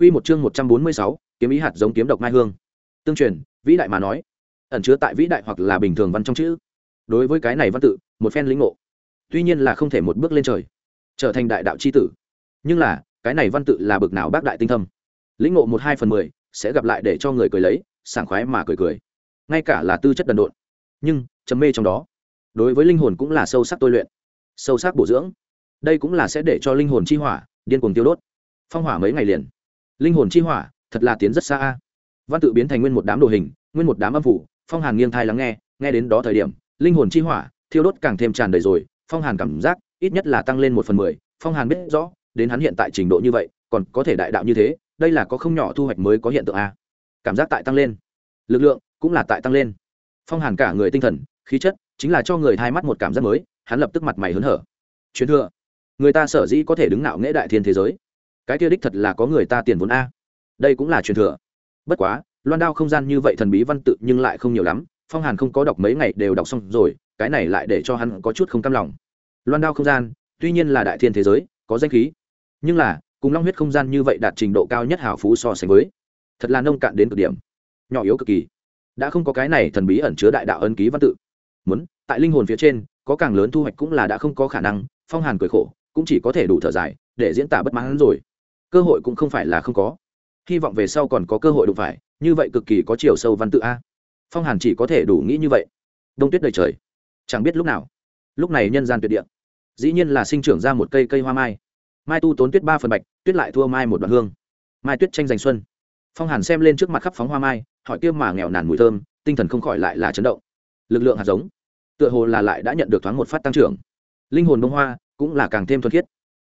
Quy một chương 146, kiếm ý hạt giống kiếm độc mai hương. Tương truyền, vĩ đại mà nói, ẩn chứa tại vĩ đại hoặc là bình thường văn trong chữ. Đối với cái này văn tự, một phen lĩnh ngộ. Tuy nhiên là không thể một bước lên trời, trở thành đại đạo chi tử. Nhưng là, cái này văn tự là bực nào bác đại tinh thâm. Lĩnh ngộ một hai phần mười, sẽ gặp lại để cho người cười lấy, sảng khoái mà cười cười. Ngay cả là tư chất đần độn. Nhưng, trầm mê trong đó, đối với linh hồn cũng là sâu sắc tôi luyện, sâu sắc bổ dưỡng. Đây cũng là sẽ để cho linh hồn chi hỏa điên cuồng tiêu đốt. Phong hỏa mấy ngày liền linh hồn chi hỏa, thật là tiến rất xa a. Văn tự biến thành nguyên một đám đồ hình, nguyên một đám âm phủ, phong hàn nghiêng thai lắng nghe nghe đến đó thời điểm, linh hồn chi hỏa, thiêu đốt càng thêm tràn đầy rồi, phong hàn cảm giác, ít nhất là tăng lên một phần mười, phong hàn biết rõ, đến hắn hiện tại trình độ như vậy, còn có thể đại đạo như thế, đây là có không nhỏ thu hoạch mới có hiện tượng a. Cảm giác tại tăng lên. Lực lượng cũng là tại tăng lên. Phong hàn cả người tinh thần, khí chất chính là cho người hai mắt một cảm giác mới, hắn lập tức mặt mày hớn hở. Chuyến thừa, người ta sở dĩ có thể đứng nạo nghễ đại thiên thế giới? Cái kia đích thật là có người ta tiền vốn a. Đây cũng là truyền thừa. Bất quá, loan đao không gian như vậy thần bí văn tự nhưng lại không nhiều lắm, phong hàn không có đọc mấy ngày đều đọc xong rồi, cái này lại để cho hắn có chút không cam lòng. Loan đao không gian, tuy nhiên là đại thiên thế giới, có danh khí. Nhưng là, cùng long huyết không gian như vậy đạt trình độ cao nhất hào phú so sánh với, thật là nông cạn đến cực điểm. Nhỏ yếu cực kỳ. Đã không có cái này thần bí ẩn chứa đại đạo ân ký văn tự. Muốn, tại linh hồn phía trên, có càng lớn thu hoạch cũng là đã không có khả năng, phong hàn cười khổ, cũng chỉ có thể đủ thở dài, để diễn tả bất mãn rồi cơ hội cũng không phải là không có. Hy vọng về sau còn có cơ hội đụng phải, như vậy cực kỳ có chiều sâu văn tự a. Phong hàn chỉ có thể đủ nghĩ như vậy. Đông tuyết đầy trời. Chẳng biết lúc nào. Lúc này nhân gian tuyệt địa. Dĩ nhiên là sinh trưởng ra một cây cây hoa mai. Mai tu tốn tuyết ba phần bạch, tuyết lại thua mai một đoạn hương. Mai tuyết tranh giành xuân. Phong hàn xem lên trước mặt khắp phóng hoa mai, hỏi kia mà nghèo nàn mùi thơm, tinh thần không khỏi lại là chấn động. Lực lượng hạt giống. Tựa hồ là lại đã nhận được thoáng một phát tăng trưởng. Linh hồn bông hoa cũng là càng thêm thuần khiết.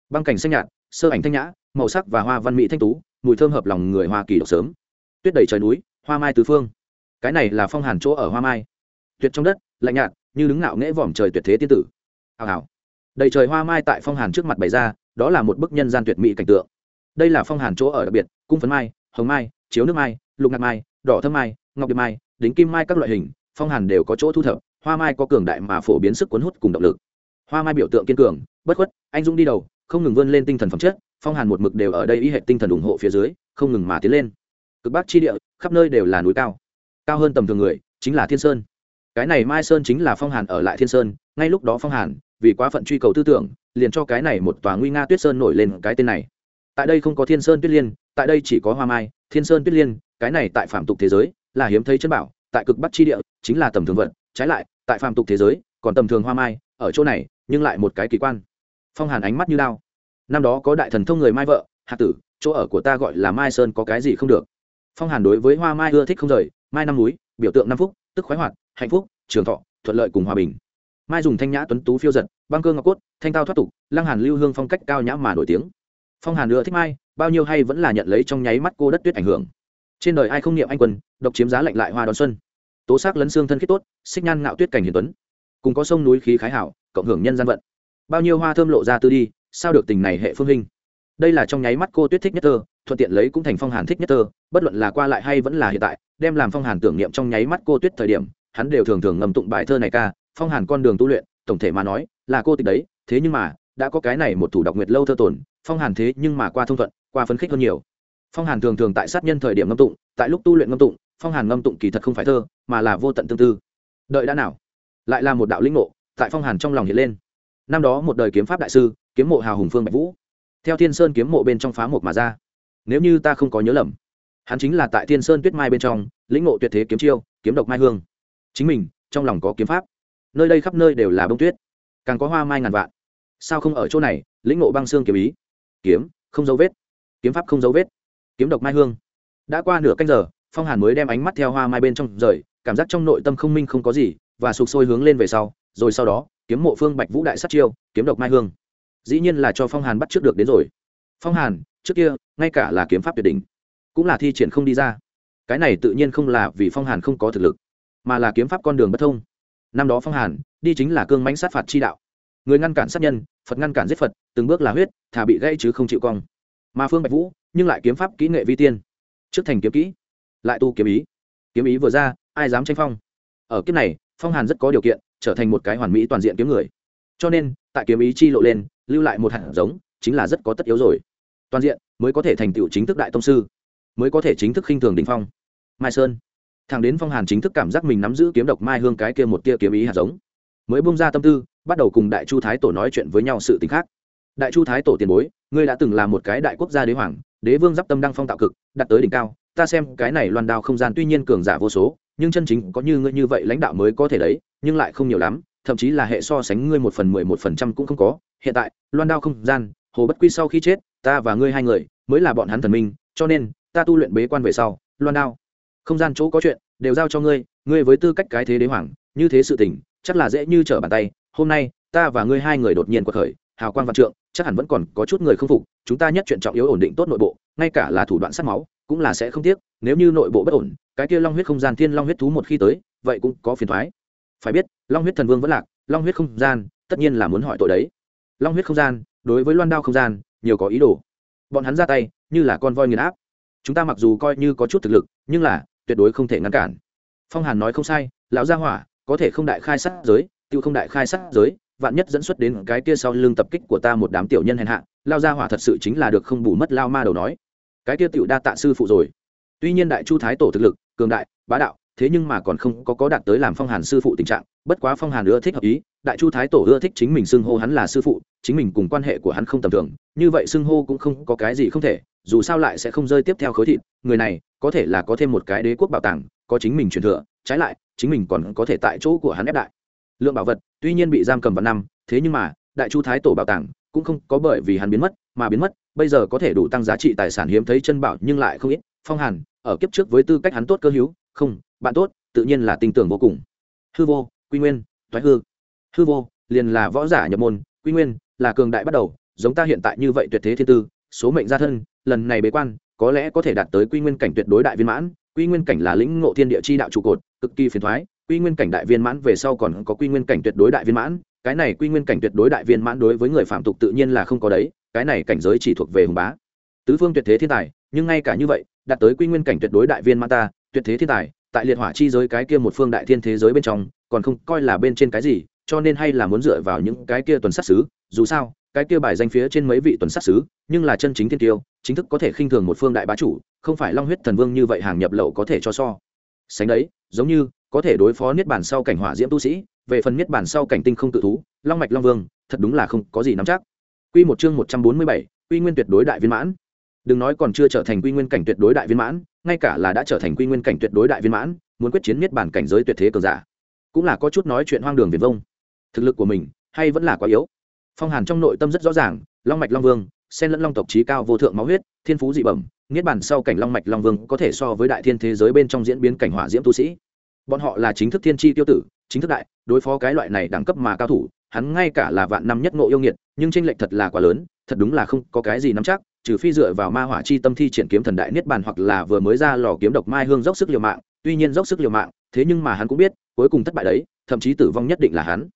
Băng cảnh xanh nhạt, sơ ảnh thanh nhã màu sắc và hoa văn mỹ thanh tú, mùi thơm hợp lòng người hoa kỳ độc sớm. Tuyết đầy trời núi, hoa mai tứ phương. Cái này là phong hàn chỗ ở hoa mai. Tuyệt trong đất, lạnh nhạt, như đứng ngạo nghễ vòm trời tuyệt thế tiên tử. Hào hào. Đầy trời hoa mai tại phong hàn trước mặt bày ra, đó là một bức nhân gian tuyệt mỹ cảnh tượng. Đây là phong hàn chỗ ở đặc biệt, cung phấn mai, hồng mai, chiếu nước mai, lục ngạc mai, đỏ thơm mai, ngọc điệp mai, đính kim mai các loại hình, phong hàn đều có chỗ thu thập, hoa mai có cường đại mà phổ biến sức cuốn hút cùng động lực. Hoa mai biểu tượng kiên cường, bất khuất, anh dũng đi đầu, không ngừng vươn lên tinh thần phẩm chất phong hàn một mực đều ở đây y hệ tinh thần ủng hộ phía dưới, không ngừng mà tiến lên. Cực bắc chi địa, khắp nơi đều là núi cao. Cao hơn tầm thường người, chính là thiên sơn. Cái này mai sơn chính là phong hàn ở lại thiên sơn, ngay lúc đó phong hàn, vì quá phận truy cầu tư tưởng, liền cho cái này một tòa nguy nga tuyết sơn nổi lên cái tên này. Tại đây không có thiên sơn tuyết liên, tại đây chỉ có hoa mai, thiên sơn tuyết liên, cái này tại phạm tục thế giới là hiếm thấy chân bảo, tại cực bắc chi địa chính là tầm thường vận trái lại, tại phạm tục thế giới, còn tầm thường hoa mai, ở chỗ này, nhưng lại một cái kỳ quan. Phong hàn ánh mắt như đao năm đó có đại thần thông người mai vợ hạ tử, chỗ ở của ta gọi là mai sơn có cái gì không được. Phong hàn đối với hoa mai ưa thích không rời, mai năm núi, biểu tượng năm phúc, tức khoái hoạt, hạnh phúc, trường thọ, thuận lợi cùng hòa bình. Mai dùng thanh nhã tuấn tú phiêu giật, băng cơ ngọc cốt, thanh tao thoát tục, lăng hàn lưu hương phong cách cao nhã mà nổi tiếng. Phong hàn ưa thích mai, bao nhiêu hay vẫn là nhận lấy trong nháy mắt cô đất tuyết ảnh hưởng. Trên đời ai không niệm anh quân, độc chiếm giá lạnh lại hoa đón xuân. Tố sắc lấn xương thân khiết tốt, xích nhan ngạo tuyết cảnh hiền tuấn. Cùng có sông núi khí khái hảo, cộng hưởng nhân gian vận. Bao nhiêu hoa thơm lộ ra tư đi sao được tình này hệ phương hình? Đây là trong nháy mắt cô tuyết thích nhất thơ, thuận tiện lấy cũng thành phong hàn thích nhất thơ, bất luận là qua lại hay vẫn là hiện tại, đem làm phong hàn tưởng niệm trong nháy mắt cô tuyết thời điểm, hắn đều thường thường ngầm tụng bài thơ này ca, phong hàn con đường tu luyện, tổng thể mà nói, là cô tịch đấy, thế nhưng mà, đã có cái này một thủ đọc nguyệt lâu thơ tồn, phong hàn thế nhưng mà qua thông thuận, qua phấn khích hơn nhiều. Phong hàn thường thường tại sát nhân thời điểm ngâm tụng, tại lúc tu luyện ngâm tụng, phong hàn ngâm tụng kỳ thật không phải thơ, mà là vô tận tương tư. Đợi đã nào? Lại là một đạo lĩnh ngộ, tại phong hàn trong lòng hiện lên. Năm đó một đời kiếm pháp đại sư kiếm mộ hào hùng phương bạch vũ theo thiên sơn kiếm mộ bên trong phá một mà ra nếu như ta không có nhớ lầm hắn chính là tại thiên sơn tuyết mai bên trong lĩnh ngộ tuyệt thế kiếm chiêu kiếm độc mai hương chính mình trong lòng có kiếm pháp nơi đây khắp nơi đều là bông tuyết càng có hoa mai ngàn vạn sao không ở chỗ này lĩnh ngộ băng xương kiếm ý kiếm không dấu vết kiếm pháp không dấu vết kiếm độc mai hương đã qua nửa canh giờ phong hàn mới đem ánh mắt theo hoa mai bên trong rời cảm giác trong nội tâm không minh không có gì và sụp sôi hướng lên về sau rồi sau đó kiếm mộ phương bạch vũ đại sát chiêu kiếm độc mai hương dĩ nhiên là cho phong hàn bắt trước được đến rồi phong hàn trước kia ngay cả là kiếm pháp tuyệt đỉnh cũng là thi triển không đi ra cái này tự nhiên không là vì phong hàn không có thực lực mà là kiếm pháp con đường bất thông năm đó phong hàn đi chính là cương mãnh sát phạt chi đạo người ngăn cản sát nhân phật ngăn cản giết phật từng bước là huyết thả bị gây chứ không chịu cong mà phương bạch vũ nhưng lại kiếm pháp kỹ nghệ vi tiên trước thành kiếm kỹ lại tu kiếm ý kiếm ý vừa ra ai dám tranh phong ở kiếp này phong hàn rất có điều kiện trở thành một cái hoàn mỹ toàn diện kiếm người cho nên tại kiếm ý chi lộ lên lưu lại một hạt giống, chính là rất có tất yếu rồi. Toàn diện, mới có thể thành tựu chính thức đại tông sư, mới có thể chính thức khinh thường đình phong. Mai sơn. Thằng đến phong hàn chính thức cảm giác mình nắm giữ kiếm độc mai hương cái kia một tia kiếm ý hạt giống, mới bung ra tâm tư, bắt đầu cùng đại chu thái tổ nói chuyện với nhau sự t ì n h khác. Đại chu thái tổ tiền bối, ngươi đã từng là một cái đại quốc gia đế hoàng, đế vương giáp tâm đăng phong tạo cực, đặt tới đỉnh cao, ta xem cái này loan đao không gian tuy nhiên cường giả vô số, nhưng chân chính có như ngươi như vậy lãnh đạo mới có thể đấy, nhưng lại không nhiều lắm thậm chí là hệ so sánh ngươi một phần mười một phần trăm cũng không có. Hiện tại, loan đao không gian, hồ bất quy sau khi chết, ta và ngươi hai người mới là bọn hắn thần minh, cho nên, ta tu luyện bế quan về sau, loan đao. Không gian chỗ có chuyện, đều giao cho ngươi ngươi với tư cách cái thế đế hoàng, như thế sự tình, chắc là dễ như trở bàn tay. Hôm nay, ta và ngươi hai người đột nhiên quật khởi, hào quang văn trượng, chắc hẳn vẫn còn có chút người không phục, chúng ta nhất chuyện trọng yếu ổn định tốt nội bộ, ngay cả là thủ đoạn sát máu, cũng là sẽ không tiếc, nếu như nội bộ bất ổn, cái kia long huyết không gian thiên long huyết thú một khi tới, vậy cũng có phiền thoái phải biết, long huyết thần vương vẫn lạc, long huyết không gian, tất nhiên là muốn hỏi tội đấy. Long huyết không gian, đối với loan đao không gian, nhiều có ý đồ. Bọn hắn ra tay, như là con voi nghiền áp. Chúng ta mặc dù coi như có chút thực lực, nhưng là, tuyệt đối không thể ngăn cản. Phong hàn nói không sai, lão gia hỏa, có thể không đại khai sát giới, tiêu không đại khai sát giới, vạn nhất dẫn xuất đến cái kia sau lưng tập kích của ta một đám tiểu nhân hèn hạ lao gia hỏa thật sự chính là được không bù mất lao ma đầu nói. Cái kia tiểu đa tạ sư phụ rồi. Tuy nhiên đại chu thái tổ thực lực, cường đại, bá đạo thế nhưng mà còn không có có đạt tới làm phong hàn sư phụ tình trạng, bất quá phong hàn ưa thích hợp ý, đại chu thái tổ ưa thích chính mình xưng hô hắn là sư phụ, chính mình cùng quan hệ của hắn không tầm thường, như vậy xưng hô cũng không có cái gì không thể, dù sao lại sẽ không rơi tiếp theo khối thịt, người này có thể là có thêm một cái đế quốc bảo tàng, có chính mình truyền thừa, trái lại, chính mình còn có thể tại chỗ của hắn ép đại. Lượng bảo vật, tuy nhiên bị giam cầm vào năm, thế nhưng mà, đại chu thái tổ bảo tàng cũng không có bởi vì hắn biến mất, mà biến mất, bây giờ có thể đủ tăng giá trị tài sản hiếm thấy chân bảo nhưng lại không ít. Phong hàn, ở kiếp trước với tư cách hắn tốt cơ hữu không, bạn tốt, tự nhiên là tin tưởng vô cùng. Hư vô, quy nguyên, thoái hư. Hư vô, liền là võ giả nhập môn, quy nguyên là cường đại bắt đầu, giống ta hiện tại như vậy tuyệt thế thiên tư, số mệnh gia thân, lần này bế quan, có lẽ có thể đạt tới quy nguyên cảnh tuyệt đối đại viên mãn. Quy nguyên cảnh là lĩnh ngộ thiên địa chi đạo trụ cột, cực kỳ phiền thoái. Quy nguyên cảnh đại viên mãn về sau còn có quy nguyên cảnh tuyệt đối đại viên mãn. Cái này quy nguyên cảnh tuyệt đối đại viên mãn đối với người phạm tục tự nhiên là không có đấy, cái này cảnh giới chỉ thuộc về hùng bá. Tứ phương tuyệt thế thiên tài, nhưng ngay cả như vậy, đạt tới quy nguyên cảnh tuyệt đối đại viên mãn ta tuyệt thế thiên tài, tại liệt hỏa chi giới cái kia một phương đại thiên thế giới bên trong, còn không coi là bên trên cái gì, cho nên hay là muốn dựa vào những cái kia tuần sát xứ, dù sao, cái kia bài danh phía trên mấy vị tuần sát xứ, nhưng là chân chính thiên tiêu, chính thức có thể khinh thường một phương đại bá chủ, không phải long huyết thần vương như vậy hàng nhập lậu có thể cho so. Sánh đấy, giống như, có thể đối phó niết bàn sau cảnh hỏa diễm tu sĩ, về phần niết bàn sau cảnh tinh không tự thú, long mạch long vương, thật đúng là không có gì nắm chắc. Quy một chương một trăm bốn mươi bảy, quy nguyên tuyệt đối đại viên mãn đừng nói còn chưa trở thành quy nguyên cảnh tuyệt đối đại viên mãn, ngay cả là đã trở thành quy nguyên cảnh tuyệt đối đại viên mãn, muốn quyết chiến miết bản cảnh giới tuyệt thế cường giả, cũng là có chút nói chuyện hoang đường viền vông. Thực lực của mình, hay vẫn là quá yếu. Phong hàn trong nội tâm rất rõ ràng, long mạch long vương sen lẫn long tộc trí cao vô thượng máu huyết, thiên phú dị bẩm, niết bàn sau cảnh long mạch long vương có thể so với đại thiên thế giới bên trong diễn biến cảnh hỏa diễm tu sĩ. Bọn họ là chính thức thiên tri tiêu tử, chính thức đại, đối phó cái loại này đẳng cấp mà cao thủ, hắn ngay cả là vạn năm nhất ngộ yêu nghiệt, nhưng tranh lệch thật là quá lớn, thật đúng là không có cái gì nắm chắc trừ phi dựa vào ma hỏa chi tâm thi triển kiếm thần đại niết bàn hoặc là vừa mới ra lò kiếm độc mai hương dốc sức liều mạng, tuy nhiên dốc sức liều mạng, thế nhưng mà hắn cũng biết, cuối cùng thất bại đấy, thậm chí tử vong nhất định là hắn.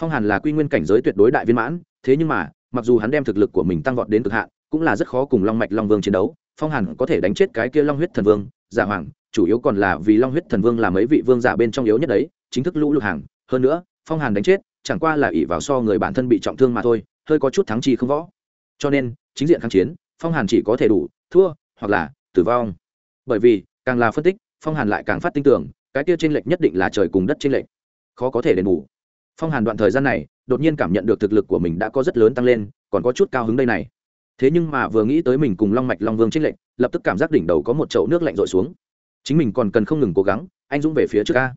Phong hàn là quy nguyên cảnh giới tuyệt đối đại viên mãn, thế nhưng mà, mặc dù hắn đem thực lực của mình tăng vọt đến cực hạn, cũng là rất khó cùng long mạch long vương chiến đấu, phong hàn có thể đánh chết cái kia long huyết thần vương giả hoàng, chủ yếu còn là vì long huyết thần vương là mấy vị vương giả bên trong yếu nhất đấy, chính thức lũ lục hàng, hơn nữa, phong hàn đánh chết, chẳng qua là ỷ vào so người bản thân bị trọng thương mà thôi, hơi có chút thắng chi không võ. Cho nên, chính diện kháng chiến phong hàn chỉ có thể đủ, thua, hoặc là tử vong. Bởi vì, càng là phân tích, phong hàn lại càng phát tin tưởng, cái kia tranh lệch nhất định là trời cùng đất tranh lệch. Khó có thể đền bù. Phong hàn đoạn thời gian này, đột nhiên cảm nhận được thực lực của mình đã có rất lớn tăng lên, còn có chút cao hứng đây này. Thế nhưng mà vừa nghĩ tới mình cùng long mạch long vương tranh lệch, lập tức cảm giác đỉnh đầu có một chậu nước lạnh rội xuống. Chính mình còn cần không ngừng cố gắng, anh dũng về phía trước ca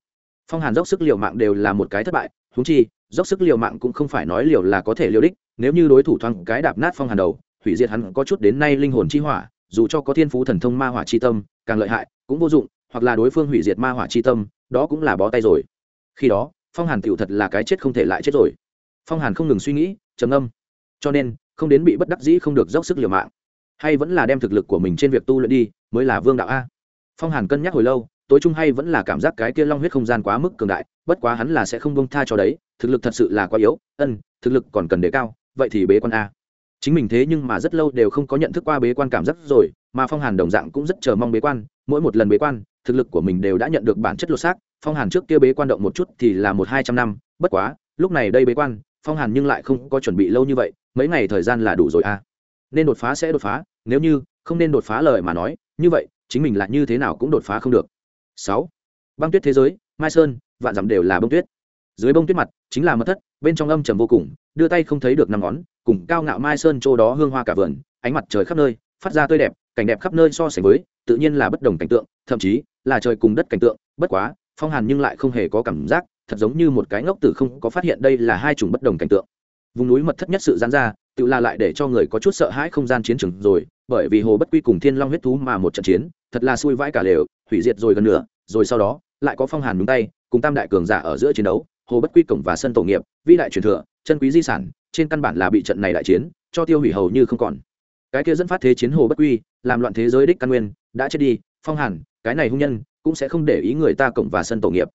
phong hàn dốc sức liều mạng đều là một cái thất bại húng chi, dốc sức liều mạng cũng không phải nói liều là có thể liều đích, nếu như đối thủ thoáng cái đạp nát phong hàn đầu hủy diệt hắn có chút đến nay linh hồn chi hỏa, dù cho có thiên phú thần thông ma hỏa chi tâm, càng lợi hại, cũng vô dụng, hoặc là đối phương hủy diệt ma hỏa chi tâm, đó cũng là bó tay rồi. Khi đó, phong hàn tựu thật là cái chết không thể lại chết rồi. Phong hàn không ngừng suy nghĩ, trầm âm cho nên, không đến bị bất đắc dĩ không được dốc sức liều mạng. Hay vẫn là đem thực lực của mình trên việc tu luyện đi, mới là vương đạo a. Phong hàn cân nhắc hồi lâu, tối trung hay vẫn là cảm giác cái kia long huyết không gian quá mức cường đại, bất quá hắn là sẽ không bông tha cho đấy, thực lực thật sự là quá yếu, ân, thực lực còn cần đề cao, vậy thì bế quan a chính mình thế nhưng mà rất lâu đều không có nhận thức qua bế quan cảm giác rồi, mà phong hàn đồng dạng cũng rất chờ mong bế quan, mỗi một lần bế quan, thực lực của mình đều đã nhận được bản chất lột xác, phong hàn trước kia bế quan động một chút thì là một hai trăm năm, bất quá, lúc này đây bế quan, phong hàn nhưng lại không có chuẩn bị lâu như vậy, mấy ngày thời gian là đủ rồi à. Nên đột phá sẽ đột phá, nếu như không nên đột phá lời mà nói, như vậy, chính mình lại như thế nào cũng đột phá không được. Sáu. Băng tuyết thế giới, mai sơn, vạn dặm đều là bông tuyết. Dưới bông tuyết mặt, chính là mật thất, bên trong âm trầm vô cùng, đưa tay không thấy được năm ngón cùng cao ngạo mai sơn chỗ đó hương hoa cả vườn, ánh mặt trời khắp nơi, phát ra tươi đẹp, cảnh đẹp khắp nơi so sánh với, tự nhiên là bất đồng cảnh tượng, thậm chí là trời cùng đất cảnh tượng, bất quá, phong hàn nhưng lại không hề có cảm giác, thật giống như một cái ngốc tử không có phát hiện đây là hai chủng bất đồng cảnh tượng. Vùng núi mật thất nhất sự gián ra, tự la lại để cho người có chút sợ hãi không gian chiến trường rồi, bởi vì hồ bất quy cùng thiên long huyết thú mà một trận chiến, thật là xui vãi cả lều, hủy diệt rồi gần nửa, rồi sau đó, lại có phong hàn đúng tay, cùng tam đại cường giả ở giữa chiến đấu, hồ bất quy cổng và sân tổ nghiệp, vĩ đại truyền thừa, chân quý di sản trên căn bản là bị trận này đại chiến, cho tiêu hủy hầu như không còn. Cái kia dẫn phát thế chiến hồ bất quy, làm loạn thế giới đích căn nguyên, đã chết đi, phong hàn, cái này hung nhân, cũng sẽ không để ý người ta cộng và sân tổ nghiệp.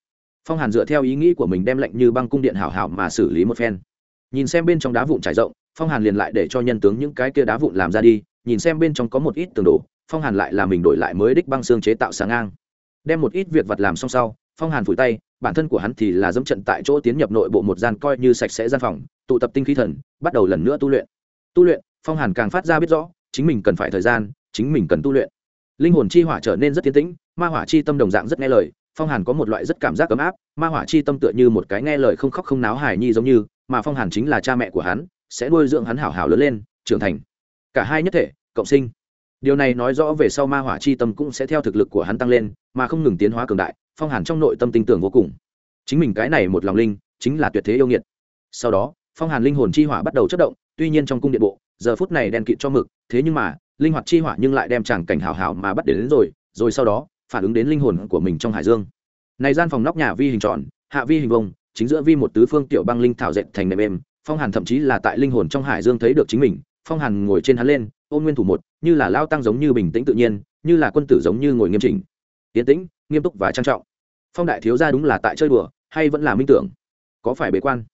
Phong hàn dựa theo ý nghĩ của mình đem lệnh như băng cung điện hảo hảo mà xử lý một phen. Nhìn xem bên trong đá vụn trải rộng, phong hàn liền lại để cho nhân tướng những cái kia đá vụn làm ra đi, nhìn xem bên trong có một ít tường đổ, phong hàn lại là mình đổi lại mới đích băng xương chế tạo sáng ngang. Đem một ít việc vật làm xong sau, phong hàn phủi tay bản thân của hắn thì là dẫm trận tại chỗ tiến nhập nội bộ một gian coi như sạch sẽ gian phòng, tụ tập tinh khí thần, bắt đầu lần nữa tu luyện. Tu luyện, phong hàn càng phát ra biết rõ, chính mình cần phải thời gian, chính mình cần tu luyện. Linh hồn chi hỏa trở nên rất tiến tĩnh, ma hỏa chi tâm đồng dạng rất nghe lời, phong hàn có một loại rất cảm giác ấm áp, ma hỏa chi tâm tựa như một cái nghe lời không khóc không náo hài nhi giống như, mà phong hàn chính là cha mẹ của hắn, sẽ nuôi dưỡng hắn hảo hảo lớn lên, trưởng thành. Cả hai nhất thể, cộng sinh điều này nói rõ về sau ma hỏa chi tâm cũng sẽ theo thực lực của hắn tăng lên mà không ngừng tiến hóa cường đại phong hàn trong nội tâm tin tưởng vô cùng. Chính mình cái này một lòng linh chính là tuyệt thế yêu nghiệt. Sau đó phong hàn linh hồn chi hỏa bắt đầu chất động tuy nhiên trong cung điện bộ giờ phút này đen kịt cho mực thế nhưng mà linh hoạt chi hỏa nhưng lại đem chàng cảnh hảo hảo mà bắt đến, đến rồi rồi sau đó phản ứng đến linh hồn của mình trong hải dương. Này gian phòng nóc nhà vi hình tròn hạ vi hình vông chính giữa vi một tứ phương tiểu băng linh thảo dệt thành nệm êm phong hàn thậm chí là tại linh hồn trong hải dương thấy được chính mình phong hàn ngồi trên hắn lên ôm nguyên thủ một, như là lao tăng giống như bình tĩnh tự nhiên, như là quân tử giống như ngồi nghiêm chỉnh. Tiến tĩnh, nghiêm túc và trang trọng. Phong đại thiếu gia đúng là tại chơi đùa, hay vẫn là minh tưởng? Có phải bế quan?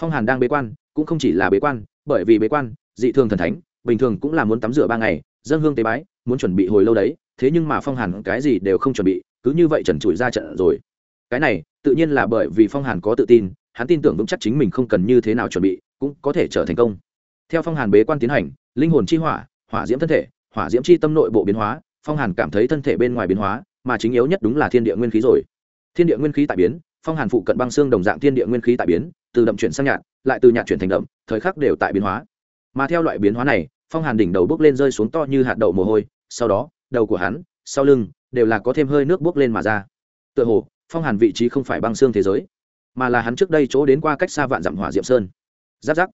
Phong hàn đang bế quan, cũng không chỉ là bế quan, bởi vì bế quan, dị thường thần thánh, bình thường cũng là muốn tắm rửa ba ngày dân hương tế bái, muốn chuẩn bị hồi lâu đấy, thế nhưng mà phong hàn cái gì đều không chuẩn bị, cứ như vậy trần trụi ra trận rồi. Cái này, tự nhiên là bởi vì phong hàn có tự tin, hắn tin tưởng vững chắc chính mình không cần như thế nào chuẩn bị, cũng có thể trở thành công. Theo phong hàn bế quan tiến hành, linh hồn chi hỏa hỏa diễm thân thể, hỏa diễm chi tâm nội bộ biến hóa, phong hàn cảm thấy thân thể bên ngoài biến hóa, mà chính yếu nhất đúng là thiên địa nguyên khí rồi. Thiên địa nguyên khí tại biến, phong hàn phụ cận băng xương đồng dạng thiên địa nguyên khí tại biến, từ đậm chuyển sang nhạt, lại từ nhạt chuyển thành đậm, thời khắc đều tại biến hóa. Mà theo loại biến hóa này, phong hàn đỉnh đầu bước lên rơi xuống to như hạt đậu mồ hôi, sau đó, đầu của hắn, sau lưng, đều là có thêm hơi nước bước lên mà ra. Tựa hồ, phong hàn vị trí không phải băng xương thế giới, mà là hắn trước đây chỗ đến qua cách xa vạn dặm hỏa diệm sơn. Giáp giáp.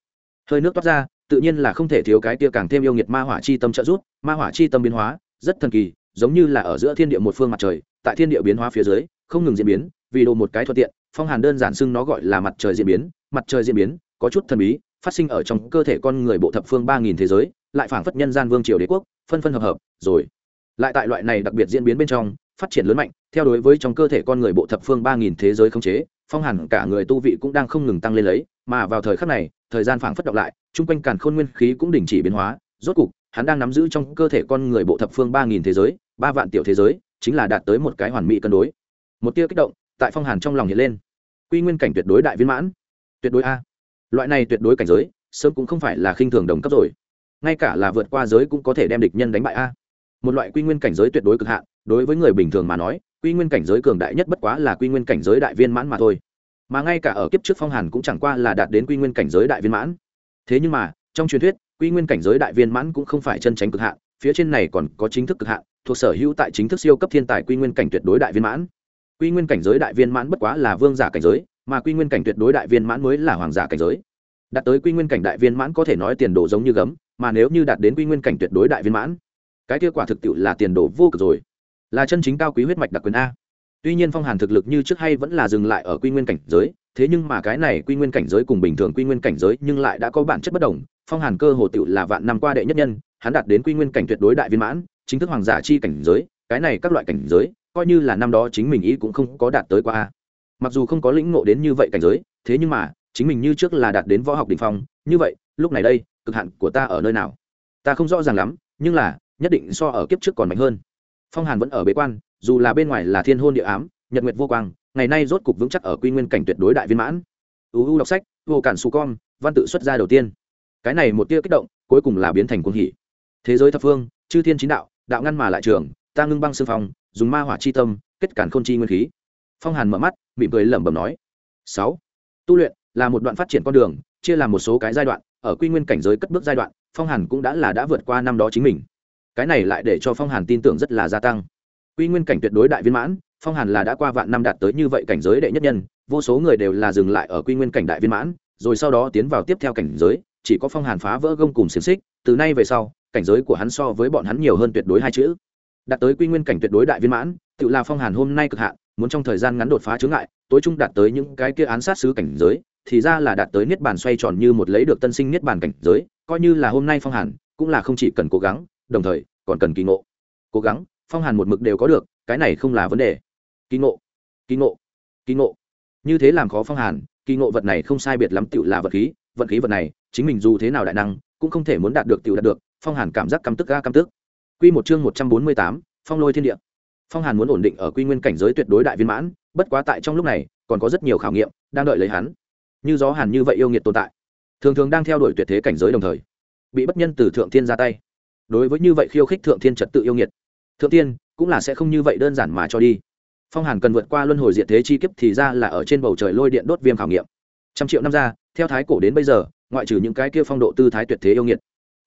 Hơi nước toát ra tự nhiên là không thể thiếu cái kia càng thêm yêu nghiệt ma hỏa chi tâm trợ rút ma hỏa chi tâm biến hóa, rất thần kỳ, giống như là ở giữa thiên địa một phương mặt trời, tại thiên địa biến hóa phía dưới, không ngừng diễn biến, vì đồ một cái thuận tiện, phong hàn đơn giản xưng nó gọi là mặt trời diễn biến, mặt trời diễn biến, có chút thần bí, phát sinh ở trong cơ thể con người bộ thập phương ba nghìn thế giới, lại phảng phất nhân gian vương triều đế quốc, phân phân hợp hợp, rồi. Lại tại loại này đặc biệt diễn biến bên trong, phát triển lớn mạnh, theo đối với trong cơ thể con người bộ thập phương ba nghìn thế giới không chế, phong hàn cả người tu vị cũng đang không ngừng tăng lên lấy, mà vào thời khắc này thời gian phảng phất động lại, chung quanh càn khôn nguyên khí cũng đình chỉ biến hóa. Rốt cục, hắn đang nắm giữ trong cơ thể con người bộ thập phương ba nghìn thế giới, ba vạn tiểu thế giới, chính là đạt tới một cái hoàn mỹ cân đối. Một tia kích động, tại phong hàn trong lòng hiện lên. Quy nguyên cảnh tuyệt đối đại viên mãn. Tuyệt đối a. Loại này tuyệt đối cảnh giới, sớm cũng không phải là khinh thường đồng cấp rồi. Ngay cả là vượt qua giới cũng có thể đem địch nhân đánh bại a. Một loại quy nguyên cảnh giới tuyệt đối cực hạn, đối với người bình thường mà nói, quy nguyên cảnh giới cường đại nhất bất quá là quy nguyên cảnh giới đại viên mãn mà thôi mà ngay cả ở kiếp trước phong hàn cũng chẳng qua là đạt đến quy nguyên cảnh giới đại viên mãn. Thế nhưng mà, trong truyền thuyết, quy nguyên cảnh giới đại viên mãn cũng không phải chân tránh cực hạn, phía trên này còn có chính thức cực hạn, thuộc sở hữu tại chính thức siêu cấp thiên tài quy nguyên cảnh tuyệt đối đại viên mãn. Quy nguyên cảnh giới đại viên mãn bất quá là vương giả cảnh giới, mà quy nguyên cảnh tuyệt đối đại viên mãn mới là hoàng giả cảnh giới. Đạt tới quy nguyên cảnh đại viên mãn có thể nói tiền đồ giống như gấm, mà nếu như đạt đến quy nguyên cảnh tuyệt đối đại viên mãn, cái kết quả thực tiệu là tiền đồ vô cực rồi. Là chân chính cao quý huyết mạch đặc quyền a tuy nhiên phong hàn thực lực như trước hay vẫn là dừng lại ở quy nguyên cảnh giới, thế nhưng mà cái này quy nguyên cảnh giới cùng bình thường quy nguyên cảnh giới nhưng lại đã có bản chất bất đồng. Phong hàn cơ hồ tựu là vạn năm qua đệ nhất nhân, hắn đạt đến quy nguyên cảnh tuyệt đối đại viên mãn, chính thức hoàng giả chi cảnh giới, cái này các loại cảnh giới, coi như là năm đó chính mình ý cũng không có đạt tới qua. Mặc dù không có lĩnh ngộ đến như vậy cảnh giới, thế nhưng mà, chính mình như trước là đạt đến võ học đ ỉ n h phong, như vậy, lúc này đây, cực hạn của ta ở nơi nào? Ta không rõ ràng lắm, nhưng là, nhất định so ở kiếp trước còn mạnh hơn phong hàn vẫn ở bế quan, dù là bên ngoài là thiên hôn địa ám, nhật nguyệt vô quang, ngày nay rốt cục vững chắc ở quy nguyên cảnh tuyệt đối đại viên mãn. Uu đọc sách, vô cản su con, văn tự xuất ra đầu tiên. Cái này một tia kích động, cuối cùng là biến thành cuồng hỉ. Thế giới thập phương, chư thiên chín đạo đạo ngăn mà lại trường, ta ngưng băng xương phong, dùng ma hỏa chi tâm, kết cản khôn chi nguyên khí. Phong hàn mở mắt, mỉm cười lẩm bẩm nói. Sáu. Tu luyện là một đoạn phát triển con đường, chia làm một số cái giai đoạn, ở quy nguyên cảnh giới cất bước giai đoạn, phong hàn cũng đã là đã vượt qua năm đó chính mình cái này lại để cho phong hàn tin tưởng rất là gia tăng quy nguyên cảnh tuyệt đối đại viên mãn phong hàn là đã qua vạn năm đạt tới như vậy cảnh giới đệ nhất nhân vô số người đều là dừng lại ở quy nguyên cảnh đại viên mãn rồi sau đó tiến vào tiếp theo cảnh giới chỉ có phong hàn phá vỡ gông cùng xiềng xích từ nay về sau cảnh giới của hắn so với bọn hắn nhiều hơn tuyệt đối hai chữ đạt tới quy nguyên cảnh tuyệt đối đại viên mãn tự là phong hàn hôm nay cực hạn muốn trong thời gian ngắn đột phá chướng ngại tối trung đạt tới những cái kia án sát sứ cảnh giới thì ra là đạt tới niết bàn xoay tròn như một lấy được tân sinh niết bàn cảnh giới coi như là hôm nay phong hàn cũng là không chỉ cần cố gắng đồng thời còn cần kỳ ngộ. Cố gắng, phong hàn một mực đều có được, cái này không là vấn đề. Kỳ ngộ kỳ ngộ kỳ ngộ. Như thế làm khó phong hàn, kỳ ngộ vật này không sai biệt lắm tựu là vật khí vận khí vật này, chính mình dù thế nào đại năng, cũng không thể muốn đạt được tựu đạt được, phong hàn cảm giác căm tức ga căm tức. Q một chương một trăm bốn mươi tám, phong lôi thiên địa. Phong hàn muốn ổn định ở quy nguyên cảnh giới tuyệt đối đại viên mãn, bất quá tại trong lúc này, còn có rất nhiều khảo nghiệm, đang đợi lấy hắn. Như gió hàn như vậy yêu nghiệt tồn tại, thường thường đang theo đuổi tuyệt thế cảnh giới đồng thời, bị bất nhân từ thượng thiên ra tay đối với như vậy khiêu khích thượng thiên trật tự yêu nghiệt. Thượng tiên, cũng là sẽ không như vậy đơn giản mà cho đi. Phong hàn cần vượt qua luân hồi diện thế chi kiếp thì ra là ở trên bầu trời lôi điện đốt viêm khảo nghiệm. Trăm triệu năm ra, theo thái cổ đến bây giờ, ngoại trừ những cái kia phong độ tư thái tuyệt thế yêu nghiệt,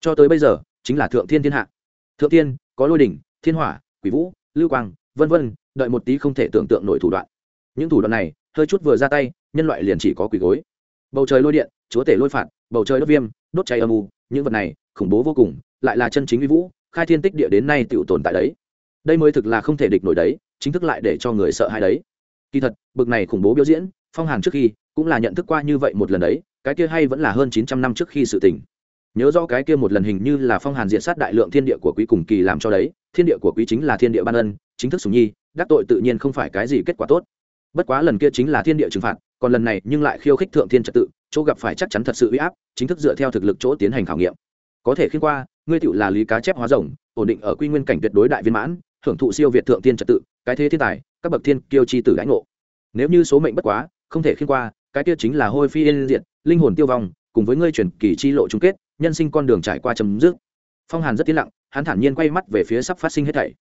cho tới bây giờ, chính là thượng thiên thiên hạ. Thượng tiên, có lôi đỉnh, thiên hỏa, quỷ vũ, lưu quang, vân vân, đợi một tí không thể tưởng tượng nổi thủ đoạn. Những thủ đoạn này, hơi chút vừa ra tay, nhân loại liền chỉ có quỷ gối. Bầu trời lôi điện, chúa tể lôi phạt, bầu trời đốt viêm, đốt cháy âm u, những vật này, khủng bố vô cùng lại là chân chính uy vũ, khai thiên tích địa đến nay tự tồn tại đấy. Đây mới thực là không thể địch nổi đấy, chính thức lại để cho người sợ hãi đấy. Kỳ thật, bực này khủng bố biểu diễn, phong hàn trước khi cũng là nhận thức qua như vậy một lần đấy, cái kia hay vẫn là hơn chín trăm năm trước khi sự tình. Nhớ rõ cái kia một lần hình như là phong hàn diện sát đại lượng thiên địa của quý cùng kỳ làm cho đấy, thiên địa của quý chính là thiên địa ban ân, chính thức sùng nhi, đắc tội tự nhiên không phải cái gì kết quả tốt. Bất quá lần kia chính là thiên địa trừng phạt, còn lần này nhưng lại khiêu khích thượng thiên trật tự, chỗ gặp phải chắc chắn thật sự uy áp, chính thức dựa theo thực lực chỗ tiến hành khảo nghiệm. Có thể khiên qua ngươi tựu là lý cá chép hóa rồng, ổn định ở quy nguyên cảnh tuyệt đối đại viên mãn, hưởng thụ siêu việt thượng thiên trật tự, cái thế thiên tài, các bậc thiên kiêu chi tử đãi ngộ. Nếu như số mệnh bất quá, không thể khiên qua, cái kia chính là hôi phi yên diện linh hồn tiêu vong, cùng với ngươi truyền kỳ chi lộ chung kết, nhân sinh con đường trải qua chấm dứt. Phong hàn rất tiến lặng, hắn thản nhiên quay mắt về phía sắp phát sinh hết thảy.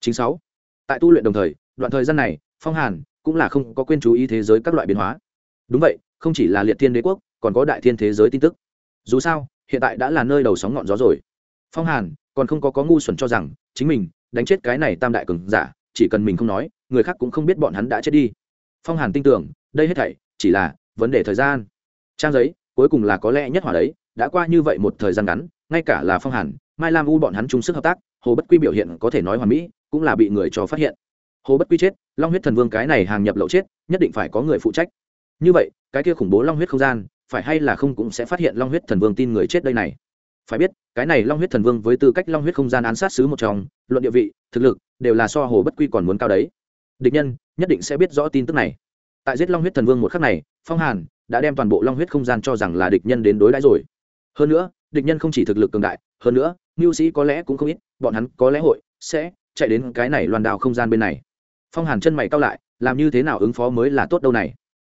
Chính sáu. Tại tu luyện đồng thời, đoạn thời gian này, phong hàn cũng là không có quên chú ý thế giới các loại biến hóa. Đúng vậy, không chỉ là liệt thiên đế quốc, còn có đại thiên thế giới tin tức. Dù sao, hiện tại đã là nơi đầu sóng ngọn gió rồi phong hàn, còn không có có ngu xuẩn cho rằng, chính mình đánh chết cái này tam đại cường giả, chỉ cần mình không nói, người khác cũng không biết bọn hắn đã chết đi. Phong hàn tin tưởng, đây hết thảy chỉ là vấn đề thời gian. Trang giấy, cuối cùng là có lẽ nhất hỏa đấy, đã qua như vậy một thời gian ngắn, ngay cả là phong hàn, mai lam u bọn hắn chung sức hợp tác, hồ bất quy biểu hiện có thể nói hoàn mỹ, cũng là bị người cho phát hiện. Hồ bất quy chết, long huyết thần vương cái này hàng nhập lậu chết, nhất định phải có người phụ trách. Như vậy, cái kia khủng bố long huyết không gian, phải hay là không cũng sẽ phát hiện long huyết thần vương tin người chết đây này phải biết, cái này long huyết thần vương với tư cách long huyết không gian án sát sứ một trong, luận địa vị, thực lực, đều là so hồ bất quy còn muốn cao đấy. Địch nhân, nhất định sẽ biết rõ tin tức này. Tại giết long huyết thần vương một khắc này, phong hàn đã đem toàn bộ long huyết không gian cho rằng là địch nhân đến đối đãi rồi. Hơn nữa, địch nhân không chỉ thực lực cường đại, hơn nữa mưu sĩ có lẽ cũng không ít, bọn hắn có lẽ hội sẽ chạy đến cái này loan đào không gian bên này. Phong hàn chân mày cao lại, làm như thế nào ứng phó mới là tốt đâu này.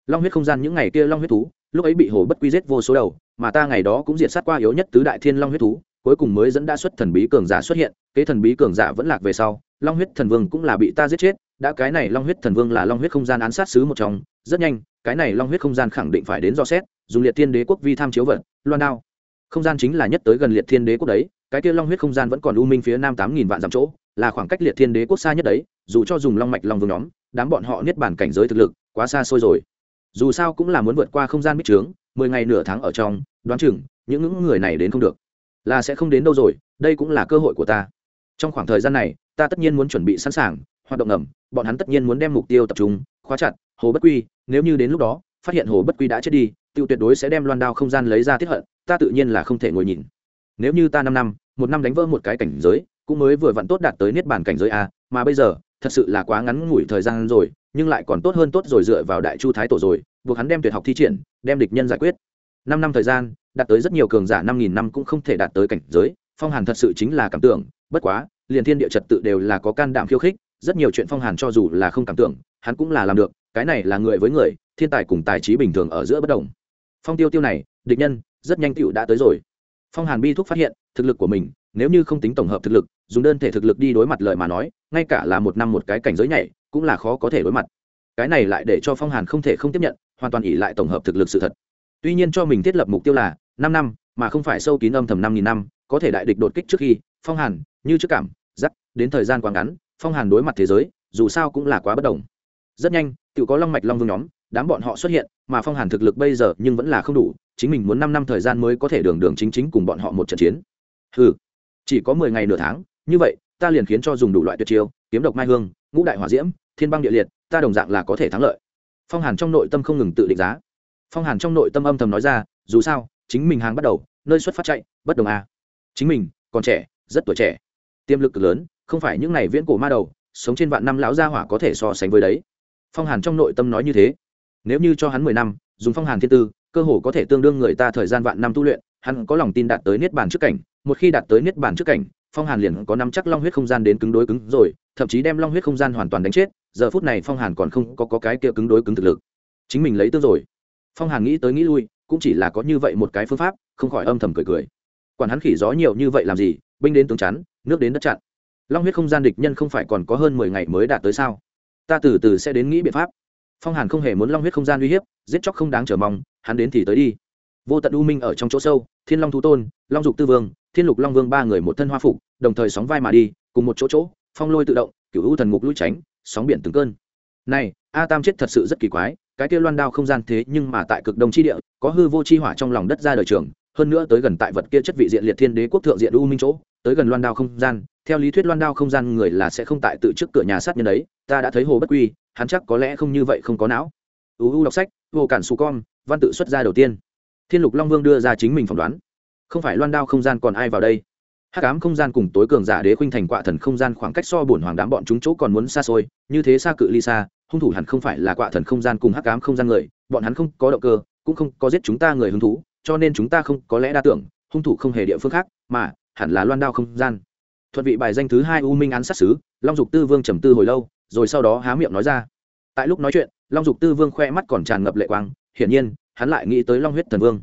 Long huyết không gian những ngày kia long huyết thú lúc ấy bị hồ bất quy giết vô số đầu, mà ta ngày đó cũng diệt sát qua yếu nhất tứ đại thiên long huyết thú, cuối cùng mới dẫn đã xuất thần bí cường giả xuất hiện, kế thần bí cường giả vẫn lạc về sau, long huyết thần vương cũng là bị ta giết chết, đã cái này long huyết thần vương là long huyết không gian án sát sứ một trong, rất nhanh, cái này long huyết không gian khẳng định phải đến do xét, dùng liệt thiên đế quốc vi tham chiếu vật, loan đao. Không gian chính là nhất tới gần liệt thiên đế quốc đấy, cái kia long huyết không gian vẫn còn u minh phía nam tám nghìn vạn dặm chỗ, là khoảng cách liệt thiên đế quốc xa nhất đấy, dù cho dùng long mạch long vương nhóm, đám bọn họ niết bản cảnh giới thực lực quá xa xôi rồi dù sao cũng là muốn vượt qua không gian bích trướng, mười ngày nửa tháng ở trong, đoán chừng, những những người này đến không được. Là sẽ không đến đâu rồi, đây cũng là cơ hội của ta. Trong khoảng thời gian này, ta tất nhiên muốn chuẩn bị sẵn sàng, hoạt động ngầm, bọn hắn tất nhiên muốn đem mục tiêu tập trung, khóa chặt, hồ bất quy, nếu như đến lúc đó, phát hiện hồ bất quy đã chết đi, tiêu tuyệt đối sẽ đem loan đao không gian lấy ra tiếp hận, ta tự nhiên là không thể ngồi nhìn. Nếu như ta năm năm, một năm đánh vỡ một cái cảnh giới, cũng mới vừa vặn tốt đạt tới niết bàn cảnh giới a, mà bây giờ, thật sự là quá ngắn ngủi thời gian rồi nhưng lại còn tốt hơn tốt rồi dựa vào đại chu thái tổ rồi, buộc hắn đem tuyệt học thi triển, đem địch nhân giải quyết. Năm năm thời gian, đạt tới rất nhiều cường giả năm nghìn năm cũng không thể đạt tới cảnh giới, phong hàn thật sự chính là cảm tưởng, bất quá, liền thiên địa trật tự đều là có can đảm khiêu khích, rất nhiều chuyện phong hàn cho dù là không cảm tưởng, hắn cũng là làm được, cái này là người với người, thiên tài cùng tài trí bình thường ở giữa bất đồng. Phong tiêu tiêu này, địch nhân, rất nhanh tựu đã tới rồi. Phong hàn bi thúc phát hiện, thực lực của mình, nếu như không tính tổng hợp thực lực, dùng đơn thể thực lực đi đối mặt lời mà nói, ngay cả là một năm một cái cảnh giới nhảy cũng là khó có thể đối mặt. Cái này lại để cho phong hàn không thể không tiếp nhận, hoàn toàn ỉ lại tổng hợp thực lực sự thật. Tuy nhiên cho mình thiết lập mục tiêu là năm năm, mà không phải sâu kín âm thầm năm nghìn năm, có thể đại địch đột kích trước khi, phong hàn, như trước cảm, giắc, đến thời gian quá ngắn, phong hàn đối mặt thế giới, dù sao cũng là quá bất đồng. Rất nhanh tự có long mạch long vương nhóm, đám bọn họ xuất hiện, mà phong hàn thực lực bây giờ nhưng vẫn là không đủ, chính mình muốn năm năm thời gian mới có thể đường đường chính chính cùng bọn họ một trận chiến. Ừ chỉ có mười ngày nửa tháng, như vậy, ta liền khiến cho dùng đủ loại tuyệt chiêu kiếm độc mai hương, ngũ đại hỏa diễm, thiên băng địa liệt, ta đồng dạng là có thể thắng lợi. Phong hàn trong nội tâm không ngừng tự định giá. Phong hàn trong nội tâm âm thầm nói ra, dù sao, chính mình hàng bắt đầu, nơi xuất phát chạy, bất đồng a chính mình, còn trẻ, rất tuổi trẻ. Tiềm lực cực lớn, không phải những này viễn cổ ma đầu, sống trên vạn năm lão gia hỏa có thể so sánh với đấy. Phong hàn trong nội tâm nói như thế. Nếu như cho hắn mười năm, dùng phong hàn thiên tư, cơ hồ có thể tương đương người ta thời gian vạn năm tu luyện, hắn có lòng tin đạt tới niết bàn trước cảnh, một khi đạt tới niết bàn trước cảnh phong hàn liền có năm chắc long huyết không gian đến cứng đối cứng rồi thậm chí đem long huyết không gian hoàn toàn đánh chết giờ phút này phong hàn còn không có, có cái kia cứng đối cứng thực lực. Chính mình lấy tương rồi. Phong hàn nghĩ tới nghĩ lui cũng chỉ là có như vậy một cái phương pháp không khỏi âm thầm cười cười. Quản hắn khỉ gió nhiều như vậy làm gì binh đến tướng chắn nước đến đất chặn. Long huyết không gian địch nhân không phải còn có hơn mười ngày mới đạt tới sao? Ta từ từ sẽ đến nghĩ biện pháp. Phong hàn không hề muốn long huyết không gian uy hiếp giết chóc không đáng chờ mong hắn đến thì tới đi. Vô tận u minh ở trong chỗ sâu thiên long thú tôn long dục tư vương thiên lục long vương ba người một thân hoa phục đồng thời sóng vai mà đi, cùng một chỗ chỗ, phong lôi tự động cựu u thần ngục lui tránh, sóng biển từng cơn. Này, a tam chết thật sự rất kỳ quái, cái kia loan đao không gian thế nhưng mà tại cực đông chi địa, có hư vô chi hỏa trong lòng đất ra đời trường, hơn nữa tới gần tại vật kia chất vị diện liệt thiên đế quốc thượng diện u minh chỗ, tới gần loan đao không gian, theo lý thuyết loan đao không gian người là sẽ không tại tự trước cửa nhà sát nhân đấy, ta đã thấy hồ bất quy, hắn chắc có lẽ không như vậy không có não. Uu đọc sách vô cản su con, văn tự xuất ra đầu tiên. Thiên lục long vương đưa ra chính mình phỏng đoán. Không phải loan đao không gian còn ai vào đây? Hắc ám không gian cùng tối cường giả đế khuynh thành quạ thần không gian khoảng cách so bổn hoàng đám bọn chúng chỗ còn muốn xa xôi, như thế xa cự ly xa, hung thủ hẳn không phải là quạ thần không gian cùng hắc ám không gian người, bọn hắn không có động cơ, cũng không có giết chúng ta người hứng thú, cho nên chúng ta không có lẽ đa tưởng, hung thủ không hề địa phương khác, mà hẳn là loan đao không gian. Thuận vị bài danh thứ hai u minh án sát xứ long dục tư vương trầm tư hồi lâu, rồi sau đó há miệng nói ra. Tại lúc nói chuyện, long dục tư vương khoe mắt còn tràn ngập lệ quang, hiển nhiên, hắn lại nghĩ tới long huyết thần vương.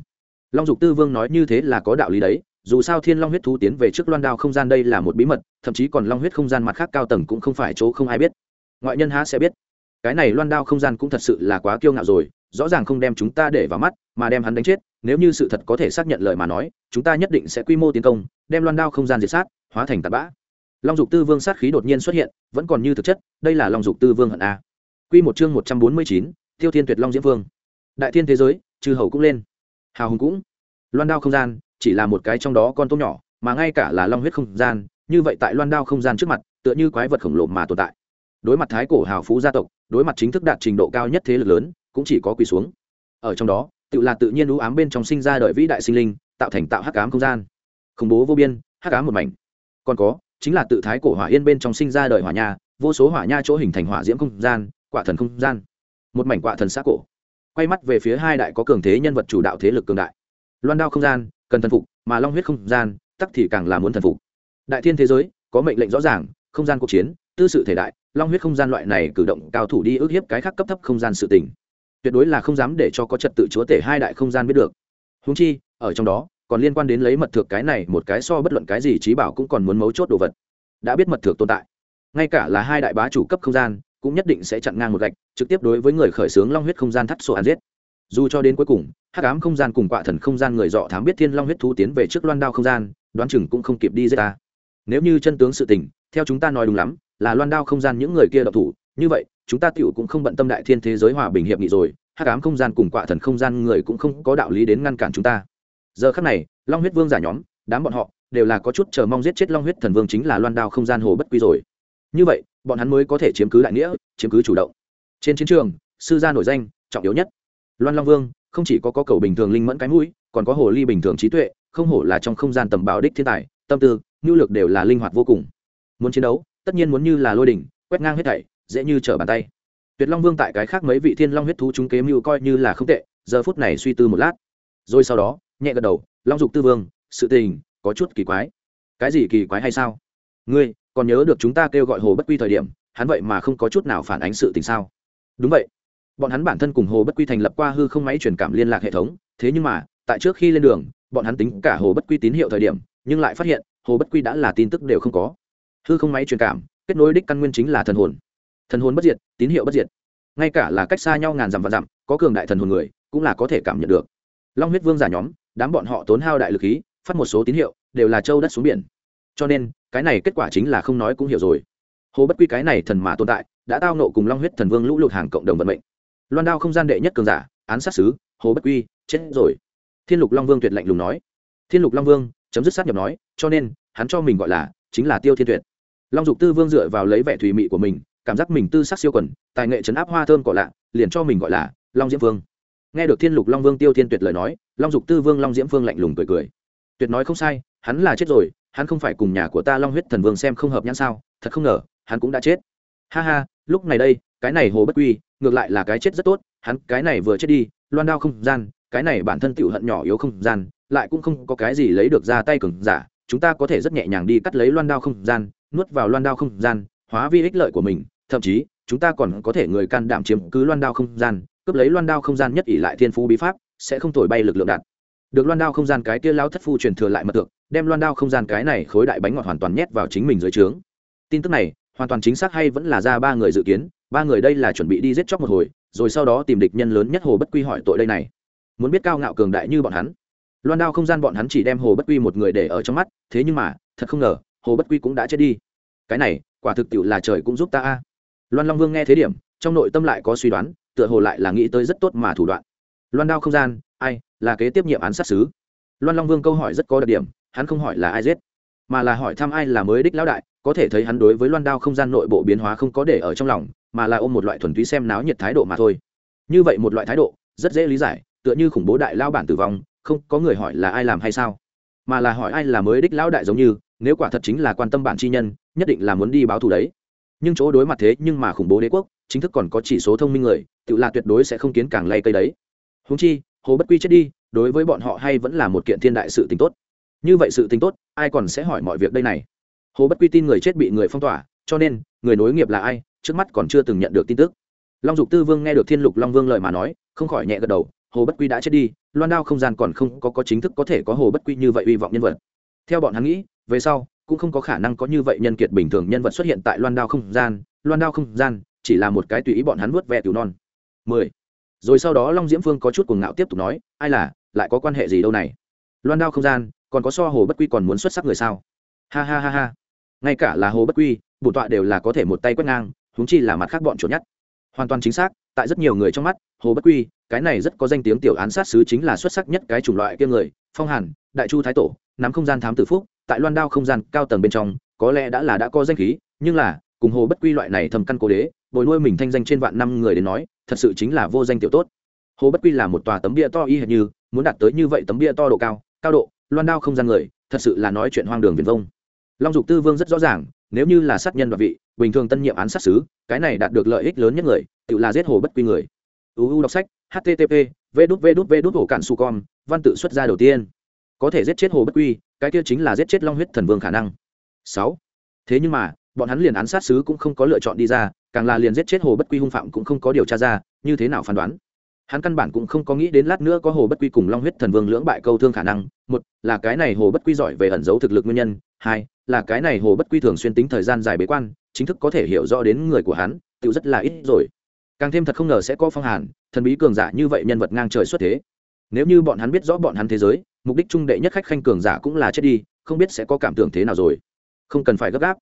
Long dục tư vương nói như thế là có đạo lý đấy dù sao thiên long huyết thú tiến về trước loan đao không gian đây là một bí mật, thậm chí còn long huyết không gian mặt khác cao tầng cũng không phải chỗ không ai biết. Ngoại nhân há sẽ biết. Cái này loan đao không gian cũng thật sự là quá kiêu ngạo rồi, rõ ràng không đem chúng ta để vào mắt, mà đem hắn đánh chết, nếu như sự thật có thể xác nhận lời mà nói, chúng ta nhất định sẽ quy mô tiến công, đem loan đao không gian diệt sát, hóa thành tạt bã. Long dục tư vương sát khí đột nhiên xuất hiện, vẫn còn như thực chất, đây là long dục tư vương hận a. Q một chương một trăm bốn mươi chín, tiêu thiên tuyệt long diễm vương. Đại thiên thế giới, chư hầu cũng lên. Hào hùng cũng. Loan đao không gian chỉ là một cái trong đó con tôm nhỏ, mà ngay cả là long huyết không gian, như vậy tại loan đao không gian trước mặt, tựa như quái vật khổng lồ mà tồn tại. Đối mặt thái cổ hào phú gia tộc, đối mặt chính thức đạt trình độ cao nhất thế lực lớn, cũng chỉ có quỳ xuống. Ở trong đó, tự là tự nhiên ưu ám bên trong sinh ra đời vĩ đại sinh linh, tạo thành tạo hắc ám không gian. Khủng bố vô biên, hắc ám một mảnh. Còn có, chính là tự thái cổ hỏa yên bên trong sinh ra đời hỏa nha, vô số hỏa nha chỗ hình thành hỏa diễm không gian, quả thần không gian. Một mảnh quả thần xã cổ. Quay mắt về phía hai đại có cường thế nhân vật chủ đạo thế lực cường đại. Loan đao không gian cần thần phục, mà long huyết không gian, tắc thì càng là muốn thần phục. Đại thiên thế giới, có mệnh lệnh rõ ràng, không gian cuộc chiến, tư sự thể đại, long huyết không gian loại này cử động cao thủ đi ước hiếp cái khác cấp thấp không gian sự tình. Tuyệt đối là không dám để cho có trật tự chúa tể hai đại không gian biết được. Húng chi, ở trong đó, còn liên quan đến lấy mật thược cái này, một cái so bất luận cái gì trí bảo cũng còn muốn mấu chốt đồ vật. Đã biết mật thược tồn tại. Ngay cả là hai đại bá chủ cấp không gian, cũng nhất định sẽ chặn ngang một gạch, trực tiếp đối với người khởi xướng long huyết không gian thắt sổ hàn giết dù cho đến cuối cùng, hắc ám không gian cùng quạ thần không gian người dọ thám biết thiên long huyết thú tiến về trước loan đao không gian, đoán chừng cũng không kịp đi giết ta. Nếu như chân tướng sự tình, theo chúng ta nói đúng lắm, là loan đao không gian những người kia độc thủ, như vậy, chúng ta tựu cũng không bận tâm đại thiên thế giới hòa bình hiệp nghị rồi, hắc ám không gian cùng quạ thần không gian người cũng không có đạo lý đến ngăn cản chúng ta. Giờ khắc này, long huyết vương giả nhóm, đám bọn họ, đều là có chút chờ mong giết chết long huyết thần vương chính là loan đao không gian hồ bất quy rồi. Như vậy, bọn hắn mới có thể chiếm cứ đại nghĩa, chiếm cứ chủ động. Trên chiến trường, sư gia nổi danh, trọng yếu nhất loan long vương, không chỉ có có cầu bình thường linh mẫn cái mũi, còn có hồ ly bình thường trí tuệ, không hổ là trong không gian tầm bảo đích thiên tài, tâm tư, nhu lực đều là linh hoạt vô cùng. Muốn chiến đấu, tất nhiên muốn như là lôi đỉnh, quét ngang hết thảy, dễ như trở bàn tay. Tuyệt long vương tại cái khác mấy vị thiên long huyết thú chúng kế mưu coi như là không tệ, giờ phút này suy tư một lát. Rồi sau đó, nhẹ gật đầu, long dục tư vương, sự tình có chút kỳ quái. Cái gì kỳ quái hay sao? Ngươi, còn nhớ được chúng ta kêu gọi hồ bất quy thời điểm, hắn vậy mà không có chút nào phản ánh sự tình sao? Đúng vậy bọn hắn bản thân cùng hồ bất quy thành lập qua hư không máy truyền cảm liên lạc hệ thống, thế nhưng mà, tại trước khi lên đường, bọn hắn tính cả hồ bất quy tín hiệu thời điểm, nhưng lại phát hiện, hồ bất quy đã là tin tức đều không có. Hư không máy truyền cảm, kết nối đích căn nguyên chính là thần hồn. Thần hồn bất diệt, tín hiệu bất diệt. Ngay cả là cách xa nhau ngàn dặm và dặm, có cường đại thần hồn người, cũng là có thể cảm nhận được. Long huyết vương giả nhóm, đám bọn họ tốn hao đại lực khí, phát một số tín hiệu, đều là châu đất xuống biển. Cho nên, cái này kết quả chính là không nói cũng hiểu rồi. Hồ bất quy cái này thần mà tồn tại, đã tao nộ cùng long huyết thần vương lũ lụt hàng cộng đồng vận mệnh loan đao không gian đệ nhất cường giả, án sát xứ hồ bất quy, chết rồi. Thiên lục long vương tuyệt lạnh lùng nói. Thiên lục long vương, chấm dứt sát nhập nói, cho nên, hắn cho mình gọi là, chính là tiêu thiên tuyệt. Long dục tư vương dựa vào lấy vẻ thùy mị của mình, cảm giác mình tư sắc siêu quần, tài nghệ chấn áp hoa thơm cỏ lạ, liền cho mình gọi là, long diễm vương. Nghe được thiên lục long vương tiêu thiên tuyệt lời nói, long dục tư vương long diễm vương lạnh lùng cười cười. Tuyệt nói không sai, hắn là chết rồi, hắn không phải cùng nhà của ta long huyết thần vương xem không hợp nhãn sao, thật không ngờ, hắn cũng đã chết. Ha ha, lúc này đây cái này hồ bất quy, ngược lại là cái chết rất tốt, hắn cái này vừa chết đi, loan đao không gian, cái này bản thân tiểu hận nhỏ yếu không gian, lại cũng không có cái gì lấy được ra tay cường giả, chúng ta có thể rất nhẹ nhàng đi cắt lấy loan đao không gian, nuốt vào loan đao không gian, hóa vi ích lợi của mình, thậm chí, chúng ta còn có thể người can đảm chiếm cứ loan đao không gian, cướp lấy loan đao không gian nhất ỷ lại thiên phú bí pháp, sẽ không thổi bay lực lượng đạt. Được loan đao không gian cái kia lao thất phu truyền thừa lại mật tượng, đem loan đao không gian cái này khối đại bánh ngọt hoàn toàn nhét vào chính mình dưới trướng. Tin tức này, hoàn toàn chính xác hay vẫn là ra ba người dự kiến ba người đây là chuẩn bị đi giết chóc một hồi, rồi sau đó tìm địch nhân lớn nhất hồ bất quy hỏi tội đây này. Muốn biết cao ngạo cường đại như bọn hắn. Loan đao không gian bọn hắn chỉ đem hồ bất quy một người để ở trong mắt, thế nhưng mà, thật không ngờ, hồ bất quy cũng đã chết đi. Cái này, quả thực tiệu là trời cũng giúp ta a. Loan long vương nghe thế điểm, trong nội tâm lại có suy đoán, tựa hồ lại là nghĩ tới rất tốt mà thủ đoạn. Loan đao không gian, ai, là kế tiếp nhiệm án sát xứ loan long vương câu hỏi rất có đặc điểm, hắn không hỏi là ai giết, mà là hỏi thăm ai là mới đích lão đại có thể thấy hắn đối với loan đao không gian nội bộ biến hóa không có để ở trong lòng, mà là ôm một loại thuần túy xem náo nhiệt thái độ mà thôi. Như vậy một loại thái độ, rất dễ lý giải, tựa như khủng bố đại lao bản tử vong, không, có người hỏi là ai làm hay sao? Mà là hỏi ai là mới đích lão đại giống như, nếu quả thật chính là quan tâm bản chi nhân, nhất định là muốn đi báo thù đấy. Nhưng chỗ đối mặt thế nhưng mà khủng bố đế quốc, chính thức còn có chỉ số thông minh người, tự là tuyệt đối sẽ không kiến càng lay cây đấy. Húng chi, hồ bất quy chết đi, đối với bọn họ hay vẫn là một kiện thiên đại sự tình tốt. Như vậy sự tình tốt, ai còn sẽ hỏi mọi việc đây này? Hồ bất quy tin người chết bị người phong tỏa cho nên người nối nghiệp là ai trước mắt còn chưa từng nhận được tin tức. Long dục tư vương nghe được thiên lục long vương lời mà nói không khỏi nhẹ gật đầu hồ bất quy đã chết đi loan đao không gian còn không có, có chính thức có thể có hồ bất quy như vậy hy vọng nhân vật. Theo bọn hắn nghĩ về sau cũng không có khả năng có như vậy nhân kiệt bình thường nhân vật xuất hiện tại loan đao không gian loan đao không gian chỉ là một cái tùy ý bọn hắn vớt vẹ tiểu non. Mười. Rồi sau đó long diễm phương có chút cuồng ngạo tiếp tục nói ai là lại có quan hệ gì đâu này? Loan đao không gian còn có so hồ bất quy còn muốn xuất sắc người sao? Ha ha ha ha ngay cả là hồ bất quy, bổn tọa đều là có thể một tay quét ngang, huống chi là mặt khác bọn chuột nhất. Hoàn toàn chính xác, tại rất nhiều người trong mắt, hồ bất quy, cái này rất có danh tiếng tiểu án sát sứ chính là xuất sắc nhất cái chủng loại kia người, phong hàn, đại chu thái tổ, nắm không gian thám tử phúc, tại loan đao không gian cao tầng bên trong, có lẽ đã là đã có danh khí, nhưng là, cùng hồ bất quy loại này thầm căn cố đế, bồi nuôi mình thanh danh trên vạn năm người đến nói, thật sự chính là vô danh tiểu tốt. Hồ bất quy là một tòa tấm bia to y hệt như, muốn đạt tới như vậy tấm bia to độ cao cao độ, loan đao không gian người, thật sự là nói chuyện hoang đường viền vông long dục tư vương rất rõ ràng, nếu như là sát nhân và vị, bình thường tân nhiệm án sát xứ cái này đạt được lợi ích lớn nhất người, tự là giết hồ bất quy người. Uu đọc sách http v đút v đút v đút hồ cạn su con, văn tự xuất ra đầu tiên. Có thể giết chết hồ bất quy, cái kia chính là giết chết long huyết thần vương khả năng. Sáu. Thế nhưng mà, bọn hắn liền án sát xứ cũng không có lựa chọn đi ra, càng là liền giết chết hồ bất quy hung phạm cũng không có điều tra ra, như thế nào phán đoán? Hắn căn bản cũng không có nghĩ đến lát nữa có hồ bất quy cùng long huyết thần vương lưỡng bại câu thương khả năng. Một, là cái này hồ bất quy giỏi về ẩn giấu thực lực nguyên nhân. Hai là cái này hồ bất quy thường xuyên tính thời gian dài bế quan, chính thức có thể hiểu rõ đến người của hắn tự rất là ít rồi. Càng thêm thật không ngờ sẽ có phong hàn, thần bí cường giả như vậy nhân vật ngang trời xuất thế. Nếu như bọn hắn biết rõ bọn hắn thế giới, mục đích trung đệ nhất khách khanh cường giả cũng là chết đi, không biết sẽ có cảm tưởng thế nào rồi. Không cần phải gấp gáp.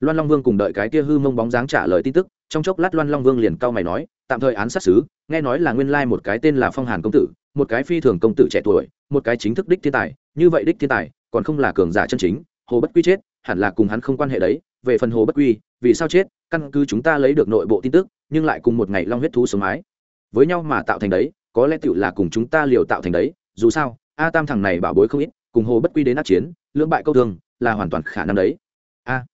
Loan long vương cùng đợi cái kia hư mông bóng dáng trả lời tin tức, trong chốc lát loan long vương liền cau mày nói, tạm thời án sát xứ, nghe nói là nguyên lai một cái tên là phong hàn công tử, một cái phi thường công tử trẻ tuổi, một cái chính thức đích thiên tài, như vậy đích thiên tài, còn không là cường giả chân chính, hồ bất quy chết hẳn là cùng hắn không quan hệ đấy, về phần hồ bất quy, vì sao chết, căn cứ chúng ta lấy được nội bộ tin tức, nhưng lại cùng một ngày long huyết thú sống mái. Với nhau mà tạo thành đấy, có lẽ tựu là cùng chúng ta liều tạo thành đấy, dù sao, a tam thằng này bảo bối không ít, cùng hồ bất quy đến át chiến, lưỡng bại câu thương, là hoàn toàn khả năng đấy. A,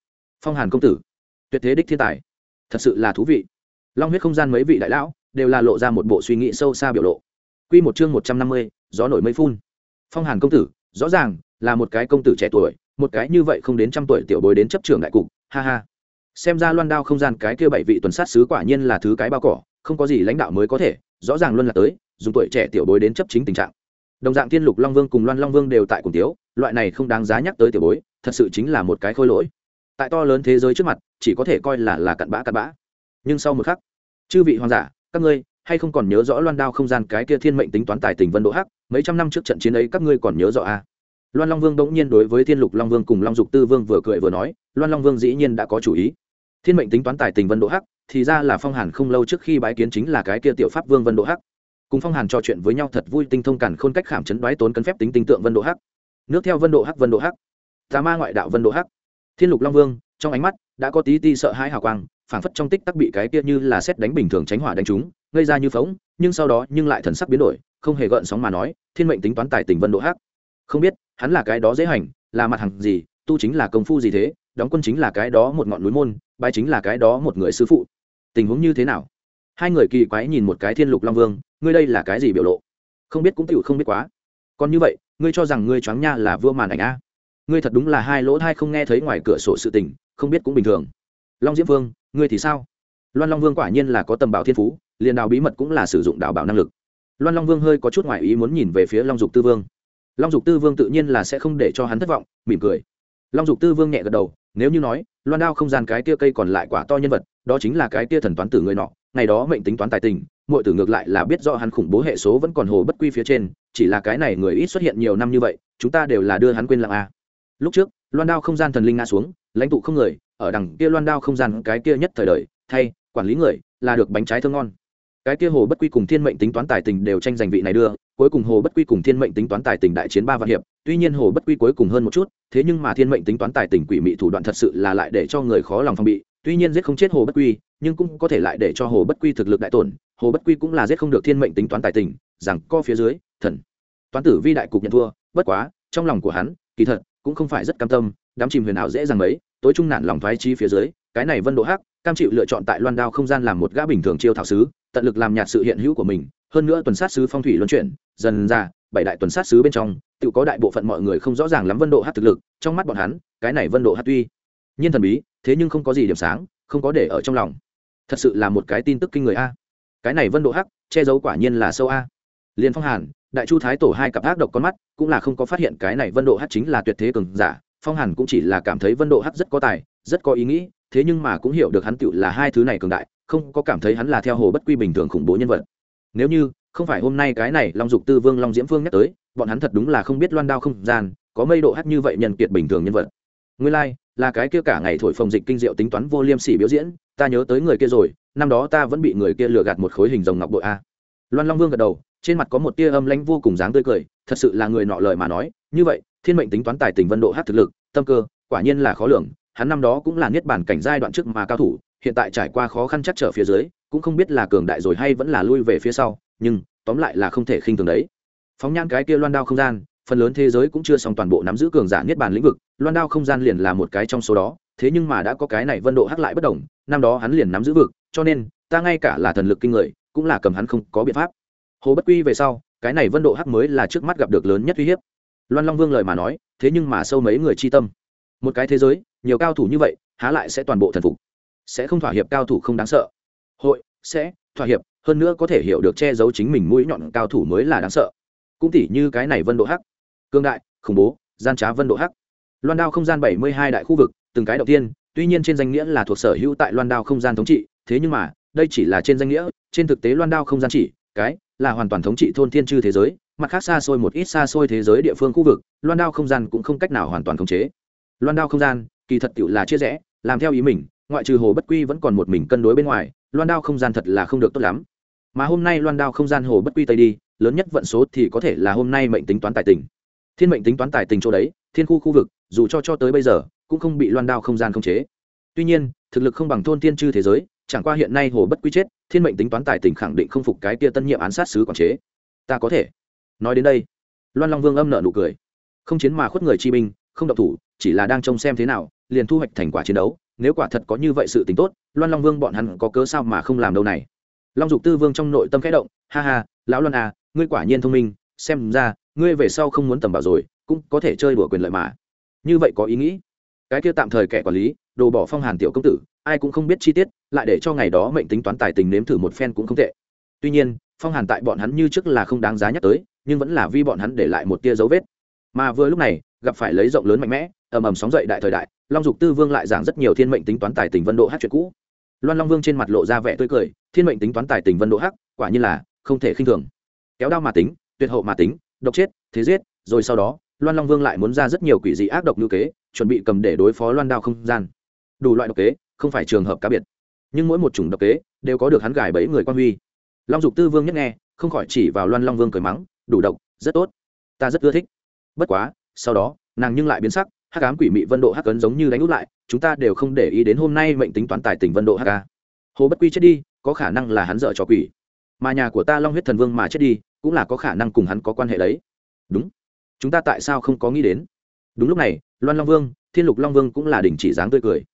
phong hàn công tử, tuyệt thế đích thiên tài, thật sự là thú vị. Long huyết không gian mấy vị đại lão, đều là lộ ra một bộ suy nghĩ sâu xa biểu lộ. Q một chương một trăm năm mươi, gió nổi mây phun. Phong hàn công tử, rõ ràng là một cái công tử trẻ tuổi một cái như vậy không đến trăm tuổi tiểu bối đến chấp trường đại cục, ha ha. Xem ra loan đao không gian cái kia bảy vị tuần sát sứ quả nhiên là thứ cái bao cỏ, không có gì lãnh đạo mới có thể, rõ ràng luôn là tới, dùng tuổi trẻ tiểu bối đến chấp chính tình trạng. Đồng dạng thiên lục long vương cùng loan long vương đều tại cùng tiếu, loại này không đáng giá nhắc tới tiểu bối, thật sự chính là một cái khôi lỗi. Tại to lớn thế giới trước mặt, chỉ có thể coi là là cặn bã cặn bã. Nhưng sau một khắc, chư vị hoàng giả, các ngươi, hay không còn nhớ rõ loan đao không gian cái kia thiên mệnh tính toán tài tình vân độ hắc, mấy trăm năm trước trận chiến ấy các ngươi còn nhớ rõ à? Loan long vương bỗng nhiên đối với thiên lục long vương cùng long dục tư vương vừa cười vừa nói, loan long vương dĩ nhiên đã có chủ ý. Thiên mệnh tính toán tài tình vân độ hắc, thì ra là phong hàn không lâu trước khi bái kiến chính là cái kia tiểu pháp vương vân độ hắc. Cùng phong hàn trò chuyện với nhau thật vui tinh thông cản khôn cách khảm chấn đoái tốn cân phép tính tinh tượng vân độ hắc. Nước theo vân độ hắc, vân độ hắc. Tà ma ngoại đạo vân độ hắc. Thiên lục long vương, trong ánh mắt đã có tí ti sợ hãi hào quang, phảng phất trong tích tắc bị cái kia như là xét đánh bình thường tránh hỏa đánh trúng gây ra như phóng nhưng sau đó nhưng lại thần sắc biến đổi, không hề gợn sóng mà nói, thiên mệnh tính toán tài tình vân độ hắc. Không biết hắn là cái đó dễ hành, là mặt hàng gì, tu chính là công phu gì thế, đóng quân chính là cái đó một ngọn núi môn bài chính là cái đó một người sư phụ. Tình huống như thế nào? Hai người kỳ quái nhìn một cái thiên lục long vương, ngươi đây là cái gì biểu lộ? Không biết cũng tựu không biết quá. Còn như vậy, ngươi cho rằng ngươi choáng nha là vua màn ảnh a? Ngươi thật đúng là hai lỗ thai không nghe thấy ngoài cửa sổ sự tình, không biết cũng bình thường. Long diễm vương, ngươi thì sao? Loan long vương quả nhiên là có tầm bảo thiên phú, liền đào bí mật cũng là sử dụng đào bảo năng lực. Loan long vương hơi có chút ngoại ý muốn nhìn về phía long dục tư vương long dục tư vương tự nhiên là sẽ không để cho hắn thất vọng, mỉm cười. Long dục tư vương nhẹ gật đầu, nếu như nói, loan đao không gian cái tia cây còn lại quả to nhân vật, đó chính là cái tia thần toán tử người nọ, ngày đó mệnh tính toán tài tình mọi tử ngược lại là biết rõ hắn khủng bố hệ số vẫn còn hồ bất quy phía trên, chỉ là cái này người ít xuất hiện nhiều năm như vậy, chúng ta đều là đưa hắn quên lặng a à. lúc trước, loan đao không gian thần linh ngã xuống, lãnh tụ không người, ở đằng kia loan đao không gian cái kia nhất thời đời, thay, quản lý người, là được bánh trái thơm ngon cái kia hồ bất quy cùng thiên mệnh tính toán tài tình đều tranh giành vị này đưa, cuối cùng hồ bất quy cùng thiên mệnh tính toán tài tình đại chiến ba vạn hiệp, tuy nhiên hồ bất quy cuối cùng hơn một chút, thế nhưng mà thiên mệnh tính toán tài tình quỷ mị thủ đoạn thật sự là lại để cho người khó lòng phòng bị, tuy nhiên giết không chết hồ bất quy, nhưng cũng có thể lại để cho hồ bất quy thực lực đại tổn, hồ bất quy cũng là giết không được thiên mệnh tính toán tài tình, rằng co phía dưới, thần, toán tử vi đại cục nhận thua, bất quá, trong lòng của hắn, kỳ thật, cũng không phải rất cam tâm, đám chìm huyền ảo dễ dàng mấy, tối trung nản lòng thoái chi phía dưới, cái này vân độ hắc cam chịu lựa chọn tại loan đao không gian làm một gã bình thường chiêu thảo sứ, tận lực làm nhạt sự hiện hữu của mình. Hơn nữa tuần sát sứ phong thủy luân chuyển, dần ra, bảy đại tuần sát sứ bên trong, tự có đại bộ phận mọi người không rõ ràng lắm vân độ hát thực lực, trong mắt bọn hắn, cái này vân độ hát tuy nhiên thần bí, thế nhưng không có gì điểm sáng, không có để ở trong lòng. Thật sự là một cái tin tức kinh người a. Cái này vân độ hắc, che giấu quả nhiên là sâu a. Liên phong hàn, đại chu thái tổ hai cặp ác độc con mắt, cũng là không có phát hiện cái này vân độ hắc chính là tuyệt thế cường giả. Phong hàn cũng chỉ là cảm thấy vân độ hắc rất có tài, rất có ý nghĩ thế nhưng mà cũng hiểu được hắn tựu là hai thứ này cường đại không có cảm thấy hắn là theo hồ bất quy bình thường khủng bố nhân vật. Nếu như không phải hôm nay cái này long dục tư vương long diễm phương nhắc tới bọn hắn thật đúng là không biết loan đao không gian có mây độ hát như vậy nhân kiệt bình thường nhân vật. Nguyên lai、like, là cái kia cả ngày thổi phồng dịch kinh diệu tính toán vô liêm sỉ biểu diễn ta nhớ tới người kia rồi năm đó ta vẫn bị người kia lừa gạt một khối hình rồng ngọc bội a. Loan long vương gật đầu trên mặt có một tia âm lãnh vô cùng dáng tươi cười thật sự là người nọ lời mà nói như vậy thiên mệnh tính toán tài tình vân độ hát thực lực tâm cơ quả nhiên là khó lường hắn năm đó cũng là niết bản cảnh giai đoạn trước mà cao thủ, hiện tại trải qua khó khăn chắc trở phía dưới, cũng không biết là cường đại rồi hay vẫn là lui về phía sau, nhưng, tóm lại là không thể khinh thường đấy. Phóng nhãn cái kia loan đao không gian, phần lớn thế giới cũng chưa xong toàn bộ nắm giữ cường giả niết bàn lĩnh vực, loan đao không gian liền là một cái trong số đó, thế nhưng mà đã có cái này vân độ hắc lại bất đồng năm đó hắn liền nắm giữ vực, cho nên, ta ngay cả là thần lực kinh người, cũng là cầm hắn không có biện pháp. Hồ bất quy về sau, cái này vân độ hắc mới là trước mắt gặp được lớn nhất uy hiếp. Loan long vương lời mà nói, thế nhưng mà sâu mấy người chi tâm một cái thế giới, nhiều cao thủ như vậy, há lại sẽ toàn bộ thần phục. Sẽ không thỏa hiệp cao thủ không đáng sợ. Hội, sẽ, thỏa hiệp, hơn nữa có thể hiểu được che giấu chính mình mũi nhọn cao thủ mới là đáng sợ. Cũng tỉ như cái này vân độ hắc. Cương đại, khủng bố, gian trá vân độ hắc. Loan đao không gian bảy mươi hai đại khu vực, từng cái đầu tiên, tuy nhiên trên danh nghĩa là thuộc sở hữu tại loan đao không gian thống trị, thế nhưng mà, đây chỉ là trên danh nghĩa, trên thực tế loan đao không gian chỉ, cái, là hoàn toàn thống trị thôn thiên chư thế giới, mặt khác xa xôi một ít xa xôi thế giới địa phương khu vực, loan đao không gian cũng không cách nào hoàn toàn khống chế loan đao không gian, kỳ thật tựu là chia rẽ, làm theo ý mình, ngoại trừ hồ bất quy vẫn còn một mình cân đối bên ngoài, loan đao không gian thật là không được tốt lắm. Mà hôm nay loan đao không gian hồ bất quy tây đi, lớn nhất vận số thì có thể là hôm nay mệnh tính toán tài tình. Thiên mệnh tính toán tài tình chỗ đấy, thiên khu khu vực, dù cho cho tới bây giờ, cũng không bị loan đao không gian khống chế. Tuy nhiên, thực lực không bằng thôn tiên chư thế giới, chẳng qua hiện nay hồ bất quy chết, thiên mệnh tính toán tài tình khẳng định không phục cái kia tân nhiệm án sát sứ quản chế. Ta có thể. Nói đến đây, loan long vương âm nợ nụ cười. Không chiến mà khuất người chi binh không độc thủ, chỉ là đang trông xem thế nào, liền thu hoạch thành quả chiến đấu. Nếu quả thật có như vậy sự t ì n h tốt, loan long vương bọn hắn có cớ sao mà không làm đâu này? Long dục tư vương trong nội tâm khẽ động, ha ha, lão loan à ngươi quả nhiên thông minh, xem ra, ngươi về sau không muốn tầm bảo rồi, cũng có thể chơi đùa quyền lợi mà. Như vậy có ý nghĩ. Cái kia tạm thời kẻ quản lý, đồ bỏ phong hàn tiểu công tử, ai cũng không biết chi tiết, lại để cho ngày đó mệnh tính toán tài tình nếm thử một phen cũng không tệ. Tuy nhiên, phong hàn tại bọn hắn như trước là không đáng giá nhắc tới, nhưng vẫn là vì bọn hắn để lại một tia dấu vết. Mà vừa lúc này gặp phải lấy rộng lớn mạnh mẽ, ầm ầm sóng dậy đại thời đại, long dục tư vương lại giảng rất nhiều thiên mệnh tính toán tài tình vân độ hát chuyện cũ. Loan long vương trên mặt lộ ra vẻ tươi cười, thiên mệnh tính toán tài tình vân độ hắc, quả như là không thể khinh thường. Kéo đao mà tính, tuyệt hậu mà tính, độc chết, thế giết, rồi sau đó, loan long vương lại muốn ra rất nhiều quỷ dị ác độc ngữ kế, chuẩn bị cầm để đối phó loan đao không gian. Đủ loại độc kế, không phải trường hợp cá biệt. Nhưng mỗi một chủng độc kế đều có được hắn gài bẫy người quan huy. Long dục tư vương nhất nghe, không khỏi chỉ vào loan long vương cười mắng, đủ độc, rất tốt, ta rất ưa thích. Bất quá sau đó, nàng nhưng lại biến sắc, hắc ám quỷ mị vân độ hắc ấn giống như đánh út lại, chúng ta đều không để ý đến hôm nay mệnh tính toán tài tình vân độ hk hồ bất quy chết đi, có khả năng là hắn dợ cho quỷ. Mà nhà của ta long huyết thần vương mà chết đi, cũng là có khả năng cùng hắn có quan hệ đấy. Đúng. Chúng ta tại sao không có nghĩ đến? Đúng lúc này, loan long vương, thiên lục long vương cũng là đình chỉ dáng tươi cười.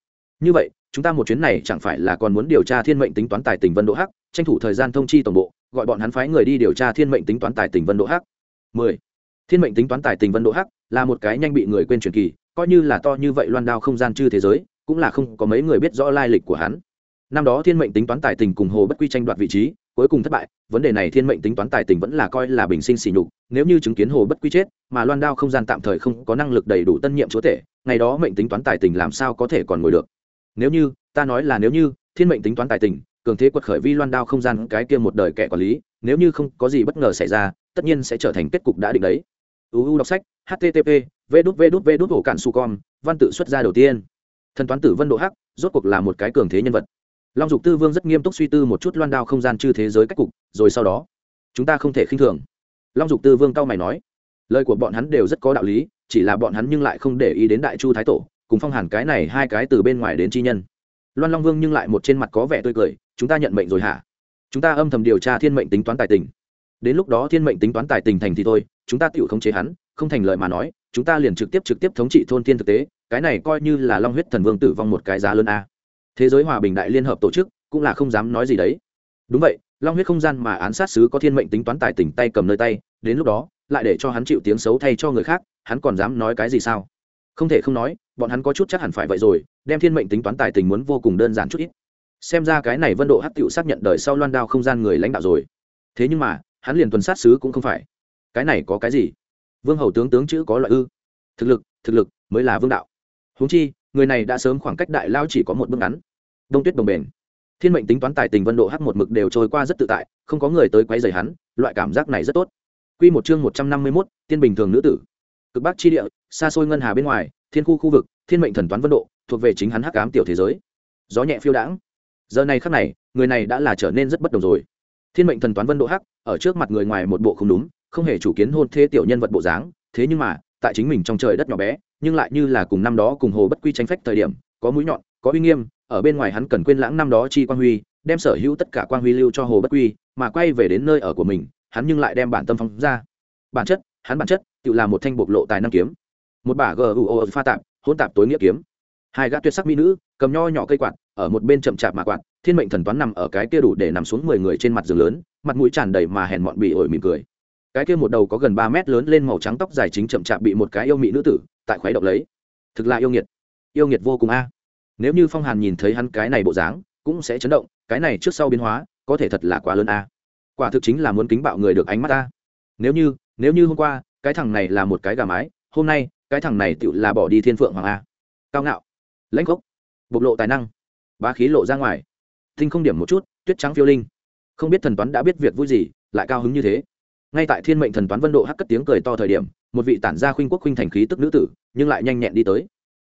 Như vậy, chúng ta một chuyến này chẳng phải là còn muốn điều tra thiên mệnh tính toán tài tình vân độ hắc, tranh thủ thời gian thông chi tổng bộ, gọi bọn hắn phái người đi điều tra thiên mệnh tính toán tài tình vân độ hắc. Mười. Thiên mệnh tính toán tài tình vân độ hắc là một cái nhanh bị người quên truyền kỳ, coi như là to như vậy loan đao không gian chư thế giới, cũng là không có mấy người biết rõ lai lịch của hắn. Năm đó thiên mệnh tính toán tài tình cùng hồ bất quy tranh đoạt vị trí, cuối cùng thất bại, vấn đề này thiên mệnh tính toán tài tình vẫn là coi là bình sinh xỉ nhục, nếu như chứng kiến hồ bất quy chết, mà loan đao không gian tạm thời không có năng lực đầy đủ tân nhiệm chúa tể, ngày đó mệnh tính toán tài tình làm sao có thể còn ngồi được. Nếu như, ta nói là nếu như, thiên mệnh tính toán tài tình, cường thế quật khởi vi loan đao không gian cái kia một đời kẻ quản lý, nếu như không có gì bất ngờ xảy ra, tất nhiên sẽ trở thành kết cục đã định đấy. Uu đọc sách http v đút v đút v đút hổ cạn su com, văn tự xuất ra đầu tiên. Thần toán tử vân độ hắc, rốt cuộc là một cái cường thế nhân vật. Long dục tư vương rất nghiêm túc suy tư một chút loan đao không gian chư thế giới cách cục, rồi sau đó, chúng ta không thể khinh thường. Long dục tư vương cao mày nói, lời của bọn hắn đều rất có đạo lý, chỉ là bọn hắn nhưng lại không để ý đến đại chu thái tổ, cùng phong hàn cái này hai cái từ bên ngoài đến chi nhân. Loan long vương nhưng lại một trên mặt có vẻ tươi cười, chúng ta nhận mệnh rồi hả? Chúng ta âm thầm điều tra thiên mệnh tính toán tài tình. Đến lúc đó thiên mệnh tính toán tài tình thành thì thôi, chúng ta tự khống chế hắn không thành lợi mà nói, chúng ta liền trực tiếp trực tiếp thống trị thôn thiên thực tế, cái này coi như là long huyết thần vương tử vong một cái giá lớn a. Thế giới hòa bình đại liên hợp tổ chức cũng là không dám nói gì đấy. Đúng vậy, long huyết không gian mà án sát sứ có thiên mệnh tính toán tài tỉnh tay cầm nơi tay, đến lúc đó, lại để cho hắn chịu tiếng xấu thay cho người khác, hắn còn dám nói cái gì sao? Không thể không nói, bọn hắn có chút chắc hẳn phải vậy rồi, đem thiên mệnh tính toán tài tình muốn vô cùng đơn giản chút ít. Xem ra cái này vân độ hắc tựu xác nhận đời sau loan đao không gian người lãnh đạo rồi. Thế nhưng mà, hắn liền tuần sát sứ cũng không phải. Cái này có cái gì? Vương hầu tướng tướng chữ có loại ư. Thực lực thực lực mới là vương đạo. Huống chi, người này đã sớm khoảng cách đại lao chỉ có một bước ngắn. Đông tuyết đồng bền. Thiên mệnh tính toán tài tình vân độ h một mực đều trôi qua rất tự tại, không có người tới quấy rầy hắn, loại cảm giác này rất tốt. Q một chương một trăm năm mươi mốt, tiên bình thường nữ tử. Cực bắc chi địa, xa xôi ngân hà bên ngoài, thiên khu khu vực, thiên mệnh thần toán vân độ, thuộc về chính hắn hắc cám tiểu thế giới. Gió nhẹ phiêu đãng. Giờ này khắc này, người này đã là trở nên rất bất đồng rồi. Thiên mệnh thần toán vân độ hắc, ở trước mặt người ngoài một bộ không đúng không hề chủ kiến hôn thế tiểu nhân vật bộ dáng, thế nhưng mà, tại chính mình trong trời đất nhỏ bé, nhưng lại như là cùng năm đó cùng hồ bất quy tranh phách thời điểm, có mũi nhọn, có uy nghiêm, ở bên ngoài hắn cần quên lãng năm đó chi quan huy, đem sở hữu tất cả quan huy lưu cho hồ bất quy, mà quay về đến nơi ở của mình, hắn nhưng lại đem bản tâm phóng ra. Bản chất, hắn bản chất, tự là một thanh bộc lộ tài năng kiếm. Một bả gu pha tạp hôn tạp tối nghĩa kiếm. Hai gã tuyệt sắc mỹ nữ, cầm nho nhỏ cây quạt, ở một bên chậm chạp mà quạt, thiên mệnh thần toán nằm ở cái kia đủ để nằm xuống mười người trên mặt giường lớn, mặt mũi tràn đầy mà hèn mọn bị ổi mỉm cười cái kia một đầu có gần ba mét lớn lên màu trắng tóc dài chính chậm chạp bị một cái yêu mị nữ tử tại khoái động lấy. Thực là yêu nghiệt. Yêu nghiệt vô cùng a. Nếu như phong hàn nhìn thấy hắn cái này bộ dáng, cũng sẽ chấn động, cái này trước sau biến hóa, có thể thật là quá lớn a. Quả thực chính là muốn kính bạo người được ánh mắt ta nếu như nếu như hôm qua, cái thằng này là một cái gà mái, hôm nay, cái thằng này tựu là bỏ đi thiên phượng hoàng a. Cao ngạo. Lãnh gốc bộc lộ tài năng. Bá khí lộ ra ngoài. Tinh không điểm một chút, tuyết trắng phiêu linh. Không biết thần toán đã biết việc vui gì, lại cao hứng như thế ngay tại thiên mệnh thần toán vân độ hắc cất tiếng cười to thời điểm, một vị tản gia khuynh quốc khuynh thành khí tức nữ tử, nhưng lại nhanh nhẹn đi tới.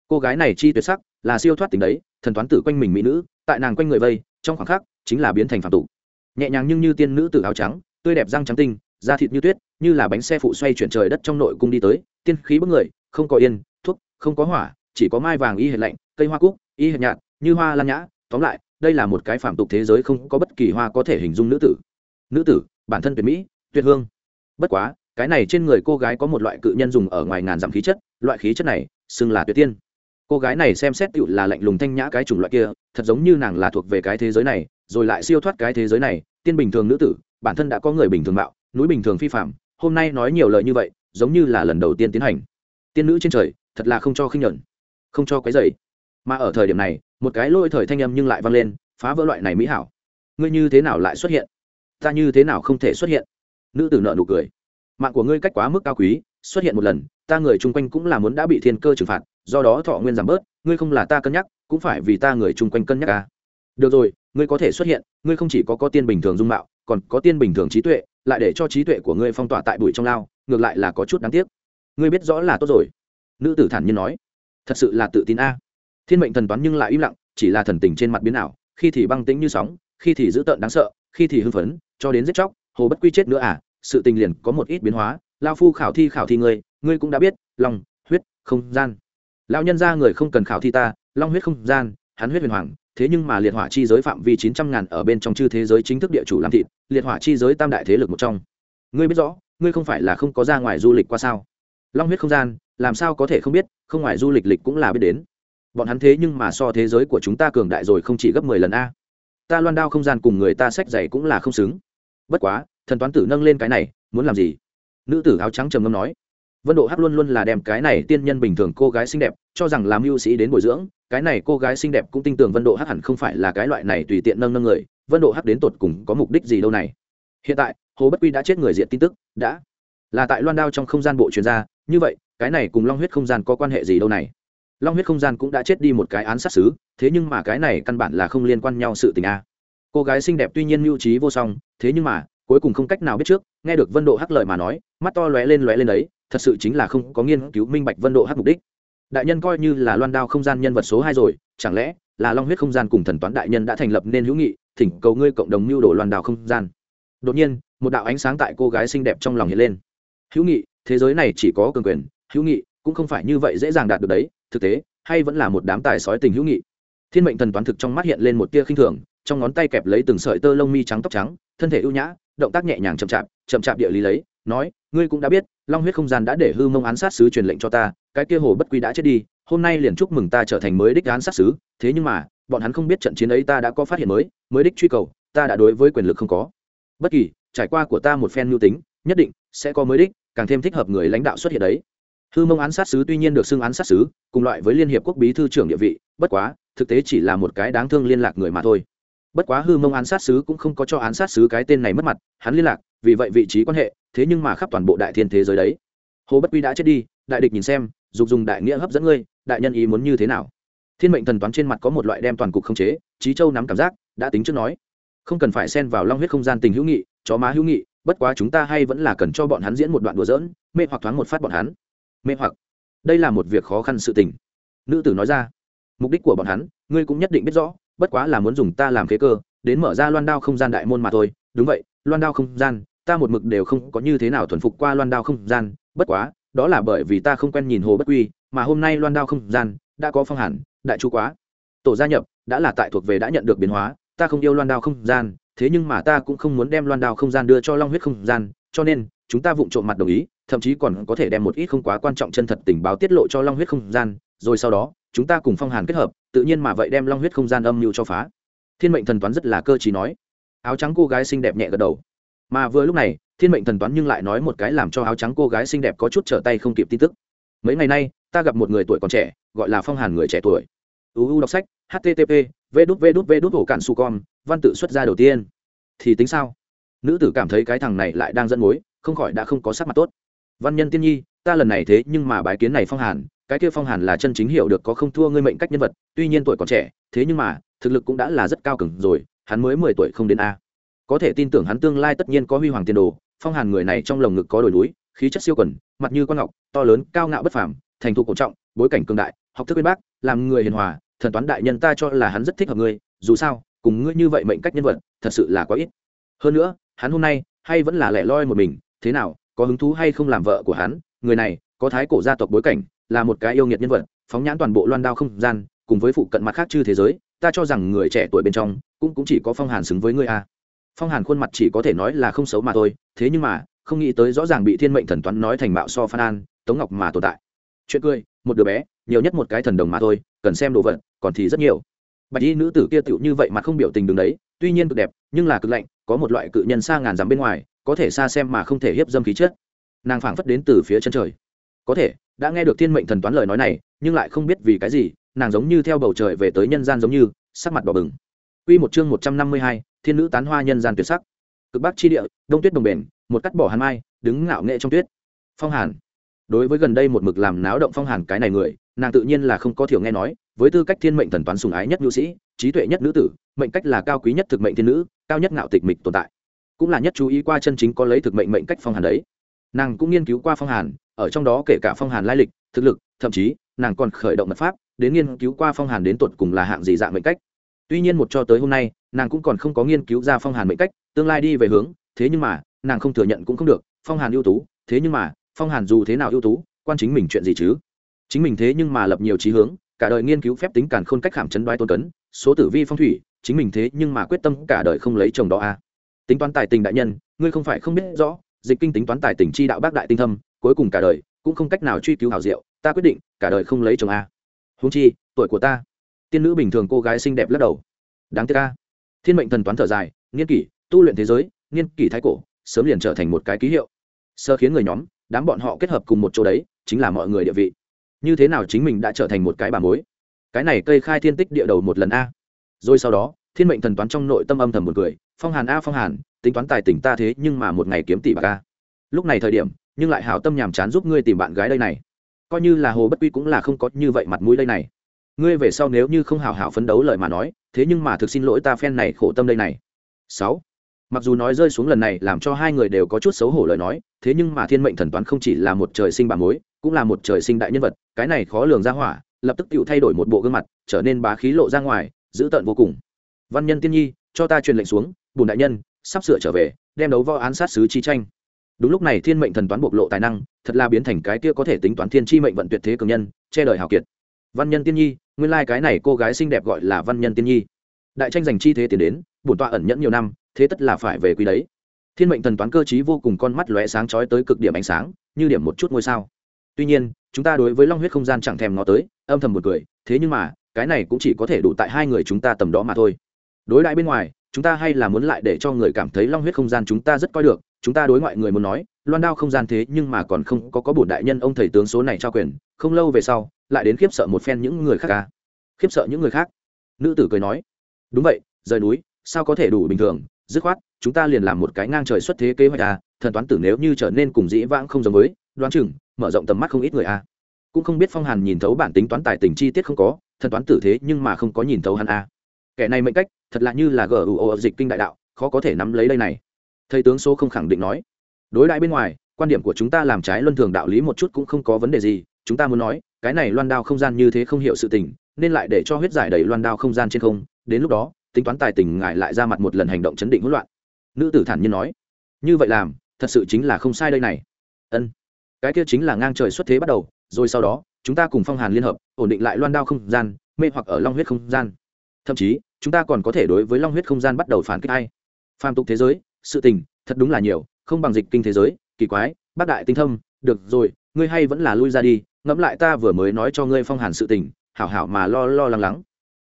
Cô gái này chi tuyệt sắc, là siêu thoát tình đấy, thần toán tử quanh mình mỹ nữ, tại nàng quanh người vây, trong khoảng khắc, chính là biến thành phạm tục. Nhẹ nhàng nhưng như tiên nữ tử áo trắng, tươi đẹp răng trắng tinh, da thịt như tuyết, như là bánh xe phụ xoay chuyển trời đất trong nội cung đi tới, tiên khí bức người, không có yên, thuốc, không có hỏa, chỉ có mai vàng y hệt lạnh, cây hoa cúc, y hệt nhạt, như hoa lan nhã. Tóm lại, đây là một cái phạm tục thế giới không có bất kỳ hoa có thể hình dung nữ tử. Nữ tử, bản thân tuyệt mỹ tuyệt hương. Bất quá, cái này trên người cô gái có một loại cự nhân dùng ở ngoài ngàn dặm khí chất, loại khí chất này xưng là tuyệt tiên. Cô gái này xem xét tựu là lạnh lùng thanh nhã cái chủng loại kia, thật giống như nàng là thuộc về cái thế giới này, rồi lại siêu thoát cái thế giới này, tiên bình thường nữ tử, bản thân đã có người bình thường mạo, núi bình thường phi phạm hôm nay nói nhiều lời như vậy, giống như là lần đầu tiên tiến hành. Tiên nữ trên trời, thật là không cho khinh nhuận, không cho cái dày mà ở thời điểm này, một cái lôi thời thanh âm nhưng lại vang lên, phá vỡ loại này mỹ hảo. Ngươi như thế nào lại xuất hiện? Ta như thế nào không thể xuất hiện? Nữ tử nợ nụ cười. Mạng của ngươi cách quá mức cao quý, xuất hiện một lần, ta người chung quanh cũng là muốn đã bị thiên cơ trừng phạt, do đó thọ nguyên giảm bớt, ngươi không là ta cân nhắc, cũng phải vì ta người chung quanh cân nhắc à. được rồi, ngươi có thể xuất hiện, ngươi không chỉ có có tiên bình thường dung mạo, còn có tiên bình thường trí tuệ, lại để cho trí tuệ của ngươi phong tỏa tại bụi trong lao ngược lại là có chút đáng tiếc. Ngươi biết rõ là tốt rồi. Nữ tử thản nhiên nói. Thật sự là tự tin a. Thiên mệnh thần toán nhưng lại im lặng, chỉ là thần tình trên mặt biến ảo, khi thì băng tĩnh như sóng, khi thì dữ tợn đáng sợ, khi thì hưng phấn, cho đến giết chóc hồ bất quy chết nữa à sự tình liền có một ít biến hóa, lao phu khảo thi khảo thi ngươi ngươi cũng đã biết, lòng, huyết, không gian. Lao nhân ra người không cần khảo thi ta, long huyết không gian, hắn huyết huyền hoàng, thế nhưng mà liệt hỏa chi giới phạm vi chín trăm ngàn ở bên trong chư thế giới chính thức địa chủ làm thịt, liệt hỏa chi giới tam đại thế lực một trong. Ngươi biết rõ, ngươi không phải là không có ra ngoài du lịch qua sao? Long huyết không gian, làm sao có thể không biết, không ngoài du lịch lịch cũng là biết đến. Bọn hắn thế nhưng mà so thế giới của chúng ta cường đại rồi không chỉ gấp mười lần a. Ta loan đao không gian cùng người ta sách dày cũng là không xứng bất quá, thần toán tử nâng lên cái này, muốn làm gì? Nữ tử áo trắng trầm ngâm nói, vân độ hắc luôn luôn là đem cái này tiên nhân bình thường cô gái xinh đẹp, cho rằng làm mưu sĩ đến bồi dưỡng, cái này cô gái xinh đẹp cũng tin tưởng vân độ hắc hẳn không phải là cái loại này tùy tiện nâng nâng người, vân độ hắc đến tột cùng có mục đích gì đâu này? Hiện tại, hồ bất quy đã chết người diện tin tức, đã. Là tại loan đao trong không gian bộ chuyên gia như vậy, cái này cùng long huyết không gian có quan hệ gì đâu này? Long huyết không gian cũng đã chết đi một cái án sát xứ thế nhưng mà cái này căn bản là không liên quan nhau sự tình a cô gái xinh đẹp tuy nhiên mưu trí vô song, thế nhưng mà, cuối cùng không cách nào biết trước, nghe được vân độ hắc lời mà nói, mắt to lóe lên lóe lên đấy, thật sự chính là không có nghiên cứu minh bạch vân độ hắc mục đích. Đại nhân coi như là loan đao không gian nhân vật số hai rồi, chẳng lẽ là long huyết không gian cùng thần toán đại nhân đã thành lập nên hữu nghị, thỉnh cầu ngươi cộng đồng mưu đồ loan đao không gian. Đột nhiên, một đạo ánh sáng tại cô gái xinh đẹp trong lòng hiện lên. Hữu nghị, thế giới này chỉ có cường quyền, hữu nghị cũng không phải như vậy dễ dàng đạt được đấy, thực tế, hay vẫn là một đám tài sói tình hữu nghị. Thiên mệnh thần toán thực trong mắt hiện lên một tia khinh thường trong ngón tay kẹp lấy từng sợi tơ lông mi trắng tóc trắng, thân thể ưu nhã, động tác nhẹ nhàng chậm chạp chậm chạp địa lý lấy, nói, ngươi cũng đã biết, long huyết không gian đã để hư mông án sát sứ truyền lệnh cho ta, cái kia hồ bất quy đã chết đi, hôm nay liền chúc mừng ta trở thành mới đích án sát sứ. Thế nhưng mà, bọn hắn không biết trận chiến ấy ta đã có phát hiện mới mới đích truy cầu, ta đã đối với quyền lực không có. Bất kỳ, trải qua của ta một phen mưu tính, nhất định sẽ có mới đích, càng thêm thích hợp người lãnh đạo xuất hiện đấy. Hư mông án sát sứ tuy nhiên được xưng án sát sứ, cùng loại với liên hiệp quốc bí thư trưởng địa vị, bất quá, thực tế chỉ là một cái đáng thương liên lạc người mà thôi bất quá hư mông án sát sứ cũng không có cho án sát sứ cái tên này mất mặt, hắn liên lạc, vì vậy vị trí quan hệ, thế nhưng mà khắp toàn bộ đại thiên thế giới đấy. Hồ bất quy đã chết đi, đại địch nhìn xem, dục dùng đại nghĩa hấp dẫn ngươi, đại nhân ý muốn như thế nào? Thiên mệnh thần toán trên mặt có một loại đem toàn cục không chế trí châu nắm cảm giác, đã tính trước nói. Không cần phải xen vào long huyết không gian tình hữu nghị, chó má hữu nghị, bất quá chúng ta hay vẫn là cần cho bọn hắn diễn một đoạn đùa dỡn mê hoặc thoáng một phát bọn hắn. Mê hoặc. Đây là một việc khó khăn sự tình. Nữ tử nói ra. Mục đích của bọn hắn, ngươi cũng nhất định biết rõ bất quá là muốn dùng ta làm kế cơ, đến mở ra loan đao không gian đại môn mà thôi. Đúng vậy, loan đao không gian, ta một mực đều không có như thế nào thuần phục qua loan đao không gian. Bất quá, đó là bởi vì ta không quen nhìn hồ bất quy, mà hôm nay loan đao không gian đã có phong hẳn đại chu quá. Tổ gia nhập, đã là tại thuộc về đã nhận được biến hóa, ta không yêu loan đao không gian, thế nhưng mà ta cũng không muốn đem loan đao không gian đưa cho long huyết không gian, cho nên, chúng ta vụng trộm mặt đồng ý, thậm chí còn có thể đem một ít không quá quan trọng chân thật tình báo tiết lộ cho long huyết không gian, rồi sau đó chúng ta cùng phong hàn kết hợp, tự nhiên mà vậy đem long huyết không gian âm mưu cho phá. Thiên mệnh thần toán rất là cơ t nói. Áo trắng cô gái xinh đẹp nhẹ gật đầu. Mà vừa lúc này, thiên mệnh thần toán nhưng lại nói một cái làm cho áo trắng cô gái xinh đẹp có chút trở tay không kịp tin tức. Mấy ngày nay, ta gặp một người tuổi còn trẻ, gọi là phong hàn người trẻ tuổi. Uu đọc sách http v đút v đút v đút hổ cạn su com, văn tự xuất ra đầu tiên. Thì tính sao? Nữ tử cảm thấy cái thằng này lại đang dẫn mối, không khỏi đã không có sắc mặt tốt. Văn nhân tiên nhi, ta lần này thế nhưng mà bái kiến này phong hàn cái kia phong hàn là chân chính hiểu được có không thua ngươi mệnh cách nhân vật, tuy nhiên tuổi còn trẻ, thế nhưng mà, thực lực cũng đã là rất cao cứng rồi, hắn mới mười tuổi không đến a. Có thể tin tưởng hắn tương lai tất nhiên có huy hoàng tiền đồ, phong hàn người này trong lồng ngực có đồi núi, khí chất siêu quần, mặt như con ngọc, to lớn, cao ngạo bất phàm, thành thục cổ trọng, bối cảnh cường đại, học thức bên bác, làm người hiền hòa, thần toán đại nhân ta cho là hắn rất thích hợp ngươi, dù sao, cùng ngươi như vậy mệnh cách nhân vật, thật sự là quá ít. Hơn nữa, hắn hôm nay, hay vẫn là lẻ loi một mình, thế nào, có hứng thú hay không làm vợ của hắn, người này, có thái cổ gia tộc bối cảnh là một cái yêu nghiệt nhân vật, phóng nhãn toàn bộ loan đao không gian, cùng với phụ cận mặt khác chư thế giới, ta cho rằng người trẻ tuổi bên trong cũng cũng chỉ có phong hàn xứng với ngươi a. Phong hàn khuôn mặt chỉ có thể nói là không xấu mà thôi, thế nhưng mà, không nghĩ tới rõ ràng bị thiên mệnh thần toán nói thành mạo so phan an, tống ngọc mà tồn tại. Chuyện cười, một đứa bé, nhiều nhất một cái thần đồng mà thôi, cần xem đồ vật, còn thì rất nhiều. Bạch y nữ tử kia tựu như vậy mà không biểu tình đứng đấy, tuy nhiên cực đẹp, nhưng là cực lạnh, có một loại cự nhân xa ngàn dặm bên ngoài, có thể xa xem mà không thể hiếp dâm khí chất. Nàng phảng phất đến từ phía chân trời có thể đã nghe được thiên mệnh thần toán lời nói này nhưng lại không biết vì cái gì nàng giống như theo bầu trời về tới nhân gian giống như sắc mặt đỏ bừng Quy một chương một trăm năm mươi hai, thiên nữ tán hoa nhân gian tuyệt sắc. Cực bắc chi địa, đông tuyết đồng bền, một cắt bỏ hàn mai, đứng ngạo nghệ trong tuyết. Phong Hàn, đối với gần đây một mực làm náo động phong hàn cái này người nàng tự nhiên là không có thiểu nghe nói với tư cách thiên mệnh thần toán sùng ái nhất nhu sĩ trí tuệ nhất nữ tử mệnh cách là cao quý nhất thực mệnh thiên nữ cao nhất ngạo tịch mịch tồn tại cũng là nhất chú ý qua chân chính có lấy thực mệnh mệnh cách phong hàn đấy nàng cũng nghiên cứu qua phong hàn ở trong đó kể cả phong hàn lai lịch, thực lực, thậm chí, nàng còn khởi động mật pháp, đến nghiên cứu qua phong hàn đến tột cùng là hạng gì dạng mệnh cách tuy nhiên một cho tới hôm nay, nàng cũng còn không có nghiên cứu ra phong hàn mệnh cách, tương lai đi về hướng, thế nhưng mà, nàng không thừa nhận cũng không được, phong hàn ưu tú, thế nhưng mà, phong hàn dù thế nào ưu tú, quan chính mình chuyện gì chứ chính mình thế nhưng mà lập nhiều trí hướng, cả đời nghiên cứu phép tính càn khôn cách khảm chấn đoái tôn cấn, số tử vi phong thủy, chính mình thế nhưng mà quyết tâm cả đời không lấy chồng đó a à. tính toán tài tình đại nhân, ngươi không phải không biết rõ, dịch kinh tính toán tài tình chi đạo bác đại tinh thâm cuối cùng cả đời, cũng không cách nào truy cứu hào diệu, ta quyết định, cả đời không lấy chồng a. Húng chi, tuổi của ta, tiên nữ bình thường cô gái xinh đẹp lắc đầu. Đáng tiếc a. Thiên mệnh thần toán thở dài, nghiên kỷ, tu luyện thế giới, nghiên kỷ thái cổ, sớm liền trở thành một cái ký hiệu. Sơ khiến người nhóm, đám bọn họ kết hợp cùng một chỗ đấy, chính là mọi người địa vị. Như thế nào chính mình đã trở thành một cái bà mối cái này cây khai thiên tích địa đầu một lần a. Rồi sau đó, thiên mệnh thần toán trong nội tâm âm thầm một người phong hàn a, phong hàn, tính toán tài tỉnh ta thế nhưng mà một ngày kiếm tỷ bạc a. Lúc này thời điểm nhưng lại hảo tâm nhàm chán giúp ngươi tìm bạn gái đây này. Coi như là hồ bất quy cũng là không có như vậy mặt mũi đây này. Ngươi về sau nếu như không hào hảo phấn đấu lời mà nói, thế nhưng mà thực xin lỗi ta phen này khổ tâm đây này. Sáu. Mặc dù nói rơi xuống lần này làm cho hai người đều có chút xấu hổ lời nói, thế nhưng mà thiên mệnh thần toán không chỉ là một trời sinh bà mối, cũng là một trời sinh đại nhân vật, cái này khó lường ra hỏa, lập tức tự thay đổi một bộ gương mặt, trở nên bá khí lộ ra ngoài, dữ tợn vô cùng. Văn nhân tiên nhi, cho ta truyền lệnh xuống bùn đại nhân, sắp sửa trở về, đem đấu võ án sát sứ chi tranh đúng lúc này thiên mệnh thần toán bộc lộ tài năng, thật là biến thành cái kia có thể tính toán thiên chi mệnh vận tuyệt thế cường nhân, che đời hào kiệt. Văn nhân tiên nhi, nguyên lai、like、cái này cô gái xinh đẹp gọi là văn nhân tiên nhi. Đại tranh giành chi thế tiến đến, bổn tọa ẩn nhẫn nhiều năm, thế tất là phải về quý đấy. Thiên mệnh thần toán cơ t vô cùng con mắt lóe sáng trói tới cực điểm ánh sáng, như điểm một chút ngôi sao. Tuy nhiên, chúng ta đối với long huyết không gian chẳng thèm nó tới, âm thầm một cười, thế nhưng mà, cái này cũng chỉ có thể đủ tại hai người chúng ta tầm đó mà thôi. Đối đại bên ngoài chúng ta hay là muốn lại để cho người cảm thấy long huyết không gian chúng ta rất coi được, chúng ta đối ngoại người muốn nói, loan đao không gian thế nhưng mà còn không có có bổn đại nhân ông thầy tướng số này trao quyền, không lâu về sau, lại đến khiếp sợ một phen những người khác ca à? khiếp sợ những người khác. Nữ tử cười nói, đúng vậy, rời núi, sao có thể đủ bình thường? Dứt khoát, chúng ta liền làm một cái ngang trời xuất thế kế hoạch à? Thần toán tử nếu như trở nên cùng dĩ vãng không giống với, đoán chừng, mở rộng tầm mắt không ít người à? Cũng không biết phong hàn nhìn thấu bản tính toán tài tình chi tiết không có, thần toán tử thế nhưng mà không có nhìn thấu hắn à? Kẻ này mệnh cách, thật là như là gờ ủ ồ dịch kinh đại đạo, khó có thể nắm lấy đây này. Thầy tướng số không khẳng định nói. Đối đại bên ngoài, quan điểm của chúng ta làm trái luân thường đạo lý một chút cũng không có vấn đề gì, chúng ta muốn nói, cái này loan đao không gian như thế không hiểu sự tình, nên lại để cho huyết giải đầy loan đao không gian trên không, đến lúc đó, tính toán tài tình ngại lại ra mặt một lần hành động chấn định hỗn loạn. Nữ tử thản nhiên nói. Như vậy làm, thật sự chính là không sai đây này. Ân. Cái kia chính là ngang trời xuất thế bắt đầu, rồi sau đó, chúng ta cùng phong hàn liên hợp, ổn định lại loan đao không gian, mê hoặc ở long huyết không gian thậm chí, chúng ta còn có thể đối với long huyết không gian bắt đầu phản kích hay phàm tục thế giới, sự tình, thật đúng là nhiều, không bằng dịch kinh thế giới, kỳ quái, bác đại tinh thâm, được rồi, ngươi hay vẫn là lui ra đi, ngẫm lại ta vừa mới nói cho ngươi phong hàn sự tình, hảo hảo mà lo lo lắng lắng.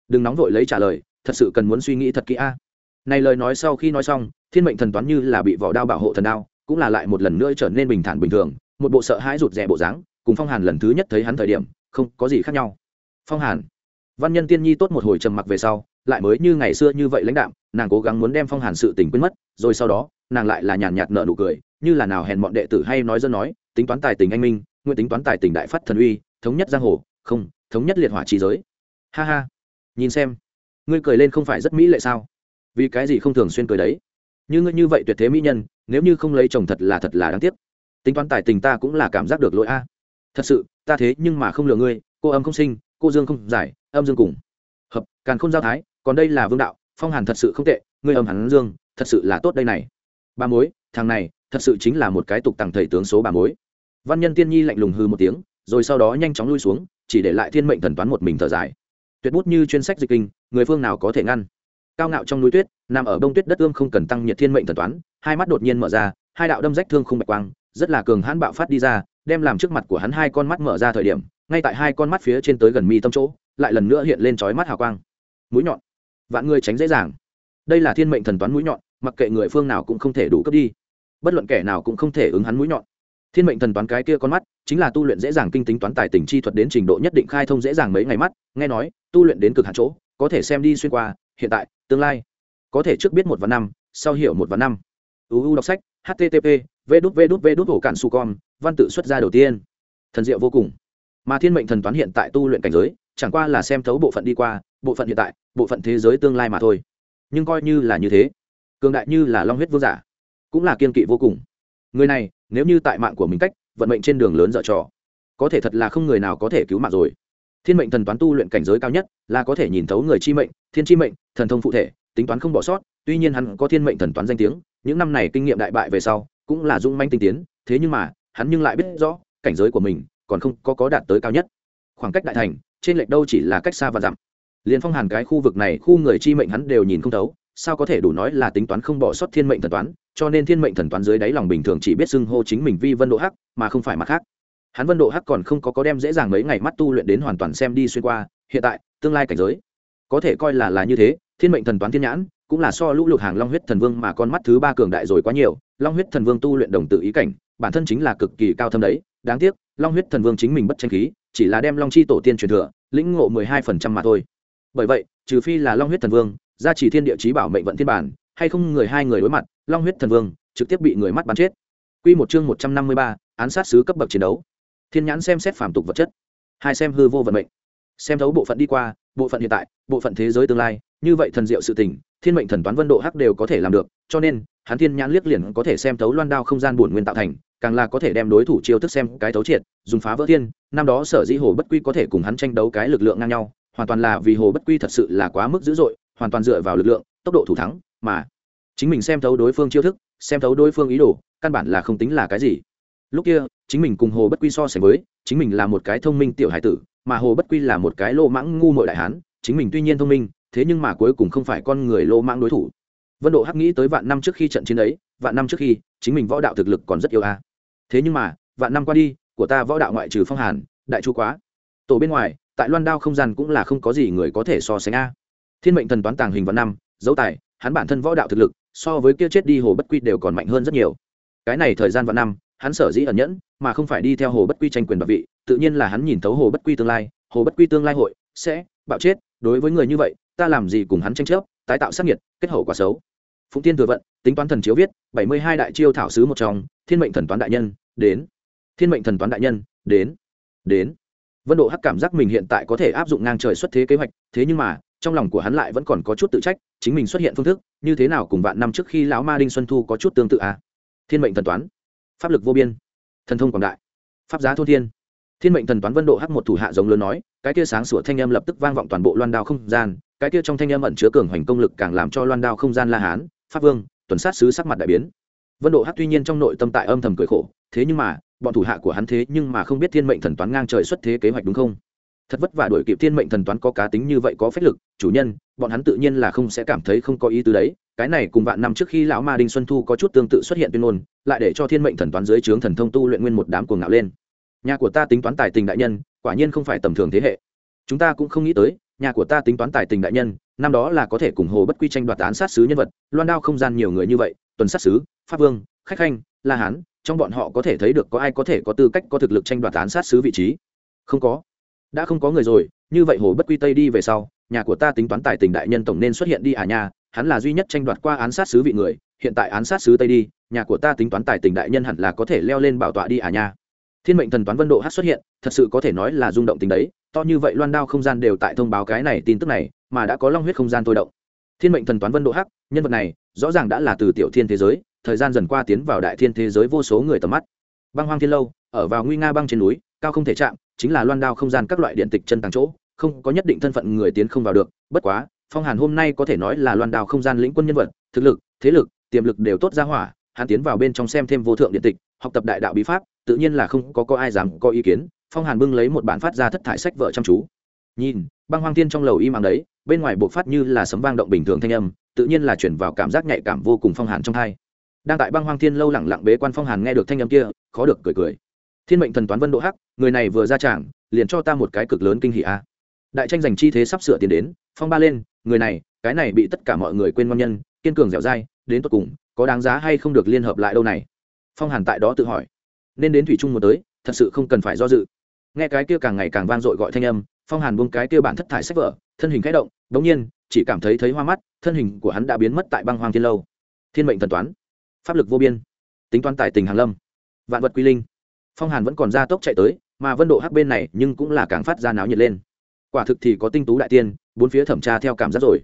Đừng nóng vội lấy trả lời, thật sự cần muốn suy nghĩ thật kỹ a. Này lời nói sau khi nói xong, thiên mệnh thần toán như là bị vỏ đao bảo hộ thần đao, cũng là lại một lần nữa trở nên bình thản bình thường, một bộ sợ hãi rụt rè bộ dáng, cùng phong hàn lần thứ nhất thấy hắn thời điểm, không có gì khác nhau. Phong hàn văn nhân tiên nhi tốt một hồi trầm mặc về sau, lại mới như ngày xưa như vậy lãnh đạm, nàng cố gắng muốn đem phong hàn sự tình quên mất, rồi sau đó, nàng lại là nhàn nhạt nợ nụ cười, như là nào hèn bọn đệ tử hay nói dân nói, tính toán tài tình anh minh, nguyện tính toán tài tình đại phát thần uy, thống nhất giang hồ, không, thống nhất liệt hỏa trí giới. Ha ha. Nhìn xem. Ngươi cười lên không phải rất mỹ lệ sao? Vì cái gì không thường xuyên cười đấy? Như ngươi như vậy tuyệt thế mỹ nhân, nếu như không lấy chồng thật là thật là đáng tiếc. Tính toán tài tình ta cũng là cảm giác được lỗi a. Thật sự, ta thế nhưng mà không lừa ngươi, cô âm không sinh, cô dương không giải âm dương cùng. Hợp, càn không giao thái, còn đây là vương đạo, phong hàn thật sự không tệ, ngươi âm hắn dương, thật sự là tốt đây này. Ba mối, thằng này, thật sự chính là một cái tục tằng thầy tướng số bà mối. Văn nhân tiên nhi lạnh lùng hư một tiếng, rồi sau đó nhanh chóng lui xuống, chỉ để lại thiên mệnh thần toán một mình thở dài. Tuyệt bút như chuyên sách dịch kinh, người phương nào có thể ngăn? Cao ngạo trong núi tuyết, nằm ở đông tuyết đất ương không cần tăng nhiệt thiên mệnh thần toán, hai mắt đột nhiên mở ra, hai đạo đâm rách thương không bạch quang, rất là cường hãn bạo phát đi ra, đem làm trước mặt của hắn hai con mắt mở ra thời điểm, ngay tại hai con mắt phía trên tới gần mi tâm chỗ lại lần nữa hiện lên chói mắt hào quang. Mũi nhọn. Vạn người tránh dễ dàng. Đây là thiên mệnh thần toán mũi nhọn, mặc kệ người phương nào cũng không thể đủ cấp đi. Bất luận kẻ nào cũng không thể ứng hắn mũi nhọn. Thiên mệnh thần toán cái kia con mắt, chính là tu luyện dễ dàng kinh tính toán tài tình chi thuật đến trình độ nhất định khai thông dễ dàng mấy ngày mắt, nghe nói, tu luyện đến cực hạn chỗ, có thể xem đi xuyên qua, hiện tại, tương lai. Có thể trước biết một và năm, sau hiểu một và năm. Uu đọc sách http v đút v đút v đút hổ su con văn tự xuất ra đầu tiên. Thần diệu vô cùng. Mà thiên mệnh thần toán hiện tại tu luyện cảnh giới chẳng qua là xem thấu bộ phận đi qua, bộ phận hiện tại, bộ phận thế giới tương lai mà thôi. Nhưng coi như là như thế, cường đại như là long huyết vương giả, cũng là kiên kỵ vô cùng. Người này, nếu như tại mạng của mình cách, vận mệnh trên đường lớn dở trò, có thể thật là không người nào có thể cứu mạng rồi. Thiên mệnh thần toán tu luyện cảnh giới cao nhất là có thể nhìn thấu người chi mệnh, thiên chi mệnh, thần thông phụ thể, tính toán không bỏ sót, tuy nhiên hắn có thiên mệnh thần toán danh tiếng, những năm này kinh nghiệm đại bại về sau, cũng là dung manh tinh tiến, thế nhưng mà, hắn nhưng lại biết rõ, cảnh giới của mình còn không có có đạt tới cao nhất. Khoảng cách đại thành trên lệch đâu chỉ là cách xa và dặm. Liền phong hàn cái khu vực này, khu người chi mệnh hắn đều nhìn không thấu, sao có thể đủ nói là tính toán không bỏ sót thiên mệnh thần toán, cho nên thiên mệnh thần toán dưới đáy lòng bình thường chỉ biết xưng hô chính mình vi vân độ hắc, mà không phải mặt khác. Hắn vân độ hắc còn không có có đem dễ dàng mấy ngày mắt tu luyện đến hoàn toàn xem đi xuyên qua, hiện tại, tương lai cảnh giới. Có thể coi là là như thế, thiên mệnh thần toán thiên nhãn, cũng là so lũ lụt hàng long huyết thần vương mà con mắt thứ ba cường đại rồi quá nhiều, long huyết thần vương tu luyện đồng tự ý cảnh, bản thân chính là cực kỳ cao thâm đấy, đáng tiếc, long huyết thần vương chính mình bất tranh khí chỉ là đem long chi tổ tiên truyền thừa lĩnh ngộ mười hai phần trăm mà thôi. Bởi vậy trừ phi là long huyết thần vương gia trì thiên địa chí bảo mệnh vận thiên bản hay không người hai người đối mặt long huyết thần vương trực tiếp bị người mắt bắn chết. Quy một chương một trăm năm mươi ba, án sát sứ cấp bậc chiến đấu. Thiên nhãn xem xét phàm tục vật chất. Hai xem hư vô vận mệnh xem thấu bộ phận đi qua, bộ phận hiện tại, bộ phận thế giới tương lai, như vậy thần diệu sự tình, thiên mệnh thần toán vân độ hắc đều có thể làm được, cho nên, hắn thiên nhãn liếc liền có thể xem thấu loan đao không gian bổn nguyên tạo thành, càng là có thể đem đối thủ chiêu thức xem cái thấu triệt, dùng phá vỡ thiên, năm đó sở dĩ hồ bất quy có thể cùng hắn tranh đấu cái lực lượng ngang nhau, hoàn toàn là vì hồ bất quy thật sự là quá mức dữ dội, hoàn toàn dựa vào lực lượng, tốc độ thủ thắng, mà chính mình xem thấu đối phương chiêu thức, xem thấu đối phương ý đồ, căn bản là không tính là cái gì. Lúc kia, chính mình cùng hồ bất quy so sánh với, chính mình là một cái thông minh tiểu hải tử mà hồ bất quy là một cái lô mãng ngu mội đại hán, chính mình tuy nhiên thông minh, thế nhưng mà cuối cùng không phải con người lô mãng đối thủ. Vân độ hắc nghĩ tới vạn năm trước khi trận chiến ấy, vạn năm trước khi, chính mình võ đạo thực lực còn rất yêu a. Thế nhưng mà, vạn năm qua đi, của ta võ đạo ngoại trừ phong hàn, đại chu quá. Tổ bên ngoài, tại loan đao không gian cũng là không có gì người có thể so sánh a. Thiên mệnh thần toán tàng hình vạn năm, dấu tài, hắn bản thân võ đạo thực lực, so với kia chết đi hồ bất quy đều còn mạnh hơn rất nhiều. Cái này thời gian vạn năm hắn sở dĩ ẩn nhẫn, mà không phải đi theo hồ bất quy tranh quyền bạc vị, tự nhiên là hắn nhìn thấu hồ bất quy tương lai, hồ bất quy tương lai hội sẽ bạo chết, đối với người như vậy, ta làm gì cùng hắn tranh chấp, tái tạo sát nhiệt kết hậu quả xấu. Phụng tiên thừa vận, tính toán thần chiếu viết, bảy mươi hai đại chiêu thảo sứ một trong, thiên mệnh thần toán đại nhân, đến. Thiên mệnh thần toán đại nhân, đến. Đến. Vân độ hắc cảm giác mình hiện tại có thể áp dụng ngang trời xuất thế kế hoạch, thế nhưng mà, trong lòng của hắn lại vẫn còn có chút tự trách, chính mình xuất hiện phương thức, như thế nào cùng vạn năm trước khi lão ma đinh xuân thu có chút tương tự à? Thiên mệnh thần toán pháp lực vô biên, thần thông quảng đại, pháp giá thô thiên. Thiên mệnh thần toán vân độ hắc một thủ hạ giống lớn nói, cái kia sáng sủa thanh âm lập tức vang vọng toàn bộ loan đao không gian, cái kia trong thanh âm ẩn chứa cường hoành công lực càng làm cho loan đao không gian la hán, pháp vương, tuần sát sứ sắc mặt đại biến. Vân độ hắc tuy nhiên trong nội tâm tại âm thầm cười khổ, thế nhưng mà, bọn thủ hạ của hắn thế nhưng mà không biết thiên mệnh thần toán ngang trời xuất thế kế hoạch đúng không? Thật vất vả đuổi kịp thiên mệnh thần toán có cá tính như vậy có phép lực, chủ nhân, bọn hắn tự nhiên là không sẽ cảm thấy không có ý tứ đấy cái này cùng vạn năm trước khi lão ma đinh xuân thu có chút tương tự xuất hiện tuyên ngôn, lại để cho thiên mệnh thần toán dưới trướng thần thông tu luyện nguyên một đám cuồng ngạo lên. Nhà của ta tính toán tài tình đại nhân, quả nhiên không phải tầm thường thế hệ. Chúng ta cũng không nghĩ tới, nhà của ta tính toán tài tình đại nhân, năm đó là có thể cùng hồ bất quy tranh đoạt án sát sứ nhân vật, loan đao không gian nhiều người như vậy, tuần sát sứ, pháp vương, khách khanh, la hán, trong bọn họ có thể thấy được có ai có thể có tư cách có thực lực tranh đoạt án sát sứ vị trí. Không có. Đã không có người rồi, như vậy hồ bất quy tây đi về sau, nhà của ta tính toán tài tình đại nhân tổng nên xuất hiện đi à nhà hắn là duy nhất tranh đoạt qua án sát sứ vị người, hiện tại án sát sứ tây đi, nhà của ta tính toán tài tình đại nhân hẳn là có thể leo lên bảo tọa đi à nha. Thiên mệnh thần toán vân độ hát xuất hiện, thật sự có thể nói là rung động tình đấy, to như vậy loan đao không gian đều tại thông báo cái này tin tức này, mà đã có long huyết không gian tôi động. Thiên mệnh thần toán vân độ hắc, nhân vật này, rõ ràng đã là từ tiểu thiên thế giới, thời gian dần qua tiến vào đại thiên thế giới vô số người tầm mắt. Băng hoang thiên lâu, ở vào nguy nga băng trên núi, cao không thể chạm, chính là loan đao không gian các loại điện tịch chân tàng chỗ, không có nhất định thân phận người tiến không vào được, bất quá phong hàn hôm nay có thể nói là loan đào không gian lĩnh quân nhân vật, thực lực, thế lực, tiềm lực đều tốt ra hỏa, hắn tiến vào bên trong xem thêm vô thượng điện tịch, học tập đại đạo bí pháp, tự nhiên là không có có ai dám có ý kiến, phong hàn bưng lấy một bản phát ra thất thải sách vợ chăm chú. Nhìn, băng hoang thiên trong lầu im ắng đấy, bên ngoài buộc phát như là sấm vang động bình thường thanh âm, tự nhiên là chuyển vào cảm giác nhạy cảm vô cùng phong hàn trong thai đang tại băng hoang thiên lâu lẳng lặng bế quan phong hàn nghe được thanh âm kia, khó được cười cười. Thiên mệnh thần toán vân độ hắc, người này vừa ra tràng, liền cho ta một cái cực lớn kinh hỷ a. Đại tranh giành chi thế sắp sửa tiến đến phong ba lên, người này, cái này bị tất cả mọi người quên ngon nhân, kiên cường dẻo dai, đến tột cùng, có đáng giá hay không được liên hợp lại đâu này? Phong hàn tại đó tự hỏi. Nên đến thủy trung một tới, thật sự không cần phải do dự. Nghe cái kia càng ngày càng vang dội gọi thanh âm, phong hàn buông cái kia bản thất thải sách vở, thân hình khẽ động, đống nhiên, chỉ cảm thấy thấy hoa mắt, thân hình của hắn đã biến mất tại băng hoang thiên lâu. Thiên mệnh thần toán. Pháp lực vô biên. Tính toán tài tình hàn lâm. Vạn vật quy linh. Phong hàn vẫn còn ra tốc chạy tới, mà vân độ hắc bên này nhưng cũng là càng phát ra náo nhiệt lên. Quả thực thì có tinh tú đại tiên bốn phía thẩm tra theo cảm giác rồi.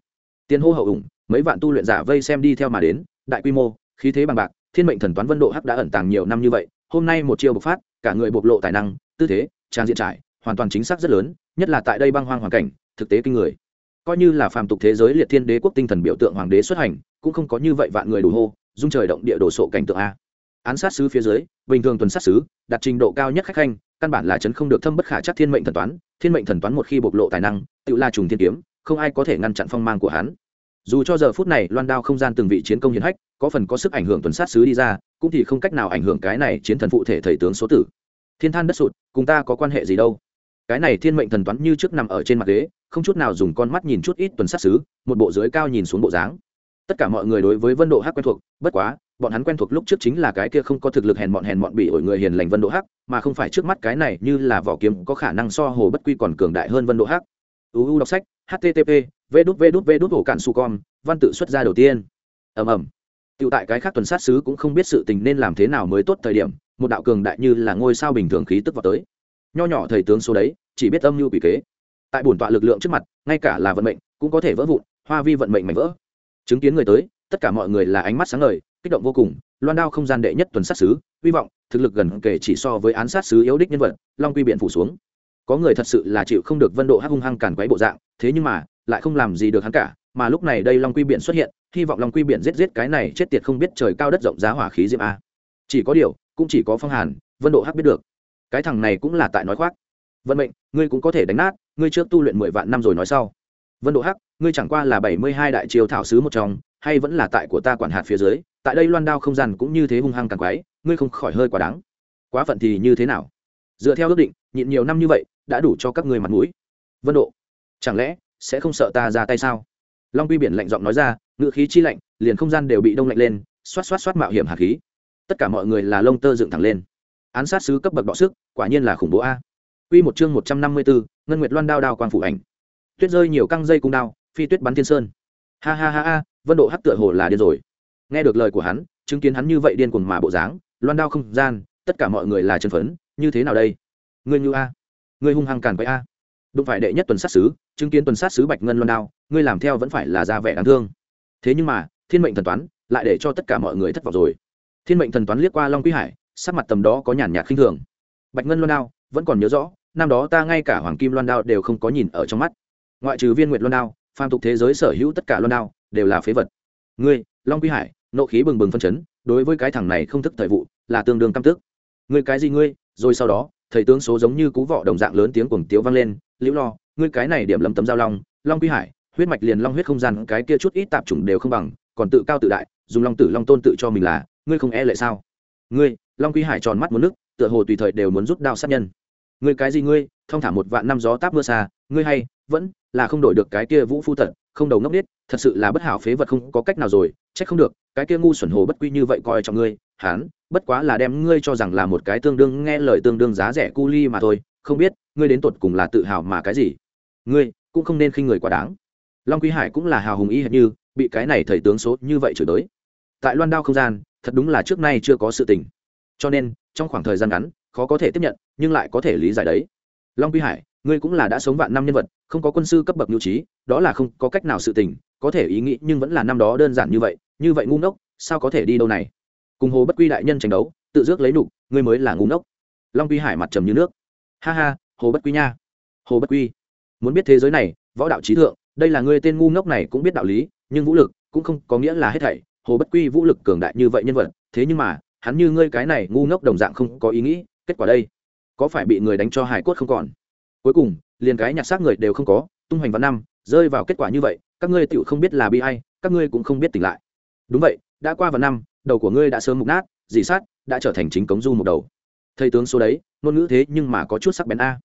Tiên hô hậu ủng, mấy vạn tu luyện giả vây xem đi theo mà đến, đại quy mô, khí thế bằng bạc, thiên mệnh thần toán vân độ hắc đã ẩn tàng nhiều năm như vậy, hôm nay một chiêu bộc phát, cả người bộc lộ tài năng, tư thế, trang diện trải, hoàn toàn chính xác rất lớn, nhất là tại đây băng hoang hoàn cảnh, thực tế kinh người. Coi như là phàm tục thế giới liệt thiên đế quốc tinh thần biểu tượng hoàng đế xuất hành, cũng không có như vậy vạn người đủ hô, dung trời động địa đồ sộ cảnh tượng a. Án sát sứ phía dưới, bình thường tuần sát sứ, đặt trình độ cao nhất khách khanh căn bản là chấn không được thâm bất khả chắc thiên mệnh thần toán, thiên mệnh thần toán một khi bộc lộ tài năng tự la trùng thiên kiếm, không ai có thể ngăn chặn phong mang của hắn. Dù cho giờ phút này loan đao không gian từng vị chiến công hiển hách, có phần có sức ảnh hưởng tuần sát sứ đi ra, cũng thì không cách nào ảnh hưởng cái này chiến thần phụ thể thầy tướng số tử. Thiên than đất sụt, cùng ta có quan hệ gì đâu? Cái này thiên mệnh thần toán như trước nằm ở trên mặt ghế, không chút nào dùng con mắt nhìn chút ít tuần sát xứ, một bộ dưới cao nhìn xuống bộ dáng. Tất cả mọi người đối với vân độ hắc quen thuộc, bất quá bọn hắn quen thuộc lúc trước chính là cái kia không có thực lực hèn mọn hèn mọn bị ổi người hiền lành vân độ hắc, mà không phải trước mắt cái này như là vỏ kiếm có khả năng so hồ bất quy còn cường đại hơn vân độ hắc. Uu đọc sách http v đút v đút v đút hồ cạn su com, văn tự xuất ra đầu tiên. Ầm ầm. Tiểu tại cái khác tuần sát sứ cũng không biết sự tình nên làm thế nào mới tốt thời điểm, một đạo cường đại như là ngôi sao bình thường khí tức vào tới. Nho nhỏ thầy tướng số đấy, chỉ biết âm mưu quỷ kế. Tại bổn tọa lực lượng trước mặt, ngay cả là vận mệnh cũng có thể vỡ vụn, hoa vi vận mệnh mảnh vỡ. Chứng kiến người tới, tất cả mọi người là ánh mắt sáng ngời kích động vô cùng, loan đao không gian đệ nhất tuần sát sứ hy vọng, thực lực gần kể chỉ so với án sát sứ yếu đích nhân vật, long quy biện phủ xuống. Có người thật sự là chịu không được vân độ hắc hung hăng càn quấy bộ dạng, thế nhưng mà, lại không làm gì được hắn cả, mà lúc này đây long quy biện xuất hiện, hy vọng long quy biện giết giết cái này chết tiệt không biết trời cao đất rộng giá hỏa khí diệm a. Chỉ có điều, cũng chỉ có phong hàn, vân độ hắc biết được. Cái thằng này cũng là tại nói khoác. Vận mệnh, ngươi cũng có thể đánh nát, ngươi trước tu luyện mười vạn năm rồi nói sau. Vân độ hắc, ngươi chẳng qua là bảy mươi hai đại triều thảo sứ một trong, hay vẫn là tại của ta quản hạt phía dưới tại đây loan đao không gian cũng như thế hung hăng càng quái, ngươi không khỏi hơi quá đáng. Quá phận thì như thế nào? Dựa theo ước định, nhịn nhiều năm như vậy, đã đủ cho các ngươi mặt mũi. Vân độ, chẳng lẽ sẽ không sợ ta ra tay sao? Long quy biển lạnh giọng nói ra ngự khí chi lạnh, liền không gian đều bị đông lạnh lên, xoát xoát xoát mạo hiểm hạt khí. Tất cả mọi người là lông tơ dựng thẳng lên. Án sát sứ cấp bậc bọ sức, quả nhiên là khủng bố a. Quy một chương một trăm năm mươi bốn ngân nguyệt loan đao đao quang phủ ảnh. Tuyết rơi nhiều căng dây cung đao, phi tuyết bắn thiên sơn. Ha ha ha ha, vân độ hắc tựa hồ là điên rồi nghe được lời của hắn, chứng kiến hắn như vậy điên cuồng mà bộ dáng, loan đao không gian, tất cả mọi người là chân phấn, như thế nào đây? Ngươi như a, ngươi hung hăng càn quậy a. Đụng phải đệ nhất tuần sát sứ, chứng kiến tuần sát sứ bạch ngân loan đao, ngươi làm theo vẫn phải là ra vẻ đáng thương. Thế nhưng mà, thiên mệnh thần toán lại để cho tất cả mọi người thất vọng rồi. Thiên mệnh thần toán liếc qua long quý hải, sắc mặt tầm đó có nhàn nhạt khinh thường. Bạch ngân loan đao vẫn còn nhớ rõ, năm đó ta ngay cả hoàng kim loan đao đều không có nhìn ở trong mắt. Ngoại trừ viên nguyệt loan đao, phàm tục thế giới sở hữu tất cả loan đao đều là phế vật. Ngươi, long quy hải nộ khí bừng bừng phân chấn, đối với cái thằng này không thức thời vụ, là tương đương căm tức. Ngươi cái gì ngươi? Rồi sau đó, thầy tướng số giống như cú vọ đồng dạng lớn tiếng cuồng tiếu vang lên, liễu lo, ngươi cái này điểm lấm tấm giao long long quy hải, huyết mạch liền long huyết không gian cái kia chút ít tạp chủng đều không bằng, còn tự cao tự đại, dùng long tử long tôn tự cho mình là, ngươi không e lệ sao? Ngươi, long quy hải tròn mắt muốn nước, tựa hồ tùy thời đều muốn rút đao sát nhân. Ngươi cái gì ngươi? Thông thả một vạn năm gió táp mưa xa, ngươi hay, vẫn là không đổi được cái kia vũ phu thật không đầu ngốc nết thật sự là bất hảo phế vật không có cách nào rồi, trách không được cái kia ngu xuẩn hồ bất quy như vậy coi trọng ngươi hắn, bất quá là đem ngươi cho rằng là một cái tương đương nghe lời tương đương giá rẻ cu ly mà thôi không biết ngươi đến tột cùng là tự hào mà cái gì? Ngươi cũng không nên khinh người quá đáng. Long quý hải cũng là hào hùng y hệt như bị cái này thầy tướng số như vậy chửi tới. Tại loan đao không gian thật đúng là trước nay chưa có sự tình. Cho nên trong khoảng thời gian ngắn khó có thể tiếp nhận nhưng lại có thể lý giải đấy. Long quy hải ngươi cũng là đã sống vạn năm nhân vật không có quân sư cấp bậc nhu trí đó là không có cách nào sự tình có thể ý nghĩ nhưng vẫn là năm đó đơn giản như vậy như vậy ngu ngốc sao có thể đi đâu này? Cùng hồ bất quy đại nhân tranh đấu tự dước lấy đủ, ngươi mới là ngu ngốc. Long quy hải mặt trầm như nước. Ha ha hồ bất quy nha. Hồ bất quy muốn biết thế giới này võ đạo trí thượng đây là ngươi tên ngu ngốc này cũng biết đạo lý nhưng vũ lực cũng không có nghĩa là hết thảy. Hồ bất quy vũ lực cường đại như vậy nhân vật thế nhưng mà hắn như ngươi cái này ngu ngốc đồng dạng không có ý nghĩ kết quả đây có phải bị người đánh cho hải cốt không còn? Cuối cùng, liền cái nhặt xác người đều không có, tung hoành vào năm, rơi vào kết quả như vậy, các ngươi tựu không biết là bi ai, các ngươi cũng không biết tỉnh lại. Đúng vậy, đã qua vào năm, đầu của ngươi đã sớm mục nát, dị sát, đã trở thành chính cống du một đầu. Thầy tướng số đấy, ngôn ngữ thế nhưng mà có chút sắc bén a.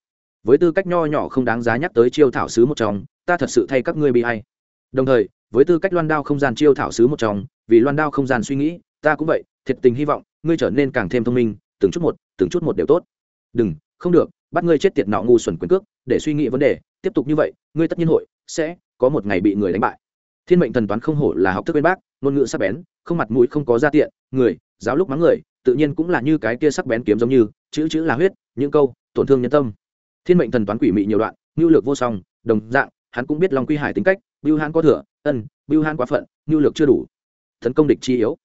Với tư cách nho nhỏ không đáng giá nhắc tới chiêu thảo sứ một trong, ta thật sự thay các ngươi bị hay đồng thời, với tư cách loan đao không gian chiêu thảo sứ một trong, vì loan đao không gian suy nghĩ, ta cũng vậy, thiệt tình hy vọng, ngươi trở nên càng thêm thông minh, từng chút một, từng chút một đều tốt. Đừng, không được bắt ngươi chết tiệt nọ ngu xuẩn quyền cước, để suy nghĩ vấn đề, tiếp tục như vậy, ngươi tất nhiên hội sẽ có một ngày bị người đánh bại. Thiên mệnh thần toán không hổ là học thức bên bác, ngôn ngữ sắc bén, không mặt mũi không có ra tiện, người, giáo lúc mắng người, tự nhiên cũng là như cái kia sắc bén kiếm giống như, chữ chữ là huyết, những câu, tổn thương nhân tâm. Thiên mệnh thần toán quỷ mị nhiều đoạn, ngưu lược vô song, đồng dạng, hắn cũng biết lòng quy hải tính cách, bưu hãn có thừa, ân, bưu hãn quá phận, ngưu lược chưa đủ. Tấn công địch chi yếu,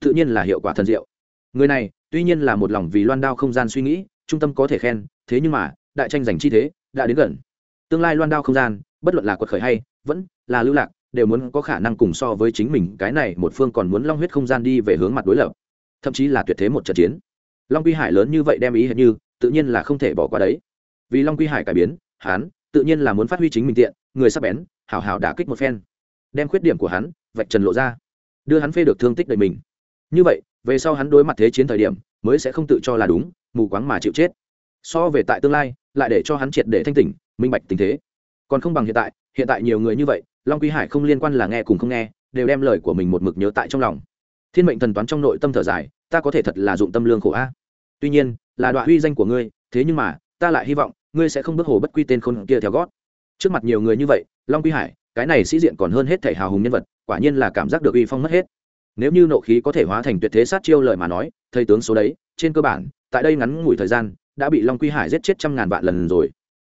tự nhiên là hiệu quả thần diệu. Người này, tuy nhiên là một lòng vì loan đao không gian suy nghĩ, trung tâm có thể khen thế nhưng mà, đại tranh giành chi thế đã đến gần. Tương lai loan đao không gian, bất luận là quật khởi hay vẫn là lưu lạc, đều muốn có khả năng cùng so với chính mình, cái này một phương còn muốn long huyết không gian đi về hướng mặt đối lập. Thậm chí là tuyệt thế một trận chiến. Long quy hải lớn như vậy đem ý hệt như, tự nhiên là không thể bỏ qua đấy. Vì long quy hải cải biến, hắn tự nhiên là muốn phát huy chính mình tiện, người sắp bén hảo hảo đả kích một phen. Đem khuyết điểm của hắn vạch trần lộ ra. Đưa hắn phê được thương tích đầy mình. Như vậy, về sau hắn đối mặt thế chiến thời điểm, mới sẽ không tự cho là đúng, mù quáng mà chịu chết so về tại tương lai, lại để cho hắn triệt để thanh tỉnh, minh bạch tình thế. Còn không bằng hiện tại hiện tại nhiều người như vậy, long quy hải không liên quan là nghe cùng không nghe, đều đem lời của mình một mực nhớ tại trong lòng. Thiên mệnh thần toán trong nội tâm thở dài, ta có thể thật là dụng tâm lương khổ a. Tuy nhiên, là đoạn uy danh của ngươi, thế nhưng mà, ta lại hy vọng, ngươi sẽ không bước hồ bất quy tên khôn kia theo gót. Trước mặt nhiều người như vậy, long quy hải, cái này sĩ diện còn hơn hết thể hào hùng nhân vật, quả nhiên là cảm giác được uy phong mất hết. Nếu như nộ khí có thể hóa thành tuyệt thế sát chiêu lời mà nói, thầy tướng số đấy, trên cơ bản, tại đây ngắn ngủi thời gian đã bị long quy hải giết chết trăm ngàn vạn lần rồi.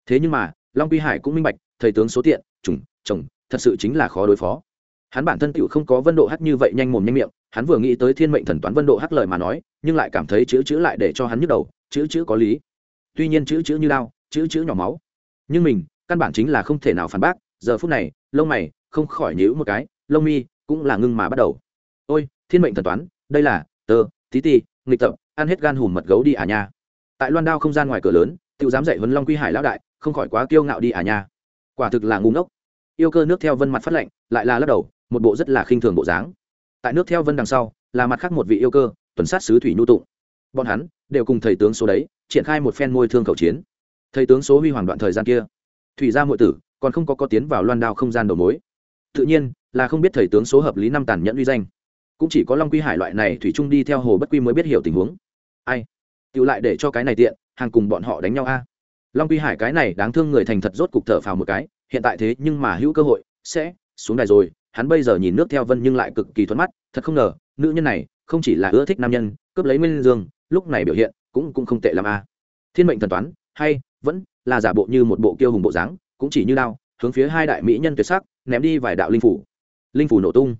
Thế nhưng mà long quy hải cũng minh bạch thầy tướng số tiện trùng chồng thật sự chính là khó đối phó. Hắn bản thân tựu không có vân độ hắc như vậy nhanh mồm nhanh miệng hắn vừa nghĩ tới thiên mệnh thần toán vân độ hắc lời mà nói nhưng lại cảm thấy chữ chữ lại để cho hắn nhức đầu chữ chữ có lý. Tuy nhiên chữ chữ như lao, chữ chữ nhỏ máu. Nhưng mình căn bản chính là không thể nào phản bác giờ phút này lông mày không khỏi nhíu một cái lông mi cũng là ngưng mà bắt đầu. Ôi thiên mệnh thần toán đây là tơ tí ti nghịch tập ăn hết gan hùm mật gấu đi à nha tại loan đao không gian ngoài cửa lớn tự dám dạy huấn long quy hải lão đại, không khỏi quá kiêu ngạo đi à nha. Quả thực là ngu ngốc. Yêu cơ nước theo vân mặt phát lệnh, lại là lắc đầu, một bộ rất là khinh thường bộ dáng. Tại nước theo vân đằng sau, là mặt khác một vị yêu cơ, tuần sát sứ thủy nhu tụng. Bọn hắn đều cùng thầy tướng số đấy, triển khai một phen môi thương khẩu chiến. Thầy tướng số huy hoàng đoạn thời gian kia, thủy gia muội tử còn không có có tiến vào loan đao không gian đầu mối. Tự nhiên là không biết thầy tướng số hợp lý năm tàn nhẫn uy danh. Cũng chỉ có long quy hải loại này thủy trung đi theo hồ bất quy mới biết hiểu tình huống. Ai? Tự lại để cho cái này tiện, hàng cùng bọn họ đánh nhau a. Long quy hải cái này đáng thương người thành thật rốt cục thở phào một cái, hiện tại thế nhưng mà hữu cơ hội, sẽ xuống đài rồi, hắn bây giờ nhìn nước theo vân nhưng lại cực kỳ thuận mắt, thật không ngờ, nữ nhân này không chỉ là ưa thích nam nhân, cướp lấy minh dương, lúc này biểu hiện cũng cũng không tệ làm a. Thiên mệnh thần toán, hay vẫn là giả bộ như một bộ kiêu hùng bộ dáng, cũng chỉ như lao hướng phía hai đại mỹ nhân tuyệt sắc, ném đi vài đạo linh phủ. Linh phủ nổ tung.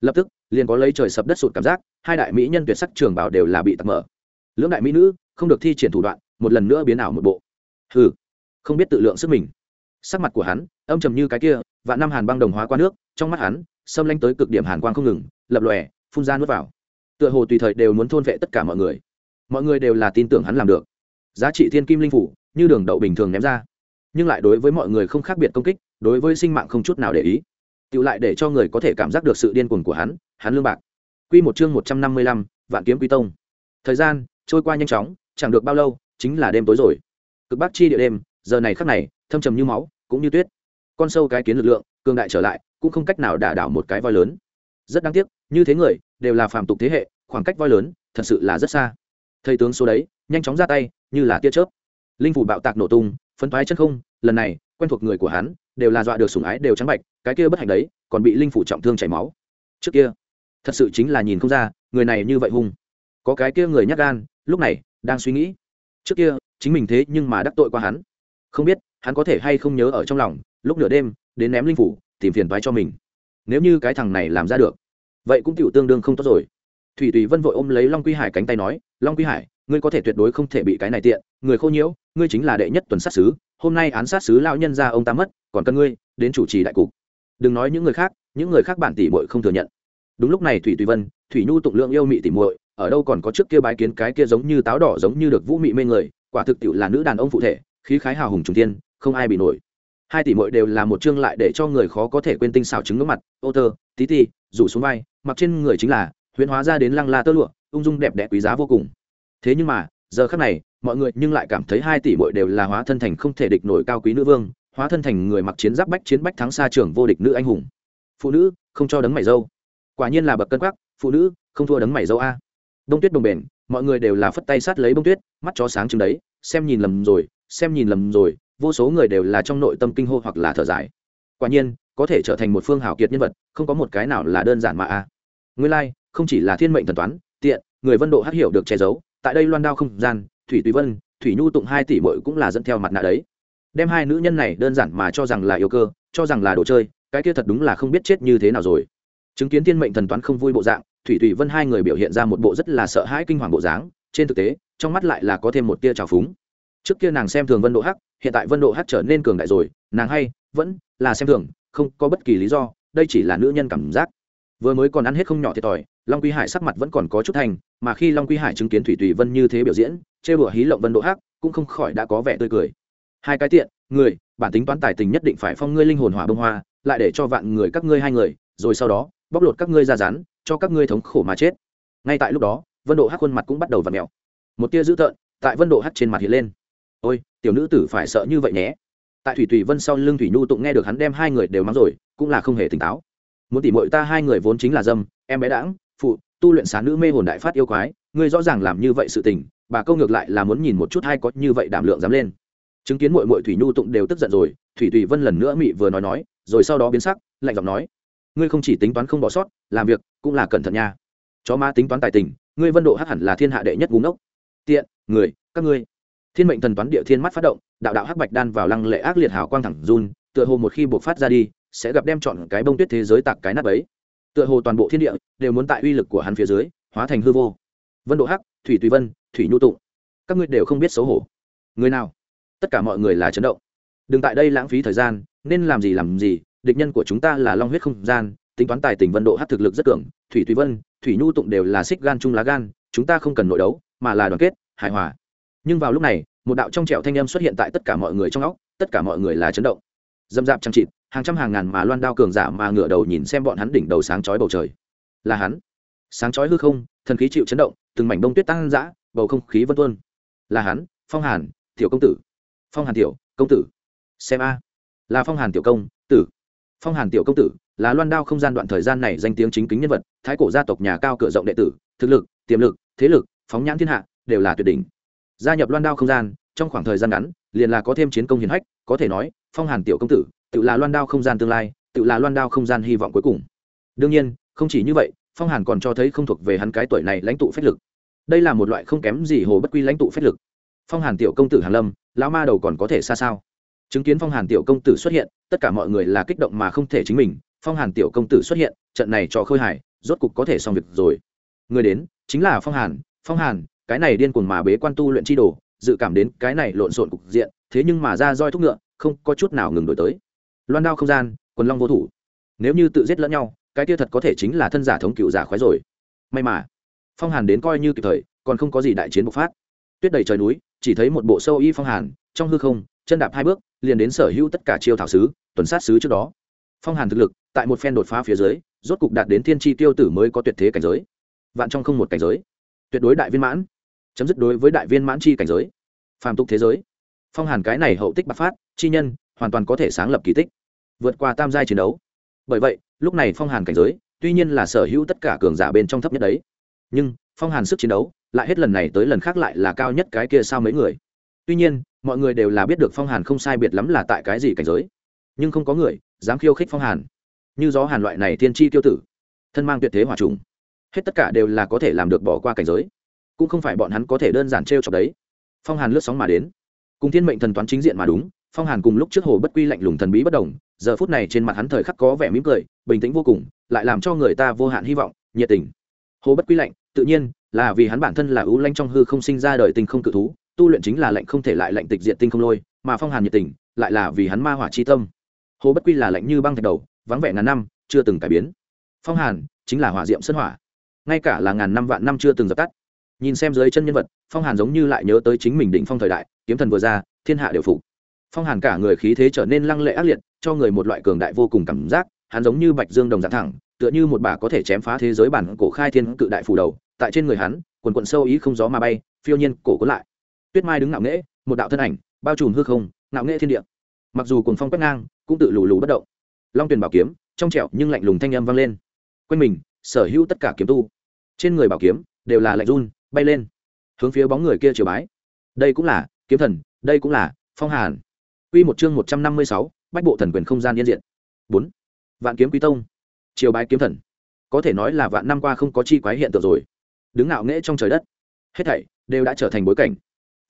Lập tức, liền có lấy trời sập đất sụt cảm giác, hai đại mỹ nhân tuyệt sắc trường bảo đều là bị tặc mở lưỡng đại mỹ nữ, không được thi triển thủ đoạn, một lần nữa biến ảo một bộ. Hừ, không biết tự lượng sức mình. Sắc mặt của hắn, âm trầm như cái kia và năm hàn băng đồng hóa qua nước, trong mắt hắn, xâm lanh tới cực điểm hàn quang không ngừng, lập lòe, phun ra nước vào. Tựa hồ tùy thời đều muốn thôn vệ tất cả mọi người. Mọi người đều là tin tưởng hắn làm được. Giá trị thiên kim linh phủ, như đường đậu bình thường ném ra. Nhưng lại đối với mọi người không khác biệt công kích, đối với sinh mạng không chút nào để ý. Tự lại để cho người có thể cảm giác được sự điên cuồng của hắn hắn lương bạc. Q một chương một trăm năm mươi lăm, vạn kiếm quy tông. Thời gian trôi qua nhanh chóng, chẳng được bao lâu, chính là đêm tối rồi. Cực bắc chi địa đêm, giờ này khắc này, thâm trầm như máu, cũng như tuyết. Con sâu cái kiến lực lượng, cường đại trở lại, cũng không cách nào đả đảo một cái voi lớn. Rất đáng tiếc, như thế người, đều là phàm tục thế hệ, khoảng cách voi lớn, thật sự là rất xa. Thầy tướng số đấy, nhanh chóng ra tay, như là tia chớp. Linh phủ bạo tạc nổ tung phân toái chân không, lần này, quen thuộc người của hắn, đều là dọa được sủng ái đều trắng bạch, cái kia bất hạnh đấy, còn bị linh phủ trọng thương chảy máu. Trước kia, thật sự chính là nhìn không ra, người này như vậy hung. Có cái kia người nhắc gan lúc này, đang suy nghĩ. Trước kia, chính mình thế nhưng mà đắc tội qua hắn. Không biết, hắn có thể hay không nhớ ở trong lòng, lúc nửa đêm, đến ném linh phủ, tìm phiền toái cho mình. Nếu như cái thằng này làm ra được, vậy cũng tựu tương đương không tốt rồi. Thủy tùy vân vội ôm lấy long quy hải cánh tay nói, long quy hải, ngươi có thể tuyệt đối không thể bị cái này tiện, người khô nhiễu, ngươi chính là đệ nhất tuần sát sứ, hôm nay án sát sứ lao nhân ra ông ta mất, còn cần ngươi đến chủ trì đại cục. Đừng nói những người khác, những người khác bản tỷ muội không thừa nhận. Đúng lúc này thủy tùy vân, thủy nhu tụng lượng yêu mị tỷ muội ở đâu còn có trước kia bái kiến cái kia giống như táo đỏ giống như được vũ mị mê người, quả thực tiệu là nữ đàn ông phụ thể, khí khái hào hùng trùng tiên không ai bị nổi. Hai tỷ muội đều là một chương lại để cho người khó có thể quên tinh xảo trứng nước mặt, ô tơ, tí ti, rủ xuống vai, mặc trên người chính là, huyễn hóa ra đến lăng la tơ lụa, ung dung đẹp đẽ quý giá vô cùng. Thế nhưng mà, giờ khắc này, mọi người nhưng lại cảm thấy hai tỷ muội đều là hóa thân thành không thể địch nổi cao quý nữ vương, hóa thân thành người mặc chiến giáp bách chiến bách thắng xa trường vô địch nữ anh hùng. Phụ nữ, không cho đấng mày dâu. Quả nhiên là bậc cân quắc, phụ nữ, không thua đấng mày dâu a. Bông tuyết đồng bền, mọi người đều là phất tay sát lấy bông tuyết, mắt chó sáng chừng đấy, xem nhìn lầm rồi, xem nhìn lầm rồi, vô số người đều là trong nội tâm kinh hô hoặc là thở dài. Quả nhiên, có thể trở thành một phương hào kiệt nhân vật, không có một cái nào là đơn giản mà a. Nguyên lai, không chỉ là thiên mệnh thần toán, tiện, người vân độ hắc hiểu được che giấu, tại đây loan đao không gian, thủy tùy vân, thủy nhu tụng hai tỷ bội cũng là dẫn theo mặt nạ đấy. Đem hai nữ nhân này đơn giản mà cho rằng là yêu cơ, cho rằng là đồ chơi, cái kia thật đúng là không biết chết như thế nào rồi. Chứng kiến thiên mệnh thần toán không vui bộ dạng thủy thủy vân hai người biểu hiện ra một bộ rất là sợ hãi kinh hoàng bộ dáng, trên thực tế, trong mắt lại là có thêm một tia trào phúng. Trước kia nàng xem thường vân độ hắc, hiện tại vân độ hắc trở nên cường đại rồi, nàng hay, vẫn là xem thường, không có bất kỳ lý do, đây chỉ là nữ nhân cảm giác. Vừa mới còn ăn hết không nhỏ thiệt thòi, long quy hải sắc mặt vẫn còn có chút thành, mà khi long quy hải chứng kiến thủy tùy vân như thế biểu diễn chê bửa hí lộng vân độ hắc, cũng không khỏi đã có vẻ tươi cười. Hai cái tiện, người, bản tính toán tài tình nhất định phải phong ngươi linh hồn hỏa bông hoa, lại để cho vạn người các ngươi hai người, rồi sau đó, bóc lột các ngươi ra rán cho các ngươi thống khổ mà chết. Ngay tại lúc đó, vân độ hắc khuôn mặt cũng bắt đầu v ặ mẹo một tia dữ tợn tại vân độ hắc trên mặt hiện lên. Ôi, tiểu nữ tử phải sợ như vậy nhé. Tại thủy thủy vân sau lưng thủy nhu tụng nghe được hắn đem hai người đều mắng rồi, cũng là không hề tỉnh táo. Muốn tỉ mội ta hai người vốn chính là dâm, em bé đãng, phụ, tu luyện sáng nữ mê hồn đại phát yêu quái, ngươi rõ ràng làm như vậy sự tình, bà câu ngược lại là muốn nhìn một chút hay có như vậy đảm lượng dám lên. Chứng kiến mội mội thủy nhu tụng đều tức giận rồi, thủy thủy vân lần nữa mị vừa nói nói, rồi sau đó biến sắc, lạnh giọng nói ngươi không chỉ tính toán không bỏ sót, làm việc cũng là cẩn thận nha. Chó ma tính toán tài tình, ngươi vân độ hắc hẳn là thiên hạ đệ nhất búng ốc tiện, người, các ngươi. Thiên mệnh thần toán địa thiên mắt phát động, đạo đạo hắc bạch đan vào lăng lệ ác liệt hào quang thẳng run, tựa hồ một khi buộc phát ra đi, sẽ gặp đem chọn cái bông tuyết thế giới tạc cái nắp ấy tựa hồ toàn bộ thiên địa đều muốn tại uy lực của hắn phía dưới, hóa thành hư vô. Vân độ hắc, thủy tùy vân, thủy nhu tụng. Các ngươi đều không biết xấu hổ. Người nào? Tất cả mọi người là chấn động. Đừng tại đây lãng phí thời gian, nên làm gì làm gì địch nhân của chúng ta là long huyết không gian, tính toán tài tình vân độ hát thực lực rất cường, thủy tùy vân, thủy nhu tụng đều là xích gan chung lá gan, chúng ta không cần nội đấu, mà là đoàn kết, hài hòa. Nhưng vào lúc này, một đạo trong trẹo thanh âm xuất hiện tại tất cả mọi người trong óc, tất cả mọi người là chấn động. Dâm dạp chăm chịt, hàng trăm hàng ngàn mà loan đao cường giả mà ngửa đầu nhìn xem bọn hắn đỉnh đầu sáng chói bầu trời. Là hắn. Sáng chói hư không, thần khí chịu chấn động, từng mảnh bông tuyết tăng dã, bầu không khí vân tuân là hắn, phong hàn, tiểu công tử. Phong hàn tiểu công tử. Xem a. Là phong hàn tiểu công tử phong hàn tiểu công tử, là loan đao không gian đoạn thời gian này danh tiếng chính kính nhân vật, thái cổ gia tộc nhà cao cửa rộng đệ tử, thực lực, tiềm lực, thế lực, phóng nhãn thiên hạ, đều là tuyệt đỉnh. Gia nhập loan đao không gian, trong khoảng thời gian ngắn, liền là có thêm chiến công hiển hách, có thể nói, phong hàn tiểu công tử, tự là loan đao không gian tương lai, tự là loan đao không gian hy vọng cuối cùng. Đương nhiên, không chỉ như vậy, phong hàn còn cho thấy không thuộc về hắn cái tuổi này lãnh tụ phách lực. Đây là một loại không kém gì hồ bất quy lãnh tụ phách lực. Phong hàn tiểu công tử hàn lâm, lão ma đầu còn có thể xa sao? Chứng kiến phong hàn tiểu công tử xuất hiện tất cả mọi người là kích động mà không thể chính mình. Phong hàn tiểu công tử xuất hiện trận này cho khôi Hải, rốt cục có thể xong việc rồi. Người đến chính là phong hàn. Phong hàn cái này điên cuồng mà bế quan tu luyện chi đồ dự cảm đến cái này lộn xộn cục diện thế nhưng mà ra roi thúc ngựa không có chút nào ngừng đổi tới. Loan đao không gian quần long vô thủ. Nếu như tự giết lẫn nhau cái kia thật có thể chính là thân giả thống cựu giả khoái rồi. May mà phong hàn đến coi như kịp thời còn không có gì đại chiến bộc phát. Tuyết đầy trời núi chỉ thấy một bộ sâu y phong hàn trong hư không chân đạp hai bước, liền đến sở hữu tất cả chiêu thảo sứ, tuần sát sứ trước đó. Phong hàn thực lực, tại một phen đột phá phía dưới, rốt cục đạt đến thiên tri tiêu tử mới có tuyệt thế cảnh giới. Vạn trong không một cảnh giới. Tuyệt đối đại viên mãn. Chấm dứt đối với đại viên mãn chi cảnh giới. Phàm tục thế giới. Phong hàn cái này hậu tích bạc phát, chi nhân, hoàn toàn có thể sáng lập kỳ tích. Vượt qua tam giai chiến đấu. Bởi vậy, lúc này phong hàn cảnh giới, tuy nhiên là sở hữu tất cả cường giả bên trong thấp nhất đấy. Nhưng, phong hàn sức chiến đấu, lại hết lần này tới lần khác lại là cao nhất cái kia sao mấy người tuy nhiên, mọi người đều là biết được phong hàn không sai biệt lắm là tại cái gì cảnh giới. Nhưng không có người dám khiêu khích phong hàn. Như gió hàn loại này tiên tri tiêu tử, thân mang tuyệt thế hòa trùng, hết tất cả đều là có thể làm được bỏ qua cảnh giới. Cũng không phải bọn hắn có thể đơn giản t r e o chọc đấy. Phong hàn lướt sóng mà đến. Cùng thiên mệnh thần toán chính diện mà đúng, phong hàn cùng lúc trước hồ bất quy lạnh lùng thần bí bất đồng giờ phút này trên mặt hắn thời khắc có vẻ mỉm cười, bình tĩnh vô cùng, lại làm cho người ta vô hạn hy vọng, nhiệt tình. Hồ bất quy lạnh, tự nhiên, là vì hắn bản thân là ưu lanh trong hư không sinh ra đời tình không cự thú tu luyện chính là lệnh không thể lại lệnh tịch diện tinh không lôi, mà phong hàn nhiệt tình, lại là vì hắn ma hỏa chi tâm. Hồ bất quy là lệnh như băng thạch đầu, vắng vẻ ngàn năm, chưa từng cải biến. Phong hàn, chính là hỏa diệm sân hỏa. Ngay cả là ngàn năm vạn năm chưa từng dập tắt. Nhìn xem dưới chân nhân vật, phong hàn giống như lại nhớ tới chính mình đỉnh phong thời đại, kiếm thần vừa ra, thiên hạ đều phục. Phong hàn cả người khí thế trở nên lăng lệ ác liệt, cho người một loại cường đại vô cùng cảm giác, hắn giống như bạch dương đồng dạng thẳng, tựa như một bà có thể chém phá thế giới bản cổ khai thiên cự đại phủ đầu, tại trên người hắn, quần quận sâu ý không gió mà bay, phiêu nhiên cổ cuốn lại tuyết mai đứng ngạo nghễ một đạo thân ảnh bao trùm hư không ngạo nghễ thiên địa mặc dù cùng phong quét ngang cũng tự lù lù bất động long tuyền bảo kiếm trong trẹo nhưng lạnh lùng thanh âm vang lên quanh mình sở hữu tất cả kiếm tu trên người bảo kiếm đều là lạnh run bay lên hướng phía bóng người kia chiều bái đây cũng là kiếm thần đây cũng là phong hàn Quy một chương một trăm năm mươi sáu, bách bộ thần quyền không gian yên diện. bốn Vạn kiếm quý tông. Triều bái kiếm thần. Có thể nói là vạn năm qua không có chi quái hiện tượng rồi. Đứng ngạo nghễ trong trời đất, hết thảy đều đã trở thành bối cảnh.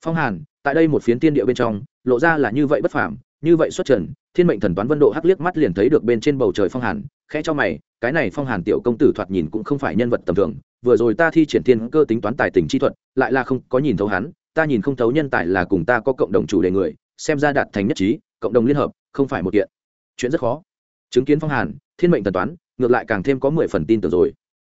Phong Hàn, tại đây một phiến tiên địa bên trong lộ ra là như vậy bất phàm như vậy xuất trần thiên mệnh thần toán vân độ hắc liếc mắt liền thấy được bên trên bầu trời phong hàn khẽ cho mày cái này phong hàn tiểu công tử thoạt nhìn cũng không phải nhân vật tầm thường vừa rồi ta thi triển thiên cơ tính toán tài tình chi thuật lại là không có nhìn thấu hắn ta nhìn không thấu nhân tài là cùng ta có cộng đồng chủ đề người xem ra đạt thành nhất trí cộng đồng liên hợp không phải một kiện. Chuyện rất khó. Chứng kiến phong hàn thiên mệnh thần toán ngược lại càng thêm có mười phần tin tưởng rồi.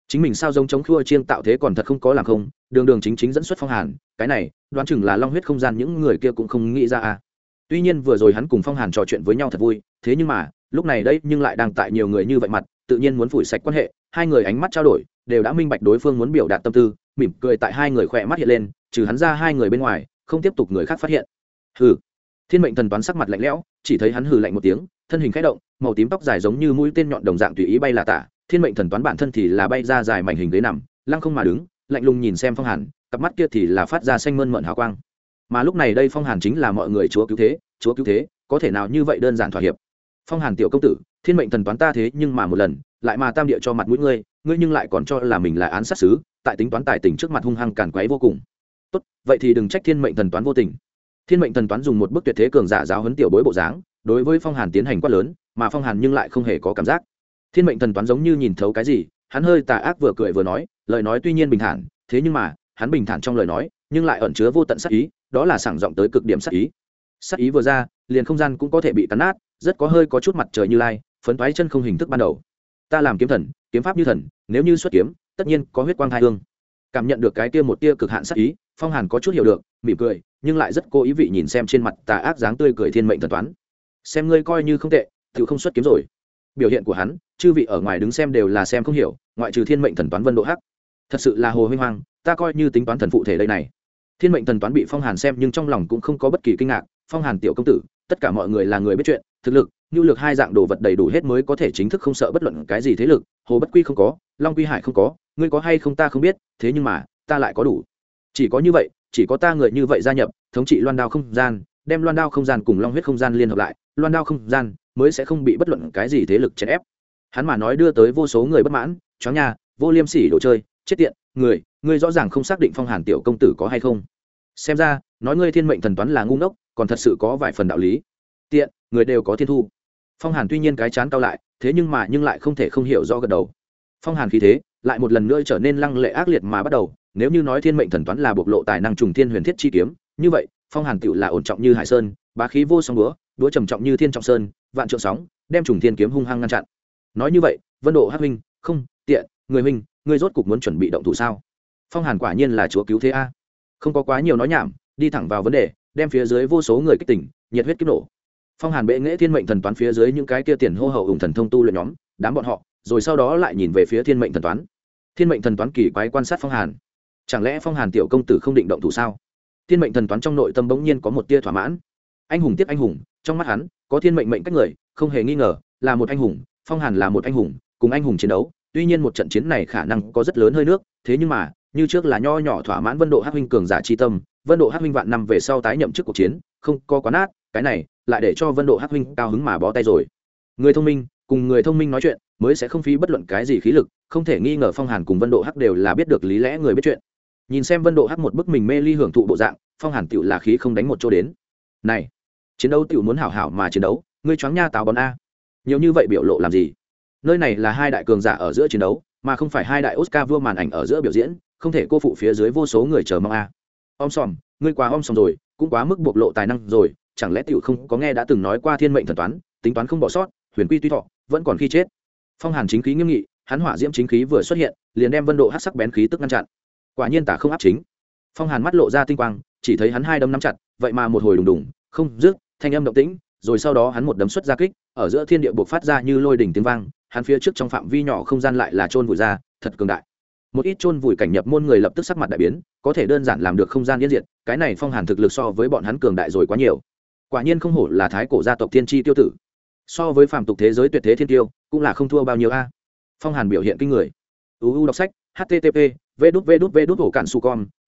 Chính mình sao giống chống khua chiêng tạo thế còn thật không có làm không đường đường chính chính dẫn xuất phong hàn cái này, đoán chừng là long huyết không gian những người kia cũng không nghĩ ra à. Tuy nhiên vừa rồi hắn cùng phong hàn trò chuyện với nhau thật vui, thế nhưng mà, lúc này đây nhưng lại đang tại nhiều người như vậy mặt, tự nhiên muốn phủi sạch quan hệ, hai người ánh mắt trao đổi, đều đã minh bạch đối phương muốn biểu đạt tâm tư, mỉm cười tại hai người khỏe mắt hiện lên, trừ hắn ra hai người bên ngoài, không tiếp tục người khác phát hiện. Hừ. Thiên mệnh thần toán sắc mặt lạnh lẽo, chỉ thấy hắn hừ lạnh một tiếng, thân hình khẽ động, màu tím tóc dài giống như mũi tên nhọn đồng dạng tùy ý bay là tả, thiên mệnh thần toán bản thân thì là bay ra dài mảnh hình ghế nằm, lăng không mà đứng, lạnh lùng nhìn xem phong hàn cặp mắt kia thì là phát ra xanh mơn mận hào quang. Mà lúc này đây phong hàn chính là mọi người chúa cứu thế, chúa cứu thế, có thể nào như vậy đơn giản thỏa hiệp? Phong hàn tiểu công tử, thiên mệnh thần toán ta thế nhưng mà một lần, lại mà tam địa cho mặt mũi ngươi ngươi nhưng lại còn cho là mình là án sát xứ tại tính toán tài tình trước mặt hung hăng càn quấy vô cùng. Tốt, vậy thì đừng trách thiên mệnh thần toán vô tình. Thiên mệnh thần toán dùng một bức tuyệt thế cường giả giáo huấn tiểu bối bộ dáng, đối với phong hàn tiến hành quát lớn, mà phong hàn nhưng lại không hề có cảm giác. Thiên mệnh thần toán giống như nhìn thấu cái gì, hắn hơi tà ác vừa cười vừa nói, lời nói tuy nhiên bình thản, thế nhưng mà hắn bình thản trong lời nói, nhưng lại ẩn chứa vô tận sắc ý, đó là sảng giọng tới cực điểm sắc ý. Sắc ý vừa ra, liền không gian cũng có thể bị cắn nát, rất có hơi có chút mặt trời như lai, phấn toái chân không hình thức ban đầu. Ta làm kiếm thần, kiếm pháp như thần, nếu như xuất kiếm, tất nhiên có huyết quang hai hương. Cảm nhận được cái tia một tia cực hạn sắc ý, phong hàn có chút hiểu được, mỉm cười, nhưng lại rất cố ý vị nhìn xem trên mặt tà ác dáng tươi cười thiên mệnh thần toán. Xem ngươi coi như không tệ, tự không xuất kiếm rồi. Biểu hiện của hắn, chư vị ở ngoài đứng xem đều là xem không hiểu, ngoại trừ thiên mệnh thần toán vân độ hắc. Thật sự là hồ huy hoàng ta coi như tính toán thần phụ thể đây này. Thiên mệnh thần toán bị phong hàn xem nhưng trong lòng cũng không có bất kỳ kinh ngạc. Phong hàn tiểu công tử, tất cả mọi người là người biết chuyện, thực lực, nhu lực hai dạng đồ vật đầy đủ hết mới có thể chính thức không sợ bất luận cái gì thế lực, hồ bất quy không có, long quy hải không có, ngươi có hay không ta không biết, thế nhưng mà, ta lại có đủ. Chỉ có như vậy, chỉ có ta người như vậy gia nhập, thống trị loan đao không gian, đem loan đao không gian cùng long huyết không gian liên hợp lại, loan đao không gian mới sẽ không bị bất luận cái gì thế lực chèn ép. Hắn mà nói đưa tới vô số người bất mãn, chó nhà vô liêm sỉ đồ chơi chết tiện, người ngươi rõ ràng không xác định phong hàn tiểu công tử có hay không. Xem ra, nói ngươi thiên mệnh thần toán là ngu ngốc, còn thật sự có vài phần đạo lý. Tiện, người đều có thiên thu. Phong hàn tuy nhiên cái chán cao lại, thế nhưng mà nhưng lại không thể không hiểu do gật đầu. Phong hàn khí thế, lại một lần nữa trở nên lăng lệ ác liệt mà bắt đầu, nếu như nói thiên mệnh thần toán là bộc lộ tài năng trùng thiên huyền thiết chi kiếm, như vậy, phong hàn tựu là ổn trọng như hải sơn, bá khí vô song búa đũa trầm trọng như thiên trọng sơn, vạn trượng sóng, đem trùng thiên kiếm hung hăng ngăn chặn. Nói như vậy, vân độ hắc huynh không, tiện, người huynh ngươi rốt cục muốn chuẩn bị động thủ sao? Phong hàn quả nhiên là chúa cứu thế a. Không có quá nhiều nói nhảm, đi thẳng vào vấn đề, đem phía dưới vô số người kích tỉnh, nhiệt huyết kích nổ. Phong hàn bệ nghễ thiên mệnh thần toán phía dưới những cái kia tiền hô hậu ủng thần thông tu luyện nhóm, đám bọn họ, rồi sau đó lại nhìn về phía thiên mệnh thần toán. Thiên mệnh thần toán kỳ quái quan sát phong hàn. Chẳng lẽ phong hàn tiểu công tử không định động thủ sao? Thiên mệnh thần toán trong nội tâm bỗng nhiên có một tia thỏa mãn. Anh hùng tiếp anh hùng, trong mắt hắn, có thiên mệnh mệnh cách người, không hề nghi ngờ, là một anh hùng, phong hàn là một anh hùng, cùng anh hùng chiến đấu tuy nhiên một trận chiến này khả năng có rất lớn hơi nước, thế nhưng mà, như trước là nho nhỏ thỏa mãn vân độ Hắc huynh cường giả chi tâm, vân độ Hắc huynh vạn năm về sau tái nhậm chức cuộc chiến, không có quá nát, cái này lại để cho vân độ Hắc huynh cao hứng mà bó tay rồi. Người thông minh, cùng người thông minh nói chuyện, mới sẽ không phí bất luận cái gì khí lực, không thể nghi ngờ phong hàn cùng vân độ hắc đều là biết được lý lẽ người biết chuyện. Nhìn xem vân độ hắc một bức mình mê ly hưởng thụ bộ dạng, phong hàn tựu là khí không đánh một chỗ đến. Này, chiến đấu tựu muốn hảo hảo mà chiến đấu, ngươi choáng nha táo bón a. Nhiều như vậy biểu lộ làm gì? Nơi này là hai đại cường giả ở giữa chiến đấu, mà không phải hai đại oscar vua màn ảnh ở giữa biểu diễn, không thể cô phụ phía dưới vô số người chờ mong a. Om sòm ngươi quá om sòm rồi, cũng quá mức bộc lộ tài năng rồi, chẳng lẽ tiểu không có nghe đã từng nói qua thiên mệnh thần toán, tính toán không bỏ sót, huyền quy tuy thọ, vẫn còn khi chết. Phong hàn chính khí nghiêm nghị, hắn hỏa diễm chính khí vừa xuất hiện, liền đem vân độ hát sắc bén khí tức ngăn chặn. Quả nhiên tả không áp chính. Phong hàn mắt lộ ra tinh quang, chỉ thấy hắn hai đấm nắm chặt, vậy mà một hồi đùng đùng, không rước thanh âm động tĩnh, rồi sau đó hắn một đấm xuất ra kích, ở giữa thiên địa buộc phát ra như lôi đỉnh tiếng vang hắn phía trước trong phạm vi nhỏ không gian lại là trôn vùi ra, thật cường đại. Một ít chôn vùi cảnh nhập môn người lập tức sắc mặt đại biến, có thể đơn giản làm được không gian yên diệt, cái này phong hàn thực lực so với bọn hắn cường đại rồi quá nhiều. Quả nhiên không hổ là thái cổ gia tộc thiên tri tiêu tử. So với phàm tục thế giới tuyệt thế thiên tiêu, cũng là không thua bao nhiêu a. Phong hàn biểu hiện kinh người. Uu đọc sách http v đút v đút v đút hổ cạn su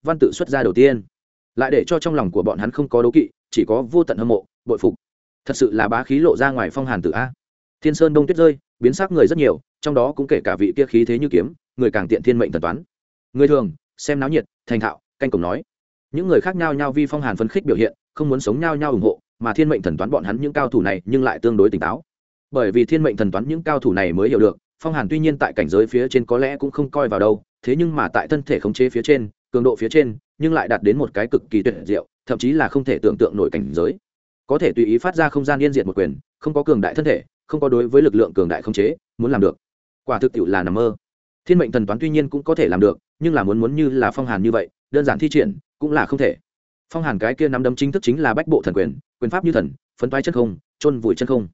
văn tự xuất ra đầu tiên. Lại để cho trong lòng của bọn hắn không có đấu kỵ, chỉ có vô tận hâm mộ, bội phục. Thật sự là bá khí lộ ra ngoài phong hàn tử a. Thiên sơn đông tuyết rơi biến sắc người rất nhiều, trong đó cũng kể cả vị kia khí thế như kiếm, người càng tiện thiên mệnh thần toán. Người thường, xem náo nhiệt, thành thạo, canh cổng nói. Những người khác nhau nhau vi phong hàn phấn khích biểu hiện, không muốn sống nhau nhau ủng hộ, mà thiên mệnh thần toán bọn hắn những cao thủ này nhưng lại tương đối tỉnh táo. Bởi vì thiên mệnh thần toán những cao thủ này mới hiểu được, phong hàn tuy nhiên tại cảnh giới phía trên có lẽ cũng không coi vào đâu, thế nhưng mà tại thân thể khống chế phía trên, cường độ phía trên, nhưng lại đạt đến một cái cực kỳ tuyệt diệu, thậm chí là không thể tưởng tượng nổi cảnh giới. Có thể tùy ý phát ra không gian yên diệt một quyền, không có cường đại thân thể không có đối với lực lượng cường đại không chế, muốn làm được. Quả thực tiệu là nằm mơ. Thiên mệnh thần toán tuy nhiên cũng có thể làm được, nhưng là muốn muốn như là phong hàn như vậy, đơn giản thi triển cũng là không thể. Phong hàn cái kia nắm đấm chính thức chính là bách bộ thần quyền quyền pháp như thần, phấn toái chân không, chôn vùi chân không.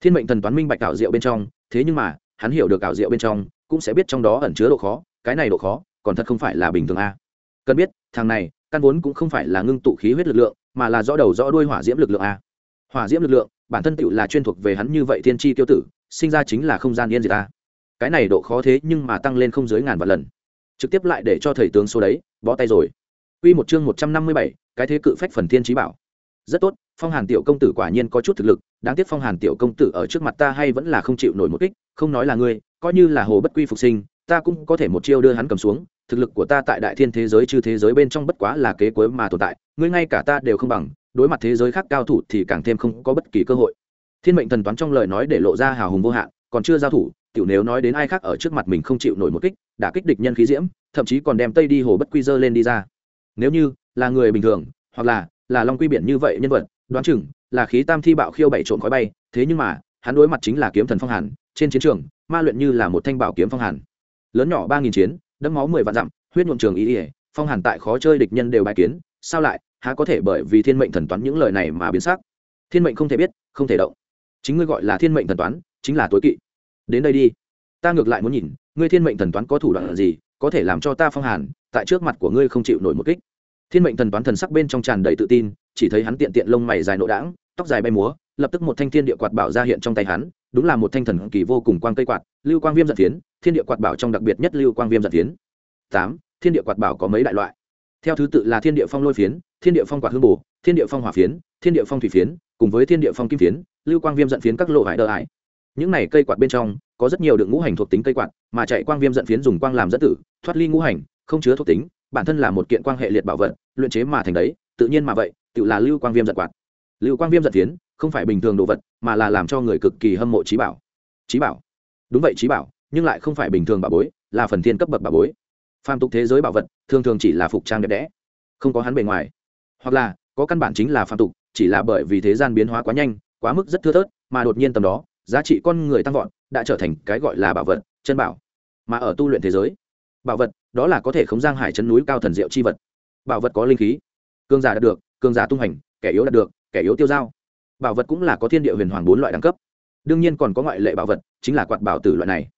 Thiên mệnh thần toán minh bạch ảo diệu bên trong, thế nhưng mà, hắn hiểu được ảo diệu bên trong, cũng sẽ biết trong đó ẩn chứa độ khó, cái này độ khó, còn thật không phải là bình thường a. Cần biết, thằng này, căn vốn cũng không phải là ngưng tụ khí huyết lực lượng, mà là rõ đầu rõ đuôi hỏa diễm lực lượng a. Hỏa diễm lực lượng bản thân tựu là chuyên thuộc về hắn như vậy thiên tri tiêu tử sinh ra chính là không gian yên diệt ta. Cái này độ khó thế nhưng mà tăng lên không dưới ngàn vạn lần. Trực tiếp lại để cho thầy tướng số đấy bó tay rồi. Quy một chương một trăm năm mươi bảy, cái thế cự phách phần thiên trí bảo. Rất tốt phong hàn tiểu công tử quả nhiên có chút thực lực đáng tiếc phong hàn tiểu công tử ở trước mặt ta hay vẫn là không chịu nổi một kích không nói là ngươi coi như là hồ bất quy phục sinh ta cũng có thể một chiêu đưa hắn cầm xuống thực lực của ta tại đại thiên thế giới chư thế giới bên trong bất quá là kế cuối mà tồn tại ngươi ngay cả ta đều không bằng đối mặt thế giới khác cao thủ thì càng thêm không có bất kỳ cơ hội. Thiên mệnh thần toán trong lời nói để lộ ra hào hùng vô hạn, còn chưa giao thủ, tiểu nếu nói đến ai khác ở trước mặt mình không chịu nổi một kích đã kích địch nhân khí diễm, thậm chí còn đem tây đi hồ bất quy dơ lên đi ra. Nếu như là người bình thường, hoặc là là long quy biển như vậy nhân vật, đoán chừng là khí tam thi bạo khiêu bảy trộn khói bay, thế nhưng mà, hắn đối mặt chính là kiếm thần phong hàn, trên chiến trường, ma luyện như là một thanh bảo kiếm phong hàn. Lớn nhỏ ba nghìn chiến đẫm máu mười vạn dặm, huyết nhuộm trường ý ỉa phong hàn tại khó chơi địch nhân đều bài kiến, sao lại há có thể bởi vì thiên mệnh thần toán những lời này mà biến sắc. Thiên mệnh không thể biết không thể động. Chính ngươi gọi là thiên mệnh thần toán chính là tối kỵ. Đến đây đi. Ta ngược lại muốn nhìn ngươi thiên mệnh thần toán có thủ đoạn gì có thể làm cho ta phong hàn tại trước mặt của ngươi không chịu nổi một kích. Thiên mệnh thần toán thần sắc bên trong tràn đầy tự tin chỉ thấy hắn tiện tiện lông mày dài nộ đãng tóc dài bay múa lập tức một thanh thiên địa quạt bảo ra hiện trong tay hắn đúng là một thanh thần kỳ vô cùng quang cây quạt lưu quang viêm giật thiến, thiên địa quạt bảo trong đặc biệt nhất lưu quang viêm giật thiến. tám thiên địa quạt bảo có mấy đại loại? Theo thứ tự là thiên địa phong lôi phiến thiên địa phong quạt hương bổ, thiên địa phong hỏa phiến, thiên địa phong thủy phiến, cùng với thiên địa phong kim phiến, lưu quang viêm giận phiến các lộ hải đỡ hải những này cây quạt bên trong, có rất nhiều được ngũ hành thuộc tính cây quạt, mà chạy quang viêm giận phiến dùng quang làm dẫn tử, thoát ly ngũ hành, không chứa thuộc tính, bản thân là một kiện quang hệ liệt bảo vật, luyện chế mà thành đấy, tự nhiên mà vậy, tự là lưu quang viêm giận quạt. Lưu quang viêm giận phiến, không phải bình thường đồ vật, mà là làm cho người cực kỳ hâm mộ trí bảo. Trí bảo. Đúng vậy trí bảo, nhưng lại không phải bình thường bảo bối, là phần thiên cấp bậc bảo bối. Phàm tục thế giới bảo vật, thường thường chỉ là phục trang đẹp đẽ. Không có hắn bề ngoài hoặc là có căn bản chính là phạm tục, chỉ là bởi vì thế gian biến hóa quá nhanh, quá mức rất thưa thớt, mà đột nhiên tầm đó, giá trị con người tăng vọt, đã trở thành cái gọi là bảo vật, chân bảo. Mà ở tu luyện thế giới, bảo vật, đó là có thể khống giang hải chân núi cao thần diệu chi vật. Bảo vật có linh khí cường giả đạt được cường giả tung hành, kẻ yếu đạt được, kẻ yếu tiêu dao. Bảo vật cũng là có thiên địa huyền hoàng bốn loại đẳng cấp. Đương nhiên còn có ngoại lệ bảo vật, chính là quạt bảo tử loại này.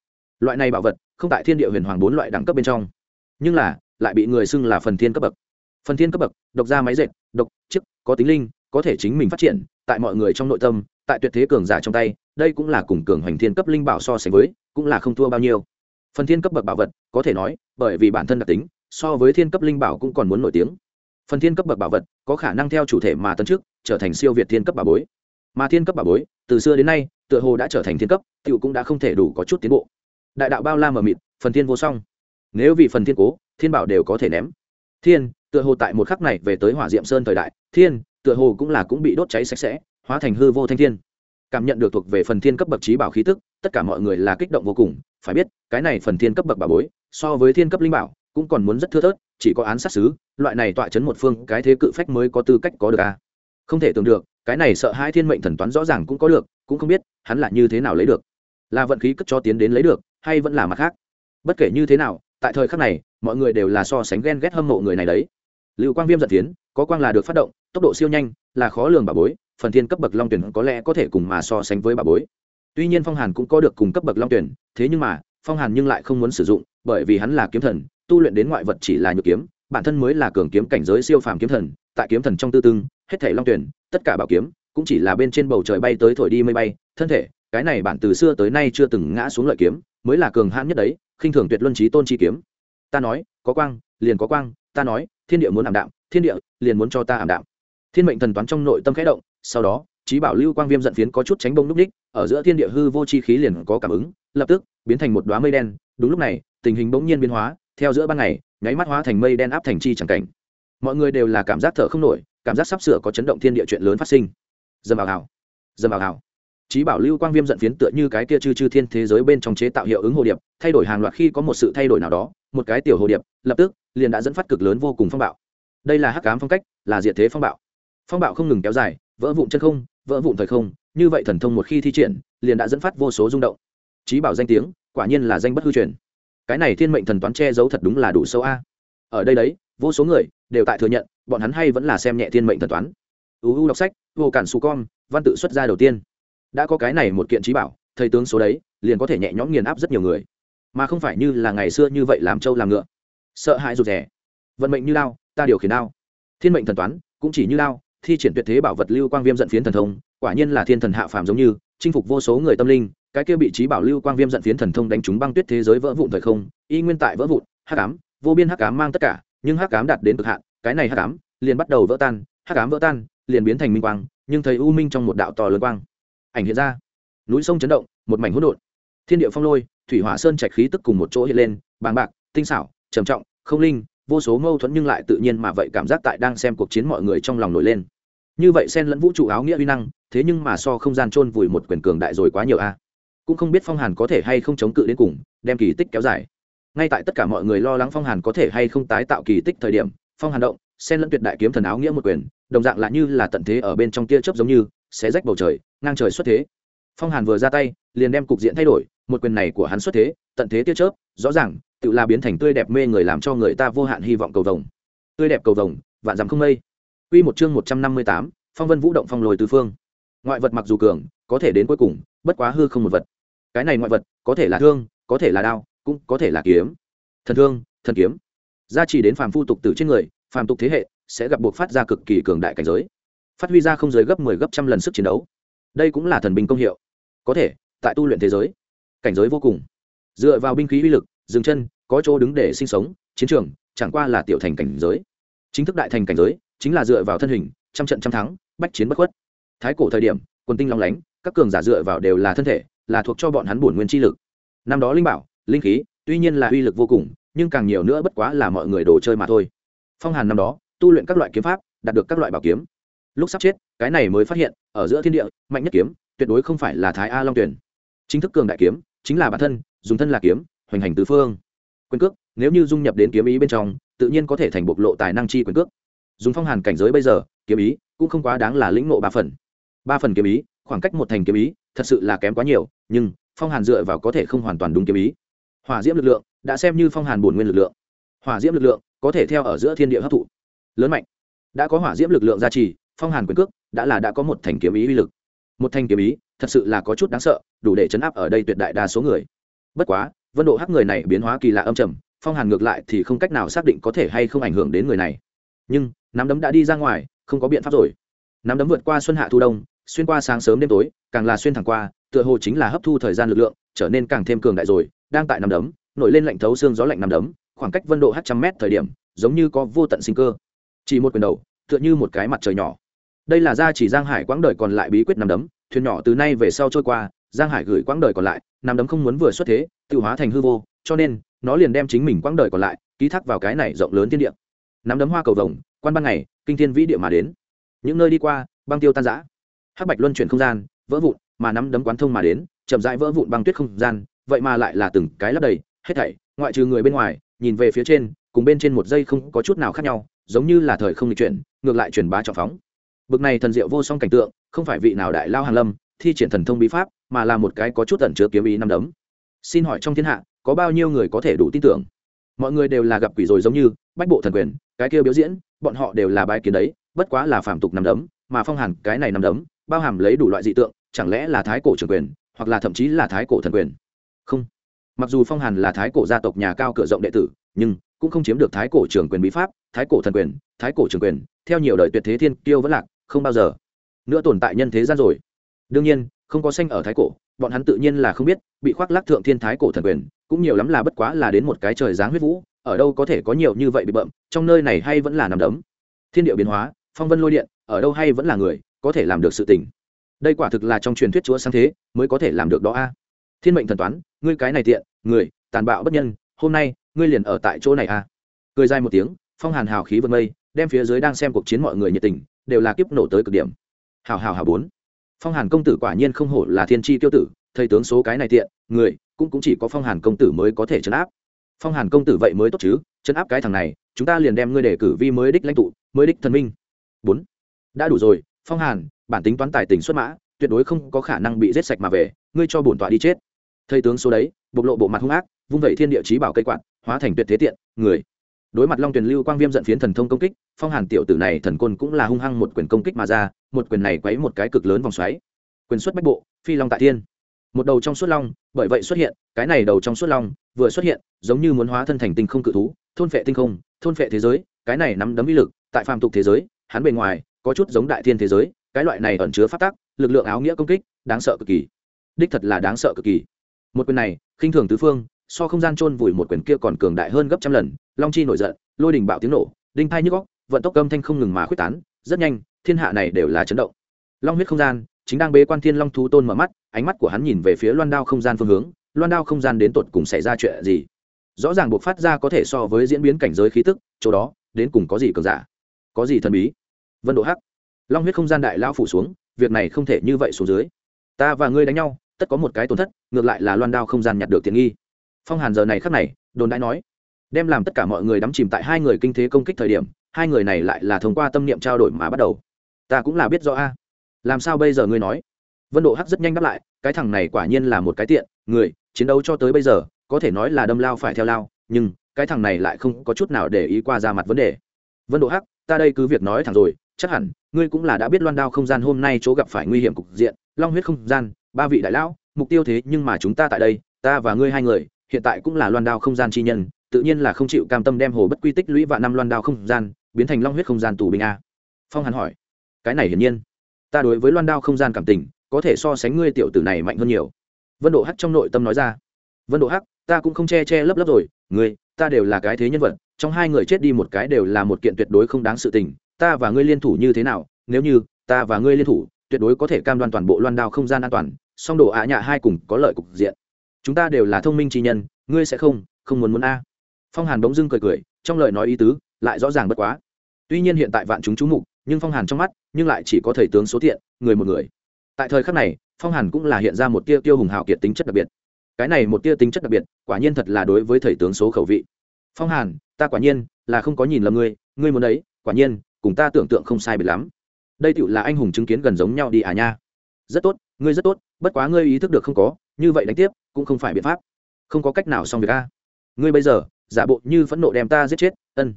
Loại này bảo vật, không tại thiên địa huyền hoàng bốn loại đẳng cấp bên trong, nhưng là, lại bị người xưng là phần thiên cấp bậc phần thiên cấp bậc, độc ra máy dệt, độc, chức, có tính linh, có thể chính mình phát triển, tại mọi người trong nội tâm, tại tuyệt thế cường giả trong tay, đây cũng là cùng cường hoành thiên cấp linh bảo so sánh với, cũng là không thua bao nhiêu. Phần thiên cấp bậc bảo vật, có thể nói, bởi vì bản thân đặc tính, so với thiên cấp linh bảo cũng còn muốn nổi tiếng. Phần thiên cấp bậc bảo vật, có khả năng theo chủ thể mà tấn trước trở thành siêu việt thiên cấp bảo bối. Mà thiên cấp bảo bối, từ xưa đến nay, tựa hồ đã trở thành thiên cấp, tựu cũng đã không thể đủ có chút tiến bộ. Đại đạo bao la mờ mịt, phần thiên vô song. Nếu vì phần thiên cố, thiên bảo đều có thể ném. Thiên tựa hồ tại một khắc này về tới hỏa diệm sơn thời đại, thiên, tựa hồ cũng là cũng bị đốt cháy sạch sẽ, hóa thành hư vô thanh thiên. Cảm nhận được thuộc về phần thiên cấp bậc trí bảo khí tức, tất cả mọi người là kích động vô cùng, phải biết, cái này phần thiên cấp bậc bảo bối, so với thiên cấp linh bảo, cũng còn muốn rất thưa thớt, chỉ có án sát xứ, loại này tọa chấn một phương, cái thế cự phách mới có tư cách có được a. À. không thể tưởng được, cái này sợ hai thiên mệnh thần toán rõ ràng cũng có được, cũng không biết, hắn là như thế nào lấy được. Là vận khí cất cho tiến đến lấy được, hay vẫn là mặt khác? Bất kể như thế nào, tại thời khắc này, mọi người đều là so sánh ghen ghét hâm mộ người này đấy lưu quang viêm giật tiến có quang là được phát động, tốc độ siêu nhanh, là khó lường bà bối, phần thiên cấp bậc long tuyển có lẽ có thể cùng mà so sánh với bà bối. Tuy nhiên phong hàn cũng có được cùng cấp bậc long tuyển, thế nhưng mà, phong hàn nhưng lại không muốn sử dụng, bởi vì hắn là kiếm thần, tu luyện đến ngoại vật chỉ là nhược kiếm, bản thân mới là cường kiếm cảnh giới siêu phàm kiếm thần, tại kiếm thần trong tư tương, hết thể long tuyển, tất cả bảo kiếm, cũng chỉ là bên trên bầu trời bay tới thổi đi mây bay, thân thể, cái này bản từ xưa tới nay chưa từng ngã xuống lợi kiếm, mới là cường hãn nhất đấy, khinh thường tuyệt luân trí tôn chi kiếm. Ta nói, có quang, liền có quang ta nói, thiên địa muốn ảm đạm, thiên địa liền muốn cho ta ảm đạm. Thiên mệnh thần toán trong nội tâm khẽ động, sau đó, trí bảo lưu quang viêm giận phiến có chút tránh bông núp ních ở giữa thiên địa hư vô chi khí liền có cảm ứng, lập tức biến thành một đoá mây đen. Đúng lúc này, tình hình bỗng nhiên biến hóa, theo giữa ban ngày, nháy mắt hóa thành mây đen áp thành chi chẳng cảnh. Mọi người đều là cảm giác thở không nổi, cảm giác sắp sửa có chấn động thiên địa chuyện lớn phát sinh. Dầm vào hào dầm vào hào trí bảo lưu quang viêm giận phiến tựa như cái kia chư chư thiên thế giới bên trong chế tạo hiệu ứng hồ điệp, thay đổi hàng loạt khi có một sự thay đổi nào đó, một cái tiểu hồ điệp, lập tức liền đã dẫn phát cực lớn vô cùng phong bạo. Đây là hắc cám phong cách, là diệt thế phong bạo. Phong bạo không ngừng kéo dài, vỡ vụn chân không, vỡ vụn thời không, như vậy thần thông một khi thi triển, liền đã dẫn phát vô số rung động. Trí bảo danh tiếng, quả nhiên là danh bất hư truyền. Cái này thiên mệnh thần toán che giấu thật đúng là đủ sâu a. Ở đây đấy, vô số người đều tại thừa nhận, bọn hắn hay vẫn là xem nhẹ thiên mệnh thần toán. Uu đọc sách, vô cản su con, văn tự xuất ra đầu tiên. Đã có cái này một kiện trí bảo, thầy tướng số đấy, liền có thể nhẹ nhõm nghiền áp rất nhiều người. Mà không phải như là ngày xưa như vậy làm trâu làm ngựa sợ hãi rụt rè. Vận mệnh như lao ta điều khiển lao, thiên mệnh thần toán cũng chỉ như lao thi triển tuyệt thế bảo vật lưu quang viêm giận phiến thần thông quả nhiên là thiên thần hạ phàm giống như chinh phục vô số người tâm linh cái kia bị trí bảo lưu quang viêm giận phiến thần thông đánh trúng băng tuyết thế giới vỡ vụn thời không y nguyên tại vỡ vụn hắc ám vô biên hắc ám mang tất cả nhưng hắc ám đạt đến cực hạn cái này hắc ám liền bắt đầu vỡ tan hắc ám vỡ tan liền biến thành minh quang nhưng thấy u minh trong một đạo to lớn quang ảnh hiện ra. Núi sông chấn động một mảnh hỗn độn. Thiên địa phong lôi thủy hỏa sơn trạch khí tức cùng một chỗ hiện lên bàng bạc tinh xảo trầm trọng, không linh, vô số mâu thuẫn nhưng lại tự nhiên mà vậy cảm giác tại đang xem cuộc chiến mọi người trong lòng nổi lên. Như vậy xen lẫn vũ trụ áo nghĩa uy năng, thế nhưng mà so không gian chôn vùi một quyền cường đại rồi quá nhiều a. À. Cũng không biết phong hàn có thể hay không chống cự đến cùng, đem kỳ tích kéo dài. Ngay tại tất cả mọi người lo lắng phong hàn có thể hay không tái tạo kỳ tích thời điểm, phong hàn động, xen lẫn tuyệt đại kiếm thần áo nghĩa một quyền, đồng dạng là như là tận thế ở bên trong tia chớp giống như, xé rách bầu trời, ngang trời xuất thế. Phong hàn vừa ra tay, liền đem cục diện thay đổi, một quyền này của hắn xuất thế, tận thế tia chớp rõ ràng tự là biến thành tươi đẹp mê người làm cho người ta vô hạn hy vọng cầu vồng tươi đẹp cầu vồng vạn dặm không mây Quy một chương một trăm năm mươi tám, Phong Vân Vũ động phong lồi tứ phương. Ngoại vật mặc dù cường, có thể đến cuối cùng, bất quá hư không một vật. Cái này ngoại vật, có thể là thương, có thể là đao, cũng có thể là kiếm. Thần thương, thần kiếm. Gia chỉ đến phàm phu tục tử trên người, phàm tục thế hệ sẽ gặp buộc phát ra cực kỳ cường đại cảnh giới. Phát huy ra không dưới gấp 10 gấp trăm lần sức chiến đấu. Đây cũng là thần binh công hiệu. Có thể, tại tu luyện thế giới, cảnh giới vô cùng. Dựa vào binh khí uy lực, dừng chân, có chỗ đứng để sinh sống, chiến trường chẳng qua là tiểu thành cảnh giới. Chính thức đại thành cảnh giới, chính là dựa vào thân hình trăm trận trăm thắng bách chiến bất khuất. Thái cổ thời điểm quân tinh long lánh các cường giả dựa vào đều là thân thể là thuộc cho bọn hắn bổn nguyên chi lực. Năm đó linh bảo linh khí tuy nhiên là uy lực vô cùng nhưng càng nhiều nữa bất quá là mọi người đồ chơi mà thôi. Phong hàn năm đó tu luyện các loại kiếm pháp đạt được các loại bảo kiếm. Lúc sắp chết cái này mới phát hiện ở giữa thiên địa mạnh nhất kiếm tuyệt đối không phải là thái a long tuyển chính thức cường đại kiếm chính là bản thân, dùng thân là kiếm, hoành hành tứ phương. Quyền cước, nếu như dung nhập đến kiếm ý bên trong, tự nhiên có thể thành bộc lộ tài năng chi quyền cước. Dùng phong hàn cảnh giới bây giờ, kiếm ý cũng không quá đáng là lĩnh ngộ ba phần. Ba phần kiếm ý, khoảng cách một thành kiếm ý, thật sự là kém quá nhiều, nhưng phong hàn dựa vào có thể không hoàn toàn đúng kiếm ý. Hỏa diễm lực lượng, đã xem như phong hàn bổn nguyên lực lượng. Hỏa diễm lực lượng, có thể theo ở giữa thiên địa hấp thụ. Lớn mạnh. Đã có hỏa diễm lực lượng gia trì, phong hàn quyền cước, đã là đã có một thành kiếm ý uy lực một thanh kiếm ý, thật sự là có chút đáng sợ, đủ để chấn áp ở đây tuyệt đại đa số người. Bất quá, vân độ hắc người này biến hóa kỳ lạ âm trầm, phong hàn ngược lại thì không cách nào xác định có thể hay không ảnh hưởng đến người này. Nhưng, nắm đấm đã đi ra ngoài, không có biện pháp rồi. Nắm đấm vượt qua xuân hạ thu đông, xuyên qua sáng sớm đêm tối, càng là xuyên thẳng qua, tựa hồ chính là hấp thu thời gian lực lượng, trở nên càng thêm cường đại rồi, đang tại nắm đấm, nổi lên lạnh thấu xương gió lạnh nắm đấm, khoảng cách vân độ h trăm mét thời điểm, giống như có vô tận sinh cơ. Chỉ một quyền đầu, tựa như một cái mặt trời nhỏ đây là gia chỉ giang hải quãng đời còn lại bí quyết nằm đấm, thuyền nhỏ từ nay về sau trôi qua, giang hải gửi quãng đời còn lại, nằm đấm không muốn vừa xuất thế tự hóa thành hư vô, cho nên, nó liền đem chính mình quãng đời còn lại, ký thác vào cái này rộng lớn thiên địa. Nắm đấm hoa cầu vồng, quan ban ngày, kinh thiên vĩ địa mà đến. Những nơi đi qua, băng tiêu tan giã hắc bạch luân chuyển không gian, vỡ vụn, mà nắm đấm quán thông mà đến, chậm rãi vỡ vụn băng tuyết không gian, vậy mà lại là từng cái lấp đầy, hết thảy, ngoại trừ người bên ngoài, nhìn về phía trên, cùng bên trên một giây không có chút nào khác nhau, giống như là thời không lịch chuyển, ngược lại truyền bá trọng phóng bực này thần diệu vô song cảnh tượng, không phải vị nào đại lao hàn lâm, thi triển thần thông bí pháp, mà là một cái có chút tẩn chứa kiếm ý năm đấm. Xin hỏi trong thiên hạ, có bao nhiêu người có thể đủ tin tưởng? Mọi người đều là gặp quỷ rồi giống như, bách bộ thần quyền, cái kia biểu diễn, bọn họ đều là bái kiến đấy, bất quá là phạm tục năm đấm, mà phong hàn, cái này năm đấm, bao hàm lấy đủ loại dị tượng, chẳng lẽ là thái cổ trường quyền, hoặc là thậm chí là thái cổ thần quyền? Không. Mặc dù phong hàn là thái cổ gia tộc nhà cao cửa rộng đệ tử, nhưng cũng không chiếm được thái cổ trường quyền bí pháp, thái cổ thần quyền, thái cổ trường quyền, theo nhiều đời tuyệt thế thiên tiêu vẫn lạc không bao giờ. Nữa tồn tại nhân thế gian rồi. Đương nhiên, không có xanh ở thái cổ, bọn hắn tự nhiên là không biết, bị khoác lác thượng thiên thái cổ thần quyền, cũng nhiều lắm là bất quá là đến một cái trời dáng huyết vũ, ở đâu có thể có nhiều như vậy bị bậm trong nơi này hay vẫn là nằm đấm. Thiên địa biến hóa, phong vân lôi điện, ở đâu hay vẫn là người, có thể làm được sự tình. Đây quả thực là trong truyền thuyết chúa sáng thế, mới có thể làm được đó a. Thiên mệnh thần toán, ngươi cái này tiện, người, tàn bạo bất nhân, hôm nay, ngươi liền ở tại chỗ này a. Cười dài một tiếng, phong hàn hào khí vượt mây, đem phía dưới đang xem cuộc chiến mọi người nhiệt tình đều là kiếp nổ tới cực điểm. Hào hào hào bốn. Phong hàn công tử quả nhiên không hổ là thiên tri tiêu tử, thầy tướng số cái này tiện, người cũng cũng chỉ có phong hàn công tử mới có thể chấn áp. Phong hàn công tử vậy mới tốt chứ chấn áp cái thằng này, chúng ta liền đem ngươi để cử vi mới đích lãnh tụ, mới đích thần minh. Bốn. Đã đủ rồi, phong hàn, bản tính toán tài tình xuất mã, tuyệt đối không có khả năng bị giết sạch mà về, ngươi cho bổn tọa đi chết. Thầy tướng số đấy, bộc lộ bộ mặt hung ác, vung vẩy thiên địa chí bảo cây quạt, hóa thành tuyệt thế tiện, người đối mặt long tuyền lưu quang viêm giận phiến thần thông công kích, phong hàn tiểu tử này thần côn cũng là hung hăng một quyền công kích mà ra, một quyền này quấy một cái cực lớn vòng xoáy. Quyền xuất bách bộ, phi long tại thiên. Một đầu trong suốt long, bởi vậy xuất hiện, cái này đầu trong suốt long, vừa xuất hiện, giống như muốn hóa thân thành tinh không cự thú, thôn phệ tinh không, thôn phệ thế giới, cái này nắm đấm uy lực, tại phàm tục thế giới, hắn bề ngoài, có chút giống đại thiên thế giới, cái loại này ẩn chứa phát tác lực lượng áo nghĩa công kích, đáng sợ cực kỳ. Đích thật là đáng sợ cực kỳ. Một quyền này, khinh thường tứ phương so không gian chôn vùi một quyền kia còn cường đại hơn gấp trăm lần, long chi nổi giận, lôi đình bạo tiếng nổ, đinh thai nhức góc vận tốc âm thanh không ngừng mà khuyết tán, rất nhanh, thiên hạ này đều là chấn động. Long huyết không gian, chính đang bế quan thiên long thú tôn mở mắt, ánh mắt của hắn nhìn về phía loan đao không gian phương hướng, loan đao không gian đến tột cùng xảy ra chuyện gì? Rõ ràng buộc phát ra có thể so với diễn biến cảnh giới khí tức, chỗ đó, đến cùng có gì cường giả? Có gì thần bí? Vân độ hắc. Long huyết không gian đại lao phủ xuống, việc này không thể như vậy xuống dưới. Ta và ngươi đánh nhau, tất có một cái tổn thất, ngược lại là loan đao không gian nhặt được tiện nghi phong hàn giờ này khắc này, đồn đãi nói, đem làm tất cả mọi người đắm chìm tại hai người kinh thế công kích thời điểm, hai người này lại là thông qua tâm niệm trao đổi mà bắt đầu. Ta cũng là biết rõ a. Làm sao bây giờ ngươi nói? Vân độ hắc rất nhanh đáp lại, cái thằng này quả nhiên là một cái tiện, người, chiến đấu cho tới bây giờ, có thể nói là đâm lao phải theo lao, nhưng cái thằng này lại không có chút nào để ý qua ra mặt vấn đề. Vân độ hắc, ta đây cứ việc nói thẳng rồi, chắc hẳn, ngươi cũng là đã biết loan đao không gian hôm nay chỗ gặp phải nguy hiểm cục diện, long huyết không gian, ba vị đại lão, mục tiêu thế nhưng mà chúng ta tại đây, ta và ngươi hai người hiện tại cũng là loan đao không gian chi nhân, tự nhiên là không chịu cam tâm đem hồ bất quy tích lũy và năm loan đao không gian, biến thành long huyết không gian tù binh a. Phong hàn hỏi, cái này hiển nhiên, ta đối với loan đao không gian cảm tình, có thể so sánh ngươi tiểu tử này mạnh hơn nhiều. Vân độ hắc trong nội tâm nói ra, vân độ hắc, ta cũng không che che lấp lấp rồi, ngươi, ta đều là cái thế nhân vật, trong hai người chết đi một cái đều là một kiện tuyệt đối không đáng sự tình, ta và ngươi liên thủ như thế nào, nếu như ta và ngươi liên thủ, tuyệt đối có thể cam đoan toàn bộ loan đao không gian an toàn, song đồ ạ nhạ hai cùng có lợi cục diện chúng ta đều là thông minh trí nhân, ngươi sẽ không không muốn muốn a. Phong hàn bỗng dưng cười cười, trong lời nói ý tứ, lại rõ ràng bất quá. Tuy nhiên hiện tại vạn chúng chú mục, nhưng phong hàn trong mắt, nhưng lại chỉ có thầy tướng số thiện, người một người. Tại thời khắc này, phong hàn cũng là hiện ra một tia tiêu hùng hào kiệt tính chất đặc biệt. Cái này một tia tính chất đặc biệt, quả nhiên thật là đối với thầy tướng số khẩu vị. Phong hàn, ta quả nhiên là không có nhìn lầm ngươi ngươi muốn đấy quả nhiên, cùng ta tưởng tượng không sai biệt lắm. Đây tựu là anh hùng chứng kiến gần giống nhau đi à nha. Rất tốt, ngươi rất tốt, bất quá ngươi ý thức được không có như vậy đánh tiếp, cũng không phải biện pháp. Không có cách nào xong việc a. Ngươi bây giờ, giả bộ như phẫn nộ đem ta giết chết, ân.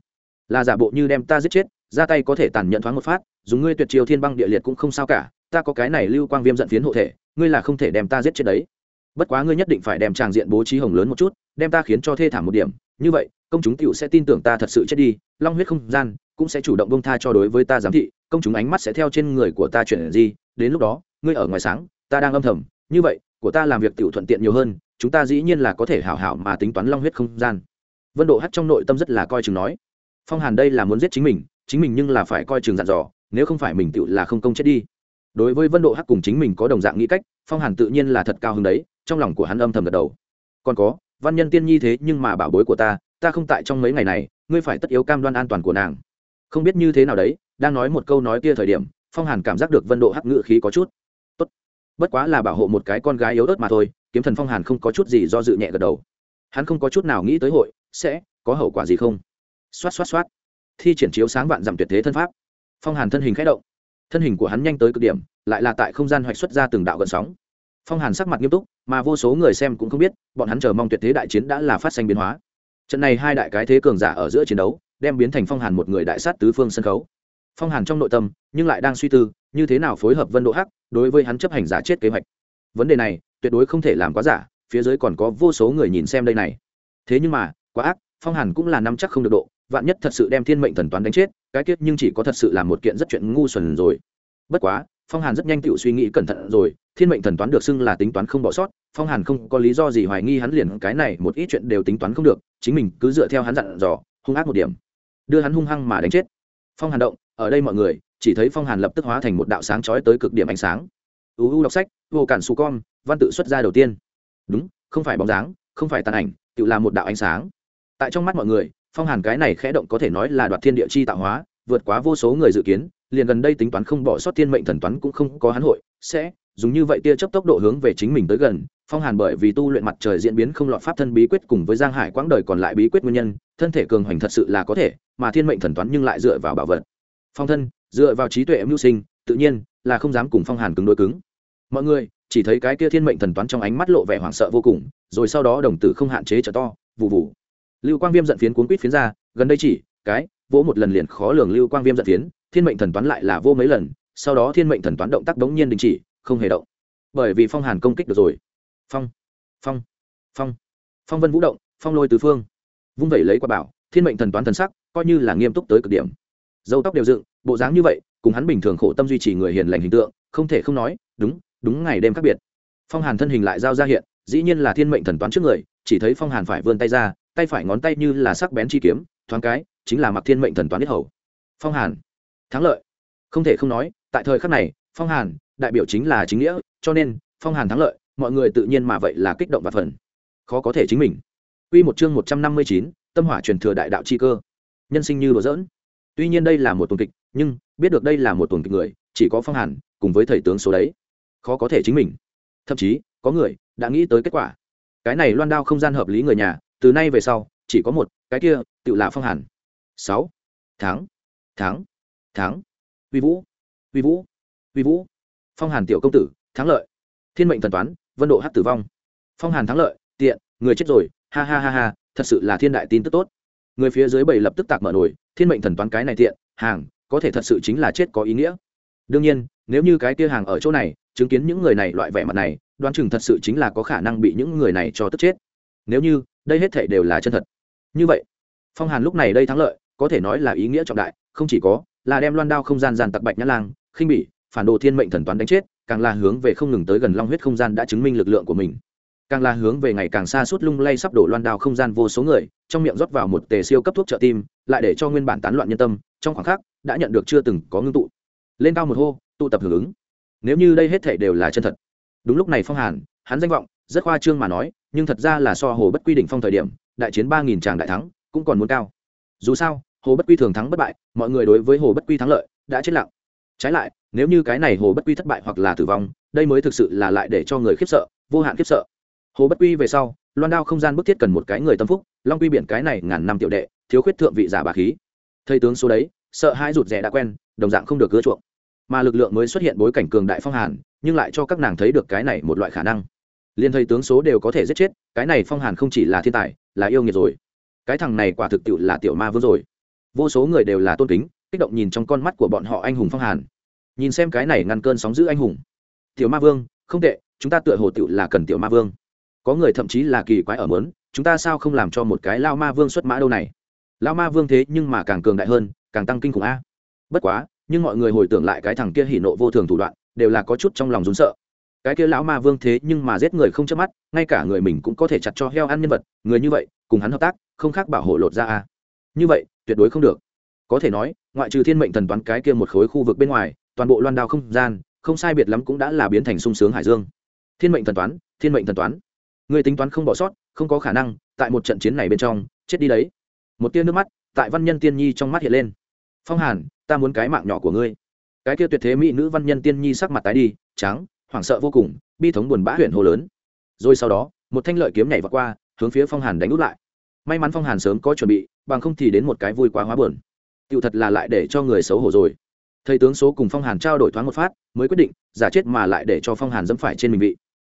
Là giả bộ như đem ta giết chết, ra tay có thể tàn nhẫn thoáng một phát dùng ngươi tuyệt chiêu thiên băng địa liệt cũng không sao cả, ta có cái này lưu quang viêm giận phiến hộ thể, ngươi là không thể đem ta giết chết đấy. Bất quá ngươi nhất định phải đem tràng diện bố trí hồng lớn một chút, đem ta khiến cho thê thảm một điểm. Như vậy, công chúng tựu sẽ tin tưởng ta thật sự chết đi, long huyết không gian cũng sẽ chủ động bông tha cho đối với ta giám thị, công chúng ánh mắt sẽ theo trên người của ta chuyển gì đến lúc đó, ngươi ở ngoài sáng, ta đang âm thầm. Như vậy của ta làm việc tiểu thuận tiện nhiều hơn, chúng ta dĩ nhiên là có thể hảo hảo mà tính toán long huyết không gian. Vân độ hắt trong nội tâm rất là coi chừng nói. Phong hàn đây là muốn giết chính mình chính mình nhưng là phải coi chừng dặn dò, nếu không phải mình tựu là không công chết đi. Đối với vân độ hắc cùng chính mình có đồng dạng nghĩ cách, phong hàn tự nhiên là thật cao hứng đấy, trong lòng của hắn âm thầm gật đầu. Còn có, văn nhân tiên nhi thế nhưng mà bảo bối của ta ta không tại trong mấy ngày này, ngươi phải tất yếu cam đoan an toàn của nàng. Không biết như thế nào đấy, đang nói một câu nói kia thời điểm, phong hàn cảm giác được vân độ hắc ngự khí có chút bất quá là bảo hộ một cái con gái yếu ớt mà thôi, kiếm thần phong hàn không có chút gì do dự nhẹ gật đầu. Hắn không có chút nào nghĩ tới hội, sẽ có hậu quả gì không? Xoát xoát xoát. Thi triển chiếu sáng vạn dặm tuyệt thế thân pháp. Phong hàn thân hình k h ẽ động. Thân hình của hắn nhanh tới cực điểm, lại là tại không gian hoạch xuất ra từng đạo gần sóng. Phong hàn sắc mặt nghiêm túc, mà vô số người xem cũng không biết, bọn hắn chờ mong tuyệt thế đại chiến đã là phát sinh biến hóa. Trận này hai đại cái thế cường giả ở giữa chiến đấu, đem biến thành phong hàn một người đại sát tứ phương sân khấu phong hàn trong nội tâm, nhưng lại đang suy tư, như thế nào phối hợp vân độ hắc đối với hắn chấp hành giả chết kế hoạch. Vấn đề này, tuyệt đối không thể làm quá giả, phía dưới còn có vô số người nhìn xem đây này. Thế nhưng mà, quá ác, phong hàn cũng là nắm chắc không được độ, vạn nhất thật sự đem thiên mệnh thần toán đánh chết, cái kiết nhưng chỉ có thật sự là một kiện rất chuyện ngu xuẩn rồi. Bất quá, phong hàn rất nhanh tự suy nghĩ cẩn thận rồi, thiên mệnh thần toán được xưng là tính toán không bỏ sót, phong hàn không có lý do gì hoài nghi hắn liền cái này một ít chuyện đều tính toán không được, chính mình cứ dựa theo hắn dặn dò, hung ác một điểm. Đưa hắn hung hăng mà đánh chết. Phong hàn động ở đây mọi người, chỉ thấy phong hàn lập tức hóa thành một đạo sáng trói tới cực điểm ánh sáng. Uu đọc sách, vô cản su con, văn tự xuất ra đầu tiên. Đúng, không phải bóng dáng, không phải tàn ảnh, tự là một đạo ánh sáng. Tại trong mắt mọi người, phong hàn cái này khẽ động có thể nói là đoạt thiên địa chi tạo hóa, vượt quá vô số người dự kiến, liền gần đây tính toán không bỏ sót thiên mệnh thần toán cũng không có hắn hội, sẽ dùng như vậy tia chấp tốc độ hướng về chính mình tới gần. Phong hàn bởi vì tu luyện mặt trời diễn biến không lọt pháp thân bí quyết cùng với giang hải quãng đời còn lại bí quyết nguyên nhân, thân thể cường hoành thật sự là có thể, mà thiên mệnh thần toán nhưng lại dựa vào bảo vật phong thân, dựa vào trí tuệ mưu sinh, tự nhiên là không dám cùng phong hàn cứng đối cứng. Mọi người chỉ thấy cái kia thiên mệnh thần toán trong ánh mắt lộ vẻ hoảng sợ vô cùng, rồi sau đó đồng tử không hạn chế trở to vụ vụ lưu quang viêm giận phiến cuốn quýt phiến ra, gần đây chỉ, cái, vỗ một lần liền khó lường lưu quang viêm giận phiến, thiên mệnh thần toán lại là vô mấy lần, sau đó thiên mệnh thần toán động tác đống nhiên đình chỉ, không hề động. Bởi vì phong hàn công kích được rồi. Phong phong phong. Phong vân vũ động, phong lôi tứ phương. Vung vẩy lấy quả bảo, thiên mệnh thần toán thần sắc coi như là nghiêm túc tới cực điểm dâu tóc đều dựng bộ dáng như vậy cùng hắn bình thường khổ tâm duy trì người hiền lành hình tượng không thể không nói đúng đúng ngày đêm khác biệt. Phong hàn thân hình lại giao ra hiện dĩ nhiên là thiên mệnh thần toán trước người chỉ thấy phong hàn phải vươn tay ra tay phải ngón tay như là sắc bén chi kiếm thoáng cái chính là mặc thiên mệnh thần toán biết hầu. Phong hàn thắng lợi. Không thể không nói tại thời khắc này phong hàn đại biểu chính là chính nghĩa cho nên phong hàn thắng lợi mọi người tự nhiên mà vậy là kích động và phần khó có thể chính mình. Quy một chương một trăm năm mươi chín, tâm hỏa truyền thừa đại đạo chi cơ. Nhân sinh như đùa giỡn. Tuy nhiên đây là một tuần kịch, nhưng biết được đây là một tuần kịch người, chỉ có Phong Hàn cùng với thầy tướng số đấy. Khó có thể chính mình. Thậm chí, có người đã nghĩ tới kết quả. Cái này loan đao không gian hợp lý người nhà, từ nay về sau, chỉ có một, cái kia, tự là Phong Hàn. Sáu, Tháng, tháng, tháng. Vi Vũ, Vi Vũ, Vi Vũ. Phong Hàn tiểu công tử, thắng lợi thiên mệnh thần toán vân độ hát tử vong phong hàn thắng lợi tiện người chết rồi ha ha ha ha thật sự là thiên đại tin tức tốt người phía dưới bảy lập tức tạc mở nổi thiên mệnh thần toán cái này tiện, hàng, có thể thật sự chính là chết có ý nghĩa. Đương nhiên, nếu như cái kia hàng ở chỗ này, chứng kiến những người này loại vẻ mặt này, đoán chừng thật sự chính là có khả năng bị những người này cho tức chết. Nếu như, đây hết thể đều là chân thật. Như vậy, phong hàn lúc này đây thắng lợi, có thể nói là ý nghĩa trọng đại, không chỉ có là đem loan đao không gian giàn tặc bạch nhã lang, khinh bỉ, phản đồ thiên mệnh thần toán đánh chết, càng là hướng về không ngừng tới gần long huyết không gian đã chứng minh lực lượng của mình. Càng là hướng về ngày càng xa suốt lung lay sắp đổ loan đao không gian vô số người trong miệng rót vào một tề siêu cấp thuốc trợ tim, lại để cho nguyên bản tán loạn nhân tâm, trong khoảng khắc, đã nhận được chưa từng có ngưng tụ. Lên cao một hô, tụ tập hưởng ứng. Nếu như đây hết thể đều là chân thật. Đúng lúc này phong hàn, hắn danh vọng, rất khoa trương mà nói, nhưng thật ra là so hồ bất quy định phong thời điểm, đại chiến ba nghìn tràng đại thắng, cũng còn muốn cao. Dù sao, hồ bất quy thường thắng bất bại, mọi người đối với hồ bất quy thắng lợi, đã chết lặng. Trái lại, nếu như cái này hồ bất quy thất bại hoặc là tử vong, đây mới thực sự là lại để cho người khiếp sợ, vô hạn khiếp sợ. Hồ bất quy về sau, loan đao không gian bức thiết cần một cái người tâm phúc long quy biển cái này ngàn năm tiểu đệ, thiếu khuyết thượng vị giả bà khí. Thầy tướng số đấy, sợ hai rụt rẻ đã quen, đồng dạng không được gỡ chuộng. Mà lực lượng mới xuất hiện bối cảnh cường đại phong hàn, nhưng lại cho các nàng thấy được cái này một loại khả năng. Liên thầy tướng số đều có thể giết chết, cái này phong hàn không chỉ là thiên tài, là yêu nghiệt rồi. Cái thằng này quả thực tiệu là tiểu ma vương rồi. Vô số người đều là tôn kính, kích động nhìn trong con mắt của bọn họ anh hùng phong hàn. Nhìn xem cái này ngăn cơn sóng giữ anh hùng. Tiểu ma vương, không tệ, chúng ta tựa hồ tiệu là cần tiểu ma vương. Có người thậm chí là kỳ quái ở mớn chúng ta sao không làm cho một cái lao ma vương xuất mã đâu này? Lao ma vương thế nhưng mà càng cường đại hơn, càng tăng kinh khủng a. Bất quá, nhưng mọi người hồi tưởng lại cái thằng kia hỉ nộ vô thường thủ đoạn, đều là có chút trong lòng rún sợ. Cái kia lão ma vương thế nhưng mà giết người không chớp mắt, ngay cả người mình cũng có thể chặt cho heo ăn nhân vật, người như vậy, cùng hắn hợp tác, không khác bảo hộ lột ra a. Như vậy, tuyệt đối không được. Có thể nói, ngoại trừ thiên mệnh thần toán cái kia một khối khu vực bên ngoài, toàn bộ loan đao không gian, không sai biệt lắm cũng đã là biến thành sung sướng hải dương. Thiên mệnh thần toán, thiên mệnh thần toán người tính toán không bỏ sót, không có khả năng, tại một trận chiến này bên trong, chết đi đấy. Một tia nước mắt, tại văn nhân tiên nhi trong mắt hiện lên. Phong hàn, ta muốn cái mạng nhỏ của ngươi. Cái kia tuyệt thế mỹ nữ văn nhân tiên nhi sắc mặt tái đi, trắng, hoảng sợ vô cùng, bi thống buồn bã huyện hồ lớn. Rồi sau đó, một thanh lợi kiếm nhảy vào qua, hướng phía phong hàn đánh út lại. May mắn phong hàn sớm có chuẩn bị, bằng không thì đến một cái vui quá hóa buồn. Tựu thật là lại để cho người xấu hổ rồi. Thầy tướng số cùng phong hàn trao đổi thoáng một phát, mới quyết định, giả chết mà lại để cho phong hàn dẫm phải trên mình vị.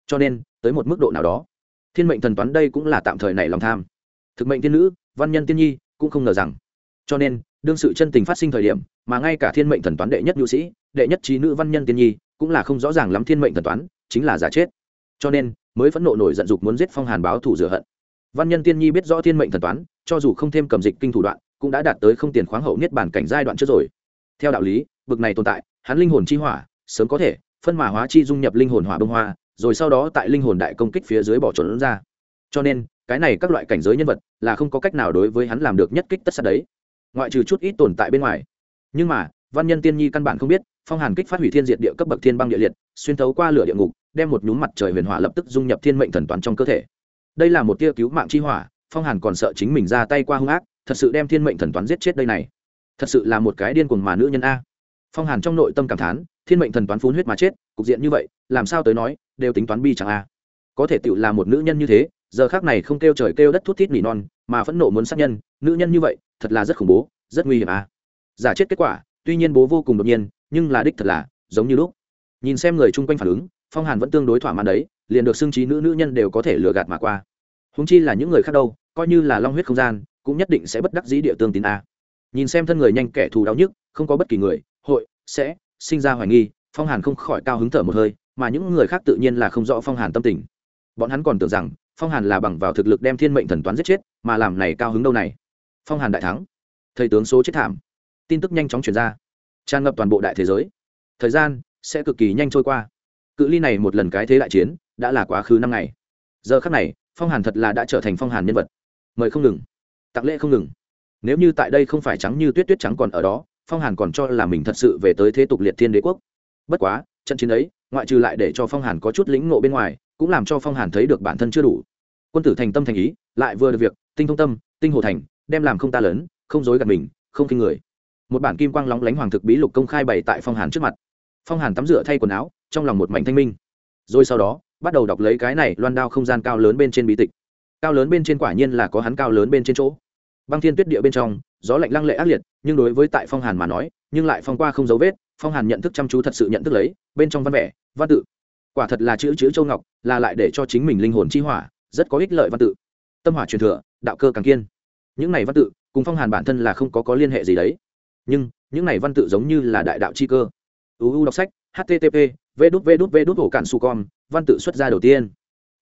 Cho nên, tới một mức độ nào đó thiên mệnh thần toán đây cũng là tạm thời nảy lòng tham. Thực mệnh tiên nữ, văn nhân tiên nhi, cũng không ngờ rằng. Cho nên, đương sự chân tình phát sinh thời điểm, mà ngay cả thiên mệnh thần toán đệ nhất nhu sĩ, đệ nhất trí nữ văn nhân tiên nhi, cũng là không rõ ràng lắm thiên mệnh thần toán, chính là giả chết. Cho nên, mới phẫn nộ nổi giận dục muốn giết phong hàn báo thủ rửa hận. Văn nhân tiên nhi biết rõ thiên mệnh thần toán, cho dù không thêm cầm dịch kinh thủ đoạn, cũng đã đạt tới không tiền khoáng hậu niết bản cảnh giai đoạn trước rồi. Theo đạo lý, bực này tồn tại, hắn linh hồn chi hỏa, sớm có thể, phân mã hóa chi dung nhập linh hồn hỏa bông hoa rồi sau đó tại linh hồn đại công kích phía dưới bỏ trốn ra. Cho nên, cái này các loại cảnh giới nhân vật là không có cách nào đối với hắn làm được nhất kích tất sát đấy. Ngoại trừ chút ít tồn tại bên ngoài. Nhưng mà, văn nhân tiên nhi căn bản không biết, phong hàn kích phát hủy thiên diệt địa cấp bậc thiên băng địa liệt, xuyên thấu qua lửa địa ngục, đem một nhúm mặt trời huyền hỏa lập tức dung nhập thiên mệnh thần toán trong cơ thể. Đây là một tia cứu mạng chi hỏa, phong hàn còn sợ chính mình ra tay qua hung ác, thật sự đem thiên mệnh thần toán giết chết đây này. Thật sự là một cái điên cuồng mà nữ nhân a. Phong hàn trong nội tâm cảm thán, thiên mệnh thần toán phun huyết mà chết, cục diện như vậy, làm sao tới nói đều tính toán bi chẳng a. Có thể tựu là một nữ nhân như thế, giờ khác này không kêu trời kêu đất thút thít nỉ non, mà phẫn nộ muốn sát nhân, nữ nhân như vậy, thật là rất khủng bố, rất nguy hiểm a. Giả chết kết quả, tuy nhiên bố vô cùng đột nhiên, nhưng là đích thật là, giống như lúc. Nhìn xem người chung quanh phản ứng, phong hàn vẫn tương đối thỏa mãn đấy, liền được xưng trí nữ nữ nhân đều có thể lừa gạt mà qua. Húng chi là những người khác đâu, coi như là long huyết không gian, cũng nhất định sẽ bất đắc dĩ địa tương tín a. Nhìn xem thân người nhanh kẻ thù đau nhức, không có bất kỳ người, hội, sẽ, sinh ra hoài nghi, phong hàn không khỏi cao hứng thở một hơi mà những người khác tự nhiên là không rõ phong hàn tâm tình. Bọn hắn còn tưởng rằng, phong hàn là bằng vào thực lực đem thiên mệnh thần toán giết chết, mà làm này cao hứng đâu này. Phong hàn đại thắng. Thầy tướng số chết thảm. Tin tức nhanh chóng chuyển ra. Tràn ngập toàn bộ đại thế giới. Thời gian sẽ cực kỳ nhanh trôi qua. Cự ly này một lần cái thế đại chiến, đã là quá khứ năm ngày. Giờ khắc này, phong hàn thật là đã trở thành phong hàn nhân vật. Mời không ngừng. Tặng lễ không ngừng. Nếu như tại đây không phải trắng như tuyết tuyết trắng còn ở đó, phong hàn còn cho là mình thật sự về tới thế tục liệt thiên đế quốc. Bất quá, trận chiến ấy ngoại trừ lại để cho phong hàn có chút lĩnh ngộ bên ngoài, cũng làm cho phong hàn thấy được bản thân chưa đủ. Quân tử thành tâm thành ý, lại vừa được việc, tinh thông tâm, tinh hồ thành, đem làm không ta lớn, không dối gạt mình, không khinh người. Một bản kim quang lóng lánh hoàng thực bí lục công khai bày tại phong hàn trước mặt. Phong hàn tắm rửa thay quần áo, trong lòng một mảnh thanh minh. Rồi sau đó, bắt đầu đọc lấy cái này loan đao không gian cao lớn bên trên bí tịch. Cao lớn bên trên quả nhiên là có hắn cao lớn bên trên chỗ. Băng thiên tuyết địa bên trong, gió lạnh lăng lệ ác liệt, nhưng đối với tại phong hàn mà nói, nhưng lại phong qua không dấu vết phong hàn nhận thức chăm chú thật sự nhận thức lấy bên trong văn vẻ văn tự quả thật là chữ chữ châu ngọc là lại để cho chính mình linh hồn chi hỏa rất có ích lợi văn tự tâm hỏa truyền thừa đạo cơ càng kiên những này văn tự cùng phong hàn bản thân là không có có liên hệ gì đấy nhưng những này văn tự giống như là đại đạo chi cơ uu đọc sách http v đút v đút v đút ổ cạn su con văn tự xuất ra đầu tiên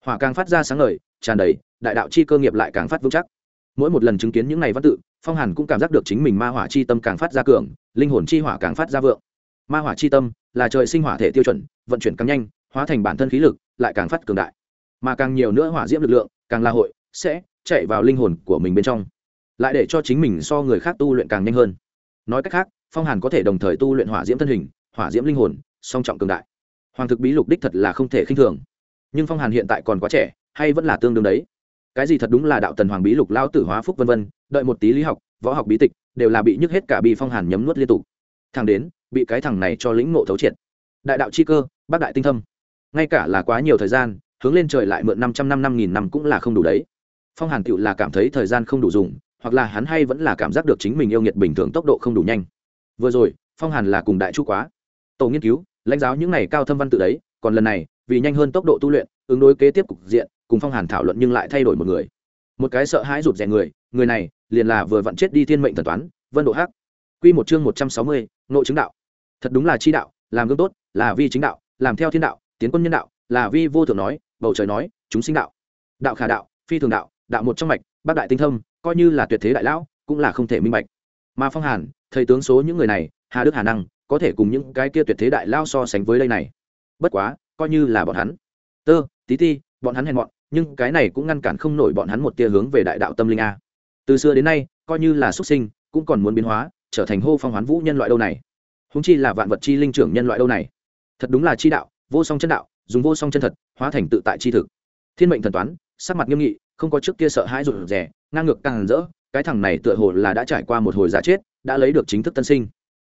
hỏa càng phát ra sáng ngời tràn đầy đại đạo chi cơ nghiệp lại càng phát vững chắc mỗi một lần chứng kiến những này văn tự phong hàn cũng cảm giác được chính mình ma hỏa chi tâm càng phát ra cường linh hồn chi hỏa càng phát ra vượng ma hỏa chi tâm là trời sinh hỏa thể tiêu chuẩn, vận chuyển càng nhanh, hóa thành bản thân khí lực lại càng phát cường đại. Mà càng nhiều nữa hỏa diễm lực lượng, càng là hội sẽ chạy vào linh hồn của mình bên trong, lại để cho chính mình so người khác tu luyện càng nhanh hơn. Nói cách khác, phong hàn có thể đồng thời tu luyện hỏa diễm thân hình, hỏa diễm linh hồn, song trọng cường đại. Hoàng thực bí lục đích thật là không thể khinh thường. Nhưng phong hàn hiện tại còn quá trẻ, hay vẫn là tương đương đấy. Cái gì thật đúng là đạo tần hoàng bí lục, lao tử hóa phúc vân vân, đợi một tí lý học, võ học bí tịch, đều là bị nhức hết cả bị phong hàn nhấm nuốt liên tục. Thằng đến bị cái thằng này cho lĩnh ngộ thấu triệt. Đại đạo chi cơ, bác đại tinh thâm. Ngay cả là quá nhiều thời gian, hướng lên trời lại mượn năm trăm năm năm nghìn năm cũng là không đủ đấy. Phong hàn tựu là cảm thấy thời gian không đủ dùng, hoặc là hắn hay vẫn là cảm giác được chính mình yêu nghiệt bình thường tốc độ không đủ nhanh. Vừa rồi, phong hàn là cùng đại chu quá. Tổ nghiên cứu, lãnh giáo những này cao thâm văn tự đấy, còn lần này, vì nhanh hơn tốc độ tu luyện, ứng đối kế tiếp cục diện, cùng phong hàn thảo luận nhưng lại thay đổi một người. Một cái sợ hãi rụt rè người người này liền là vừa vặn chết đi thiên mệnh thần toán, vân độ hắc. Quy một chương một trăm sáu mươi nội chứng đạo thật đúng là chi đạo, làm gương tốt, là vi chính đạo, làm theo thiên đạo, tiến quân nhân đạo, là vi vô thượng nói, bầu trời nói, chúng sinh đạo. Đạo khả đạo, phi thường đạo đạo một trong mạch, bác đại tinh thâm, coi như là tuyệt thế đại lão, cũng là không thể minh bạch. Mà phong hàn, thầy tướng số những người này, hà đức hà năng, có thể cùng những cái kia tuyệt thế đại lao so sánh với đây này. Bất quá, coi như là bọn hắn. Tơ, tí ti, bọn hắn hèn bọn nhưng cái này cũng ngăn cản không nổi bọn hắn một tia hướng về đại đạo tâm linh a. Từ xưa đến nay, coi như là xuất sinh, cũng còn muốn biến hóa, trở thành hô phong hoán vũ nhân loại đâu này húng chi là vạn vật chi linh trưởng nhân loại đâu này? Thật đúng là chi đạo, vô song chân đạo, dùng vô song chân thật, hóa thành tự tại chi thực. Thiên mệnh thần toán, sắc mặt nghiêm nghị, không có trước kia sợ hãi rụt rè, ngang ngược càng rỡ, cái thằng này tựa hồ là đã trải qua một hồi giả chết, đã lấy được chính thức tân sinh.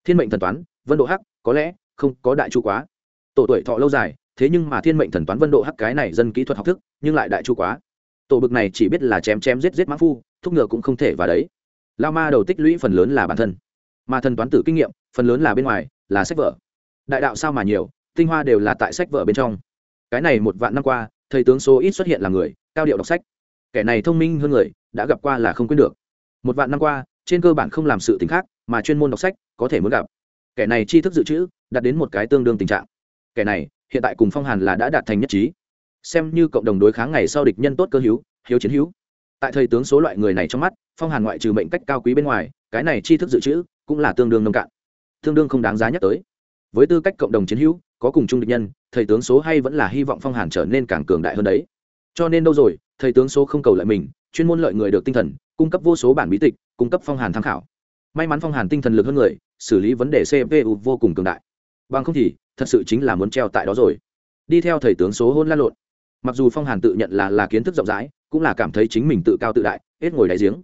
Thiên mệnh thần toán, vân độ hắc, có lẽ không có đại chu quá. Tổ tuổi thọ lâu dài, thế nhưng mà thiên mệnh thần toán vân độ hắc cái này dân kỹ thuật học thức, nhưng lại đại chu quá. Tổ bực này chỉ biết là chém chém giết giết mã phu, thúc ngựa cũng không thể vào đấy. Lao ma đầu tích lũy phần lớn là bản thân. Mà thần toán tử kinh nghiệm phần lớn là bên ngoài, là sách vở. Đại đạo sao mà nhiều, tinh hoa đều là tại sách vở bên trong. Cái này một vạn năm qua, thầy tướng số ít xuất hiện là người, cao điệu đọc sách. Kẻ này thông minh hơn người, đã gặp qua là không quên được. Một vạn năm qua, trên cơ bản không làm sự t khác, mà chuyên môn đọc sách, có thể muốn gặp. Kẻ này tri thức dự trữ, đạt đến một cái tương đương tình trạng. Kẻ này, hiện tại cùng phong hàn là đã đạt thành nhất trí. Xem như cộng đồng đối kháng ngày sau địch nhân tốt cơ hữu, hiếu chiến hữu. Tại thầy tướng số loại người này trong mắt, phong hàn ngoại trừ mệnh cách cao quý bên ngoài, cái này tri thức dự trữ, cũng là tương đương nông cạn tương đương không đáng giá nhắc tới. Với tư cách cộng đồng chiến hữu, có cùng chung địch nhân, thầy tướng số hay vẫn là hy vọng phong hàn trở nên càng cường đại hơn đấy. Cho nên đâu rồi, thầy tướng số không cầu lợi mình, chuyên môn lợi người được tinh thần, cung cấp vô số bản bí tịch, cung cấp phong hàn tham khảo. May mắn phong hàn tinh thần lực hơn người, xử lý vấn đề cpu vô cùng cường đại. Bằng không thì, thật sự chính là muốn treo tại đó rồi. Đi theo thầy tướng số hôn lan lộn. Mặc dù phong hàn tự nhận là là kiến thức rộng rãi, cũng là cảm thấy chính mình tự cao tự đại, hết ngồi đại giếng.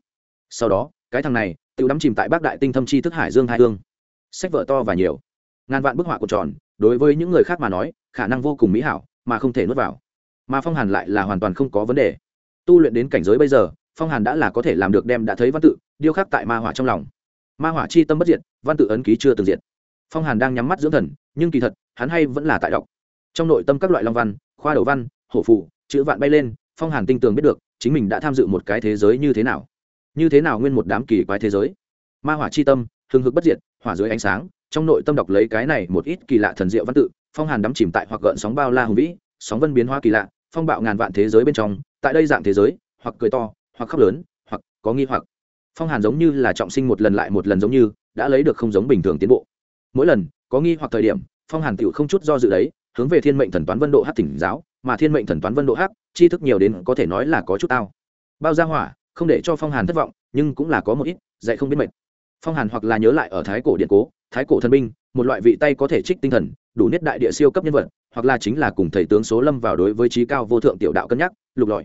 Sau đó, cái thằng này, tự đắm chìm tại bác đại tinh thâm chi thức hải dương hai hương sách vở to và nhiều. Ngàn vạn bức họa cột tròn, đối với những người khác mà nói, khả năng vô cùng mỹ hảo, mà không thể nuốt vào. Mà phong hàn lại là hoàn toàn không có vấn đề. Tu luyện đến cảnh giới bây giờ, phong hàn đã là có thể làm được đem đã thấy văn tự, điêu khắc tại ma hỏa trong lòng. Ma hỏa chi tâm bất diệt, văn tự ấn ký chưa từng diệt. Phong hàn đang nhắm mắt dưỡng thần, nhưng kỳ thật, hắn hay vẫn là tại đọc. Trong nội tâm các loại long văn, khoa đầu văn, hổ phụ chữ vạn bay lên, phong hàn tinh tường biết được, chính mình đã tham dự một cái thế giới như thế nào. Như thế nào nguyên một đám kỳ quái thế giới? Ma hỏa chi tâm, hừng hực bất diệt hỏa dưới ánh sáng, trong nội tâm đọc lấy cái này một ít kỳ lạ thần diệu văn tự, phong hàn đắm chìm tại hoặc gợn sóng bao la hùng vĩ, sóng vân biến hoa kỳ lạ, phong bạo ngàn vạn thế giới bên trong, tại đây dạng thế giới, hoặc cười to, hoặc khóc lớn, hoặc có nghi hoặc. Phong hàn giống như là trọng sinh một lần lại một lần giống như, đã lấy được không giống bình thường tiến bộ. Mỗi lần, có nghi hoặc thời điểm, phong hàn tựu không chút do dự đấy, hướng về thiên mệnh thần toán vân độ hát tỉnh giáo, mà thiên mệnh thần toán vân độ hát chi thức nhiều đến có thể nói là có chút tao. Bao gia hỏa, không để cho phong hàn thất vọng, nhưng cũng là có một ít, dạy không biết mệnh phong hàn hoặc là nhớ lại ở thái cổ điện cố, thái cổ thần binh, một loại vị tay có thể trích tinh thần, đủ niết đại địa siêu cấp nhân vật, hoặc là chính là cùng thầy tướng số lâm vào đối với trí cao vô thượng tiểu đạo cân nhắc, lục lọi.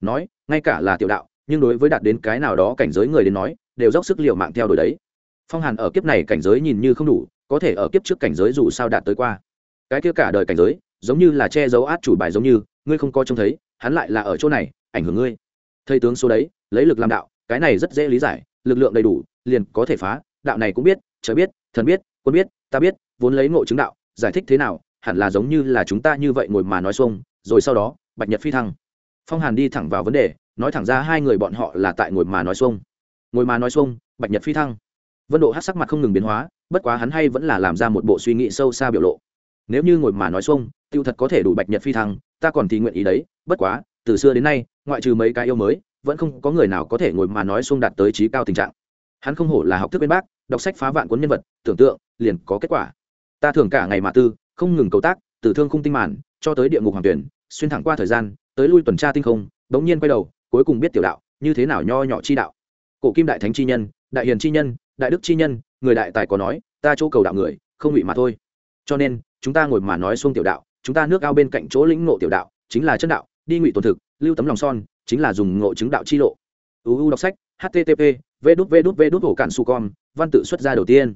Nói, ngay cả là tiểu đạo, nhưng đối với đạt đến cái nào đó cảnh giới người đến nói, đều dốc sức l i ề u mạng theo đuổi đấy. Phong hàn ở kiếp này cảnh giới nhìn như không đủ, có thể ở kiếp trước cảnh giới dù sao đạt tới qua. Cái kia cả đời cảnh giới, giống như là che giấu át chủ bài giống như, ngươi không có trông thấy, hắn lại là ở chỗ này, ảnh hưởng ngươi. Thầy tướng số đấy, lấy lực làm đạo, cái này rất dễ lý giải, lực lượng đầy đủ liền có thể phá, đạo này cũng biết, trời biết, thần biết, quân biết, ta biết, vốn lấy ngộ chứng đạo, giải thích thế nào, hẳn là giống như là chúng ta như vậy ngồi mà nói xuông, rồi sau đó, bạch nhật phi thăng. Phong hàn đi thẳng vào vấn đề, nói thẳng ra hai người bọn họ là tại ngồi mà nói xuông. Ngồi mà nói xuông, bạch nhật phi thăng. Vân độ hát sắc mặt không ngừng biến hóa, bất quá hắn hay vẫn là làm ra một bộ suy nghĩ sâu xa biểu lộ. Nếu như ngồi mà nói xuông, tiêu thật có thể đủ bạch nhật phi thăng, ta còn thì nguyện ý đấy, bất quá, từ xưa đến nay, ngoại trừ mấy cái yêu mới, vẫn không có người nào có thể ngồi mà nói xuông đạt tới trí cao tình trạng hắn không hổ là học thức bên bác, đọc sách phá vạn cuốn nhân vật, tưởng tượng, liền có kết quả. Ta thường cả ngày mà tư, không ngừng cầu tác, từ thương khung tinh màn, cho tới địa ngục hoàng tuyển, xuyên thẳng qua thời gian, tới lui tuần tra tinh không, bỗng nhiên quay đầu, cuối cùng biết tiểu đạo, như thế nào nho nhỏ chi đạo. Cổ kim đại thánh chi nhân, đại hiền chi nhân, đại đức chi nhân, người đại tài có nói, ta chỗ cầu đạo người, không bị mà thôi. Cho nên, chúng ta ngồi mà nói xuông tiểu đạo, chúng ta nước ao bên cạnh chỗ lĩnh ngộ tiểu đạo, chính là chân đạo, đi ngụy tổn thực, lưu tấm lòng son, chính là dùng ngộ chứng đạo chi lộ. Uu đọc sách http vê đút vê đút vê đút hổ cạn su con văn tự xuất ra đầu tiên.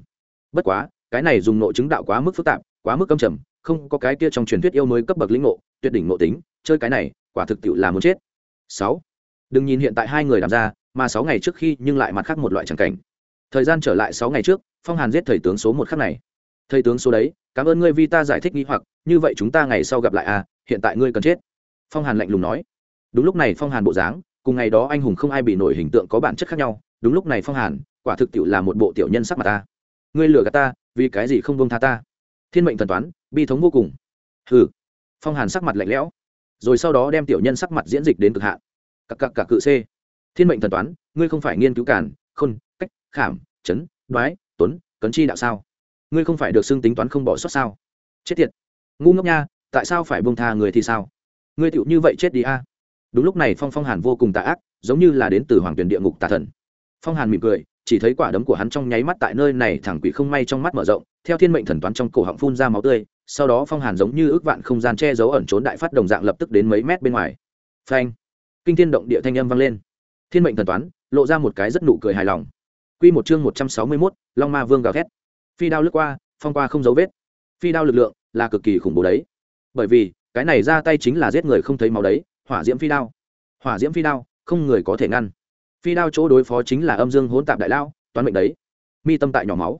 Bất quá, cái này dùng nội chứng đạo quá mức phức tạp, quá mức âm trầm, không có cái kia trong truyền thuyết yêu mới cấp bậc lĩnh ngộ, tuyệt đỉnh ngộ tính, chơi cái này, quả thực tiệu là muốn chết. Sáu, đừng nhìn hiện tại hai người làm ra, mà sáu ngày trước khi nhưng lại mặt khác một loại tràng cảnh. Thời gian trở lại sáu ngày trước, phong hàn giết thầy tướng số một khắc này. Thầy tướng số đấy, cảm ơn ngươi vì ta giải thích nghi hoặc, như vậy chúng ta ngày sau gặp lại à hiện tại ngươi cần chết. Phong hàn lạnh lùng nói. Đúng lúc này phong hàn bộ dáng, cùng ngày đó anh hùng không ai bị nổi hình tượng có bản chất khác nhau đúng lúc này phong hàn, quả thực tiệu là một bộ tiểu nhân sắc mặt ta. Ngươi lừa gạt ta, vì cái gì không bông tha ta? Thiên mệnh thần toán, bi thống vô cùng. Hừ. Phong hàn sắc mặt lạnh lẽo. Rồi sau đó đem tiểu nhân sắc mặt diễn dịch đến cực hạn. Cặp cặp cả cự c thiên mệnh thần toán, ngươi không phải nghiên cứu cản khôn, cách, khảm, chấn, đoái, tuấn, cấn chi đạo sao? Ngươi không phải được xưng tính toán không bỏ sót sao? Chết tiệt. Ngu ngốc nha, tại sao phải bông tha người thì sao? Ngươi tựu như vậy chết đi a. Đúng lúc này phong phong hàn vô cùng tà ác, giống như là đến từ hoàng tuyển địa ngục tà thần phong hàn mỉm cười chỉ thấy quả đấm của hắn trong nháy mắt tại nơi này thẳng quỷ không may trong mắt mở rộng theo thiên mệnh thần toán trong cổ họng phun ra máu tươi sau đó phong hàn giống như ước vạn không gian che giấu ẩn trốn đại phát đồng dạng lập tức đến mấy mét bên ngoài. Phanh! Kinh thiên động địa thanh âm vang lên. Thiên mệnh thần toán lộ ra một cái rất nụ cười hài lòng. Quy một chương một trăm sáu mươi 161, long ma vương gào thét. Phi đao lướt qua phong qua không dấu vết. Phi đao lực lượng là cực kỳ khủng bố đấy. Bởi vì cái này ra tay chính là giết người không thấy máu đấy hỏa diễm phi đao. Hỏa diễm phi đao không người có thể ngăn phi đao chỗ đối phó chính là âm dương hỗn tạp đại lao, toán mệnh đấy. Mi tâm tại nhỏ máu.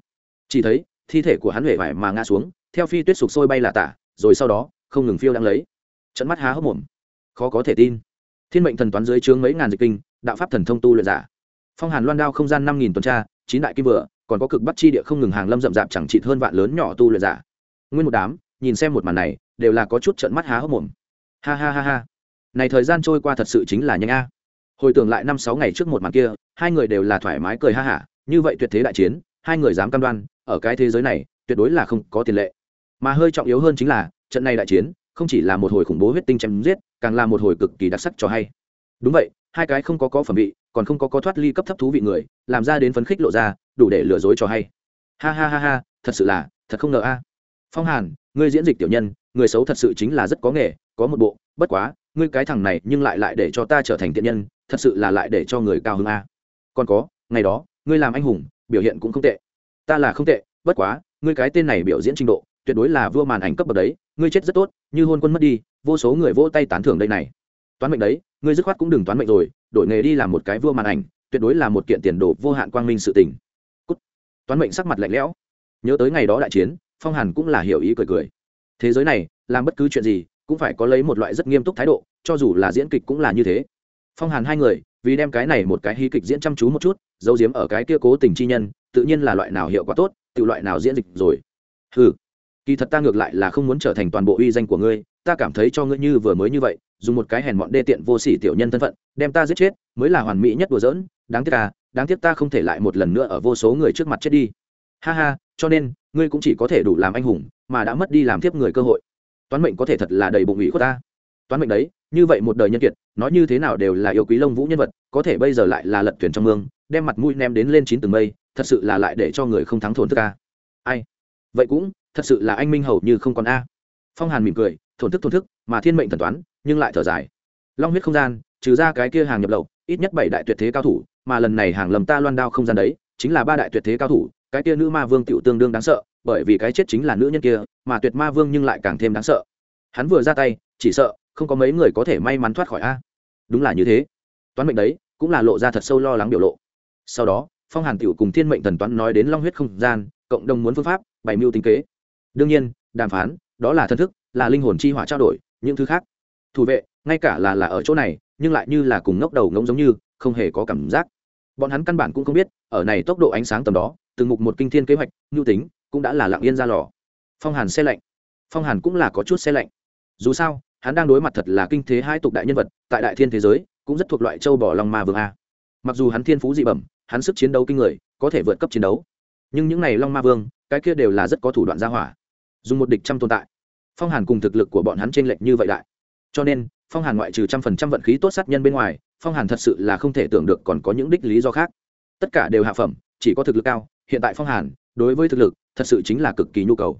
Chỉ thấy, thi thể của hắn huệ vải mà ngã xuống, theo phi tuyết sụp sôi bay là tả, rồi sau đó, không ngừng phiêu đang lấy. Trận mắt há hốc mồm. Khó có thể tin. Thiên mệnh thần toán dưới chướng mấy ngàn dịch kinh, đạo pháp thần thông tu luyện giả. Phong hàn loan đao không gian năm nghìn tuần tra, chín đại kim vừa, còn có cực bắt chi địa không ngừng hàng lâm rậm rạp chẳng chịt hơn vạn lớn nhỏ tu luyện giả. Nguyên một đám, nhìn xem một màn này, đều là có chút trận mắt há hốc mồm. Ha ha ha ha. Này thời gian trôi qua thật sự chính là nhanh a hồi tưởng lại năm sáu ngày trước một màn kia, hai người đều là thoải mái cười ha hả, như vậy tuyệt thế đại chiến, hai người dám cam đoan, ở cái thế giới này, tuyệt đối là không có tiền lệ. Mà hơi trọng yếu hơn chính là, trận này đại chiến, không chỉ là một hồi khủng bố huyết tinh chém giết, càng là một hồi cực kỳ đặc sắc cho hay. Đúng vậy, hai cái không có có phẩm vị, còn không có có thoát ly cấp thấp thú vị người, làm ra đến phấn khích lộ ra, đủ để lừa dối cho hay. Ha ha ha ha, thật sự là, thật không ngờ a. Phong hàn, ngươi diễn dịch tiểu nhân, người xấu thật sự chính là rất có nghề, có một bộ, bất quá, ngươi cái thằng này nhưng lại lại để cho ta trở thành tiện nhân thật sự là lại để cho người cao hơn a. Còn có, ngày đó, ngươi làm anh hùng, biểu hiện cũng không tệ. Ta là không tệ, bất quá, ngươi cái tên này biểu diễn trình độ, tuyệt đối là vua màn ảnh cấp bậc đấy, ngươi chết rất tốt, như hôn quân mất đi, vô số người vỗ tay tán thưởng đây này. Toán mệnh đấy, ngươi dứt khoát cũng đừng toán mệnh rồi, đổi nghề đi làm một cái vua màn ảnh, tuyệt đối là một kiện tiền đồ vô hạn quang minh sự tình. Cút. toán mệnh sắc mặt lạnh lẽo. Nhớ tới ngày đó đại chiến, phong hàn cũng là hiểu ý cười cười. Thế giới này, làm bất cứ chuyện gì, cũng phải có lấy một loại rất nghiêm túc thái độ, cho dù là diễn kịch cũng là như thế phong hàn hai người, vì đem cái này một cái hí kịch diễn chăm chú một chút, giấu giếm ở cái kia cố tình chi nhân, tự nhiên là loại nào hiệu quả tốt, tự loại nào diễn dịch rồi. Ừ kỳ thật ta ngược lại là không muốn trở thành toàn bộ uy danh của ngươi, ta cảm thấy cho ngươi như vừa mới như vậy, dùng một cái hèn mọn đê tiện vô sỉ tiểu nhân thân phận, đem ta giết chết, mới là hoàn mỹ nhất đùa giỡn, đáng tiếc à đáng tiếc ta không thể lại một lần nữa ở vô số người trước mặt chết đi. Ha ha, cho nên, ngươi cũng chỉ có thể đủ làm anh hùng, mà đã mất đi làm tiếp người cơ hội. Toán mệnh có thể thật là đầy bụng ủy của ta. Toán mệnh đấy như vậy một đời nhân kiệt, nói như thế nào đều là yêu quý lông vũ nhân vật, có thể bây giờ lại là lật thuyền trong mương, đem mặt mũi ném đến lên chín tầng mây, thật sự là lại để cho người không thắng thốn thức a. Ai? Vậy cũng, thật sự là anh minh hầu như không còn a. Phong hàn mỉm cười, thổn thức thổn thức, mà thiên mệnh thần toán, nhưng lại thở dài. Long huyết không gian, trừ ra cái kia hàng nhập lậu, ít nhất bảy đại tuyệt thế cao thủ, mà lần này hàng lầm ta loan đao không gian đấy, chính là ba đại tuyệt thế cao thủ, cái kia nữ ma vương tựu tương đương đáng sợ, bởi vì cái chết chính là nữ nhân kia, mà tuyệt ma vương nhưng lại càng thêm đáng sợ. Hắn vừa ra tay, chỉ sợ không có mấy người có thể may mắn thoát khỏi a. Đúng là như thế. Toán mệnh đấy, cũng là lộ ra thật sâu lo lắng biểu lộ. Sau đó, phong hàn tiểu cùng thiên mệnh thần toán nói đến long huyết không gian, cộng đồng muốn phương pháp, bày mưu tính kế. Đương nhiên, đàm phán, đó là thân thức, là linh hồn chi hỏa trao đổi, những thứ khác. Thủ vệ, ngay cả là là ở chỗ này, nhưng lại như là cùng ngốc đầu ngỗng giống như, không hề có cảm giác. Bọn hắn căn bản cũng không biết, ở này tốc độ ánh sáng tầm đó, từng mục một kinh thiên kế hoạch nhu tính, cũng đã là lặng yên ra lò. Phong hàn xe lạnh. Phong hàn cũng là có chút xe lạnh. Dù sao hắn đang đối mặt thật là kinh thế hai tục đại nhân vật, tại đại thiên thế giới, cũng rất thuộc loại châu bò long ma vương a. Mặc dù hắn thiên phú dị bẩm, hắn sức chiến đấu kinh người, có thể vượt cấp chiến đấu. Nhưng những này long ma vương, cái kia đều là rất có thủ đoạn gia hỏa. Dùng một địch trăm tồn tại. Phong hàn cùng thực lực của bọn hắn t r ê n lệch như vậy đại. Cho nên, phong hàn ngoại trừ trăm phần trăm vận khí tốt sát nhân bên ngoài, phong hàn thật sự là không thể tưởng được còn có những đích lý do khác. Tất cả đều hạ phẩm, chỉ có thực lực cao, hiện tại phong hàn, đối với thực lực, thật sự chính là cực kỳ nhu cầu.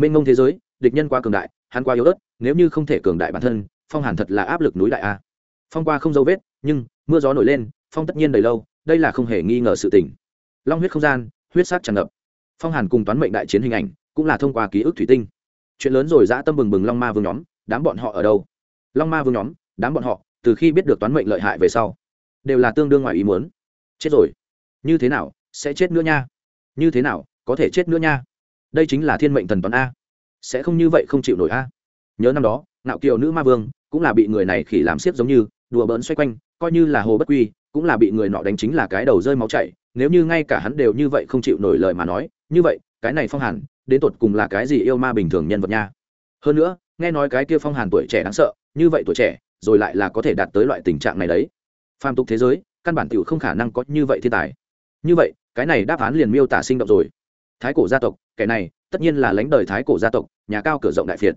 Mênh ngông thế giới, địch nhân quá cường đại hắn qua yếu ớt, nếu như không thể cường đại bản thân, phong hàn thật là áp lực núi đại a. Phong qua không dấu vết, nhưng, mưa gió nổi lên, phong tất nhiên đầy lâu, đây là không hề nghi ngờ sự tình. Long huyết không gian, huyết sát tràn ngập. Phong hàn cùng toán mệnh đại chiến hình ảnh, cũng là thông qua ký ức thủy tinh. Chuyện lớn rồi dã tâm bừng bừng long ma vương nhóm, đám bọn họ ở đâu? Long ma vương nhóm, đám bọn họ, từ khi biết được toán mệnh lợi hại về sau, đều là tương đương ngoài ý muốn. Chết rồi. Như thế nào, sẽ chết nữa nha? Như thế nào, có thể chết nữa nha? Đây chính là thiên mệnh thần toán a sẽ không như vậy không chịu nổi a. Nhớ năm đó, ngạo kiều nữ ma vương cũng là bị người này khỉ làm siết giống như, đùa bỡn xoay quanh, coi như là hồ bất quy, cũng là bị người nọ đánh chính là cái đầu rơi máu chảy. Nếu như ngay cả hắn đều như vậy không chịu nổi lời mà nói, như vậy, cái này phong hàn, đến tột cùng là cái gì yêu ma bình thường nhân vật nha? Hơn nữa, nghe nói cái kia phong hàn tuổi trẻ đáng sợ, như vậy tuổi trẻ, rồi lại là có thể đạt tới loại tình trạng này đấy. Phàm tục thế giới, căn bản tiểu không khả năng có như vậy thiên tài. Như vậy, cái này đáp án liền miêu tả sinh động rồi thái cổ gia tộc, kẻ này, tất nhiên là lãnh đời thái cổ gia tộc, nhà cao cửa rộng đại phiệt.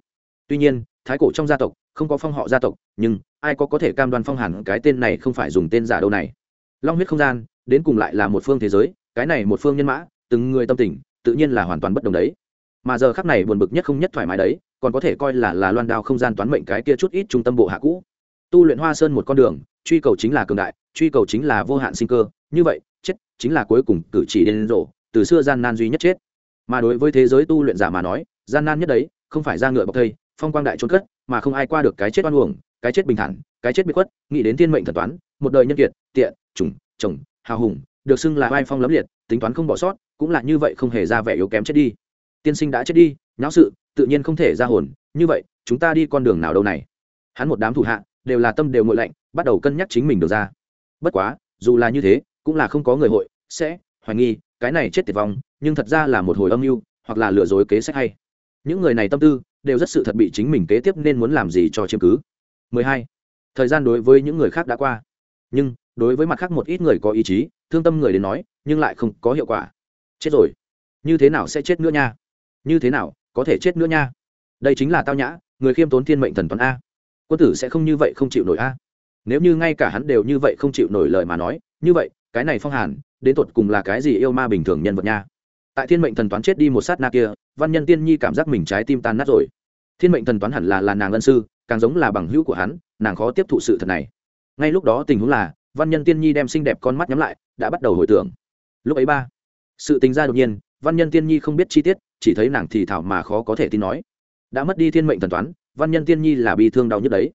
Tuy nhiên, thái cổ trong gia tộc, không có phong họ gia tộc, nhưng ai có có thể cam đoan phong hàn cái tên này không phải dùng tên giả đâu này? Long huyết không gian, đến cùng lại là một phương thế giới, cái này một phương nhân mã, từng người tâm tình, tự nhiên là hoàn toàn bất đồng đấy. Mà giờ khắc này buồn bực nhất không nhất thoải mái đấy, còn có thể coi là là loan đao không gian toán mệnh cái kia chút ít trung tâm bộ hạ cũ. Tu luyện hoa sơn một con đường, truy cầu chính là cường đại, truy cầu chính là vô hạn sinh cơ, như vậy, chết chính là cuối cùng cử chỉ đến rộ từ xưa gian nan duy nhất chết. Mà đối với thế giới tu luyện giả mà nói, gian nan nhất đấy, không phải ra ngựa bọc thây, phong quang đại trốn cất, mà không ai qua được cái chết oan uổng, cái chết bình thản, cái chết bị khuất, nghĩ đến thiên mệnh thần toán, một đời nhân kiệt, tiện, trùng, chồng, hào hùng, được xưng là vai phong lấm liệt, tính toán không bỏ sót, cũng là như vậy không hề ra vẻ yếu kém chết đi. Tiên sinh đã chết đi, nháo sự, tự nhiên không thể ra hồn, như vậy, chúng ta đi con đường nào đâu này? Hắn một đám thủ hạ, đều là tâm đều ngội lạnh, bắt đầu cân nhắc chính mình được ra. Bất quá, dù là như thế, cũng là không có người hội, sẽ, hoài nghi cái này chết tiệt vong, nhưng thật ra là một hồi âm mưu, hoặc là lừa dối kế sách hay. Những người này tâm tư, đều rất sự thật bị chính mình kế tiếp nên muốn làm gì cho chiếm cứ. 12. thời gian đối với những người khác đã qua. Nhưng, đối với mặt khác một ít người có ý chí, thương tâm người đến nói, nhưng lại không có hiệu quả. Chết rồi. Như thế nào sẽ chết nữa nha? Như thế nào có thể chết nữa nha? Đây chính là tao nhã, người khiêm tốn thiên mệnh thần toán a. Quân tử sẽ không như vậy không chịu nổi a. Nếu như ngay cả hắn đều như vậy không chịu nổi lời mà nói, như vậy, cái này phong hàn đến tột cùng là cái gì yêu ma bình thường nhân vật nha. Tại thiên mệnh thần toán chết đi một sát na kia, văn nhân tiên nhi cảm giác mình trái tim tan nát rồi. Thiên mệnh thần toán hẳn là là nàng ân sư, càng giống là bằng hữu của hắn, nàng khó tiếp thụ sự thật này. Ngay lúc đó tình huống là, văn nhân tiên nhi đem xinh đẹp con mắt nhắm lại, đã bắt đầu hồi tưởng. Lúc ấy ba, sự tình ra đột nhiên, văn nhân tiên nhi không biết chi tiết, chỉ thấy nàng thì thảo mà khó có thể tin nói. Đã mất đi thiên mệnh thần toán, văn nhân tiên nhi là bi thương đau nhất đấy.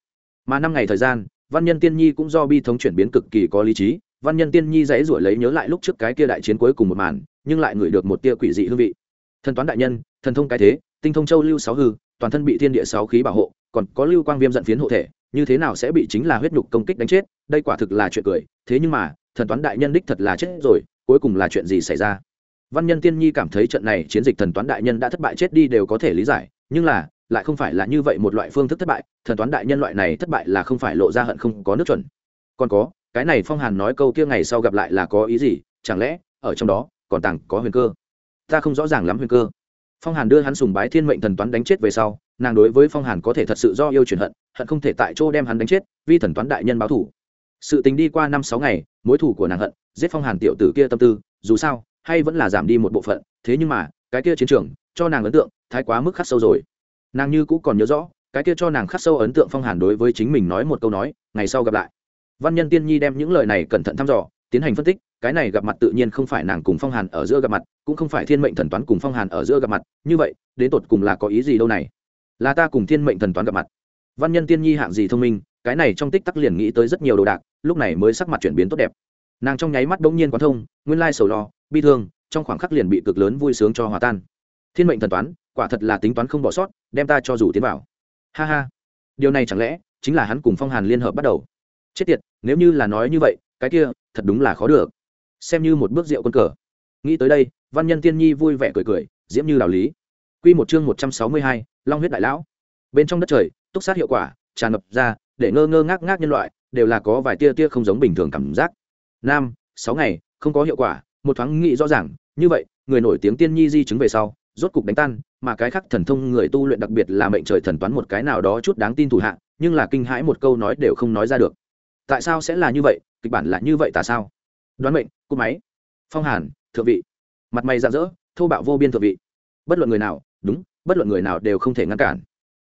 Mà năm ngày thời gian, văn nhân tiên nhi cũng do bi thống chuyển biến cực kỳ có lý trí văn nhân tiên nhi dãy ruổi lấy nhớ lại lúc trước cái kia đại chiến cuối cùng một màn, nhưng lại ngửi được một tia quỷ dị hương vị. Thần toán đại nhân, thần thông cái thế, tinh thông châu lưu sáu hư, toàn thân bị thiên địa sáu khí bảo hộ, còn có lưu quang viêm dẫn phiến hộ thể, như thế nào sẽ bị chính là huyết nhục công kích đánh chết, đây quả thực là chuyện cười. Thế nhưng mà, thần toán đại nhân đích thật là chết rồi, cuối cùng là chuyện gì xảy ra? Văn nhân tiên nhi cảm thấy trận này chiến dịch thần toán đại nhân đã thất bại chết đi đều có thể lý giải, nhưng là, lại không phải là như vậy một loại phương thức thất bại, thần toán đại nhân loại này thất bại là không phải lộ ra hận không có nước chuẩn. Còn có cái này phong hàn nói câu kia ngày sau gặp lại là có ý gì? Chẳng lẽ, ở trong đó, còn tàng có huyền cơ? Ta không rõ ràng lắm huyền cơ. Phong hàn đưa hắn sùng bái thiên mệnh thần toán đánh chết về sau, nàng đối với phong hàn có thể thật sự do yêu chuyển hận hận không thể tại chỗ đem hắn đánh chết, vì thần toán đại nhân báo thủ sự tình đi qua năm sáu ngày, mối thủ của nàng hận, giết phong hàn tiểu tử kia tâm tư, dù sao, hay vẫn là giảm đi một bộ phận. Thế nhưng mà, cái kia chiến trường, cho nàng ấn tượng, thái quá mức khắc sâu rồi. Nàng như cũ còn nhớ rõ, cái kia cho nàng khắc sâu ấn tượng phong hàn đối với chính mình nói một câu nói, ngày sau gặp lại văn nhân tiên nhi đem những lời này cẩn thận thăm dò, tiến hành phân tích, cái này gặp mặt tự nhiên không phải nàng cùng phong hàn ở giữa gặp mặt, cũng không phải thiên mệnh thần toán cùng phong hàn ở giữa gặp mặt, như vậy, đến tột cùng là có ý gì đâu này? Là ta cùng thiên mệnh thần toán gặp mặt. Văn nhân tiên nhi hạng gì thông minh, cái này trong tích tắc liền nghĩ tới rất nhiều đồ đạc, lúc này mới sắc mặt chuyển biến tốt đẹp. Nàng trong nháy mắt bỗng nhiên quán thông, nguyên lai sầu lo, bi thương, trong khoảng khắc liền bị cực lớn vui sướng cho hòa tan. Thiên mệnh thần toán, quả thật là tính toán không bỏ sót, đem ta cho rủ tiến vào. Ha ha. Điều này chẳng lẽ chính là hắn cùng phong hàn liên hợp bắt đầu? Chết tiệt, nếu như là nói như vậy, cái kia, thật đúng là khó được. Xem như một bước rượu quân cờ. Nghĩ tới đây, văn nhân tiên nhi vui vẻ cười cười, diễm như đạo lý. Q một chương một trăm sáu mươi hai, long huyết đại lão. Bên trong đất trời, túc sát hiệu quả, tràn ngập ra, để ngơ ngơ ngác ngác nhân loại, đều là có vài tia tia không giống bình thường cảm giác. Nam, sáu ngày, không có hiệu quả, một thoáng nghĩ rõ ràng, như vậy, người nổi tiếng tiên nhi di chứng về sau, rốt cục đánh tan, mà cái khác thần thông người tu luyện đặc biệt là mệnh trời thần toán một cái nào đó chút đáng tin thủ hạ, nhưng là kinh hãi một câu nói đều không nói ra được tại sao sẽ là như vậy? Kịch bản là như vậy tại sao? Đoán mệnh, cúp máy. Phong hàn, thượng vị. Mặt mày rạng rỡ, thô bạo vô biên thượng vị. Bất luận người nào, đúng, bất luận người nào đều không thể ngăn cản.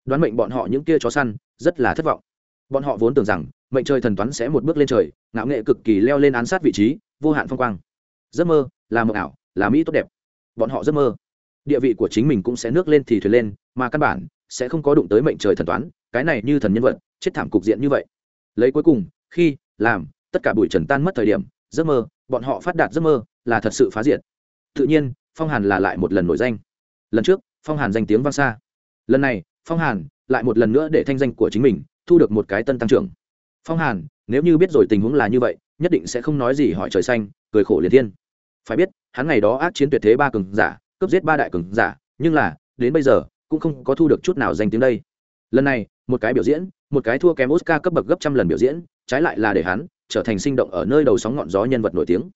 Đoán mệnh bọn họ những kia chó săn, rất là thất vọng. Bọn họ vốn tưởng rằng, mệnh trời thần toán sẽ một bước lên trời, ngạo nghệ cực kỳ leo lên án sát vị trí, vô hạn phong quang. Giấc mơ, là mộng ảo, là mỹ tốt đẹp. Bọn họ giấc mơ. Địa vị của chính mình cũng sẽ nước lên thì thuyền lên, mà căn bản sẽ không có đụng tới mệnh trời thần toán, cái này như thần nhân vật, chết thảm cục diện như vậy. Lấy cuối cùng khi, làm, tất cả bụi trần tan mất thời điểm, giấc mơ, bọn họ phát đạt giấc mơ, là thật sự phá diệt. Tự nhiên, phong hàn là lại một lần nổi danh. Lần trước, phong hàn danh tiếng vang xa. Lần này, phong hàn lại một lần nữa để thanh danh của chính mình thu được một cái tân tăng trưởng. Phong hàn, nếu như biết rồi tình huống là như vậy, nhất định sẽ không nói gì hỏi trời xanh, cười khổ liền thiên. Phải biết, hắn ngày đó ác chiến tuyệt thế ba cường giả, cướp giết ba đại cường giả, nhưng là, đến bây giờ, cũng không có thu được chút nào danh tiếng đây. Lần này, một cái biểu diễn, một cái thua kém oscar cấp bậc gấp trăm lần biểu diễn trái lại là để hắn trở thành sinh động ở nơi đầu sóng ngọn gió nhân vật nổi tiếng.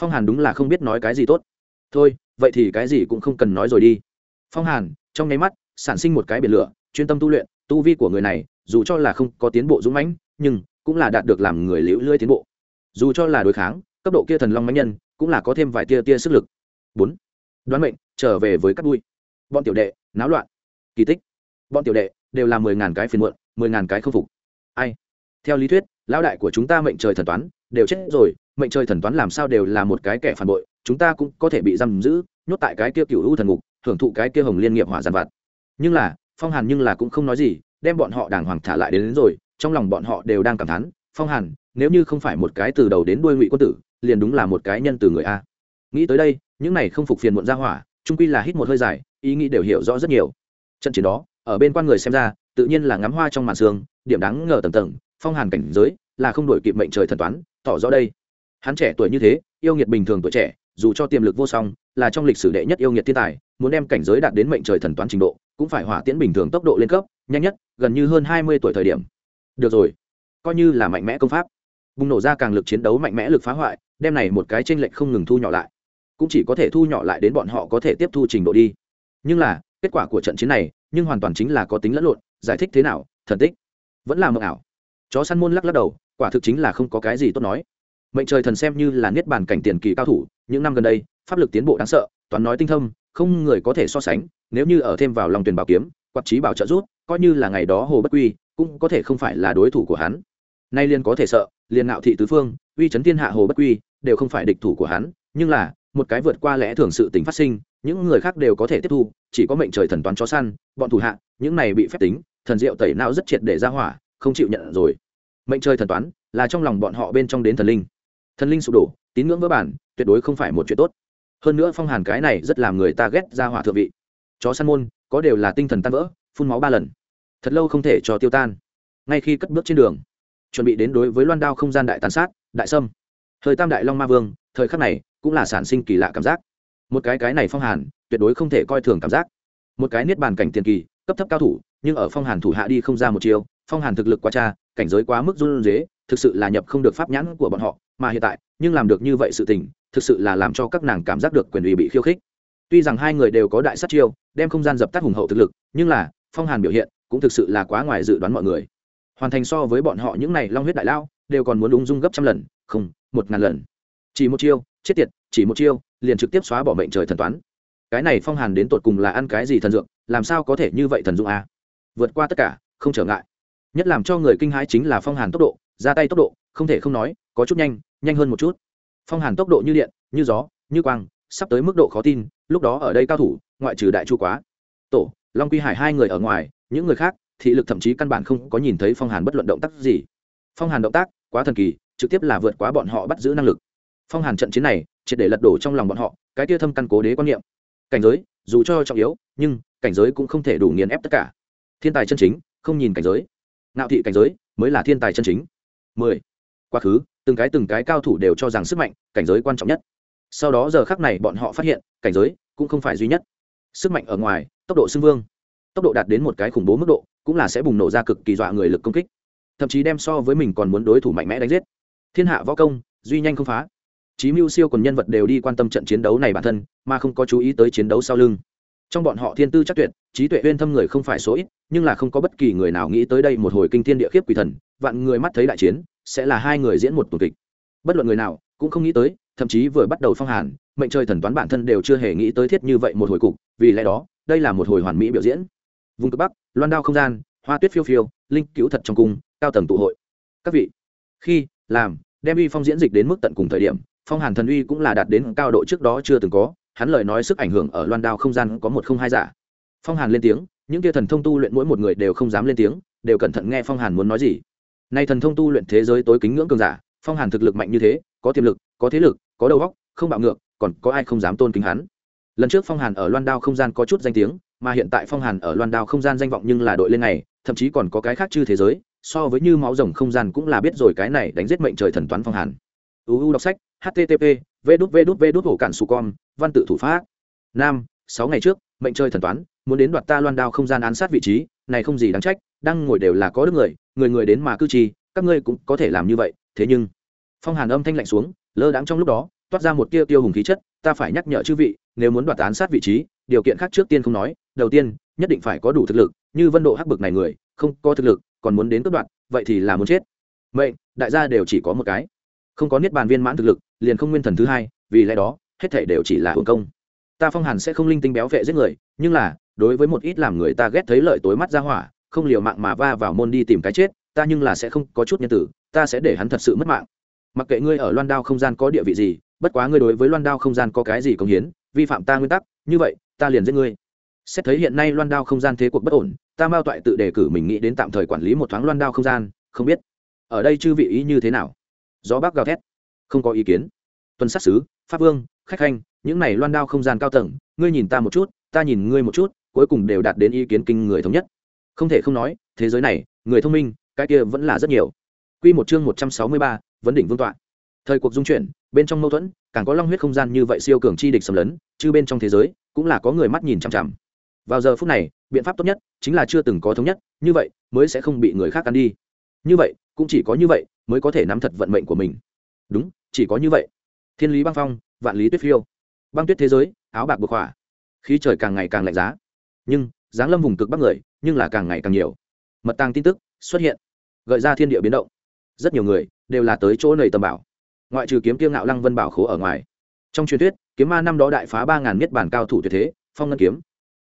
Phong hàn đúng là không biết nói cái gì tốt. Thôi, vậy thì cái gì cũng không cần nói rồi đi. Phong hàn, trong nháy mắt, sản sinh một cái biển lửa, chuyên tâm tu luyện, tu vi của người này, dù cho là không có tiến bộ dũng mãnh, nhưng cũng là đạt được làm người liễu lưỡi tiến bộ. Dù cho là đối kháng, cấp độ kia thần long mãnh nhân cũng là có thêm vài tia tia sức lực. Bốn, đoán mệnh, trở về với các bụi. Bọn tiểu đệ, náo loạn. Kỳ tích. Bọn tiểu đệ đều là mười ngàn cái phiền muộn, mười ngàn cái không phục. Ai? Theo lý thuyết lão đại của chúng ta mệnh trời thần toán đều chết rồi mệnh trời thần toán làm sao đều là một cái kẻ phản bội chúng ta cũng có thể bị giam giữ nhốt tại cái kia cựu u thần ngục hưởng thụ cái kia hồng liên nghiệp hỏa giàn vặt. Nhưng là phong hàn nhưng là cũng không nói gì đem bọn họ đàng hoàng thả lại đến, đến rồi trong lòng bọn họ đều đang cảm thán phong hàn nếu như không phải một cái từ đầu đến đuôi ngụy quân tử liền đúng là một cái nhân từ người a. Nghĩ tới đây những này không phục phiền muộn ra hỏa trung quy là hít một hơi dài ý nghĩ đều hiểu rõ rất nhiều. Trận chiến đó ở bên quan người xem ra tự nhiên là ngắm hoa trong màn sương điểm đáng ngờ tầng tầng phong hàn cảnh giới, là không đổi kịp mệnh trời thần toán, tỏ rõ đây. Hắn trẻ tuổi như thế, yêu nghiệt bình thường tuổi trẻ, dù cho tiềm lực vô song, là trong lịch sử đệ nhất yêu nghiệt thiên tài, muốn đem cảnh giới đạt đến mệnh trời thần toán trình độ, cũng phải hỏa tiễn bình thường tốc độ lên cấp, nhanh nhất, gần như hơn hai mươi tuổi thời điểm. Được rồi. Coi như là mạnh mẽ công pháp. Bùng nổ ra càng lực chiến đấu mạnh mẽ lực phá hoại, đem này một cái tranh lệch không ngừng thu nhỏ lại. Cũng chỉ có thể thu nhỏ lại đến bọn họ có thể tiếp thu trình độ đi. Nhưng là, kết quả của trận chiến này, nhưng hoàn toàn chính là có tính lẫn lộn, giải thích thế nào, thần tích, vẫn là mộng ảo chó săn môn lắc lắc đầu, quả thực chính là không có cái gì tốt nói. Mệnh trời thần xem như là niết bàn cảnh tiền kỳ cao thủ, những năm gần đây, pháp lực tiến bộ đáng sợ, toán nói tinh thâm, không người có thể so sánh, nếu như ở thêm vào lòng tuyển bảo kiếm, quạt trí bảo trợ rút coi như là ngày đó hồ bất quy, cũng có thể không phải là đối thủ của hắn. Nay liền có thể sợ, liền ngạo thị tứ phương, uy chấn thiên hạ hồ bất quy, đều không phải địch thủ của hắn, nhưng là, một cái vượt qua lẽ thường sự tình phát sinh, những người khác đều có thể tiếp thu, chỉ có mệnh trời thần toán chó săn, bọn thủ hạ, những này bị phép tính, thần diệu tẩy não rất triệt để ra hỏa không chịu nhận rồi. Mệnh trời thần toán, là trong lòng bọn họ bên trong đến thần linh. Thần linh sụp đổ, tín ngưỡng vỡ bản, tuyệt đối không phải một chuyện tốt. Hơn nữa phong hàn cái này rất làm người ta ghét ra hỏa thượng vị. Chó săn môn, có đều là tinh thần tan vỡ, phun máu ba lần. Thật lâu không thể cho tiêu tan. Ngay khi cất bước trên đường, chuẩn bị đến đối với loan đao không gian đại tàn sát, đại sâm. Thời tam đại long ma vương, thời khắc này, cũng là sản sinh kỳ lạ cảm giác. Một cái cái này phong hàn, tuyệt đối không thể coi thường cảm giác. Một cái niết bàn cảnh tiền kỳ, cấp thấp cao thủ, nhưng ở phong hàn thủ hạ đi không ra một chiều phong hàn thực lực quá cha, cảnh giới quá mức run dế thực sự là nhập không được pháp nhãn của bọn họ, mà hiện tại, nhưng làm được như vậy sự tình, thực sự là làm cho các nàng cảm giác được quyền ủy bị khiêu khích. Tuy rằng hai người đều có đại sát chiêu, đem không gian dập tắt hùng hậu thực lực, nhưng là, phong hàn biểu hiện, cũng thực sự là quá ngoài dự đoán mọi người. Hoàn thành so với bọn họ những này long huyết đại lao, đều còn muốn ung dung gấp trăm lần, không, một ngàn lần. Chỉ một chiêu, chết tiệt, chỉ một chiêu, liền trực tiếp xóa bỏ mệnh trời thần toán. Cái này phong hàn đến tột cùng là ăn cái gì thần dược, làm sao có thể như vậy thần dụng a vượt qua tất cả, không trở ngại nhất làm cho người kinh hãi chính là phong hàn tốc độ, ra tay tốc độ, không thể không nói, có chút nhanh nhanh hơn một chút. Phong hàn tốc độ như điện, như gió, như quang, sắp tới mức độ khó tin, lúc đó ở đây cao thủ, ngoại trừ đại chu quá. Tổ, long quy hải hai người ở ngoài, những người khác, thị lực thậm chí căn bản không có nhìn thấy phong hàn bất luận động tác gì. Phong hàn động tác, quá thần kỳ, trực tiếp là vượt quá bọn họ bắt giữ năng lực. Phong hàn trận chiến này, triệt để lật đổ trong lòng bọn họ, cái tia thâm căn cố đế quan niệm. Cảnh giới, dù cho trọng yếu, nhưng, cảnh giới cũng không thể đủ nghiền ép tất cả. Thiên tài chân chính, không nhìn cảnh giới nạo thị cảnh giới mới là thiên tài chân chính. Mười. Quá khứ, từng cái từng cái cao thủ đều cho rằng sức mạnh, cảnh giới quan trọng nhất. Sau đó giờ khắc này bọn họ phát hiện, cảnh giới cũng không phải duy nhất. Sức mạnh ở ngoài, tốc độ xưng vương. Tốc độ đạt đến một cái khủng bố mức độ, cũng là sẽ bùng nổ ra cực kỳ dọa người lực công kích. Thậm chí đem so với mình còn muốn đối thủ mạnh mẽ đánh giết. Thiên hạ võ công, duy nhanh không phá. Chí mưu siêu còn nhân vật đều đi quan tâm trận chiến đấu này bản thân, mà không có chú ý tới chiến đấu sau lưng. Trong bọn họ thiên tư chắc tuyệt, trí tuệ uyên thâm người không phải số ít nhưng là không có bất kỳ người nào nghĩ tới đây một hồi kinh thiên địa khiếp quỷ thần, vạn người mắt thấy đại chiến, sẽ là hai người diễn một tuần kịch. Bất luận người nào, cũng không nghĩ tới, thậm chí vừa bắt đầu phong hàn, mệnh trời thần toán bản thân đều chưa hề nghĩ tới thiết như vậy một hồi cục, vì lẽ đó, đây là một hồi hoàn mỹ biểu diễn. Vùng cực bắc, loan đao không gian, hoa tuyết phiêu phiêu, linh cứu thật trong cung, cao tầng tụ hội. Các vị, khi, làm, đem uy phong diễn dịch đến mức tận cùng thời điểm, phong hàn thần uy cũng là đạt đến cao độ trước đó chưa từng có, hắn lời nói sức ảnh hưởng ở loan đao không gian có một không hai giả. Phong hàn lên tiếng những kia thần thông tu luyện mỗi một người đều không dám lên tiếng, đều cẩn thận nghe phong hàn muốn nói gì. Nay thần thông tu luyện thế giới tối kính ngưỡng cường giả, phong hàn thực lực mạnh như thế, có tiềm lực, có thế lực, có đầu óc, không bạo ngược, còn có ai không dám tôn kính hắn? Lần trước phong hàn ở loan đao không gian có chút danh tiếng, mà hiện tại phong hàn ở loan đao không gian danh vọng nhưng là đội lên này, thậm chí còn có cái khác chư thế giới, so với như máu rồng không gian cũng là biết rồi cái này đánh giết mệnh trời thần toán phong hàn. Uu đọc sách http v đút v đút v đút hổ cản su con văn tự thủ pháp. Nam sáu ngày trước, mệnh trời thần toán, muốn đến đoạt ta loan đao không gian án sát vị trí, này không gì đáng trách, đang ngồi đều là có đức người người người đến mà cư trì, các ngươi cũng có thể làm như vậy, thế nhưng, phong hàn âm thanh lạnh xuống, lơ đãng trong lúc đó, toát ra một tia tiêu hùng khí chất, ta phải nhắc nhở chư vị, nếu muốn đoạt án sát vị trí, điều kiện khác trước tiên không nói, đầu tiên, nhất định phải có đủ thực lực, như vân độ hắc bực này người, không có thực lực, còn muốn đến cướp đoạt, vậy thì là muốn chết. Mệnh, đại gia đều chỉ có một cái, không có niết bàn viên mãn thực lực, liền không nguyên thần thứ hai, vì lẽ đó, hết thể đều chỉ là hưởng công ta phong hàn sẽ không linh tinh béo vệ giết người, nhưng là, đối với một ít làm người ta ghét thấy lợi tối mắt ra hỏa, không liều mạng mà va vào môn đi tìm cái chết, ta nhưng là sẽ không có chút nhân tử, ta sẽ để hắn thật sự mất mạng. Mặc kệ ngươi ở loan đao không gian có địa vị gì, bất quá ngươi đối với loan đao không gian có cái gì công hiến, vi phạm ta nguyên tắc, như vậy, ta liền giết ngươi. Xét thấy hiện nay loan đao không gian thế cuộc bất ổn, ta mao toại tự đề cử mình nghĩ đến tạm thời quản lý một thoáng loan đao không gian, không biết, ở đây chư vị ý như thế nào? Gió bác gào thét, không có ý kiến tuần sát sứ pháp vương khách khanh những này loan đao không gian cao tầng ngươi nhìn ta một chút ta nhìn ngươi một chút cuối cùng đều đạt đến ý kiến kinh người thống nhất không thể không nói thế giới này người thông minh cái kia vẫn là rất nhiều Quy một chương một trăm sáu mươi ba, vấn đỉnh vương tọa. Thời cuộc dung chuyển, bên trong mâu thuẫn, càng có long huyết không gian như vậy siêu cường chi địch xâm lấn, chứ bên trong thế giới cũng là có người mắt nhìn chằm chằm. Vào giờ phút này, biện pháp tốt nhất chính là chưa từng có thống nhất, như vậy mới sẽ không bị người khác ăn đi. Như vậy, cũng chỉ có như vậy mới có thể nắm thật vận mệnh của mình. Đúng, chỉ có như vậy. Thiên lý băng phong, vạn lý tuyết phiêu. Băng tuyết thế giới, áo bạc bực hỏa. Khí trời càng ngày càng lạnh giá. Nhưng, dáng lâm vùng cực bắc người, nhưng là càng ngày càng nhiều. Mật tàng tin tức xuất hiện, gợi ra thiên địa biến động rất nhiều người đều là tới chỗ nầy tầm bảo ngoại trừ kiếm kiêng ngạo lăng vân bảo khố ở ngoài trong truyền thuyết kiếm ma năm đó đại phá ba ngàn miết bản cao thủ tuyệt thế phong ngân kiếm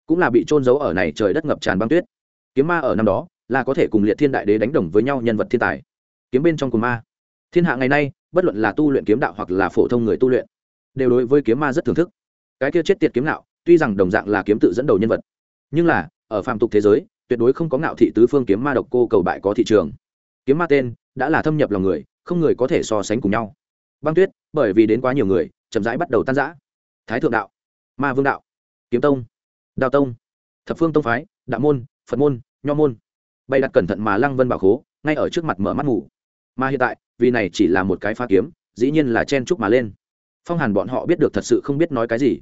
cũng là bị trôn giấu ở này trời đất ngập tràn băng tuyết kiếm ma ở năm đó là có thể cùng liệt thiên đại đế đánh đồng với nhau nhân vật thiên tài kiếm bên trong cùng ma thiên hạ ngày nay, bất luận là tu luyện kiếm đạo hoặc là phổ thông người tu luyện, đều đối với kiếm ma rất thưởng thức. Cái kia chết tiệt kiếm nạo tuy rằng đồng dạng là kiếm tự dẫn đầu nhân vật, nhưng là, ở phạm tục thế giới, tuyệt đối không có ngạo thị tứ phương kiếm ma độc cô cầu bại có thị trường. Kiếm ma tên, đã là thâm nhập lòng người, không người có thể so sánh cùng nhau. Băng tuyết, bởi vì đến quá nhiều người, chậm rãi bắt đầu tan rã. Thái thượng đạo, ma vương đạo, kiếm tông đào tông, thập phương tông phái, đạo môn, phật môn, nho môn. Bày đặt cẩn thận mà lăng vân bảo khố, ngay ở trước mặt mở mắt ngủ mà hiện tại, vì này chỉ là một cái pha kiếm, dĩ nhiên là chen chúc mà lên. Phong hàn bọn họ biết được thật sự không biết nói cái gì.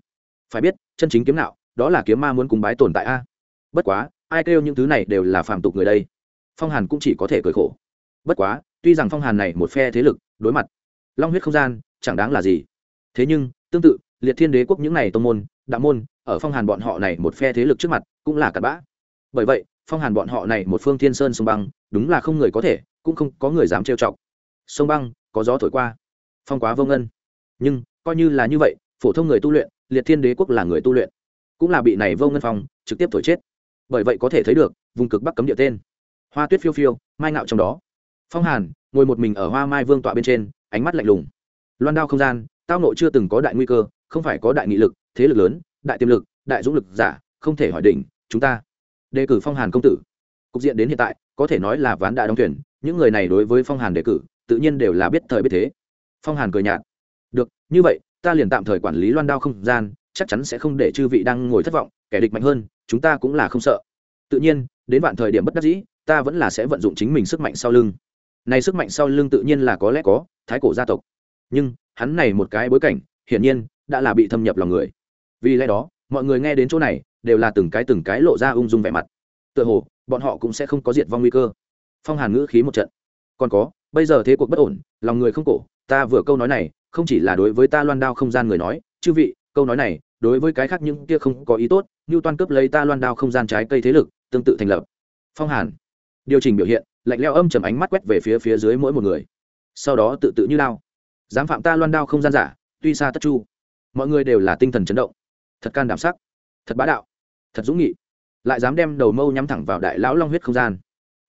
Phải biết, chân chính kiếm nào đó là kiếm ma muốn cùng bái tồn tại a. Bất quá, ai kêu những thứ này đều là phàm tục người đây? Phong hàn cũng chỉ có thể cười khổ. Bất quá, tuy rằng phong hàn này một phe thế lực, đối mặt long huyết không gian, chẳng đáng là gì. Thế nhưng, tương tự, liệt thiên đế quốc những này tông môn, đạo môn, ở phong hàn bọn họ này một phe thế lực trước mặt, cũng là cặn bã. Bởi vậy, phong hàn bọn họ này một phương thiên sơn sông băng, đúng là không người có thể cũng không có người dám trêu chọc. Sông băng, có gió thổi qua. Phong quá vô ngân. Nhưng, coi như là như vậy, phổ thông người tu luyện, liệt thiên đế quốc là người tu luyện. Cũng là bị này vô ngân phong trực tiếp thổi chết. Bởi vậy có thể thấy được, vùng cực bắc cấm địa tên. Hoa tuyết phiêu phiêu, mai ngạo trong đó. Phong hàn, ngồi một mình ở hoa mai vương tọa bên trên, ánh mắt lạnh lùng. Loan đao không gian, tao nội chưa từng có đại nguy cơ, không phải có đại nghị lực, thế lực lớn, đại tiềm lực, đại dũng lực giả, không thể hỏi đỉnh, chúng ta. Đề cử phong hàn công tử. Cục diện đến hiện tại, có thể nói là ván đã đóng thuyền những người này đối với phong hàn đề cử, tự nhiên đều là biết thời biết thế. Phong hàn cười nhạt. Được, như vậy, ta liền tạm thời quản lý loan đao không gian, chắc chắn sẽ không để chư vị đang ngồi thất vọng, kẻ địch mạnh hơn, chúng ta cũng là không sợ. Tự nhiên, đến vạn thời điểm bất đắc dĩ, ta vẫn là sẽ vận dụng chính mình sức mạnh sau lưng. Này sức mạnh sau lưng tự nhiên là có lẽ có, thái cổ gia tộc. Nhưng, hắn này một cái bối cảnh, hiển nhiên, đã là bị thâm nhập lòng người. Vì lẽ đó, mọi người nghe đến chỗ này, đều là từng cái từng cái lộ ra ung dung vẻ mặt. Tựa hồ, bọn họ cũng sẽ không có diệt vong nguy cơ phong hàn ngữ khí một trận. Còn có, bây giờ thế cuộc bất ổn, lòng người không cổ, ta vừa câu nói này, không chỉ là đối với ta loan đao không gian người nói, chư vị, câu nói này, đối với cái khác những kia không có ý tốt như toan cướp lấy ta loan đao không gian trái cây thế lực, tương tự thành lập. Phong hàn. Điều chỉnh biểu hiện, lạnh leo âm chầm ánh mắt quét về phía phía dưới mỗi một người. Sau đó tự tự như lao. Dám phạm ta loan đao không gian giả, tuy xa tất chu. Mọi người đều là tinh thần chấn động. Thật can đảm sắc. Thật bá đạo. Thật dũng nghị. Lại dám đem đầu mâu nhắm thẳng vào đại lão long huyết không gian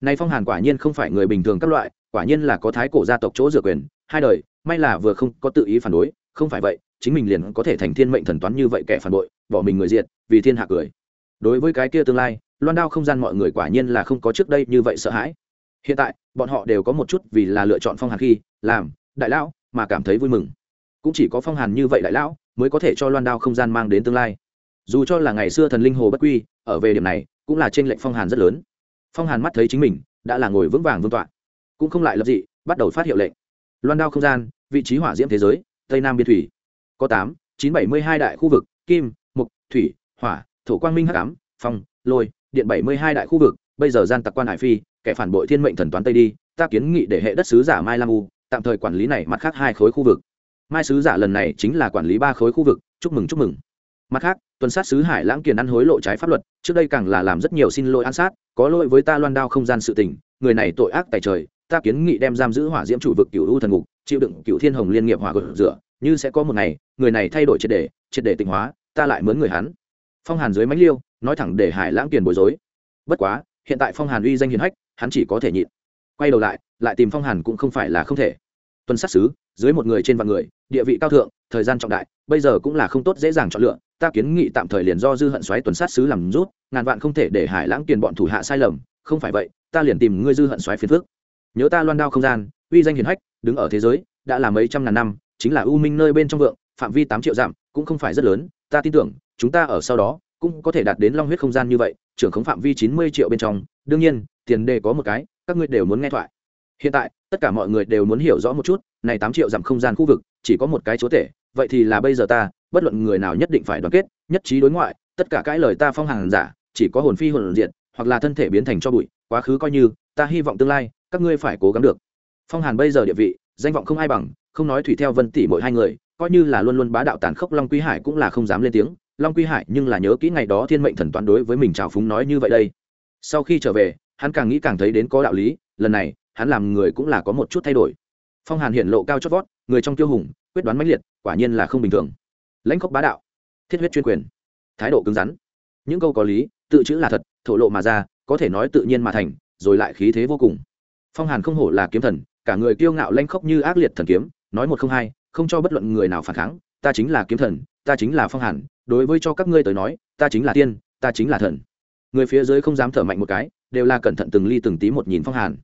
nay phong hàn quả nhiên không phải người bình thường các loại quả nhiên là có thái cổ gia tộc chỗ dựa quyền. Hai đời may là vừa không có tự ý phản đối không phải vậy chính mình liền có thể thành thiên mệnh thần toán như vậy kẻ phản bội bỏ mình người diện, vì thiên hạ cười. Đối với cái kia tương lai loan đao không gian mọi người quả nhiên là không có trước đây như vậy sợ hãi. Hiện tại bọn họ đều có một chút vì là lựa chọn phong hàn khi làm đại lão mà cảm thấy vui mừng. Cũng chỉ có phong hàn như vậy đại lão mới có thể cho loan đao không gian mang đến tương lai. Dù cho là ngày xưa thần linh hồ bất quy ở về điểm này cũng là trên lệnh phong hàn rất lớn phong hàn mắt thấy chính mình đã là ngồi vững vàng vương tọa cũng không lại lập dị bắt đầu phát hiệu lệnh loan đao không gian vị trí hỏa diễm thế giới tây nam biên thủy có tám chín bảy mươi hai đại khu vực kim mục thủy hỏa thổ quang minh hắc ám phong lôi điện bảy mươi hai đại khu vực bây giờ gian tặc quan hải phi kẻ phản bội thiên mệnh thần toán tây đi ta kiến nghị để hệ đất sứ giả mai lam u tạm thời quản lý này mặt khác hai khối khu vực mai sứ giả lần này chính là quản lý ba khối khu vực chúc mừng chúc mừng mặt khác, tuần sát sứ hải lãng kiền ăn hối lộ trái pháp luật, trước đây càng là làm rất nhiều xin lỗi ăn sát, có lỗi với ta loan đao không gian sự tình, người này tội ác tại trời, ta kiến nghị đem giam giữ hỏa diễm chủ vực cựu u thần ngục, chịu đựng cựu thiên hồng liên nghiệp hỏa gột rửa, như sẽ có một ngày, người này thay đổi triệt đề triệt đề tịnh hóa, ta lại mướn người hắn. Phong hàn dưới mánh liêu, nói thẳng để hải lãng kiền bối rối. Bất quá, hiện tại phong hàn uy danh hiền hách, hắn chỉ có thể nhịn. Quay đầu lại lại tìm phong hàn cũng không phải là không thể tuần sát sứ dưới một người trên vạn người, địa vị cao thượng, thời gian trọng đại, bây giờ cũng là không tốt dễ dàng chọn lựa. Ta kiến nghị tạm thời liền do dư hận xoáy tuần sát sứ làm rút, ngàn vạn không thể để hải lãng tiền bọn thủ hạ sai lầm. Không phải vậy, ta liền tìm ngươi dư hận xoáy phiền phước nhớ ta loan đao không gian, uy danh hiền hách, đứng ở thế giới, đã là mấy trăm ngàn năm, chính là ưu minh nơi bên trong vượng, phạm vi tám triệu giảm cũng không phải rất lớn. Ta tin tưởng, chúng ta ở sau đó, cũng có thể đạt đến long huyết không gian như vậy, trưởng khống phạm vi chín mươi triệu bên trong. Đương nhiên, tiền đề có một cái, các ngươi đều muốn nghe thoại hiện tại, tất cả mọi người đều muốn hiểu rõ một chút, này tám triệu dặm không gian khu vực, chỉ có một cái chúa tể, vậy thì là bây giờ ta, bất luận người nào nhất định phải đoàn kết, nhất trí đối ngoại, tất cả cãi lời ta phong hàng giả, chỉ có hồn phi hồn diện hoặc là thân thể biến thành cho bụi, quá khứ coi như, ta hy vọng tương lai, các ngươi phải cố gắng được. Phong hàn bây giờ địa vị, danh vọng không ai bằng, không nói thủy theo vân tỷ mỗi hai người, coi như là luôn luôn bá đạo tàn khốc long quý hải cũng là không dám lên tiếng. Long quý hải nhưng là nhớ kỹ ngày đó thiên mệnh thần toán đối với mình trào phúng nói như vậy đây. Sau khi trở về, hắn càng nghĩ càng thấy đến có đạo lý, lần này hắn làm người cũng là có một chút thay đổi. Phong hàn hiện lộ cao chót vót, người trong tiêu hùng, quyết đoán mãnh liệt, quả nhiên là không bình thường. Lãnh khốc bá đạo, thiết huyết chuyên quyền, thái độ cứng rắn. Những câu có lý, tự chữ là thật, thổ lộ mà ra, có thể nói tự nhiên mà thành, rồi lại khí thế vô cùng. Phong hàn không hổ là kiếm thần, cả người kiêu ngạo lanh khốc như ác liệt thần kiếm, nói một không hai, không cho bất luận người nào phản kháng, ta chính là kiếm thần, ta chính là phong hàn, đối với cho các ngươi tới nói, ta chính là tiên, ta chính là thần. Người phía dưới không dám thở mạnh một cái, đều là cẩn thận từng ly từng tí một nhìn phong hàn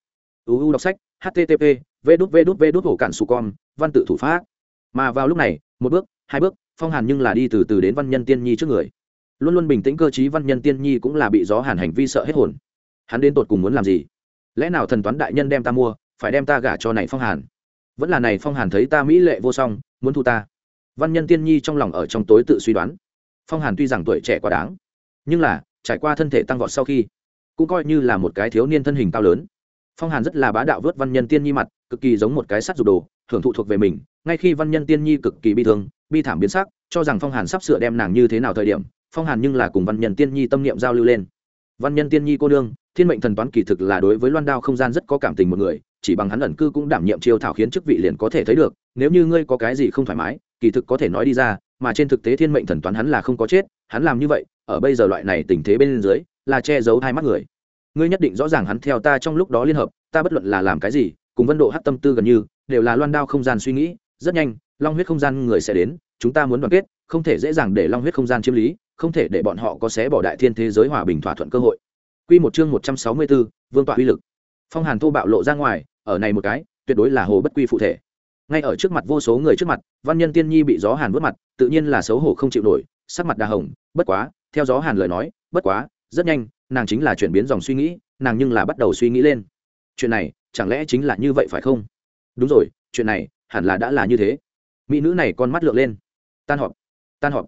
uu đọc sách http v đút v đút v đút hổ cản su con, văn tự thủ pháp. Mà vào lúc này, một bước, hai bước, phong hàn nhưng là đi từ từ đến văn nhân tiên nhi trước người. Luôn luôn bình tĩnh cơ t văn nhân tiên nhi cũng là bị gió hàn hành vi sợ hết hồn. Hắn đến tột cùng muốn làm gì? Lẽ nào thần toán đại nhân đem ta mua, phải đem ta gả cho này phong hàn? Vẫn là này phong hàn thấy ta mỹ lệ vô song, muốn thu ta. Văn nhân tiên nhi trong lòng ở trong tối tự suy đoán. Phong hàn tuy rằng tuổi trẻ quá đáng, nhưng là, trải qua thân thể tăng vọt sau khi, cũng coi như là một cái thiếu niên thân hình cao lớn phong hàn rất là bá đạo vớt văn nhân tiên nhi mặt, cực kỳ giống một cái sắt dục đồ hưởng thụ thuộc về mình. Ngay khi văn nhân tiên nhi cực kỳ bi thương, bi thảm biến sắc, cho rằng phong hàn sắp sửa đem nàng như thế nào thời điểm, phong hàn nhưng là cùng văn nhân tiên nhi tâm niệm giao lưu lên. Văn nhân tiên nhi cô đương thiên mệnh thần toán kỳ thực là đối với loan đao không gian rất có cảm tình một người, chỉ bằng hắn ẩn cư cũng đảm nhiệm chiêu thảo khiến chức vị liền có thể thấy được, nếu như ngươi có cái gì không thoải mái, kỳ thực có thể nói đi ra, mà trên thực tế thiên mệnh thần toán hắn là không có chết, hắn làm như vậy, ở bây giờ loại này tình thế bên dưới, là che giấu hai mắt người ngươi nhất định rõ ràng hắn theo ta trong lúc đó liên hợp ta bất luận là làm cái gì cùng vân độ hát tâm tư gần như đều là loan đao không gian suy nghĩ rất nhanh long huyết không gian người sẽ đến chúng ta muốn đoàn kết không thể dễ dàng để long huyết không gian chiếm lý không thể để bọn họ có xé bỏ đại thiên thế giới hòa bình thỏa thuận cơ hội Quy một chương 164, vương tọa uy lực. Phong Hàn thô bạo lộ ra ngoài, ở này một cái, tuyệt đối là hồ bất quy phụ thể. Ngay ở trước mặt vô số người trước mặt, Văn Nhân Tiên Nhi bị gió Hàn vứt mặt, tự nhiên là xấu hổ không chịu nổi, sắc mặt đà hồng, bất quá, theo gió Hàn lời nói, bất quá, rất nhanh, nàng chính là chuyển biến dòng suy nghĩ, nàng nhưng là bắt đầu suy nghĩ lên. Chuyện này, chẳng lẽ chính là như vậy phải không? Đúng rồi, chuyện này, hẳn là đã là như thế. Mỹ nữ này con mắt lượng lên. Tan họp, tan họp.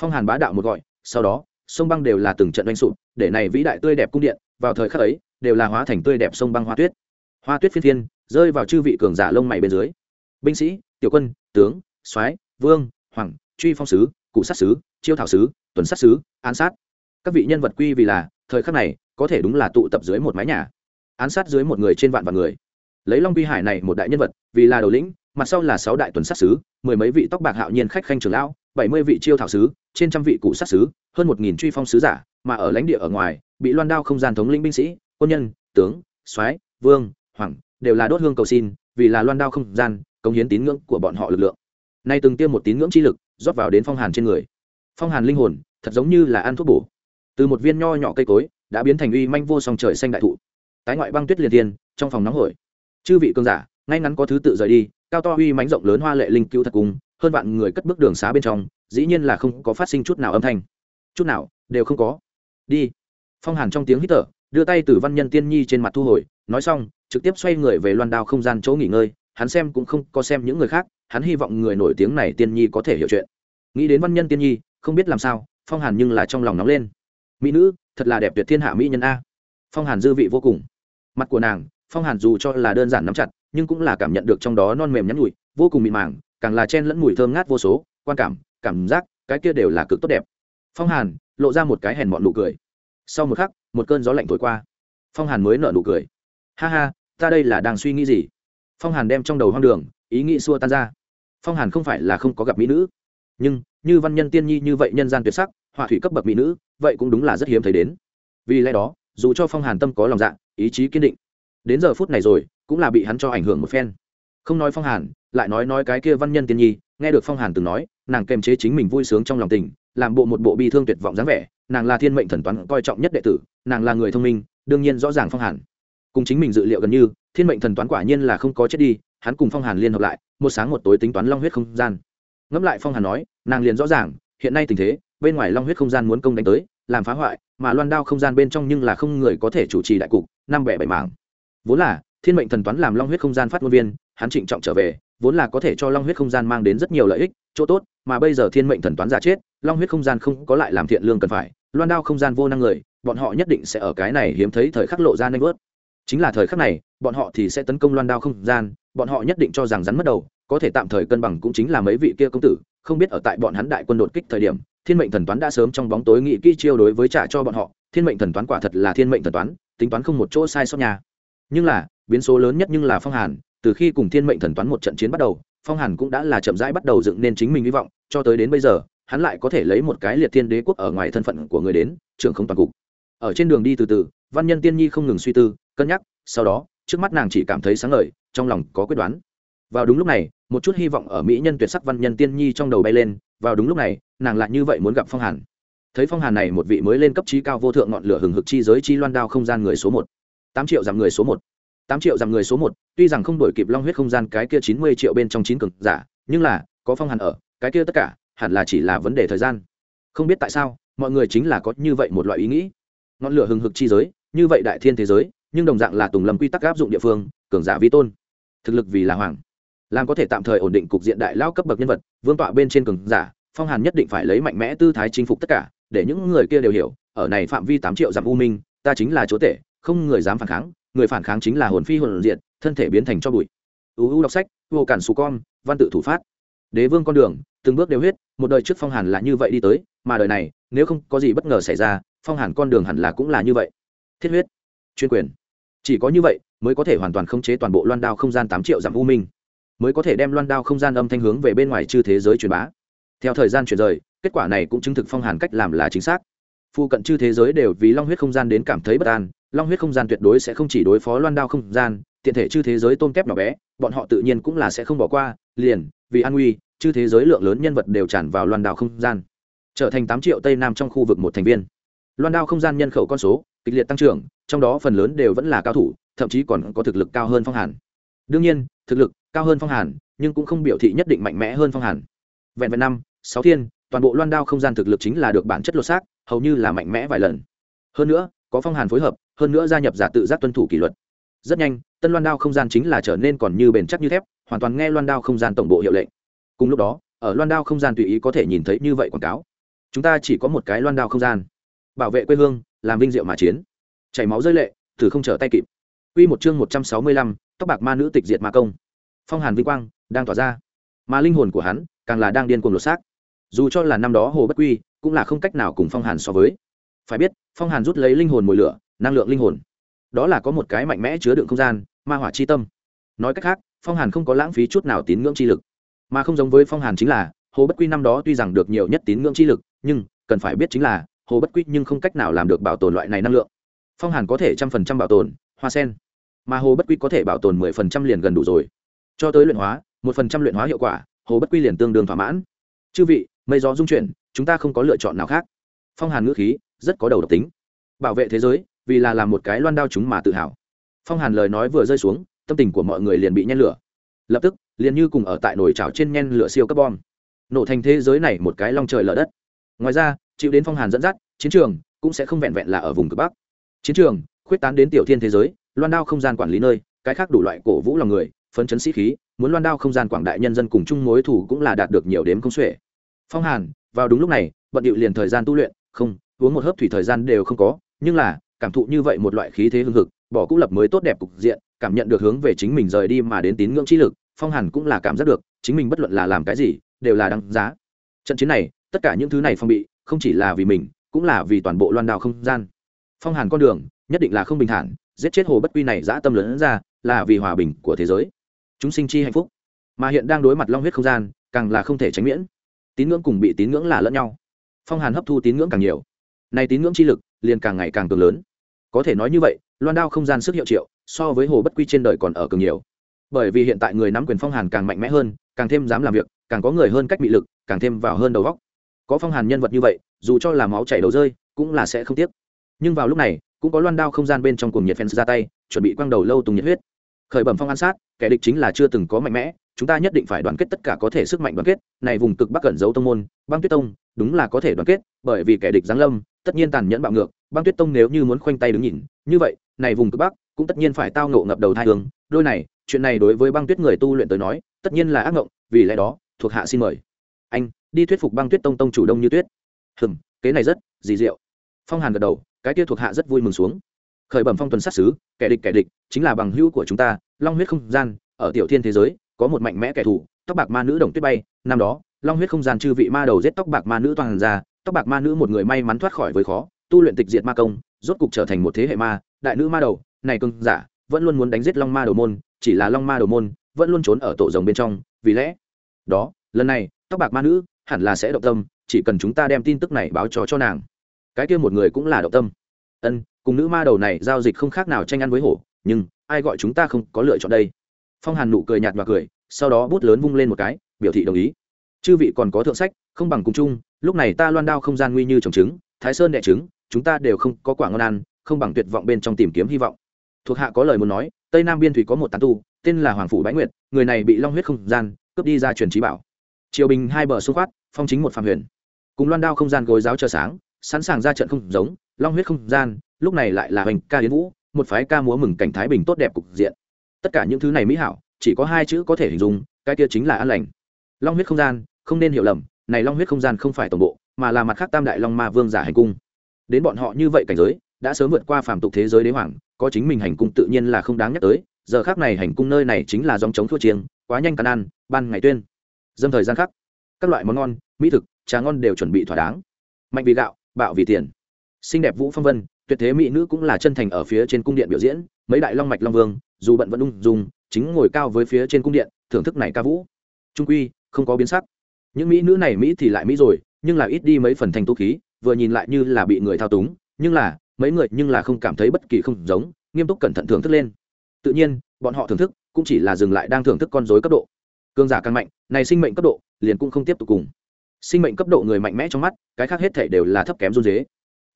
Phong Hàn bá đạo một gọi, sau đó, sông băng đều là từng trận oanh sụp để này vĩ đại tươi đẹp cung điện vào thời khắc ấy đều là hóa thành tươi đẹp sông băng hoa tuyết hoa tuyết phiên thiên rơi vào chư vị cường giả lông mày bên dưới binh sĩ tiểu quân tướng soái vương hoàng truy phong sứ cụ sát sứ chiêu thảo sứ tuần sát sứ an sát các vị nhân vật quy vì là thời khắc này, có thể đúng là tụ tập dưới một mái nhà, án sát dưới một người trên vạn vạn người. Lấy long quy hải này một đại nhân vật, vì là đầu lĩnh, mặt sau là sáu đại tuần sát sứ, mười mấy vị tóc bạc hạo nhiên khách khanh trưởng lão, bảy mươi vị chiêu thảo sứ, trên trăm vị cụ sát sứ, hơn một nghìn truy phong sứ giả, mà ở lãnh địa ở ngoài, bị loan đao không gian thống lĩnh binh sĩ, quân nhân, tướng, soái, vương, hoàng, đều là đốt hương cầu xin, vì là loan đao không gian, cống hiến tín ngưỡng của bọn họ lực lượng. Nay từng tiêm một tín ngưỡng chi lực, rót vào đến phong hàn trên người. Phong hàn linh hồn, thật giống như là ăn thuốc bổ từ một viên nho nhỏ cây cối, đã biến thành uy manh vô song trời xanh đại thụ. Tái ngoại băng tuyết liền tiên trong phòng nóng hổi. Chư vị cương giả, ngay ngắn có thứ tự rời đi, cao to uy mánh rộng lớn hoa lệ linh cứu thật cùng, hơn vạn người cất bước đường xá bên trong, dĩ nhiên là không có phát sinh chút nào âm thanh. Chút nào, đều không có. Đi. Phong hàn trong tiếng hít thở, đưa tay từ văn nhân tiên nhi trên mặt thu hồi, nói xong, trực tiếp xoay người về loan đao không gian chỗ nghỉ ngơi, hắn xem cũng không có xem những người khác, hắn hy vọng người nổi tiếng này tiên nhi có thể hiểu chuyện. Nghĩ đến văn nhân tiên nhi, không biết làm sao, phong hàn nhưng là trong lòng nóng lên mỹ nữ, thật là đẹp tuyệt thiên hạ mỹ nhân a. Phong hàn dư vị vô cùng. Mặt của nàng, phong hàn dù cho là đơn giản nắm chặt, nhưng cũng là cảm nhận được trong đó non mềm nhắn nhụi vô cùng mịn màng, càng là chen lẫn mùi thơm ngát vô số, quan cảm cảm giác, cái kia đều là cực tốt đẹp. Phong hàn lộ ra một cái hèn mọn nụ cười. Sau một khắc, một cơn gió lạnh thổi qua. Phong hàn mới nở nụ cười. Ha ha, ta đây là đang suy nghĩ gì? Phong hàn đem trong đầu hoang đường, ý nghĩ xua tan ra. Phong hàn không phải là không có gặp mỹ nữ, nhưng như văn nhân tiên nhi như vậy nhân gian tuyệt sắc họa thủy cấp bậc mỹ nữ, vậy cũng đúng là rất hiếm thấy đến. Vì lẽ đó, dù cho phong hàn tâm có lòng dạ ý chí kiên định, đến giờ phút này rồi, cũng là bị hắn cho ảnh hưởng một phen. Không nói phong hàn, lại nói nói cái kia văn nhân tiên nhi, nghe được phong hàn từng nói, nàng kềm chế chính mình vui sướng trong lòng tình, làm bộ một bộ bi thương tuyệt vọng dáng vẻ, nàng là thiên mệnh thần toán coi trọng nhất đệ tử, nàng là người thông minh, đương nhiên rõ ràng phong hàn. Cùng chính mình dự liệu gần như, thiên mệnh thần toán quả nhiên là không có chết đi, hắn cùng phong hàn liên hợp lại, một sáng một tối tính toán long huyết không gian. Ngẫm lại phong hàn nói, nàng liền rõ ràng, hiện nay tình thế bên ngoài long huyết không gian muốn công đánh tới, làm phá hoại, mà loan đao không gian bên trong nhưng là không người có thể chủ trì đại cục, năm bẻ bảy mảng. Vốn là, thiên mệnh thần toán làm long huyết không gian phát ngôn viên, hắn trịnh trọng trở về, vốn là có thể cho long huyết không gian mang đến rất nhiều lợi ích, chỗ tốt, mà bây giờ thiên mệnh thần toán giả chết, long huyết không gian không có lại làm thiện lương cần phải, loan đao không gian vô năng người, bọn họ nhất định sẽ ở cái này hiếm thấy thời khắc lộ ra nanh vớt. Chính là thời khắc này, bọn họ thì sẽ tấn công loan đao không gian, bọn họ nhất định cho rằng rắn mất đầu, có thể tạm thời cân bằng cũng chính là mấy vị kia công tử, không biết ở tại bọn hắn đại quân đột kích thời điểm thiên mệnh thần toán đã sớm trong bóng tối nghị kỹ chiêu đối với trả cho bọn họ, thiên mệnh thần toán quả thật là thiên mệnh thần toán, tính toán không một chỗ sai sót nhà nhưng là, biến số lớn nhất nhưng là phong hàn, từ khi cùng thiên mệnh thần toán một trận chiến bắt đầu, phong hàn cũng đã là chậm rãi bắt đầu dựng nên chính mình hy vọng, cho tới đến bây giờ, hắn lại có thể lấy một cái liệt thiên đế quốc ở ngoài thân phận của người đến, trưởng không toàn cục. Ở trên đường đi từ từ, văn nhân tiên nhi không ngừng suy tư, cân nhắc, sau đó, trước mắt nàng chỉ cảm thấy sáng ngời, trong lòng có quyết đoán. Vào đúng lúc này, một chút hy vọng ở mỹ nhân tuyệt sắc văn nhân tiên nhi trong đầu bay lên, vào đúng lúc này nàng lại như vậy muốn gặp phong hàn. Thấy phong hàn này một vị mới lên cấp trí cao vô thượng ngọn lửa hừng hực chi giới chi loan đao không gian người số một. Tám triệu dặm người số một. Tám triệu dặm người số một, tuy rằng không đổi kịp long huyết không gian cái kia chín mươi triệu bên trong chín cực giả, nhưng là, có phong hàn ở, cái kia tất cả, hẳn là chỉ là vấn đề thời gian. Không biết tại sao, mọi người chính là có như vậy một loại ý nghĩ. Ngọn lửa hừng hực chi giới, như vậy đại thiên thế giới, nhưng đồng dạng là tùng lâm quy tắc áp dụng địa phương, cường giả vi tôn. Thực lực vì là hoàng. Làm có thể tạm thời ổn định cục diện đại lao cấp bậc nhân vật, vương tọa bên trên cường giả phong hàn nhất định phải lấy mạnh mẽ tư thái chinh phục tất cả, để những người kia đều hiểu, ở này phạm vi tám triệu dặm u minh, ta chính là chúa tể, không người dám phản kháng, người phản kháng chính là hồn phi hồn diện thân thể biến thành cho bụi. Uu đọc sách, vô cản xù con, văn tự thủ phát. Đế vương con đường, từng bước đều huyết, một đời trước phong hàn là như vậy đi tới, mà đời này, nếu không có gì bất ngờ xảy ra, phong hàn con đường hẳn là cũng là như vậy. Thiết huyết, chuyên quyền. Chỉ có như vậy, mới có thể hoàn toàn khống chế toàn bộ loan đao không gian tám triệu dặm u minh, mới có thể đem loan đao không gian âm thanh hướng về bên ngoài chư thế giới truyền bá theo thời gian chuyển rời, kết quả này cũng chứng thực phong hàn cách làm là chính xác. Phu cận chư thế giới đều vì long huyết không gian đến cảm thấy bất an, long huyết không gian tuyệt đối sẽ không chỉ đối phó loan đao không gian, tiện thể chư thế giới tôn kép nhỏ bé, bọn họ tự nhiên cũng là sẽ không bỏ qua, liền, vì an nguy, chư thế giới lượng lớn nhân vật đều tràn vào loan đao không gian. Trở thành tám triệu tây nam trong khu vực một thành viên. Loan đao không gian nhân khẩu con số, kịch liệt tăng trưởng, trong đó phần lớn đều vẫn là cao thủ, thậm chí còn có thực lực cao hơn phong hàn. Đương nhiên, thực lực cao hơn phong hàn, nhưng cũng không biểu thị nhất định mạnh mẽ hơn phong hàn. Vẹn vẹn năm sáu thiên toàn bộ loan đao không gian thực lực chính là được bản chất lột xác hầu như là mạnh mẽ vài lần. Hơn nữa có phong hàn phối hợp hơn nữa gia nhập giả tự giác tuân thủ kỷ luật. Rất nhanh tân loan đao không gian chính là trở nên còn như bền chắc như thép hoàn toàn nghe loan đao không gian tổng bộ hiệu lệnh. Cùng lúc đó ở loan đao không gian tùy ý có thể nhìn thấy như vậy quảng cáo. Chúng ta chỉ có một cái loan đao không gian. Bảo vệ quê hương làm vinh diệu mà chiến. Chảy máu rơi lệ thử không trở tay kịp. Quy một chương một trăm sáu mươi lăm, tóc bạc ma nữ tịch diệt ma công. Phong Hàn vinh quang đang tỏa ra, mà linh hồn của hắn càng là đang điên cuồng lột xác. Dù cho là năm đó Hồ Bất Quy, cũng là không cách nào cùng Phong Hàn so với. Phải biết, Phong Hàn rút lấy linh hồn mùi lửa, năng lượng linh hồn. Đó là có một cái mạnh mẽ chứa đựng không gian, ma hỏa chi tâm. Nói cách khác, Phong Hàn không có lãng phí chút nào tín ngưỡng chi lực, mà không giống với Phong Hàn chính là, Hồ Bất Quy năm đó tuy rằng được nhiều nhất tín ngưỡng chi lực, nhưng cần phải biết chính là, Hồ Bất Quy nhưng không cách nào làm được bảo tồn loại này năng lượng. Phong Hàn có thể trăm phần trăm bảo tồn, hoa sen mà hồ bất quy có thể bảo tồn mười phần trăm liền gần đủ rồi cho tới luyện hóa một phần trăm luyện hóa hiệu quả hồ bất quy liền tương đương thỏa mãn chư vị mây gió dung chuyển, chúng ta không có lựa chọn nào khác. Phong hàn ngữ khí rất có đầu độc tính. Bảo vệ thế giới, vì là làm một cái loan đao chúng mà tự hào. Phong hàn lời nói vừa rơi xuống, tâm tình của mọi người liền bị nhen lửa. Lập tức, liền như cùng ở tại nồi chảo trên nhen lửa siêu cấp bom nổ thành thế giới này một cái long trời lở đất. Ngoài ra, chịu đến phong hàn dẫn dắt, chiến trường cũng sẽ không vẹn vẹn là ở vùng cực bắc. Chiến trường, khuyết tán đến tiểu thiên thế giới, loan đao không gian quản lý nơi, cái khác đủ loại cổ vũ lòng người, phấn chấn sĩ khí, muốn loan đao không gian quảng đại nhân dân cùng chung mối thủ cũng là đạt được nhiều đếm công xuể phong hàn, vào đúng lúc này, bận điệu liền thời gian tu luyện, không, uống một hớp thủy thời gian đều không có, nhưng là, cảm thụ như vậy một loại khí thế hưng hực, bỏ cũ lập mới tốt đẹp cục diện, cảm nhận được hướng về chính mình rời đi mà đến tín ngưỡng chi lực, phong hàn cũng là cảm giác được, chính mình bất luận là làm cái gì, đều là đáng giá. Trận chiến này, tất cả những thứ này phong bị, không chỉ là vì mình, cũng là vì toàn bộ loan đào không gian. Phong hàn con đường, nhất định là không bình thản, giết chết hồ bất quy này dã tâm lớn ra, là vì hòa bình của thế giới. Chúng sinh chi hạnh phúc. Mà hiện đang đối mặt long huyết không gian, càng là không thể tránh miễn tín ngưỡng cùng bị tín ngưỡng là lẫn nhau. Phong hàn hấp thu tín ngưỡng càng nhiều. Này tín ngưỡng chi lực liền càng ngày càng cường lớn. Có thể nói như vậy, loan đao không gian sức hiệu triệu so với hồ bất quy trên đời còn ở cường nhiều. Bởi vì hiện tại người nắm quyền phong hàn càng mạnh mẽ hơn, càng thêm dám làm việc, càng có người hơn cách bị lực, càng thêm vào hơn đầu góc có phong hàn nhân vật như vậy, dù cho là máu chảy đầu rơi, cũng là sẽ không tiếc. Nhưng vào lúc này, cũng có loan đao không gian bên trong cùng nhiệt fans ra tay, chuẩn bị quăng đầu lâu tùng nhiệt huyết. Khởi bẩm phong an sát, kẻ địch chính là chưa từng có mạnh mẽ chúng ta nhất định phải đoàn kết tất cả có thể sức mạnh đoàn kết, này vùng cực bắc cẩn giấu tông môn, băng tuyết tông, đúng là có thể đoàn kết, bởi vì kẻ địch giáng lâm, tất nhiên tàn nhẫn bạo ngược, băng tuyết tông nếu như muốn khoanh tay đứng nhìn, như vậy, này vùng cực bắc cũng tất nhiên phải tao ngộ ngập đầu thai hướng đôi này, chuyện này đối với băng tuyết người tu luyện tới nói, tất nhiên là ác ngộng, vì lẽ đó, thuộc hạ xin mời. Anh, đi thuyết phục băng tuyết tông tông chủ đông như tuyết. Hừm, kế này rất dì diệu. Phong hàn gật đầu, cái kia thuộc hạ rất vui mừng xuống. Khởi bẩm phong tuần sát xứ kẻ địch kẻ địch, chính là bằng hữu của chúng ta, long huyết không gian, ở tiểu thiên thế giới có một mạnh mẽ kẻ thù, tóc bạc ma nữ đồng tuyết bay. Năm đó, long huyết không gian chư vị ma đầu giết tóc bạc ma nữ toàn ra, tóc bạc ma nữ một người may mắn thoát khỏi với khó, tu luyện tịch diệt ma công, rốt cục trở thành một thế hệ ma, đại nữ ma đầu. Này cưng giả, vẫn luôn muốn đánh giết long ma đầu môn, chỉ là long ma đầu môn vẫn luôn trốn ở tổ rồng bên trong, vì lẽ đó, lần này, tóc bạc ma nữ hẳn là sẽ động tâm, chỉ cần chúng ta đem tin tức này báo cho cho nàng. Cái kia một người cũng là động tâm. Ân, cùng nữ ma đầu này giao dịch không khác nào tranh ăn với hổ, nhưng ai gọi chúng ta không có lựa chọn đây? Phong hàn nụ cười nhạt và cười, sau đó bút lớn vung lên một cái, biểu thị đồng ý. Chư vị còn có thượng sách, không bằng cùng chung, lúc này ta loan đao không gian nguy như trồng trứng, thái sơn đẻ trứng, chúng ta đều không có quả ngon ăn, không bằng tuyệt vọng bên trong tìm kiếm hy vọng. Thuộc hạ có lời muốn nói, tây nam biên thủy có một tán tu, tên là hoàng phủ bái nguyệt, người này bị long huyết không gian, cướp đi ra truyền trí bảo. Triều bình hai bờ xung khoát phong chính một phạm huyền. Cùng loan đao không gian gối giáo chờ sáng, sẵn sàng ra trận không giống, long huyết không gian, lúc này lại là hoành ca yến vũ, một phái ca múa mừng cảnh thái bình tốt đẹp cục diện tất cả những thứ này mỹ hảo, chỉ có hai chữ có thể hình dung, cái kia chính là an lành. Long huyết không gian, không nên hiểu lầm, này long huyết không gian không phải tổng bộ, mà là mặt khác tam đại long ma vương giả hành cung. Đến bọn họ như vậy cảnh giới, đã sớm vượt qua phàm tục thế giới đế hoàng, có chính mình hành cung tự nhiên là không đáng nhắc tới, giờ khác này hành cung nơi này chính là dòng chống thua chiêng, quá nhanh cắn ăn, ban ngày tuyên. Dâm thời gian khác các loại món ngon, mỹ thực, trà ngon đều chuẩn bị thỏa đáng. Mạnh vì gạo, bạo vì tiền. Xinh đẹp vũ phong vân tuyệt thế mỹ nữ cũng là chân thành ở phía trên cung điện biểu diễn, mấy đại long mạch long vương, dù bận vẫn ung dung, chính ngồi cao với phía trên cung điện, thưởng thức này ca vũ. Trung quy, không có biến sắc. Những mỹ nữ này mỹ thì lại mỹ rồi, nhưng là ít đi mấy phần thành tu khí, vừa nhìn lại như là bị người thao túng, nhưng là, mấy người nhưng là không cảm thấy bất kỳ không giống, nghiêm túc cẩn thận thưởng thức lên. Tự nhiên, bọn họ thưởng thức, cũng chỉ là dừng lại đang thưởng thức con dối cấp độ. Cương giả càng mạnh, này sinh mệnh cấp độ, liền cũng không tiếp tục cùng. Sinh mệnh cấp độ người mạnh mẽ trong mắt, cái khác hết thể đều là thấp kém run dế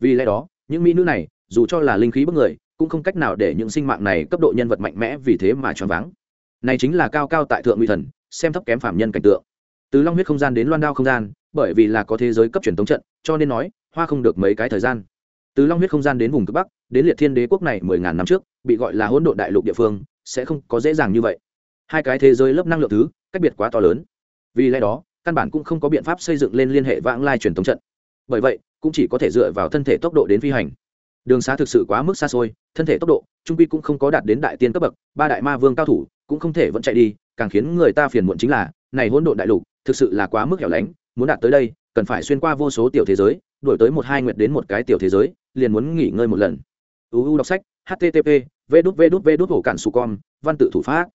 vì lẽ đó những mỹ nữ này, dù cho là linh khí bức người, cũng không cách nào để những sinh mạng này cấp độ nhân vật mạnh mẽ vì thế mà choáng váng. Này chính là cao cao tại thượng nguy thần, xem thấp kém phạm nhân cảnh tượng. Từ long huyết không gian đến loan đao không gian, bởi vì là có thế giới cấp truyền tống trận, cho nên nói, hoa không được mấy cái thời gian. Từ long huyết không gian đến vùng cực bắc, đến liệt thiên đế quốc này mười ngàn năm trước, bị gọi là hỗn độn đại lục địa phương, sẽ không có dễ dàng như vậy. Hai cái thế giới lớp năng lượng thứ, cách biệt quá to lớn. Vì lẽ đó, căn bản cũng không có biện pháp xây dựng lên liên hệ vãng lai truyền thống trận. Bởi vậy cũng chỉ có thể dựa vào thân thể tốc độ đến phi hành. Đường xá thực sự quá mức xa xôi, thân thể tốc độ, trung pi cũng không có đạt đến đại tiên cấp bậc, ba đại ma vương cao thủ cũng không thể vẫn chạy đi, càng khiến người ta phiền muộn chính là, này hỗn độn đại lục, thực sự là quá mức hẻo lánh, muốn đạt tới đây, cần phải xuyên qua vô số tiểu thế giới đổi tới một hai nguyệt đến một cái tiểu thế giới, liền muốn nghỉ ngơi một lần. Uu đọc sách http v đút v đút v đút hổ cản su con, văn tự thủ pháp.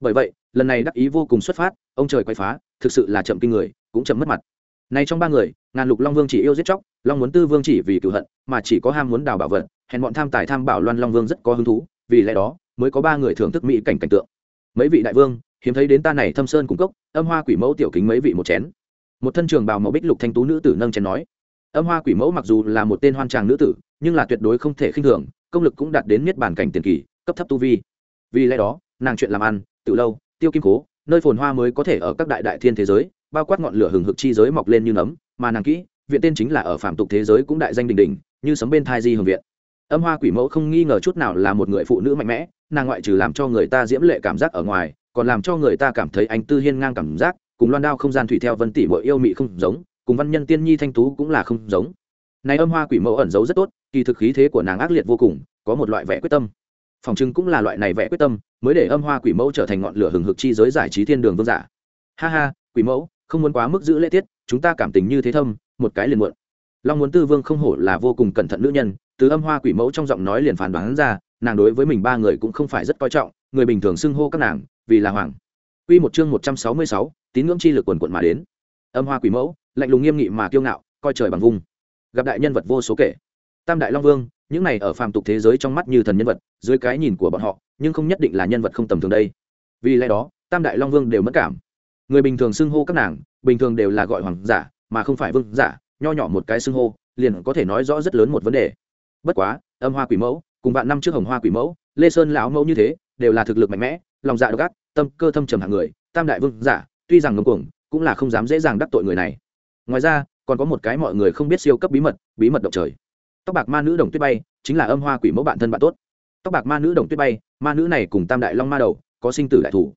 Bởi vậy, lần này đắc ý vô cùng xuất phát, ông trời quay phá, thực sự là chậm kinh người, cũng chậm mất mặt này trong ba người, ngàn lục long vương chỉ yêu giết chóc, long muốn tư vương chỉ vì cửu hận, mà chỉ có ham muốn đào bảo vật, hèn bọn tham tài tham bảo loan long vương rất có hứng thú, vì lẽ đó mới có ba người thưởng thức mỹ cảnh cảnh tượng. Mấy vị đại vương, hiếm thấy đến ta này thâm sơn cung cốc, âm hoa quỷ mẫu tiểu kính mấy vị một chén. Một thân trường bào màu bích lục thanh tú nữ tử nâng chén nói, âm hoa quỷ mẫu mặc dù là một tên hoan tràng nữ tử, nhưng là tuyệt đối không thể khinh thường, công lực cũng đạt đến miết bản cảnh tiền kỳ, cấp thấp tu vi. Vì lẽ đó, nàng chuyện làm ăn, tự lâu, tiêu kim cố, nơi phồn hoa mới có thể ở các đại đại thiên thế giới bao quát ngọn lửa hừng hực chi giới mọc lên như nấm, mà nàng kỹ, viện tên chính là ở phạm tục thế giới cũng đại danh đình đình, như sấm bên thai di hưởng viện. Âm hoa quỷ mẫu không nghi ngờ chút nào là một người phụ nữ mạnh mẽ, nàng ngoại trừ làm cho người ta diễm lệ cảm giác ở ngoài, còn làm cho người ta cảm thấy anh tư hiên ngang cảm giác, cùng loan đao không gian thủy theo vân tỷ mọi yêu mị không giống, cùng văn nhân tiên nhi thanh tú cũng là không giống. Này âm hoa quỷ mẫu ẩn giấu rất tốt, kỳ thực khí thế của nàng ác liệt vô cùng, có một loại vẻ quyết tâm. Phòng trưng cũng là loại này vẻ quyết tâm, mới để âm hoa quỷ mẫu trở thành ngọn lửa hừng hực chi giới giải trí thiên đường vương giả. Ha ha, quỷ mẫu không muốn quá mức giữ lễ tiết chúng ta cảm tình như thế thâm một cái liền muộn long muốn tư vương không hổ là vô cùng cẩn thận nữ nhân từ âm hoa quỷ mẫu trong giọng nói liền phán đoán ra nàng đối với mình ba người cũng không phải rất coi trọng người bình thường xưng hô các nàng vì là hoàng Quy một chương một trăm sáu mươi sáu, tín ngưỡng chi lực quần quần mà đến. Âm Hoa Quỷ Mẫu, lạnh lùng nghiêm nghị mà kiêu ngạo, coi trời bằng vung. Gặp đại nhân vật vô số kể. Tam đại Long Vương, những này ở phàm tục thế giới trong mắt như thần nhân vật, dưới cái nhìn của bọn họ, nhưng không nhất định là nhân vật không tầm thường đây. Vì lẽ đó, Tam đại Long Vương đều mất cảm. Người bình thường xưng hô các nàng, bình thường đều là gọi hoàng giả, mà không phải vương giả, nho nhỏ một cái xưng hô, liền có thể nói rõ rất lớn một vấn đề. Bất quá, Âm Hoa Quỷ Mẫu, cùng bạn năm trước Hồng Hoa Quỷ Mẫu, Lê Sơn lão mẫu như thế, đều là thực lực mạnh mẽ, lòng dạ độc ác, tâm cơ thâm trầm hạng người tam đại vương giả tuy rằng ngông cuồng cũng là không dám dễ dàng đắc tội người này. Ngoài ra còn có một cái mọi người không biết siêu cấp bí mật bí mật động trời. Tóc bạc ma nữ đồng tuyết bay chính là âm hoa quỷ mẫu bạn thân bạn tốt. Tóc bạc ma nữ đồng tuyết bay ma nữ này cùng tam đại long ma đầu có sinh tử đại thủ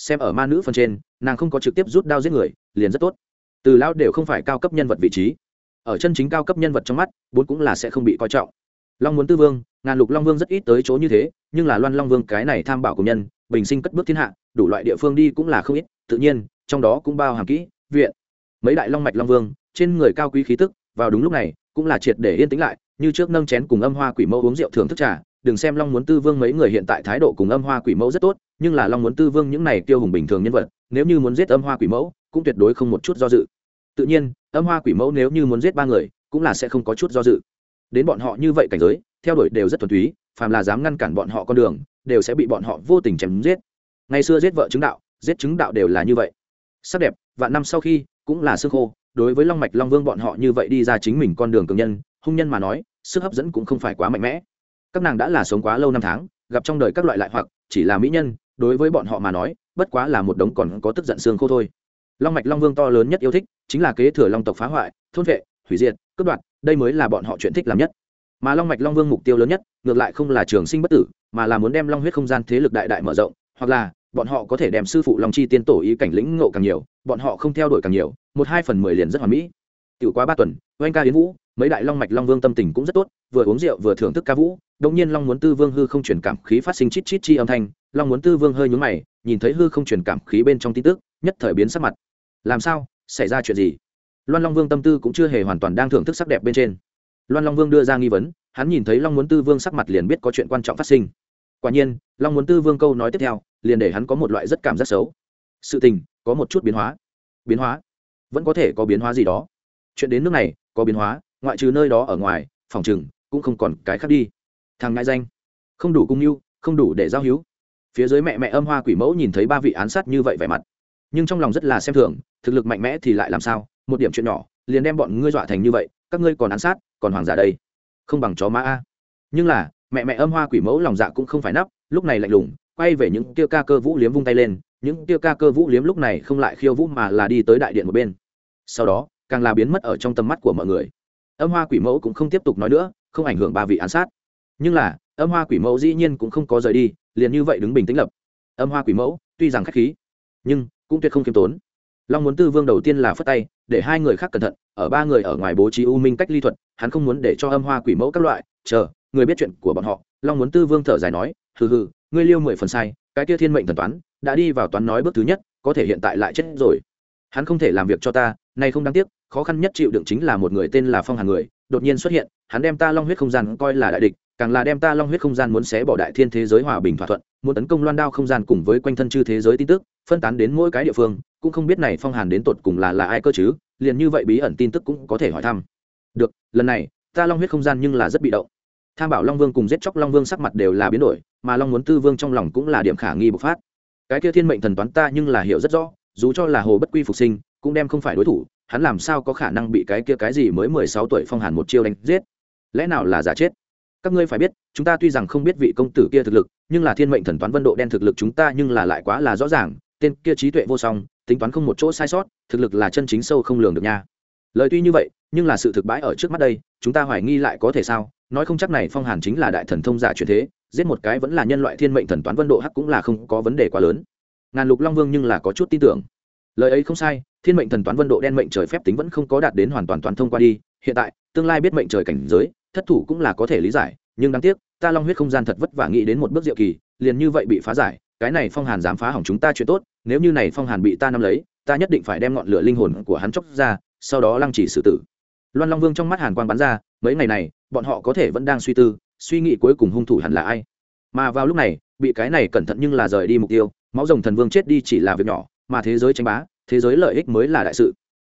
xem ở ma nữ phần trên, nàng không có trực tiếp rút đao giết người, liền rất tốt. Từ lão đều không phải cao cấp nhân vật vị trí. Ở chân chính cao cấp nhân vật trong mắt, bốn cũng là sẽ không bị coi trọng. Long muốn tư vương, ngàn lục long vương rất ít tới chỗ như thế, nhưng là loan long vương cái này tham bảo của nhân, bình sinh cất bước thiên hạ, đủ loại địa phương đi cũng là không ít, tự nhiên, trong đó cũng bao hàm kỹ, viện. Mấy đại long mạch long vương, trên người cao quý khí tức, vào đúng lúc này, cũng là triệt để yên tĩnh lại, như trước nâng chén cùng âm hoa quỷ mẫu uống rượu thưởng thức trà đừng xem long muốn tư vương mấy người hiện tại thái độ cùng âm hoa quỷ mẫu rất tốt, nhưng là long muốn tư vương những này tiêu hùng bình thường nhân vật, nếu như muốn giết âm hoa quỷ mẫu, cũng tuyệt đối không một chút do dự. Tự nhiên, âm hoa quỷ mẫu nếu như muốn giết ba người, cũng là sẽ không có chút do dự. Đến bọn họ như vậy cảnh giới, theo đuổi đều rất thuần túy, phàm là dám ngăn cản bọn họ con đường, đều sẽ bị bọn họ vô tình chém giết. Ngày xưa giết vợ chứng đạo, giết chứng đạo đều là như vậy. Sắc đẹp, vạn năm sau khi, cũng là xương khô, đối với long mạch long vương bọn họ như vậy đi ra chính mình con đường cường nhân, hung nhân mà nói, sức hấp dẫn cũng không phải quá mạnh mẽ các nàng đã là sống quá lâu năm tháng, gặp trong đời các loại lại hoặc, chỉ là mỹ nhân, đối với bọn họ mà nói, bất quá là một đống còn có tức giận xương khô thôi. Long mạch long vương to lớn nhất yêu thích, chính là kế thừa long tộc phá hoại, thôn vệ, hủy diệt, cướp đoạt, đây mới là bọn họ chuyện thích làm nhất. Mà long mạch long vương mục tiêu lớn nhất, ngược lại không là trường sinh bất tử, mà là muốn đem long huyết không gian thế lực đại đại mở rộng, hoặc là, bọn họ có thể đem sư phụ long chi tiên tổ ý cảnh lĩnh ngộ càng nhiều, bọn họ không theo đuổi càng nhiều, một hai phần mười liền rất hoàn mỹ tiểu quá ba tuần, oanh ca yến vũ, mấy đại long mạch long vương tâm tình cũng rất tốt, vừa uống rượu vừa thưởng thức ca vũ. Đông nhiên long muốn tư vương hư không chuyển cảm khí phát sinh chít chít chi âm thanh, long muốn tư vương hơi nhúng mày, nhìn thấy hư không chuyển cảm khí bên trong tin tức, nhất thời biến sắc mặt. Làm sao? Xảy ra chuyện gì? Loan long vương tâm tư cũng chưa hề hoàn toàn đang thưởng thức sắc đẹp bên trên. Loan long vương đưa ra nghi vấn, hắn nhìn thấy long muốn tư vương sắc mặt liền biết có chuyện quan trọng phát sinh. Quả nhiên, long muốn tư vương câu nói tiếp theo, liền để hắn có một loại rất cảm giác xấu. Sự tình có một chút biến hóa. Biến hóa? Vẫn có thể có biến hóa gì đó chuyện đến nước này, có biến hóa, ngoại trừ nơi đó ở ngoài, phòng chừng cũng không còn cái khác đi. Thằng ngại danh. Không đủ cung mưu không đủ để giao hữu. Phía dưới mẹ mẹ âm hoa quỷ mẫu nhìn thấy ba vị án sát như vậy vẻ mặt. Nhưng trong lòng rất là xem thường, thực lực mạnh mẽ thì lại làm sao? Một điểm chuyện nhỏ, liền đem bọn ngươi dọa thành như vậy, các ngươi còn án sát, còn hoàng giả đây. Không bằng chó má a. Nhưng là, mẹ mẹ âm hoa quỷ mẫu lòng dạ cũng không phải nắp, lúc này lạnh lùng, quay về những tiêu ca cơ vũ liếm vung tay lên, những tiêu ca cơ vũ liếm lúc này không lại khiêu vũ mà là đi tới đại điện một bên. Sau đó càng là biến mất ở trong tầm mắt của mọi người. Âm hoa quỷ mẫu cũng không tiếp tục nói nữa, không ảnh hưởng ba vị án sát. Nhưng là, âm hoa quỷ mẫu dĩ nhiên cũng không có rời đi, liền như vậy đứng bình tĩnh lập. Âm hoa quỷ mẫu, tuy rằng k h á c h khí, nhưng cũng tuyệt không khiêm tốn. Long muốn tư vương đầu tiên là phất tay, để hai người khác cẩn thận, ở ba người ở ngoài bố trí u minh cách ly thuật, hắn không muốn để cho âm hoa quỷ mẫu các loại, chờ, người biết chuyện của bọn họ, long muốn tư vương thở dài nói, hừ hừ, ngươi liêu mười phần sai, cái kia thiên mệnh thần toán, đã đi vào toán nói bước thứ nhất, có thể hiện tại lại chết rồi. Hắn không thể làm việc cho ta nay không đáng tiếc, khó khăn nhất chịu đựng chính là một người tên là phong hàn người, đột nhiên xuất hiện, hắn đem ta long huyết không gian coi là đại địch, càng là đem ta long huyết không gian muốn xé bỏ đại thiên thế giới hòa bình thỏa thuận, muốn tấn công loan đao không gian cùng với quanh thân chư thế giới tin tức, phân tán đến mỗi cái địa phương, cũng không biết này phong hàn đến tột cùng là là ai cơ chứ, liền như vậy bí ẩn tin tức cũng có thể hỏi thăm. Được, lần này, ta long huyết không gian nhưng là rất bị động. Tham bảo long vương cùng giết chóc long vương sắc mặt đều là biến đổi, mà long muốn tư vương trong lòng cũng là điểm khả nghi bộc phát. Cái kia thiên mệnh thần toán ta nhưng là hiểu rất rõ, dù cho là hồ bất quy phục sinh cũng đem không phải đối thủ, hắn làm sao có khả năng bị cái kia cái gì mới mười sáu tuổi phong hàn một chiêu đánh giết? Lẽ nào là giả chết? Các ngươi phải biết, chúng ta tuy rằng không biết vị công tử kia thực lực, nhưng là thiên mệnh thần toán vân độ đen thực lực chúng ta nhưng là lại quá là rõ ràng, tên kia trí tuệ vô song, tính toán không một chỗ sai sót, thực lực là chân chính sâu không lường được nha. Lời tuy như vậy, nhưng là sự thực bãi ở trước mắt đây, chúng ta hoài nghi lại có thể sao? Nói không chắc này phong hàn chính là đại thần thông giả truyền thế, giết một cái vẫn là nhân loại thiên mệnh thần toán vân độ hắc cũng là không có vấn đề quá lớn. Ngàn lục long vương nhưng là có chút tin tưởng. Lời ấy không sai thiên mệnh thần toán vân độ đen mệnh trời phép tính vẫn không có đạt đến hoàn toàn toàn thông qua đi. Hiện tại, tương lai biết mệnh trời cảnh giới, thất thủ cũng là có thể lý giải, nhưng đáng tiếc, ta long huyết không gian thật vất vả nghĩ đến một bước diệu kỳ, liền như vậy bị phá giải, cái này phong hàn dám phá hỏng chúng ta chuyện tốt, nếu như này phong hàn bị ta nắm lấy, ta nhất định phải đem ngọn lửa linh hồn của hắn chóc ra, sau đó lăng chỉ xử tử. Loan long vương trong mắt hàn quang bắn ra, mấy ngày này, bọn họ có thể vẫn đang suy tư, suy nghĩ cuối cùng hung thủ hẳn là ai. Mà vào lúc này, bị cái này cẩn thận nhưng là rời đi mục tiêu, máu rồng thần vương chết đi chỉ là việc nhỏ, mà thế giới tranh bá thế giới lợi ích mới là đại sự.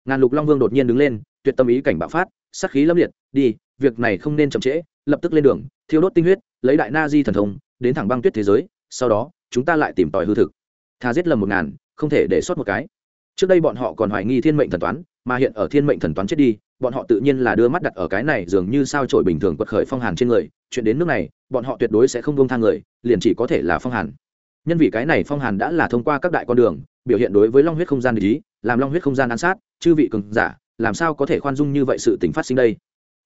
Ngàn lục long vương đột nhiên đứng lên, tuyệt tâm ý cảnh bạo phát sắc khí lâm liệt, đi, việc này không nên chậm trễ, lập tức lên đường, thiêu đốt tinh huyết, lấy đại na di thần thông, đến thẳng băng tuyết thế giới, sau đó, chúng ta lại tìm tòi hư thực. Thà giết lầm một ngàn, không thể để sót một cái. Trước đây bọn họ còn hoài nghi thiên mệnh thần toán, mà hiện ở thiên mệnh thần toán chết đi, bọn họ tự nhiên là đưa mắt đặt ở cái này dường như sao trổi bình thường quật khởi phong hàn trên người, chuyện đến nước này, bọn họ tuyệt đối sẽ không bông thang người, liền chỉ có thể là phong hàn. Nhân vì cái này phong hàn đã là thông qua các đại con đường biểu hiện đối với long huyết không gian lý làm long huyết không gian ăn sát, chư vị cường giả, làm sao có thể khoan dung như vậy sự tình phát sinh đây?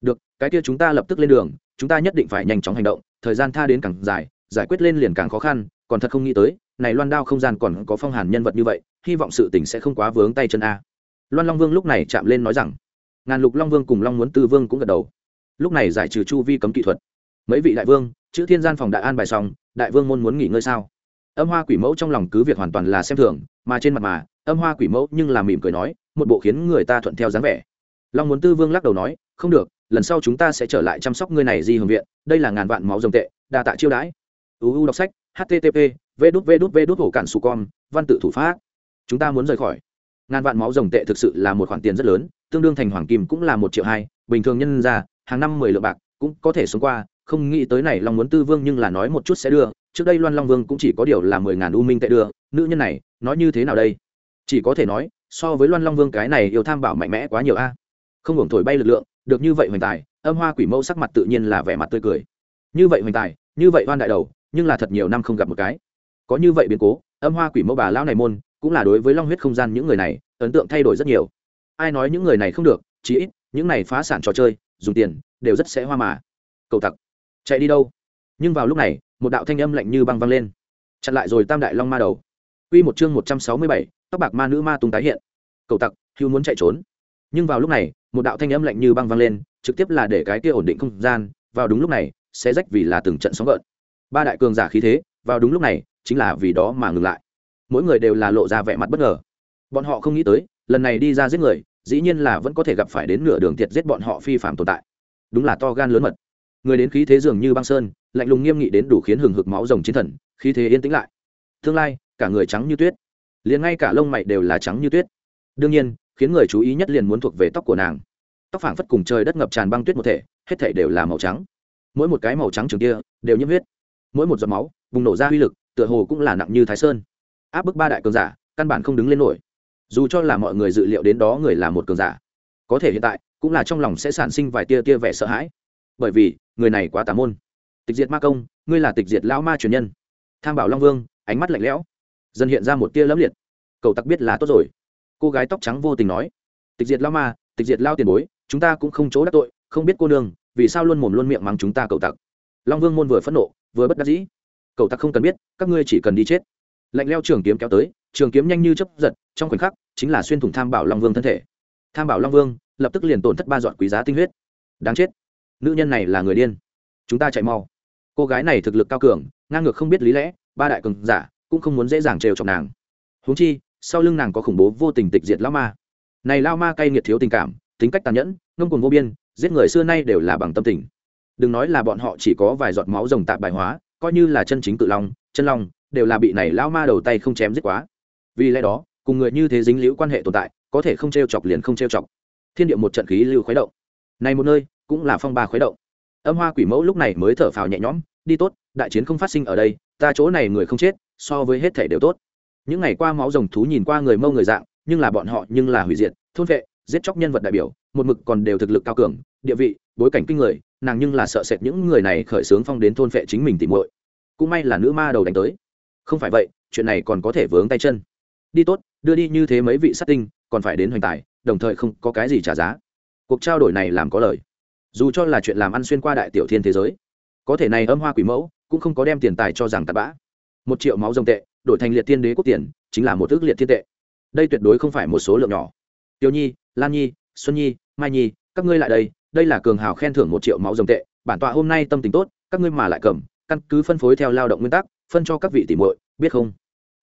Được, cái kia chúng ta lập tức lên đường, chúng ta nhất định phải nhanh chóng hành động, thời gian tha đến càng dài, giải quyết lên liền càng khó khăn, còn thật không nghĩ tới, này loan đao không gian còn có phong hàn nhân vật như vậy, hy vọng sự tình sẽ không quá vướng tay chân a. Loan long vương lúc này chạm lên nói rằng, ngàn lục long vương cùng long muốn tư vương cũng gật đầu. Lúc này giải trừ chu vi cấm kỹ thuật. Mấy vị đại vương, chữ thiên gian phòng đại an bài xong, đại vương môn muốn nghỉ ngơi sao? Âm hoa quỷ mẫu trong lòng cứ việc hoàn toàn là xem thường, mà trên mặt mà, âm hoa quỷ mẫu nhưng là mỉm cười nói, một bộ khiến người ta thuận theo dáng vẻ. Long muốn tư vương lắc đầu nói, không được, lần sau chúng ta sẽ trở lại chăm sóc ngươi này di hưởng viện, đây là ngàn vạn máu rồng tệ, đa tạ chiêu đãi. Uu đọc sách http v đút v đút v đút hổ cản su con văn tự thủ pháp. Chúng ta muốn rời khỏi. Ngàn vạn máu rồng tệ thực sự là một khoản tiền rất lớn, tương đương thành hoàng kim cũng là một triệu hai, bình thường nhân ra, hàng năm mười lượng bạc cũng có thể sống qua, không nghĩ tới này long muốn tư vương nhưng là nói một chút sẽ đưa trước đây loan long vương cũng chỉ có điều là mười ngàn u minh tệ đưa, nữ nhân này, nói như thế nào đây? Chỉ có thể nói, so với loan long vương cái này yêu tham bảo mạnh mẽ quá nhiều a. Không hưởng thổi bay lực lượng, được như vậy hoành tài, âm hoa quỷ mẫu sắc mặt tự nhiên là vẻ mặt tươi cười. Như vậy hoành tài, như vậy oan đại đầu, nhưng là thật nhiều năm không gặp một cái. Có như vậy biến cố, âm hoa quỷ mẫu bà lão này môn, cũng là đối với long huyết không gian những người này, ấn tượng thay đổi rất nhiều. Ai nói những người này không được chỉ ít, những này phá sản trò chơi, dùng tiền, đều rất sẽ hoa mà. Cầu tặc, chạy đi đâu? Nhưng vào lúc này một đạo thanh âm lạnh như băng văng lên chặn lại rồi tam đại long ma đầu Quy một chương một trăm sáu mươi bảy, tóc bạc ma nữ ma tung tái hiện. Cầu tặc, hưu muốn chạy trốn. Nhưng vào lúc này, một đạo thanh âm lạnh như băng vang lên, trực tiếp là để cái kia ổn định không gian, vào đúng lúc này, sẽ rách vì là từng trận sóng gợn. Ba đại cường giả khí thế, vào đúng lúc này, chính là vì đó mà ngừng lại. Mỗi người đều là lộ ra vẻ mặt bất ngờ. Bọn họ không nghĩ tới, lần này đi ra giết người, dĩ nhiên là vẫn có thể gặp phải đến nửa đường tiệt giết bọn họ phi phạm tồn tại. Đúng là to gan lớn mật. Người đến khí thế dường như băng sơn, lạnh lùng nghiêm nghị đến đủ khiến hừng hực máu rồng chiến thần, khí thế yên tĩnh lại. Tương lai, cả người trắng như tuyết. Liền ngay cả lông mày đều là trắng như tuyết. Đương nhiên khiến người chú ý nhất liền muốn thuộc về tóc của nàng. Tóc phảng phất cùng trời đất ngập tràn băng tuyết một thể hết thể đều là màu trắng. Mỗi một cái màu trắng trường kia đều nhiễm huyết. Mỗi một giọt máu bùng nổ ra uy lực tựa hồ cũng là nặng như thái sơn. Áp bức ba đại cường giả căn bản không đứng lên nổi. Dù cho là mọi người dự liệu đến đó người là một cường giả có thể hiện tại cũng là trong lòng sẽ sản sinh vài tia tia vẻ sợ hãi. Bởi vì người này quá tà môn. Tịch diệt ma công, ngươi là tịch diệt lão ma truyền nhân. Tham bảo long vương, ánh mắt lạnh lẽo, dần hiện ra một tia lẫm liệt. Cậu tặc biết là tốt rồi. Cô gái tóc trắng vô tình nói, tịch diệt lao ma, tịch diệt lao tiền bối, chúng ta cũng không chỗ đắc tội, không biết cô nương, vì sao luôn mồm luôn miệng mắng chúng ta cậu tặc. Long vương môn vừa phẫn nộ, vừa bất đắc dĩ, cậu tặc không cần biết, các ngươi chỉ cần đi chết. Lạnh leo trường kiếm kéo tới, trường kiếm nhanh như chấp giật, trong khoảnh khắc, chính là xuyên thủng tham bảo long vương thân thể. Tham bảo long vương lập tức liền tổn thất ba dọn quý giá tinh huyết. Đáng chết nữ nhân này là người điên. Chúng ta chạy mau. Cô gái này thực lực cao cường, ngang ngược không biết lý lẽ, ba đại cường giả cũng không muốn dễ dàng trêu chọc nàng. Huống chi, sau lưng nàng có khủng bố vô tình tịch diệt lao ma. Này lao ma cay nghiệt thiếu tình cảm, tính cách tàn nhẫn, ngông cuồng vô biên, giết người xưa nay đều là bằng tâm tình. Đừng nói là bọn họ chỉ có vài giọt máu rồng tạp bài hóa, coi như là chân chính cự long, chân long, đều là bị này lao ma đầu tay không chém giết quá. Vì lẽ đó, cùng người như thế dính liễu quan hệ tồn tại, có thể không t chọc liền không t chọc. Thiên địa một trận khí lưu khuấy động. Này một nơi cũng là phong ba khuấy động. Âm hoa quỷ mẫu lúc này mới thở phào nhẹ nhõm, đi tốt, đại chiến không phát sinh ở đây, ta chỗ này người không chết, so với hết thể đều tốt. Những ngày qua máu rồng thú nhìn qua người mâu người dạng, nhưng là bọn họ nhưng là hủy diệt, thôn vệ, giết chóc nhân vật đại biểu, một mực còn đều thực lực cao cường, địa vị, bối cảnh kinh người, nàng nhưng là sợ sệt những người này khởi xướng phong đến thôn vệ chính mình tìm muội. Cũng may là nữ ma đầu đánh tới. Không phải vậy, chuyện này còn có thể vướng tay chân. Đi tốt, đưa đi như thế mấy vị sát tinh, còn phải đến hoành tài, đồng thời không có cái gì trả giá. Cuộc trao đổi này làm có lời dù cho là chuyện làm ăn xuyên qua đại tiểu thiên thế giới, có thể này âm hoa quỷ mẫu cũng không có đem tiền tài cho rằng tạt bã. Một triệu máu rồng tệ, đổi thành liệt thiên đế quốc tiền, chính là một ước liệt thiên tệ. Đây tuyệt đối không phải một số lượng nhỏ. Tiêu nhi, lan nhi, xuân nhi, mai nhi, các ngươi lại đây đây là cường hào khen thưởng một triệu máu rồng tệ, bản tọa hôm nay tâm tình tốt, các ngươi mà lại cầm, căn cứ phân phối theo lao động nguyên tắc, phân cho các vị tỷ muội, biết không?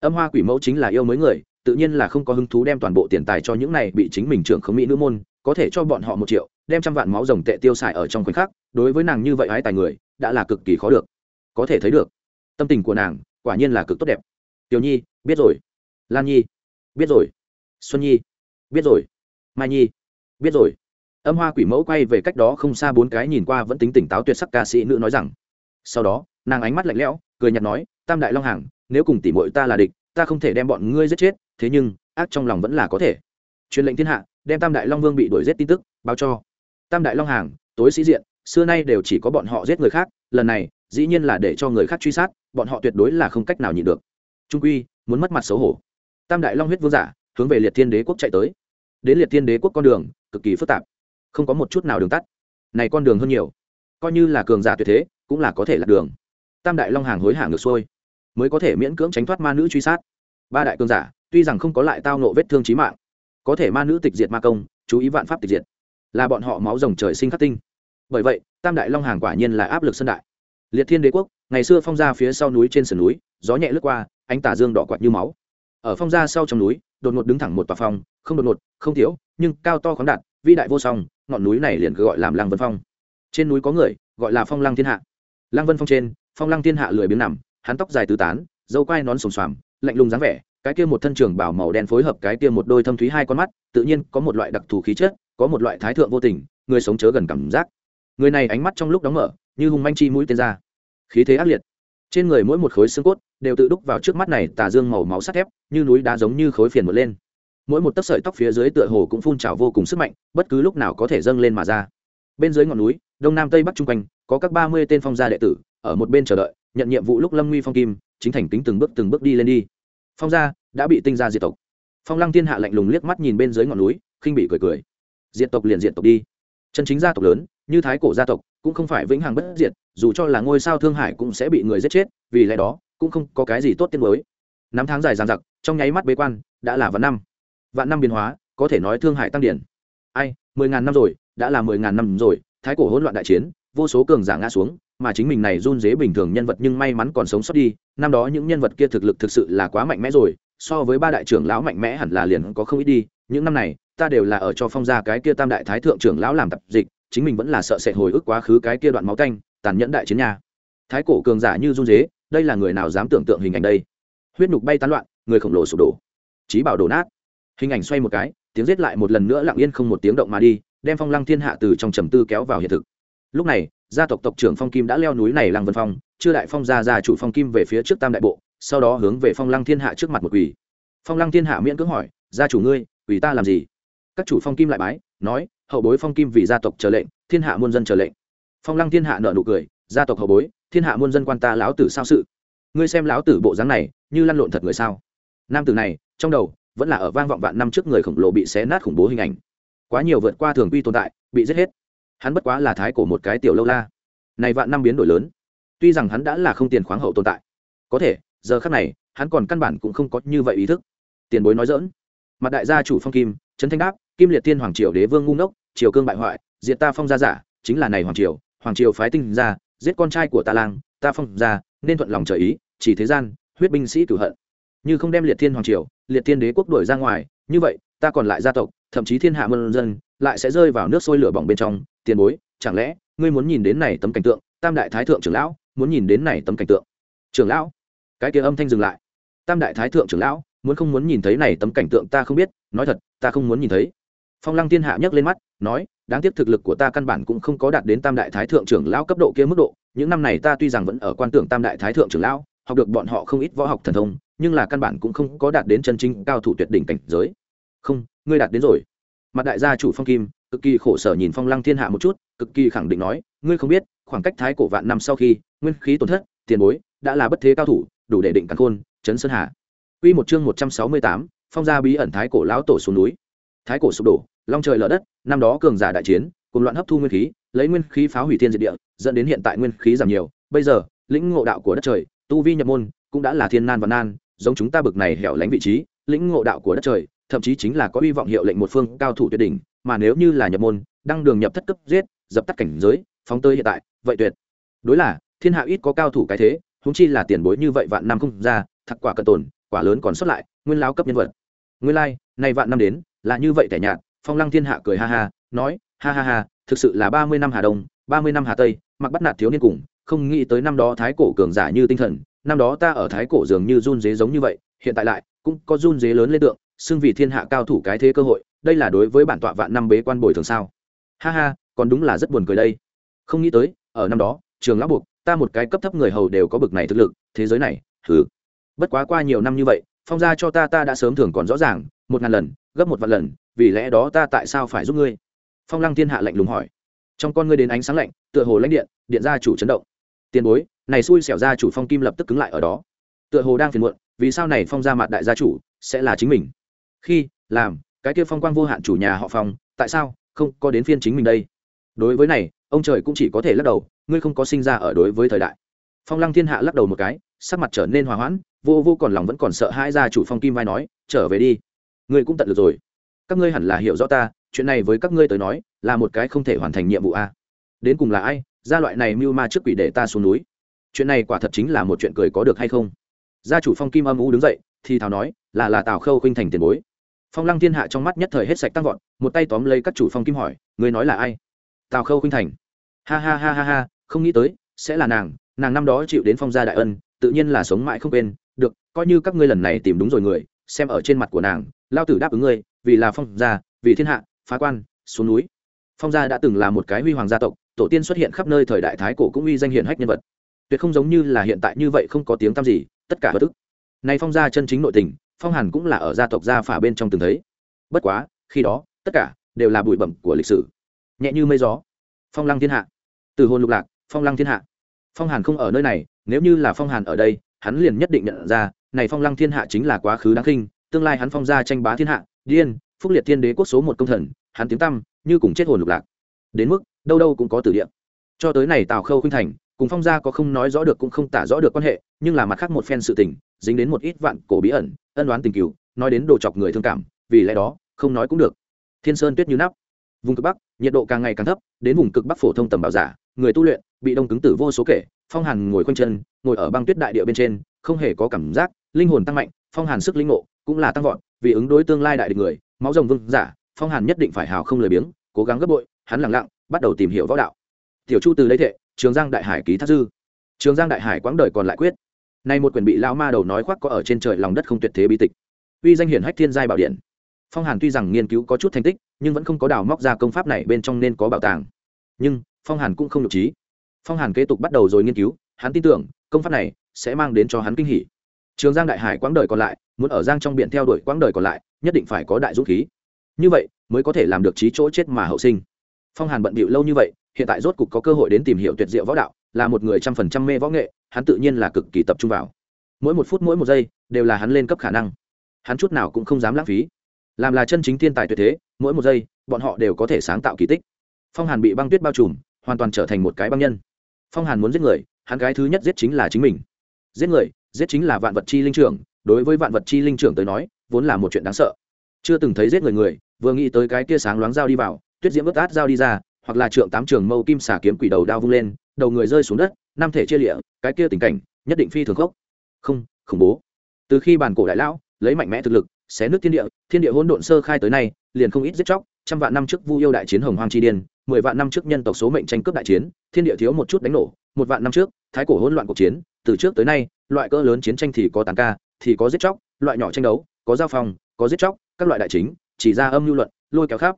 Âm hoa quỷ mẫu chính là yêu mới người, tự nhiên là không có hứng thú đem toàn bộ tiền tài cho những này bị chính mình trưởng khống mỹ nữ môn có thể cho bọn họ một triệu, đem trăm vạn máu rồng tệ tiêu xài ở trong khoảnh khắc, đối với nàng như vậy ái tài người, đã là cực kỳ khó được. Có thể thấy được, tâm tình của nàng quả nhiên là cực tốt đẹp. Tiểu nhi, biết rồi. Lan nhi, biết rồi. Xuân nhi, biết rồi. Mai nhi, biết rồi. Âm hoa quỷ mẫu quay về cách đó không xa bốn cái nhìn qua vẫn tính tỉnh táo tuyệt sắc ca sĩ nữ nói rằng, sau đó, nàng ánh mắt lạnh lẽo, cười nhạt nói, tam đại long hàng, nếu cùng tỉ mội ta là địch, ta không thể đem bọn ngươi giết chết, thế nhưng, ác trong lòng vẫn là có thể truyền lệnh thiên hạ, đem tam đại long vương bị đuổi giết tin tức, báo cho. Tam đại long hàng, tối sĩ diện, xưa nay đều chỉ có bọn họ giết người khác, lần này, dĩ nhiên là để cho người khác truy sát, bọn họ tuyệt đối là không cách nào nhịn được. Trung quy, muốn mất mặt xấu hổ. Tam đại long huyết vương giả, hướng về liệt thiên đế quốc chạy tới. Đến liệt thiên đế quốc con đường, cực kỳ phức tạp. Không có một chút nào đường tắt. Này con đường hơn nhiều. Coi như là cường giả tuyệt thế, cũng là có thể là đường. Tam đại long hàng hối hả ngược xuôi. Mới có thể miễn cưỡng tránh thoát ma nữ truy sát. Ba đại cường giả, tuy rằng không có lại tao nộ vết thương trí mạng có thể ma nữ tịch diệt ma công, chú ý vạn pháp tịch diệt. Là bọn họ máu rồng trời sinh khắc tinh. Bởi vậy, tam đại long hàng quả nhiên là áp lực sân đại. Liệt thiên đế quốc, ngày xưa phong ra phía sau núi trên sườn núi, gió nhẹ lướt qua, ánh tà dương đỏ quạt như máu. Ở phong ra sau trong núi, đột ngột đứng thẳng một tòa phong không đột ngột, không thiếu, nhưng cao to khoáng đạt, vĩ đại vô song, ngọn núi này liền gọi làm lăng vân phong. Trên núi có người, gọi là phong lăng thiên hạ. Lăng vân phong trên, phong lăng thiên hạ lười biếng nằm, hắn tóc dài tứ tán, dâu quai nón sồm xoàm, lạnh lùng dáng vẻ cái kia một thân trường bảo màu đen phối hợp cái kia một đôi thâm thúy hai con mắt, tự nhiên có một loại đặc thù khí chất, có một loại thái thượng vô tình, người sống chớ gần cảm giác. Người này ánh mắt trong lúc đóng mở, như hung manh chi mũi tên ra. Khí thế ác liệt. Trên người mỗi một khối xương cốt đều tự đúc vào trước mắt này tà dương màu máu sắt thép, như núi đá giống như khối phiền một lên. Mỗi một tấc sợi tóc phía dưới tựa hồ cũng phun trào vô cùng sức mạnh, bất cứ lúc nào có thể dâng lên mà ra. Bên dưới ngọn núi, đông nam tây bắc chung quanh, có các ba mươi tên phong gia đệ tử, ở một bên chờ đợi, nhận nhiệm vụ lúc lâm nguy phong kim, chính thành tính từng bước từng bước đi lên đi phong gia đã bị tinh gia diệt tộc. Phong lăng thiên hạ lạnh lùng liếc mắt nhìn bên dưới ngọn núi, khinh bị cười cười. Diệt tộc liền diệt tộc đi. Chân chính gia tộc lớn, như thái cổ gia tộc, cũng không phải vĩnh hằng bất diệt, dù cho là ngôi sao thương hải cũng sẽ bị người giết chết, vì lẽ đó, cũng không có cái gì tốt tiên mới năm tháng dài dằng dặc, trong nháy mắt bế quan, đã là vạn năm. Vạn năm biến hóa, có thể nói thương hải tăng điển. Ai, mười ngàn năm rồi, đã là mười ngàn năm rồi, thái cổ hỗn loạn đại chiến, vô số cường giả ngã xuống mà chính mình này run dế bình thường nhân vật nhưng may mắn còn sống sót đi, năm đó những nhân vật kia thực lực thực sự là quá mạnh mẽ rồi, so với ba đại trưởng lão mạnh mẽ hẳn là liền có không ít đi, những năm này, ta đều là ở cho phong gia cái kia tam đại thái thượng trưởng lão làm tập dịch, chính mình vẫn là sợ sẽ hồi ức quá khứ cái kia đoạn máu canh, tàn nhẫn đại chiến nhà thái cổ cường giả như run dế, đây là người nào dám tưởng tượng hình ảnh đây? Huyết nhục bay tán loạn, người khổng lồ sụp đổ. Trí bảo đổ nát. Hình ảnh xoay một cái, tiếng giết lại một lần nữa lặng yên không một tiếng động mà đi, đem phong lăng thiên hạ từ trong trầm tư kéo vào hiện thực. Lúc này gia tộc tộc trưởng phong kim đã leo núi này lăng vân phong, chưa đại phong gia gia chủ phong kim về phía trước tam đại bộ, sau đó hướng về phong lăng thiên hạ trước mặt một quỳ. Phong lăng thiên hạ miễn cưỡng hỏi, gia chủ ngươi, quỳ ta làm gì? Các chủ phong kim lại bái, nói, hậu bối phong kim vì gia tộc chờ lệnh, thiên hạ muôn dân chờ lệnh. Phong lăng thiên hạ nợ nụ cười, gia tộc hậu bối, thiên hạ muôn dân quan ta lão tử sao sự? Ngươi xem lão tử bộ dáng này, như lăn lộn thật người sao? Nam tử này, trong đầu, vẫn là ở vang vọng vạn năm trước người khổng lồ bị xé nát khủng bố hình ảnh. Quá nhiều vượt qua thường quy tồn tại, bị giết hết hắn bất quá là thái cổ một cái tiểu lâu la. Này vạn năm biến đổi lớn. Tuy rằng hắn đã là không tiền khoáng hậu tồn tại, có thể, giờ khác này, hắn còn căn bản cũng không có như vậy ý thức. Tiền bối nói dỡn mặt đại gia chủ phong kim, trấn thanh đáp, kim liệt tiên hoàng triều đế vương ngu ngốc, triều cương bại hoại, diệt ta phong gia giả, chính là này hoàng triều hoàng triều phái tinh ra giết con trai của ta lang, ta phong ra nên thuận lòng trợ ý, chỉ thế gian, huyết binh sĩ cửu hận. Như không đem liệt thiên hoàng triều, liệt thiên đế quốc đuổi ra ngoài, như vậy ta còn lại gia tộc, thậm chí thiên hạ mân dân, lại sẽ rơi vào nước sôi lửa bỏng bên trong. Tiền bối, chẳng lẽ ngươi muốn nhìn đến này tấm cảnh tượng? Tam đại thái thượng trưởng lão muốn nhìn đến này tấm cảnh tượng. Trưởng lão, cái kia âm thanh dừng lại. Tam đại thái thượng trưởng lão muốn không muốn nhìn thấy này tấm cảnh tượng ta không biết. Nói thật, ta không muốn nhìn thấy. Phong lăng thiên hạ nhấc lên mắt, nói, đáng tiếc thực lực của ta căn bản cũng không có đạt đến tam đại thái thượng trưởng lão cấp độ kia mức độ. Những năm này ta tuy rằng vẫn ở quan tưởng tam đại thái thượng trưởng lão, học được bọn họ không ít võ học thần thông, nhưng là căn bản cũng không có đạt đến chân chính cao thủ tuyệt đỉnh cảnh giới không ngươi đạt đến rồi. Mặt đại gia chủ phong kim cực kỳ khổ sở nhìn phong lăng thiên hạ một chút cực kỳ khẳng định nói ngươi không biết khoảng cách thái cổ vạn năm sau khi nguyên khí tổn thất tiền bối đã là bất thế cao thủ đủ để định cắn khôn chấn sơn hà Quy một chương một trăm sáu mươi tám, phong gia bí ẩn thái cổ lão tổ xuống núi. Thái cổ sụp đổ, long trời lở đất, năm đó cường giả đại chiến, cùng loạn hấp thu nguyên khí, lấy nguyên khí phá hủy thiên diệt địa, dẫn đến hiện tại nguyên khí giảm nhiều, bây giờ, lĩnh ngộ đạo của đất trời, tu vi nhập môn, cũng đã là thiên nan và nan, giống chúng ta bực này hẻo lánh vị trí, lĩnh ngộ đạo của đất trời, thậm chí chính là có hy vọng hiệu lệnh một phương cao thủ tuyệt đỉnh, mà nếu như là nhập môn, đăng đường nhập thất cấp giết, dập tắt cảnh giới, phóng tơi hiện tại, vậy tuyệt. Đối là, thiên hạ ít có cao thủ cái thế, huống chi là tiền bối như vậy vạn năm không ra, thật quả cận tồn, quả lớn còn xuất lại, nguyên lão cấp nhân vật. Nguyên lai, like, này vạn năm đến, là như vậy tẻ nhạt, Phong Lăng Thiên Hạ cười ha ha, nói, ha ha ha, thực sự là ba mươi năm Hà Đông, ba mươi năm Hà Tây, mặc bắt nạt thiếu niên cùng, không nghĩ tới năm đó thái cổ cường giả như tinh thần, năm đó ta ở thái cổ dường như run dế giống như vậy, hiện tại lại cũng có run dế lớn lên tượng, xưng vì thiên hạ cao thủ cái thế cơ hội đây là đối với bản tọa vạn năm bế quan bồi thường sao? Ha ha còn đúng là rất buồn cười đây. Không nghĩ tới ở năm đó trường lão buộc ta một cái cấp thấp người hầu đều có bực này thực lực thế giới này thử bất quá qua nhiều năm như vậy phong gia cho ta ta đã sớm thường còn rõ ràng một ngàn lần gấp một vạn lần vì lẽ đó ta tại sao phải giúp ngươi? Phong lăng thiên hạ lạnh lùng hỏi. Trong con ngươi đến ánh sáng lạnh tựa hồ lãnh điện điện gia chủ chấn động. Tiền bối này xui xẻo ra chủ phong kim lập tức cứng lại ở đó. Tựa hồ đang phiền muộn, vì sao này phong gia mặt đại gia chủ sẽ là chính mình? Khi, làm, cái kia phong quang vô hạn chủ nhà họ phong, tại sao không có đến phiên chính mình đây? Đối với này, ông trời cũng chỉ có thể lắc đầu, ngươi không có sinh ra ở đối với thời đại. Phong lăng thiên hạ lắc đầu một cái, sắc mặt trở nên hòa hoãn, vô vô còn lòng vẫn còn sợ hãi gia chủ phong kim vai nói, trở về đi, ngươi cũng tận được rồi. Các ngươi hẳn là hiểu rõ ta, chuyện này với các ngươi tới nói, là một cái không thể hoàn thành nhiệm vụ a. Đến cùng là ai, gia loại này mưu ma trước quỷ để ta xuống núi chuyện này quả thật chính là một chuyện cười có được hay không? Gia chủ phong kim âm u đứng dậy, thì thào nói, là là tào khâu khinh thành tiền bối. Phong lăng thiên hạ trong mắt nhất thời hết sạch tăng vọt, một tay tóm lấy các chủ phong kim hỏi, người nói là ai? Tào khâu khinh thành. Ha ha ha ha ha, không nghĩ tới, sẽ là nàng nàng năm đó chịu đến phong gia đại ân, tự nhiên là sống mãi không quên. Được, coi như các ngươi lần này tìm đúng rồi người, xem ở trên mặt của nàng, lao tử đáp ứng ngươi, vì là phong gia, vì thiên hạ, phá quan, xuống núi. Phong gia đã từng là một cái huy hoàng gia tộc, tổ tiên xuất hiện khắp nơi thời đại thái cổ cũng uy danh hiển hách nhân vật tuyệt không giống như là hiện tại như vậy không có tiếng tăm gì, tất cả bất tức nay phong gia chân chính nội tình, phong hàn cũng là ở gia tộc gia phả bên trong từng thấy. Bất quá, khi đó, tất cả đều là bụi bẩm của lịch sử. Nhẹ như mây gió, phong lăng thiên hạ. Từ hồn lục lạc, phong lăng thiên hạ. Phong hàn không ở nơi này, nếu như là phong hàn ở đây, hắn liền nhất định nhận ra, này phong lăng thiên hạ chính là quá khứ đáng khinh, tương lai hắn phong gia tranh bá thiên hạ, điên, phúc liệt thiên đế quốc số một công thần, hắn tiếng tăm, như cùng chết hồn lục lạc. Đến mức, đâu đâu cũng có tử địa. Cho tới này tào khâu khuynh thành cùng phong gia có không nói rõ được cũng không tả rõ được quan hệ, nhưng là mặt khác một phen sự tình, dính đến một ít vạn cổ bí ẩn, ân đoán tình cựu nói đến đồ chọc người thương cảm, vì lẽ đó, không nói cũng được. Thiên sơn tuyết như nắp. Vùng cực bắc, nhiệt độ càng ngày càng thấp, đến vùng cực bắc phổ thông tầm bảo giả, người tu luyện, bị đông cứng tử vô số kể, phong hàn ngồi quanh chân, ngồi ở băng tuyết đại địa bên trên, không hề có cảm giác, linh hồn tăng mạnh, phong hàn sức linh ngộ cũng là tăng vọt, vì ứng đối tương lai đại địch người, máu rồng vương giả, phong hàn nhất định phải hào không lười biếng, cố gắng gấp bội, hắn lặng lặng, bắt đầu tìm hiểu võ đạo. Tiểu chu từ lấy thệ trường giang đại hải ký thác dư. Trường giang đại hải quãng đời còn lại quyết. Nay một quyển bị lão ma đầu nói khoác có ở trên trời lòng đất không tuyệt thế bí tịch. Uy danh hiển hách thiên giai bảo điện. Phong hàn tuy rằng nghiên cứu có chút thành tích, nhưng vẫn không có đào móc ra công pháp này bên trong nên có bảo tàng. Nhưng, phong hàn cũng không nhục trí. Phong hàn kế tục bắt đầu rồi nghiên cứu, hắn tin tưởng, công pháp này sẽ mang đến cho hắn kinh hỉ. Trường giang đại hải quãng đời còn lại, muốn ở giang trong biển theo đuổi quãng đời còn lại, nhất định phải có đại dũng khí. Như vậy, mới có thể làm được trí chỗ chết mà hậu sinh phong hàn bận bịu lâu như vậy, hiện tại rốt cục có cơ hội đến tìm hiểu tuyệt diệu võ đạo, là một người trăm phần trăm mê võ nghệ, hắn tự nhiên là cực kỳ tập trung vào. Mỗi một phút mỗi một giây, đều là hắn lên cấp khả năng. Hắn chút nào cũng không dám lãng phí. Làm là chân chính thiên tài tuyệt thế, mỗi một giây, bọn họ đều có thể sáng tạo kỳ tích. Phong hàn bị băng tuyết bao trùm, hoàn toàn trở thành một cái băng nhân. Phong hàn muốn giết người, hắn cái thứ nhất giết chính là chính mình. Giết người, giết chính là vạn vật chi linh trưởng, đối với vạn vật chi linh trưởng tới nói, vốn là một chuyện đáng sợ. Chưa từng thấy giết người người, vừa nghĩ tới cái kia sáng loáng dao đi vào tuyết diễm ướt át dao đi ra, hoặc là trượng tám trường mâu kim xả kiếm quỷ đầu đao vung lên, đầu người rơi xuống đất Nam thể chia lịa, cái kia tình cảnh, nhất định phi thường khốc. Không, khủng bố. Từ khi bản cổ đại lão lấy mạnh mẽ thực lực, xé nước thiên địa thiên địa hỗn độn sơ khai tới nay, liền không ít giết chóc, trăm vạn năm trước vu yêu đại chiến hồng hoang chi điên, mười vạn năm trước nhân tộc số mệnh tranh cướp đại chiến, thiên địa thiếu một chút đánh nổ, một vạn năm trước, thái cổ hỗn loạn cuộc chiến, từ trước tới nay, loại cỡ lớn chiến tranh thì có tàn ca, thì có giết chóc, loại nhỏ tranh đấu, có giao phong, có giết chóc, các loại đại chính, chỉ ra âm lưu luận, lôi kéo khắp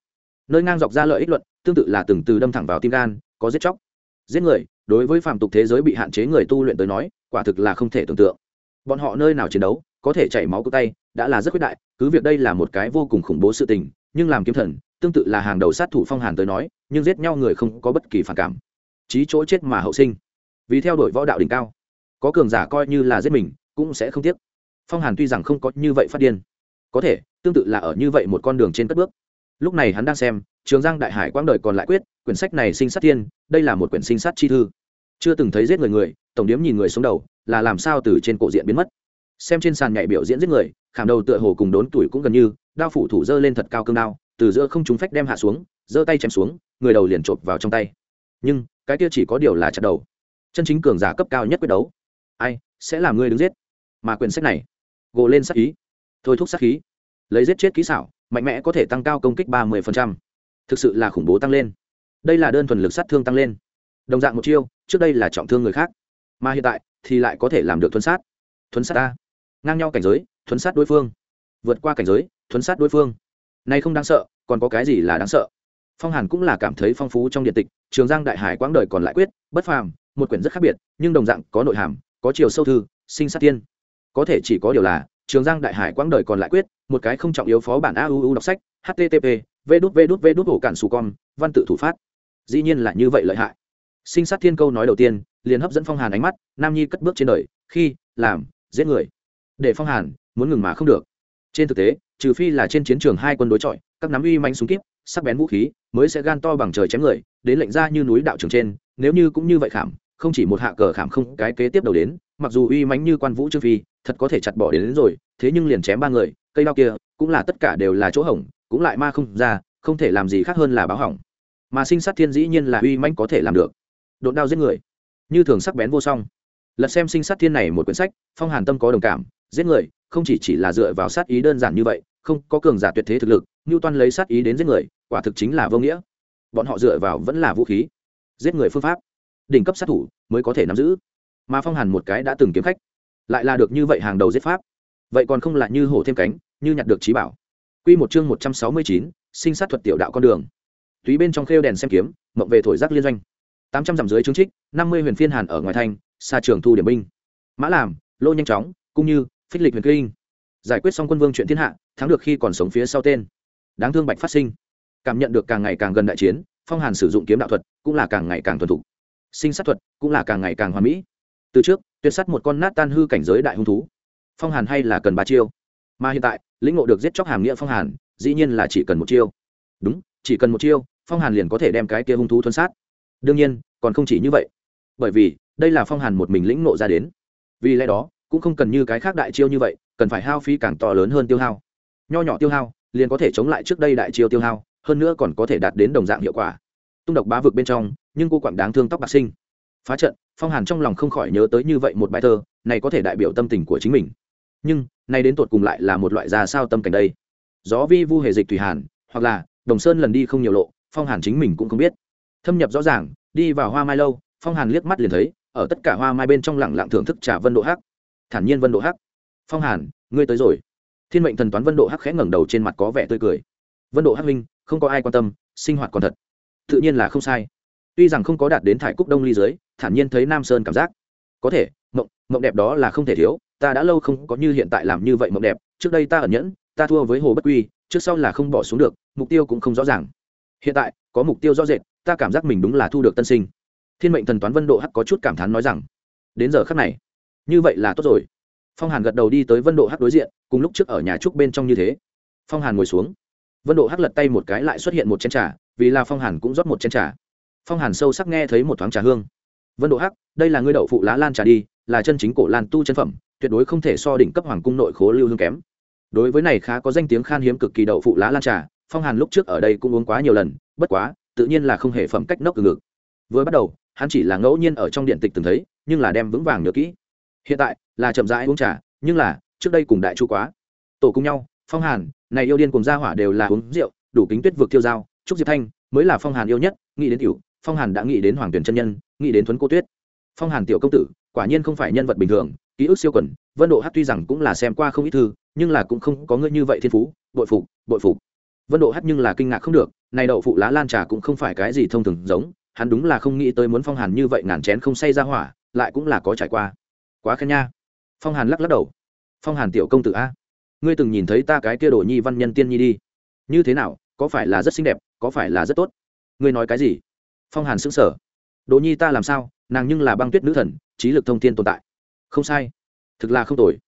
nơi ngang dọc ra lợi ích luận, tương tự là từng từ đâm thẳng vào tim gan, có giết chóc. Giết người, đối với phàm tục thế giới bị hạn chế người tu luyện tới nói, quả thực là không thể tưởng tượng. Bọn họ nơi nào chiến đấu, có thể chảy máu cơ tay, đã là rất quyết đại, cứ việc đây là một cái vô cùng khủng bố sự tình, nhưng làm kiếm thần, tương tự là hàng đầu sát thủ phong hàn tới nói, nhưng giết nhau người không có bất kỳ phản cảm. Chí chỗ chết mà hậu sinh. Vì theo đuổi võ đạo đỉnh cao, có cường giả coi như là giết mình, cũng sẽ không tiếc. Phong hàn tuy rằng không có như vậy phát điên, có thể, tương tự là ở như vậy một con đường trên cất bước lúc này hắn đang xem, trường giang đại hải quãng đời còn lại quyết, quyển sách này sinh sát thiên, đây là một quyển sinh sát chi thư. Chưa từng thấy giết người người, tổng điếm nhìn người xuống đầu, là làm sao từ trên cổ diện biến mất. Xem trên sàn nhảy biểu diễn giết người, khảm đầu tựa hồ cùng đốn tuổi cũng gần như, đao phủ thủ dơ lên thật cao cương đao, từ giữa không chúng phách đem hạ xuống, giơ tay chém xuống, người đầu liền chộp vào trong tay. Nhưng, cái kia chỉ có điều là chặt đầu. Chân chính cường giả cấp cao nhất quyết đấu. Ai, sẽ làm ngươi đứng giết. Mà quyển sách này, gồ lên sát ý. Thôi thúc sát khí lấy giết chết kỹ xảo, mạnh mẽ có thể tăng cao công kích ba mươi thực sự là khủng bố tăng lên. Đây là đơn thuần lực sát thương tăng lên. Đồng dạng một chiêu, trước đây là trọng thương người khác, mà hiện tại thì lại có thể làm được thuấn sát. Thuấn sát ta ngang nhau cảnh giới thuấn sát đối phương. Vượt qua cảnh giới thuấn sát đối phương. Nay không đáng sợ, còn có cái gì là đáng sợ? Phong hàn cũng là cảm thấy phong phú trong điện tịch, trường giang đại hải quãng đời còn lại quyết, bất phàm, một quyển rất khác biệt, nhưng đồng dạng có nội hàm, có chiều sâu thư, sinh sát tiên. Có thể chỉ có điều là trường giang đại hải quãng đời còn lại quyết, một cái không trọng yếu phó bản auu đọc sách http v đút v đút v đút hổ cản sù con, văn tự thủ phát. Dĩ nhiên là như vậy lợi hại. Sinh sát thiên câu nói đầu tiên, liền hấp dẫn phong hàn ánh mắt, nam nhi cất bước trên đời, khi, làm, giết người. Để phong hàn, muốn ngừng mà không được. Trên thực tế, trừ phi là trên chiến trường hai quân đối chọi, các nắm uy manh súng kíp, sắc bén vũ khí, mới sẽ gan to bằng trời chém người, đến lệnh ra như núi đạo trường trên, nếu như cũng như vậy khảm không chỉ một hạ cờ khảm không cái kế tiếp đầu đến mặc dù uy mãnh như quan vũ trương phi thật có thể chặt bỏ đến, đến rồi thế nhưng liền chém ba người cây đao kia cũng là tất cả đều là chỗ hỏng cũng lại ma không ra không thể làm gì khác hơn là báo hỏng. Mà sinh sát thiên dĩ nhiên là uy mãnh có thể làm được. Đột đao giết người. Như thường sắc bén vô song. Lật xem sinh sát thiên này một quyển sách phong hàn tâm có đồng cảm giết người không chỉ chỉ là dựa vào sát ý đơn giản như vậy không có cường giả tuyệt thế thực lực như toan lấy sát ý đến giết người quả thực chính là vô nghĩa. Bọn họ dựa vào vẫn là vũ khí. Giết người phương pháp đỉnh cấp sát thủ mới có thể nắm giữ. Mà phong hàn một cái đã từng kiếm khách, lại là được như vậy hàng đầu giết pháp. Vậy còn không là như hổ thêm cánh, như nhặt được trí bảo. Quy một chương một trăm sáu mươi chín, sinh sát thuật tiểu đạo con đường. Túy bên trong khêu đèn xem kiếm, mộng về thổi giác liên doanh. Tám trăm dặm dưới trướng trích, năm mươi huyền phiên hàn ở ngoài thành, xa trường thu điểm binh. Mã làm, lô nhanh chóng, cũng như phích lịch huyền kinh. Giải quyết xong quân vương chuyện thiên hạ, thắng được khi còn sống phía sau tên. Đáng thương bạch phát sinh. Cảm nhận được càng ngày càng gần đại chiến, phong hàn sử dụng kiếm đạo thuật cũng là càng ngày càng thuần thục sinh sát thuật cũng là càng ngày càng hoàn mỹ. Từ trước, tuyệt s một con nát tan hư cảnh giới đại hung thú. Phong hàn hay là cần ba chiêu? Mà hiện tại, lĩnh ngộ được giết chóc hàm nghĩa phong hàn, dĩ nhiên là chỉ cần một chiêu. Đúng, chỉ cần một chiêu, phong hàn liền có thể đem cái kia hung thú thuần sát. Đương nhiên, còn không chỉ như vậy. Bởi vì, đây là phong hàn một mình lĩnh ngộ ra đến. Vì lẽ đó, cũng không cần như cái khác đại chiêu như vậy, cần phải hao phí càng to lớn hơn tiêu hao. Nho nhỏ tiêu hao, liền có thể chống lại trước đây đại chiêu tiêu hao, hơn nữa còn có thể đạt đến đồng dạng hiệu quả tung độc bá vực bên trong, nhưng cô quặn đáng thương tóc bạc sinh phá trận, phong hàn trong lòng không khỏi nhớ tới như vậy một bài thơ, này có thể đại biểu tâm tình của chính mình. Nhưng, nay đến tột cùng lại là một loại ra sao tâm cảnh đây. Gió vi vu hề dịch thủy hàn, hoặc là, đồng sơn lần đi không nhiều lộ, phong hàn chính mình cũng không biết. Thâm nhập rõ ràng, đi vào hoa mai lâu, phong hàn liếc mắt liền thấy, ở tất cả hoa mai bên trong lặng lặng thưởng thức trà vân độ hắc. Thản nhiên vân độ hắc. Phong hàn, ngươi tới rồi. Thiên mệnh thần toán vân độ hắc khẽ ngẩng đầu trên mặt có vẻ tươi cười. Vân độ hắc minh không có ai quan tâm, sinh hoạt còn thật tự nhiên là không sai. Tuy rằng không có đạt đến thải cúc đông ly dưới, thản nhiên thấy nam sơn cảm giác. Có thể, mộng mộng đẹp đó là không thể thiếu, ta đã lâu không có như hiện tại làm như vậy mộng đẹp, trước đây ta ẩn nhẫn, ta thua với hồ bất quy, trước sau là không bỏ xuống được, mục tiêu cũng không rõ ràng. Hiện tại, có mục tiêu rõ rệt, ta cảm giác mình đúng là thu được tân sinh. Thiên mệnh thần toán vân độ hắc có chút cảm thán nói rằng, đến giờ khắc này, như vậy là tốt rồi. Phong hàn gật đầu đi tới vân độ hắc đối diện, cùng lúc trước ở nhà trúc bên trong như thế. Phong hàn ngồi xuống. Vân độ hắc lật tay một cái lại xuất hiện một chén trà vì là phong hàn cũng rót một chén trà. Phong hàn sâu sắc nghe thấy một thoáng trà hương. Vân độ hắc, đây là ngươi đậu phụ lá lan trà đi, là chân chính cổ lan tu chân phẩm, tuyệt đối không thể so đỉnh cấp hoàng cung nội khố lưu hương kém. Đối với này khá có danh tiếng khan hiếm cực kỳ đậu phụ lá lan trà, phong hàn lúc trước ở đây cũng uống quá nhiều lần, bất quá, tự nhiên là không hề phẩm cách nốc từ ngực. Vừa bắt đầu, hắn chỉ là ngẫu nhiên ở trong điện tịch từng thấy, nhưng là đem vững vàng nhớ kỹ. Hiện tại, là chậm rãi uống trà, nhưng là, trước đây cùng đại chu quá. Tổ cùng nhau, phong hàn, này yêu điên cùng gia hỏa đều là uống rượu, đủ kính tuyết vực tiêu dao trúc diệp thanh mới là phong hàn yêu nhất, nghĩ đến tiểu, phong hàn đã nghĩ đến hoàng tuyển chân nhân, nghĩ đến thuấn cô tuyết. Phong hàn tiểu công tử, quả nhiên không phải nhân vật bình thường, ký ức siêu quẩn, vân độ hát tuy rằng cũng là xem qua không ít thư, nhưng là cũng không có ngươi như vậy thiên phú, bội phục bội phục. Vân độ hát nhưng là kinh ngạc không được, này đậu phụ lá lan trà cũng không phải cái gì thông thường giống, hắn đúng là không nghĩ tới muốn phong hàn như vậy ngàn chén không say ra hỏa, lại cũng là có trải qua. Quá khen nha. Phong hàn lắc lắc đầu. Phong hàn tiểu công tử a, ngươi từng nhìn thấy ta cái kia đồ nhi văn nhân tiên nhi đi. Như thế nào, có phải là rất xinh đẹp có phải là rất tốt? Ngươi nói cái gì? Phong hàn sững sờ. Đồ nhi ta làm sao? Nàng nhưng là băng tuyết nữ thần, trí lực thông thiên tồn tại. Không sai. Thực là không tồi.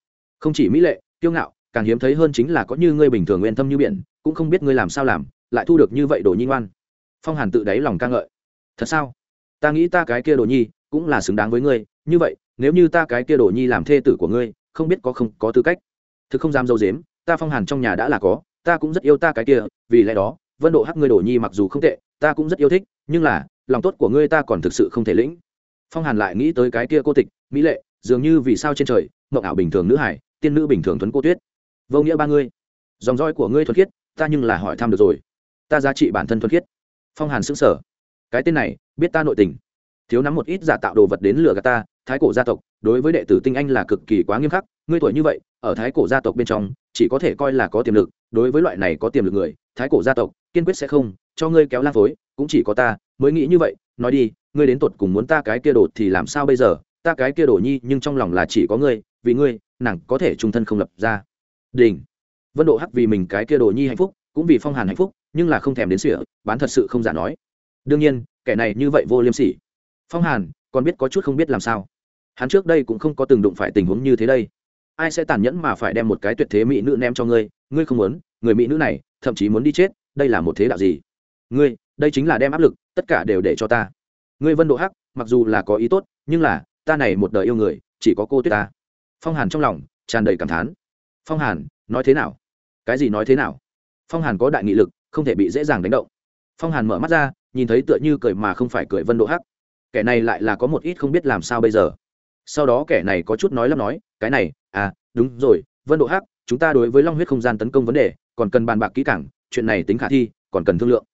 Không chỉ mỹ lệ, kiêu ngạo, càng hiếm thấy hơn chính là có như ngươi bình thường nguyên tâm như biển, cũng không biết ngươi làm sao làm, lại thu được như vậy đồ nhi ngoan. Phong hàn tự đáy lòng ca ngợi. Thật sao? Ta nghĩ ta cái kia đồ nhi cũng là xứng đáng với ngươi. Như vậy, nếu như ta cái kia đồ nhi làm thê tử của ngươi, không biết có không có tư cách. Thực không dám dâu dếm, ta phong hàn trong nhà đã là có, ta cũng rất yêu ta cái kia, vì lẽ đó vân độ hắc ngươi đổ nhi mặc dù không tệ, ta cũng rất yêu thích, nhưng là, lòng tốt của ngươi ta còn thực sự không thể lĩnh. Phong hàn lại nghĩ tới cái kia cô tịch, mỹ lệ, dường như vì sao trên trời, mộng ảo bình thường nữ hải, tiên nữ bình thường thuấn cô tuyết. Vô nghĩa ba ngươi. Dòng roi của ngươi thuật khiết, ta nhưng là hỏi thăm được rồi. Ta giá trị bản thân thuật khiết. Phong hàn xứng sở cái tên này, biết ta nội tình. Thiếu nắm một ít giả tạo đồ vật đến lừa gạt ta, thái cổ gia tộc, đối với đệ tử tinh anh là cực kỳ quá nghiêm khắc, ngươi tuổi như vậy, ở thái cổ gia tộc bên trong, chỉ có thể coi là có tiềm lực, đối với loại này có tiềm lực người, thái cổ gia tộc kiên quyết sẽ không, cho ngươi kéo lang phối, cũng chỉ có ta, mới nghĩ như vậy, nói đi, ngươi đến tột cùng muốn ta cái kia đồ thì làm sao bây giờ, ta cái kia đồ nhi, nhưng trong lòng là chỉ có ngươi, vì ngươi, nàng có thể trung thân không lập ra. Đình vân độ hắc vì mình cái kia đồ nhi hạnh phúc, cũng vì phong hàn hạnh phúc, nhưng là không thèm đến sỉa bán thật sự không giả nói. Đương nhiên, kẻ này như vậy vô liêm sỉ. Phong hàn, còn biết có chút không biết làm sao. Hắn trước đây cũng không có từng đụng phải tình huống như thế đây. Ai sẽ tàn nhẫn mà phải đem một cái tuyệt thế mỹ nữ ném cho ngươi ngươi không muốn, người mỹ nữ này, thậm chí muốn đi chết đây là một thế đạo gì? Ngươi, đây chính là đem áp lực, tất cả đều để cho ta. Ngươi vân độ hắc, mặc dù là có ý tốt, nhưng là, ta này một đời yêu người, chỉ có cô tuyết ta. Phong hàn trong lòng, tràn đầy cảm thán. Phong hàn, nói thế nào? Cái gì nói thế nào? Phong hàn có đại nghị lực, không thể bị dễ dàng đánh động. Phong hàn mở mắt ra, nhìn thấy tựa như cười mà không phải cười vân độ hắc. Kẻ này lại là có một ít không biết làm sao bây giờ. Sau đó kẻ này có chút nói lắm nói, cái này à đúng rồi, vân độ hắc, chúng ta đối với long huyết không gian tấn công vấn đề, còn cần bàn bạc kỹ càng chuyện này tính khả thi, còn cần thương lượng.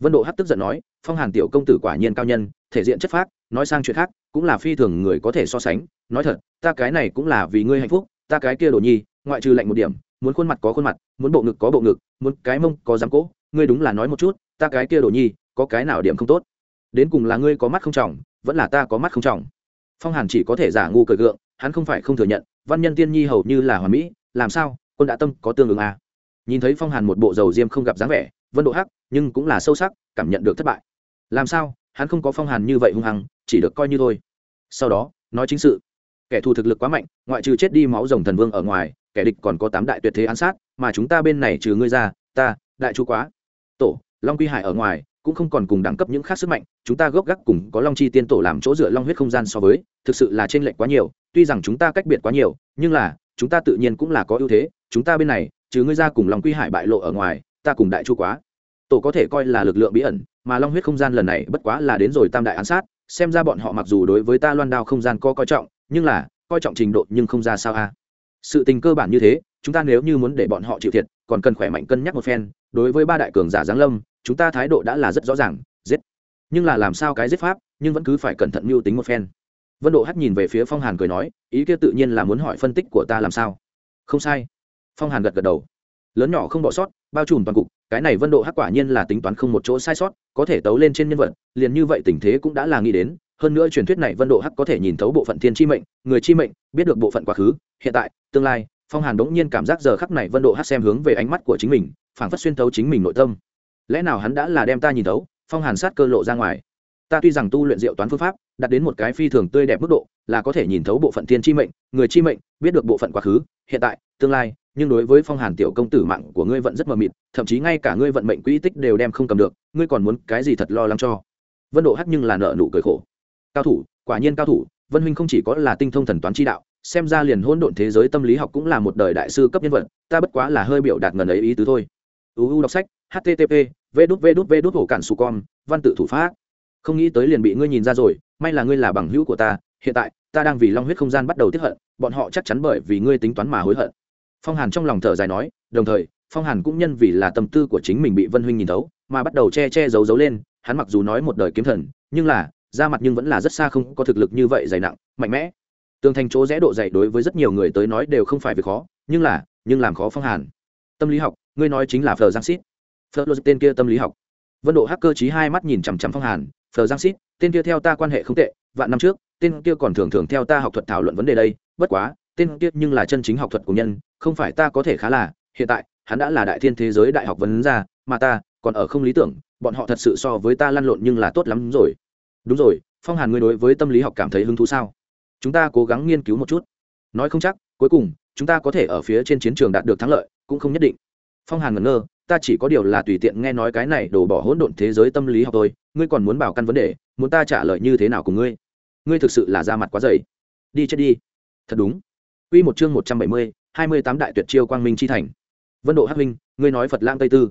Vân độ hát tức giận nói, phong hàn tiểu công tử quả nhiên cao nhân, thể diện chất phác, nói sang chuyện khác, cũng là phi thường người có thể so sánh. Nói thật, ta cái này cũng là vì ngươi hạnh phúc, ta cái kia đồ nhi, ngoại trừ lạnh một điểm, muốn khuôn mặt có khuôn mặt, muốn bộ ngực có bộ ngực, muốn cái mông có dám cỗ, ngươi đúng là nói một chút, ta cái kia đồ nhi, có cái nào điểm không tốt? Đến cùng là ngươi có mắt không trọng, vẫn là ta có mắt không trọng. Phong hàn chỉ có thể giả ngu cười gượng, hắn không phải không thừa nhận, văn nhân tiên nhi hầu như là hoàn mỹ, làm sao, quân đã tâm có tương ứng à nhìn thấy phong hàn một bộ dầu diêm không gặp dáng vẻ, vân độ hắc, nhưng cũng là sâu sắc, cảm nhận được thất bại. Làm sao? Hắn không có phong hàn như vậy hung hăng, chỉ được coi như thôi. Sau đó, nói chính sự. Kẻ thù thực lực quá mạnh, ngoại trừ chết đi máu rồng thần vương ở ngoài, kẻ địch còn có tám đại tuyệt thế án sát, mà chúng ta bên này trừ ngươi ra, ta, đại chu quá. Tổ, long quy hải ở ngoài, cũng không còn cùng đẳng cấp những khác sức mạnh, chúng ta gốc gác cùng có long chi tiên tổ làm chỗ dựa long huyết không gian so với, thực sự là t r ê n lệch quá nhiều, tuy rằng chúng ta cách biệt quá nhiều, nhưng là, chúng ta tự nhiên cũng là có ưu thế, chúng ta bên này trừ ngươi ra cùng long quy hải bại lộ ở ngoài, ta cùng đại chu quá. Tổ có thể coi là lực lượng bí ẩn, mà long huyết không gian lần này bất quá là đến rồi tam đại án sát, xem ra bọn họ mặc dù đối với ta loan đao không gian có coi trọng, nhưng là, coi trọng trình độ nhưng không ra sao a. Sự tình cơ bản như thế, chúng ta nếu như muốn để bọn họ chịu thiệt, còn cần khỏe mạnh cân nhắc một phen, đối với ba đại cường giả giáng lâm, chúng ta thái độ đã là rất rõ ràng, giết. Nhưng là làm sao cái giết pháp, nhưng vẫn cứ phải cẩn thận mưu tính một phen. Vân độ hắt nhìn về phía phong hàn cười nói, ý kia tự nhiên là muốn hỏi phân tích của ta làm sao? Không sai phong hàn gật gật đầu lớn nhỏ không bỏ sót bao trùm toàn cục cái này vân độ hắc quả nhiên là tính toán không một chỗ sai sót có thể tấu lên trên nhân vật liền như vậy tình thế cũng đã là nghĩ đến hơn nữa truyền thuyết này vân độ hắc có thể nhìn thấu bộ phận thiên chi mệnh người chi mệnh biết được bộ phận quá khứ hiện tại tương lai phong hàn đống nhiên cảm giác giờ khắc này vân độ hắc xem hướng về ánh mắt của chính mình phảng phất xuyên thấu chính mình nội tâm lẽ nào hắn đã là đem ta nhìn thấu phong hàn sát cơ lộ ra ngoài ta tuy rằng tu luyện diệu toán phương pháp đặt đến một cái phi thường tươi đẹp mức độ là có thể nhìn thấu bộ phận thiên chi mệnh người chi mệnh biết được bộ phận quá khứ hiện tại tương lai nhưng đối với phong hàn tiểu công tử mạng của ngươi vẫn rất mờ mịt, thậm chí ngay cả ngươi vận mệnh quỹ tích đều đem không cầm được, ngươi còn muốn cái gì thật lo lắng cho? Vân độ hắc nhưng là nợ nụ cười khổ. Cao thủ, quả nhiên cao thủ, vân huynh không chỉ có là tinh thông thần toán chi đạo, xem ra liền hôn độn thế giới tâm lý học cũng là một đời đại sư cấp nhân vật, ta bất quá là hơi biểu đạt ngần ấy ý tứ thôi. Uu đọc sách http v đút v đút v đút hổ cản su con, văn tự thủ pháp. Không nghĩ tới liền bị ngươi nhìn ra rồi, may là ngươi là bằng hữu của ta, hiện tại, ta đang vì long huyết không gian bắt đầu tiếp hận, bọn họ chắc chắn bởi vì ngươi tính toán mà hối hận phong hàn trong lòng thở dài nói, đồng thời, phong hàn cũng nhân vì là tâm tư của chính mình bị vân huynh nhìn thấu, mà bắt đầu che che giấu giấu lên, hắn mặc dù nói một đời kiếm thần, nhưng là ra mặt nhưng vẫn là rất xa không có thực lực như vậy, dày nặng, mạnh mẽ. Tường thành chỗ rẽ độ dày đối với rất nhiều người tới nói đều không phải việc khó, nhưng là, nhưng làm khó phong hàn. Tâm lý học, ngươi nói chính là phờ giang xít phờ lô tên kia tâm lý học. Vân độ hacker trí hai mắt nhìn chằm chằm phong hàn, phờ giang xít tên kia theo ta quan hệ không tệ, vạn năm trước, tên kia còn thường thường theo ta học thuật thảo luận vấn đề đây, bất quá tên kia nhưng là chân chính học thuật của nhân, không phải ta có thể khá là, hiện tại, hắn đã là đại thiên thế giới đại học vấn gia, mà ta còn ở không lý tưởng, bọn họ thật sự so với ta lăn lộn nhưng là tốt lắm rồi. Đúng rồi, phong hàn ngươi đối với tâm lý học cảm thấy hứng thú sao? Chúng ta cố gắng nghiên cứu một chút. Nói không chắc, cuối cùng, chúng ta có thể ở phía trên chiến trường đạt được thắng lợi, cũng không nhất định. Phong hàn ngẩn ngơ, ta chỉ có điều là tùy tiện nghe nói cái này đổ bỏ hỗn độn thế giới tâm lý học thôi. ngươi còn muốn bảo căn vấn đề, muốn ta trả lời như thế nào cùng ngươi? Ngươi thực sự là ra mặt quá dày. Đi chết đi. Thật đúng. Quy một chương một trăm bảy mươi, hai mươi tám đại tuyệt chiêu quang minh chi thành. Vân Độ Hắc Minh, ngươi nói Phật Lãng Tây Tư.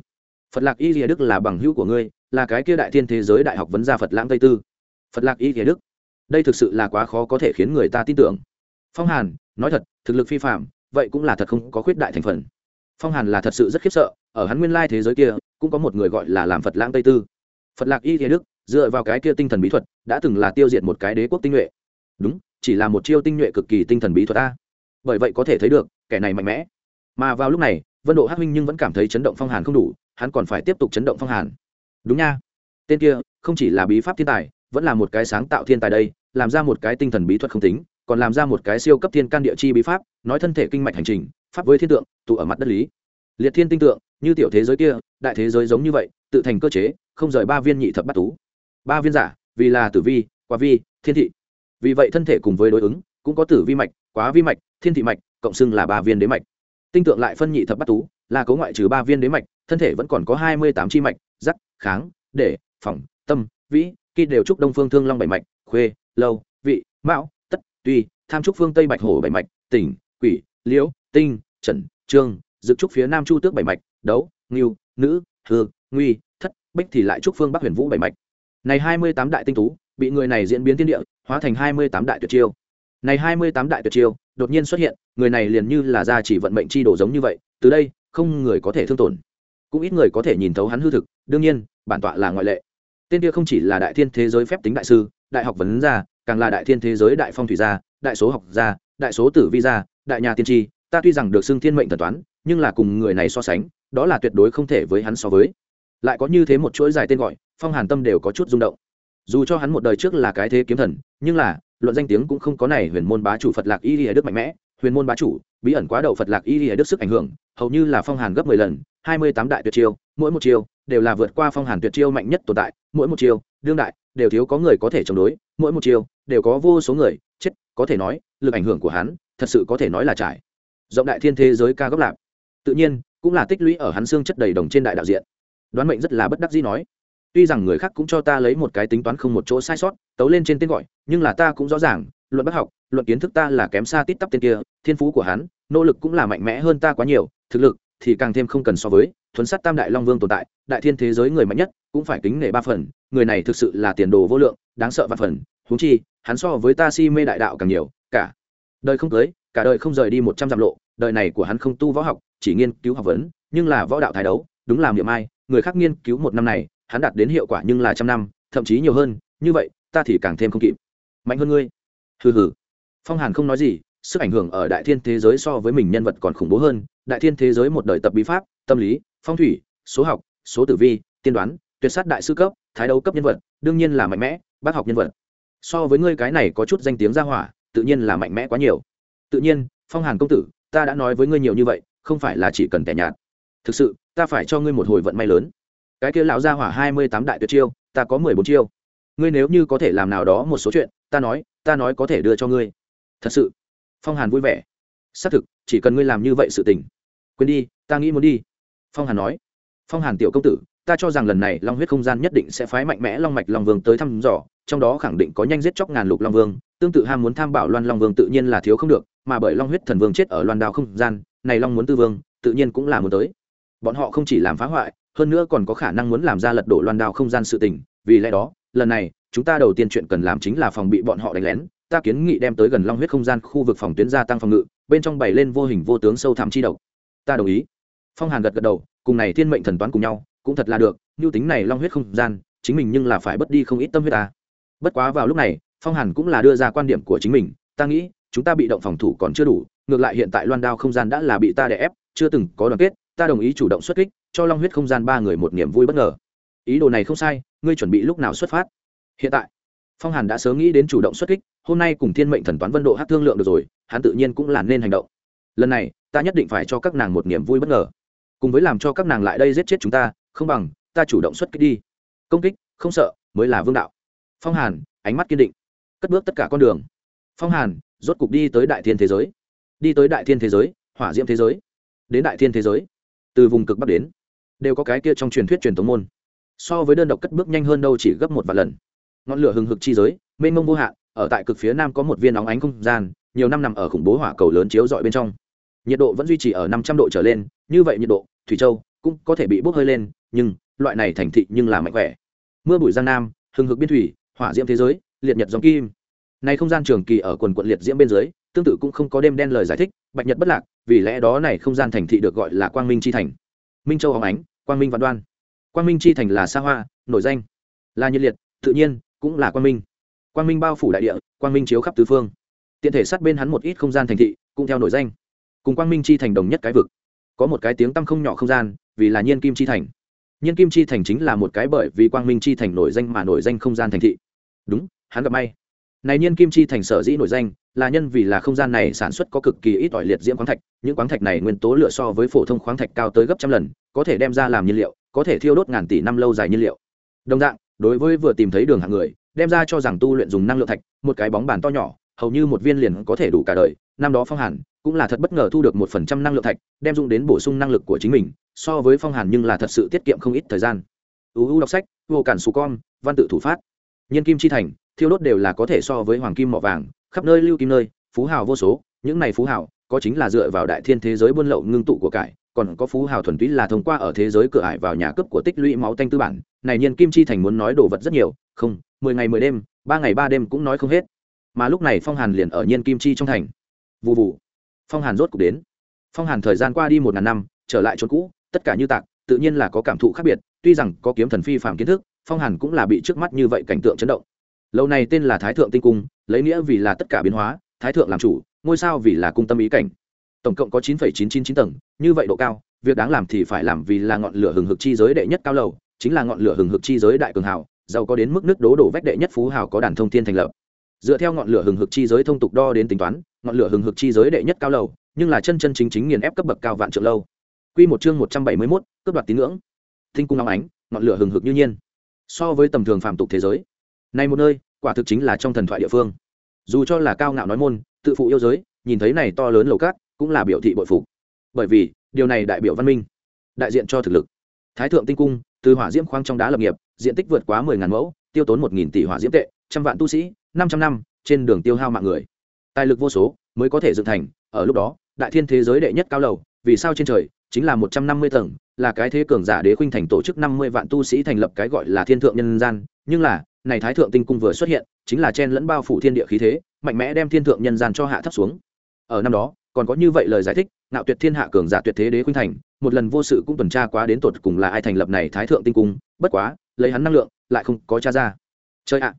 Phật Lạc Y Lìa Đức là bằng hữu của ngươi, là cái kia đại thiên thế giới đại học vấn gia Phật Lãng Tây Tư. Phật Lạc Y Lìa Đức. Đây thực sự là quá khó có thể khiến người ta tin tưởng. Phong Hàn, nói thật, thực lực phi phàm, vậy cũng là thật không có khuyết đại thành phần phong hàn là thật sự rất khiếp sợ ở hắn nguyên lai thế giới kia cũng có một người gọi là làm phật lãng tây tư phật lạc y thế đức dựa vào cái kia tinh thần bí thuật đã từng là tiêu diệt một cái đế quốc tinh nhuệ đúng chỉ là một chiêu tinh nhuệ cực kỳ tinh thần bí thuật a bởi vậy có thể thấy được, kẻ này mạnh mẽ. Mà vào lúc này, vân độ hắc huynh nhưng vẫn cảm thấy chấn động phong hàn không đủ, hắn còn phải tiếp tục chấn động phong hàn. Đúng nha. Tên kia, không chỉ là bí pháp thiên tài, vẫn là một cái sáng tạo thiên tài đây, làm ra một cái tinh thần bí thuật không tính, còn làm ra một cái siêu cấp thiên can địa chi bí pháp, nói thân thể kinh mạch hành trình, pháp với thiên tượng, tụ ở mặt đất lý. Liệt thiên tinh tượng, như tiểu thế giới kia, đại thế giới giống như vậy, tự thành cơ chế, không rời ba viên nhị thập bát tú. Ba viên giả, vì là tử vi quá vi, thiên thị. Vì vậy thân thể cùng với đối ứng, cũng có tử vi mạch, quá vi mạch thiên thị mạch, cộng xưng là ba viên đế mạch. Tinh tượng lại phân nhị thập bát tú, là cấu ngoại trừ ba viên đế mạch, thân thể vẫn còn có hai mươi tám chi mạch giắc kháng, để, phỏng, tâm, vĩ, khi đều trúc đông phương thương long bảy mạch, khuê, lâu, vị, mão, tất, tuy, tham trúc phương tây bạch hổ bảy mạch, tỉnh, quỷ, liễu, tinh, trần, trương dự trúc phía nam chu tước bảy mạch, đấu, ngưu, nữ, hư, nguy, thất, bích thì lại trúc phương bắc huyền vũ bảy mạch. Này hai mươi tám đại tinh tú, bị người này diễn biến tiên địa, hóa thành hai mươi tám đại tuyệt chiêu này hai mươi tám đại tuyệt chiêu, đột nhiên xuất hiện, người này liền như là ra chỉ vận mệnh chi đổ giống như vậy, từ đây, không người có thể thương tổn. Cũng ít người có thể nhìn thấu hắn hư thực, đương nhiên, bản tọa là ngoại lệ. Tên kia không chỉ là đại thiên thế giới phép tính đại sư, đại học vấn gia, càng là đại thiên thế giới đại phong thủy gia, đại số học gia, đại số tử vi gia, đại nhà tiên tri, ta tuy rằng được xưng thiên mệnh thần toán, nhưng là cùng người này so sánh, đó là tuyệt đối không thể với hắn so với. Lại có như thế một chuỗi dài tên gọi, phong hàn tâm đều có chút rung động. Dù cho hắn một đời trước là cái thế kiếm thần, nhưng là luận danh tiếng cũng không có này huyền môn bá chủ phật lạc y lìa đức mạnh mẽ, huyền môn bá chủ, bí ẩn quá đầu phật lạc y lìa đức sức ảnh hưởng, hầu như là phong hàn gấp mười lần, hai mươi tám đại tuyệt chiêu, mỗi một chiêu đều là vượt qua phong hàn tuyệt chiêu mạnh nhất tồn tại, mỗi một chiêu, đương đại, đều thiếu có người có thể chống đối, mỗi một chiêu đều có vô số người, chết, có thể nói, lực ảnh hưởng của hắn, thật sự có thể nói là trải. Rộng đại thiên thế giới ca gấp lạp. Tự nhiên, cũng là tích lũy ở hắn xương chất đầy đồng trên đại đạo diện. Đoán mệnh rất là bất đắc dĩ nói tuy rằng người khác cũng cho ta lấy một cái tính toán không một chỗ sai sót, tấu lên trên tên gọi, nhưng là ta cũng rõ ràng, luận bác học, luận kiến thức ta là kém xa tít tắp tên kia, thiên phú của hắn, nỗ lực cũng là mạnh mẽ hơn ta quá nhiều, thực lực thì càng thêm không cần so với thuấn sát tam đại long vương tồn tại, đại thiên thế giới người mạnh nhất, cũng phải kính nể ba phần, người này thực sự là tiền đồ vô lượng, đáng sợ và phần, huống chi, hắn so với ta si mê đại đạo càng nhiều, cả đời không cưới, cả đời không rời đi một trăm dặm lộ, đời này của hắn không tu võ học, chỉ nghiên cứu học vấn, nhưng là võ đạo thái đấu, đúng làm niệm ai, người khác nghiên cứu một năm này hắn đạt đến hiệu quả nhưng là trăm năm, thậm chí nhiều hơn, như vậy, ta thì càng thêm không kịp. Mạnh hơn ngươi. Hừ hừ. Phong hàn không nói gì, sức ảnh hưởng ở đại thiên thế giới so với mình nhân vật còn khủng bố hơn. Đại thiên thế giới một đời tập bí pháp, tâm lý, phong thủy, số học, số tử vi, tiên đoán, tuyệt sát đại sư cấp, thái đấu cấp nhân vật, đương nhiên là mạnh mẽ, bác học nhân vật. So với ngươi cái này có chút danh tiếng ra hỏa, tự nhiên là mạnh mẽ quá nhiều. Tự nhiên, phong hàn công tử, ta đã nói với ngươi nhiều như vậy, không phải là chỉ cần tẻ nhạt. Thực sự, ta phải cho ngươi một hồi vận may lớn cái kia lão gia hỏa hai mươi tám đại tuyệt chiêu, ta có mười bốn chiêu. Ngươi nếu như có thể làm nào đó một số chuyện, ta nói ta nói có thể đưa cho ngươi. Thật sự. Phong hàn vui vẻ. Xác thực, chỉ cần ngươi làm như vậy sự tình. Quên đi, ta nghĩ muốn đi. Phong hàn nói. Phong hàn tiểu công tử, ta cho rằng lần này long huyết không gian nhất định sẽ phái mạnh mẽ long mạch long vương tới thăm dò, trong đó khẳng định có nhanh giết chóc ngàn lục long vương, tương tự ham muốn tham bảo loan long vương tự nhiên là thiếu không được, mà bởi long huyết thần vương chết ở loan đào không gian, này long muốn tư vương, tự nhiên cũng là muốn tới. Bọn họ không chỉ làm phá hoại hơn nữa còn có khả năng muốn làm ra lật đổ loan đao không gian sự tình, vì lẽ đó, lần này, chúng ta đầu tiên chuyện cần làm chính là phòng bị bọn họ đánh lén, ta kiến nghị đem tới gần long huyết không gian khu vực phòng tuyến gia tăng phòng ngự, bên trong bày lên vô hình vô tướng sâu thẳm chi độc. Ta đồng ý. Phong hàn gật gật đầu, cùng này thiên mệnh thần toán cùng nhau, cũng thật là được nhu tính này long huyết không gian, chính mình nhưng là phải bất đi không ít tâm huyết ta. Bất quá vào lúc này, phong hàn cũng là đưa ra quan điểm của chính mình, ta nghĩ, chúng ta bị động phòng thủ còn chưa đủ, ngược lại hiện tại loan đao không gian đã là bị ta đè ép, chưa từng có đoàn kết, ta đồng ý chủ động xuất kích cho long huyết không gian ba người một niềm vui bất ngờ. Ý đồ này không sai, ngươi chuẩn bị lúc nào xuất phát? Hiện tại. Phong hàn đã sớm nghĩ đến chủ động xuất kích, hôm nay cùng thiên mệnh thần toán vân độ hát thương lượng được rồi, hắn tự nhiên cũng là nên hành động. Lần này, ta nhất định phải cho các nàng một niềm vui bất ngờ. Cùng với làm cho các nàng lại đây giết chết chúng ta, không bằng, ta chủ động xuất kích đi. Công kích, không sợ, mới là vương đạo. Phong hàn, ánh mắt kiên định. Cất bước tất cả con đường. Phong hàn, rốt cục đi tới đại thiên thế giới. Đi tới đại thiên thế giới, hỏa diễm thế giới. Đến đại thiên thế giới. Từ vùng cực bắc đến đều có cái kia trong truyền thuyết truyền thống môn. So với đơn độc cất bước nhanh hơn đâu chỉ gấp một vài lần. Ngọn lửa hừng hực chi giới, mênh mông vô hạn, ở tại cực phía nam có một viên óng ánh không gian, nhiều năm nằm ở khủng bố hỏa cầu lớn chiếu dọi bên trong. Nhiệt độ vẫn duy trì ở năm trăm độ trở lên, như vậy nhiệt độ, thủy châu, cũng có thể bị bốc hơi lên, nhưng loại này thành thị nhưng là mạnh khỏe. Mưa bụi giang nam, hừng hực biên thủy, hỏa diễm thế giới, liệt nhật dòng kim. Này không gian trường kỳ ở quần quận liệt diễm bên dưới, tương tự cũng không có đêm đen lời giải thích, bạch nhật bất lạc, vì lẽ đó này không gian thành thị được gọi là quang minh chi thành. Minh châu hóng ánh quang minh văn đoan. Quang minh chi thành là xa hoa, nổi danh. Là nhiệt liệt, tự nhiên, cũng là quang minh. Quang minh bao phủ đại địa, quang minh chiếu khắp tứ phương. Tiện thể sát bên hắn một ít không gian thành thị, cũng theo nổi danh. Cùng quang minh chi thành đồng nhất cái vực. Có một cái tiếng tăm không nhỏ không gian, vì là nhiên kim chi thành. Nhiên kim chi thành chính là một cái bởi vì quang minh chi thành nổi danh mà nổi danh không gian thành thị. Đúng, hắn gặp may. Này nhiên kim chi thành sở dĩ nổi danh, là nhân vì là không gian này sản xuất có cực kỳ ít ỏi liệt diễm khoáng thạch, những khoáng thạch này nguyên tố lựa so với phổ thông khoáng thạch cao tới gấp trăm lần có thể đem ra làm nhiên liệu, có thể thiêu đốt ngàn tỷ năm lâu dài nhiên liệu. Đồng dạng, đối với vừa tìm thấy đường hạng người, đem ra cho rằng tu luyện dùng năng lượng thạch, một cái bóng bàn to nhỏ, hầu như một viên liền có thể đủ cả đời, năm đó phong hàn cũng là thật bất ngờ thu được một phần trăm năng lượng thạch, đem dùng đến bổ sung năng lực của chính mình, so với phong hàn nhưng là thật sự tiết kiệm không ít thời gian. Uu đọc sách, vô cản xù con, văn tự thủ phát. Nhân kim chi thành, thiêu đốt đều là có thể so với hoàng kim mỏ vàng, khắp nơi lưu kim nơi, phú hào vô số, những này phú hào, có chính là dựa vào đại thiên thế giới buôn lậu ngưng tụ của cải còn có phú hào thuần túy là thông qua ở thế giới cửa ải vào nhà cấp của tích lũy máu tanh tư bản. Này nhiên kim chi thành muốn nói đồ vật rất nhiều. Không, mười ngày mười đêm, ba ngày ba đêm cũng nói không hết. Mà lúc này phong hàn liền ở nhiên kim chi trong thành. Vụ vụ phong hàn rốt cục đến. Phong hàn thời gian qua đi một ngàn năm, trở lại chỗ cũ, tất cả như tạc, tự nhiên là có cảm thụ khác biệt, tuy rằng có kiếm thần phi phạm kiến thức, phong hàn cũng là bị trước mắt như vậy cảnh tượng chấn động. Lâu này tên là thái thượng tinh cung, lấy nghĩa vì là tất cả biến hóa, thái thượng làm chủ, ngôi sao vì là cung tâm ý cảnh tổng cộng có chín chín chín chín tầng như vậy độ cao việc đáng làm thì phải làm vì là ngọn lửa hừng hực chi giới đệ nhất cao lầu chính là ngọn lửa hừng hực chi giới đại cường hào giàu có đến mức nước đố đổ vách đệ nhất phú hào có đàn thông thiên thành lập dựa theo ngọn lửa hừng hực chi giới thông tục đo đến tính toán ngọn lửa hừng hực chi giới đệ nhất cao lầu nhưng là chân chân chính chính nghiền ép cấp bậc cao vạn trượng lâu Quy một chương một trăm bảy mươi 171, cướp đoạt tín ngưỡng. thinh cung long ánh, ngọn lửa hừng hực như nhiên. So với tầm thường phàm tục thế giới, này một nơi, quả thực chính là trong thần thoại địa phương. Dù cho là cao ngạo nói môn, tự phụ yêu giới, nhìn thấy này to lớn lầu cát, cũng là biểu thị bội phục. Bởi vì, điều này đại biểu văn minh, đại diện cho thực lực. Thái thượng tinh cung, từ hỏa diễm khoáng trong đá lập nghiệp, diện tích vượt quá mười ngàn mẫu, tiêu tốn một nghìn tỷ hỏa diễm tệ, trăm vạn tu sĩ, năm trăm năm, trên đường tiêu hao mạng người. Tài lực vô số, mới có thể dựng thành, ở lúc đó, đại thiên thế giới đệ nhất cao lầu, vì sao trên trời chính là một trăm năm mươi tầng là cái thế cường giả đế khuynh thành tổ chức năm mươi vạn tu sĩ thành lập cái gọi là thiên thượng nhân gian nhưng là này thái thượng tinh cung vừa xuất hiện chính là chen lẫn bao phủ thiên địa khí thế mạnh mẽ đem thiên thượng nhân gian cho hạ thấp xuống ở năm đó còn có như vậy lời giải thích nạo tuyệt thiên hạ cường giả tuyệt thế đế khuynh thành, một lần vô sự cũng tuần tra quá đến tột cùng là ai thành lập này thái thượng tinh cung, bất quá, lấy hắn năng lượng, lại không có tra ra. Chơi ạ!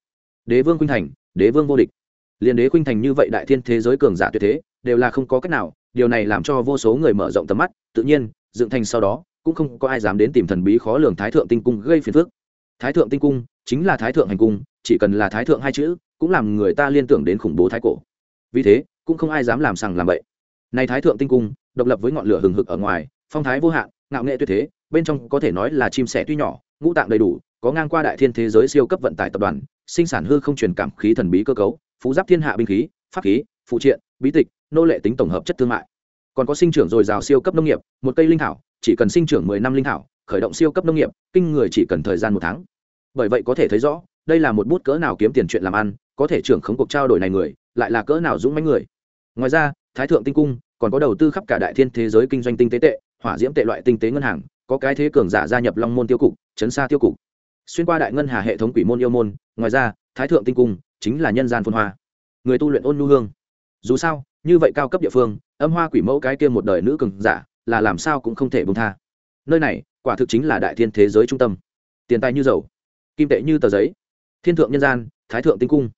Đế vương khuynh thành, đế vương vô địch. Liên đế khuynh thành như vậy đại thiên thế giới cường giả tuyệt thế, đều là không có cách nào, điều này làm cho vô số người mở rộng tầm mắt, tự nhiên, dựng thành sau đó, cũng không có ai dám đến tìm thần bí khó lường thái thượng tinh cung gây phiền phức. Thái thượng tinh cung chính là thái thượng hành cung, chỉ cần là thái thượng hai chữ, cũng làm người ta liên tưởng đến khủng bố thái cổ. Vì thế, cũng không ai dám làm sằng làm bậy này thái thượng tinh cung, độc lập với ngọn lửa hừng hực ở ngoài, phong thái vô hạn, ngạo nghệ tuyệt thế, bên trong có thể nói là chim sẻ tuy nhỏ, ngũ tạng đầy đủ, có ngang qua đại thiên thế giới siêu cấp vận tải tập đoàn, sinh sản hư không truyền cảm khí thần bí cơ cấu, phú giáp thiên hạ binh khí, pháp khí, phụ triện, bí tịch, nô lệ tính tổng hợp chất thương mại. Còn có sinh trưởng dồi dào siêu cấp nông nghiệp, một cây linh thảo, chỉ cần sinh trưởng mười năm linh thảo, khởi động siêu cấp nông nghiệp, kinh người chỉ cần thời gian một tháng. Bởi vậy có thể thấy rõ, đây là một bút cỡ nào kiếm tiền chuyện làm ăn, có thể trưởng khống cuộc trao đổi này người, lại là cỡ nào dũng mãnh người. Ngoài ra thái thượng tinh cung, còn có đầu tư khắp cả đại thiên thế giới kinh doanh tinh tế tệ, hỏa diễm tệ loại tinh tế ngân hàng, có cái thế cường giả gia nhập long môn tiêu cục, chấn xa tiêu cục. Xuyên qua đại ngân hà hệ thống quỷ môn yêu môn, ngoài ra, thái thượng tinh cung chính là nhân gian phun hoa. Người tu luyện ôn nhu hương. Dù sao, như vậy cao cấp địa phương, âm hoa quỷ mẫu cái kia một đời nữ cường giả, là làm sao cũng không thể bông tha. Nơi này, quả thực chính là đại thiên thế giới trung tâm. Tiền tài như dầu, kim tệ như tờ giấy. Thiên thượng nhân gian, thái thượng tinh cung.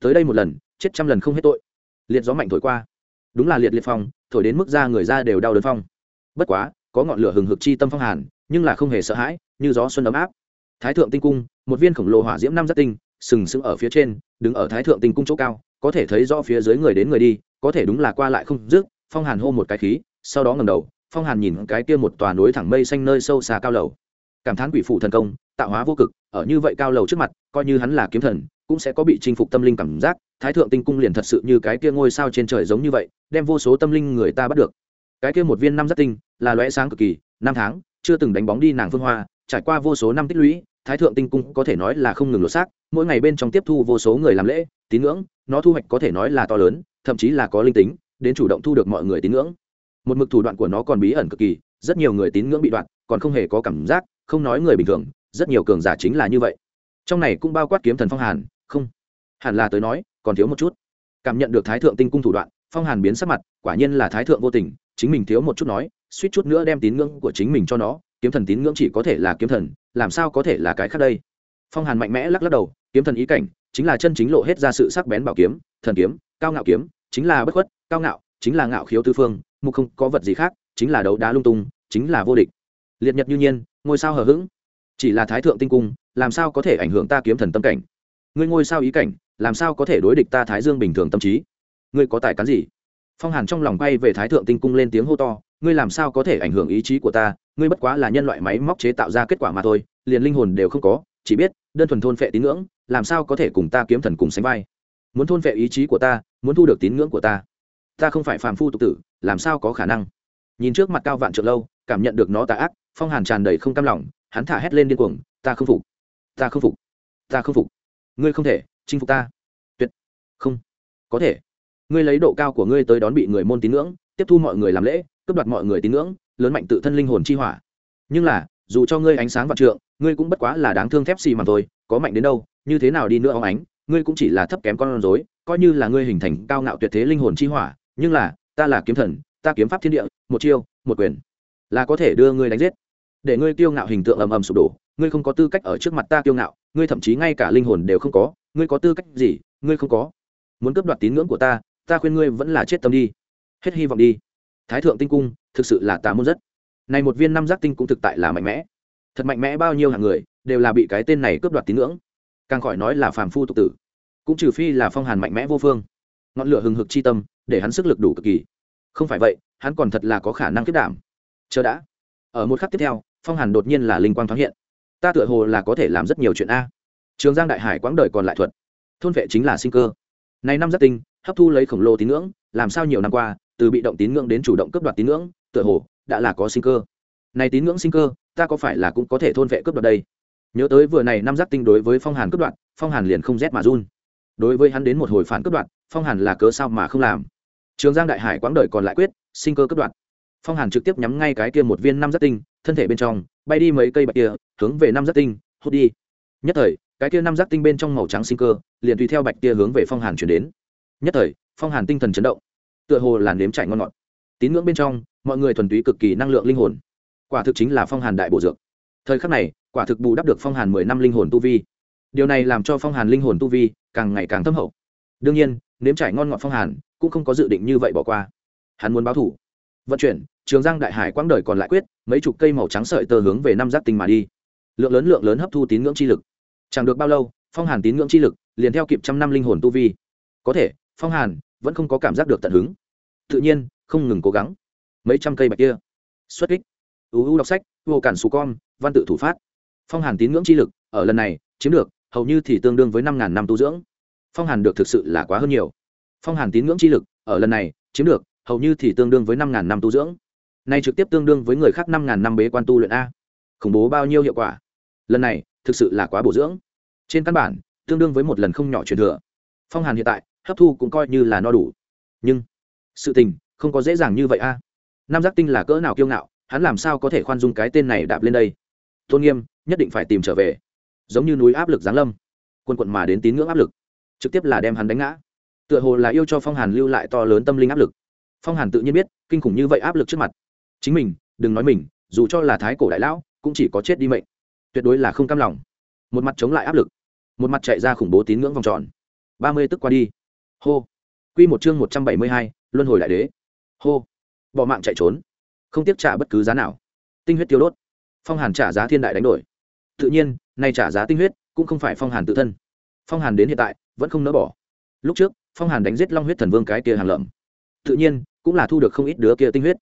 Tới đây một lần, chết trăm lần không hết tội. Liệt gió mạnh thổi qua đúng là liệt liệt phong, thổi đến mức da người da đều đau đớn phong. Bất quá, có ngọn lửa hừng hực chi tâm phong hàn, nhưng là không hề sợ hãi, như gió xuân ấm áp. Thái thượng tinh cung, một viên khổng lồ hỏa diễm năm giác tinh, sừng sững ở phía trên, đứng ở thái thượng tinh cung chỗ cao, có thể thấy rõ phía dưới người đến người đi, có thể đúng là qua lại không dứt, phong hàn hô một cái khí, sau đó ngầm đầu, phong hàn nhìn cái kia một tòa núi thẳng mây xanh nơi sâu xa cao lầu. Cảm thán quỷ phụ thần công, tạo hóa vô cực, ở như vậy cao lầu trước mặt, coi như hắn là kiếm thần cũng sẽ có bị chinh phục tâm linh cảm giác, thái thượng tinh cung liền thật sự như cái kia ngôi sao trên trời giống như vậy, đem vô số tâm linh người ta bắt được. Cái kia một viên năm rất tinh, là lóe sáng cực kỳ, năm tháng, chưa từng đánh bóng đi nàng phương hoa, trải qua vô số năm tích lũy, thái thượng tinh cung có thể nói là không ngừng lột xác, mỗi ngày bên trong tiếp thu vô số người làm lễ, tín ngưỡng, nó thu hoạch có thể nói là to lớn, thậm chí là có linh tính, đến chủ động thu được mọi người tín ngưỡng. Một mực thủ đoạn của nó còn bí ẩn cực kỳ, rất nhiều người tín ngưỡng bị đoạn còn không hề có cảm giác, không nói người bình thường, rất nhiều cường giả chính là như vậy. Trong này cũng bao quát kiếm thần phong hàn không. Hẳn là tới nói, còn thiếu một chút. Cảm nhận được thái thượng tinh cung thủ đoạn, phong hàn biến sắc mặt, quả nhiên là thái thượng vô tình, chính mình thiếu một chút nói, suýt chút nữa đem tín ngưỡng của chính mình cho nó, kiếm thần tín ngưỡng chỉ có thể là kiếm thần, làm sao có thể là cái khác đây? Phong hàn mạnh mẽ lắc lắc đầu, kiếm thần ý cảnh, chính là chân chính lộ hết ra sự sắc bén bảo kiếm, thần kiếm, cao ngạo kiếm, chính là bất khuất, cao ngạo, chính là ngạo khiếu tư phương, mục không có vật gì khác, chính là đấu đá lung tung, chính là vô địch. Liệt nhật như nhiên, ngôi sao hờ hững. Chỉ là thái thượng tinh cung, làm sao có thể ảnh hưởng ta kiếm thần tâm cảnh? Ngươi ngôi sao ý cảnh, làm sao có thể đối địch ta thái dương bình thường tâm trí? Ngươi có tài cán gì? Phong hàn trong lòng bay về thái thượng tinh cung lên tiếng hô to, ngươi làm sao có thể ảnh hưởng ý chí của ta? Ngươi bất quá là nhân loại máy móc chế tạo ra kết quả mà thôi, liền linh hồn đều không có, chỉ biết đơn thuần thôn phệ tín ngưỡng, làm sao có thể cùng ta kiếm thần cùng sánh vai? Muốn thôn phệ ý chí của ta, muốn thu được tín ngưỡng của ta. Ta không phải phàm phu tục tử, làm sao có khả năng? Nhìn trước mặt cao vạn trượng lâu, cảm nhận được nó tà ác, phong hàn tràn đầy không cam lòng, hắn thả hét lên điên cuồng, ta không phục, ta không phục, ta không phục ngươi không thể, chinh phục ta. Tuyệt. Không. Có thể. Ngươi lấy độ cao của ngươi tới đón bị người môn tín ngưỡng, tiếp thu mọi người làm lễ, cướp đoạt mọi người tín ngưỡng, lớn mạnh tự thân linh hồn chi hỏa. Nhưng là, dù cho ngươi ánh sáng vạn trượng, ngươi cũng bất quá là đáng thương thép xì mà thôi, có mạnh đến đâu, như thế nào đi nữa óng ánh, ngươi cũng chỉ là thấp kém con rối, coi như là ngươi hình thành cao ngạo tuyệt thế linh hồn chi hỏa, nhưng là, ta là kiếm thần, ta kiếm pháp thiên địa, một chiêu, một quyền, là có thể đưa ngươi đánh giết. Để ngươi kiêu ngạo hình tượng ầm ầm sụp đổ ngươi không có tư cách ở trước mặt ta kiêu ngạo, ngươi thậm chí ngay cả linh hồn đều không có, ngươi có tư cách gì, ngươi không có. Muốn cướp đoạt tín ngưỡng của ta ta khuyên ngươi vẫn là chết tâm đi. Hết hy vọng đi. Thái thượng tinh cung, thực sự là tà môn rất. Này một viên năm giác tinh cũng thực tại là mạnh mẽ. Thật mạnh mẽ bao nhiêu hàng người, đều là bị cái tên này cướp đoạt tín ngưỡng. Càng khỏi nói là phàm phu tục tử. Cũng trừ phi là phong hàn mạnh mẽ vô phương. Ngọn lửa hừng hực chi tâm, để hắn sức lực đủ cực kỳ. Không phải vậy, hắn còn thật là có khả năng kết đảm. Chờ đã. Ở một khắc tiếp theo, phong hàn đột nhiên là linh quang thoáng hiện ta tựa hồ là có thể làm rất nhiều chuyện a. Trường giang đại hải quãng đời còn lại thuật. Thôn vệ chính là sinh cơ. Này năm rất tinh, hấp thu lấy khổng lồ tín ngưỡng, làm sao nhiều năm qua, từ bị động tín ngưỡng đến chủ động cấp đoạt tín ngưỡng, tựa hồ đã là có sinh cơ. Này tín ngưỡng sinh cơ, ta có phải là cũng có thể thôn vệ cấp đoạt đây? Nhớ tới vừa này năm giác tinh đối với phong hàn cấp đoạt, phong hàn liền không rét mà run. Đối với hắn đến một hồi phản cấp đoạt, phong hàn là cớ sao mà không làm? Trường giang đại hải quãng đời còn lại quyết, sinh cơ cấp đoạt. Phong hàn trực tiếp nhắm ngay cái kia một viên năm giác tinh, thân thể bên trong bay đi mấy cây bạch kia, hướng về năm giác tinh, hút đi. Nhất thời, cái kia năm giác tinh bên trong màu trắng sinh cơ, liền tùy theo bạch kia hướng về phong hàn chuyển đến. Nhất thời, phong hàn tinh thần chấn động. Tựa hồ là nếm chạy ngon ngọt. Tín ngưỡng bên trong, mọi người thuần túy cực kỳ năng lượng linh hồn. Quả thực chính là phong hàn đại bổ dược. Thời khắc này, quả thực bù đắp được phong hàn mười năm linh hồn tu vi. Điều này làm cho phong hàn linh hồn tu vi càng ngày càng thâm hậu. Đương nhiên, nếm trải ngon ngọt phong hàn cũng không có dự định như vậy bỏ qua. Hắn muốn báo thủ vận chuyển, trường giang đại hải quãng đời còn lại quyết, mấy chục cây màu trắng sợi tơ hướng về năm giác tinh mà đi. Lượng lớn lượng lớn hấp thu tín ngưỡng chi lực. Chẳng được bao lâu, phong hàn tín ngưỡng chi lực liền theo kịp trăm năm linh hồn tu vi. Có thể, phong hàn vẫn không có cảm giác được tận hứng. Tự nhiên, không ngừng cố gắng. Mấy trăm cây bạch kia. Xuất kích. Uu đọc sách, vô cản xù con, văn tự thủ phát. Phong hàn tín ngưỡng chi lực, ở lần này, chiếm được, hầu như thì tương đương với năm ngàn năm tu dưỡng. Phong hàn được thực sự là quá hơn nhiều. Phong hàn tín ngưỡng chi lực, ở lần này, chiếm được hầu như thì tương đương với năm ngàn năm tu dưỡng. Nay trực tiếp tương đương với người khác năm ngàn năm bế quan tu luyện a. Khủng bố bao nhiêu hiệu quả. Lần này, thực sự là quá bổ dưỡng. Trên căn bản, tương đương với một lần không nhỏ truyền thừa. Phong hàn hiện tại, hấp thu cũng coi như là no đủ. Nhưng, sự tình, không có dễ dàng như vậy a. Nam giác tinh là cỡ nào kiêu ngạo, hắn làm sao có thể khoan dung cái tên này đạp lên đây? Tôn nghiêm, nhất định phải tìm trở về. Giống như núi áp lực giáng lâm. Quân quận mà đến tín ngưỡng áp lực. Trực tiếp là đem hắn đánh ngã. Tựa hồ là yêu cho phong hàn lưu lại to lớn tâm linh áp lực phong hàn tự nhiên biết kinh khủng như vậy áp lực trước mặt chính mình đừng nói mình dù cho là thái cổ đại lão cũng chỉ có chết đi mệnh tuyệt đối là không cam lòng một mặt chống lại áp lực một mặt chạy ra khủng bố tín ngưỡng vòng tròn ba mươi tức qua đi hô q một chương một trăm bảy mươi hai luân hồi đại đế hô bỏ mạng chạy trốn không tiếp trả bất cứ giá nào tinh huyết tiêu đốt phong hàn trả giá thiên đại đánh đổi tự nhiên nay trả giá tinh huyết cũng không phải phong hàn tự thân phong hàn đến hiện tại vẫn không nỡ bỏ lúc trước phong hàn đánh giết long huyết thần vương cái kia hàng lợm tự nhiên cũng là thu được không ít đứa kia tinh huyết.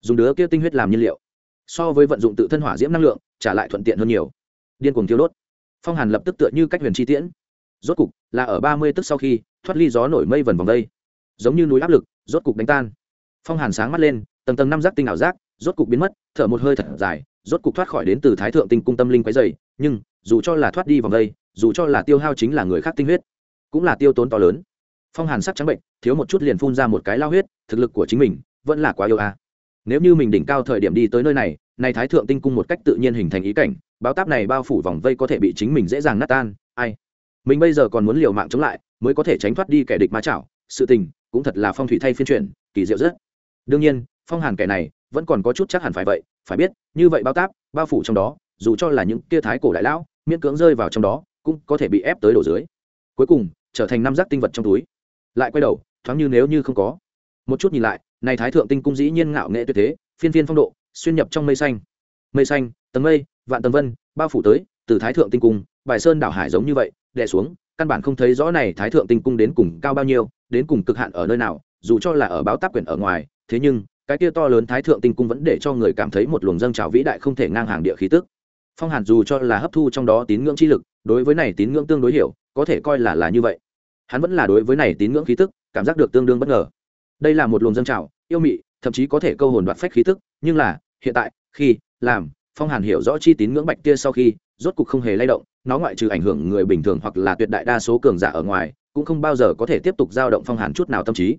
Dùng đứa kia tinh huyết làm nhiên liệu, so với vận dụng tự thân hỏa diễm năng lượng, trả lại thuận tiện hơn nhiều. Điên cuồng thiêu đốt. Phong hàn lập tức tựa như cách huyền chi tiễn. Rốt cục, là ở ba mươi tức sau khi, thoát ly gió nổi mây vần vòng đây. Giống như núi áp lực, rốt cục đánh tan. Phong hàn sáng mắt lên, tầng tầng năm giác tinh ảo giác, rốt cục biến mất, thở một hơi thật dài, rốt cục thoát khỏi đến từ thái thượng tinh cung tâm linh quấy dày nhưng, dù cho là thoát đi vòng đây, dù cho là tiêu hao chính là người khác tinh huyết, cũng là tiêu tốn to lớn phong hàn sắc trắng bệnh, thiếu một chút liền phun ra một cái lao huyết, thực lực của chính mình vẫn là quá yêu a. Nếu như mình đỉnh cao thời điểm đi tới nơi này này thái thượng tinh cung một cách tự nhiên hình thành ý cảnh, báo táp này bao phủ vòng vây có thể bị chính mình dễ dàng nát tan, ai? Mình bây giờ còn muốn liều mạng chống lại, mới có thể tránh thoát đi kẻ địch ma chảo, sự tình cũng thật là phong thủy thay phiên chuyển, kỳ diệu rất. Đương nhiên, phong hàn kẻ này vẫn còn có chút chắc hẳn phải vậy, phải biết, như vậy bao táp, bao phủ trong đó, dù cho là những tia thái cổ đại lão, miễn cưỡng rơi vào trong đó, cũng có thể bị ép tới đổ dưới. Cuối cùng, trở thành năm giác tinh vật trong túi lại quay đầu, thoáng như nếu như không có. Một chút nhìn lại, này thái thượng tinh cung dĩ nhiên ngạo nghệ tuyệt thế, phiên phiên phong độ, xuyên nhập trong mây xanh. Mây xanh, tầng mây, vạn tầng vân, bao phủ tới, từ thái thượng tinh cung, bài sơn đảo hải giống như vậy, đè xuống, căn bản không thấy rõ này thái thượng tinh cung đến cùng cao bao nhiêu, đến cùng cực hạn ở nơi nào, dù cho là ở báo táp quyển ở ngoài, thế nhưng, cái kia to lớn thái thượng tinh cung vẫn để cho người cảm thấy một luồng dâng trào vĩ đại không thể ngang hàng địa khí tức. Phong hàn dù cho là hấp thu trong đó tín ngưỡng chi lực, đối với này tín ngưỡng tương đối hiểu, có thể coi là là như vậy hắn vẫn là đối với này tín ngưỡng khí tức, cảm giác được tương đương bất ngờ. Đây là một luồng dân trào, yêu mị, thậm chí có thể câu hồn đoạt phách khí tức, nhưng là, hiện tại, khi, làm, phong hàn hiểu rõ chi tín ngưỡng bạch kia sau khi, rốt cục không hề lay động, nó ngoại trừ ảnh hưởng người bình thường hoặc là tuyệt đại đa số cường giả ở ngoài, cũng không bao giờ có thể tiếp tục giao động phong hàn chút nào tâm trí.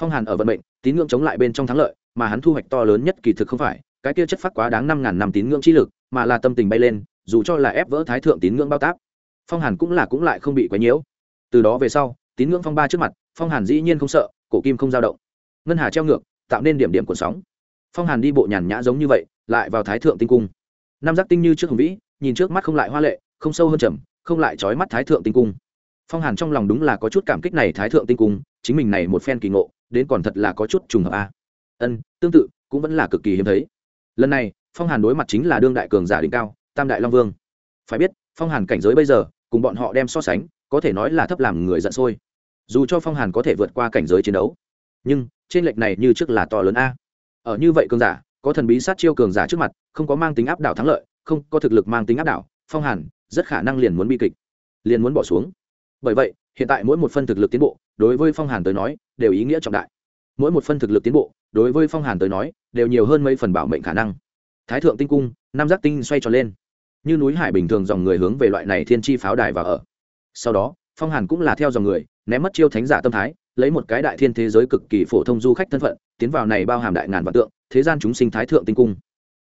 Phong hàn ở vận mệnh, tín ngưỡng chống lại bên trong thắng lợi, mà hắn thu hoạch to lớn nhất kỳ thực không phải, cái kia chất phát quá đáng năm ngàn năm tín ngưỡng chi lực, mà là tâm tình bay lên, dù cho là ép vỡ thái thượng tín ngưỡng bao tác phong hàn cũng là cũng lại không bị quấy nhiễu từ đó về sau, tín ngưỡng phong ba trước mặt, phong hàn dĩ nhiên không sợ, cổ kim không dao động. Ngân hà treo ngược, tạo nên điểm điểm của sóng. Phong hàn đi bộ nhàn nhã giống như vậy, lại vào thái thượng tinh cung. Nam giác tinh như trước hùng vĩ, nhìn trước mắt không lại hoa lệ, không sâu hơn trầm, không lại trói mắt thái thượng tinh cung. Phong hàn trong lòng đúng là có chút cảm kích này thái thượng tinh cung, chính mình này một phen kỳ ngộ, đến còn thật là có chút trùng hợp a. Ân, tương tự, cũng vẫn là cực kỳ hiếm thấy. Lần này, phong hàn đối mặt chính là đương đại cường giả đỉnh cao, tam đại long vương. Phải biết, phong hàn cảnh giới bây giờ, cùng bọn họ đem so sánh có thể nói là thấp làm người giận sôi. Dù cho phong hàn có thể vượt qua cảnh giới chiến đấu, nhưng trên lệch này như trước là to lớn a. Ở như vậy cường giả, có thần bí sát chiêu cường giả trước mặt, không có mang tính áp đảo thắng lợi, không có thực lực mang tính áp đảo, phong hàn rất khả năng liền muốn bi kịch, liền muốn bỏ xuống. Bởi vậy, hiện tại mỗi một phân thực lực tiến bộ, đối với phong hàn tới nói, đều ý nghĩa trọng đại. Mỗi một phân thực lực tiến bộ, đối với phong hàn tới nói, đều nhiều hơn mấy phần bảo mệnh khả năng. Thái thượng tinh cung nam giác tinh xoay tròn lên. Như núi hải bình thường dòng người hướng về loại này thiên chi pháo đài và ở sau đó, phong hàn cũng là theo dòng người, ném mất chiêu thánh giả tâm thái, lấy một cái đại thiên thế giới cực kỳ phổ thông du khách thân phận, tiến vào này bao hàm đại ngàn vạn tượng, thế gian chúng sinh thái thượng tinh cung.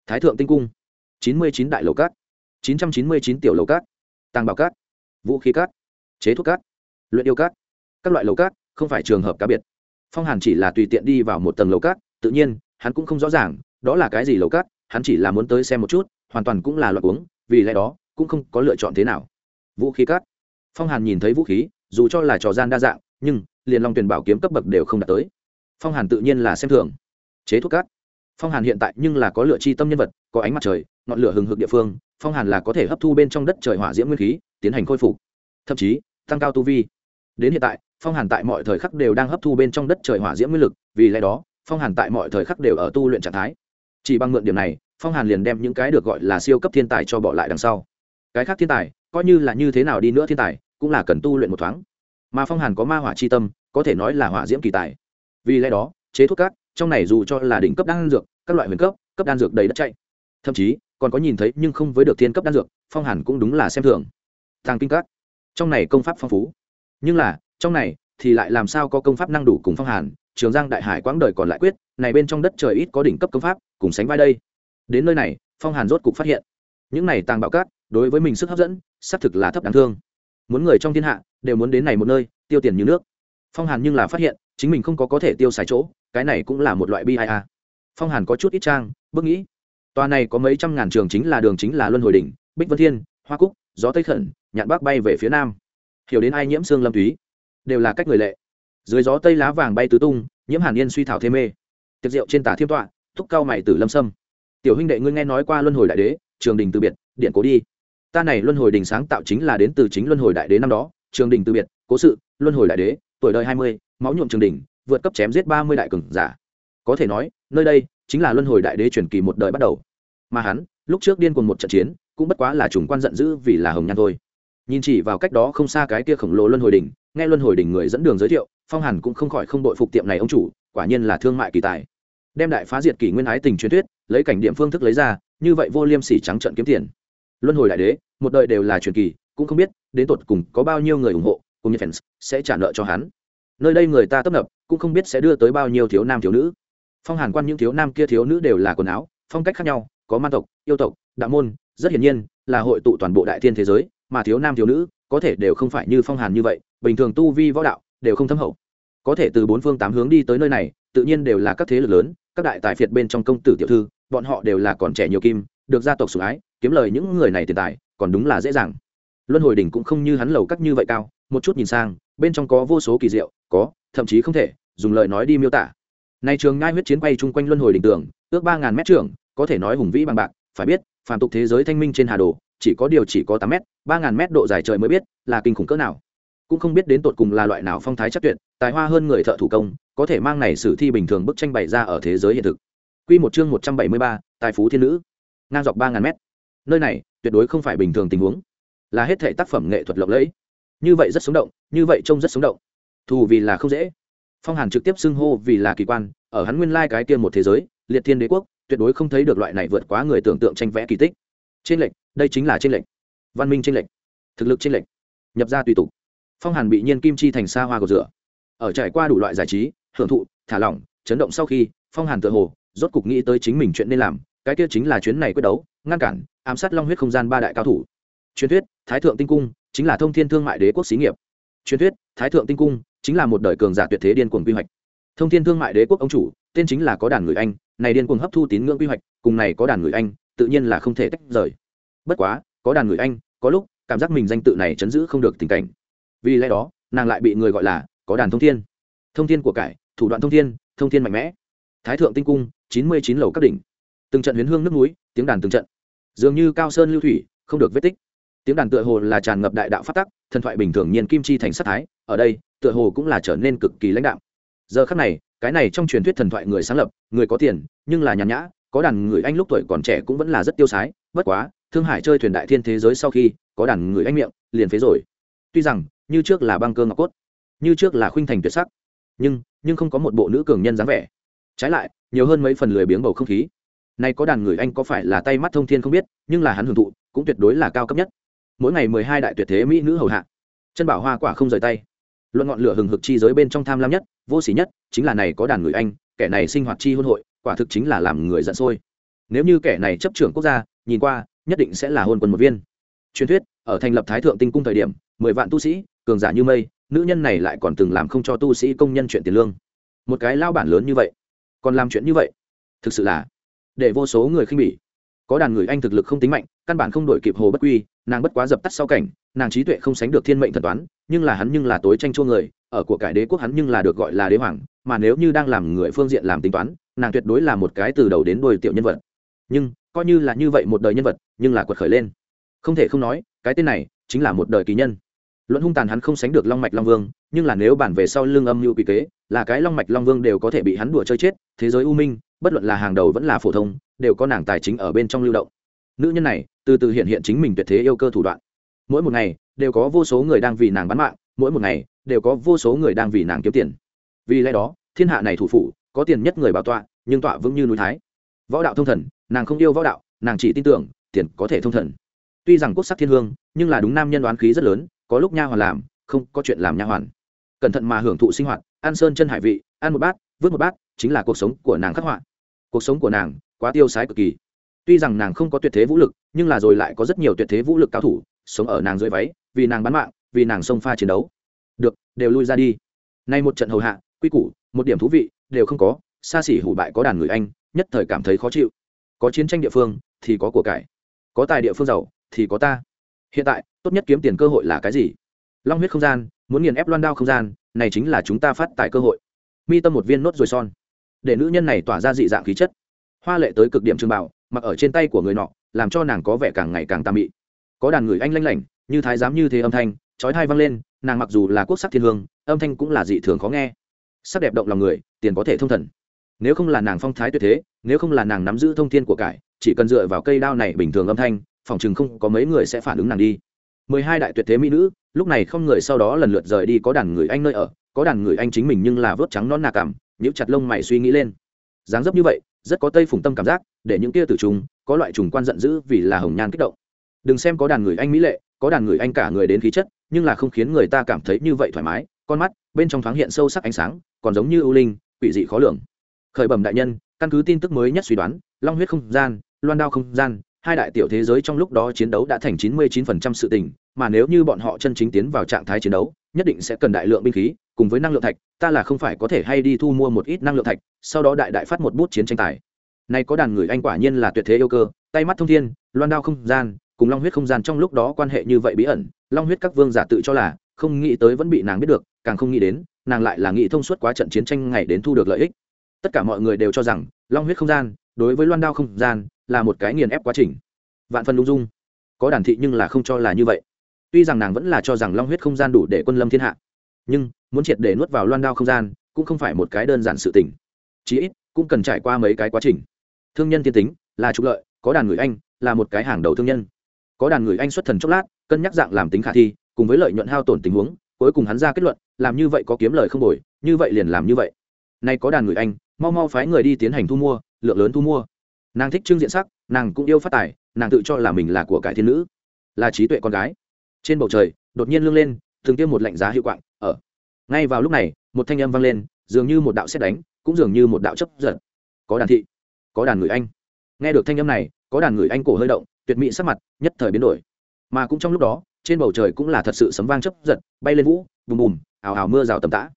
Thái thượng tinh cung. chín mươi chín đại lầu cát. chín trăm chín mươi chín tiểu lầu cát. Tàng bảo cát. Vũ khí cát. Chế thuốc cát. Luyện yêu cát. Các loại lầu cát, không phải trường hợp cá biệt. Phong hàn chỉ là tùy tiện đi vào một tầng lầu cát, tự nhiên, hắn cũng không rõ ràng, đó là cái gì lầu cát, hắn chỉ là muốn tới xem một chút, hoàn toàn cũng là loại uống, vì lẽ đó, cũng không có lựa chọn thế nào. Vũ khí cát phong hàn nhìn thấy vũ khí, dù cho là trò gian đa dạng, nhưng, liền long tuyển bảo kiếm cấp bậc đều không đạt tới. Phong hàn tự nhiên là xem thường. Chế thuốc cát. Phong hàn hiện tại nhưng là có lựa chi tâm nhân vật, có ánh mặt trời, ngọn lửa hừng hực địa phương, phong hàn là có thể hấp thu bên trong đất trời hỏa diễm nguyên khí, tiến hành khôi phục. Thậm chí, tăng cao tu vi. Đến hiện tại, phong hàn tại mọi thời khắc đều đang hấp thu bên trong đất trời hỏa diễm nguyên lực, vì lẽ đó, phong hàn tại mọi thời khắc đều ở tu luyện trạng thái. Chỉ bằng mượn điểm này, phong hàn liền đem những cái được gọi là siêu cấp thiên tài cho bỏ lại đằng sau. Cái khác thiên tài, coi như là như thế nào đi nữa thiên tài cũng là cần tu luyện một thoáng. Mà phong hàn có ma hỏa c h i tâm, có thể nói là hỏa diễm kỳ tài. Vì lẽ đó, chế thuốc cát, trong này dù cho là đỉnh cấp đan dược, các loại huyền cấp cấp đan dược đầy đất chạy. Thậm chí, còn có nhìn thấy nhưng không với được thiên cấp đan dược, phong hàn cũng đúng là xem thường. Tàng kinh cát trong này công pháp phong phú. Nhưng là, trong này thì lại làm sao có công pháp năng đủ cùng phong hàn, trường giang đại hải quãng đời còn lại quyết, này bên trong đất trời ít có đỉnh cấp công pháp, cùng sánh vai đây. Đến nơi này, phong hàn rốt cục phát hiện. Những này tàng bạo cát, đối với mình sức hấp dẫn, xác thực là thấp đáng thương muốn người trong thiên hạ đều muốn đến này một nơi, tiêu tiền như nước. Phong hàn nhưng là phát hiện, chính mình không có có thể tiêu xài chỗ, cái này cũng là một loại bi ai a. Phong hàn có chút ít trang, bước nghĩ, tòa này có mấy trăm ngàn trường chính là đường chính là luân hồi đỉnh, bích vân thiên, hoa cúc, gió tây khẩn, nhạn bắc bay về phía nam. Hiểu đến ai nhiễm xương lâm túy, đều là cách người lệ. Dưới gió tây lá vàng bay tứ tung, nhiễm hàn yên suy thảo thêm mê. Tiệc rượu trên tả thiêm tọa, thúc cao mày tử lâm sâm. Tiểu huynh đệ ngươi nghe nói qua luân hồi đại đế, trường đình từ biệt, điện cố đi ta này luân hồi đình sáng tạo chính là đến từ chính luân hồi đại đế năm đó, trường đình từ biệt, cố sự, luân hồi đại đế, tuổi đời hai mươi, máu nhuộm trường đình, vượt cấp chém giết ba mươi đại cường giả. Có thể nói, nơi đây chính là luân hồi đại đế truyền kỳ một đời bắt đầu. Mà hắn, lúc trước điên cuồng một trận chiến, cũng bất quá là trùng quan giận dữ vì là hồng nhan thôi. Nhìn chỉ vào cách đó không xa cái kia khổng lồ luân hồi đỉnh nghe luân hồi đỉnh người dẫn đường giới thiệu, phong hàn cũng không khỏi không đội phục tiệm này ông chủ, quả nhiên là thương mại kỳ tài. Đem đại phá diệt kỷ nguyên ái tình truyền thuyết, lấy cảnh điểm phương thức lấy ra, như vậy vô liêm sỉ trắng trận kiếm tiền luân hồi đại đế, một đời đều là truyền kỳ, cũng không biết đến tột cùng có bao nhiêu người ủng hộ cùng như fans sẽ trả nợ cho hắn. Nơi đây người ta tấp nập, cũng không biết sẽ đưa tới bao nhiêu thiếu nam thiếu nữ. Phong hàn quan những thiếu nam kia thiếu nữ đều là quần áo, phong cách khác nhau, có man tộc, yêu tộc, đạo môn, rất hiển nhiên là hội tụ toàn bộ đại thiên thế giới, mà thiếu nam thiếu nữ có thể đều không phải như phong hàn như vậy, bình thường tu vi võ đạo đều không thâm hậu. Có thể từ bốn phương tám hướng đi tới nơi này, tự nhiên đều là các thế lực lớn, các đại tài phiệt bên trong công tử tiểu thư, bọn họ đều là còn trẻ nhiều kim, được gia tộc sủng ái kiếm lời những người này tiền tài còn đúng là dễ dàng. Luân hồi đỉnh cũng không như hắn lầu cắt như vậy cao một chút nhìn sang bên trong có vô số kỳ diệu có thậm chí không thể dùng lời nói đi miêu tả. Nay trường ngai huyết chiến bay chung quanh luân hồi đỉnh tường ước ba ngàn mét trưởng có thể nói hùng vĩ bằng bạc phải biết phàm tục thế giới thanh minh trên hà đồ chỉ có điều chỉ có tám mét ba ngàn mét độ dài trời mới biết là kinh khủng cỡ nào. Cũng không biết đến tột cùng là loại nào phong thái chắc tuyệt tài hoa hơn người thợ thủ công có thể mang này sử thi bình thường bức tranh bày ra ở thế giới hiện thực. Quy một chương một trăm bảy mươi ba, tài phú thiên nữ. Ngang dọc ba ngàn mét nơi này tuyệt đối không phải bình thường tình huống, là hết thể tác phẩm nghệ thuật lộng lẫy. Như vậy rất sống động, như vậy trông rất sống động. Thù vì là không dễ. Phong hàn trực tiếp xưng hô vì là kỳ quan, ở hắn nguyên lai cái kia một thế giới, liệt thiên đế quốc, tuyệt đối không thấy được loại này vượt quá người tưởng tượng tranh vẽ kỳ tích. Trên lệnh đây chính là trên lệnh văn minh trên lệnh thực lực trên lệnh nhập ra tùy tục. Phong hàn bị nhiên kim chi thành xa hoa của rửa. Ở trải qua đủ loại giải trí, hưởng thụ, thả lỏng, chấn động sau khi, phong hàn tự hồ, rốt cục nghĩ tới chính mình chuyện nên làm cái kia chính là chuyến này quyết đấu, ngăn cản, ám sát long huyết không gian ba đại cao thủ. Truyền thuyết, thái thượng tinh cung chính là thông thiên thương mại đế quốc xí nghiệp. Truyền thuyết, thái thượng tinh cung chính là một đời cường giả tuyệt thế điên cuồng quy hoạch. Thông thiên thương mại đế quốc ông chủ, tên chính là có đàn người anh, này điên cuồng hấp thu tín ngưỡng quy hoạch, cùng này có đàn người anh, tự nhiên là không thể tách rời. Bất quá, có đàn người anh, có lúc, cảm giác mình danh tự này chấn giữ không được tình cảnh. Vì lẽ đó, nàng lại bị người gọi là có đàn thông thiên. Thông thiên của cải, thủ đoạn thông thiên thông thiên mạnh mẽ. Thái thượng tinh cung, chín mươi chín lầu các đỉnh từng trận huyến hương nước núi, tiếng đàn từng trận. Dường như cao sơn lưu thủy, không được vết tích. Tiếng đàn tựa hồ là tràn ngập đại đạo phát tắc, thần thoại bình thường nhiên kim chi thành sắc thái, ở đây, tựa hồ cũng là trở nên cực kỳ lãnh đạo giờ khắc này, cái này trong truyền thuyết thần thoại người sáng lập, người có tiền, nhưng là nhàn nhã, có đàn người anh lúc tuổi còn trẻ cũng vẫn là rất tiêu sái, bất quá, thương hải chơi thuyền đại thiên thế giới sau khi, có đàn người anh miệng, liền phế rồi. Tuy rằng, như trước là băng cơ ngọc cốt, như trước là khuynh thành tuyệt sắc, nhưng nhưng không có một bộ nữ cường nhân dáng vẻ. Trái lại, nhiều hơn mấy phần lười biếng bầu không khí nay có đàn người anh có phải là tay mắt thông thiên không biết, nhưng là hắn hưởng thụ, cũng tuyệt đối là cao cấp nhất. Mỗi ngày mười hai đại tuyệt thế mỹ nữ hầu hạ. Chân bảo hoa quả không rời tay. Luận ngọn lửa hừng hực chi giới bên trong tham lam nhất, vô xỉ nhất, chính là này có đàn người anh, kẻ này sinh hoạt chi hôn hội, quả thực chính là làm người giận sôi. Nếu như kẻ này chấp trưởng quốc gia, nhìn qua, nhất định sẽ là hôn quân một viên. Truyền thuyết, ở thành lập thái thượng tinh cung thời điểm, mười vạn tu sĩ, cường giả như mây, nữ nhân này lại còn từng làm không cho tu sĩ công nhân chuyện tiền lương. Một cái lao bản lớn như vậy, còn làm chuyện như vậy, thực sự là để vô số người khinh bỉ. Có đàn người anh thực lực không tính mạnh, căn bản không đổi kịp hồ bất quy, nàng bất quá dập tắt sau cảnh, nàng trí tuệ không sánh được thiên mệnh thần toán, nhưng là hắn nhưng là tối tranh chua người, ở của cải đế quốc hắn nhưng là được gọi là đế hoàng, mà nếu như đang làm người phương diện làm tính toán, nàng tuyệt đối là một cái từ đầu đến đôi tiểu nhân vật. Nhưng, coi như là như vậy một đời nhân vật, nhưng là quật khởi lên. Không thể không nói, cái tên này chính là một đời kỳ nhân. Luận hung tàn hắn không sánh được long mạch long vương, nhưng là nếu bản về sau lương âm mưu quy kế, là cái long mạch long vương đều có thể bị hắn đùa chơi chết, thế giới u minh bất luận là hàng đầu vẫn là phổ thông, đều có nàng tài chính ở bên trong lưu động. Nữ nhân này, từ từ hiện hiện chính mình tuyệt thế yêu cơ thủ đoạn. Mỗi một ngày, đều có vô số người đang vì nàng bán mạng, mỗi một ngày, đều có vô số người đang vì nàng kiếm tiền. Vì lẽ đó, thiên hạ này thủ phủ, có tiền nhất người bảo tọa, nhưng tọa vững như núi thái. Võ đạo thông thần, nàng không yêu võ đạo, nàng chỉ tin tưởng, tiền có thể thông thần. Tuy rằng quốc sắc thiên hương, nhưng là đúng nam nhân đoán khí rất lớn, có lúc nha hoàn làm, không có chuyện làm nha hoàn. Cẩn thận mà hưởng thụ sinh hoạt, ăn sơn chân hải vị, ăn một bát, vứt một bát, chính là cuộc sống của nàng khắc họa cuộc sống của nàng quá tiêu sái cực kỳ. Tuy rằng nàng không có tuyệt thế vũ lực, nhưng là rồi lại có rất nhiều tuyệt thế vũ lực cao thủ sống ở nàng dưới váy, vì nàng bán mạng, vì nàng xông pha chiến đấu. Được, đều lui ra đi. Nay một trận hầu hạ, quy củ, một điểm thú vị, đều không có. Xa xỉ hủ bại có đàn người anh, nhất thời cảm thấy khó chịu. Có chiến tranh địa phương, thì có của cải. Có tài địa phương giàu, thì có ta. Hiện tại, tốt nhất kiếm tiền cơ hội là cái gì? Long huyết không gian, muốn nghiền ép loan đao không gian, này chính là chúng ta phát tài cơ hội. Mi tâm một viên nốt rồi son để nữ nhân này tỏa ra dị dạng khí chất. Hoa lệ tới cực điểm trường bảo mặc ở trên tay của người nọ, làm cho nàng có vẻ càng ngày càng tà mị. Có đàn người anh lanh lảnh, như thái giám như thế âm thanh, chói thai vang lên, nàng mặc dù là quốc sắc thiên hương, âm thanh cũng là dị thường khó nghe. Sắc đẹp động lòng người, tiền có thể thông thần. Nếu không là nàng phong thái tuyệt thế, nếu không là nàng nắm giữ thông thiên của cải, chỉ cần dựa vào cây đao này bình thường âm thanh, phòng chừng không có mấy người sẽ phản ứng nàng đi. Mười hai đại tuyệt thế mỹ nữ, lúc này không người sau đó lần lượt rời đi có đàn người anh nơi ở, có đàn người anh chính mình nhưng là vớt trắng non nà cảm nhíu chặt lông mày suy nghĩ lên. Dáng dấp như vậy, rất có tây phùng tâm cảm giác, để những kia tử trùng, có loại trùng quan giận dữ vì là hồng nhan kích động. Đừng xem có đàn người anh mỹ lệ, có đàn người anh cả người đến khí chất, nhưng là không khiến người ta cảm thấy như vậy thoải mái, con mắt, bên trong thoáng hiện sâu sắc ánh sáng, còn giống như ưu linh, quỷ dị khó lường. Khởi bẩm đại nhân, căn cứ tin tức mới nhất suy đoán, long huyết không gian, loan đao không gian, hai đại tiểu thế giới trong lúc đó chiến đấu đã thành chín mươi 99% sự tình, mà nếu như bọn họ chân chính tiến vào trạng thái chiến đấu, nhất định sẽ cần đại lượng binh khí cùng với năng lượng thạch, ta là không phải có thể hay đi thu mua một ít năng lượng thạch, sau đó đại đại phát một bút chiến tranh tài. Nay có đàn người anh quả nhiên là tuyệt thế yêu cơ, tay mắt thông thiên, loan đao không gian, cùng long huyết không gian trong lúc đó quan hệ như vậy bí ẩn, long huyết các vương giả tự cho là không nghĩ tới vẫn bị nàng biết được, càng không nghĩ đến, nàng lại là nghĩ thông suốt quá trận chiến tranh ngày đến thu được lợi ích. Tất cả mọi người đều cho rằng, long huyết không gian đối với loan đao không gian là một cái nghiền ép quá trình. Vạn phần lung dung. Có đàn thị nhưng là không cho là như vậy. Tuy rằng nàng vẫn là cho rằng long huyết không gian đủ để quân lâm thiên hạ nhưng muốn triệt để nuốt vào loan đao không gian cũng không phải một cái đơn giản sự tình. Chí ít, cũng cần trải qua mấy cái quá trình. Thương nhân thiên tính, là trục lợi, có đàn người anh, là một cái hàng đầu thương nhân. Có đàn người anh xuất thần chốc lát, cân nhắc dạng làm tính khả thi, cùng với lợi nhuận hao tổn tình huống, cuối cùng hắn ra kết luận, làm như vậy có kiếm lời không đổi như vậy liền làm như vậy. Nay có đàn người anh, mau mau phái người đi tiến hành thu mua, lượng lớn thu mua. Nàng thích trưng diện sắc, nàng cũng yêu phát tài, nàng tự cho là mình là của cải thiên nữ, là trí tuệ con gái. Trên bầu trời, đột nhiên lưng lên thường tiêm một lạnh giá hiệu quạng ngay vào lúc này, một thanh âm vang lên, dường như một đạo xét đánh, cũng dường như một đạo chấp giật. Có đàn thị, có đàn người anh. Nghe được thanh âm này, có đàn người anh cổ hơi động, tuyệt mỹ sắc mặt, nhất thời biến đổi. Mà cũng trong lúc đó, trên bầu trời cũng là thật sự sấm vang chấp giật, bay lên vũ, bùm bùm, ào ào mưa rào tầm tã.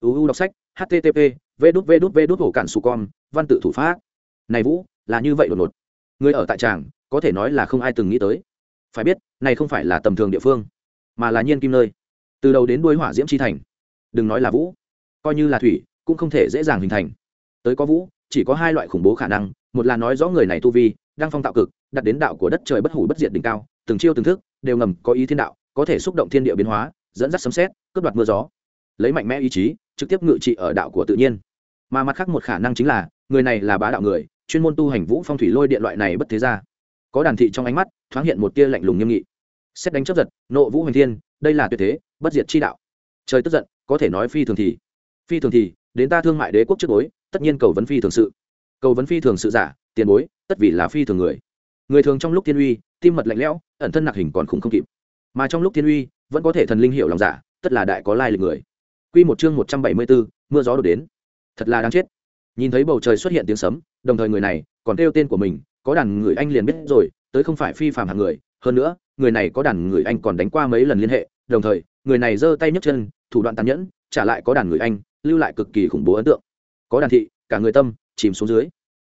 Uu đọc sách http v đút v đút v đút hổ cản su con văn tự thủ pháp. Này vũ, là như vậy đột ngột. Người ở tại tràng, có thể nói là không ai từng nghĩ tới. Phải biết, này không phải là tầm thường địa phương, mà là nhiên kim nơi. Từ đầu đến đuôi hỏa diễm chi thành đừng nói là vũ, coi như là thủy, cũng không thể dễ dàng hình thành. Tới có vũ, chỉ có hai loại khủng bố khả năng, một là nói rõ người này tu vi, đang phong tạo cực, đặt đến đạo của đất trời bất hủ bất diệt đỉnh cao, từng chiêu từng thức, đều ngầm có ý thiên đạo, có thể xúc động thiên địa biến hóa, dẫn dắt sấm xét cướp đoạt mưa gió. Lấy mạnh mẽ ý chí, trực tiếp ngự trị ở đạo của tự nhiên. Mà mặt khác một khả năng chính là, người này là bá đạo người, chuyên môn tu hành vũ phong thủy lôi điện loại này bất thế ra có đàn thị trong ánh mắt, thoáng hiện một tia lạnh lùng nghiêm nghị. Xét đánh chấp giật, nộ vũ hoành thiên, đây là tuyệt thế, bất diệt chi đạo trời tức giận, có thể nói phi thường thì, phi thường thì, đến ta thương mại đế quốc trước bối, tất nhiên cầu vấn phi thường sự. Cầu vấn phi thường sự giả, tiền bối, tất vì là phi thường người. Người thường trong lúc thiên uy, tim mật lạnh lẽo, ẩn thân nặc hình còn khủng không kịp. Mà trong lúc thiên uy, vẫn có thể thần linh hiểu lòng giả, tất là đại có lai lịch người. Quy một chương một trăm bảy mươi bốn mưa gió đổ đến. Thật là đáng chết. Nhìn thấy bầu trời xuất hiện tiếng sấm, đồng thời người này còn kêu tên của mình, có đàn người anh liền biết rồi, tới không phải phi phàm hạng người. Hơn nữa, người này có đàn người anh còn đánh qua mấy lần liên hệ, đồng thời người này giơ tay nhấc chân, thủ đoạn tàn nhẫn, trả lại có đàn người anh, lưu lại cực kỳ khủng bố ấn tượng. Có đàn thị, cả người tâm, chìm xuống dưới.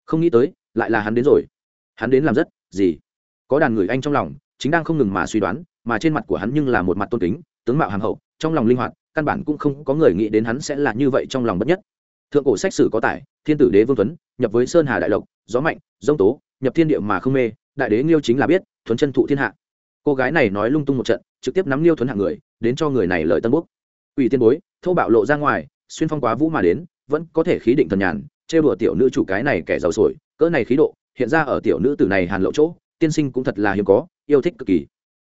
Không nghĩ tới, lại là hắn đến rồi. Hắn đến làm rất gì? Có đàn người anh trong lòng, chính đang không ngừng mà suy đoán, mà trên mặt của hắn nhưng là một mặt tôn kính, tướng mạo hàng hậu, trong lòng linh hoạt, căn bản cũng không có người nghĩ đến hắn sẽ là như vậy trong lòng bất nhất. Thượng cổ sách sử có tải, thiên tử đế vương tuấn, nhập với sơn hà đại lộc, gió mạnh giông tố, nhập thiên địa mà không mê, đại đế nghiêu chính là biết, thuấn chân thụ thiên hạ cô gái này nói lung tung một trận, trực tiếp nắm liêu thuấn hạng người, đến cho người này lời tân bốc. Ủy tiên bối, thô bạo lộ ra ngoài, xuyên phong quá vũ mà đến, vẫn có thể khí định thần nhàn, trêu đùa tiểu nữ chủ cái này kẻ giàu sổi, cỡ này khí độ, hiện ra ở tiểu nữ tử này hàn lộ chỗ, tiên sinh cũng thật là hiếm có, yêu thích cực kỳ.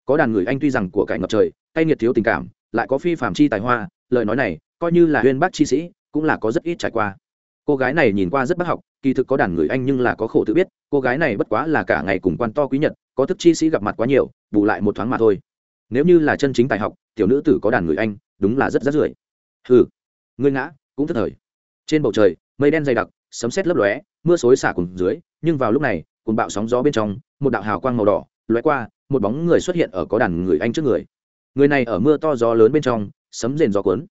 Có đàn người anh tuy rằng của cải ngập trời, tay nghiệt thiếu tình cảm, lại có phi phạm chi tài hoa, lời nói này, coi như là huyên bác chi sĩ, cũng là có rất ít trải qua. Cô gái này nhìn qua rất bác học kỳ thực có đàn người anh nhưng là có khổ tự biết, cô gái này bất quá là cả ngày cùng quan to quý nhật, có thức chi sĩ gặp mặt quá nhiều, bù lại một thoáng mà thôi. Nếu như là chân chính tài học, tiểu nữ tử có đàn người anh, đúng là rất rất rưởi. Hừ, ngươi ngã, cũng thất thời. Trên bầu trời, mây đen dày đặc, sấm sét lấp lóe, mưa xối xả cùng dưới, nhưng vào lúc này cùng bạo sóng gió bên trong, một đạo hào quang màu đỏ, lóe qua, một bóng người xuất hiện ở có đàn người anh trước người. Người này ở mưa to gió lớn bên trong, sấm rền gió cuốn.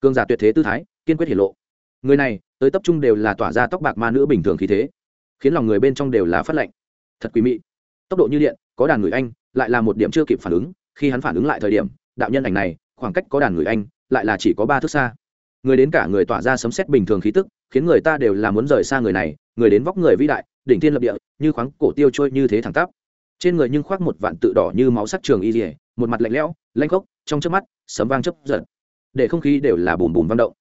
Cương giả tuyệt thế tư thái, kiên quyết hiển lộ người này, tới tập trung đều là tỏa ra tóc bạc ma nữ bình thường khí thế. Khiến lòng người bên trong đều là phát lệnh thật quý mị. Tốc độ như điện, có đàn người anh, lại là một điểm chưa kịp phản ứng. Khi hắn phản ứng lại thời điểm, đạo nhân ảnh này, khoảng cách có đàn người anh, lại là chỉ có ba thước xa. Người đến cả người tỏa ra sấm xét bình thường khí tức, khiến người ta đều là muốn rời xa người này. Người đến vóc người vĩ đại, đỉnh thiên lập địa, như khoáng cổ tiêu trôi như thế thẳng tắp. Trên người nhưng khoác một vạn tự đỏ như máu sắc trường y dỉa một mặt lạnh lẽo, lanh khốc, trong trước mắt, sấm vang chớp giật. Để không khí đều là bùm bùm vang động.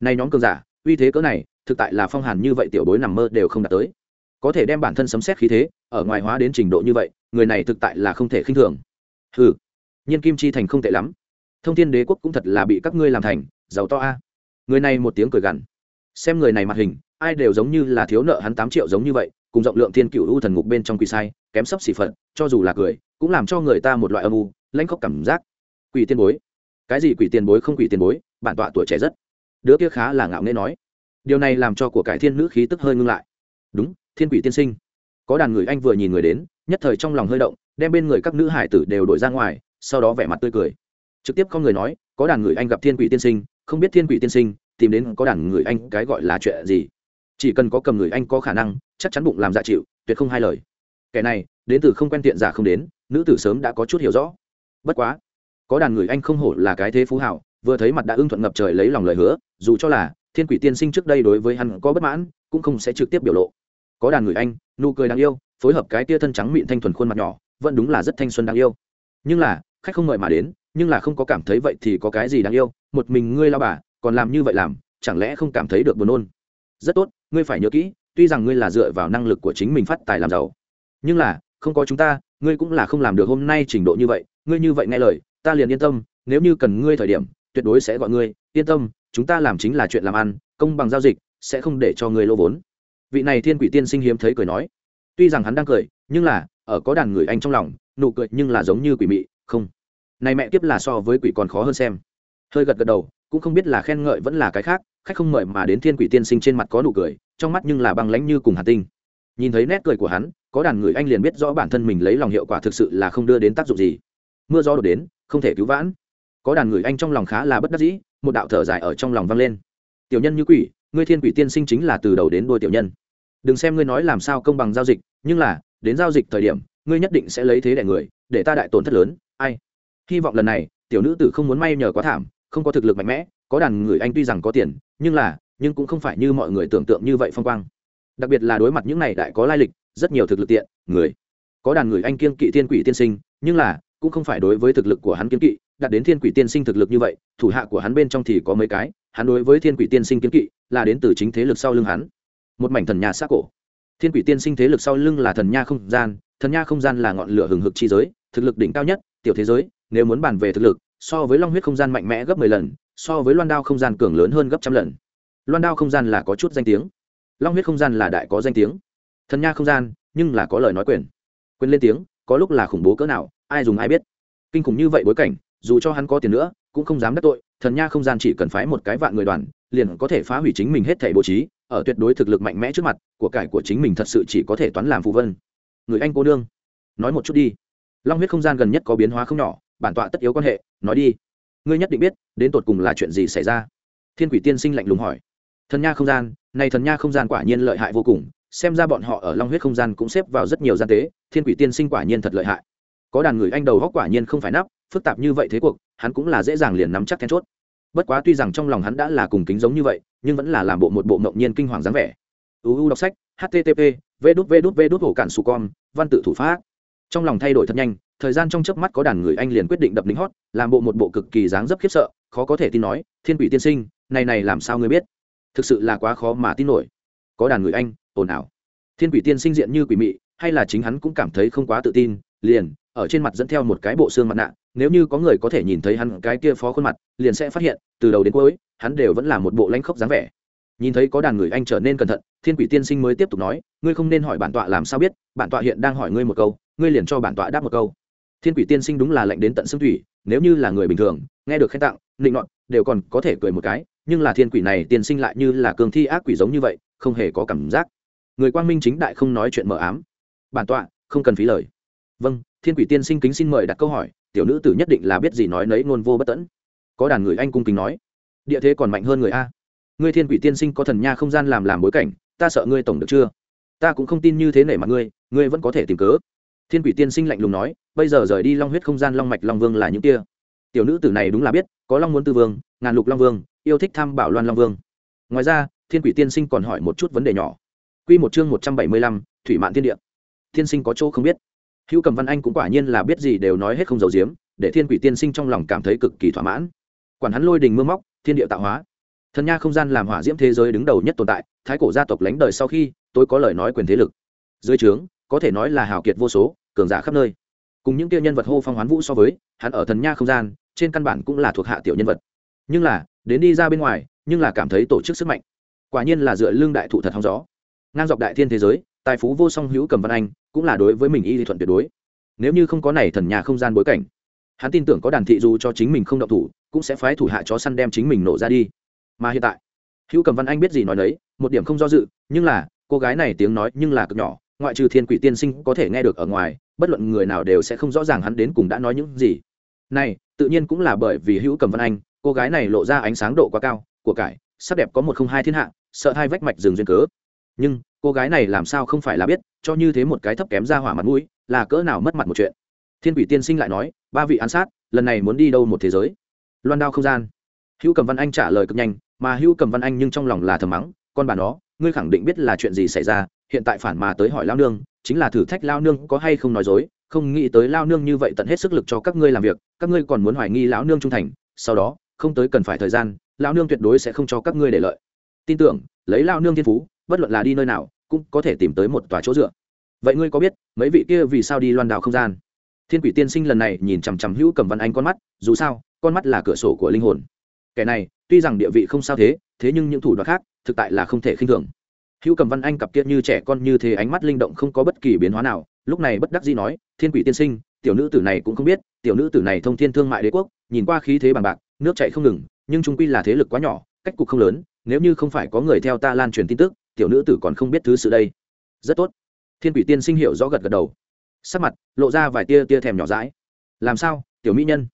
Nay nhóm cường giả uy thế cỡ này, thực tại là phong hàn như vậy tiểu bối nằm mơ đều không đạt tới. Có thể đem bản thân sấm xét khí thế, ở ngoài hóa đến trình độ như vậy, người này thực tại là không thể khinh thường. Ừ nhiên kim chi thành không tệ lắm. Thông tin đế quốc cũng thật là bị các ngươi làm thành, giàu to a. Người này một tiếng cười gằn. Xem người này mặt hình, ai đều giống như là thiếu nợ hắn tám triệu giống như vậy, cùng rộng lượng thiên cựu u thần ngục bên trong quỷ sai, kém sấp xỉ phận, cho dù là cười, cũng làm cho người ta một loại âm u, lãnh khóc cảm giác. Quỷ tiền bối. Cái gì quỷ tiền bối không quỷ tiền bối, bản tọa tuổi trẻ rất đứa kia khá là ngạo nghễ nói. Điều này làm cho của cải thiên nữ khí tức hơi ngưng lại. Đúng, thiên quỷ tiên sinh. Có đàn người anh vừa nhìn người đến, nhất thời trong lòng hơi động, đem bên người các nữ hải tử đều đổi ra ngoài, sau đó vẻ mặt tươi cười. Trực tiếp không người nói, có đàn người anh gặp thiên quỷ tiên sinh, không biết thiên quỷ tiên sinh, tìm đến có đàn người anh cái gọi là chuyện gì. Chỉ cần có cầm người anh có khả năng, chắc chắn bụng làm dạ chịu, tuyệt không hai lời. Kẻ này, đến từ không quen tiện giả không đến, nữ tử sớm đã có chút hiểu rõ. Bất quá, có đàn người anh không hổ là cái thế phú hảo vừa thấy mặt đã ưng thuận ngập trời lấy lòng lời hứa, dù cho là thiên quỷ tiên sinh trước đây đối với hắn có bất mãn, cũng không sẽ trực tiếp biểu lộ. Có đàn người anh, nụ cười đáng yêu, phối hợp cái tia thân trắng mịn thanh thuần khuôn mặt nhỏ, vẫn đúng là rất thanh xuân đáng yêu. Nhưng là, khách không mời mà đến, nhưng là không có cảm thấy vậy thì có cái gì đáng yêu, một mình ngươi lao bà, còn làm như vậy làm, chẳng lẽ không cảm thấy được buồn nôn? Rất tốt, ngươi phải nhớ kỹ, tuy rằng ngươi là dựa vào năng lực của chính mình phát tài làm giàu, nhưng là, không có chúng ta, ngươi cũng là không làm được hôm nay trình độ như vậy, ngươi như vậy nghe lời, ta liền yên tâm, nếu như cần ngươi thời điểm tuyệt đối sẽ gọi ngươi, yên tâm, chúng ta làm chính là chuyện làm ăn, công bằng giao dịch, sẽ không để cho ngươi lỗ vốn. Vị này thiên quỷ tiên sinh hiếm thấy cười nói. Tuy rằng hắn đang cười, nhưng là, ở có đàn người anh trong lòng, nụ cười nhưng là giống như quỷ mị, không. Này mẹ tiếp là so với quỷ còn khó hơn xem. Hơi gật gật đầu, cũng không biết là khen ngợi vẫn là cái khác, khách không mời mà đến thiên quỷ tiên sinh trên mặt có nụ cười, trong mắt nhưng là băng lãnh như cùng hà tinh. Nhìn thấy nét cười của hắn, có đàn người anh liền biết rõ bản thân mình lấy lòng hiệu quả thực sự là không đưa đến tác dụng gì. Mưa gió đổ đến, không thể cứu vãn có đàn người anh trong lòng khá là bất đắc dĩ, một đạo thở dài ở trong lòng vang lên. Tiểu nhân như quỷ, ngươi thiên quỷ tiên sinh chính là từ đầu đến đuôi tiểu nhân. Đừng xem ngươi nói làm sao công bằng giao dịch, nhưng là, đến giao dịch thời điểm, ngươi nhất định sẽ lấy thế đẻ người, để ta đại tổn thất lớn, ai? Hy vọng lần này, tiểu nữ tử không muốn may nhờ quá thảm, không có thực lực mạnh mẽ, có đàn người anh tuy rằng có tiền, nhưng là, nhưng cũng không phải như mọi người tưởng tượng như vậy phong quang. Đặc biệt là đối mặt những này đại có lai lịch, rất nhiều thực lực tiện, người. Có đàn người anh kiêng kỵ thiên quỷ tiên sinh, nhưng là, cũng không phải đối với thực lực của hắn kiên kỵ đạt đến thiên quỷ tiên sinh thực lực như vậy, thủ hạ của hắn bên trong thì có mấy cái, hắn đối với thiên quỷ tiên sinh kiến kỵ là đến từ chính thế lực sau lưng hắn. Một mảnh thần nhà xác cổ. Thiên quỷ tiên sinh thế lực sau lưng là thần nha không gian, thần nha không gian là ngọn lửa hừng hực chi giới, thực lực đỉnh cao nhất, tiểu thế giới, nếu muốn bàn về thực lực, so với long huyết không gian mạnh mẽ gấp mười lần, so với loan đao không gian cường lớn hơn gấp trăm lần. Loan đao không gian là có chút danh tiếng. Long huyết không gian là đại có danh tiếng. Thần nha không gian, nhưng là có lời nói quyền. Quyền lên tiếng, có lúc là khủng bố cỡ nào, ai dùng ai biết. Kinh khủng như vậy bối cảnh dù cho hắn có tiền nữa, cũng không dám đắc tội, thần nha không gian chỉ cần phái một cái vạn người đoàn, liền có thể phá hủy chính mình hết thể bố trí, ở tuyệt đối thực lực mạnh mẽ trước mặt, của cải của chính mình thật sự chỉ có thể toán làm phù vân. Người anh cô đương nói một chút đi. Long huyết không gian gần nhất có biến hóa không nhỏ, bản tọa tất yếu quan hệ, nói đi. Ngươi nhất định biết, đến tột cùng là chuyện gì xảy ra? Thiên quỷ tiên sinh lạnh lùng hỏi. Thần nha không gian, này thần nha không gian quả nhiên lợi hại vô cùng, xem ra bọn họ ở long huyết không gian cũng xếp vào rất nhiều gian tế, thiên quỷ tiên sinh quả nhiên thật lợi hại có đàn người anh đầu góc quả nhiên không phải nắp, phức tạp như vậy thế cuộc, hắn cũng là dễ dàng liền nắm chắc then chốt. Bất quá tuy rằng trong lòng hắn đã là cùng kính giống như vậy, nhưng vẫn là làm bộ một bộ mộng nhiên kinh hoàng dáng vẻ. Uu đọc sách http v đút v đút v đút hổ cản su com văn tự thủ pháp. Trong lòng thay đổi thật nhanh, thời gian trong chớp mắt có đàn người anh liền quyết định đập lính hót, làm bộ một bộ cực kỳ dáng dấp khiếp sợ, khó có thể tin nói, thiên quỷ tiên sinh, này này làm sao ngươi biết? Thực sự là quá khó mà tin nổi. Có đàn người anh, ồn ào. Thiên quỷ tiên sinh diện như quỷ mị, hay là chính hắn cũng cảm thấy không quá tự tin, liền ở trên mặt dẫn theo một cái bộ xương mặt nạ, nếu như có người có thể nhìn thấy hắn cái kia phó khuôn mặt, liền sẽ phát hiện, từ đầu đến cuối, hắn đều vẫn là một bộ lãnh khốc dáng vẻ. Nhìn thấy có đàn người anh trở nên cẩn thận, thiên quỷ tiên sinh mới tiếp tục nói, ngươi không nên hỏi bản tọa làm sao biết, bản tọa hiện đang hỏi ngươi một câu, ngươi liền cho bản tọa đáp một câu. Thiên quỷ tiên sinh đúng là lệnh đến tận xương thủy, nếu như là người bình thường, nghe được khen tặng định nọt, đều còn có thể cười một cái, nhưng là thiên quỷ này tiên sinh lại như là cường thi ác quỷ giống như vậy, không hề có cảm giác. Người quang minh chính đại không nói chuyện mờ ám. Bản tọa, không cần phí lời vâng thiên quỷ tiên sinh kính xin mời đặt câu hỏi, tiểu nữ tử nhất định là biết gì nói nấy ngôn vô bất tẫn. Có đàn người anh cung kính nói, địa thế còn mạnh hơn người a. Ngươi thiên quỷ tiên sinh có thần nha không gian làm làm bối cảnh, ta sợ ngươi tổng được chưa? Ta cũng không tin như thế nể mặt ngươi ngươi vẫn có thể tìm cớ. Thiên quỷ tiên sinh lạnh lùng nói, bây giờ rời đi long huyết không gian, long mạch long vương là những kia. Tiểu nữ tử này đúng là biết, có long muốn tư vương, ngàn lục long vương, yêu thích tham bảo loan long vương. Ngoài ra, thiên quỷ tiên sinh còn hỏi một chút vấn đề nhỏ. Q một chương một trăm bảy mươi lăm, thủy mạn thiên địa. Tiên sinh có chỗ không biết? Hữu cầm văn anh cũng quả nhiên là biết gì đều nói hết không giấu giếm, để thiên quỷ tiên sinh trong lòng cảm thấy cực kỳ thỏa mãn. Quản hắn lôi đình mưa móc, thiên địa tạo hóa. Thần nha không gian làm hỏa diễm thế giới đứng đầu nhất tồn tại, thái cổ gia tộc lánh đời sau khi, tôi có lời nói quyền thế lực. Dưới trướng, có thể nói là hào kiệt vô số, cường giả khắp nơi. Cùng những kia nhân vật hô phong hoán vũ so với, hắn ở thần nha không gian, trên căn bản cũng là thuộc hạ tiểu nhân vật. Nhưng là, đến đi ra bên ngoài, nhưng là cảm thấy tổ chức sức mạnh. Quả nhiên là dựa lương đại thụ thật hóng gió. Ngang dọc đại thiên thế giới tài phú vô song hữu cầm văn anh, cũng là đối với mình y lý thuận tuyệt đối. Nếu như không có này thần nhà không gian bối cảnh, hắn tin tưởng có đàn thị dù cho chính mình không động thủ, cũng sẽ phái thủ hạ chó săn đem chính mình nổ ra đi. Mà hiện tại, hữu cầm văn anh biết gì nói đấy một điểm không do dự, nhưng là, cô gái này tiếng nói nhưng là cực nhỏ, ngoại trừ thiên quỷ tiên sinh có thể nghe được ở ngoài, bất luận người nào đều sẽ không rõ ràng hắn đến cùng đã nói những gì. Này, tự nhiên cũng là bởi vì hữu cầm văn anh, cô gái này lộ ra ánh sáng độ quá cao, của cải, sắc đẹp có một không hai thiên hạ, sợ hai vách mạch rừng duyên cớ. Nhưng cô gái này làm sao không phải là biết, cho như thế một cái thấp kém ra hỏa mặt mũi, là cỡ nào mất mặt một chuyện. Thiên quỷ tiên sinh lại nói, ba vị án sát, lần này muốn đi đâu một thế giới? Loan đao không gian. Hữu cầm văn anh trả lời cực nhanh, mà hữu cầm văn anh nhưng trong lòng là thầm mắng, con bà nó, ngươi khẳng định biết là chuyện gì xảy ra, hiện tại phản mà tới hỏi lao nương, chính là thử thách lao nương có hay không nói dối, không nghĩ tới lao nương như vậy tận hết sức lực cho các ngươi làm việc, các ngươi còn muốn hoài nghi lão nương trung thành, sau đó, không tới cần phải thời gian, lao nương tuyệt đối sẽ không cho các ngươi để lợi. Tin tưởng, lấy lao nương thiên phú bất luận là đi nơi nào, cũng có thể tìm tới một tòa chỗ dựa. Vậy ngươi có biết, mấy vị kia vì sao đi loan đào không gian? Thiên quỷ tiên sinh lần này nhìn chằm chằm hữu cầm văn anh con mắt, dù sao, con mắt là cửa sổ của linh hồn. Kẻ này, tuy rằng địa vị không sao thế thế nhưng những thủ đoạn khác, thực tại là không thể khinh thường. Hữu cầm văn anh cặp kia như trẻ con như thế ánh mắt linh động không có bất kỳ biến hóa nào, lúc này bất đắc dĩ nói, thiên quỷ tiên sinh, tiểu nữ tử này cũng không biết, tiểu nữ tử này thông thiên thương mại đế quốc, nhìn qua khí thế bằng bạc, nước chạy không ngừng, nhưng trung quy là thế lực quá nhỏ, cách cục không lớn, nếu như không phải có người theo ta lan truyền tin tức tiểu nữ tử còn không biết thứ sự đây. Rất tốt. Thiên quỷ tiên sinh hiểu rõ gật gật đầu. Sắc mặt, lộ ra vài tia tia thèm nhỏ rãi làm sao, tiểu mỹ nhân?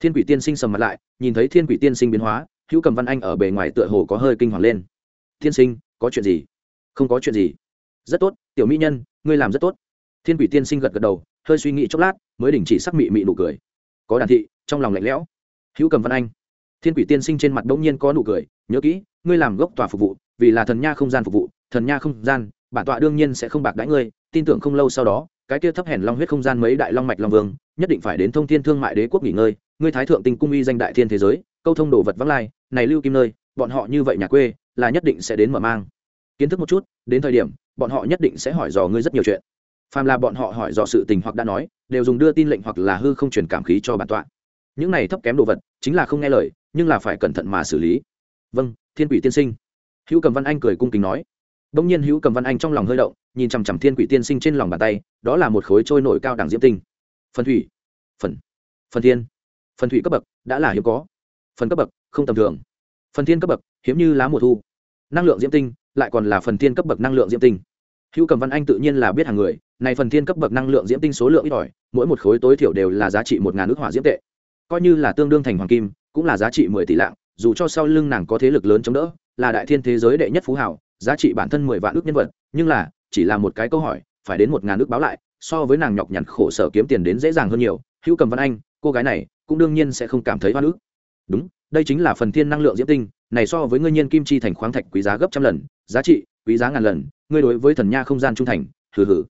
Thiên quỷ tiên sinh sầm mặt lại, nhìn thấy thiên quỷ tiên sinh biến hóa, hữu cầm văn anh ở bề ngoài tựa hồ có hơi kinh hoàng lên. Tiên sinh, có chuyện gì? Không có chuyện gì. Rất tốt, tiểu mỹ nhân, ngươi làm rất tốt. Thiên quỷ tiên sinh gật gật đầu, hơi suy nghĩ chốc lát, mới đình chỉ sắc mị mị nụ cười. Có đàn thị, trong lòng lạnh lẽo. Hữu cầm văn anh. Thiên quỷ tiên sinh trên mặt bỗng nhiên có nụ cười, nhớ kỹ, ngươi làm gốc tòa phục vụ vì là thần nha không gian phục vụ, thần nha không gian, bản tọa đương nhiên sẽ không bạc đãi ngươi, tin tưởng không lâu sau đó, cái kia thấp hèn long huyết không gian mấy đại long mạch long vương, nhất định phải đến thông thiên thương mại đế quốc nghỉ ngơi, ngươi thái thượng tinh cung uy danh đại thiên thế giới, câu thông đồ vật vắng lai, này lưu kim nơi, bọn họ như vậy nhà quê, là nhất định sẽ đến mở mang. Kiến thức một chút, đến thời điểm, bọn họ nhất định sẽ hỏi dò ngươi rất nhiều chuyện. Phàm là bọn họ hỏi dò sự tình hoặc đã nói, đều dùng đưa tin lệnh hoặc là hư không truyền cảm khí cho bản tọa. Những này thấp kém đồ vật, chính là không nghe lời, nhưng là phải cẩn thận mà xử lý. Vâng thiên quỷ tiên sinh hữu cầm văn anh cười cung kính nói. Đông nhiên hữu cầm văn anh trong lòng hơi động, nhìn chằm chằm thiên quỷ tiên sinh trên lòng bàn tay, đó là một khối trôi nổi cao đẳng diễm tinh. Phần thủy. Phần. Phần thiên. Phần thủy cấp bậc, đã là hiếm có. Phần cấp bậc, không tầm thường. Phần thiên cấp bậc, hiếm như lá mùa thu. Năng lượng diễm tinh, lại còn là phần thiên cấp bậc năng lượng diễm tinh. Hữu cầm văn anh tự nhiên là biết hàng người, này phần thiên cấp bậc năng lượng diễm tinh số lượng ít ỏi, mỗi một khối tối thiểu đều là giá trị một ngàn nước hỏa diễm tệ. Coi như là tương đương thành hoàng kim, cũng là giá trị mười tỷ lạng, dù cho sau lưng nàng có thế lực lớn chống đỡ là đại thiên thế giới đệ nhất phú hảo giá trị bản thân mười vạn ước nhân vật, nhưng là, chỉ là một cái câu hỏi, phải đến một ngàn ước báo lại, so với nàng nhọc nhằn khổ sở kiếm tiền đến dễ dàng hơn nhiều, hữu cầm văn anh, cô gái này, cũng đương nhiên sẽ không cảm thấy hoa ước đúng, đây chính là phần thiên năng lượng diễm tinh, này so với ngươi nhiên kim chi thành khoáng thạch quý giá gấp trăm lần, giá trị, quý giá ngàn lần, ngươi đối với thần nha không gian trung thành, hừ hừ.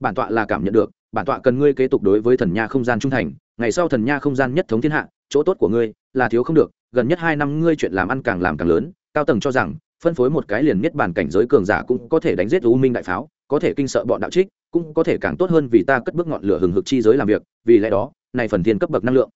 Bản tọa là cảm nhận được, bản tọa cần ngươi kế tục đối với thần nha không gian trung thành, ngày sau thần nha không gian nhất thống thiên hạ, chỗ tốt của ngươi là thiếu không được, gần nhất hai năm ngươi chuyện làm ăn càng làm càng lớn cao tầng cho rằng, phân phối một cái liền niết bản cảnh giới cường giả cũng có thể đánh giết u minh đại pháo, có thể kinh sợ bọn đạo trích, cũng có thể càng tốt hơn vì ta cất bước ngọn lửa hừng hực chi giới làm việc, vì lẽ đó, này phần thiên cấp bậc năng lượng.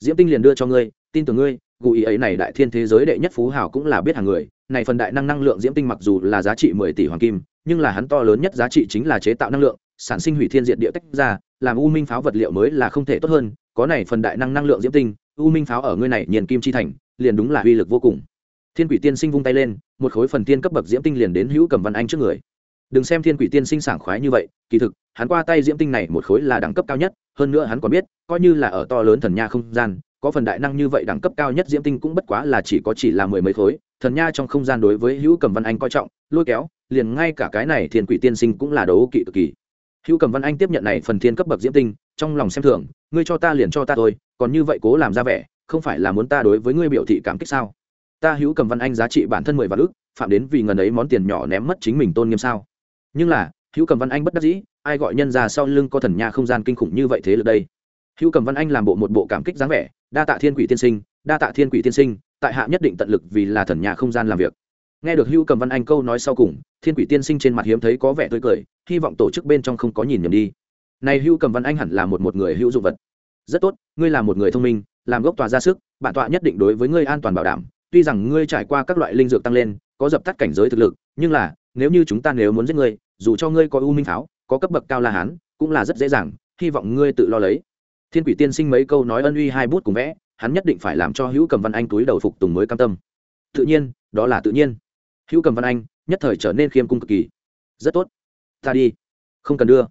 Diễm tinh liền đưa cho ngươi, tin tưởng ngươi, gù ý ấy này đại thiên thế giới đệ nhất phú hào cũng là biết hàng người, này phần đại năng năng lượng diễm tinh mặc dù là giá trị mười tỷ hoàng kim, nhưng là hắn to lớn nhất giá trị chính là chế tạo năng lượng, sản sinh hủy thiên diện địa tách ra, làm u minh pháo vật liệu mới là không thể tốt hơn, có này phần đại năng năng lượng diễm tinh, u minh pháo ở ngươi này nhìn kim chi thành, liền đúng là uy lực vô cùng thiên quỷ tiên sinh vung tay lên, một khối phần tiên cấp bậc diễm tinh liền đến hữu cầm văn anh trước người. Đừng xem thiên quỷ tiên sinh sảng khoái như vậy, kỳ thực, hắn qua tay diễm tinh này một khối là đẳng cấp cao nhất, hơn nữa hắn còn biết, coi như là ở to lớn thần nha không gian, có phần đại năng như vậy đẳng cấp cao nhất diễm tinh cũng bất quá là chỉ có chỉ là mười mấy khối, thần nha trong không gian đối với hữu cầm văn anh coi trọng, lôi kéo, liền ngay cả cái này thiên quỷ tiên sinh cũng là đấu kỵ cực kỳ. Hữu cầm văn anh tiếp nhận này phần thiên cấp bậc diễm tinh, trong lòng xem thường, ngươi cho ta liền cho ta thôi, còn như vậy cố làm ra vẻ, không phải là muốn ta đối với ngươi biểu thị cảm kích sao? Ta hữu cầm văn anh giá trị bản thân mười vạn ước phạm đến vì ngần ấy món tiền nhỏ ném mất chính mình tôn nghiêm sao? Nhưng là, hữu cầm văn anh bất đắc dĩ, ai gọi nhân ra sau lưng có thần nha không gian kinh khủng như vậy thế lực đây? Hữu cầm văn anh làm bộ một bộ cảm kích dáng vẻ, đa tạ thiên quỷ tiên sinh, đa tạ thiên quỷ tiên sinh, tại hạ nhất định tận lực vì là thần nhà không gian làm việc. Nghe được hữu cầm văn anh câu nói sau cùng, thiên quỷ tiên sinh trên mặt hiếm thấy có vẻ tươi cười, hy vọng tổ chức bên trong không có nhìn nhầm đi. Này hữu cầm văn anh hẳn là một một người hữu dụng vật. Rất tốt, ngươi là một người thông minh, làm gốc tòa ra sức, bản tọa nhất định đối với ngươi an toàn bảo đảm tuy rằng ngươi trải qua các loại linh dược tăng lên, có dập tắt cảnh giới thực lực, nhưng là, nếu như chúng ta nếu muốn giết ngươi, dù cho ngươi có u minh pháo có cấp bậc cao la hán, cũng là rất dễ dàng, hy vọng ngươi tự lo lấy. Thiên quỷ tiên sinh mấy câu nói ân uy hai bút cùng vẽ, hắn nhất định phải làm cho hữu cầm văn anh túi đầu phục tùng mới cam tâm. Tự nhiên, đó là tự nhiên. Hữu cầm văn anh, nhất thời trở nên khiêm cung cực kỳ. Rất tốt. Ta đi. Không cần đưa.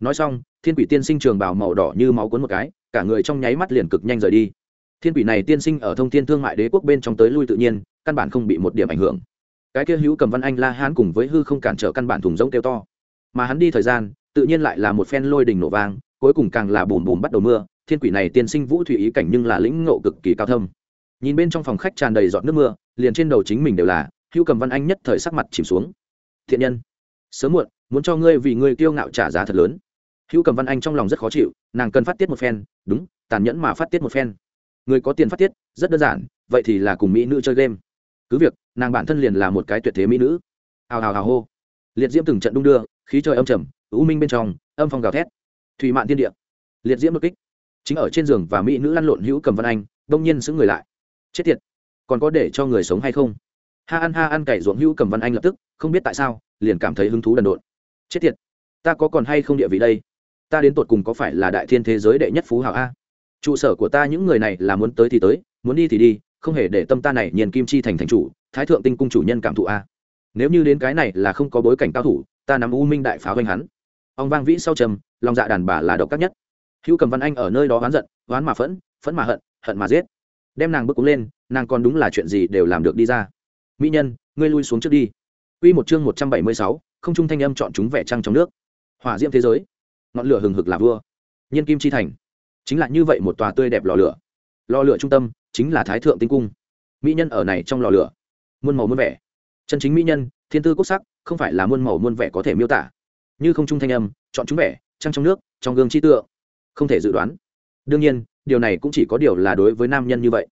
Nói xong, thiên quỷ tiên sinh trường bảo màu đỏ như máu cuốn một cái, cả người trong nháy mắt liền cực nhanh rời đi thiên quỷ này tiên sinh ở thông thiên thương mại đế quốc bên trong tới lui tự nhiên, căn bản không bị một điểm ảnh hưởng. Cái kia hữu cầm văn anh la hán cùng với hư không cản trở căn bản thùng giống kêu to. Mà hắn đi thời gian, tự nhiên lại là một phen lôi đình nổ vang, cuối cùng càng là bùn bùn bắt đầu mưa, thiên quỷ này tiên sinh vũ thủy ý cảnh nhưng là lĩnh ngộ cực kỳ cao thâm. Nhìn bên trong phòng khách tràn đầy giọt nước mưa, liền trên đầu chính mình đều là, hữu cầm văn anh nhất thời sắc mặt chìm xuống. Thiện nhân, sớm muộn, muốn cho ngươi vì ngươi kiêu ngạo trả giá thật lớn. Hữu cầm văn anh trong lòng rất khó chịu, nàng cần phát tiết một phen, đúng, tàn nhẫn mà phát tiết một phen người có tiền phát tiết, rất đơn giản, vậy thì là cùng mỹ nữ chơi game. Cứ việc, nàng bản thân liền là một cái tuyệt thế mỹ nữ. Hào hào hào hô. Liệt diễm từng trận đung đưa, khí trời âm trầm ưu minh bên trong, âm phong gào thét. Thủy mạn thiên địa. Liệt diễm đột kích. Chính ở trên giường và mỹ nữ lăn lộn hữu cầm văn anh, đông nhiên xứng người lại. Chết tiệt. Còn có để cho người sống hay không? Ha ăn ha ăn cày ruộng hữu cầm văn anh lập tức, không biết tại sao, liền cảm thấy hứng thú đần độn. Chết tiệt. Ta có còn hay không địa vị đây? Ta đến tột cùng có phải là đại thiên thế giới đệ nhất phú hảo a? Trụ sở của ta những người này là muốn tới thì tới muốn đi thì đi không hề để tâm ta này nhìn kim chi thành thành chủ thái thượng tinh cung chủ nhân cảm thụ a. Nếu như đến cái này là không có bối cảnh cao thủ ta nắm u minh đại pháo anh hắn. Ông vang vĩ sau trầm lòng dạ đàn bà là độc các nhất. Hữu cầm văn anh ở nơi đó oán giận oán mà phẫn phẫn mà hận hận mà giết. Đem nàng bước cúng lên nàng còn đúng là chuyện gì đều làm được đi ra. Mỹ nhân ngươi lui xuống trước đi. Quy một chương một trăm bảy mươi sáu, không trung thanh âm chọn chúng vẻ trăng trong nước. Hỏa diễm thế giới, ngọn lửa hừng hực là vua. Nhân kim chi thành, chính là như vậy một tòa tươi đẹp lò lửa. Lò lửa trung tâm chính là Thái thượng tinh cung. Mỹ nhân ở này trong lò lửa, muôn màu muôn vẻ. Chân chính mỹ nhân, thiên tư quốc sắc, không phải là muôn màu muôn vẻ có thể miêu tả. Như không trung thanh âm, chọn chúng vẻ, trăng trong nước, trong gương chi tượng không thể dự đoán đương nhiên điều này cũng chỉ có điều là đối với nam nhân như vậy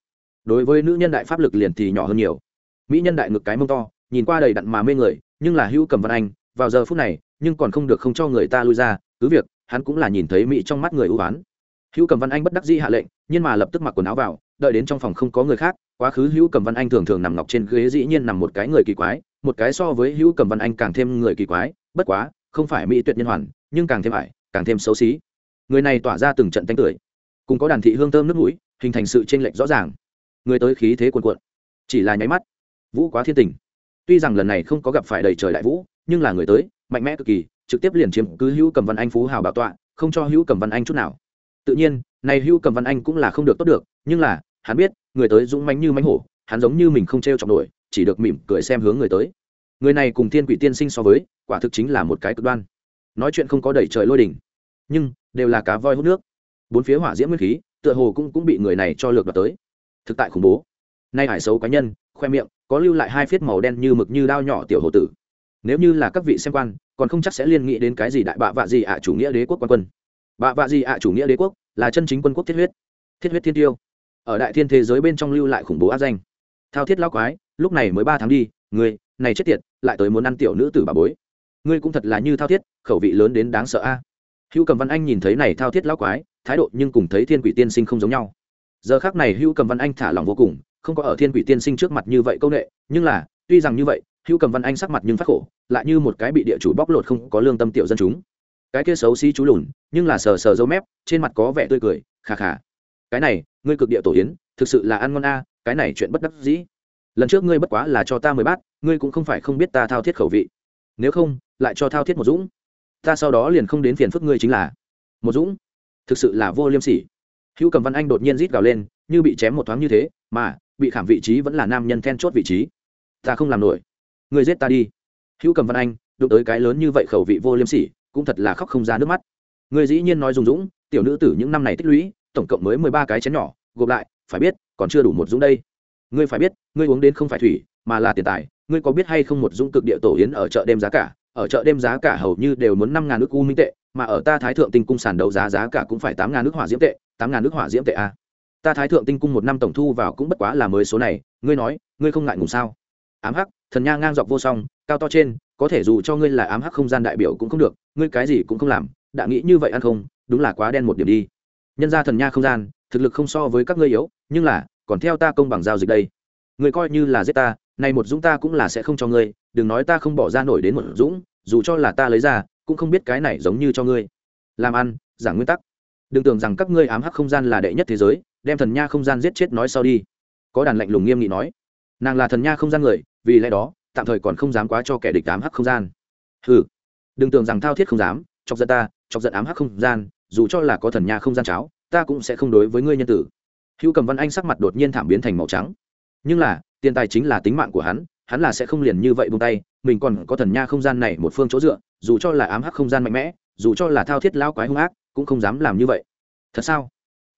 đối với nữ nhân đại pháp lực liền thì nhỏ hơn nhiều mỹ nhân đại ngực cái mông to nhìn qua đầy đặn mà mê người nhưng là hữu cầm văn anh vào giờ phút này nhưng còn không được không cho người ta lui ra cứ việc hắn cũng là nhìn thấy mỹ trong mắt người ưu ái hữu cầm văn anh bất đắc dĩ hạ lệnh, nhưng mà lập tức mặc quần áo vào, đợi đến trong phòng không có người khác, quá khứ hữu cầm văn anh thường thường nằm ngọc trên ghế dĩ nhiên nằm một cái người kỳ quái, một cái so với hữu cầm văn anh càng thêm người kỳ quái, bất quá, không phải mỹ tuyệt nhân hoàn, nhưng càng thêm ải, càng thêm xấu xí. Người này tỏa ra từng trận tanh tưởi, cùng có đàn thị hương thơm nước mũi, hình thành sự chênh lệch rõ ràng. Người tới khí thế cuồn cuộn, chỉ là nháy mắt, vũ quá thiên tình. Tuy rằng lần này không có gặp phải đầy trời đại vũ, nhưng là người tới, mạnh mẽ cực kỳ, trực tiếp liền chiếm cứ hữu cầm văn anh phú hào bảo tọa, không cho hữu cầm văn anh chút nào tự nhiên, này Hưu cầm văn anh cũng là không được tốt được, nhưng là, hắn biết, người tới dũng mánh như mánh hổ, hắn giống như mình không t r e o trọng nổi, chỉ được mỉm cười xem hướng người tới. Người này cùng thiên quỷ tiên sinh so với, quả thực chính là một cái cực đoan. Nói chuyện không có đẩy trời lôi đỉnh, nhưng, đều là cá voi hút nước. Bốn phía hỏa diễm nguyên khí, tựa hồ cũng cũng bị người này cho lược đoạt tới. Thực tại khủng bố. Nay hải xấu cá nhân, khoe miệng, có lưu lại hai phiết màu đen như mực như đao nhỏ tiểu hồ tử. Nếu như là các vị xem quan, còn không chắc sẽ liên nghĩ đến cái gì đại bạ vạ gì ạ, chủ nghĩa đế quốc quan quân bạ vạ gì ạ, chủ nghĩa đế quốc, là chân chính quân quốc thiết huyết. Thiết huyết thiên tiêu. Ở đại thiên thế giới bên trong lưu lại khủng bố áp danh. Thao thiết lao quái, lúc này mới ba tháng đi người này chết tiệt, lại tới muốn ăn tiểu nữ tử bà bối. Ngươi cũng thật là như thao thiết, khẩu vị lớn đến đáng sợ a. Hữu cầm văn anh nhìn thấy này thao thiết lao quái, thái độ nhưng cùng thấy thiên quỷ tiên sinh không giống nhau. Giờ khác này hữu cầm văn anh thả lòng vô cùng, không có ở thiên quỷ tiên sinh trước mặt như vậy công nghệ nhưng là, tuy rằng như vậy, hữu cầm văn anh sắc mặt nhưng phát khổ, lại như một cái bị địa chủ bóc lột không có lương tâm tiểu dân chúng cái kia xấu xí chú lùn, nhưng là sờ sờ dâu mép, trên mặt có vẻ tươi cười, khà khà. Cái này, ngươi cực địa tổ yến, thực sự là ăn ngon a, cái này chuyện bất đắc dĩ. Lần trước ngươi bất quá là cho ta mười bát, ngươi cũng không phải không biết ta thao thiết khẩu vị. Nếu không, lại cho thao thiết một dũng. Ta sau đó liền không đến phiền phức ngươi chính là một dũng. Thực sự là vô liêm sỉ. Hữu cầm văn anh đột nhiên rít gào lên, như bị chém một thoáng như thế, mà bị khảm vị trí vẫn là nam nhân then chốt vị trí. Ta không làm nổi. Ngươi giết ta đi. Hữu cầm văn anh đụng tới cái lớn như vậy khẩu vị vô liêm sỉ cũng thật là khóc không ra nước mắt. Ngươi dĩ nhiên nói dùng dũng tiểu nữ tử những năm này tích lũy, tổng cộng mới mười ba cái chén nhỏ, gộp lại, phải biết, còn chưa đủ một dũng đây. Ngươi phải biết, ngươi uống đến không phải thủy, mà là tiền tài, ngươi có biết hay không một dũng cực địa tổ yến ở chợ đêm giá cả? Ở chợ đêm giá cả hầu như đều muốn năm ngàn nước u minh tệ, mà ở ta thái thượng tinh cung sàn đấu giá giá cả cũng phải tám ngàn nước hỏa diễm tệ, tám ngàn nước hỏa diễm tệ a à. ta thái thượng tinh cung một năm tổng thu vào cũng bất quá là mới số này, ngươi nói, ngươi không ngại ngùng sao? Ám hắc, thần nha ngang dọc vô song, cao to trên có thể dù cho ngươi là ám hắc không gian đại biểu cũng không được, ngươi cái gì cũng không làm, đã nghĩ như vậy ăn không, đúng là quá đen một điểm đi. Nhân ra thần nha không gian, thực lực không so với các ngươi yếu, nhưng là, còn theo ta công bằng giao dịch đây. Người coi như là giết ta, này một dũng ta cũng là sẽ không cho ngươi, đừng nói ta không bỏ ra nổi đến một dũng, dù cho là ta lấy ra, cũng không biết cái này giống như cho ngươi. Làm ăn, giảng nguyên tắc. Đừng tưởng rằng các ngươi ám hắc không gian là đệ nhất thế giới, đem thần nha không gian giết chết nói sau đi. Có đàn lạnh lùng nghiêm nghị nói. Nàng là thần nha không gian người, vì lẽ đó tạm thời còn không dám quá cho kẻ địch ám hắc không gian. Hừ, đừng tưởng rằng thao thiết không dám chọc giận ta chọc giận ám hắc không gian dù cho là có thần nha không gian cháo ta cũng sẽ không đối với ngươi nhân tử. Hữu cầm văn anh sắc mặt đột nhiên thảm biến thành màu trắng. Nhưng là tiền tài chính là tính mạng của hắn hắn là sẽ không liền như vậy buông tay mình còn có thần nha không gian này một phương chỗ dựa dù cho là ám hắc không gian mạnh mẽ dù cho là thao thiết lao quái hung ác cũng không dám làm như vậy. Thật sao?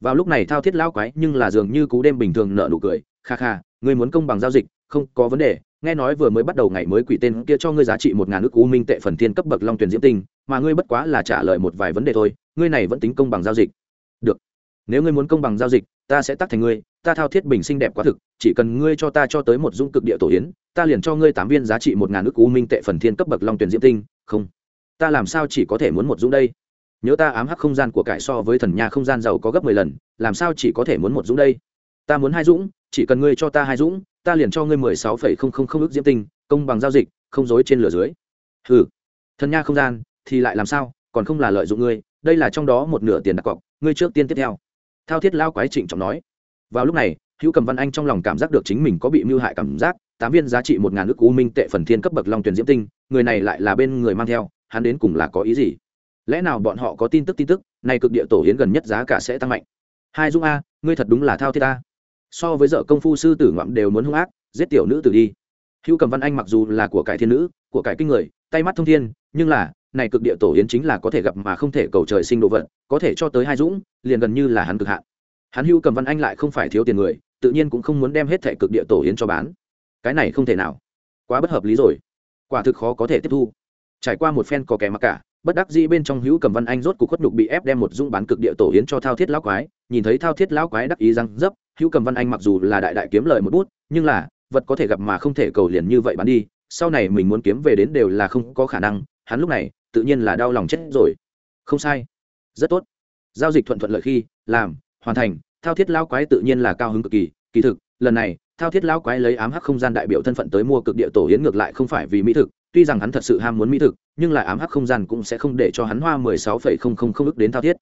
Vào lúc này thao thiết lao quái nhưng là dường như cú đêm bình thường nợ nụ cười kha kha ngươi muốn công bằng giao dịch không có vấn đề nghe nói vừa mới bắt đầu ngày mới quỷ tên kia cho ngươi giá trị một ngàn ước u minh tệ phần thiên cấp bậc long tuyển diễm tinh, mà ngươi bất quá là trả lời một vài vấn đề thôi, ngươi này vẫn tính công bằng giao dịch. Được. Nếu ngươi muốn công bằng giao dịch, ta sẽ tắt thành ngươi, ta thao thiết bình xinh đẹp quá thực, chỉ cần ngươi cho ta cho tới một dung cực địa tổ yến, ta liền cho ngươi tám viên giá trị một ngàn ước u minh tệ phần thiên cấp bậc long tuyển diễm tinh. Không. Ta làm sao chỉ có thể muốn một dung đây? Nhớ ta ám hắc không gian của cải so với thần nhà không gian giàu có gấp mười lần, làm sao chỉ có thể muốn một dũng đây? Ta muốn hai dũng chỉ cần ngươi cho ta hai dũng, ta liền cho ngươi mười sáu phẩy không không không ước diễm tinh, công bằng giao dịch, không dối trên lửa dưới. Ừ thần nha không gian, thì lại làm sao, còn không là lợi dụng ngươi, đây là trong đó một nửa tiền đặt cọc, ngươi trước tiên tiếp theo. Thao thiết lao quái trịnh trọng nói. Vào lúc này, hữu cầm văn anh trong lòng cảm giác được chính mình có bị mưu hại cảm giác, tám viên giá trị một ngàn ước u minh tệ phần thiên cấp bậc long tuyển diễm tinh, người này lại là bên người mang theo, hắn đến cùng là có ý gì? Lẽ nào bọn họ có tin tức tin tức này cực địa tổ hiến gần nhất giá cả sẽ tăng mạnh? Hai dung a, ngươi thật đúng là thao thiết ta so với dở công phu sư tử ngoạm đều muốn hung ác giết tiểu nữ tử đi. Hữu cầm văn anh mặc dù là của cải thiên nữ của cải kinh người tay mắt thông thiên nhưng là này cực địa tổ yến chính là có thể gặp mà không thể cầu trời sinh độ vật, có thể cho tới hai dũng liền gần như là hắn cực hạn. Hắn hữu cầm văn anh lại không phải thiếu tiền người tự nhiên cũng không muốn đem hết thẻ cực địa tổ yến cho bán. Cái này không thể nào. Quá bất hợp lý rồi. Quả thực khó có thể tiếp thu. Trải qua một phen có kẻ mặc cả bất đắc dĩ bên trong hữu cầm văn anh rốt cuộc khuất nhục bị ép đem một dung bán cực địa tổ yến cho thao thiết lão quái nhìn thấy thao thiết lão quái đắc ý răng dấp hữu cầm văn anh mặc dù là đại đại kiếm lợi một bút, nhưng là, vật có thể gặp mà không thể cầu liền như vậy bán đi, sau này mình muốn kiếm về đến đều là không có khả năng, hắn lúc này, tự nhiên là đau lòng chết rồi. Không sai. Rất tốt. Giao dịch thuận thuận lợi khi, làm, hoàn thành, thao thiết lão quái tự nhiên là cao hứng cực kỳ kỳ thực, lần này, thao thiết lão quái lấy ám hắc không gian đại biểu thân phận tới mua cực địa tổ yến ngược lại không phải vì mỹ thực, tuy rằng hắn thật sự ham muốn mỹ thực, nhưng lại ám hắc không gian cũng sẽ không để cho hắn hoa mười sáu phẩy không không không ức đến thao thiết.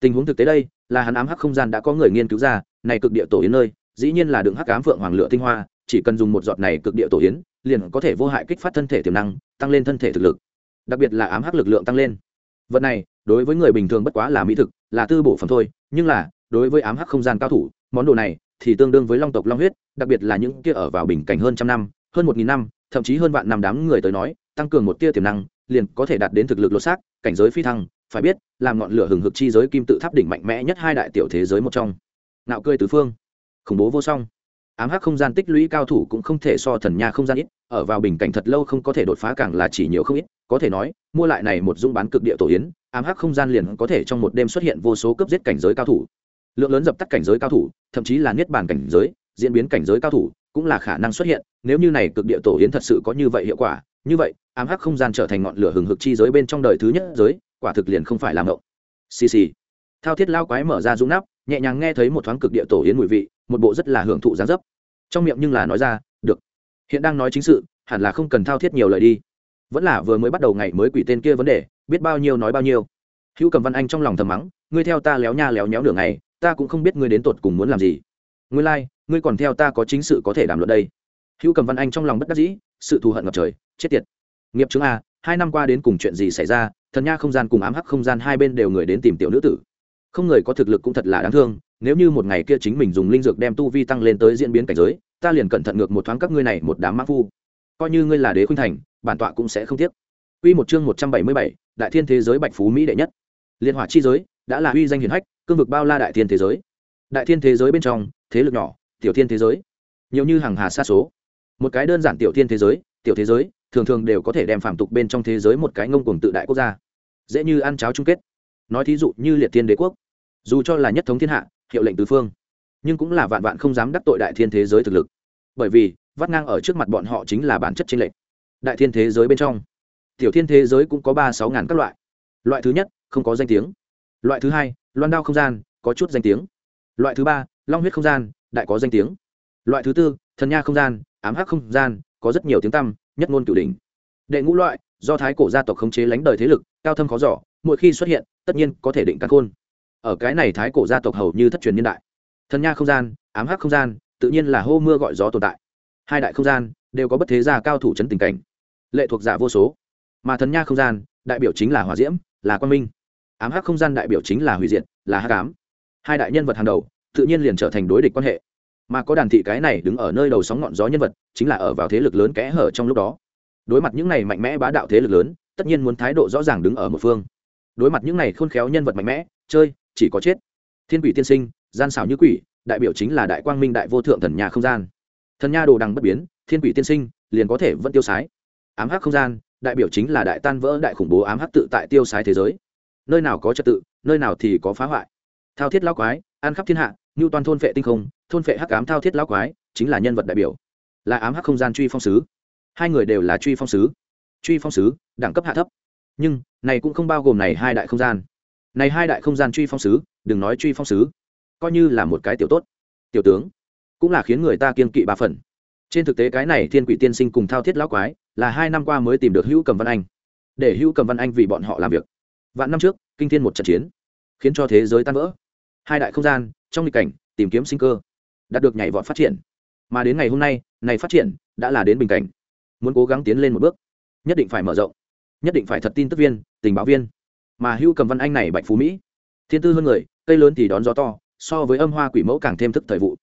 Tình huống thực tế đây là hắn ám hắc không gian đã có người nghiên cứu ra, này cực địa tổ yến nơi, dĩ nhiên là đựng hắc ám phượng hoàng lửa tinh hoa, chỉ cần dùng một giọt này cực địa tổ yến, liền có thể vô hại kích phát thân thể tiềm năng, tăng lên thân thể thực lực. Đặc biệt là ám hắc lực lượng tăng lên. Vật này, đối với người bình thường bất quá là mỹ thực, là tư bổ phẩm thôi, nhưng là, đối với ám hắc không gian cao thủ, món đồ này thì tương đương với long tộc long huyết, đặc biệt là những kia ở vào bình cảnh hơn trăm năm, hơn một nghìn năm, thậm chí hơn vạn năm đám người tới nói, tăng cường một tia tiềm năng, liền có thể đạt đến thực lực lột xác, cảnh giới phi thăng phải biết, làm ngọn lửa hừng hực chi giới kim tự tháp đỉnh mạnh mẽ nhất hai đại tiểu thế giới một trong. Nạo cơi tứ phương. Khủng bố vô song. Ám hắc không gian tích lũy cao thủ cũng không thể so thần nha không gian ít, ở vào bình cảnh thật lâu không có thể đột phá càng là chỉ nhiều không ít. Có thể nói, mua lại này một dung bán cực địa tổ yến, ám hắc không gian liền có thể trong một đêm xuất hiện vô số cấp giết cảnh giới cao thủ. Lượng lớn dập tắt cảnh giới cao thủ, thậm chí là niết bàn cảnh giới, diễn biến cảnh giới cao thủ, cũng là khả năng xuất hiện. Nếu như này cực địa tổ yến thật sự có như vậy hiệu quả, như vậy, ám hắc không gian trở thành ngọn lửa hừng hực chi giới bên trong đời thứ nhất giới quả thực liền không phải làm động xì xì. Thao thiết lao quái mở ra rung nắp nhẹ nhàng nghe thấy một thoáng cực địa tổ yến mùi vị một bộ rất là hưởng thụ gián dấp. Trong miệng nhưng là nói ra được. Hiện đang nói chính sự hẳn là không cần thao thiết nhiều lời đi. Vẫn là vừa mới bắt đầu ngày mới quỷ tên kia vấn đề biết bao nhiêu nói bao nhiêu. Hữu cầm văn anh trong lòng thầm mắng ngươi theo ta léo nha léo nhéo nửa ngày ta cũng không biết ngươi đến tột cùng muốn làm gì. Ngươi lai、like, ngươi còn theo ta có chính sự có thể đàm luận đây. Hữu cầm văn anh trong lòng bất đắc dĩ sự thù hận ngập trời chết tiệt. Nghiệp chứng a hai năm qua đến cùng chuyện gì xảy ra thần nha không gian cùng ám hắc không gian hai bên đều người đến tìm tiểu nữ tử không người có thực lực cũng thật là đáng thương nếu như một ngày kia chính mình dùng linh dược đem tu vi tăng lên tới diễn biến cảnh giới ta liền cẩn thận ngược một thoáng các ngươi này một đám mã phu coi như ngươi là đế khuynh thành bản tọa cũng sẽ không tiếc Quy một chương một trăm bảy mươi bảy, đại thiên thế giới bạch phú mỹ đệ nhất. Liên hỏa chi giới đã là uy danh hiển hách, cương vực bao la đại thiên thế giới. Đại thiên thế giới bên trong, thế lực nhỏ, tiểu thiên thế giới, nhiều như hàng hà sa số. Một cái đơn giản tiểu thiên thế giới, tiểu thế giới, thường thường đều có thể đem phạm tục bên trong thế giới một cái ngông cuồng tự đại quốc gia. Dễ như ăn cháo chung kết. Nói thí dụ như liệt thiên đế quốc, dù cho là nhất thống thiên hạ, hiệu lệnh tứ phương, nhưng cũng là vạn vạn không dám đắc tội đại thiên thế giới thực lực. Bởi vì, vắt ngang ở trước mặt bọn họ chính là bản chất chính lệnh Đại thiên thế giới bên trong, tiểu thiên thế giới cũng có ba sáu ngàn các loại loại thứ nhất không có danh tiếng loại thứ hai loan đao không gian có chút danh tiếng loại thứ ba long huyết không gian đại có danh tiếng loại thứ tư thần nha không gian ám hắc không gian có rất nhiều tiếng tăm nhất ngôn cửu đỉnh. Đệ ngũ loại, do thái cổ gia tộc khống chế lánh đời thế lực, cao thâm khó giỏ mỗi khi xuất hiện, tất nhiên có thể định căn khôn. Ở cái này thái cổ gia tộc hầu như thất truyền niên đại. Thần nha không gian, ám hắc không gian, tự nhiên là hô mưa gọi gió tồn tại. Hai đại không gian đều có bất thế gia cao thủ chấn tình cảnh. Lệ thuộc giả vô số. Mà thần nha không gian, đại biểu chính là hòa diễm, là quan minh. Ám hắc không gian đại biểu chính là hủy diệt, là hắc ám. Hai đại nhân vật hàng đầu, tự nhiên liền trở thành đối địch quan hệ mà có đàn thị cái này đứng ở nơi đầu sóng ngọn gió nhân vật, chính là ở vào thế lực lớn kẽ hở trong lúc đó. Đối mặt những này mạnh mẽ bá đạo thế lực lớn, tất nhiên muốn thái độ rõ ràng đứng ở một phương. Đối mặt những này khôn khéo nhân vật mạnh mẽ, chơi, chỉ có chết. Thiên quỷ tiên sinh, gian xảo như quỷ, đại biểu chính là đại quang minh đại vô thượng thần nhà không gian. Thần nha đồ đằng bất biến, thiên quỷ tiên sinh, liền có thể vẫn tiêu sái. Ám hắc không gian, đại biểu chính là đại tan vỡ đại khủng bố ám hắc tự tại tiêu sái thế giới. Nơi nào có trật tự, nơi nào thì có phá hoại. Thao thiết lao quái, ăn khắp thiên hạ, như toàn thôn vệ tinh không thôn vệ hắc ám thao thiết lão quái, chính là nhân vật đại biểu. Là ám hắc không gian truy phong sứ. Hai người đều là truy phong sứ. Truy phong sứ, đẳng cấp hạ thấp. Nhưng, này cũng không bao gồm này hai đại không gian. Này hai đại không gian truy phong sứ, đừng nói truy phong sứ, coi như là một cái tiểu tốt. Tiểu tướng, cũng là khiến người ta kiên kỵ ba phần. Trên thực tế cái này thiên quỷ tiên sinh cùng thao thiết lão quái, là hai năm qua mới tìm được hữu cầm văn anh. Để hữu cầm văn anh vì bọn họ làm việc. Vạn năm trước, kinh thiên một trận chiến, khiến cho thế giới tan vỡ. Hai đại không gian, trong nghịch cảnh, tìm kiếm sinh cơ đạt được nhảy vọt phát triển. Mà đến ngày hôm nay, này phát triển đã là đến bình cảnh. Muốn cố gắng tiến lên một bước, nhất định phải mở rộng, nhất định phải thật tin tức viên, tình báo viên. Mà Hưu cầm văn anh này bạch phú mỹ, thiên tư hơn người, cây lớn thì đón gió to, so với âm hoa quỷ mẫu càng thêm thức thời vụ.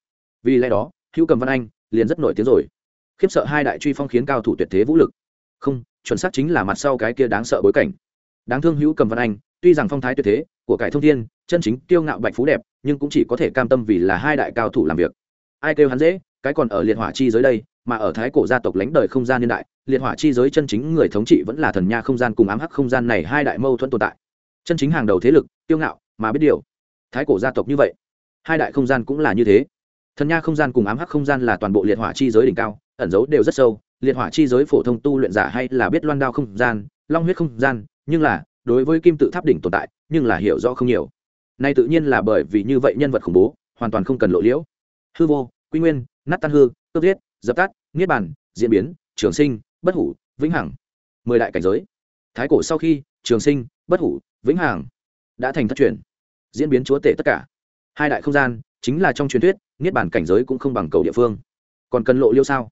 Vì lẽ đó, Hưu cầm văn anh liền rất nổi tiếng rồi. Khiếp sợ hai đại truy phong khiến cao thủ tuyệt thế vũ lực. Không, chuẩn xác chính là mặt sau cái kia đáng sợ bối cảnh. Đáng thương hữu cầm văn anh tuy rằng phong thái tuyệt thế của cải thông thiên, chân chính kiêu ngạo bạch phú đẹp, nhưng cũng chỉ có thể cam tâm vì là hai đại cao thủ làm việc. Ai kêu hắn dễ, cái còn ở liệt hỏa chi giới đây, mà ở thái cổ gia tộc lãnh đời không gian niên đại, liệt hỏa chi giới chân chính người thống trị vẫn là thần nha không gian cùng ám hắc không gian này hai đại mâu thuẫn tồn tại. Chân chính hàng đầu thế lực tiêu ngạo, mà biết điều. Thái cổ gia tộc như vậy, hai đại không gian cũng là như thế. Thần nha không gian cùng ám hắc không gian là toàn bộ liệt hỏa chi giới đỉnh cao, ẩn dấu đều rất sâu. Liệt hỏa chi giới phổ thông tu luyện giả hay là biết loan đao không gian, long huyết không gian, nhưng là đối với kim tự tháp đỉnh tồn tại, nhưng là hiểu rõ không nhiều. Nay tự nhiên là bởi vì như vậy nhân vật khủng bố, hoàn toàn không cần lộ liễu. Hư vô, quy nguyên, nát tan hư, cướp giết, dập tắt, niết bàn, diễn biến, trường sinh, bất hủ, vĩnh hằng. Mười đại cảnh giới. Thái cổ sau khi, trường sinh, bất hủ, vĩnh hằng đã thành thất truyền. Diễn biến chúa tể tất cả. Hai đại không gian, chính là trong truyền thuyết, niết bàn cảnh giới cũng không bằng cầu địa phương. Còn cần lộ liêu sao?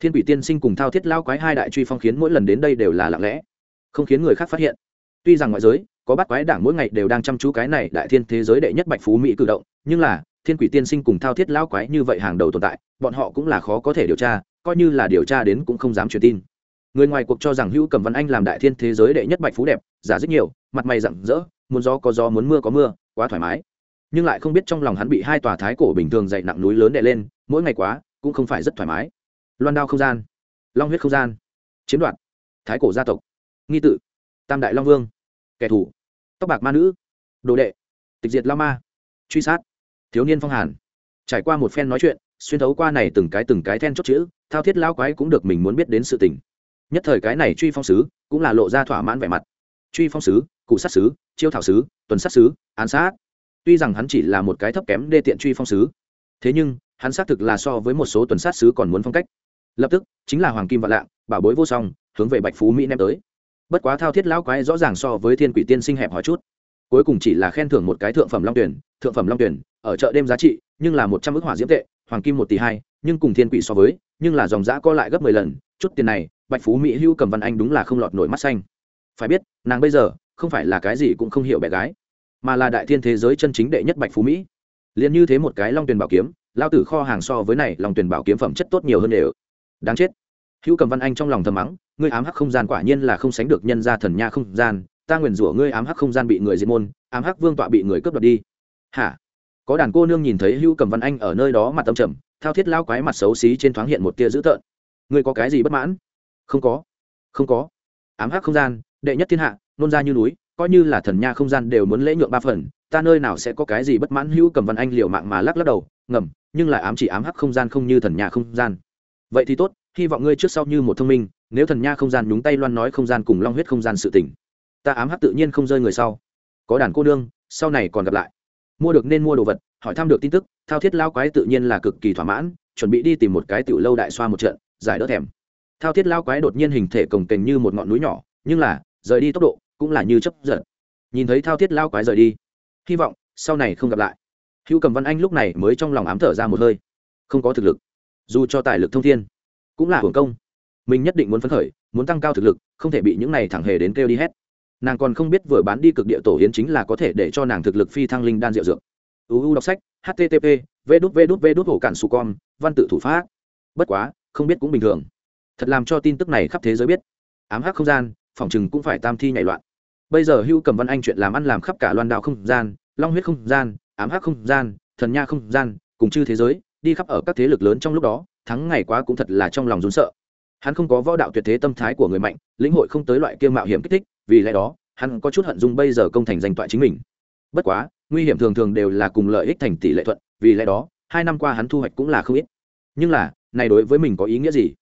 Thiên quỷ tiên sinh cùng thao thiết lao quái hai đại truy phong khiến mỗi lần đến đây đều là lặng lẽ, không khiến người khác phát hiện tuy rằng ngoại giới, có bắt quái đảng mỗi ngày đều đang chăm chú cái này đại thiên thế giới đệ nhất bạch phú mỹ cử động, nhưng là, thiên quỷ tiên sinh cùng thao thiết lao quái như vậy hàng đầu tồn tại, bọn họ cũng là khó có thể điều tra, coi như là điều tra đến cũng không dám truyền tin. Người ngoài cuộc cho rằng hữu cầm văn anh làm đại thiên thế giới đệ nhất bạch phú đẹp, giả rất nhiều, mặt mày rặng rỡ, muốn gió có gió, muốn mưa có mưa, quá thoải mái. Nhưng lại không biết trong lòng hắn bị hai tòa thái cổ bình thường dậy nặng núi lớn đè lên, mỗi ngày quá, cũng không phải rất thoải mái. Loan đao không gian, long huyết không gian, chiếm đoạt, thái cổ gia tộc, nghi tự, tam đại long vương kẻ thù. Tóc bạc ma nữ. Đồ đệ. Tịch diệt lao ma. Truy sát. Thiếu niên phong hàn. Trải qua một phen nói chuyện, xuyên thấu qua này từng cái từng cái then chốt chữ, thao thiết lao quái cũng được mình muốn biết đến sự tình. Nhất thời cái này truy phong sứ cũng là lộ ra thỏa mãn vẻ mặt. Truy phong sứ, cụ sát sứ, chiêu thảo sứ, tuần sát sứ, án sát. Tuy rằng hắn chỉ là một cái thấp kém đê tiện truy phong sứ, thế nhưng, hắn xác thực là so với một số tuần sát sứ còn muốn phong cách. Lập tức, chính là hoàng kim vạn lạng, bảo bối vô song, hướng về bạch phú mỹ ném tới bất quá thao thiết lão quái rõ ràng so với thiên quỷ tiên sinh hẹp hỏi chút. Cuối cùng chỉ là khen thưởng một cái thượng phẩm long tuyển, thượng phẩm long tuyển, ở chợ đêm giá trị, nhưng là một trăm ước hỏa diễm tệ, hoàng kim một tỷ hai, nhưng cùng thiên quỷ so với, nhưng là dòng giã co lại gấp mười lần, chút tiền này, bạch phú mỹ hưu cầm văn anh đúng là không lọt nổi mắt xanh. Phải biết, nàng bây giờ, không phải là cái gì cũng không hiểu bé gái, mà là đại thiên thế giới chân chính đệ nhất bạch phú mỹ. Liền như thế một cái long tuyển bảo kiếm lao tử kho hàng so với này, long tuyển bảo kiếm phẩm chất tốt nhiều hơn đều. Đáng chết. Hữu cầm văn anh trong lòng thầm mắng ngươi ám hắc không gian quả nhiên là không sánh được nhân gia thần nha không gian, ta nguyền rủa ngươi ám hắc không gian bị người diệt môn, ám hắc vương tọa bị người cướp đoạt đi. Hả? Có đàn cô nương nhìn thấy hữu cầm văn anh ở nơi đó mặt tâm trầm, thao thiết lao quái mặt xấu xí trên thoáng hiện một tia dữ tợn. Ngươi có cái gì bất mãn? Không có. Không có. Ám hắc không gian, đệ nhất thiên hạ, nôn ra như núi, coi như là thần nha không gian đều muốn lễ nhượng ba phần, ta nơi nào sẽ có cái gì bất mãn? Hữu cầm văn anh liều mạng mà lắc lắc đầu, ngầm, nhưng lại ám chỉ ám hắc không gian không như thần nha không gian. Vậy thì tốt, hy vọng ngươi trước sau như một thông minh nếu thần nha không gian nhúng tay loan nói không gian cùng long huyết không gian sự tỉnh ta ám hắc tự nhiên không rơi người sau. Có đàn cô đương sau này còn gặp lại. Mua được nên mua đồ vật, hỏi thăm được tin tức, thao thiết lao quái tự nhiên là cực kỳ thỏa mãn, chuẩn bị đi tìm một cái tiểu lâu đại xoa một trận, giải đỡ thèm. Thao thiết lao quái đột nhiên hình thể cồng kềnh như một ngọn núi nhỏ, nhưng là, rời đi tốc độ cũng là như chấp giật. Nhìn thấy thao thiết lao quái rời đi, hy vọng sau này không gặp lại. Hữu cầm văn anh lúc này mới trong lòng ám thở ra một hơi. Không có thực lực, dù cho tài lực thông thiên, cũng là hưởng công mình nhất định muốn phấn khởi, muốn tăng cao thực lực, không thể bị những này thẳng hề đến kêu đi hết. Nàng còn không biết vừa bán đi cực địa tổ hiến chính là có thể để cho nàng thực lực phi thăng linh đan diệu dược. Uu đọc sách http v đút v đút v đút, hổ cản su con, văn tự thủ pháp. Bất quá, không biết cũng bình thường. Thật làm cho tin tức này khắp thế giới biết. Ám hắc không gian, phòng chừng cũng phải tam thi nhảy loạn. Bây giờ hưu cầm văn anh chuyện làm ăn làm khắp cả loan đạo không gian, long huyết không gian, ám hắc không gian, thần nha không gian, cùng chư thế giới, đi khắp ở các thế lực lớn trong lúc đó, thắng ngày quá cũng thật là trong lòng rốn sợ hắn không có võ đạo tuyệt thế tâm thái của người mạnh, lĩnh hội không tới loại kia mạo hiểm kích thích, vì lẽ đó, hắn có chút hận dung bây giờ công thành danh toại chính mình. Bất quá, nguy hiểm thường thường đều là cùng lợi ích thành tỷ lệ thuận, vì lẽ đó, hai năm qua hắn thu hoạch cũng là không ít. Nhưng là, này đối với mình có ý nghĩa gì?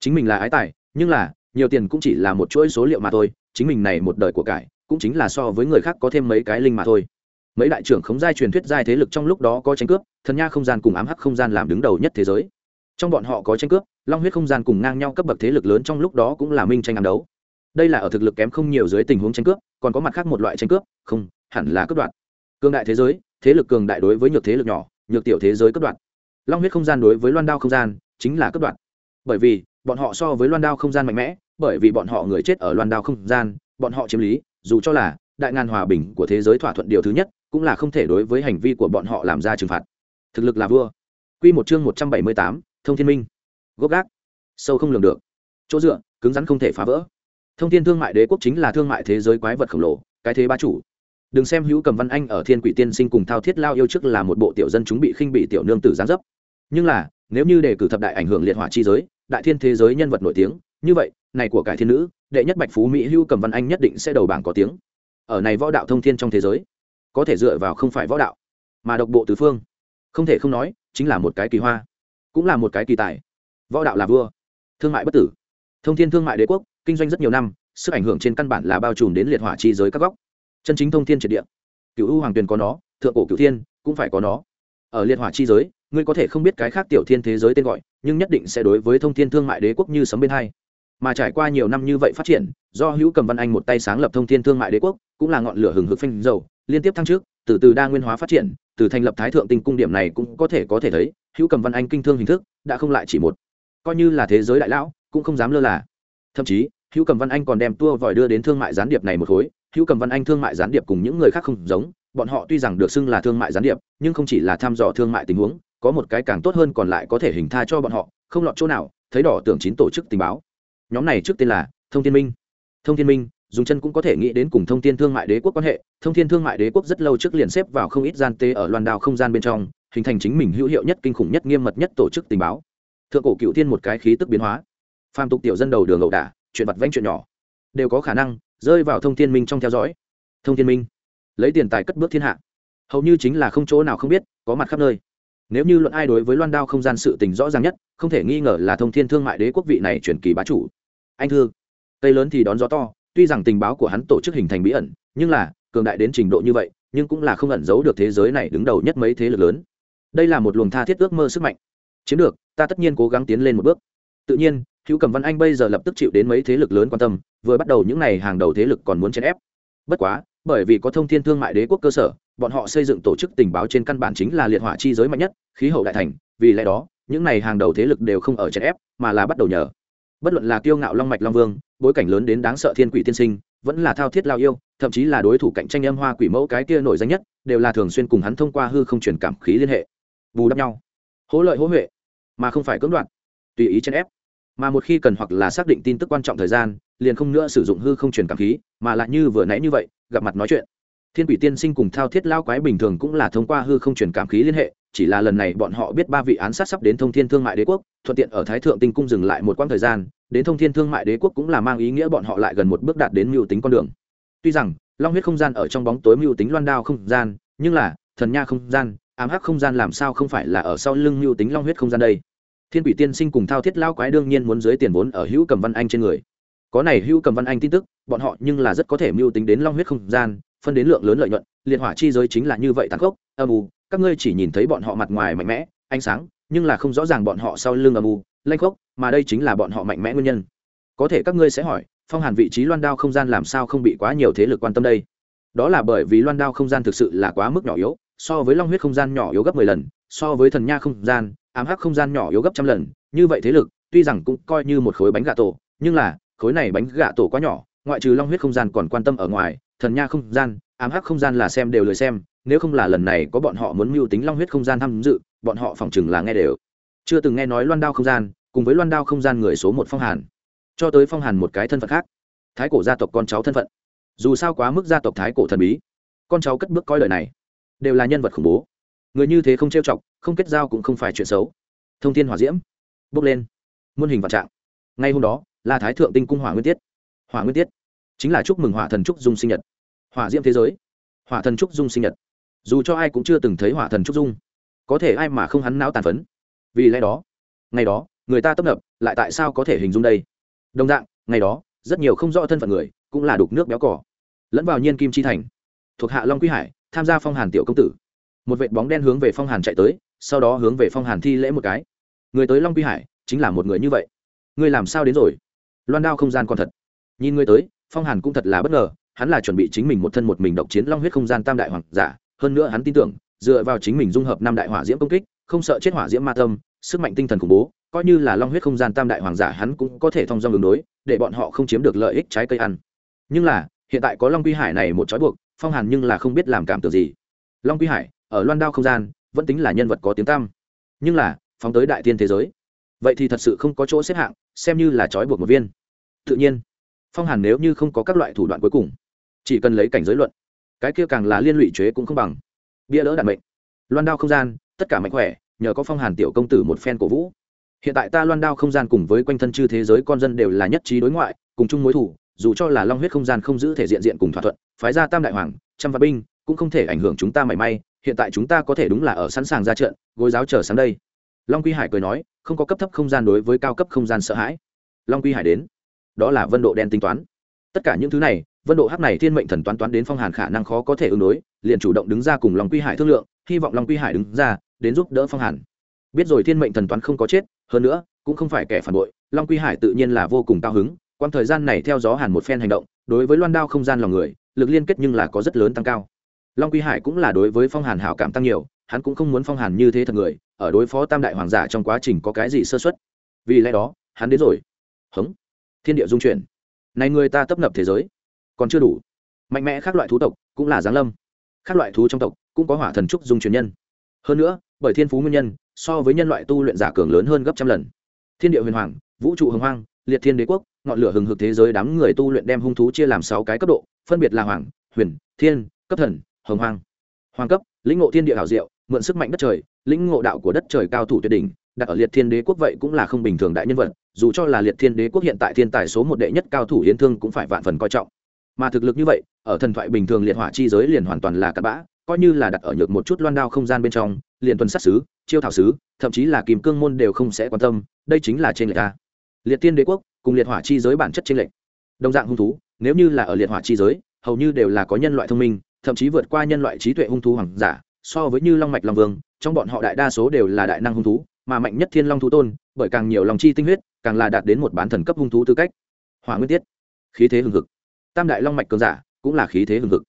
Chính mình là ái tài, nhưng là, nhiều tiền cũng chỉ là một chuỗi số liệu mà thôi, chính mình này một đời của cải, cũng chính là so với người khác có thêm mấy cái linh mà thôi. Mấy đại trưởng khống giai truyền thuyết giai thế lực trong lúc đó có tranh cướp, thần nha không gian cùng ám hắc không gian làm đứng đầu nhất thế giới trong bọn họ có tranh cướp, long huyết không gian cùng ngang nhau cấp bậc thế lực lớn trong lúc đó cũng là minh tranh ám đấu. Đây là ở thực lực kém không nhiều dưới tình huống tranh cướp, còn có mặt khác một loại tranh cướp, không, hẳn là cướp đoạt. Cường đại thế giới, thế lực cường đại đối với nhược thế lực nhỏ, nhược tiểu thế giới cướp đoạt. Long huyết không gian đối với loan đao không gian, chính là cướp đoạt. Bởi vì, bọn họ so với loan đao không gian mạnh mẽ, bởi vì bọn họ người chết ở loan đao không gian, bọn họ chiếm lý, dù cho là đại ngàn hòa bình của thế giới thỏa thuận điều thứ nhất, cũng là không thể đối với hành vi của bọn họ làm ra trừng phạt. Thực lực là vua. Quy một chương một trăm bảy mươi tám thông thiên minh. Gốc gác. Sâu không lường được. Chỗ dựa, cứng rắn không thể phá vỡ. Thông thiên thương mại đế quốc chính là thương mại thế giới quái vật khổng lồ, cái thế ba chủ. Đừng xem hữu cầm văn anh ở thiên quỷ tiên sinh cùng thao thiết lao yêu trước là một bộ tiểu dân chúng bị khinh bị tiểu nương tử gián dấp. Nhưng là, nếu như đề cử thập đại ảnh hưởng liệt hỏa chi giới, đại thiên thế giới nhân vật nổi tiếng, như vậy, này của cải thiên nữ, đệ nhất bạch phú mỹ hưu cầm văn anh nhất định sẽ đầu bảng có tiếng. Ở này võ đạo thông thiên trong thế giới, có thể dựa vào không phải võ đạo, mà độc bộ tứ phương. Không thể không nói, chính là một cái kỳ hoa cũng là một cái kỳ tài. Võ đạo là vua, thương mại bất tử. Thông thiên thương mại đế quốc, kinh doanh rất nhiều năm, sức ảnh hưởng trên căn bản là bao trùm đến liệt hỏa chi giới các góc. Chân chính thông thiên triệt địa. Cựu u hoàng tuyền có nó, thượng cổ cựu thiên cũng phải có nó. Ở liệt hỏa chi giới, ngươi có thể không biết cái khác tiểu thiên thế giới tên gọi, nhưng nhất định sẽ đối với thông thiên thương mại đế quốc như sấm bên hai. Mà trải qua nhiều năm như vậy phát triển, do hữu cầm văn anh một tay sáng lập thông thiên thương mại đế quốc, cũng là ngọn lửa hừng hực phanh dầu, liên tiếp thăng trước, từ từ đa nguyên hóa phát triển, từ thành lập thái thượng tinh cung điểm này cũng có thể có thể thấy hữu cầm văn anh kinh thương hình thức, đã không lại chỉ một. Coi như là thế giới đại lão, cũng không dám lơ là. Thậm chí, hữu cầm văn anh còn đem tua vòi đưa đến thương mại gián điệp này một khối, hữu cầm văn anh thương mại gián điệp cùng những người khác không giống, bọn họ tuy rằng được xưng là thương mại gián điệp, nhưng không chỉ là thăm dò thương mại tình huống, có một cái càng tốt hơn còn lại có thể hình tha cho bọn họ, không lọt chỗ nào, thấy đỏ tưởng chín tổ chức tình báo. Nhóm này trước tên là thông thiên minh. Thông thiên minh, dùng chân cũng có thể nghĩ đến cùng thông thiên thương mại đế quốc quan hệ, thông thiên thương mại đế quốc rất lâu trước liền xếp vào không ít gian tế ở loan đào không gian bên trong hình thành chính mình hữu hiệu nhất kinh khủng nhất nghiêm mật nhất tổ chức tình báo. Thượng cổ cựu thiên một cái khí tức biến hóa. Phàm tục tiểu dân đầu đường ẩu đả, chuyện vặt vanh chuyện nhỏ. Đều có khả năng rơi vào thông thiên minh trong theo dõi. Thông thiên minh, lấy tiền tài cất bước thiên hạ. Hầu như chính là không chỗ nào không biết, có mặt khắp nơi. Nếu như luận ai đối với loan đao không gian sự tình rõ ràng nhất, không thể nghi ngờ là thông thiên thương mại đế quốc vị này truyền kỳ bá chủ. Anh thư, cây lớn thì đón gió to, tuy rằng tình báo của hắn tổ chức hình thành bí ẩn, nhưng là cường đại đến trình độ như vậy, nhưng cũng là không ẩn giấu được thế giới này đứng đầu nhất mấy thế lực lớn đây là một luồng tha thiết ước mơ sức mạnh. Chiến được, ta tất nhiên cố gắng tiến lên một bước. Tự nhiên, hữu cầm văn anh bây giờ lập tức chịu đến mấy thế lực lớn quan tâm, vừa bắt đầu những n à y hàng đầu thế lực còn muốn chèn ép. Bất quá, bởi vì có thông thiên thương mại đế quốc cơ sở, bọn họ xây dựng tổ chức tình báo trên căn bản chính là liệt hỏa chi giới mạnh nhất, khí hậu đại thành, vì lẽ đó, những n à y hàng đầu thế lực đều không ở chèn ép, mà là bắt đầu nhờ. Bất luận là kiêu ngạo long mạch long vương, bối cảnh lớn đến đáng sợ thiên quỷ tiên sinh, vẫn là thao thiết lao yêu, thậm chí là đối thủ cạnh tranh âm hoa quỷ mẫu cái kia nổi danh nhất, đều là thường xuyên cùng hắn thông qua hư không truyền cảm khí liên hệ bù đắp nhau. Hỗ lợi hỗ huệ, mà không phải cưỡng đoạt, tùy ý chèn ép. Mà một khi cần hoặc là xác định tin tức quan trọng thời gian, liền không nữa sử dụng hư không truyền cảm khí, mà lại như vừa nãy như vậy, gặp mặt nói chuyện. Thiên quỷ tiên sinh cùng thao thiết lao quái bình thường cũng là thông qua hư không truyền cảm khí liên hệ, chỉ là lần này bọn họ biết ba vị án sát sắp đến thông thiên thương mại đế quốc, thuận tiện ở thái thượng tinh cung dừng lại một quãng thời gian, đến thông thiên thương mại đế quốc cũng là mang ý nghĩa bọn họ lại gần một bước đạt đến mưu tính con đường. Tuy rằng, long huyết không gian ở trong bóng tối mưu tính loan đao không gian, nhưng là, thần nha không gian ám hắc không gian làm sao không phải là ở sau lưng mưu tính long huyết không gian đây? Thiên quỷ tiên sinh cùng thao thiết lao quái đương nhiên muốn dưới tiền vốn ở hữu cầm văn anh trên người. Có này hữu cầm văn anh tin tức, bọn họ nhưng là rất có thể mưu tính đến long huyết không gian, phân đến lượng lớn lợi nhuận, liệt hỏa chi giới chính là như vậy tàn khốc, âm u, các ngươi chỉ nhìn thấy bọn họ mặt ngoài mạnh mẽ, ánh sáng, nhưng là không rõ ràng bọn họ sau lưng âm u lanh khốc, mà đây chính là bọn họ mạnh mẽ nguyên nhân. Có thể các ngươi sẽ hỏi, phong hàn vị trí loan đao không gian làm sao không bị quá nhiều thế lực quan tâm đây? Đó là bởi vì loan đao không gian thực sự là quá mức nhỏ yếu so với long huyết không gian nhỏ yếu gấp mười lần, so với thần nha không gian, ám hắc không gian nhỏ yếu gấp trăm lần, như vậy thế lực, tuy rằng cũng coi như một khối bánh gà tổ, nhưng là, khối này bánh gà tổ quá nhỏ, ngoại trừ long huyết không gian còn quan tâm ở ngoài, thần nha không gian, ám hắc không gian là xem đều lười xem, nếu không là lần này có bọn họ muốn mưu tính long huyết không gian tham dự, bọn họ phỏng chừng là nghe đều. Chưa từng nghe nói loan đao không gian, cùng với loan đao không gian người số một phong hàn. Cho tới phong hàn một cái thân phận khác, thái cổ gia tộc con cháu thân phận. Dù sao quá mức gia tộc thái cổ thần bí, con cháu cất bước coi lời này đều là nhân vật khủng bố. Người như thế không trêu chọc, không kết giao cũng không phải chuyện xấu. Thông tin hỏa diễm bốc lên. Muôn hình vạn trạng. Ngay hôm đó là thái thượng tinh cung hỏa nguyên tiết. Hỏa nguyên tiết chính là chúc mừng hỏa thần trúc dung sinh nhật. Hỏa diễm thế giới, hỏa thần trúc dung sinh nhật. Dù cho ai cũng chưa từng thấy hỏa thần trúc dung, có thể ai mà không hắn não tàn phấn. Vì lẽ đó, ngày đó, người ta tấp nập, lại tại sao có thể hình dung đây? Đồng dạng, ngày đó, rất nhiều không rõ thân phận người cũng là đục nước béo cỏ lẫn vào nhiên kim chi thành, thuộc hạ long quý hải tham gia phong hàn tiểu công tử. Một vệ bóng đen hướng về phong hàn chạy tới, sau đó hướng về phong hàn thi lễ một cái. Người tới long quy hải, chính là một người như vậy. Người làm sao đến rồi? Loan đao không gian còn thật. Nhìn người tới, phong hàn cũng thật là bất ngờ, hắn là chuẩn bị chính mình một thân một mình độc chiến long huyết không gian tam đại hoàng giả, hơn nữa hắn tin tưởng, dựa vào chính mình dung hợp năm đại hỏa diễm công kích, không sợ chết hỏa diễm ma tâm, sức mạnh tinh thần khủng bố, coi như là long huyết không gian tam đại hoàng giả hắn cũng có thể thông do đường đối, để bọn họ không chiếm được lợi ích trái cây ăn. Nhưng là, hiện tại có long quy hải này một trói buộc phong hàn nhưng là không biết làm cảm tưởng gì. Long quy hải, ở loan đao không gian, vẫn tính là nhân vật có tiếng tăm. Nhưng là, phóng tới đại tiên thế giới. Vậy thì thật sự không có chỗ xếp hạng, xem như là trói buộc một viên. Tự nhiên, phong hàn nếu như không có các loại thủ đoạn cuối cùng, chỉ cần lấy cảnh giới luận, cái kia càng là liên lụy chế cũng không bằng. Bia đỡ đạn mệnh. Loan đao không gian, tất cả mạnh khỏe, nhờ có phong hàn tiểu công tử một phen cổ vũ. Hiện tại ta loan đao không gian cùng với quanh thân chư thế giới con dân đều là nhất trí đối ngoại, cùng chung mối thủ dù cho là long huyết không gian không giữ thể diện diện cùng thỏa thuận, phái ra tam đại hoàng, trăm vạn binh, cũng không thể ảnh hưởng chúng ta mảy may, hiện tại chúng ta có thể đúng là ở sẵn sàng ra trận, gối giáo chờ sáng đây. Long quy hải cười nói, không có cấp thấp không gian đối với cao cấp không gian sợ hãi. Long quy hải đến, đó là vân độ đen tính toán. Tất cả những thứ này, vân độ hắc này thiên mệnh thần toán toán đến phong hàn khả năng khó có thể ứng đối, liền chủ động đứng ra cùng long quy hải thương lượng, hy vọng long quy hải đứng ra, đến giúp đỡ phong hàn. Biết rồi thiên mệnh thần toán không có chết, hơn nữa, cũng không phải kẻ phản bội, long quy hải tự nhiên là vô cùng cao hứng quang thời gian này theo gió hàn một phen hành động, đối với loan đao không gian lòng người, lực liên kết nhưng là có rất lớn tăng cao. Long quy hải cũng là đối với phong hàn hảo cảm tăng nhiều, hắn cũng không muốn phong hàn như thế thật người, ở đối phó tam đại hoàng giả trong quá trình có cái gì sơ xuất vì lẽ đó, hắn đến rồi. Hống. Thiên địa dung chuyển. Này người ta tấp nập thế giới. Còn chưa đủ. Mạnh mẽ các loại thú tộc cũng là giáng lâm. Các loại thú trong tộc cũng có hỏa thần trúc dung truyền nhân. Hơn nữa, bởi thiên phú nguyên nhân, so với nhân loại tu luyện giả cường lớn hơn gấp trăm lần. Thiên địa huyền hoàng, vũ trụ hồng hoang liệt thiên đế quốc, ngọn lửa hừng hực thế giới đám người tu luyện đem hung thú chia làm sáu cái cấp độ, phân biệt là hoàng, huyền, thiên, cấp thần, hồng hoang hoàng cấp, lĩnh ngộ thiên địa hảo diệu, mượn sức mạnh đất trời, lĩnh ngộ đạo của đất trời cao thủ tuyệt đỉnh, đặt ở liệt thiên đế quốc vậy cũng là không bình thường đại nhân vật, dù cho là liệt thiên đế quốc hiện tại thiên tài số một đệ nhất cao thủ yến thương cũng phải vạn phần coi trọng mà thực lực như vậy, ở thần thoại bình thường liệt hỏa chi giới liền hoàn toàn là cặn bã, coi như là đặt ở nhược một chút loan đao không gian bên trong, liền tuần sát xứ chiêu thảo xứ thậm chí là kìm cương môn đều không sẽ quan tâm, đây chính là trên lệch ta liệt tiên đế quốc cùng liệt hỏa chi giới bản chất trên lệch. Đồng dạng hung thú, nếu như là ở liệt hỏa chi giới, hầu như đều là có nhân loại thông minh, thậm chí vượt qua nhân loại trí tuệ hung thú hoàng giả, so với như long mạch long vương, trong bọn họ đại đa số đều là đại năng hung thú, mà mạnh nhất thiên long thú tôn, bởi càng nhiều lòng chi tinh huyết, càng là đạt đến một bán thần cấp hung thú tư cách. Hỏa nguyên tiết, khí thế hừng hực. Tam đại long mạch cường giả cũng là khí thế hừng hực.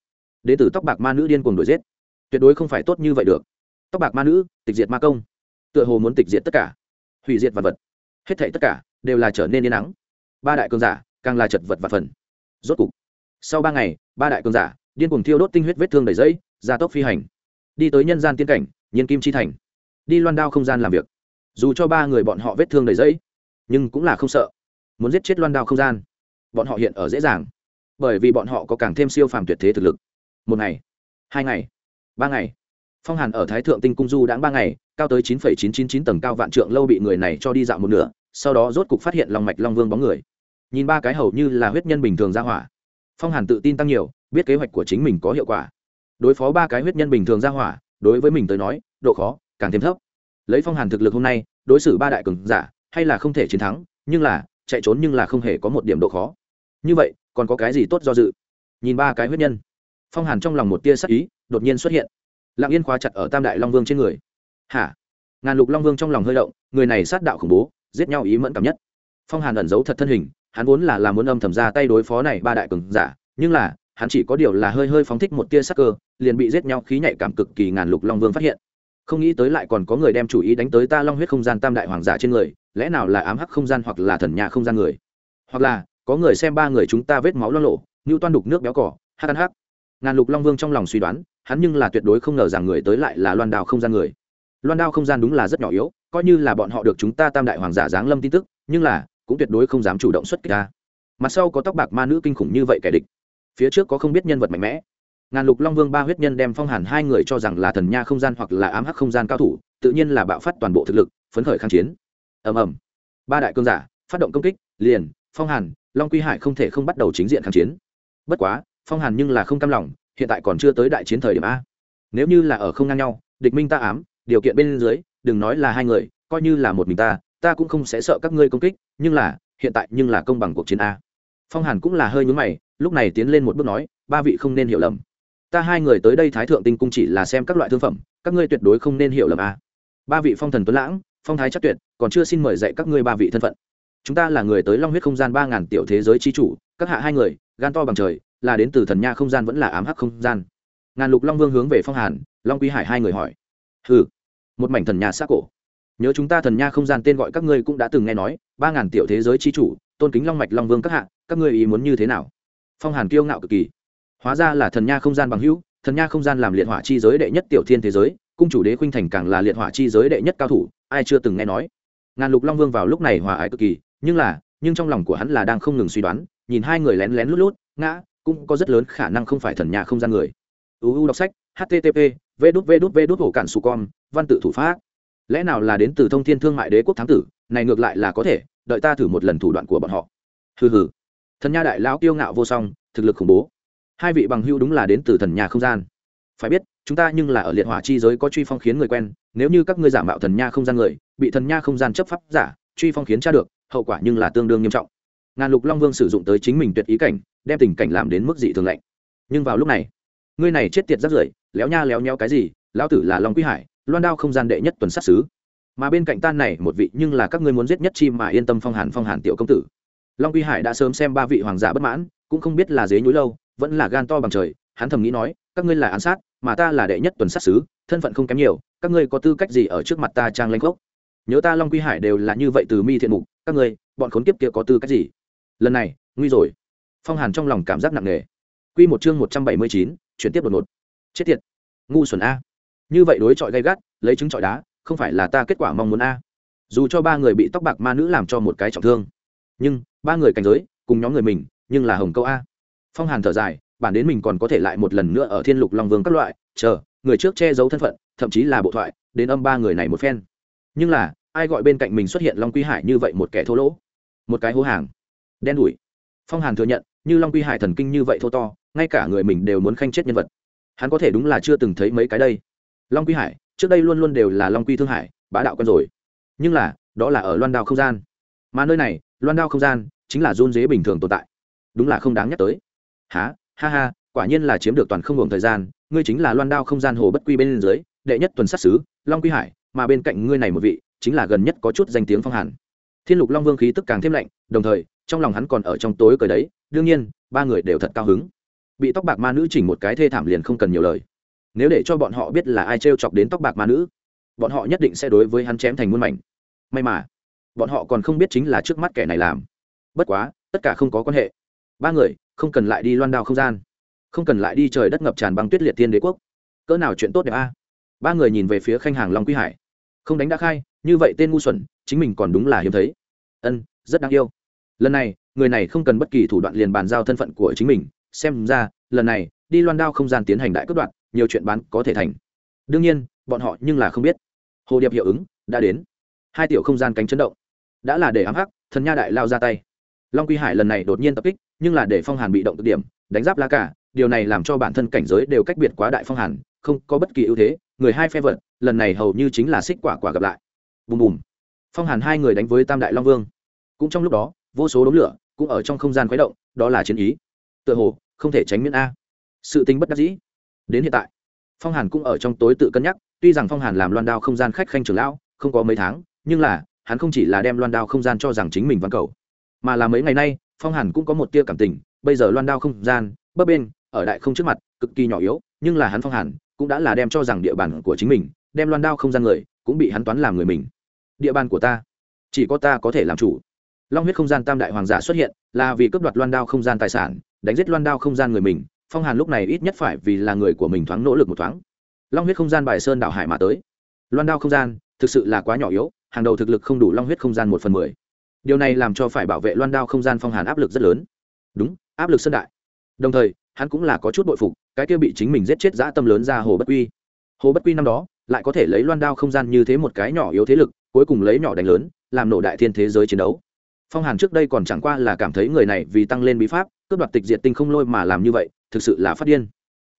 Đế tử tóc bạc ma nữ điên cuồng đuổi giết. Tuyệt đối không phải tốt như vậy được. Tóc bạc ma nữ, tịch diệt ma công. Tựa hồ muốn tịch diệt tất cả. Hủy diệt vật vật. Hết thảy tất cả đều là trở nên yên nắng ba đại cường giả, càng là chật vật và phần. Rốt cục, sau ba ngày, ba đại cường giả, điên cuồng thiêu đốt tinh huyết vết thương đầy dẫy, gia tốc phi hành. Đi tới nhân gian tiên cảnh, nhiên kim chi thành. Đi loan đao không gian làm việc. Dù cho ba người bọn họ vết thương đầy dẫy, nhưng cũng là không sợ. Muốn giết chết loan đao không gian, bọn họ hiện ở dễ dàng. Bởi vì bọn họ có càng thêm siêu phàm tuyệt thế thực lực. Một ngày, hai ngày, ba ngày. Phong hàn ở thái thượng tinh cung du đã ba ngày, cao tới chín chín chín chín tầng cao vạn trượng lâu bị người này cho đi dạo một nửa sau đó rốt cục phát hiện lòng mạch long vương bóng người. Nhìn ba cái hầu như là huyết nhân bình thường ra hỏa, phong hàn tự tin tăng nhiều, biết kế hoạch của chính mình có hiệu quả. Đối phó ba cái huyết nhân bình thường ra hỏa, đối với mình tới nói, độ khó càng thêm thấp. Lấy phong hàn thực lực hôm nay, đối xử ba đại cường giả, hay là không thể chiến thắng, nhưng là, chạy trốn nhưng là không hề có một điểm độ khó. Như vậy, còn có cái gì tốt do dự? Nhìn ba cái huyết nhân, phong hàn trong lòng một tia sắc ý đột nhiên xuất hiện. Lặng yên khóa chặt ở tam đại long vương trên người. Hả? Ngàn lục long vương trong lòng hơi động, người này sát đạo khủng bố giết nhau ý mẫn cảm nhất. Phong hàn ẩn giấu thật thân hình, hắn vốn là làm muốn âm thầm ra tay đối phó này ba đại cường giả, nhưng là, hắn chỉ có điều là hơi hơi phóng thích một tia sắc cơ, liền bị giết nhau khí nhạy cảm cực kỳ ngàn lục long vương phát hiện. Không nghĩ tới lại còn có người đem chủ ý đánh tới ta long huyết không gian tam đại hoàng giả trên người, lẽ nào là ám hắc không gian hoặc là thần nhà không gian người? Hoặc là, có người xem ba người chúng ta vết máu lo lộ, như toan đục nước béo cỏ hắc ăn hắc. Ngàn lục long vương trong lòng suy đoán, hắn nhưng là tuyệt đối không ngờ rằng người tới lại là loan đao không gian người. Loan đao không gian đúng là rất nhỏ yếu coi như là bọn họ được chúng ta tam đại hoàng giả giáng lâm tin tức, nhưng là, cũng tuyệt đối không dám chủ động xuất kích ra mặt sau có tóc bạc ma nữ kinh khủng như vậy kẻ địch. Phía trước có không biết nhân vật mạnh mẽ. Ngàn lục long vương ba huyết nhân đem phong hàn hai người cho rằng là thần nha không gian hoặc là ám hắc không gian cao thủ, tự nhiên là bạo phát toàn bộ thực lực, phấn khởi kháng chiến. Ầm ầm. Ba đại cương giả, phát động công kích, liền, phong hàn, long quy hải không thể không bắt đầu chính diện kháng chiến. Bất quá, phong hàn nhưng là không cam lòng, hiện tại còn chưa tới đại chiến thời điểm a. Nếu như là ở không ngang nhau, địch minh ta ám, điều kiện bên dưới đừng nói là hai người, coi như là một mình ta ta cũng không sẽ sợ các ngươi công kích, nhưng là, hiện tại nhưng là công bằng cuộc chiến a. Phong hàn cũng là hơi nhướng mày, lúc này tiến lên một bước nói, ba vị không nên hiểu lầm. Ta hai người tới đây thái thượng tinh cung chỉ là xem các loại thương phẩm, các ngươi tuyệt đối không nên hiểu lầm a. Ba vị phong thần tuấn lãng, phong thái chắc tuyệt, còn chưa xin mời dạy các ngươi ba vị thân phận. Chúng ta là người tới long huyết không gian ba ngàn tiểu thế giới chi chủ, các hạ hai người, gan to bằng trời, là đến từ thần nha không gian vẫn là ám hắc không gian. Ngàn lục long vương hướng về phong hàn, long quý hải hai người hỏi. Hừ một mảnh thần nha xác cổ. Nhớ chúng ta thần nha không gian tên gọi các ngươi cũng đã từng nghe nói, ba ngàn tiểu thế giới chi chủ, tôn kính long mạch long vương các hạ, các ngươi ý muốn như thế nào? Phong hàn kiêu ngạo cực kỳ. Hóa ra là thần nha không gian bằng hữu, thần nha không gian làm liệt hỏa chi giới đệ nhất tiểu thiên thế giới, cung chủ đế khuynh thành càng là liệt hỏa chi giới đệ nhất cao thủ, ai chưa từng nghe nói. Ngàn lục long vương vào lúc này hòa ái cực kỳ, nhưng là, nhưng trong lòng của hắn là đang không ngừng suy đoán, nhìn hai người lén lén lút lút, ngã, cũng có rất lớn khả năng không phải thần nhà không gian người. Uu đọc sách http v đút v đút v đút hổ cản su con văn tự thủ pháp. Lẽ nào là đến từ thông thiên thương mại đế quốc thám tử, này ngược lại là có thể, đợi ta thử một lần thủ đoạn của bọn họ. Hừ hừ. Thần nha đại lão kiêu ngạo vô song, thực lực khủng bố. Hai vị bằng hưu đúng là đến từ thần nhà không gian. Phải biết, chúng ta nhưng là ở liệt hỏa chi giới có truy phong khiến người quen, nếu như các ngươi giả mạo thần nha không gian người, bị thần nha không gian chấp pháp giả, truy phong khiến tra được, hậu quả nhưng là tương đương nghiêm trọng. Ngàn lục long vương sử dụng tới chính mình tuyệt ý cảnh, đem tình cảnh làm đến mức dị thường lạnh. Nhưng vào lúc này, ngươi này chết tiệt rất rưởi, léo nha léo nheo cái gì, lão tử là long quý hải loan đao không gian đệ nhất tuần sát xứ. Mà bên cạnh tan này, một vị nhưng là các ngươi muốn giết nhất chi mà yên tâm phong hàn phong hàn tiểu công tử. Long quy hải đã sớm xem ba vị hoàng giả bất mãn, cũng không biết là dế nhúi lâu, vẫn là gan to bằng trời, hắn thầm nghĩ nói, các ngươi là án sát, mà ta là đệ nhất tuần sát xứ, thân phận không kém nhiều, các ngươi có tư cách gì ở trước mặt ta trang lanh gốc? Nhớ ta long quy hải đều là như vậy từ mi thiện mục, các ngươi, bọn khốn kiếp kia có tư cách gì? Lần này, nguy rồi. Phong hàn trong lòng cảm giác nặng nề. Q một chương một trăm bảy mươi chín, chuyển tiếp đột ngột. Chết tiệt. Ngu xuẩn a như vậy đối chọi gay gắt, lấy trứng chọi đá, không phải là ta kết quả mong muốn a. Dù cho ba người bị tóc bạc ma nữ làm cho một cái trọng thương, nhưng ba người cảnh giới, cùng nhóm người mình, nhưng là hồng câu a. Phong hàn thở dài, bản đến mình còn có thể lại một lần nữa ở thiên lục long vương các loại, chờ, người trước che giấu thân phận, thậm chí là bộ thoại, đến âm ba người này một phen. Nhưng là, ai gọi bên cạnh mình xuất hiện long quy hải như vậy một kẻ thô lỗ? Một cái hố hàng. Đen đủi. Phong hàn thừa nhận, như long quy hải thần kinh như vậy thô to, ngay cả người mình đều muốn khanh chết nhân vật. Hắn có thể đúng là chưa từng thấy mấy cái đây long quy hải, trước đây luôn luôn đều là long quy thương hải, bá đạo quen rồi. Nhưng là, đó là ở loan đao không gian. Mà nơi này, loan đao không gian chính là run dế bình thường tồn tại. Đúng là không đáng nhắc tới. Há ha ha, quả nhiên là chiếm được toàn không ngừng thời gian. Ngươi chính là loan đao không gian hồ bất quy bên dưới, đệ nhất tuần sát xứ, long quy hải, mà bên cạnh ngươi này một vị, chính là gần nhất có chút danh tiếng phong hàn. Thiên lục long vương khí tức càng thêm lạnh, đồng thời, trong lòng hắn còn ở trong tối cười đấy. Đương nhiên, ba người đều thật cao hứng. Bị tóc bạc ma nữ chỉnh một cái thê thảm liền không cần nhiều lời nếu để cho bọn họ biết là ai t chọc đến tóc bạc ma nữ, bọn họ nhất định sẽ đối với hắn chém thành muôn mảnh. May mà, bọn họ còn không biết chính là trước mắt kẻ này làm. Bất quá, tất cả không có quan hệ. Ba người, không cần lại đi loan đao không gian, không cần lại đi trời đất ngập tràn băng tuyết liệt thiên đế quốc. Cỡ nào chuyện tốt đẹp a. Ba người nhìn về phía khanh hàng long quý hải. Không đánh đã khai, như vậy tên ngu xuẩn, chính mình còn đúng là hiếm thấy. Ân, rất đáng yêu. Lần này, người này không cần bất kỳ thủ đoạn liền bàn giao thân phận của chính mình. Xem ra, lần này, đi loan đao không gian tiến hành đại cất đoạn nhiều chuyện bán có thể thành. Đương nhiên, bọn họ nhưng là không biết. Hồ điệp hiệu ứng, đã đến. Hai tiểu không gian cánh chấn động. Đã là để ám hắc, thần nha đại lao ra tay. Long quy hải lần này đột nhiên tập kích, nhưng là để phong hàn bị động cực điểm, đánh giáp la cả, điều này làm cho bản thân cảnh giới đều cách biệt quá đại phong hàn, không có bất kỳ ưu thế, người hai phe vật lần này hầu như chính là xích quả quả gặp lại. Bùm bùm. Phong hàn hai người đánh với tam đại long vương. Cũng trong lúc đó, vô số đống lửa cũng ở trong không gian khuấy động, đó là chiến ý. Tựa hồ, không thể tránh miễn a. Sự tính bất đắc dĩ đến hiện tại, phong hàn cũng ở trong tối tự cân nhắc, tuy rằng phong hàn làm loan đao không gian khách khanh trường lão, không có mấy tháng, nhưng là, hắn không chỉ là đem loan đao không gian cho rằng chính mình văn cầu, mà là mấy ngày nay, phong hàn cũng có một tia cảm tình, bây giờ loan đao không gian, bấp bên ở đại không trước mặt, cực kỳ nhỏ yếu, nhưng là hắn phong hàn cũng đã là đem cho rằng địa bàn của chính mình, đem loan đao không gian người, cũng bị hắn toán làm người mình. Địa bàn của ta, chỉ có ta có thể làm chủ. Long huyết không gian tam đại hoàng giả xuất hiện, là vì cướp đoạt loan đao không gian tài sản, đánh giết loan đao không gian người mình phong hàn lúc này ít nhất phải vì là người của mình thoáng nỗ lực một thoáng. Long huyết không gian bài sơn đảo hải mà tới. Loan đao không gian, thực sự là quá nhỏ yếu, hàng đầu thực lực không đủ long huyết không gian một phần mười. Điều này làm cho phải bảo vệ loan đao không gian phong hàn áp lực rất lớn. Đúng, áp lực sơn đại. Đồng thời, hắn cũng là có chút bội phục, cái kia bị chính mình giết chết dã tâm lớn ra hồ bất quy. Hồ bất quy năm đó, lại có thể lấy loan đao không gian như thế một cái nhỏ yếu thế lực, cuối cùng lấy nhỏ đánh lớn, làm nổ đại thiên thế giới chiến đấu. Phong hàn trước đây còn chẳng qua là cảm thấy người này vì tăng lên bí pháp, cướp đoạt tịch diệt tinh không lôi mà làm như vậy thực sự là phát điên.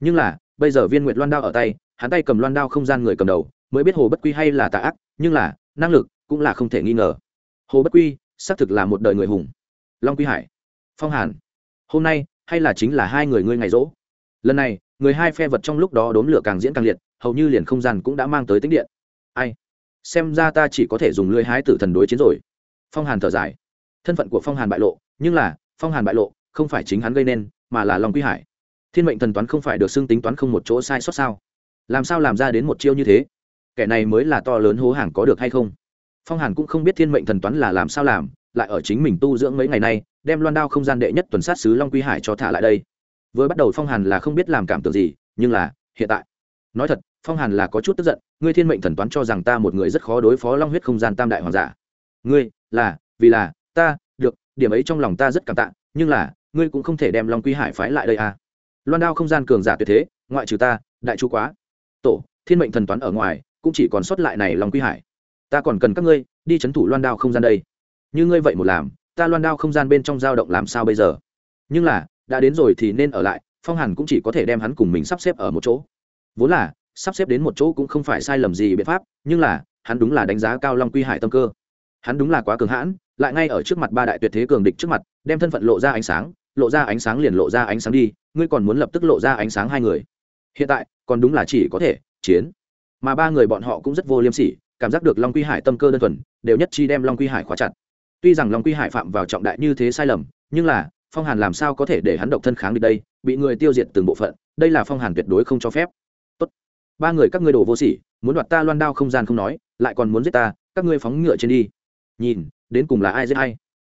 Nhưng là, bây giờ viên nguyệt loan đao ở tay, hắn tay cầm loan đao không gian người cầm đầu, mới biết hồ bất quy hay là tà ác, nhưng là, năng lực cũng là không thể nghi ngờ. Hồ bất quy, xác thực là một đời người hùng. Long quy hải, phong hàn, hôm nay, hay là chính là hai người ngươi ngày rỗ? Lần này, người hai phe vật trong lúc đó đốn lửa càng diễn càng liệt, hầu như liền không gian cũng đã mang tới tính điện. Ai? Xem ra ta chỉ có thể dùng lưới hái tử thần đối chiến rồi. Phong hàn thở dài. Thân phận của phong hàn bại lộ, nhưng là, phong hàn bại lộ, không phải chính hắn gây nên, mà là long quy hải thiên mệnh thần toán không phải được xưng tính toán không một chỗ sai sót sao? Làm sao làm ra đến một chiêu như thế? Kẻ này mới là to lớn hố hàng có được hay không? Phong hàn cũng không biết thiên mệnh thần toán là làm sao làm, lại ở chính mình tu dưỡng mấy ngày nay, đem loan đao không gian đệ nhất tuần sát sứ long quy hải cho thả lại đây. Vừa bắt đầu phong hàn là không biết làm cảm tưởng gì, nhưng là, hiện tại. Nói thật, phong hàn là có chút tức giận, ngươi thiên mệnh thần toán cho rằng ta một người rất khó đối phó long huyết không gian tam đại hoàng giả. Ngươi, là, vì là, ta, được, điểm ấy trong lòng ta rất cảm tạ, nhưng là, ngươi cũng không thể đem long quy hải phái lại đây à loan đao không gian cường giả tuyệt thế, ngoại trừ ta, đại chu quá. Tổ, thiên mệnh thần toán ở ngoài, cũng chỉ còn sót lại này long quy hải. Ta còn cần các ngươi, đi c h ấ n thủ loan đao không gian đây. Như ngươi vậy một làm, ta loan đao không gian bên trong dao động làm sao bây giờ? Nhưng là, đã đến rồi thì nên ở lại, phong hàn cũng chỉ có thể đem hắn cùng mình sắp xếp ở một chỗ. Vốn là, sắp xếp đến một chỗ cũng không phải sai lầm gì biện pháp, nhưng là, hắn đúng là đánh giá cao long quy hải tâm cơ. Hắn đúng là quá cường hãn, lại ngay ở trước mặt ba đại tuyệt thế cường địch trước mặt, đem thân phận lộ ra ánh sáng lộ ra ánh sáng liền lộ ra ánh sáng đi, ngươi còn muốn lập tức lộ ra ánh sáng hai người. Hiện tại, còn đúng là chỉ có thể chiến. Mà ba người bọn họ cũng rất vô liêm sỉ, cảm giác được long quy hải tâm cơ đơn thuần, đều nhất chi đem long quy hải khóa chặt. Tuy rằng long quy hải phạm vào trọng đại như thế sai lầm, nhưng là, phong hàn làm sao có thể để hắn độc thân kháng được đây, bị người tiêu diệt từng bộ phận, đây là phong hàn tuyệt đối không cho phép. Tốt. ba người các ngươi đổ vô sỉ, muốn đoạt ta loan đao không gian không nói, lại còn muốn giết ta, các ngươi phóng ngựa trên đi. Nhìn, đến cùng là ai giết ai?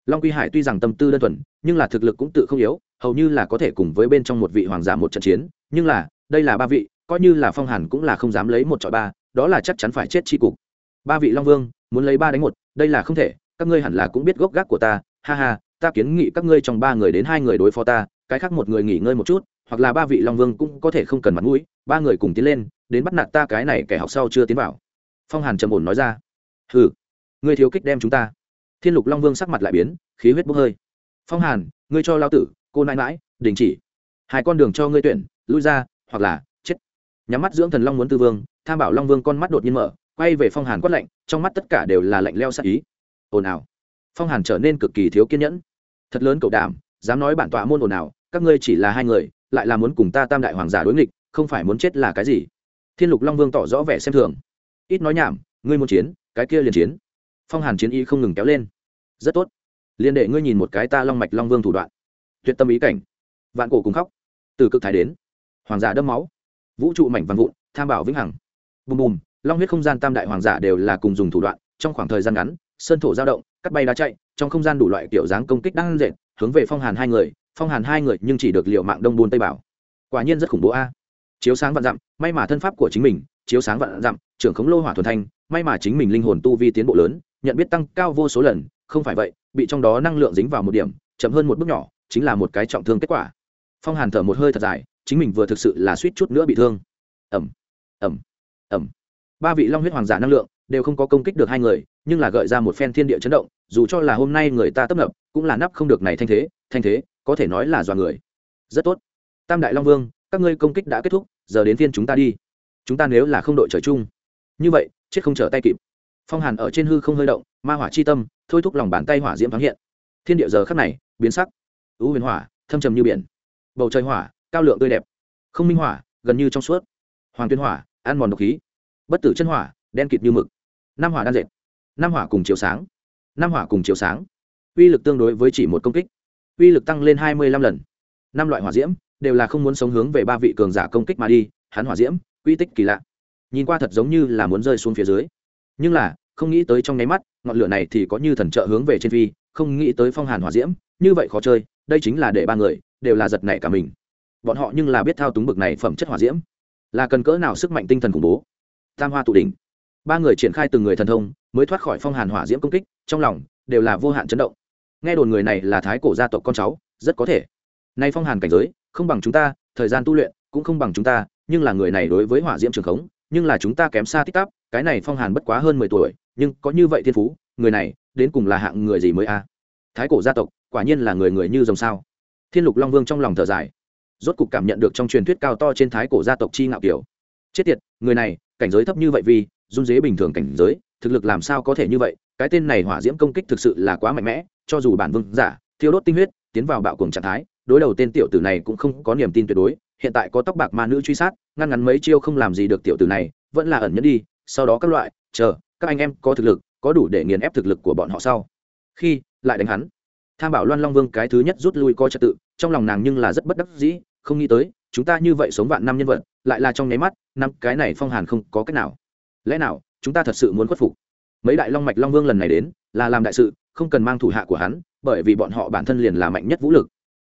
Long quy hải tuy rằng tâm tư đơn thuần, nhưng là thực lực cũng tự không yếu, hầu như là có thể cùng với bên trong một vị hoàng giả một trận chiến. Nhưng là, đây là ba vị, coi như là phong hàn cũng là không dám lấy một trọi ba, đó là chắc chắn phải chết tri cục. Ba vị long vương, muốn lấy ba đánh một, đây là không thể, các ngươi hẳn là cũng biết gốc gác của ta. Ha ha, ta kiến nghị các ngươi trong ba người đến hai người đối phó ta, cái khác một người nghỉ ngơi một chút, hoặc là ba vị long vương cũng có thể không cần mặt mũi, ba người cùng tiến lên, đến bắt nạt ta cái này kẻ học sau chưa tiến vào. Phong hàn trầm ổn nói ra. Hừ, ngươi thiếu kích đem chúng ta thiên lục long vương sắc mặt lại biến, khí huyết bốc hơi. Phong hàn, ngươi cho lao tử, cô nãi mãi đình chỉ. Hai con đường cho ngươi tuyển, lui ra, hoặc là chết. Nhắm mắt dưỡng thần long muốn tư vương, tham bảo long vương con mắt đột nhiên mở, quay về phong hàn quát lạnh, trong mắt tất cả đều là lạnh leo sắc ý. Ồn ào. Phong hàn trở nên cực kỳ thiếu kiên nhẫn. Thật lớn cậu đảm, dám nói bản tọa môn ồn ào, các ngươi chỉ là hai người, lại là muốn cùng ta tam đại hoàng giả đối nghịch, không phải muốn chết là cái gì? Thiên lục long vương tỏ rõ vẻ xem thường. Ít nói nhảm, ngươi muốn chiến, cái kia liền chiến phong hàn chiến y không ngừng kéo lên. Rất tốt. Liên đệ ngươi nhìn một cái ta long mạch long vương thủ đoạn. Tuyệt tâm ý cảnh. Vạn cổ cùng khóc. Từ cực thái đến. Hoàng giả đâm máu. Vũ trụ mảnh vàng vụn, tham bảo vĩnh hằng. Bùm bùm, long huyết không gian tam đại hoàng giả đều là cùng dùng thủ đoạn, trong khoảng thời gian ngắn, sơn thổ giao động, cắt bay đá chạy, trong không gian đủ loại kiểu dáng công kích đang dệt, hướng về phong hàn hai người, phong hàn hai người nhưng chỉ được liệu mạng đông buôn tây bảo. Quả nhiên rất khủng bố a. Chiếu sáng vạn dặm, may mà thân pháp của chính mình, chiếu sáng vạn dặm, trưởng khống lô hỏa thuần thanh, may mà chính mình linh hồn tu vi tiến bộ lớn nhận biết tăng cao vô số lần, không phải vậy, bị trong đó năng lượng dính vào một điểm, chậm hơn một bước nhỏ, chính là một cái trọng thương kết quả. Phong hàn thở một hơi thật dài, chính mình vừa thực sự là suýt chút nữa bị thương. Ẩm ẩm ẩm ba vị long huyết hoàng giả năng lượng đều không có công kích được hai người, nhưng là gợi ra một phen thiên địa chấn động, dù cho là hôm nay người ta tấp nập, cũng là nắp không được này thanh thế thanh thế, có thể nói là dọa người. Rất tốt. Tam đại long vương, các ngươi công kích đã kết thúc, giờ đến phiên chúng ta đi. Chúng ta nếu là không đội trời chung. Như vậy, chết không trở tay kịp phong hàn ở trên hư không hơi động, ma hỏa chi tâm, thôi thúc lòng bàn tay hỏa diễm thoáng hiện. Thiên địa giờ khắc này, biến sắc. Ưu huyền hỏa, thâm trầm như biển. Bầu trời hỏa, cao lượng tươi đẹp. Không minh hỏa, gần như trong suốt. Hoàng tuyên hỏa, ăn mòn độc khí. Bất tử chân hỏa, đen kịt như mực. Năm hỏa đan dệt. Năm hỏa cùng chiếu sáng. Năm hỏa cùng chiếu sáng. Uy lực tương đối với chỉ một công kích. Uy lực tăng lên hai mươi lăm lần. Năm loại hỏa diễm đều là không muốn sống hướng về ba vị cường giả công kích mà đi, hắn hỏa diễm, quy tích kỳ lạ. Nhìn qua thật giống như là muốn rơi xuống phía dưới nhưng là, không nghĩ tới trong nháy mắt, ngọn lửa này thì có như thần trợ hướng về trên phi, không nghĩ tới phong hàn hòa diễm, như vậy khó chơi, đây chính là để ba người, đều là giật nảy cả mình. Bọn họ nhưng là biết thao túng bực này phẩm chất hòa diễm. Là cần cỡ nào sức mạnh tinh thần khủng bố? Tam hoa tụ đỉnh. Ba người triển khai từng người thần thông, mới thoát khỏi phong hàn hỏa diễm công kích, trong lòng, đều là vô hạn chấn động. Nghe đồn người này là thái cổ gia tộc con cháu, rất có thể. Nay phong hàn cảnh giới, không bằng chúng ta, thời gian tu luyện cũng không bằng chúng ta, nhưng là người này đối với hỏa diễm trường khống, nhưng là chúng ta kém xa tích tắp cái này phong hàn bất quá hơn mười tuổi, nhưng có như vậy thiên phú, người này, đến cùng là hạng người gì mới a? Thái cổ gia tộc, quả nhiên là người người như dòng sao. Thiên lục long vương trong lòng thở dài. Rốt cục cảm nhận được trong truyền thuyết cao to trên thái cổ gia tộc chi ngạo kiểu. Chết tiệt, người này, cảnh giới thấp như vậy vì, run dế bình thường cảnh giới, thực lực làm sao có thể như vậy? Cái tên này hỏa diễm công kích thực sự là quá mạnh mẽ, cho dù bản vương giả, thiêu đốt tinh huyết, tiến vào bạo cùng trạng thái, đối đầu tên tiểu tử này cũng không có niềm tin tuyệt đối. Hiện tại có tóc bạc ma nữ truy sát, ngăn ngắn mấy chiêu không làm gì được tiểu tử này, vẫn là ẩn nhẫn đi sau đó các loại, chờ, các anh em có thực lực, có đủ để nghiền ép thực lực của bọn họ sau. Khi lại đánh hắn, tham bảo loan long vương cái thứ nhất rút lui coi trật tự, trong lòng nàng nhưng là rất bất đắc dĩ, không nghĩ tới, chúng ta như vậy sống vạn năm nhân vật, lại là trong nháy mắt, năm cái này phong hàn không có cách nào. Lẽ nào, chúng ta thật sự muốn khuất phục? Mấy đại long mạch long vương lần này đến, là làm đại sự, không cần mang thủ hạ của hắn, bởi vì bọn họ bản thân liền là mạnh nhất vũ lực.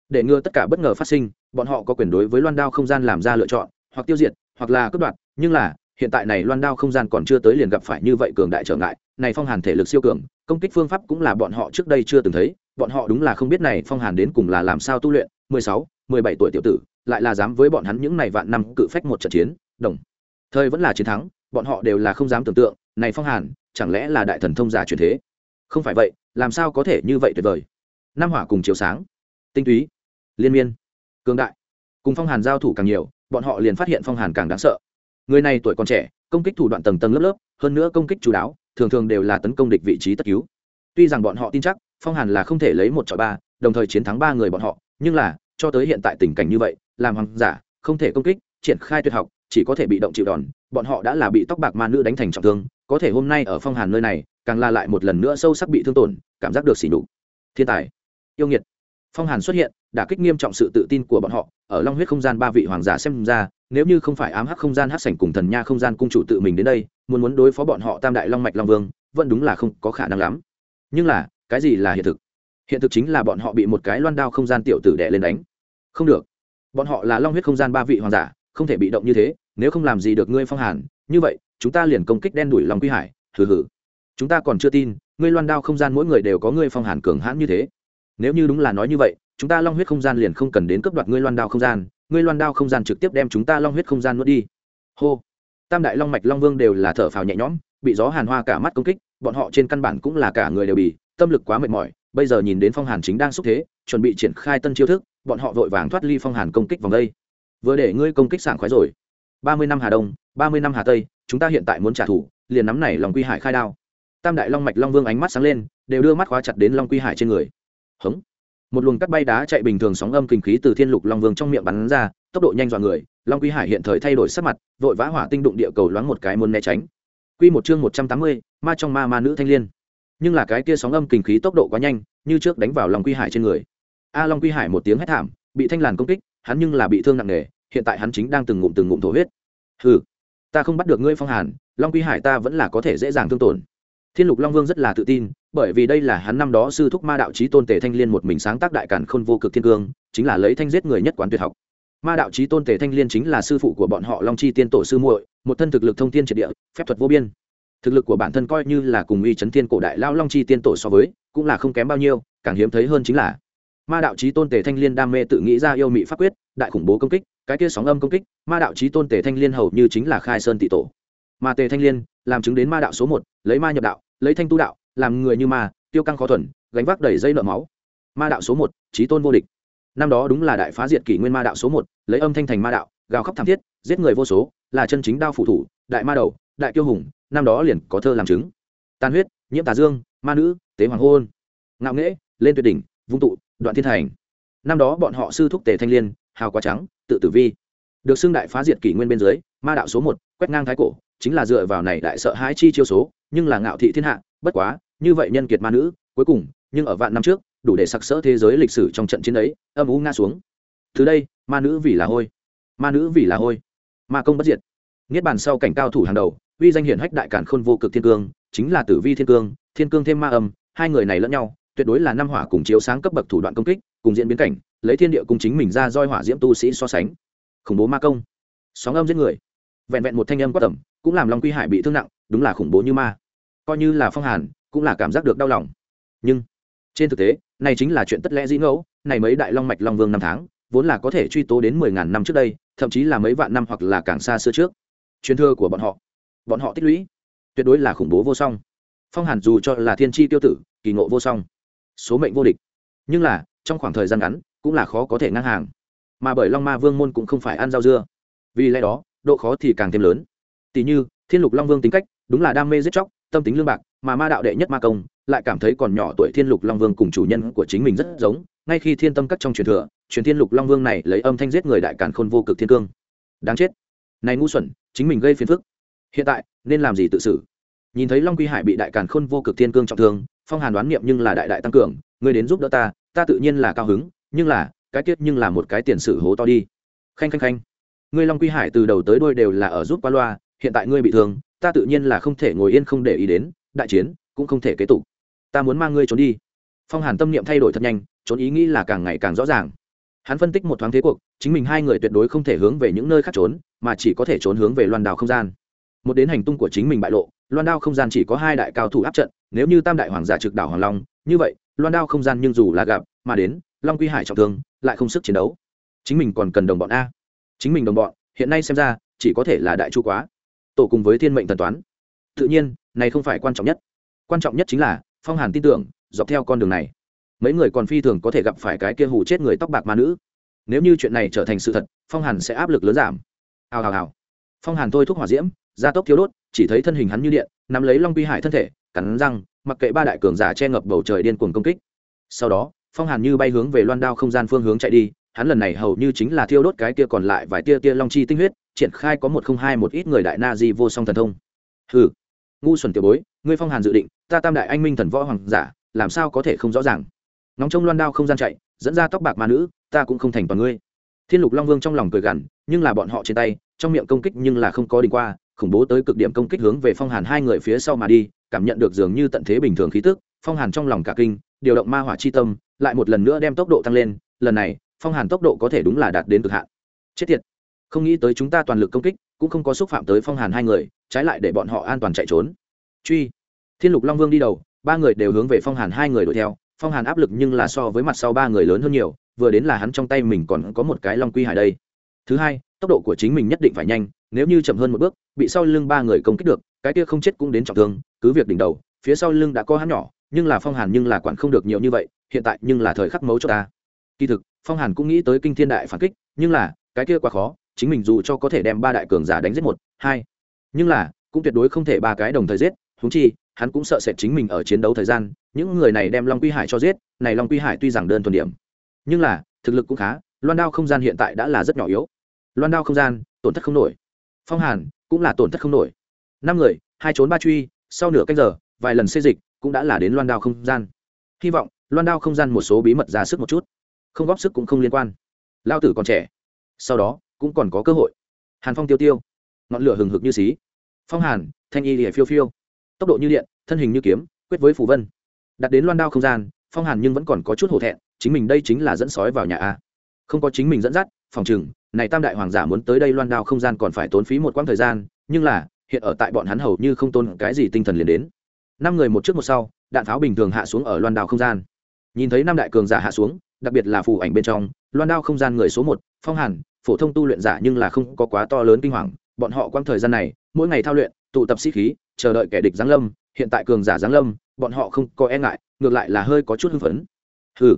Để ngừa tất cả bất ngờ phát sinh, bọn họ có quyền đối với loan đao không gian làm ra lựa chọn, hoặc tiêu diệt, hoặc là cướp đoạt, nhưng là hiện tại này loan đao không gian còn chưa tới liền gặp phải như vậy cường đại trở ngại, này phong hàn thể lực siêu cường, công kích phương pháp cũng là bọn họ trước đây chưa từng thấy, bọn họ đúng là không biết này phong hàn đến cùng là làm sao tu luyện, mười sáu, mười bảy tuổi tiểu tử, lại là dám với bọn hắn những này vạn năm cự phách một trận chiến, đồng. Thời vẫn là chiến thắng, bọn họ đều là không dám tưởng tượng, này phong hàn, chẳng lẽ là đại thần thông giả truyền thế? Không phải vậy, làm sao có thể như vậy tuyệt vời? Năm hỏa cùng chiếu sáng, tinh túy, liên miên, cường đại. Cùng phong hàn giao thủ càng nhiều, bọn họ liền phát hiện phong hàn càng đáng sợ người này tuổi còn trẻ, công kích thủ đoạn tầng tầng lớp lớp, hơn nữa công kích chú đáo, thường thường đều là tấn công địch vị trí tất cứu tuy rằng bọn họ tin chắc, phong hàn là không thể lấy một trọi ba, đồng thời chiến thắng ba người bọn họ, nhưng là, cho tới hiện tại tình cảnh như vậy, làm hoàng giả, không thể công kích, triển khai tuyệt học, chỉ có thể bị động chịu đòn, bọn họ đã là bị tóc bạc ma nữ đánh thành trọng thương, có thể hôm nay ở phong hàn nơi này, càng là lại một lần nữa sâu sắc bị thương tổn, cảm giác được xỉ đục thiên tài, yêu nghiệt phong hàn xuất hiện đã kích nghiêm trọng sự tự tin của bọn họ, ở long huyết không gian ba vị hoàng giả xem ra, nếu như không phải ám hắc không gian hắc sảnh cùng thần nha không gian cung chủ tự mình đến đây, muốn muốn đối phó bọn họ tam đại long mạch long vương, vẫn đúng là không có khả năng lắm. Nhưng là, cái gì là hiện thực? Hiện thực chính là bọn họ bị một cái loan đao không gian tiểu tử đẻ lên đánh. Không được. Bọn họ là long huyết không gian ba vị hoàng giả, không thể bị động như thế, nếu không làm gì được ngươi phong hàn, như vậy, chúng ta liền công kích đen đuổi lòng quy hải, hừ hừ. Chúng ta còn chưa tin, ngươi loan đao không gian mỗi người đều có ngươi phong hàn cường hãn như thế nếu như đúng là nói như vậy, chúng ta long huyết không gian liền không cần đến cấp đoạt ngươi loan đao không gian, ngươi loan đao không gian trực tiếp đem chúng ta long huyết không gian nuốt đi. Hô. Tam đại long mạch long vương đều là thở phào nhẹ nhõm, bị gió hàn hoa cả mắt công kích, bọn họ trên căn bản cũng là cả người đều bị, tâm lực quá mệt mỏi, bây giờ nhìn đến phong hàn chính đang xúc thế, chuẩn bị triển khai tân chiêu thức, bọn họ vội vàng thoát ly phong hàn công kích vòng đây. Vừa để ngươi công kích sảng khoái rồi. Ba mươi năm hà đông, ba mươi năm hà tây, chúng ta hiện tại muốn trả thù, liền nắm này lòng quy hải khai đao. Tam đại long mạch long vương ánh mắt sáng lên, đều đưa mắt khóa chặt đến long quy hải trên người hống một luồng cắt bay đá chạy bình thường sóng âm kinh khí từ thiên lục long vương trong miệng bắn ra tốc độ nhanh dọa người long quy hải hiện thời thay đổi sắc mặt vội vã hỏa tinh đụng địa cầu loáng một cái muốn né tránh Quy một chương một trăm tám mươi, ma trong ma ma nữ thanh liên. Nhưng là cái kia sóng âm kinh khí tốc độ quá nhanh, như trước đánh vào Long Quy Hải trên người. A Long Quy Hải một tiếng hét thảm, bị thanh làn công kích, hắn nhưng là bị thương nặng nề, hiện tại hắn chính đang từng ngụm từng ngụm thổ huyết. Hừ, ta không bắt được ngươi Phong Hàn, Long Quy Hải ta vẫn là có thể dễ dàng thương tổn. Thiên Lục Long Vương rất là tự tin, bởi vì đây là hắn năm đó sư thúc Ma đạo chí tôn Tề Thanh Liên một mình sáng tác đại càn khôn vô cực thiên cương, chính là lấy thanh giết người nhất quán tuyệt học. Ma đạo chí tôn Tề Thanh Liên chính là sư phụ của bọn họ Long Chi Tiên tổ sư muội, một thân thực lực thông thiên triệt địa, phép thuật vô biên. Thực lực của bản thân coi như là cùng uy chấn thiên cổ đại lao Long Chi Tiên tổ so với, cũng là không kém bao nhiêu, càng hiếm thấy hơn chính là ma đạo chí tôn tề thanh liên đam mê tự nghĩ ra yêu mị pháp quyết đại khủng bố công kích cái kia sóng âm công kích ma đạo chí tôn tề thanh liên hầu như chính là khai sơn tị tổ mà tề thanh liên làm chứng đến ma đạo số một, lấy ma nhập đạo, lấy thanh tu đạo, làm người như ma, tiêu căng khó thuần, gánh vác đầy dây nợ máu. Ma đạo số một trí tôn vô địch. Năm đó đúng là đại phá diệt kỷ nguyên ma đạo số một, lấy âm thanh thành ma đạo, gào khóc thảm thiết, giết người vô số, là chân chính đao phủ thủ, đại ma đầu, đại kiêu hùng, năm đó liền có thơ làm chứng. Tan huyết, nhiễm tà dương, ma nữ, tế hoàng hôn. Ngạo nghễ, lên tuyệt đỉnh, vung tụ, đoạn thiên thành. Năm đó bọn họ sư thúc tề thanh liên, hào quá trắng, tự tử vi. Được xưng đại phá diệt kỷ nguyên bên dưới, ma đạo số một, quét ngang thái cổ chính là dựa vào này đại sợ hãi chi chiêu số, nhưng là ngạo thị thiên hạ, bất quá, như vậy nhân kiệt ma nữ, cuối cùng, nhưng ở vạn năm trước, đủ để sặc sỡ thế giới lịch sử trong trận chiến ấy, âm ú nga xuống. Từ đây, ma nữ vì là hôi. Ma nữ vì là hôi. Ma công bất diệt. Niết bàn sau cảnh cao thủ hàng đầu, uy danh hiển hách đại cản khôn vô cực thiên cương, chính là tử vi thiên cương thiên cương thêm ma âm, hai người này lẫn nhau, tuyệt đối là năm hỏa cùng chiếu sáng cấp bậc thủ đoạn công kích, cùng diễn biến cảnh, lấy thiên địa cùng chính mình ra roi hỏa diễm tu sĩ so sánh. Khủng bố ma công. Sóng âm giết người vẹn vẹn một thanh âm quát tầm, cũng làm long quy hải bị thương nặng đúng là khủng bố như ma. Coi như là phong hàn cũng là cảm giác được đau lòng. Nhưng trên thực tế này chính là chuyện tất lẽ dĩ ngẫu này mấy đại long mạch long vương năm tháng vốn là có thể truy tố đến mười ngàn năm trước đây thậm chí là mấy vạn năm hoặc là càng xa xưa trước. Truyền thừa của bọn họ bọn họ tích lũy tuyệt đối là khủng bố vô song. Phong hàn dù cho là thiên tri tiêu tử kỳ ngộ vô song số mệnh vô địch. Nhưng là trong khoảng thời gian ngắn cũng là khó có thể ngang hàng. Mà bởi long ma vương môn cũng không phải ăn rau dưa. Vì lẽ đó độ khó thì càng thêm lớn. Tỷ như, thiên lục long vương tính cách, đúng là đam mê giết chóc, tâm tính lương bạc, mà ma đạo đệ nhất ma công, lại cảm thấy còn nhỏ tuổi thiên lục long vương cùng chủ nhân của chính mình rất giống, ngay khi thiên tâm cắt trong truyền thừa, truyền thiên lục long vương này lấy âm thanh giết người đại càn khôn vô cực thiên cương. Đáng chết. Này ngu xuẩn, chính mình gây phiền phức. Hiện tại, nên làm gì tự xử? Nhìn thấy long quy hải bị đại càn khôn vô cực thiên cương trọng thương, phong hàn đoán niệm nhưng là đại đại tăng cường, ngươi đến giúp đỡ ta ta tự nhiên là cao hứng, nhưng là, cái tiết nhưng là một cái tiền sử hố to đi. Khanh khanh khanh ngươi long quy hải từ đầu tới đôi đều là ở giúp qua loa, hiện tại ngươi bị thương, ta tự nhiên là không thể ngồi yên không để ý đến, đại chiến cũng không thể kế tục. Ta muốn mang ngươi trốn đi. Phong hàn tâm niệm thay đổi thật nhanh, trốn ý nghĩ là càng ngày càng rõ ràng. Hắn phân tích một thoáng thế cuộc, chính mình hai người tuyệt đối không thể hướng về những nơi khác trốn, mà chỉ có thể trốn hướng về loan đào không gian. Một đến hành tung của chính mình bại lộ, loan đao không gian chỉ có hai đại cao thủ áp trận, nếu như tam đại hoàng giả trực đảo hoàng long, như vậy, loan đao không gian nhưng dù là gặp, mà đến, long quy hải trọng thương, lại không sức chiến đấu. Chính mình còn cần đồng bọn a chính mình đồng bọn, hiện nay xem ra, chỉ có thể là đại chu quá. Tổ cùng với thiên mệnh thần toán. Tự nhiên, này không phải quan trọng nhất. Quan trọng nhất chính là, phong hàn tin tưởng, dọc theo con đường này, mấy người còn phi thường có thể gặp phải cái kia hù chết người tóc bạc ma nữ. Nếu như chuyện này trở thành sự thật, phong hàn sẽ áp lực lớn giảm. Hào hào hào. Phong hàn thôi thúc hỏa diễm, gia tốc thiếu đốt, chỉ thấy thân hình hắn như điện, nắm lấy long quy hải thân thể, cắn răng, mặc kệ ba đại cường giả che ngập bầu trời điên cuồng công kích. Sau đó, phong hàn như bay hướng về loan đao không gian phương hướng chạy đi hắn lần này hầu như chính là thiêu đốt cái kia còn lại vài tia tia long chi tinh huyết, triển khai có một không hai một ít người đại na di vô song thần thông. Hừ, ngu xuẩn tiểu bối, ngươi phong hàn dự định, ta tam đại anh minh thần võ hoàng giả, làm sao có thể không rõ ràng? Nóng trong loan đao không gian chạy, dẫn ra tóc bạc ma nữ, ta cũng không thành toàn ngươi. Thiên lục long vương trong lòng cười gằn, nhưng là bọn họ trên tay, trong miệng công kích nhưng là không có đi qua, khủng bố tới cực điểm công kích hướng về phong hàn hai người phía sau mà đi, cảm nhận được dường như tận thế bình thường khí tức, phong hàn trong lòng cả kinh, điều động ma hỏa chi tâm, lại một lần nữa đem tốc độ tăng lên, lần này phong hàn tốc độ có thể đúng là đạt đến cực hạn. Chết tiệt. Không nghĩ tới chúng ta toàn lực công kích, cũng không có xúc phạm tới phong hàn hai người, trái lại để bọn họ an toàn chạy trốn. Truy. Thiên lục long vương đi đầu, ba người đều hướng về phong hàn hai người đuổi theo. Phong hàn áp lực nhưng là so với mặt sau ba người lớn hơn nhiều, vừa đến là hắn trong tay mình còn có một cái long quy hải đây. Thứ hai, tốc độ của chính mình nhất định phải nhanh, nếu như chậm hơn một bước, bị sau lưng ba người công kích được, cái kia không chết cũng đến trọng thương, cứ việc đỉnh đầu, phía sau lưng đã có hắn nhỏ, nhưng là phong hàn nhưng là quản không được nhiều như vậy, hiện tại nhưng là thời khắc mấu cho ta kỳ thực, phong hàn cũng nghĩ tới kinh thiên đại phản kích, nhưng là, cái kia quá khó, chính mình dù cho có thể đem ba đại cường giả đánh giết một, hai. Nhưng là, cũng tuyệt đối không thể ba cái đồng thời giết húng chi, hắn cũng sợ sệt chính mình ở chiến đấu thời gian, những người này đem long quy hải cho giết, này long quy hải tuy rằng đơn thuần điểm, nhưng là, thực lực cũng khá, loan đao không gian hiện tại đã là rất nhỏ yếu. Loan đao không gian, tổn thất không nổi. Phong hàn, cũng là tổn thất không nổi. Năm người, hai trốn ba truy, sau nửa canh giờ, vài lần xê dịch, cũng đã là đến loan đao không gian. Hy vọng, loan đao không gian một số bí mật ra sức một chút không góp sức cũng không liên quan. Lao tử còn trẻ. Sau đó, cũng còn có cơ hội. Hàn phong tiêu tiêu. Ngọn lửa hừng hực như xí. Phong hàn, thanh y lìa phiêu phiêu. Tốc độ như điện, thân hình như kiếm, quyết với phù vân. Đặt đến loan đao không gian, phong hàn nhưng vẫn còn có chút hổ thẹn, chính mình đây chính là dẫn sói vào nhà a. Không có chính mình dẫn dắt, phòng chừng này tam đại hoàng giả muốn tới đây loan đao không gian còn phải tốn phí một quãng thời gian, nhưng là, hiện ở tại bọn hắn hầu như không tôn cái gì tinh thần liền đến. Năm người một trước một sau, đạn pháo bình thường hạ xuống ở loan đao không gian. Nhìn thấy năm đại cường giả hạ xuống đặc biệt là phù ảnh bên trong, loan đao không gian người số một, phong hàn, phổ thông tu luyện giả nhưng là không có quá to lớn kinh hoàng, bọn họ quang thời gian này, mỗi ngày thao luyện, tụ tập sĩ khí, chờ đợi kẻ địch giáng lâm, hiện tại cường giả giáng lâm, bọn họ không có e ngại, ngược lại là hơi có chút hưng phấn. Ừ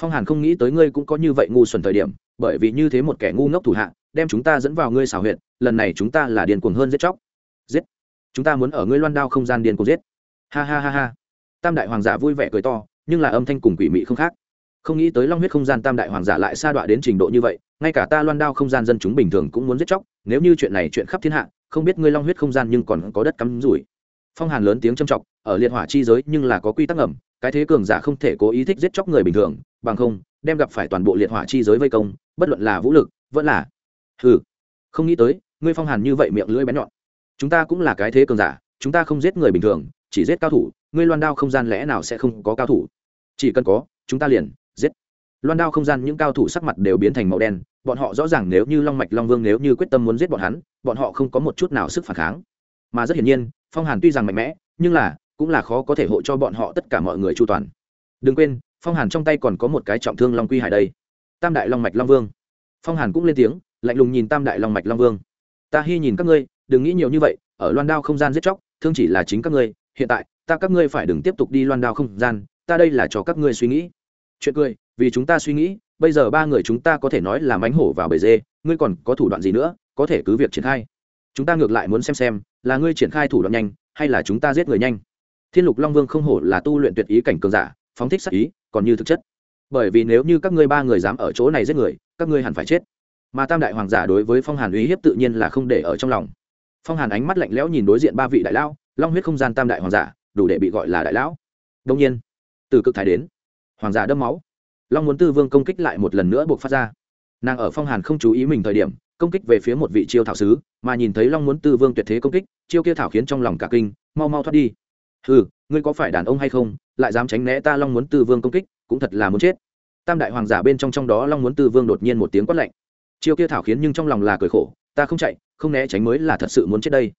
phong hàn không nghĩ tới ngươi cũng có như vậy ngu xuẩn thời điểm, bởi vì như thế một kẻ ngu ngốc thủ hạ, đem chúng ta dẫn vào ngươi xảo huyện lần này chúng ta là điền cuồng hơn giết chóc. Giết. Chúng ta muốn ở ngươi loan đao không gian điền cuồng giết. Ha ha ha ha. Tam đại hoàng giả vui vẻ cười to, nhưng là âm thanh cùng quỷ mị không khác không nghĩ tới long huyết không gian tam đại hoàng giả lại sa đọa đến trình độ như vậy, ngay cả ta loan đao không gian dân chúng bình thường cũng muốn giết chóc, nếu như chuyện này chuyện khắp thiên hạ, không biết ngươi long huyết không gian nhưng còn có đất cắm rủi. Phong hàn lớn tiếng châm trọng ở liệt hỏa chi giới nhưng là có quy tắc ẩm cái thế cường giả không thể cố ý thích giết chóc người bình thường, bằng không, đem gặp phải toàn bộ liệt hỏa chi giới vây công, bất luận là vũ lực, vẫn là hừ. Không nghĩ tới, ngươi phong hàn như vậy miệng lưỡi bén nhọn. Chúng ta cũng là cái thế cường giả, chúng ta không giết người bình thường, chỉ giết cao thủ, ngươi loan đao không gian lẽ nào sẽ không có cao thủ? Chỉ cần có, chúng ta liền giết. Loan đao không gian những cao thủ sắc mặt đều biến thành màu đen, bọn họ rõ ràng nếu như long mạch long vương nếu như quyết tâm muốn giết bọn hắn, bọn họ không có một chút nào sức phản kháng. Mà rất hiển nhiên, phong hàn tuy rằng mạnh mẽ, nhưng là cũng là khó có thể hộ cho bọn họ tất cả mọi người chu toàn. Đừng quên, phong hàn trong tay còn có một cái trọng thương long quy hải đây. Tam đại long mạch long vương. Phong hàn cũng lên tiếng, lạnh lùng nhìn tam đại long mạch long vương. Ta hy nhìn các ngươi, đừng nghĩ nhiều như vậy, ở loan đao không gian giết chóc, thương chỉ là chính các ngươi, hiện tại, ta các ngươi phải đừng tiếp tục đi loan đao không gian, ta đây là cho các ngươi suy nghĩ chuyện cười, vì chúng ta suy nghĩ, bây giờ ba người chúng ta có thể nói là mánh hổ vào bể dê, ngươi còn có thủ đoạn gì nữa, có thể cứ việc triển khai. Chúng ta ngược lại muốn xem xem, là ngươi triển khai thủ đoạn nhanh, hay là chúng ta giết người nhanh. Thiên lục long vương không hổ là tu luyện tuyệt ý cảnh cường giả, phóng thích sắc ý, còn như thực chất. Bởi vì nếu như các ngươi ba người dám ở chỗ này giết người, các ngươi hẳn phải chết. Mà tam đại hoàng giả đối với phong hàn uy hiếp tự nhiên là không để ở trong lòng. Phong hàn ánh mắt lạnh lẽo nhìn đối diện ba vị đại lão, long huyết không gian tam đại hoàng giả, đủ để bị gọi là đại lão. Đông nhiên, từ cực thái đến hoàng giả đâm máu. Long muốn tư vương công kích lại một lần nữa buộc phát ra. Nàng ở phong hàn không chú ý mình thời điểm, công kích về phía một vị chiêu thảo sứ, mà nhìn thấy long muốn tư vương tuyệt thế công kích, chiêu kia thảo khiến trong lòng cả kinh, mau mau thoát đi. Ừ ngươi có phải đàn ông hay không, lại dám tránh né ta long muốn tư vương công kích, cũng thật là muốn chết. Tam đại hoàng giả bên trong trong đó long muốn tư vương đột nhiên một tiếng quát lạnh. Chiêu kia thảo khiến nhưng trong lòng là cười khổ, ta không chạy, không né tránh mới là thật sự muốn chết đây.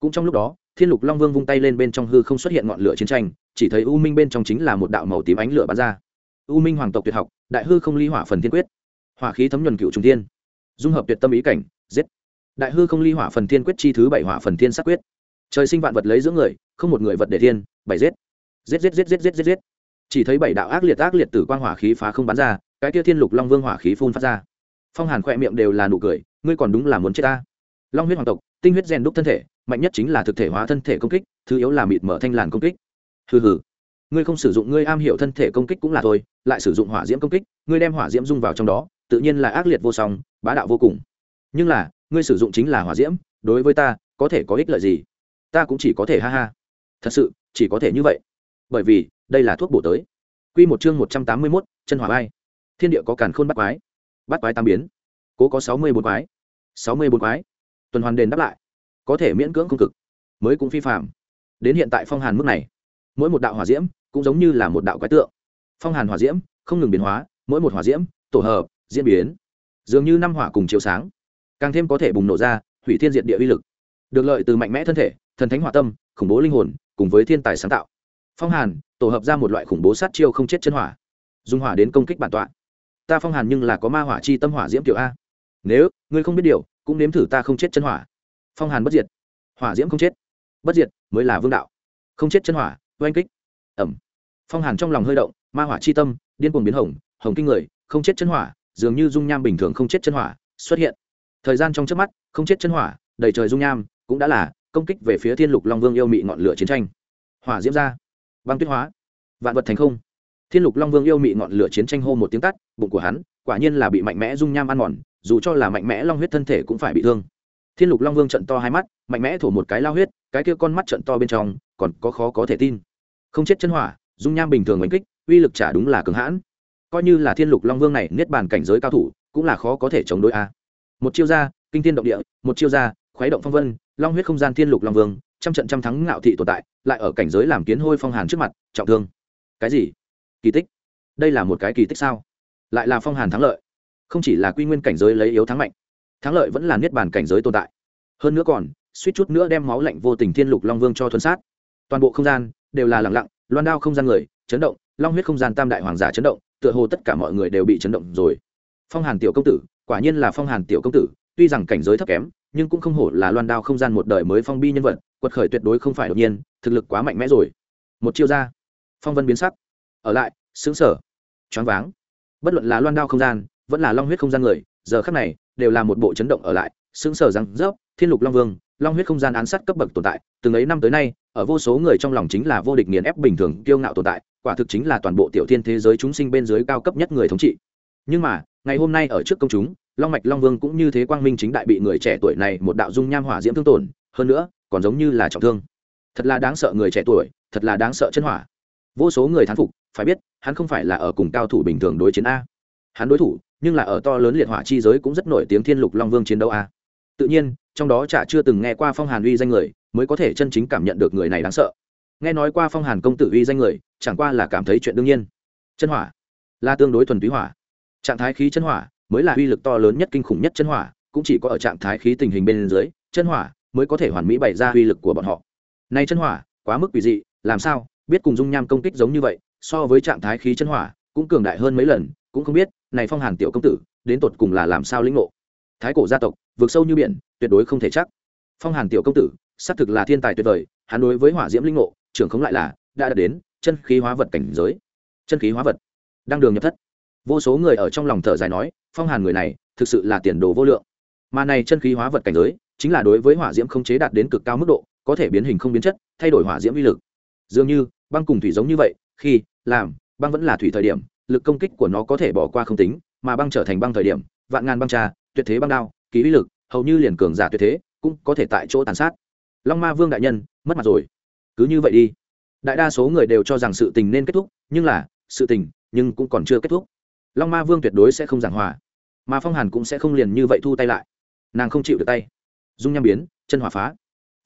Cũng trong lúc đó, thiên lục long vương vung tay lên bên trong hư không xuất hiện ngọn lửa chiến tranh, chỉ thấy u minh bên trong chính là một đạo màu tím ánh lửa bắn ra u minh hoàng tộc tuyệt học, đại hư không ly hỏa phần thiên quyết. Hỏa khí thấm nhuần cựu trung thiên. Dung hợp tuyệt tâm ý cảnh, giết. Đại hư không ly hỏa phần thiên quyết chi thứ bảy hỏa phần thiên sắc quyết. Trời sinh vạn vật lấy giữa người, không một người vật để thiên, bảy giết. Giết giết giết giết giết giết giết. Chỉ thấy bảy đạo ác liệt ác liệt tử quang hỏa khí phá không bắn ra, cái kia thiên lục long vương hỏa khí phun phát ra. Phong hàn khỏe miệng đều là nụ cười, ngươi còn đúng là muốn chết ta. Long huyết hoàng tộc, tinh huyết rèn đúc thân thể, mạnh nhất chính là thực thể hóa thân thể công kích, thứ yếu là mịt mở thanh làn công kích. Hừ hừ ngươi không sử dụng ngươi am hiểu thân thể công kích cũng là thôi, lại sử dụng hỏa diễm công kích, ngươi đem hỏa diễm dung vào trong đó, tự nhiên là ác liệt vô song, bá đạo vô cùng. Nhưng là, ngươi sử dụng chính là hỏa diễm, đối với ta, có thể có ích lợi gì? Ta cũng chỉ có thể ha ha. Thật sự, chỉ có thể như vậy. Bởi vì, đây là thuốc bổ tới. Q một chương một trăm tám mươi mốt, chân hỏa bay. Thiên địa có càn khôn bắt quái. Bắt quái tam biến. Cố có sáu mươi bốn quái. Sáu mươi bốn quái. Tuần hoàn đền đáp lại. Có thể miễn cưỡng công cực. Mới cũng phi phạm. Đến hiện tại phong hàn mức này mỗi một đạo hỏa diễm cũng giống như là một đạo quái tượng. Phong hàn hỏa diễm không ngừng biến hóa, mỗi một hỏa diễm, tổ hợp, diễn biến. Dường như năm hỏa cùng chiếu sáng, càng thêm có thể bùng nổ ra hủy thiên diệt địa uy lực. Được lợi từ mạnh mẽ thân thể, thần thánh hỏa tâm, khủng bố linh hồn, cùng với thiên tài sáng tạo. Phong hàn, tổ hợp ra một loại khủng bố sát chiêu không chết chân hỏa, dùng hỏa đến công kích bản tọa. Ta phong hàn nhưng là có ma hỏa chi tâm hỏa diễm kiểu a. Nếu, ngươi không biết điều, cũng nếm thử ta không chết chân hỏa. Phong hàn bất diệt. Hỏa diễm không chết. Bất diệt mới là vương đạo. Không chết chân hỏa oanh kích. Ẩm. Phong hàn trong lòng hơi động, ma hỏa chi tâm, điên cuồng biến hồng hồng kinh người, không chết chân hỏa, dường như dung nham bình thường không chết chân hỏa, xuất hiện. Thời gian trong trước mắt, không chết chân hỏa, đầy trời dung nham, cũng đã là công kích về phía thiên lục long vương yêu mị ngọn lửa chiến tranh. Hỏa diễm ra. Băng tuyết hóa. Vạn vật thành không. Thiên lục long vương yêu mị ngọn lửa chiến tranh hô một tiếng tắt, bụng của hắn quả nhiên là bị mạnh mẽ dung nham ăn mòn, dù cho là mạnh mẽ long huyết thân thể cũng phải bị thương. Thiên lục long vương trận to hai mắt, mạnh mẽ thổ một cái lao huyết, cái kia con mắt trận to bên trong còn có khó có thể tin không chết chân hỏa, dung nham bình thường đánh kích, uy lực trả đúng là cường hãn. Coi như là thiên lục long vương này niết bàn cảnh giới cao thủ, cũng là khó có thể chống đối a. Một chiêu ra, kinh thiên động địa, một chiêu ra, khuấy động phong vân, long huyết không gian thiên lục long vương, trăm trận trăm thắng ngạo thị tồn tại, lại ở cảnh giới làm kiến hôi phong hàn trước mặt, trọng thương. Cái gì? Kỳ tích. Đây là một cái kỳ tích sao? Lại là phong hàn thắng lợi. Không chỉ là quy nguyên cảnh giới lấy yếu thắng mạnh, thắng lợi vẫn là niết bàn cảnh giới tồn tại. Hơn nữa còn, suýt chút nữa đem máu lạnh vô tình thiên lục long vương cho thuần sát. Toàn bộ không gian đều là lặng lặng, loan đao không gian người, chấn động, long huyết không gian tam đại hoàng giả chấn động, tựa hồ tất cả mọi người đều bị chấn động rồi. Phong hàn tiểu công tử, quả nhiên là phong hàn tiểu công tử, tuy rằng cảnh giới thấp kém, nhưng cũng không hổ là loan đao không gian một đời mới phong bi nhân vật, quật khởi tuyệt đối không phải đột nhiên, thực lực quá mạnh mẽ rồi. Một chiêu ra, phong vân biến sắc. Ở lại xứng sở choáng váng. Bất luận là loan đao không gian, vẫn là long huyết không gian người, giờ khắc này, đều là một bộ chấn động ở lại xứng sở rằng rớp, thiên lục long vương long huyết không gian án sát cấp bậc tồn tại, từng ấy năm tới nay, ở vô số người trong lòng chính là vô địch nghiền ép bình thường kiêu ngạo tồn tại, quả thực chính là toàn bộ tiểu thiên thế giới chúng sinh bên dưới cao cấp nhất người thống trị. Nhưng mà, ngày hôm nay ở trước công chúng, long mạch long vương cũng như thế quang minh chính đại bị người trẻ tuổi này một đạo dung nham hỏa diễm thương tổn, hơn nữa, còn giống như là trọng thương. Thật là đáng sợ người trẻ tuổi, thật là đáng sợ chân hỏa. Vô số người thán phục, phải biết, hắn không phải là ở cùng cao thủ bình thường đối chiến a. Hắn đối thủ, nhưng là ở to lớn liệt hỏa chi giới cũng rất nổi tiếng thiên lục long vương chiến đấu a. Tự nhiên trong đó chả chưa từng nghe qua phong hàn uy danh người mới có thể chân chính cảm nhận được người này đáng sợ. Nghe nói qua phong hàn công tử uy danh người, chẳng qua là cảm thấy chuyện đương nhiên. Chân hỏa, là tương đối thuần túy hỏa. Trạng thái khí chân hỏa mới là uy lực to lớn nhất kinh khủng nhất chân hỏa, cũng chỉ có ở trạng thái khí tình hình bên dưới, chân hỏa mới có thể hoàn mỹ bày ra uy lực của bọn họ. Nay chân hỏa, quá mức quỷ dị, làm sao? Biết cùng dung nham công kích giống như vậy, so với trạng thái khí chân hỏa cũng cường đại hơn mấy lần, cũng không biết, này phong hàn tiểu công tử, đến tột cùng là làm sao lĩnh ngộ? Thái cổ gia tộc vượt sâu như biển, tuyệt đối không thể chắc. Phong hàn tiểu công tử, xác thực là thiên tài tuyệt vời, hắn đối với hỏa diễm linh ngộ, trưởng không lại là, đã đạt đến chân khí hóa vật cảnh giới. Chân khí hóa vật. Đang đường nhập thất. Vô số người ở trong lòng thở dài nói, phong hàn người này, thực sự là tiền đồ vô lượng. Mà này chân khí hóa vật cảnh giới, chính là đối với hỏa diễm không chế đạt đến cực cao mức độ, có thể biến hình không biến chất, thay đổi hỏa diễm uy lực. Dường như, băng cùng thủy giống như vậy, khi, làm, băng vẫn là thủy thời điểm, lực công kích của nó có thể bỏ qua không tính, mà băng trở thành băng thời điểm, vạn ngàn băng trà tuyệt thế băng đao ký uy lực, hầu như liền cường giả tuyệt thế, cũng có thể tại chỗ tàn sát. Long ma vương đại nhân, mất mặt rồi. Cứ như vậy đi. Đại đa số người đều cho rằng sự tình nên kết thúc, nhưng là, sự tình, nhưng cũng còn chưa kết thúc. Long ma vương tuyệt đối sẽ không giảng hòa. Mà phong hàn cũng sẽ không liền như vậy thu tay lại. Nàng không chịu được tay. Dung nham biến, chân hỏa phá.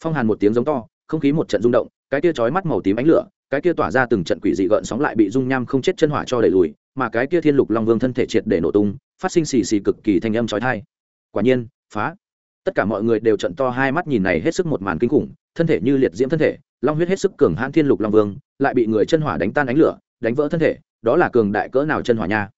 Phong hàn một tiếng giống to, không khí một trận rung động, cái kia chói mắt màu tím ánh lửa, cái kia tỏa ra từng trận quỷ dị gợn sóng lại bị dung nham không chết chân hỏa cho đẩy lùi mà cái kia thiên lục long vương thân thể triệt để nổ tung, phát sinh xì xì cực kỳ thanh âm chói tai. Quả nhiên, phá. Tất cả mọi người đều trận to hai mắt nhìn này hết sức một màn kinh khủng, thân thể như liệt diễm thân thể, long huyết hết sức cường hãn thiên lục long vương, lại bị người chân hỏa đánh tan ánh lửa, đánh vỡ thân thể, đó là cường đại cỡ nào chân hỏa nha.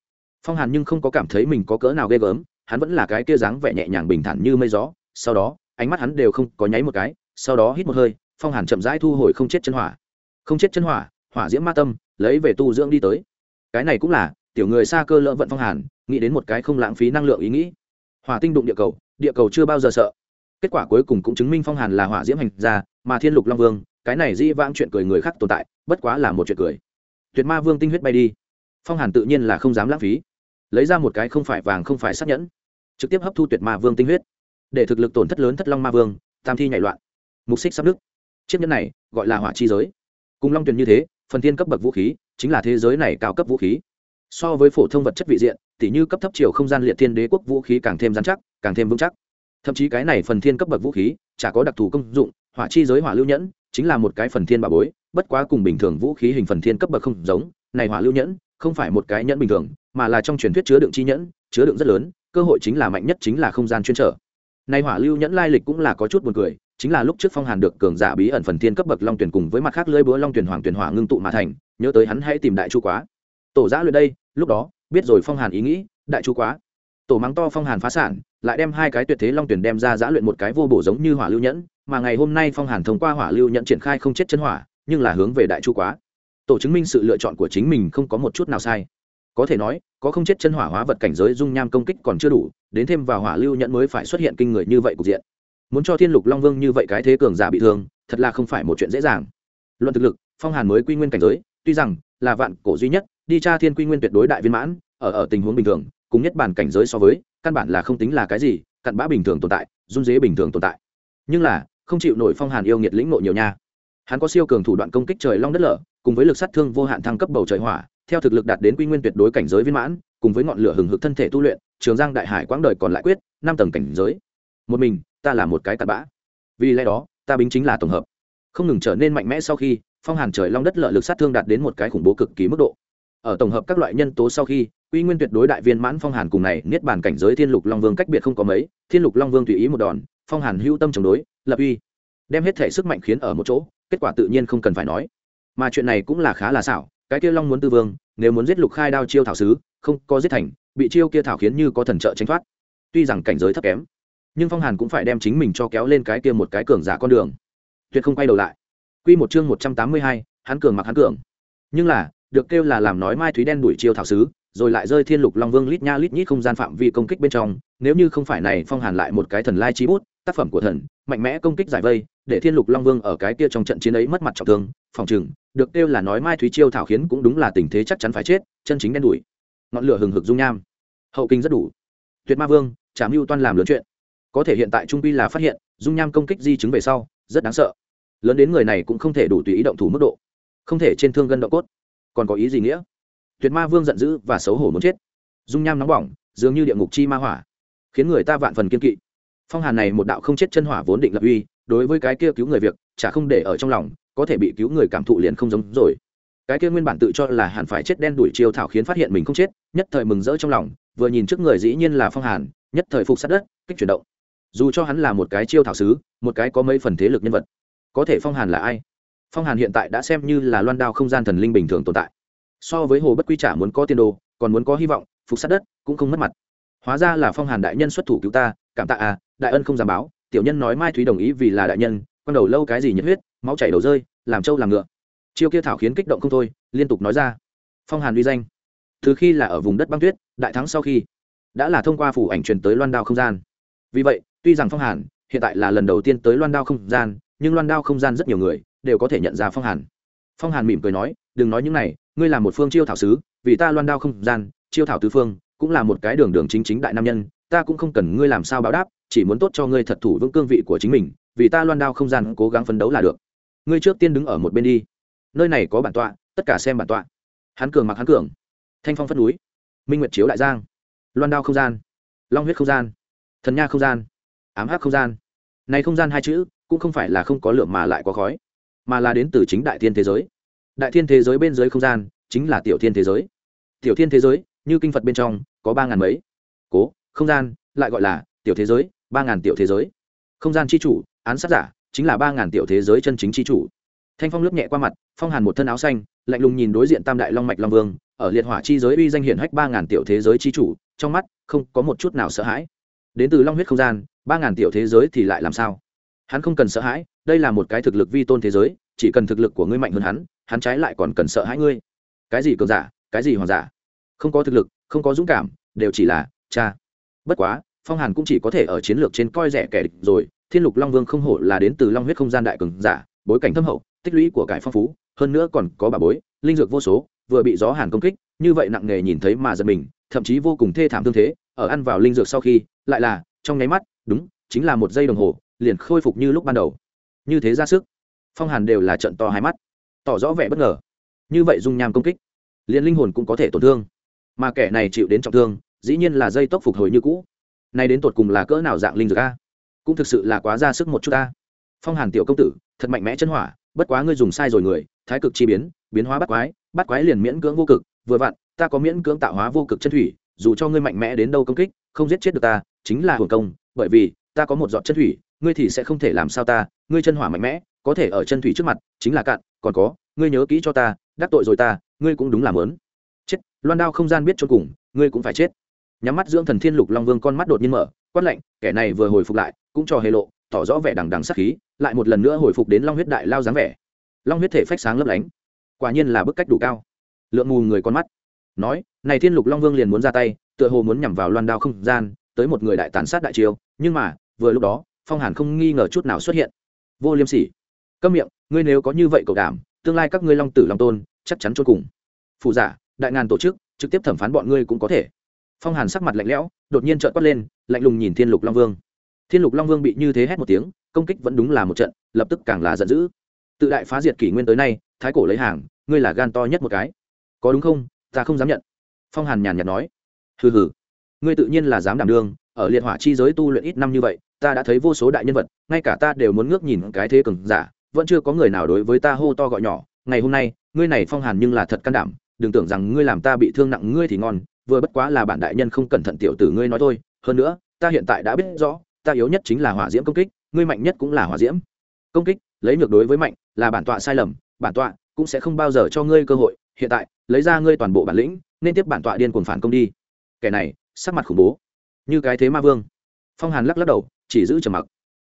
Phong hàn nhưng không có cảm thấy mình có cỡ nào ghê gớm, hắn vẫn là cái kia dáng vẻ nhẹ nhàng bình thản như mây gió, sau đó, ánh mắt hắn đều không có nháy một cái, sau đó hít một hơi, phong hàn chậm rãi thu hồi không chết chân hỏa. Không chết chân hỏa hỏa diễm ma tâm, lấy về tu dưỡng đi tới cái này cũng là, tiểu người xa cơ lỡ vận phong hàn, nghĩ đến một cái không lãng phí năng lượng ý nghĩ. Hỏa tinh đụng địa cầu địa cầu chưa bao giờ sợ. Kết quả cuối cùng cũng chứng minh phong hàn là hỏa diễm hành ra mà thiên lục long vương, cái này dĩ vãng chuyện cười người khác tồn tại, bất quá là một chuyện cười. Tuyệt ma vương tinh huyết bay đi. Phong hàn tự nhiên là không dám lãng phí. Lấy ra một cái không phải vàng không phải xác nhẫn, trực tiếp hấp thu tuyệt ma vương tinh huyết. Để thực lực tổn thất lớn thất long ma vương, tam thi nhảy loạn. Mục xích sắp đức chiếc nhẫn này gọi là hỏa chi giới. Cùng long tuyền như thế, phần thiên cấp bậc vũ khí chính là thế giới này cao cấp vũ khí. So với phổ thông vật chất vị diện, tỉ như cấp thấp chiều không gian liệt thiên đế quốc vũ khí càng thêm dán chắc, càng thêm vững chắc. Thậm chí cái này phần thiên cấp bậc vũ khí, chả có đặc thù công dụng, hỏa chi giới hỏa lưu nhẫn, chính là một cái phần thiên bà bối, bất quá cùng bình thường vũ khí hình phần thiên cấp bậc không giống, này hỏa lưu nhẫn, không phải một cái nhẫn bình thường, mà là trong truyền thuyết chứa đựng chi nhẫn, chứa đựng rất lớn, cơ hội chính là mạnh nhất chính là không gian chuyên trở. Này hỏa lưu nhẫn lai lịch cũng là có chút buồn cười, chính là lúc trước phong hàn được cường giả bí ẩn phần thiên cấp bậc long tuyển cùng với mặt khác lưỡi búa long tuyển hoàng tuyển hỏa ngưng tụ mà thành nhớ tới hắn hãy tìm đại chu quá. Tổ giã luyện đây, lúc đó, biết rồi phong hàn ý nghĩ, đại chu quá. Tổ mắng to phong hàn phá sản, lại đem hai cái tuyệt thế long tuyển đem ra giã luyện một cái vô bổ giống như hỏa lưu nhẫn, mà ngày hôm nay phong hàn thông qua hỏa lưu nhẫn triển khai không chết chân hỏa, nhưng là hướng về đại chu quá. Tổ chứng minh sự lựa chọn của chính mình không có một chút nào sai. Có thể nói, có không chết chân hỏa hóa vật cảnh giới dung nham công kích còn chưa đủ, đến thêm vào hỏa lưu nhẫn mới phải xuất hiện kinh người như vậy cục diện. Muốn cho thiên lục long vương như vậy cái thế cường giả bị thương, thật là không phải một chuyện dễ dàng. Luận thực lực, phong hàn mới quy nguyên cảnh giới tuy rằng, là vạn cổ duy nhất, đi tra thiên quy nguyên tuyệt đối đại viên mãn, ở ở tình huống bình thường, cùng nhất bản cảnh giới so với, căn bản là không tính là cái gì, cặn bã bình thường tồn tại, run dế bình thường tồn tại. Nhưng là, không chịu nổi phong hàn yêu nghiệt lĩnh nội nhiều nha. Hắn có siêu cường thủ đoạn công kích trời long đất lở, cùng với lực sát thương vô hạn thăng cấp bầu trời hỏa, theo thực lực đạt đến quy nguyên tuyệt đối cảnh giới viên mãn, cùng với ngọn lửa hừng hực thân thể tu luyện, trường giang đại hải quãng đời còn lại quyết, năm tầng cảnh giới. Một mình, ta là một cái cặn bã. Vì lẽ đó, ta bính chính là tổng hợp. Không ngừng trở nên mạnh mẽ sau khi phong hàn trời long đất lợi lực sát thương đạt đến một cái khủng bố cực kỳ mức độ. Ở tổng hợp các loại nhân tố sau khi, quy nguyên tuyệt đối đại viên mãn phong hàn cùng này, niết bàn cảnh giới thiên lục long vương cách biệt không có mấy, thiên lục long vương tùy ý một đòn, phong hàn hưu tâm chống đối, lập uy. Đem hết thể sức mạnh khiến ở một chỗ, kết quả tự nhiên không cần phải nói. Mà chuyện này cũng là khá là xảo, cái kia long muốn tư vương, nếu muốn giết lục khai đao chiêu thảo sứ, không có giết thành, bị chiêu kia thảo khiến như có thần trợ tranh thoát. Tuy rằng cảnh giới thấp kém, nhưng phong hàn cũng phải đem chính mình cho kéo lên cái kia một cái cường giả con đường. Tuyệt không quay đầu lại. Quy một chương một trăm tám mươi hai, hắn cường mặc hắn cường. Nhưng là, được kêu là làm nói Mai Thúy đen đuổi chiêu thảo sứ, rồi lại rơi Thiên Lục Long Vương lít nha lít nhít không gian phạm vi công kích bên trong, nếu như không phải này Phong Hàn lại một cái thần lai chí bút, tác phẩm của thần, mạnh mẽ công kích giải vây, để Thiên Lục Long Vương ở cái kia trong trận chiến ấy mất mặt trọng thương, phòng trừng, được kêu là nói Mai Thúy chiêu thảo khiến cũng đúng là tình thế chắc chắn phải chết, chân chính đen đuổi. Ngọn lửa hừng hực dung nham. Hậu kinh rất đủ. Tuyệt Ma Vương, Trảm Mưu toan làm lớn chuyện. Có thể hiện tại trung quy là phát hiện, dung nham công kích di chứng về sau, rất đáng sợ lớn đến người này cũng không thể đủ tùy ý động thủ mức độ. Không thể trên thương gân độ cốt. Còn có ý gì nghĩa? Tuyệt ma vương giận dữ và xấu hổ muốn chết. Dung nham nóng bỏng, dường như địa ngục chi ma hỏa. Khiến người ta vạn phần kiên kỵ. Phong hàn này một đạo không chết chân hỏa vốn định lập uy, đối với cái kia cứu người việc, chả không để ở trong lòng, có thể bị cứu người cảm thụ liền không giống rồi. Cái kia nguyên bản tự cho là hàn phải chết đen đuổi chiêu thảo khiến phát hiện mình không chết, nhất thời mừng rỡ trong lòng, vừa nhìn trước người dĩ nhiên là phong hàn, nhất thời phục sát đất, kích chuyển động. Dù cho hắn là một cái chiêu thảo sứ, một cái có mấy phần thế lực nhân vật có thể phong hàn là ai? Phong hàn hiện tại đã xem như là loan đao không gian thần linh bình thường tồn tại. So với hồ bất quy trả muốn có tiền đồ, còn muốn có hy vọng, phục sát đất, cũng không mất mặt. Hóa ra là phong hàn đại nhân xuất thủ cứu ta, cảm tạ à đại ân không dám báo, tiểu nhân nói mai thúy đồng ý vì là đại nhân con đầu lâu cái gì nhiệt huyết, máu chảy đầu rơi, làm trâu làm ngựa. Chiêu kia thảo khiến kích động không thôi, liên tục nói ra. Phong hàn uy danh. Từ khi là ở vùng đất băng tuyết, đại thắng sau khi, đã là thông qua phủ ảnh truyền tới loan đao không gian. Vì vậy, tuy rằng phong hàn hiện tại là lần đầu tiên tới loan đao không gian nhưng loan đao không gian rất nhiều người đều có thể nhận ra phong hàn. Phong hàn mỉm cười nói, đừng nói những này, ngươi là một phương chiêu thảo sứ, vì ta loan đao không gian, chiêu thảo tứ phương, cũng là một cái đường đường chính chính đại nam nhân, ta cũng không cần ngươi làm sao báo đáp, chỉ muốn tốt cho ngươi thật thủ vững cương vị của chính mình, vì ta loan đao không gian cố gắng phấn đấu là được. Ngươi trước tiên đứng ở một bên đi. Nơi này có bản tọa, tất cả xem bản tọa. Hắn cường mặc hắn cường. Thanh phong phất núi. Minh nguyệt chiếu đại giang. Loan đao không gian. Long huyết không gian. Thần nha không gian. Ám hắc không gian. Này không gian hai chữ cũng không phải là không có lượng mà lại có khói, mà là đến từ chính đại thiên thế giới. Đại thiên thế giới bên dưới không gian chính là tiểu thiên thế giới. Tiểu thiên thế giới, như kinh phật bên trong, có ba ngàn mấy. Cố, không gian, lại gọi là tiểu thế giới, ba ngàn tiểu thế giới. Không gian c h i chủ, án sát giả, chính là ba ngàn tiểu thế giới chân chính c h i chủ. Thanh phong lướt nhẹ qua mặt, phong hàn một thân áo xanh, lạnh lùng nhìn đối diện tam đại long mạch long vương, ở liệt hỏa chi giới uy danh hiển hách ba ngàn tiểu thế giới c h i chủ, trong mắt không có một chút nào sợ hãi. Đến từ long huyết không gian, ba ngàn tiểu thế giới thì lại làm sao? Hắn không cần sợ hãi, đây là một cái thực lực vi tôn thế giới, chỉ cần thực lực của ngươi mạnh hơn hắn hắn trái lại còn cần sợ hãi ngươi. Cái gì cường giả, cái gì hoàng giả? Không có thực lực, không có dũng cảm, đều chỉ là cha. Bất quá, phong hàn cũng chỉ có thể ở chiến lược trên coi rẻ kẻ địch rồi, thiên lục long vương không hổ là đến từ long huyết không gian đại cường giả, bối cảnh thâm hậu, tích lũy của cải phong phú, hơn nữa còn có bà bối, linh dược vô số, vừa bị gió hàn công kích, như vậy nặng nề nhìn thấy mà giật mình, thậm chí vô cùng thê thảm thương thế, ở ăn vào linh dược sau khi, lại là, trong nháy mắt, đúng, chính là một giây đồng hồ liền khôi phục như lúc ban đầu. Như thế ra sức, phong hàn đều là trận to hai mắt, tỏ rõ vẻ bất ngờ. Như vậy dung nham công kích, liền linh hồn cũng có thể tổn thương. Mà kẻ này chịu đến trọng thương, dĩ nhiên là dây tốc phục hồi như cũ. Nay đến tột cùng là cỡ nào dạng linh dược a? Cũng thực sự là quá ra sức một chút a. Phong hàn tiểu công tử, thật mạnh mẽ chân hỏa, bất quá ngươi dùng sai rồi người, thái cực chi biến biến hóa bắt quái bắt quái liền miễn cưỡng vô cực, vừa vặn, ta có miễn cưỡng tạo hóa vô cực chân thủy, dù cho ngươi mạnh mẽ đến đâu công kích, không giết chết được ta, chính là hồn công, bởi vì ta có một giọt chân thủy ngươi thì sẽ không thể làm sao ta, ngươi chân hỏa mạnh mẽ, có thể ở chân thủy trước mặt, chính là cạn, còn có, ngươi nhớ kỹ cho ta, đắc tội rồi ta, ngươi cũng đúng làm lớn chết, loan đao không gian biết cho cùng, ngươi cũng phải chết. Nhắm mắt dưỡng thần thiên lục long vương con mắt đột nhiên mở, quát lạnh, kẻ này vừa hồi phục lại, cũng cho hề lộ, tỏ rõ vẻ đằng đằng sắc khí, lại một lần nữa hồi phục đến long huyết đại lao dáng vẻ. Long huyết thể phách sáng lấp lánh. Quả nhiên là bức cách đủ cao. Lượng mù người con mắt. Nói, này thiên lục long vương liền muốn ra tay, tựa hồ muốn nhằm vào loan đao không gian, tới một người đại tàn sát đại chiêu, nhưng mà, vừa lúc đó phong hàn không nghi ngờ chút nào xuất hiện. Vô liêm sỉ. Câm miệng, ngươi nếu có như vậy cầu đảm, tương lai các ngươi long tử long tôn, chắc chắn cho cùng. Phụ giả, đại ngàn tổ chức, trực tiếp thẩm phán bọn ngươi cũng có thể. Phong hàn sắc mặt lạnh lẽo, đột nhiên trợn quát lên, lạnh lùng nhìn thiên lục long vương. Thiên lục long vương bị như thế hét một tiếng, công kích vẫn đúng là một trận, lập tức càng là giận dữ. Tự đại phá diệt kỷ nguyên tới nay, thái cổ lấy hàng, ngươi là gan to nhất một cái. Có đúng không? Ta không dám nhận. Phong hàn nhàn nhạt nói. Hừ hừ. Ngươi tự nhiên là dám đảm đương, ở liệt hỏa chi giới tu luyện ít năm như vậy ta đã thấy vô số đại nhân vật, ngay cả ta đều muốn ngước nhìn cái thế cường giả, vẫn chưa có người nào đối với ta hô to gọi nhỏ. Ngày hôm nay, ngươi này phong hàn nhưng là thật can đảm, đừng tưởng rằng ngươi làm ta bị thương nặng ngươi thì ngon, vừa bất quá là bản đại nhân không cẩn thận tiểu tử ngươi nói thôi. Hơn nữa, ta hiện tại đã biết rõ, ta yếu nhất chính là hỏa diễm công kích, ngươi mạnh nhất cũng là hỏa diễm công kích. Lấy ngược đối với mạnh là bản tọa sai lầm, bản tọa cũng sẽ không bao giờ cho ngươi cơ hội. Hiện tại, lấy ra ngươi toàn bộ bản lĩnh, nên tiếp bản tọa điên cuồng phản công đi. Kẻ này, sắc mặt khủng bố, như cái thế ma vương. Phong hàn lắc lắc đầu chỉ giữ trầm mặc.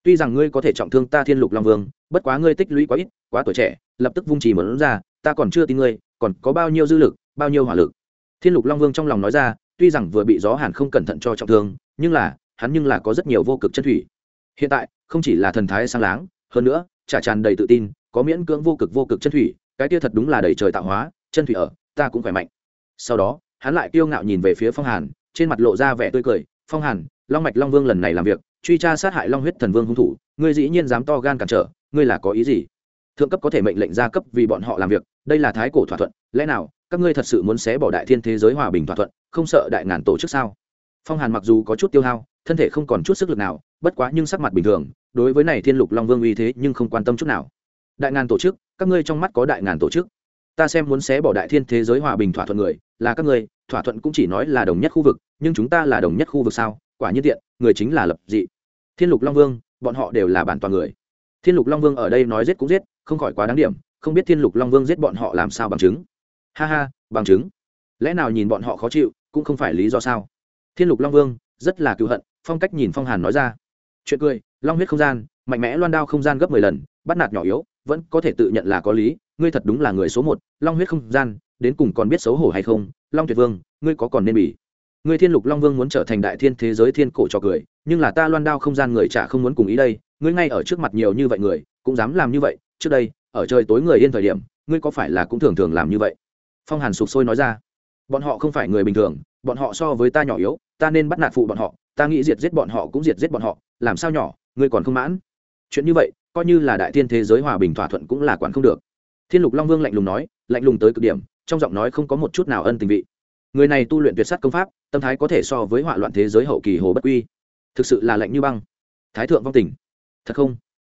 Tuy rằng ngươi có thể trọng thương ta thiên lục long vương, bất quá ngươi tích lũy quá ít, quá tuổi trẻ, lập tức vung chỉ mở ra, ta còn chưa tin ngươi, còn có bao nhiêu dư lực, bao nhiêu hỏa lực. Thiên lục long vương trong lòng nói ra, tuy rằng vừa bị gió hàn không cẩn thận cho trọng thương, nhưng là, hắn nhưng là có rất nhiều vô cực chân thủy. Hiện tại, không chỉ là thần thái sang láng, hơn nữa, chả tràn đầy tự tin, có miễn cưỡng vô cực vô cực chân thủy, cái kia thật đúng là đầy trời tạo hóa, chân thủy ở, ta cũng khỏe mạnh. Sau đó, hắn lại kiêu ngạo nhìn về phía phong hàn, trên mặt lộ ra vẻ tươi cười, phong hàn, long mạch long vương lần này làm việc truy tra sát hại long huyết thần vương hung thủ, ngươi dĩ nhiên dám to gan cản trở, ngươi là có ý gì? Thượng cấp có thể mệnh lệnh gia cấp vì bọn họ làm việc, đây là thái cổ thỏa thuận, lẽ nào các ngươi thật sự muốn xé bỏ đại thiên thế giới hòa bình thỏa thuận, không sợ đại ngàn tổ chức sao? Phong hàn mặc dù có chút tiêu hao, thân thể không còn chút sức lực nào, bất quá nhưng sắc mặt bình thường, đối với này thiên lục long vương uy thế nhưng không quan tâm chút nào. Đại ngàn tổ chức, các ngươi trong mắt có đại ngàn tổ chức? Ta xem muốn xé bỏ đại thiên thế giới hòa bình thỏa thuận người, là các ngươi, thỏa thuận cũng chỉ nói là đồng nhất khu vực, nhưng chúng ta là đồng nhất khu vực sao? Quả nhiên tiện, người chính là lập dị. Thiên lục long vương, bọn họ đều là bản toàn người. Thiên lục long vương ở đây nói giết cũng giết, không khỏi quá đáng điểm, không biết thiên lục long vương giết bọn họ làm sao bằng chứng. Ha ha, bằng chứng. Lẽ nào nhìn bọn họ khó chịu, cũng không phải lý do sao? Thiên lục long vương, rất là cựu hận, phong cách nhìn phong hàn nói ra. Chuyện cười, long huyết không gian, mạnh mẽ loan đao không gian gấp mười lần, bắt nạt nhỏ yếu, vẫn có thể tự nhận là có lý, ngươi thật đúng là người số một, long huyết không gian, đến cùng còn biết xấu hổ hay không? Long tuyệt vương, ngươi có còn nên bỉ? Ngươi thiên lục long vương muốn trở thành đại thiên thế giới thiên cổ cho cười, nhưng là ta loan đao không gian người chả không muốn cùng ý đây, ngươi ngay ở trước mặt nhiều như vậy người, cũng dám làm như vậy, trước đây, ở trời tối người yên thời điểm, ngươi có phải là cũng thường thường làm như vậy? Phong hàn sụp sôi nói ra. Bọn họ không phải người bình thường, bọn họ so với ta nhỏ yếu, ta nên bắt nạt phụ bọn họ, ta nghĩ diệt giết bọn họ cũng diệt giết bọn họ, làm sao nhỏ, ngươi còn không mãn? Chuyện như vậy, coi như là đại thiên thế giới hòa bình thỏa thuận cũng là quản không được. Thiên lục long vương lạnh lùng nói, lạnh lùng tới cực điểm, trong giọng nói không có một chút nào ân tình vị người này tu luyện tuyệt sắt công pháp, tâm thái có thể so với hỏa loạn thế giới hậu kỳ hồ bất quy. Thực sự là lạnh như băng. Thái thượng vong tình. Thật không?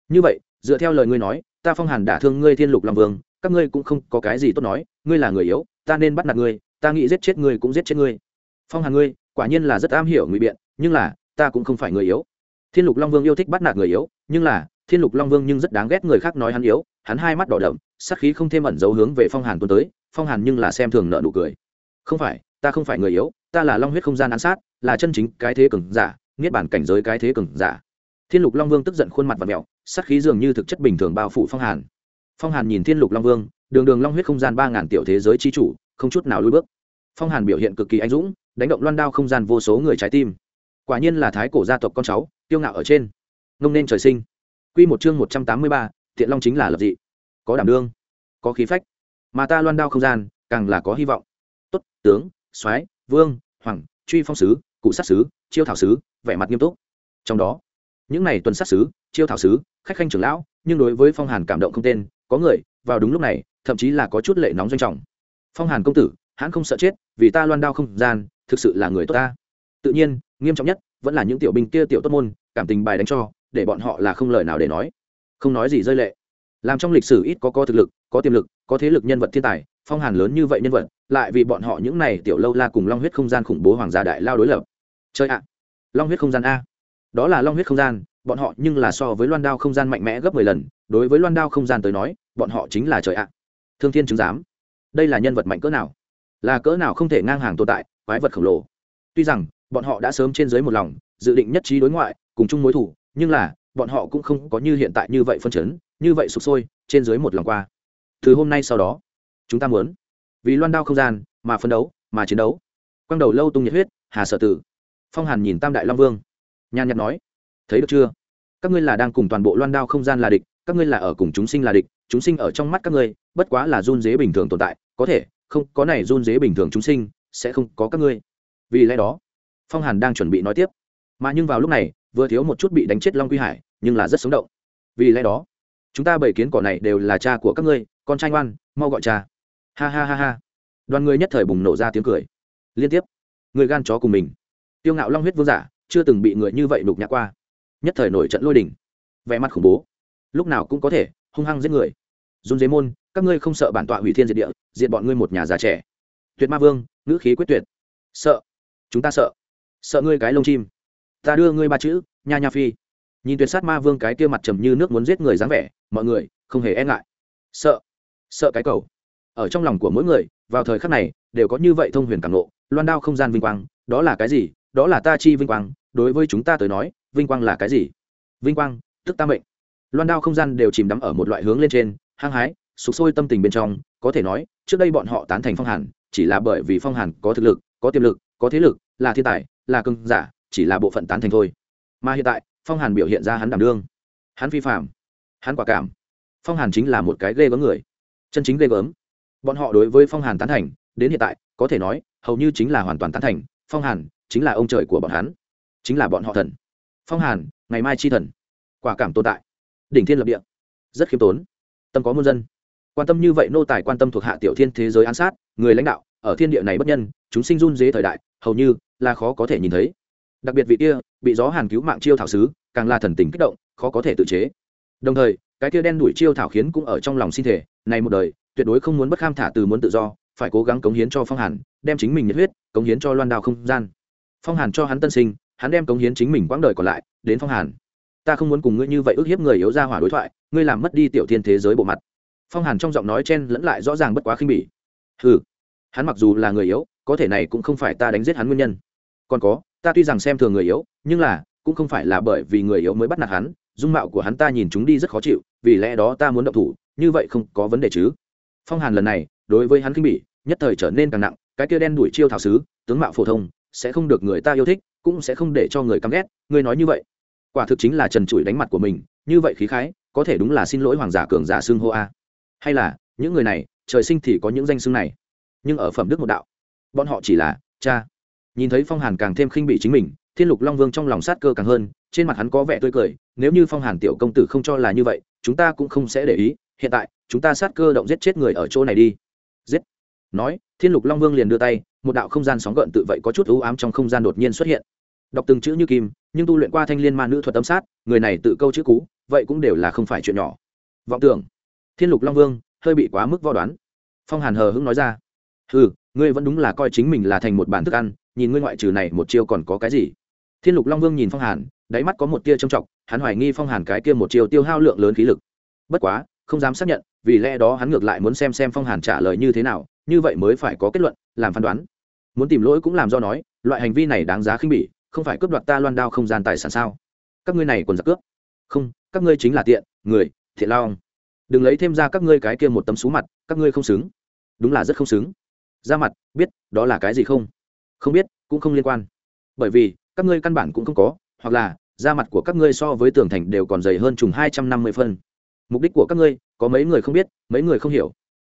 Như vậy, dựa theo lời ngươi nói, ta phong hàn đả thương ngươi thiên lục làm vương, các ngươi cũng không có cái gì tốt nói, ngươi là người yếu, ta nên bắt nạt ngươi, ta nghĩ giết chết ngươi cũng giết chết ngươi. Phong hàn ngươi, quả nhiên là rất am hiểu ngụy biện, nhưng là, ta cũng không phải người yếu. Thiên lục long vương yêu thích bắt nạt người yếu, nhưng là, thiên lục long vương nhưng rất đáng ghét người khác nói hắn yếu, hắn hai mắt đỏ đậm sắc khí không thêm ẩn dấu hướng về phong hàn tuôn tới, phong hàn nhưng là xem thường nợ nụ cười không phải, ta không phải người yếu, ta là long huyết không gian án sát, là chân chính cái thế cường giả, niết bản cảnh giới cái thế cường giả. Thiên lục long vương tức giận khuôn mặt và mẹo sắc khí dường như thực chất bình thường bao phủ phong hàn. Phong hàn nhìn thiên lục long vương, đường đường long huyết không gian ba ngàn tiểu thế giới chi chủ, không chút nào lùi bước. Phong hàn biểu hiện cực kỳ anh dũng, đánh động loan đao không gian vô số người trái tim. Quả nhiên là thái cổ gia tộc con cháu tiêu ngạo ở trên. Ngông nên trời sinh. Quy một chương một trăm tám mươi ba, thiện long chính là lập dị. Có đảm đương, có khí phách. Mà ta loan đao không gian, càng là có hy vọng tốt, tướng, soái, vương, hoàng, truy phong sứ, cụ sát sứ, chiêu thảo sứ, vẻ mặt nghiêm túc. Trong đó, những này tuần sát sứ, chiêu thảo sứ, khách khanh trưởng lão, nhưng đối với phong hàn cảm động không tên, có người, vào đúng lúc này, thậm chí là có chút lệ nóng doanh trọng. Phong hàn công tử, hãn không sợ chết, vì ta loan đao không gian, thực sự là người tốt ta. Tự nhiên, nghiêm trọng nhất, vẫn là những tiểu binh kia tiểu tốt môn, cảm tình bài đánh cho, để bọn họ là không lời nào để nói. Không nói gì rơi lệ. Làm trong lịch sử ít có có thực lực, có tiềm lực, có thế lực nhân vật thiên tài phong hàn lớn như vậy nhân vật, lại vì bọn họ những này tiểu lâu la cùng long huyết không gian khủng bố hoàng gia đại lao đối lập. Chơi ạ. Long huyết không gian a. Đó là long huyết không gian, bọn họ nhưng là so với loan đao không gian mạnh mẽ gấp mười lần, đối với loan đao không gian tới nói, bọn họ chính là trời ạ. Thương thiên chứng giám. Đây là nhân vật mạnh cỡ nào? Là cỡ nào không thể ngang hàng tồn tại, quái vật khổng lồ. Tuy rằng, bọn họ đã sớm trên dưới một lòng, dự định nhất trí đối ngoại, cùng chung mối thủ, nhưng là, bọn họ cũng không có như hiện tại như vậy phân chấn, như vậy sụp sôi, trên dưới một lòng qua. Từ hôm nay sau đó chúng ta muốn. Vì loan đao không gian, mà phấn đấu, mà chiến đấu. Quang đầu lâu tung nhiệt huyết, hà sở tử. Phong hàn nhìn tam đại long vương. Nhàn nhạt nói, thấy được chưa? Các ngươi là đang cùng toàn bộ loan đao không gian là địch, các ngươi là ở cùng chúng sinh là địch, chúng sinh ở trong mắt các ngươi, bất quá là run dế bình thường tồn tại, có thể, không, có này run dế bình thường chúng sinh, sẽ không có các ngươi. Vì lẽ đó, phong hàn đang chuẩn bị nói tiếp. Mà nhưng vào lúc này, vừa thiếu một chút bị đánh chết long quy hải, nhưng là rất sống động. Vì lẽ đó, chúng ta bảy kiến cỏ này đều là cha của các ngươi, con trai ngoan, mau gọi cha ha ha ha ha. Đoàn người nhất thời bùng nổ ra tiếng cười. Liên tiếp, người gan chó cùng mình. Tiêu ngạo long huyết vương giả, chưa từng bị người như vậy đục nhã qua. Nhất thời nổi trận lôi đình. Vẻ mặt khủng bố. Lúc nào cũng có thể hung hăng giết người. Dung dế môn, các ngươi không sợ bản tọa hủy thiên diệt địa, diệt bọn ngươi một nhà già trẻ. Tuyệt ma vương, ngữ khí quyết tuyệt. Sợ. Chúng ta sợ. Sợ ngươi cái lông chim. Ta đưa ngươi ba chữ, nha nha phi. Nhìn tuyệt sát ma vương cái kia mặt trầm như nước muốn giết người dáng vẻ, mọi người không hề e ngại. Sợ. Sợ cái cầu ở trong lòng của mỗi người, vào thời khắc này, đều có như vậy thông huyền cảm nộ loan đao không gian vinh quang, đó là cái gì? Đó là ta chi vinh quang, đối với chúng ta tới nói, vinh quang là cái gì? Vinh quang, tức ta mệnh. Loan đao không gian đều chìm đắm ở một loại hướng lên trên, hăng hái, sụp sôi tâm tình bên trong, có thể nói, trước đây bọn họ tán thành phong hàn, chỉ là bởi vì phong hàn có thực lực, có tiềm lực, có thế lực, là thiên tài, là cưng giả, chỉ là bộ phận tán thành thôi. Mà hiện tại, phong hàn biểu hiện ra hắn đảm đương. Hắn vi phạm hắn quả cảm. Phong hàn chính là một cái ghê gớm người. Chân chính ghê gớm bọn họ đối với phong hàn tán thành, đến hiện tại, có thể nói, hầu như chính là hoàn toàn tán thành, phong hàn chính là ông trời của bọn hắn, chính là bọn họ thần. Phong hàn, ngày mai chi thần. Quả cảm tồn tại. Đỉnh thiên lập địa. Rất khiêm tốn. Tâm có muôn dân. Quan tâm như vậy nô tài quan tâm thuộc hạ tiểu thiên thế giới an sát, người lãnh đạo, ở thiên địa này bất nhân, chúng sinh run dế thời đại, hầu như là khó có thể nhìn thấy. Đặc biệt vị kia, bị gió hàn cứu mạng chiêu thảo sứ, càng là thần tình kích động, khó có thể tự chế. Đồng thời cái kia đen đuổi chiêu thảo khiến cũng ở trong lòng sinh thể, này một đời, tuyệt đối không muốn bất kham thả từ muốn tự do, phải cố gắng cống hiến cho phong hàn, đem chính mình nhiệt huyết cống hiến cho loan đào không gian. Phong hàn cho hắn tân sinh, hắn đem cống hiến chính mình quãng đời còn lại đến phong hàn. Ta không muốn cùng ngươi như vậy ức hiếp người yếu ra hỏa đối thoại, ngươi làm mất đi tiểu thiên thế giới bộ mặt. Phong hàn trong giọng nói chen lẫn lại rõ ràng bất quá khinh bỉ. Ừ hắn mặc dù là người yếu, có thể này cũng không phải ta đánh giết hắn nguyên nhân. Còn có, ta tuy rằng xem thường người yếu, nhưng là, cũng không phải là bởi vì người yếu mới bắt nạt hắn dung mạo của hắn ta nhìn chúng đi rất khó chịu, vì lẽ đó ta muốn động thủ, như vậy không có vấn đề chứ. Phong hàn lần này, đối với hắn khinh bỉ, nhất thời trở nên càng nặng, cái kia đen đuổi chiêu thảo sứ, tướng mạo phổ thông, sẽ không được người ta yêu thích, cũng sẽ không để cho người căm ghét, ngươi nói như vậy. Quả thực chính là trần trụi đánh mặt của mình, như vậy khí khái, có thể đúng là xin lỗi hoàng giả cường giả xưng hô a. Hay là, những người này, trời sinh thì có những danh xưng này, nhưng ở phẩm đức một đạo. Bọn họ chỉ là cha. Nhìn thấy phong hàn càng thêm khinh bị chính mình thiên lục long vương trong lòng sát cơ càng hơn, trên mặt hắn có vẻ tươi cười, nếu như phong hàn tiểu công tử không cho là như vậy, chúng ta cũng không sẽ để ý, hiện tại, chúng ta sát cơ động giết chết người ở chỗ này đi. Giết. Nói, thiên lục long vương liền đưa tay, một đạo không gian sóng gợn tự vậy có chút ưu ám trong không gian đột nhiên xuất hiện. Đọc từng chữ như kim, nhưng tu luyện qua thanh liên ma nữ thuật tâm sát, người này tự câu chữ cú vậy cũng đều là không phải chuyện nhỏ. Vọng tưởng. Thiên lục long vương, hơi bị quá mức vo đoán. Phong hàn hờ hững nói ra. Ừ ngươi vẫn đúng là coi chính mình là thành một bản thức ăn, nhìn ngươi ngoại trừ này một chiêu còn có cái gì? Thiên lục long vương nhìn phong hàn, đáy mắt có một tia trông trọng hắn hoài nghi phong hàn cái kia một chiều tiêu hao lượng lớn khí lực. Bất quá, không dám xác nhận, vì lẽ đó hắn ngược lại muốn xem xem phong hàn trả lời như thế nào, như vậy mới phải có kết luận, làm phán đoán. Muốn tìm lỗi cũng làm do nói, loại hành vi này đáng giá khinh bỉ, không phải cướp đoạt ta loan đao không gian tài sản sao? Các ngươi này còn giặc cướp. Không, các ngươi chính là tiện, người, thiện lao đừng lấy thêm ra các ngươi cái kia một tấm xú mặt, các ngươi không xứng. Đúng là rất không xứng. Ra mặt, biết đó là cái gì không? Không biết, cũng không liên quan. Bởi vì các ngươi căn bản cũng không có, hoặc là, da mặt của các ngươi so với tường thành đều còn dày hơn trùng hai trăm năm mươi phân. Mục đích của các ngươi, có mấy người không biết, mấy người không hiểu.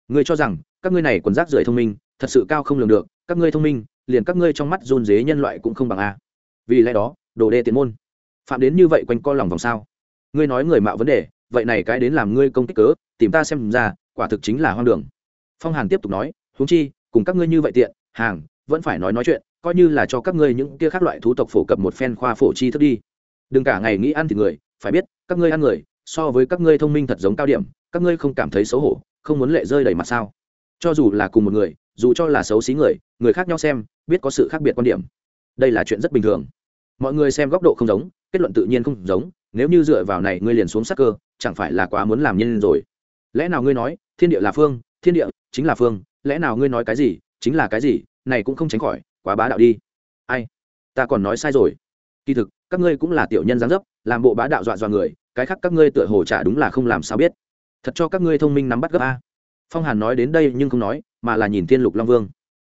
Ngươi cho rằng, các ngươi này còn rác rưởi thông minh, thật sự cao không lường được, các ngươi thông minh, liền các ngươi trong mắt run dế nhân loại cũng không bằng a. Vì lẽ đó, đồ đê tiến môn. Phạm đến như vậy quanh co lòng vòng sao? Ngươi nói người mạo vấn đề, vậy này cái đến làm ngươi công kích cớ, tìm ta xem ra, quả thực chính là hoang đường. Phong hàn tiếp tục nói, huống chi, cùng các ngươi như vậy tiện, hàng, vẫn phải nói nói chuyện coi như là cho các ngươi những kia khác loại thú tộc phổ cập một phen khoa phổ chi thức đi. Đừng cả ngày nghĩ ăn thì người, phải biết, các ngươi ăn người, so với các ngươi thông minh thật giống cao điểm, các ngươi không cảm thấy xấu hổ, không muốn lệ rơi đầy mặt sao? Cho dù là cùng một người, dù cho là xấu xí người người khác nhau xem, biết có sự khác biệt quan điểm. Đây là chuyện rất bình thường. Mọi người xem góc độ không giống, kết luận tự nhiên không giống, nếu như dựa vào này ngươi liền xuống sắc cơ, chẳng phải là quá muốn làm nhân rồi. Lẽ nào ngươi nói, thiên địa là phương, thiên địa chính là phương, lẽ nào ngươi nói cái gì, chính là cái gì, này cũng không tránh khỏi quá bá đạo đi. Ai? Ta còn nói sai rồi. Kỳ thực, các ngươi cũng là tiểu nhân giáng dấp, làm bộ bá đạo dọa dọa người, cái khác các ngươi tựa hồ trả đúng là không làm sao biết. Thật cho các ngươi thông minh nắm bắt gấp a. Phong hàn nói đến đây nhưng không nói, mà là nhìn thiên lục long vương.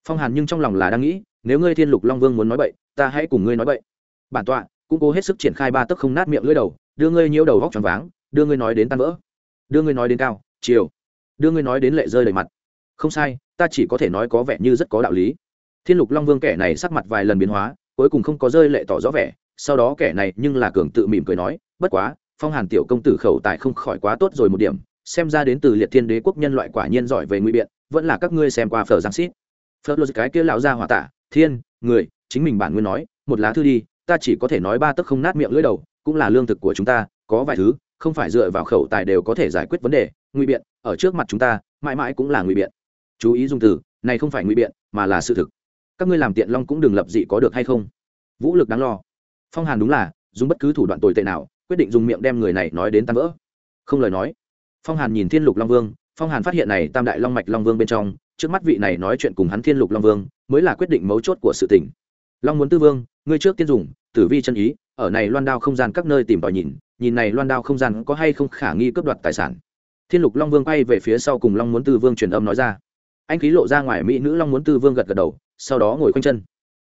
Phong hàn nhưng trong lòng là đang nghĩ, nếu ngươi thiên lục long vương muốn nói bậy, ta hãy cùng ngươi nói bậy. Bản tọa, cũng cố hết sức triển khai ba tấc không nát miệng lưỡi đầu, đưa ngươi nhiễu đầu góc tròn váng, đưa ngươi nói đến tan vỡ. Đưa ngươi nói đến cao, chiều. Đưa ngươi nói đến lệ rơi đầy mặt. Không sai, ta chỉ có thể nói có vẻ như rất có đạo lý thiên lục long vương kẻ này sắc mặt vài lần biến hóa, cuối cùng không có rơi lệ tỏ rõ vẻ, sau đó kẻ này nhưng là cường tự mỉm cười nói, bất quá, phong hàn tiểu công tử khẩu tài không khỏi quá tốt rồi một điểm, xem ra đến từ liệt thiên đế quốc nhân loại quả nhiên giỏi về nguy biện, vẫn là các ngươi xem qua phở giang xít phở lô cái kia lão ra hỏa tả thiên, người, chính mình bản nguyên nói, một lá thư đi, ta chỉ có thể nói ba tấc không nát miệng lưỡi đầu, cũng là lương thực của chúng ta, có vài thứ, không phải dựa vào khẩu tài đều có thể giải quyết vấn đề nguy biện, ở trước mặt chúng ta, mãi mãi cũng là nguy biện. Chú ý dùng từ, này không phải nguy biện, mà là sự thực các ngươi làm tiện long cũng đừng lập dị có được hay không? Vũ lực đáng lo. Phong hàn đúng là, dùng bất cứ thủ đoạn tồi tệ nào, quyết định dùng miệng đem người này nói đến tan vỡ. Không lời nói. Phong hàn nhìn thiên lục long vương, phong hàn phát hiện này tam đại long mạch long vương bên trong, trước mắt vị này nói chuyện cùng hắn thiên lục long vương, mới là quyết định mấu chốt của sự tình. Long muốn tư vương, ngươi trước tiên dùng, tử vi chân ý, ở này loan đao không gian các nơi tìm tòi nhìn nhìn này loan đao không gian có hay không khả nghi cướp đoạt tài sản. Thiên lục long vương quay về phía sau cùng long muốn tư vương truyền âm nói ra. Anh khí lộ ra ngoài mỹ nữ long muốn tư vương gật gật đầu sau đó ngồi quanh chân.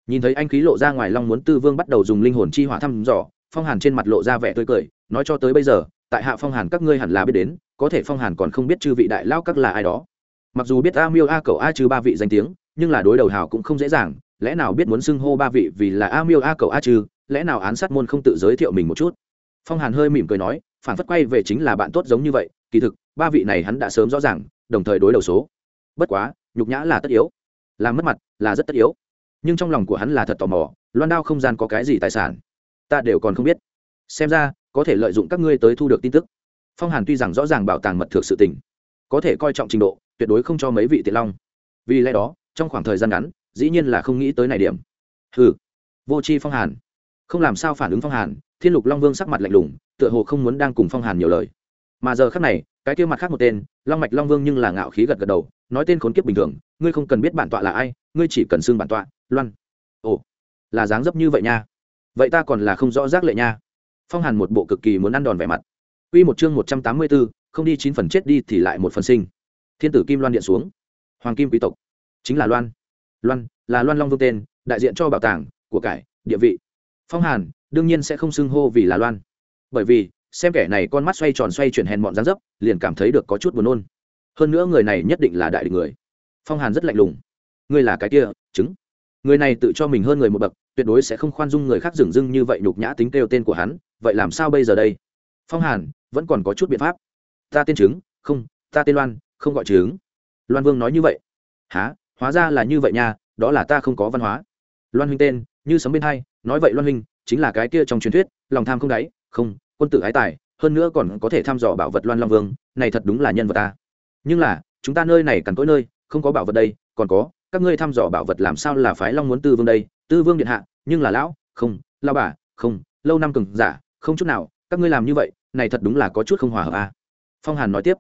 Nhìn thấy anh khí lộ ra ngoài long muốn tư vương bắt đầu dùng linh hồn chi hỏa thăm dò phong hàn trên mặt lộ ra vẻ tươi cười nói cho tới bây giờ tại hạ phong hàn các ngươi hẳn là biết đến có thể phong hàn còn không biết chư vị đại lao các là ai đó. Mặc dù biết a miêu a cầu a chư ba vị danh tiếng nhưng là đối đầu hào cũng không dễ dàng lẽ nào biết muốn xưng hô ba vị vì là a miêu a cầu a chư, lẽ nào án sát môn không tự giới thiệu mình một chút? Phong hàn hơi mỉm cười nói phản phất quay về chính là bạn tốt giống như vậy kỳ thực ba vị này hắn đã sớm rõ ràng đồng thời đối đầu số. Bất quá nhục nhã là tất yếu làm mất mặt, là rất tất yếu. Nhưng trong lòng của hắn là thật tò mò, loan đao không gian có cái gì tài sản? Ta đều còn không biết. Xem ra, có thể lợi dụng các ngươi tới thu được tin tức. Phong hàn tuy rằng rõ ràng bảo tàng mật thực sự tình, có thể coi trọng trình độ, tuyệt đối không cho mấy vị tiện long. Vì lẽ đó, trong khoảng thời gian ngắn, dĩ nhiên là không nghĩ tới này điểm. Hừ, vô c h i phong hàn. Không làm sao phản ứng phong hàn, thiên lục long vương sắc mặt lạnh lùng, tựa hồ không muốn đang cùng phong hàn nhiều lời. Mà giờ khác này, cái kia mặt khác một tên long mạch long vương nhưng là ngạo khí gật gật đầu nói tên khốn kiếp bình thường ngươi không cần biết bản tọa là ai ngươi chỉ cần xưng bản tọa loan ồ là dáng dấp như vậy nha vậy ta còn là không rõ rác lệ nha phong hàn một bộ cực kỳ muốn ăn đòn vẻ mặt Quy một chương một trăm tám mươi 184, không đi chín phần chết đi thì lại một phần sinh. Thiên tử Kim Loan điện xuống. Hoàng kim quý tộc, chính là Loan. Loan là Loan Long Vương tên, đại diện cho bảo tàng, của cải, địa vị. Phong Hàn đương nhiên sẽ không xưng hô vì là Loan. Bởi vì, xem kẻ này con mắt xoay tròn xoay chuyển hèn mọn dáng dấp, liền cảm thấy được có chút buồn nôn. Hơn nữa người này nhất định là đại địch người. Phong Hàn rất lạnh lùng. Ngươi là cái kia, chứng. Người này tự cho mình hơn người một bậc, tuyệt đối sẽ không khoan dung người khác dửng dưng như vậy nhục nhã tính kêu tên của hắn, vậy làm sao bây giờ đây? Phong Hàn, vẫn còn có chút biện pháp ta tên chứng không ta tên loan không gọi chứng loan vương nói như vậy há hóa ra là như vậy nha đó là ta không có văn hóa loan huynh tên như sấm bên hai nói vậy loan huynh chính là cái kia trong truyền thuyết lòng tham không đáy không quân tử ái tài, hơn nữa còn có thể thăm dò bảo vật loan long vương, này thật đúng là nhân vật ta. Nhưng là, chúng ta nơi này cằn cỗi nơi, không có bảo vật đây, còn có, các ngươi thăm dò bảo vật làm sao là phái long muốn tư vương đây? Tư vương điện hạ, nhưng là lão, không lao bà, không, lâu năm cừng giả, không chút nào, các ngươi làm như vậy, này thật đúng là có chút không hòa hợp à. phong hàn nói tiếp.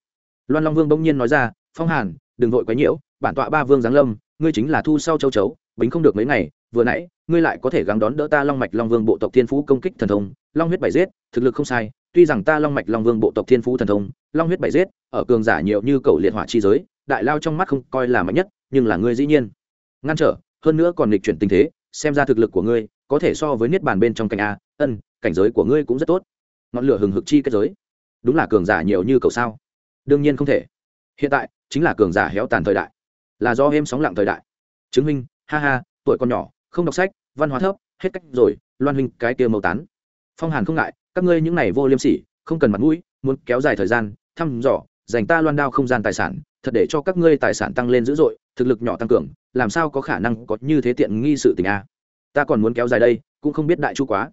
Loan long vương bỗng nhiên nói ra, phong hàn, đừng vội quấy nhiễu, bản tọa ba vương giáng lâm, ngươi chính là thu sau châu chấu, bính không được mấy ngày vừa nãy, ngươi lại có thể gắng đón đỡ ta long mạch long vương bộ tộc thiên phú công kích thần thông, long huyết bảy giết, thực lực không sai, tuy rằng ta long mạch long vương bộ tộc thiên phú thần thông, long huyết bảy giết, ở cường giả nhiều như cầu liệt hỏa chi giới, đại lao trong mắt không coi là mạnh nhất, nhưng là ngươi dĩ nhiên. Ngăn trở, hơn nữa còn nghịch chuyển tình thế, xem ra thực lực của ngươi, có thể so với niết bàn bên trong cảnh a, ân, cảnh giới của ngươi cũng rất tốt. Ngọn lửa hừng hực chi kết giới. Đúng là cường giả nhiều như cầu sao? Đương nhiên không thể. Hiện tại, chính là cường giả héo tàn thời đại. Là do êm sóng lặng thời đại. Chứng minh, ha ha, tuổi con nhỏ không đọc sách, văn hóa thấp, hết cách rồi, loan huynh, cái kia mâu tán. Phong hàn không ngại, các ngươi những này vô liêm sỉ, không cần mặt mũi, muốn kéo dài thời gian, thăm dò, dành ta loan đao không gian tài sản, thật để cho các ngươi tài sản tăng lên dữ dội, thực lực nhỏ tăng cường, làm sao có khả năng có như thế tiện nghi sự tình a? Ta còn muốn kéo dài đây, cũng không biết đại chu quá.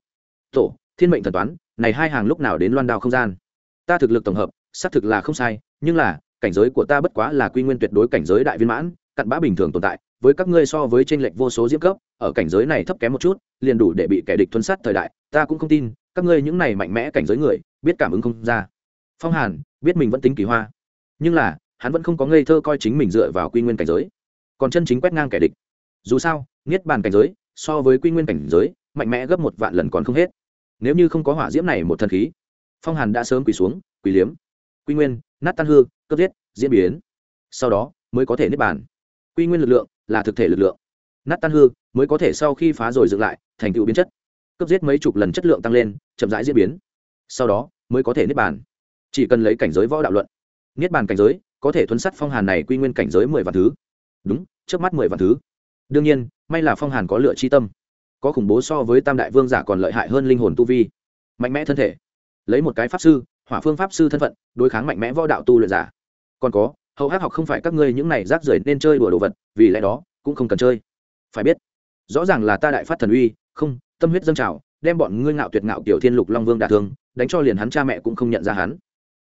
Tổ, thiên mệnh thần toán, này hai hàng lúc nào đến loan đao không gian? Ta thực lực tổng hợp, xác thực là không sai, nhưng là, cảnh giới của ta bất quá là quy nguyên tuyệt đối cảnh giới đại viên mãn, cặn bã bình thường tồn tại với các ngươi so với trên lệch vô số diễm cấp, ở cảnh giới này thấp kém một chút, liền đủ để bị kẻ địch thuấn sát thời đại, ta cũng không tin, các ngươi những này mạnh mẽ cảnh giới người, biết cảm ứng không ra. Phong hàn, biết mình vẫn tính kỳ hoa, nhưng là, hắn vẫn không có ngây thơ coi chính mình dựa vào quy nguyên cảnh giới. Còn chân chính quét ngang kẻ địch. Dù sao, niết bàn cảnh giới, so với quy nguyên cảnh giới, mạnh mẽ gấp một vạn lần còn không hết. Nếu như không có hỏa diễm này một thần khí, phong hàn đã sớm quỳ xuống, quỳ liếm. Quy nguyên, nát tan hư cấp giết, diễn biến. Sau đó, mới có thể niết bàn. Quy nguyên lực lượng là thực thể lực lượng. Nát tan hư, mới có thể sau khi phá rồi dựng lại, thành tựu biến chất. Cấp giết mấy chục lần chất lượng tăng lên, chậm rãi diễn biến. Sau đó, mới có thể niết bàn. Chỉ cần lấy cảnh giới võ đạo luận. Niết bàn cảnh giới, có thể thuấn sắt phong hàn này quy nguyên cảnh giới mười vạn thứ. Đúng, trước mắt mười vạn thứ. Đương nhiên, may là phong hàn có lựa chi tâm. Có khủng bố so với tam đại vương giả còn lợi hại hơn linh hồn tu vi. Mạnh mẽ thân thể. Lấy một cái pháp sư, hỏa phương pháp sư thân phận, đối kháng mạnh mẽ võ đạo tu luyện giả. Còn có hậu hát học không phải các ngươi những này rác rưởi nên chơi đùa đồ vật, vì lẽ đó, cũng không cần chơi. Phải biết, rõ ràng là ta đại phát thần uy, không, tâm huyết dâng trào, đem bọn ngươi ngạo tuyệt ngạo kiểu thiên lục long vương đả thương, đánh cho liền hắn cha mẹ cũng không nhận ra hắn.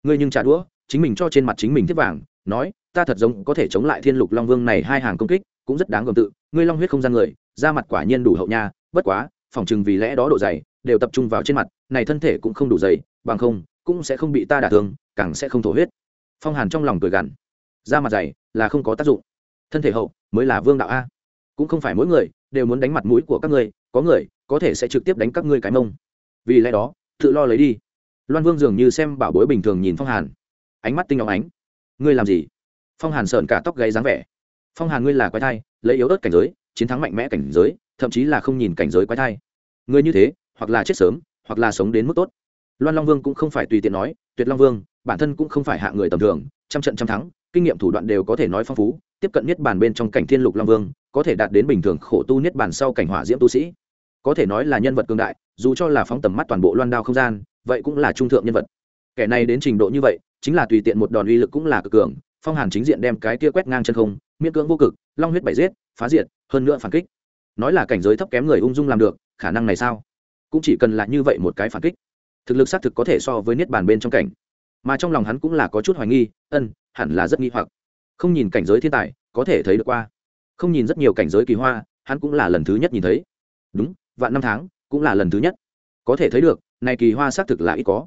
Ngươi nhưng trả đũa, chính mình cho trên mặt chính mình thiết vàng, nói, ta thật giống có thể chống lại thiên lục long vương này hai hàng công kích, cũng rất đáng gồm tự, ngươi long huyết không gian người, da mặt quả nhiên đủ hậu nha, bất quá, phòng chừng vì lẽ đó độ dày, đều tập trung vào trên mặt, này thân thể cũng không đủ dày, bằng không, cũng sẽ không bị ta đả thương, càng sẽ không thổ huyết. Phong hàn trong lòng cười gằn da mặt dày là không có tác dụng. Thân thể hậu mới là vương đạo a. Cũng không phải mỗi người đều muốn đánh mặt mũi của các ngươi, có người có thể sẽ trực tiếp đánh các ngươi cái mông. Vì lẽ đó, tự lo lấy đi. Loan vương dường như xem bảo bối bình thường nhìn phong hàn. Ánh mắt tinh ngọc ánh. Ngươi làm gì? Phong hàn sợn cả tóc gáy dáng vẻ. Phong hàn ngươi là quái thai, lấy yếu ớt cảnh giới, chiến thắng mạnh mẽ cảnh giới, thậm chí là không nhìn cảnh giới quái thai. Ngươi như thế, hoặc là chết sớm, hoặc là sống đến mức tốt. Loan long vương cũng không phải tùy tiện nói, tuyệt long vương, bản thân cũng không phải hạ người tầm thường, trăm trận trăm thắng kinh nghiệm thủ đoạn đều có thể nói phong phú, tiếp cận niết bàn bên trong cảnh thiên lục long vương, có thể đạt đến bình thường khổ tu niết bàn sau cảnh hỏa diễm tu sĩ. Có thể nói là nhân vật cường đại, dù cho là phóng tầm mắt toàn bộ loan đao không gian, vậy cũng là trung thượng nhân vật. Kẻ này đến trình độ như vậy, chính là tùy tiện một đòn uy lực cũng là cực cường, phong hàn chính diện đem cái kia quét ngang chân không, miễn cưỡng vô cực, long huyết bảy giết, phá diệt, hơn nữa phản kích. Nói là cảnh giới thấp kém người ung dung làm được, khả năng này sao? Cũng chỉ cần là như vậy một cái phản kích, thực lực xác thực có thể so với niết bàn bên trong cảnh. Mà trong lòng hắn cũng là có chút hoài nghi ân, hẳn là rất nghi hoặc. Không nhìn cảnh giới thiên tài, có thể thấy được qua. Không nhìn rất nhiều cảnh giới kỳ hoa, hắn cũng là lần thứ nhất nhìn thấy. Đúng, vạn năm tháng, cũng là lần thứ nhất. Có thể thấy được, này kỳ hoa xác thực là ít có.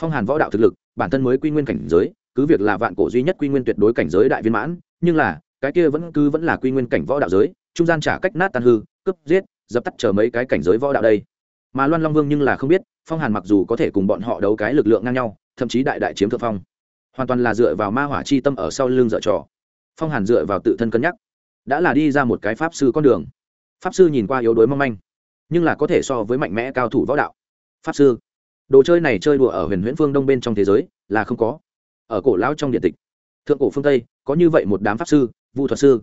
Phong hàn võ đạo thực lực, bản thân mới quy nguyên cảnh giới, cứ việc là vạn cổ duy nhất quy nguyên tuyệt đối cảnh giới đại viên mãn, nhưng là, cái kia vẫn cứ vẫn là quy nguyên cảnh võ đạo giới, trung gian trả cách nát tan hư, cướp giết, dập tắt chờ mấy cái cảnh giới võ đạo đây. Mà loan long vương nhưng là không biết, phong hàn mặc dù có thể cùng bọn họ đấu cái lực lượng ngang nhau, thậm chí đại đại chiếm thượng phong hoàn toàn là dựa vào ma hỏa chi tâm ở sau lưng dở trò. Phong hàn dựa vào tự thân cân nhắc, đã là đi ra một cái pháp sư con đường. Pháp sư nhìn qua yếu đuối mong manh, nhưng là có thể so với mạnh mẽ cao thủ võ đạo. Pháp sư, đồ chơi này chơi đùa ở huyền huyễn phương đông bên trong thế giới là không có. Ở cổ lão trong điện tịch, thượng cổ phương tây, có như vậy một đám pháp sư, vu thuật sư.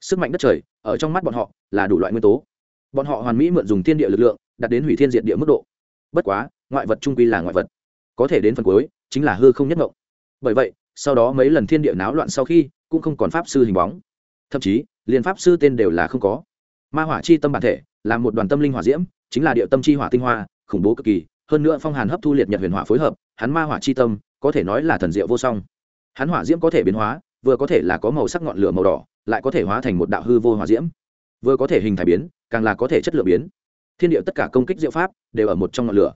Sức mạnh đất trời, ở trong mắt bọn họ, là đủ loại nguyên tố. Bọn họ hoàn mỹ mượn dùng thiên địa lực lượng, đạt đến hủy thiên diệt địa mức độ. Bất quá, ngoại vật trung quy là ngoại vật. Có thể đến phần cuối, chính là hư không nhất ngộng bởi vậy, sau đó mấy lần thiên địa náo loạn sau khi, cũng không còn pháp sư hình bóng. Thậm chí, liền pháp sư tên đều là không có. Ma hỏa chi tâm bản thể, là một đoàn tâm linh hỏa diễm, chính là địa tâm chi hỏa tinh hoa, khủng bố cực kỳ. Hơn nữa phong hàn hấp thu liệt nhật huyền hỏa phối hợp, hắn ma hỏa chi tâm, có thể nói là thần diệu vô song. Hắn hỏa diễm có thể biến hóa, vừa có thể là có màu sắc ngọn lửa màu đỏ, lại có thể hóa thành một đạo hư vô hỏa diễm. Vừa có thể hình thái biến, càng là có thể chất lượng biến. Thiên địa tất cả công kích diệu pháp, đều ở một trong ngọn lửa.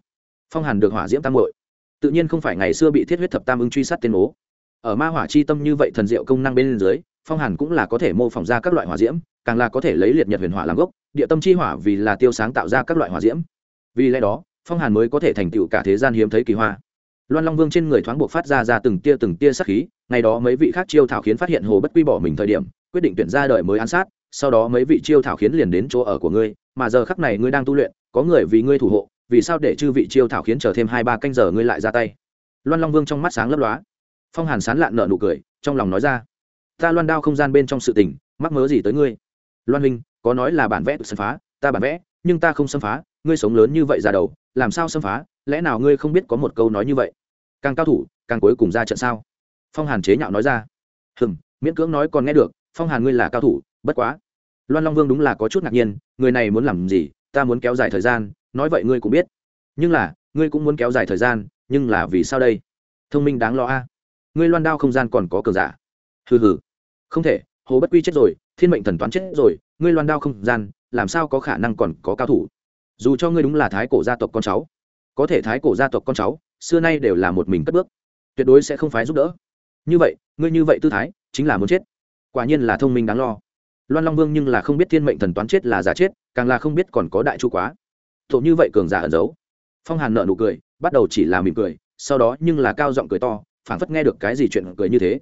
Phong hàn được hỏa diễm tam hội tự nhiên không phải ngày xưa bị thiết huyết thập tam ưng truy sát tên ố ở ma hỏa chi tâm như vậy thần diệu công năng bên dưới, phong hàn cũng là có thể mô phỏng ra các loại hỏa diễm, càng là có thể lấy liệt nhật huyền hỏa làm gốc, địa tâm chi hỏa vì là tiêu sáng tạo ra các loại hỏa diễm. Vì lẽ đó, phong hàn mới có thể thành tựu cả thế gian hiếm thấy kỳ hoa. Loan long vương trên người thoáng buộc phát ra ra từng tia từng tia sắc khí, ngày đó mấy vị khác chiêu thảo khiến phát hiện hồ bất quy bỏ mình thời điểm, quyết định tuyển ra đời mới án sát, sau đó mấy vị chiêu thảo khiến liền đến chỗ ở của ngươi, mà giờ khắc này ngươi đang tu luyện, có người vì ngươi thủ hộ vì sao để chư vị chiêu thảo khiến chờ thêm hai ba canh giờ ngươi lại ra tay? Loan long vương trong mắt sáng lấp lóa. Phong hàn sán lạn nợ nụ cười, trong lòng nói ra. Ta loan đao không gian bên trong sự tình, mắc mớ gì tới ngươi? Loan huynh có nói là bản vẽ tự xâm phá, ta bản vẽ, nhưng ta không xâm phá, ngươi sống lớn như vậy ra đầu, làm sao xâm phá? Lẽ nào ngươi không biết có một câu nói như vậy? Càng cao thủ, càng cuối cùng ra trận sao? Phong hàn chế nhạo nói ra. Hừm, miễn cưỡng nói còn nghe được, phong hàn ngươi là cao thủ, bất quá. Loan long vương đúng là có chút ngạc nhiên, người này muốn làm gì, ta muốn kéo dài thời gian nói vậy ngươi cũng biết. Nhưng là, ngươi cũng muốn kéo dài thời gian, nhưng là vì sao đây? Thông minh đáng lo a. Ngươi loan đao không gian còn có cờ giả. Hừ hừ. Không thể, hồ bất quy chết rồi, thiên mệnh thần toán chết rồi, ngươi loan đao không gian, làm sao có khả năng còn có cao thủ? Dù cho ngươi đúng là thái cổ gia tộc con cháu, có thể thái cổ gia tộc con cháu, xưa nay đều là một mình cất bước, tuyệt đối sẽ không phái giúp đỡ. Như vậy, ngươi như vậy tư thái, chính là muốn chết. Quả nhiên là thông minh đáng lo. Loan long vương nhưng là không biết thiên mệnh thần toán chết là giả chết, càng là không biết còn có đại chu quá tổ như vậy cường giả ẩn giấu. Phong hàn nợ nụ cười, bắt đầu chỉ là mỉm cười, sau đó nhưng là cao giọng cười to, phảng phất nghe được cái gì chuyện cười như thế.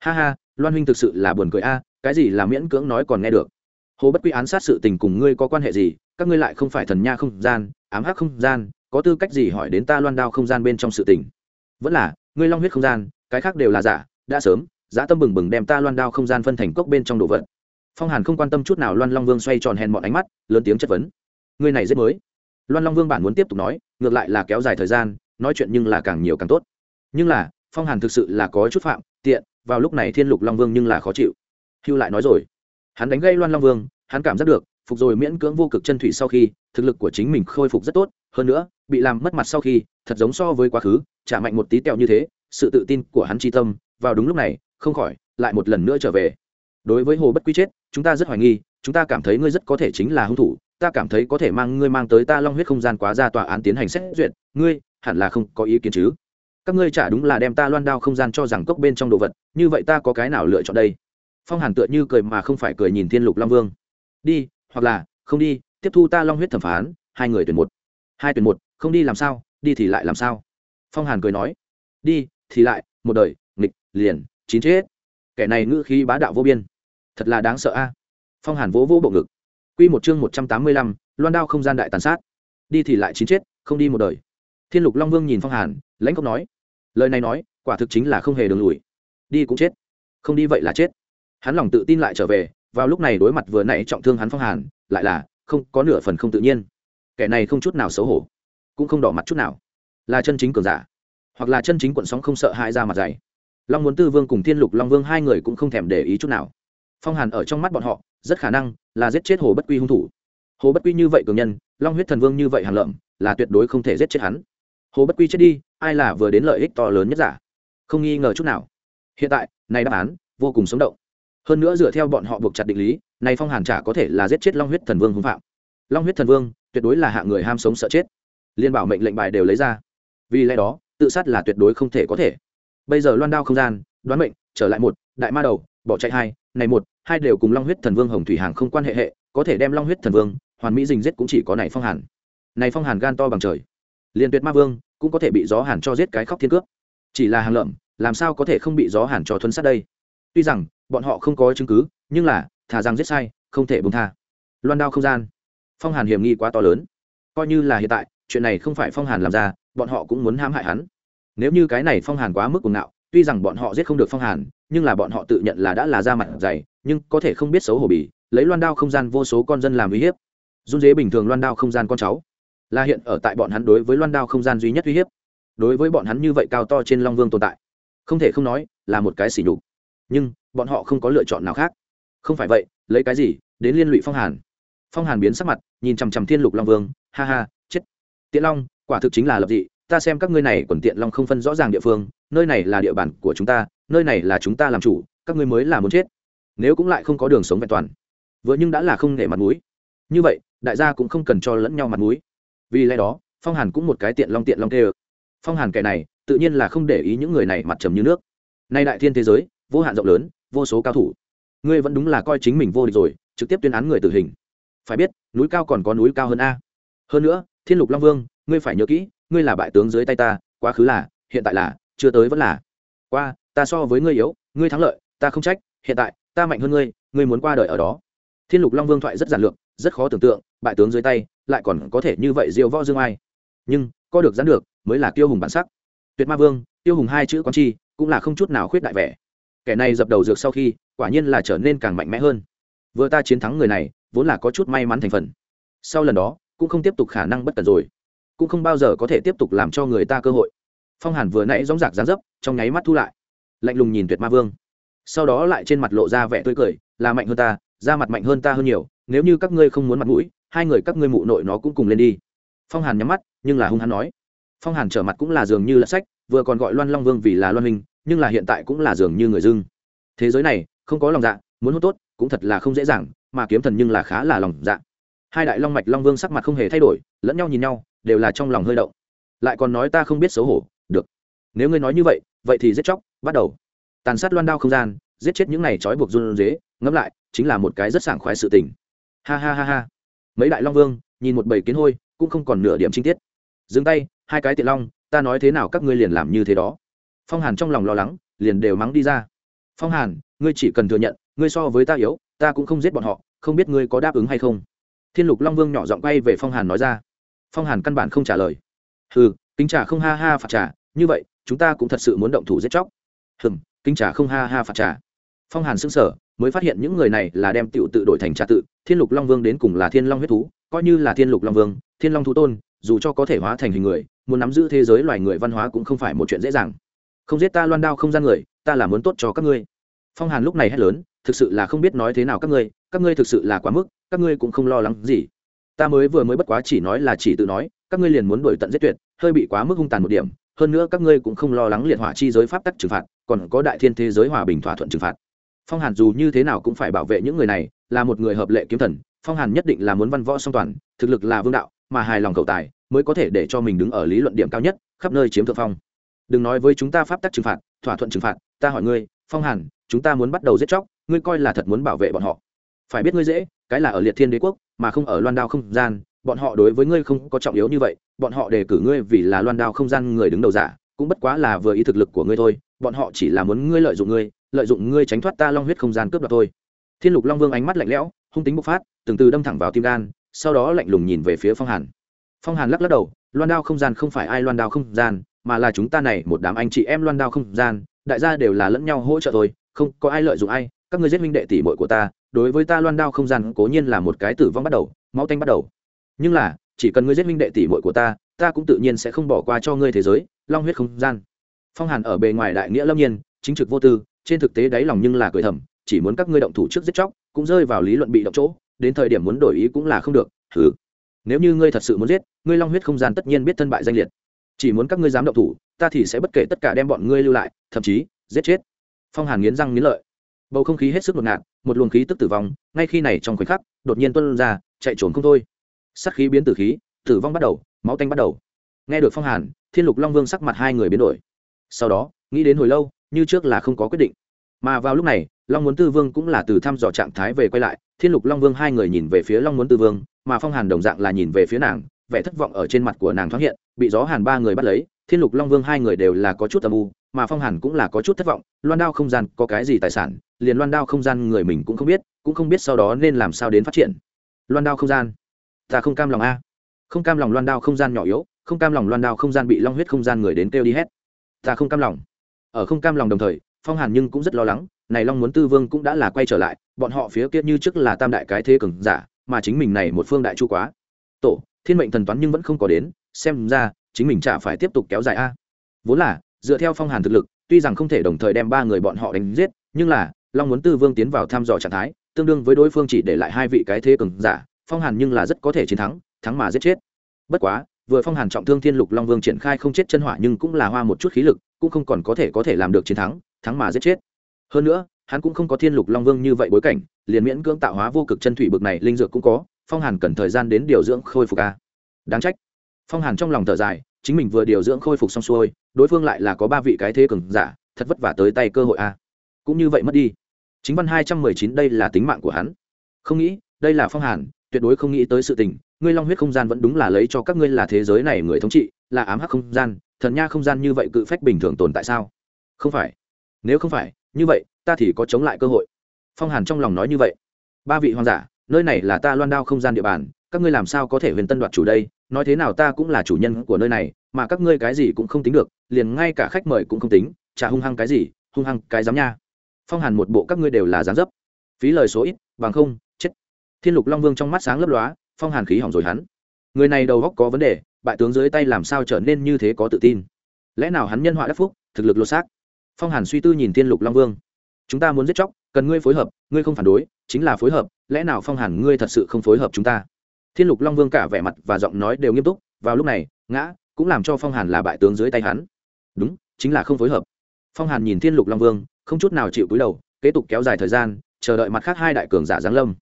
Ha ha, loan huynh thực sự là buồn cười a, cái gì là miễn cưỡng nói còn nghe được. Hồ bất quy án sát sự tình cùng ngươi có quan hệ gì, các ngươi lại không phải thần nha không gian, ám hắc không gian, có tư cách gì hỏi đến ta loan đao không gian bên trong sự tình? Vẫn là, ngươi long huyết không gian, cái khác đều là giả, đã sớm, giá tâm bừng bừng đem ta loan đao không gian phân thành cốc bên trong đồ vật. Phong hàn không quan tâm chút nào loan long vương xoay tròn hèn mọn ánh mắt, lớn tiếng chất vấn. Ngươi này rất mới loan long vương bản muốn tiếp tục nói, ngược lại là kéo dài thời gian, nói chuyện nhưng là càng nhiều càng tốt. Nhưng là, phong hàn thực sự là có chút phạm, tiện, vào lúc này thiên lục long vương nhưng là khó chịu. Hưu lại nói rồi, hắn đánh gây loan long vương, hắn cảm giác được, phục rồi miễn cưỡng vô cực chân thủy sau khi, thực lực của chính mình khôi phục rất tốt, hơn nữa, bị làm mất mặt sau khi, thật giống so với quá khứ, trả mạnh một tí tẹo như thế, sự tự tin của hắn tri tâm, vào đúng lúc này, không khỏi, lại một lần nữa trở về. Đối với hồ bất quy chết, chúng ta rất hoài nghi, chúng ta cảm thấy ngươi rất có thể chính là hung thủ ta cảm thấy có thể mang ngươi mang tới ta long huyết không gian quá ra tòa án tiến hành xét duyệt, ngươi hẳn là không có ý kiến chứ? Các ngươi chả đúng là đem ta loan đao không gian cho rằng cốc bên trong đồ vật, như vậy ta có cái nào lựa chọn đây? Phong hàn tựa như cười mà không phải cười nhìn thiên lục long vương. Đi, hoặc là, không đi, tiếp thu ta long huyết thẩm phán, hai người tuyển một. Hai tuyển một, không đi làm sao, đi thì lại làm sao? Phong hàn cười nói. Đi, thì lại, một đời, nghịch, liền, chín chết. Kẻ này ngữ khí bá đạo vô biên. Thật là đáng sợ a. Phong hàn vỗ vỗ bộ ngực. Quy một chương một trăm tám mươi lăm, loan đao không gian đại tàn sát. Đi thì lại chín chết, không đi một đời. Thiên lục long vương nhìn phong hàn, lãnh không nói, lời này nói, quả thực chính là không hề đường lùi. Đi cũng chết, không đi vậy là chết. Hắn lòng tự tin lại trở về, vào lúc này đối mặt vừa nãy trọng thương hắn phong hàn, lại là không có nửa phần không tự nhiên. Kẻ này không chút nào xấu hổ, cũng không đỏ mặt chút nào. Là chân chính cường giả, hoặc là chân chính quận sóng không sợ hãi ra mặt dày. Long muốn tư vương cùng thiên lục long vương hai người cũng không thèm để ý chút nào phong hàn ở trong mắt bọn họ, rất khả năng là giết chết hồ bất quy hung thủ. Hồ bất quy như vậy cường nhân, long huyết thần vương như vậy hàn lợm, là tuyệt đối không thể giết chết hắn. Hồ bất quy chết đi, ai là vừa đến lợi ích to lớn nhất giả? Không nghi ngờ chút nào. Hiện tại, này đáp án vô cùng sống động. Hơn nữa dựa theo bọn họ buộc chặt định lý, này phong hàn trả có thể là giết chết long huyết thần vương hung phạm. Long huyết thần vương tuyệt đối là hạ người ham sống sợ chết. Liên bảo mệnh lệnh bài đều lấy ra. Vì lẽ đó, tự sát là tuyệt đối không thể có thể. Bây giờ loan đao không gian, đoán mệnh, trở lại một, đại ma đầu bỏ chạy hai, này một, hai đều cùng long huyết thần vương hồng thủy hàng không quan hệ hệ, có thể đem long huyết thần vương, hoàn mỹ dình giết cũng chỉ có này phong hàn. Này phong hàn gan to bằng trời. Liên tuyệt ma vương cũng có thể bị gió hàn cho giết cái khóc thiên cướp chỉ là hàng lợm, làm sao có thể không bị gió hàn cho thuấn sát đây? Tuy rằng, bọn họ không có chứng cứ, nhưng là, thà rằng giết sai, không thể bông tha. Loan đao không gian. Phong hàn hiểm nghi quá to lớn. Coi như là hiện tại, chuyện này không phải phong hàn làm ra, bọn họ cũng muốn hãm hại hắn. Nếu như cái này phong hàn quá mức cuồng ngạo tuy rằng bọn họ giết không được phong hàn, nhưng là bọn họ tự nhận là đã là da mặt dày, nhưng có thể không biết xấu hổ bỉ, lấy loan đao không gian vô số con dân làm uy hiếp. Run dế bình thường loan đao không gian con cháu, là hiện ở tại bọn hắn đối với loan đao không gian duy nhất uy hiếp. Đối với bọn hắn như vậy cao to trên long vương tồn tại, không thể không nói là một cái xỉ nhục. Nhưng, bọn họ không có lựa chọn nào khác. Không phải vậy, lấy cái gì, đến liên lụy phong hàn? Phong hàn biến sắc mặt, nhìn chằm chằm thiên lục long vương, ha ha, chết. Tiện long, quả thực chính là lập dị ta xem các ngươi này quần tiện long không phân rõ ràng địa phương, nơi này là địa bàn của chúng ta, nơi này là chúng ta làm chủ, các ngươi mới là muốn chết. Nếu cũng lại không có đường sống vẹn toàn, vừa nhưng đã là không nể mặt mũi. Như vậy, đại gia cũng không cần cho lẫn nhau mặt mũi. Vì lẽ đó, phong hàn cũng một cái tiện long tiện long tê ơ. Phong hàn kẻ này, tự nhiên là không để ý những người này mặt trầm như nước. Nay đại thiên thế giới, vô hạn rộng lớn, vô số cao thủ. Ngươi vẫn đúng là coi chính mình vô địch rồi, trực tiếp tuyên án người tử hình. Phải biết, núi cao còn có núi cao hơn a. Hơn nữa, thiên lục long vương, ngươi phải nhớ kỹ ngươi là bại tướng dưới tay ta, quá khứ là, hiện tại là, chưa tới vẫn là. Qua, ta so với ngươi yếu, ngươi thắng lợi, ta không trách, hiện tại, ta mạnh hơn ngươi ngươi muốn qua đời ở đó. Thiên lục long vương thoại rất giản lược, rất khó tưởng tượng, bại tướng dưới tay, lại còn có thể như vậy diêu võ dương ai. Nhưng, có được dán được, mới là tiêu hùng bản sắc. Tuyệt ma vương tiêu hùng hai chữ quán chi, cũng là không chút nào khuyết đại vẻ. Kẻ này dập đầu dược sau khi, quả nhiên là trở nên càng mạnh mẽ hơn. Vừa ta chiến thắng người này, vốn là có chút may mắn thành phần. Sau lần đó, cũng không tiếp tục khả năng bất tần rồi cũng không bao giờ có thể tiếp tục làm cho người ta cơ hội. Phong hàn vừa nãy dóng dạc dán dấp, trong nháy mắt thu lại. Lạnh lùng nhìn tuyệt ma vương. Sau đó lại trên mặt lộ ra vẻ tươi cười, là mạnh hơn ta ra mặt mạnh hơn ta hơn nhiều, nếu như các ngươi không muốn mặt mũi, hai người các ngươi mụ nội nó cũng cùng lên đi. Phong hàn nhắm mắt, nhưng là hung hăng nói. Phong hàn trở mặt cũng là dường như là sách, vừa còn gọi loan long vương vì là loan hình nhưng là hiện tại cũng là dường như người dưng. Thế giới này, không có lòng dạ muốn hôn tốt, cũng thật là không dễ dàng, mà kiếm thần nhưng là khá là lòng dạ. Hai đại long mạch long vương sắc mặt không hề thay đổi, lẫn nhau nhìn nhau đều là trong lòng hơi động. Lại còn nói ta không biết xấu hổ, được. Nếu ngươi nói như vậy vậy thì giết chóc, bắt đầu. Tàn sát loan đao không gian, giết chết những này trói buộc run dế ngẫm lại, chính là một cái rất sảng khoái sự tình. Ha ha ha ha. Mấy đại long vương, nhìn một bầy kiến hôi, cũng không còn nửa điểm chi tiết. Dừng tay, hai cái tiện long, ta nói thế nào các ngươi liền làm như thế đó. Phong hàn trong lòng lo lắng, liền đều mắng đi ra. Phong hàn, ngươi chỉ cần thừa nhận, ngươi so với ta yếu, ta cũng không giết bọn họ, không biết ngươi có đáp ứng hay không. Thiên lục long vương nhỏ giọng quay về phong hàn nói ra phong hàn căn bản không trả lời. Hừ, kính trả không ha ha phạt trả như vậy chúng ta cũng thật sự muốn động thủ giết chóc. Hừm kính trả không ha ha phạt trả phong hàn xưng sở mới phát hiện những người này là đem tiểu tự đổi thành trà tự thiên lục long vương đến cùng là thiên long huyết thú coi như là thiên lục long vương thiên long thú tôn dù cho có thể hóa thành hình người muốn nắm giữ thế giới loài người văn hóa cũng không phải một chuyện dễ dàng. Không giết ta loan đao không gian người ta là muốn tốt cho các ngươi. Phong hàn lúc này hét lớn thực sự là không biết nói thế nào các ngươi các ngươi thực sự là quá mức các ngươi cũng không lo lắng gì ta mới vừa mới bất quá chỉ nói là chỉ tự nói, các ngươi liền muốn đổi tận giết tuyệt, hơi bị quá mức hung tàn một điểm, hơn nữa các ngươi cũng không lo lắng liệt hỏa chi giới pháp tắc trừng phạt, còn có đại thiên thế giới hòa bình thỏa thuận trừng phạt. Phong hàn dù như thế nào cũng phải bảo vệ những người này, là một người hợp lệ kiếm thần, phong hàn nhất định là muốn văn võ song toàn, thực lực là vương đạo, mà hài lòng cầu tài, mới có thể để cho mình đứng ở lý luận điểm cao nhất, khắp nơi chiếm thượng phong. Đừng nói với chúng ta pháp tắc trừng phạt, thỏa thuận trừng phạt, ta hỏi ngươi, phong hàn, chúng ta muốn bắt đầu giết chóc, ngươi coi là thật muốn bảo vệ bọn họ. Phải biết ngươi dễ, cái là ở liệt thiên đế quốc mà không ở loan đao không gian, bọn họ đối với ngươi không có trọng yếu như vậy, bọn họ đề cử ngươi vì là loan đao không gian người đứng đầu giả, cũng bất quá là vừa ý thực lực của ngươi thôi, bọn họ chỉ là muốn ngươi lợi dụng ngươi, lợi dụng ngươi tránh thoát ta long huyết không gian cướp đoạt thôi. Thiên lục long vương ánh mắt lạnh lẽo, hung tính bộc phát, từng từ đâm thẳng vào tim gan, sau đó lạnh lùng nhìn về phía phong hàn. Phong hàn lắc lắc đầu, loan đao không gian không phải ai loan đao không gian, mà là chúng ta này một đám anh chị em loan đao không gian, đại gia đều là lẫn nhau hỗ trợ thôi, không có ai lợi dụng ai, các ngươi giết minh đệ tỷ muội của ta đối với ta loan đao không gian cố nhiên là một cái tử vong bắt đầu, máu tanh bắt đầu. Nhưng là, chỉ cần ngươi giết minh đệ tỷ muội của ta ta cũng tự nhiên sẽ không bỏ qua cho ngươi thế giới, long huyết không gian. Phong hàn ở bề ngoài đại nghĩa lâm nhiên, chính trực vô tư, trên thực tế đáy lòng nhưng là cười thầm, chỉ muốn các ngươi động thủ trước giết chóc, cũng rơi vào lý luận bị động chỗ, đến thời điểm muốn đổi ý cũng là không được thử nếu như ngươi thật sự muốn giết, ngươi long huyết không gian tất nhiên biết thân bại danh liệt. Chỉ muốn các ngươi dám động thủ, ta thì sẽ bất kể tất cả đem bọn ngươi lưu lại, thậm chí, giết chết. Phong hàn nghiến răng nghiến lợi bầu không khí hết sức ngột ngạt, một luồng khí tức tử vong, ngay khi này trong khoảnh khắc, đột nhiên tuân ra, chạy trốn không thôi. Sắc khí biến tử khí, tử vong bắt đầu, máu tanh bắt đầu. Nghe được phong hàn, thiên lục long vương sắc mặt hai người biến đổi. Sau đó, nghĩ đến hồi lâu, như trước là không có quyết định. Mà vào lúc này, long muốn tư vương cũng là từ thăm dò trạng thái về quay lại, thiên lục long vương hai người nhìn về phía long muốn tư vương, mà phong hàn đồng dạng là nhìn về phía nàng, vẻ thất vọng ở trên mặt của nàng thoáng hiện, bị gió hàn ba người bắt lấy thiên lục long vương hai người đều là có chút âm u, mà phong hàn cũng là có chút thất vọng, loan đao không gian có cái gì tài sản, liền loan đao không gian người mình cũng không biết, cũng không biết sau đó nên làm sao đến phát triển. Loan đao không gian, ta không cam lòng a. Không cam lòng loan đao không gian nhỏ yếu, không cam lòng loan đao không gian bị long huyết không gian người đến kêu đi hết. Ta không cam lòng. Ở không cam lòng đồng thời, phong hàn nhưng cũng rất lo lắng, này long muốn tư vương cũng đã là quay trở lại, bọn họ phía kia như trước là tam đại cái thế cường giả, mà chính mình này một phương đại chu quá. Tổ, thiên mệnh thần toán nhưng vẫn không có đến, xem ra chính mình chả phải tiếp tục kéo dài a. Vốn là, dựa theo phong hàn thực lực, tuy rằng không thể đồng thời đem ba người bọn họ đánh giết, nhưng là, long muốn tư vương tiến vào thăm dò trạng thái, tương đương với đối phương chỉ để lại hai vị cái thế cường giả, phong hàn nhưng là rất có thể chiến thắng thắng mà giết chết. Bất quá, vừa phong hàn trọng thương thiên lục long vương triển khai không chết chân hỏa nhưng cũng là hoa một chút khí lực, cũng không còn có thể có thể làm được chiến thắng thắng mà giết chết. Hơn nữa, hắn cũng không có thiên lục long vương như vậy bối cảnh, liền miễn cưỡng tạo hóa vô cực chân thủy bực này linh dược cũng có, phong hàn cần thời gian đến điều dưỡng khôi phục a. Đáng trách. Phong hàn trong lòng thở dài chính mình vừa điều dưỡng khôi phục xong xuôi, đối phương lại là có ba vị cái thế cường giả, thật vất vả tới tay cơ hội a. Cũng như vậy mất đi. Chính văn hai trăm mười chín đây là tính mạng của hắn. Không nghĩ, đây là phong hàn, tuyệt đối không nghĩ tới sự tình, ngươi long huyết không gian vẫn đúng là lấy cho các ngươi là thế giới này người thống trị, là ám hắc không gian, thần nha không gian như vậy cự phách bình thường tồn tại sao? Không phải. Nếu không phải, như vậy, ta thì có chống lại cơ hội. Phong hàn trong lòng nói như vậy. Ba vị hoàng giả, nơi này là ta loan đao không gian địa bàn các ngươi làm sao có thể huyền tân đoạt chủ đây? Nói thế nào ta cũng là chủ nhân của nơi này, mà các ngươi cái gì cũng không tính được, liền ngay cả khách mời cũng không tính. Chả hung hăng cái gì, hung hăng cái dám nha. Phong hàn một bộ các ngươi đều là dám dấp. Phí lời số ít, bằng không, chết. Thiên lục long vương trong mắt sáng lấp lóa, phong hàn khí hỏng rồi hắn. Người này đầu góc có vấn đề, bại tướng dưới tay làm sao trở nên như thế có tự tin? Lẽ nào hắn nhân họa đắc phúc, thực lực lột xác? Phong hàn suy tư nhìn thiên lục long vương. Chúng ta muốn giết chóc, cần ngươi phối hợp, ngươi không phản đối, chính là phối hợp, lẽ nào phong hàn ngươi thật sự không phối hợp chúng ta? Thiên lục long vương cả vẻ mặt và giọng nói đều nghiêm túc, vào lúc này, ngã, cũng làm cho phong hàn là bại tướng dưới tay hắn. Đúng, chính là không phối hợp. Phong hàn nhìn thiên lục long vương, không chút nào chịu cúi đầu, kế tục kéo dài thời gian, chờ đợi mặt khác hai đại cường giả giáng lâm.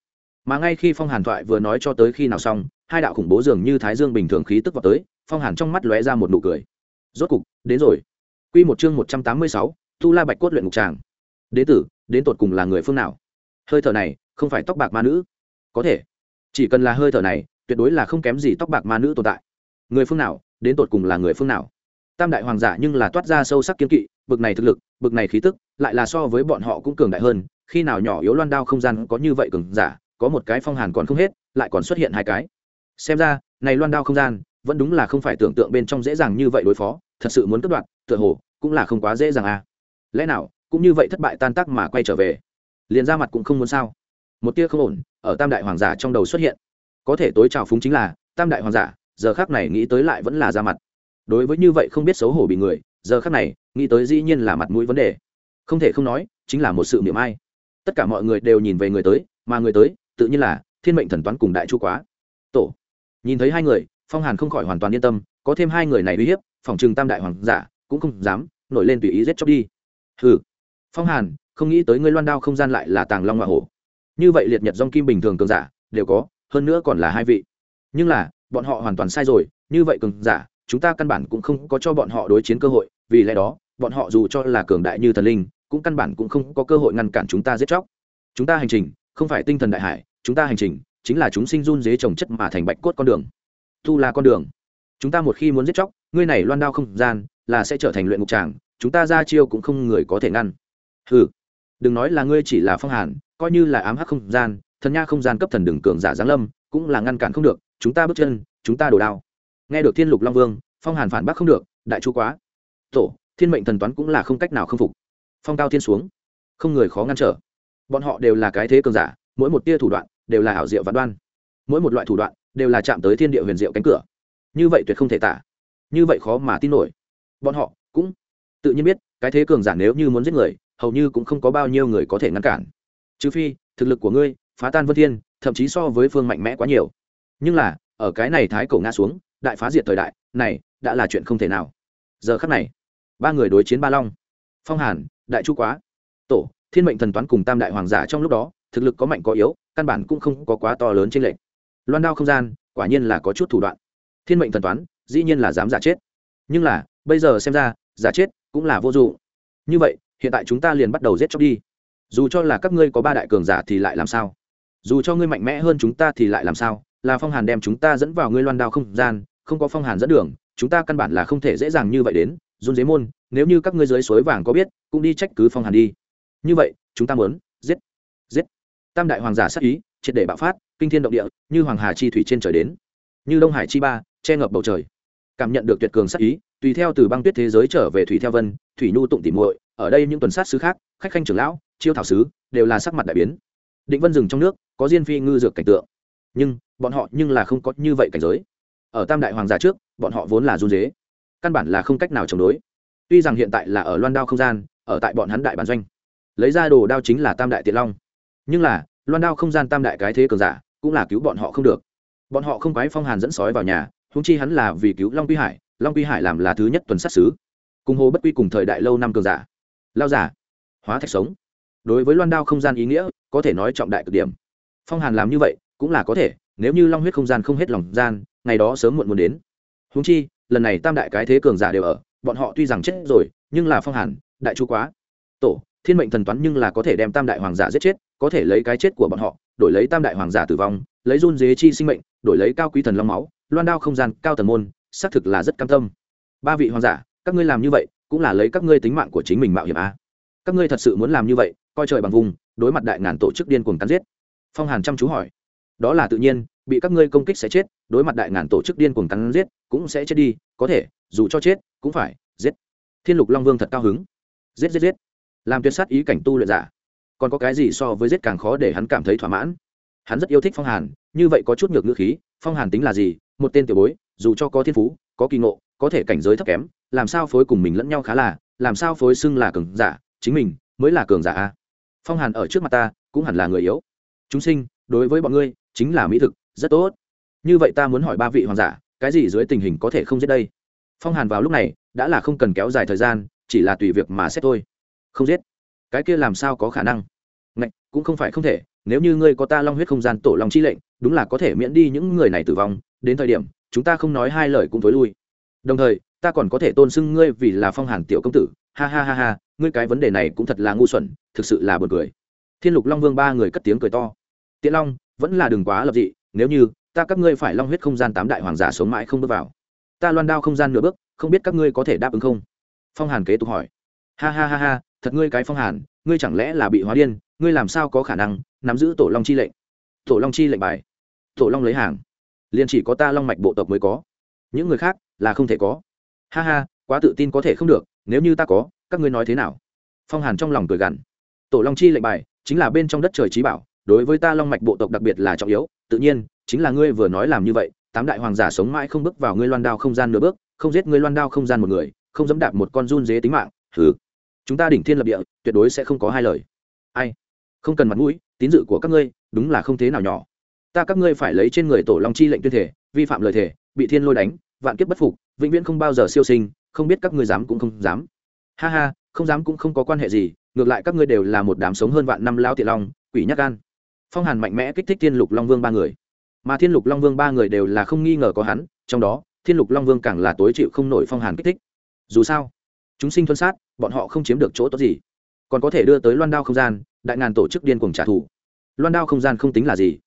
Mà ngay khi phong hàn thoại vừa nói cho tới khi nào xong, hai đạo khủng bố dường như thái dương bình thường khí tức vào tới, phong hàn trong mắt lóe ra một nụ cười. Rốt cục, đến rồi. Q một chương một trăm tám mươi sáu tu la bạch cốt luyện ngục tràng. Đế tử, đến tột cùng là người phương nào? Hơi thở này, không phải tóc bạc ma nữ. Có thể chỉ cần là hơi thở này, tuyệt đối là không kém gì tóc bạc ma nữ tồn tại. Người phương nào, đến tột cùng là người phương nào? Tam đại hoàng giả nhưng là toát ra sâu sắc kiên kỵ, bực này thực lực, bực này khí tức, lại là so với bọn họ cũng cường đại hơn, khi nào nhỏ yếu loan đao không gian có như vậy cường giả, có một cái phong hàn còn không hết, lại còn xuất hiện hai cái. Xem ra, này loan đao không gian, vẫn đúng là không phải tưởng tượng bên trong dễ dàng như vậy đối phó, thật sự muốn cất đoạn, tựa hồ, cũng là không quá dễ dàng à. Lẽ nào, cũng như vậy thất bại tan tác mà quay trở về. Liền ra mặt cũng không muốn sao. Một tia không ổn ở tam đại hoàng giả trong đầu xuất hiện. Có thể tối trào phúng chính là, tam đại hoàng giả, giờ khác này nghĩ tới lại vẫn là ra mặt. Đối với như vậy không biết xấu hổ bị người, giờ khác này, nghĩ tới dĩ nhiên là mặt mũi vấn đề. Không thể không nói, chính là một sự miệng ai. Tất cả mọi người đều nhìn về người tới, mà người tới, tự nhiên là thiên mệnh thần toán cùng đại chu quá. Tổ. Nhìn thấy hai người, phong hàn không khỏi hoàn toàn yên tâm, có thêm hai người này uy hiếp, phòng trừng tam đại hoàng giả cũng không dám nổi lên tùy ý giết chóc đi. Hừ. Phong hàn, không nghĩ tới ngươi loan đao không gian lại là tàng long hoa hổ như vậy liệt nhật dong kim bình thường cường giả, đều có, hơn nữa còn là hai vị. Nhưng là, bọn họ hoàn toàn sai rồi, như vậy cường giả, chúng ta căn bản cũng không có cho bọn họ đối chiến cơ hội, vì lẽ đó, bọn họ dù cho là cường đại như thần linh, cũng căn bản cũng không có cơ hội ngăn cản chúng ta giết chóc. Chúng ta hành trình, không phải tinh thần đại hải, chúng ta hành trình, chính là chúng sinh run dế trồng chất mà thành bạch cốt con đường. Tu là con đường. Chúng ta một khi muốn giết chóc, ngươi này loan đao không gian, là sẽ trở thành luyện ngục tràng, chúng ta ra chiêu cũng không người có thể ngăn. Ừ đừng nói là ngươi chỉ là phong hàn coi như là ám hắc không gian, thần nha không gian cấp thần đường cường giả giáng lâm, cũng là ngăn cản không được, chúng ta bước chân, chúng ta đổ đao. Nghe được thiên lục long vương, phong hàn phản bác không được, đại chu quá. Tổ, thiên mệnh thần toán cũng là không cách nào không phục. Phong cao thiên xuống. Không người khó ngăn trở. Bọn họ đều là cái thế cường giả, mỗi một tia thủ đoạn đều là ảo diệu và đoan. Mỗi một loại thủ đoạn đều là chạm tới thiên địa huyền diệu cánh cửa. Như vậy tuyệt không thể tả. Như vậy khó mà tin nổi. Bọn họ cũng tự nhiên biết, cái thế cường giả nếu như muốn giết người, hầu như cũng không có bao nhiêu người có thể ngăn cản trừ phi, thực lực của ngươi, phá tan vân thiên, thậm chí so với phương mạnh mẽ quá nhiều. Nhưng là, ở cái này thái cổ ngã xuống, đại phá diệt thời đại, này, đã là chuyện không thể nào. Giờ khắc này, ba người đối chiến ba long. Phong hàn, đại chu quá. Tổ, thiên mệnh thần toán cùng tam đại hoàng giả trong lúc đó, thực lực có mạnh có yếu, căn bản cũng không có quá to lớn trên lệnh loan đao không gian, quả nhiên là có chút thủ đoạn. Thiên mệnh thần toán, dĩ nhiên là dám giả chết. Nhưng là, bây giờ xem ra, giả chết cũng là vô dụng. Như vậy, hiện tại chúng ta liền bắt đầu giết chóc đi dù cho là các ngươi có ba đại cường giả thì lại làm sao? Dù cho ngươi mạnh mẽ hơn chúng ta thì lại làm sao? Là phong hàn đem chúng ta dẫn vào ngươi loan đao không gian, không có phong hàn dẫn đường, chúng ta căn bản là không thể dễ dàng như vậy đến. Run dế môn, nếu như các ngươi dưới suối vàng có biết, cũng đi trách cứ phong hàn đi. Như vậy, chúng ta muốn, giết giết. Tam đại hoàng giả sắc ý, triệt để bạo phát, kinh thiên động địa, như hoàng hà chi thủy trên trời đến. Như đông hải chi ba, che ngập bầu trời. Cảm nhận được tuyệt cường sắc ý, tùy theo từ băng tuyết thế giới trở về thủy theo vân, thủy nhu tụng tỉ muội, ở đây những tuần sát sứ khác, khách khanh trưởng lão chiêu thảo sứ, đều là sắc mặt đại biến. Định vân rừng trong nước, có diên phi ngư dược cảnh tượng. Nhưng, bọn họ nhưng là không có như vậy cảnh giới. Ở tam đại hoàng gia trước, bọn họ vốn là run dế căn bản là không cách nào chống đối. Tuy rằng hiện tại là ở loan đao không gian, ở tại bọn hắn đại bản doanh. Lấy ra đồ đao chính là tam đại tiện long. Nhưng là, loan đao không gian tam đại cái thế cường giả, cũng là cứu bọn họ không được. Bọn họ không quái phong hàn dẫn sói vào nhà húng chi hắn là vì cứu long quy hải, long quy hải làm là thứ nhất tuần sát xứ cùng hồ bất quy cùng thời đại lâu năm cường giả. Lao giả hóa thạch sống đối với loan đao không gian ý nghĩa, có thể nói trọng đại cực điểm. Phong hàn làm như vậy, cũng là có thể, nếu như long huyết không gian không hết lòng gian, ngày đó sớm muộn muốn đến. Húng chi, lần này tam đại cái thế cường giả đều ở, bọn họ tuy rằng chết rồi, nhưng là phong hàn, đại chu quá. Tổ, thiên mệnh thần toán nhưng là có thể đem tam đại hoàng giả giết chết, có thể lấy cái chết của bọn họ, đổi lấy tam đại hoàng giả tử vong, lấy run dế chi sinh mệnh, đổi lấy cao quý thần long máu, loan đao không gian cao tần môn, xác thực là rất cam tâm. Ba vị hoàng giả, các ngươi làm như vậy, cũng là lấy các ngươi tính mạng của chính mình mạo hiểm a các ngươi thật sự muốn làm như vậy coi trời bằng vùng, đối mặt đại ngàn tổ chức điên cuồng cắn giết. Phong hàn chăm chú hỏi. Đó là tự nhiên, bị các ngươi công kích sẽ chết, đối mặt đại ngàn tổ chức điên cuồng cắn giết cũng sẽ chết đi, có thể, dù cho chết, cũng phải, giết. Thiên lục long vương thật cao hứng. Giết giết giết. Làm tuyệt sát ý cảnh tu luyện giả. Còn có cái gì so với giết càng khó để hắn cảm thấy thỏa mãn? Hắn rất yêu thích phong hàn, như vậy có chút ngược ngữ khí, phong hàn tính là gì? Một tên tiểu bối, dù cho có thiên phú, có kỳ ngộ, có thể cảnh giới thấp kém, làm sao phối cùng mình lẫn nhau khá là, làm sao phối xưng là cường giả, chính mình mới là cường giả a? Phong hàn ở trước mặt ta cũng hẳn là người yếu. Chúng sinh đối với bọn ngươi chính là mỹ thực rất tốt. Như vậy ta muốn hỏi ba vị hoàng giả cái gì dưới tình hình có thể không giết đây? Phong hàn vào lúc này đã là không cần kéo dài thời gian chỉ là tùy việc mà xét thôi. Không giết. Cái kia làm sao có khả năng? Ngạch, cũng không phải không thể nếu như ngươi có ta long huyết không gian tổ long chi lệnh đúng là có thể miễn đi những người này tử vong. Đến thời điểm chúng ta không nói hai lời cũng t ố i lui. Đồng thời ta còn có thể tôn xưng ngươi vì là phong hàn tiểu công tử ha ha ha ha, ngươi cái vấn đề này cũng thật là ngu xuẩn, thực sự là b u ồ n cười. Thiên lục long vương ba người cất tiếng cười to. Tiện long, vẫn là đừng quá lập dị, nếu như, ta các ngươi phải long huyết không gian tám đại hoàng giả sống mãi không bước vào. Ta loan đao không gian nửa bước, không biết các ngươi có thể đáp ứng không? Phong hàn kế tục hỏi. Ha ha ha ha, thật ngươi cái phong hàn, ngươi chẳng lẽ là bị hóa điên, ngươi làm sao có khả năng nắm giữ tổ long chi lệnh? Tổ long chi lệnh bài. Tổ long lấy hàng. Liền chỉ có ta long mạch bộ tộc mới có. Những người khác là không thể có. Ha ha, quá tự tin có thể không được nếu như ta có các ngươi nói thế nào? Phong hàn trong lòng cười gằn. Tổ long chi lệnh bài chính là bên trong đất trời trí bảo đối với ta long mạch bộ tộc đặc biệt là trọng yếu tự nhiên chính là ngươi vừa nói làm như vậy tám đại hoàng giả sống mãi không bước vào ngươi loan đao không gian nửa bước không giết ngươi loan đao không gian một người không dẫm đạp một con run dế tính mạng thứ, chúng ta đỉnh thiên lập địa tuyệt đối sẽ không có hai lời. Ai? Không cần mặt mũi tín dự của các ngươi đúng là không thế nào nhỏ. Ta các ngươi phải lấy trên người tổ long chi lệnh tuyên thể vi phạm lời thể bị thiên lôi đánh vạn kiếp bất phục vĩnh viễn không bao giờ siêu sinh không biết các ngươi dám cũng không dám. Ha ha, không dám cũng không có quan hệ gì, ngược lại các ngươi đều là một đám sống hơn vạn năm lao tiện long, quỷ nhắc gan. Phong hàn mạnh mẽ kích thích thiên lục long vương ba người. Mà thiên lục long vương ba người đều là không nghi ngờ có hắn, trong đó, thiên lục long vương càng là tối chịu không nổi phong hàn kích thích. Dù sao, chúng sinh thuân sát, bọn họ không chiếm được chỗ tốt gì. Còn có thể đưa tới loan đao không gian, đại ngàn tổ chức điên cuồng trả thù. Loan đao không gian không tính là gì?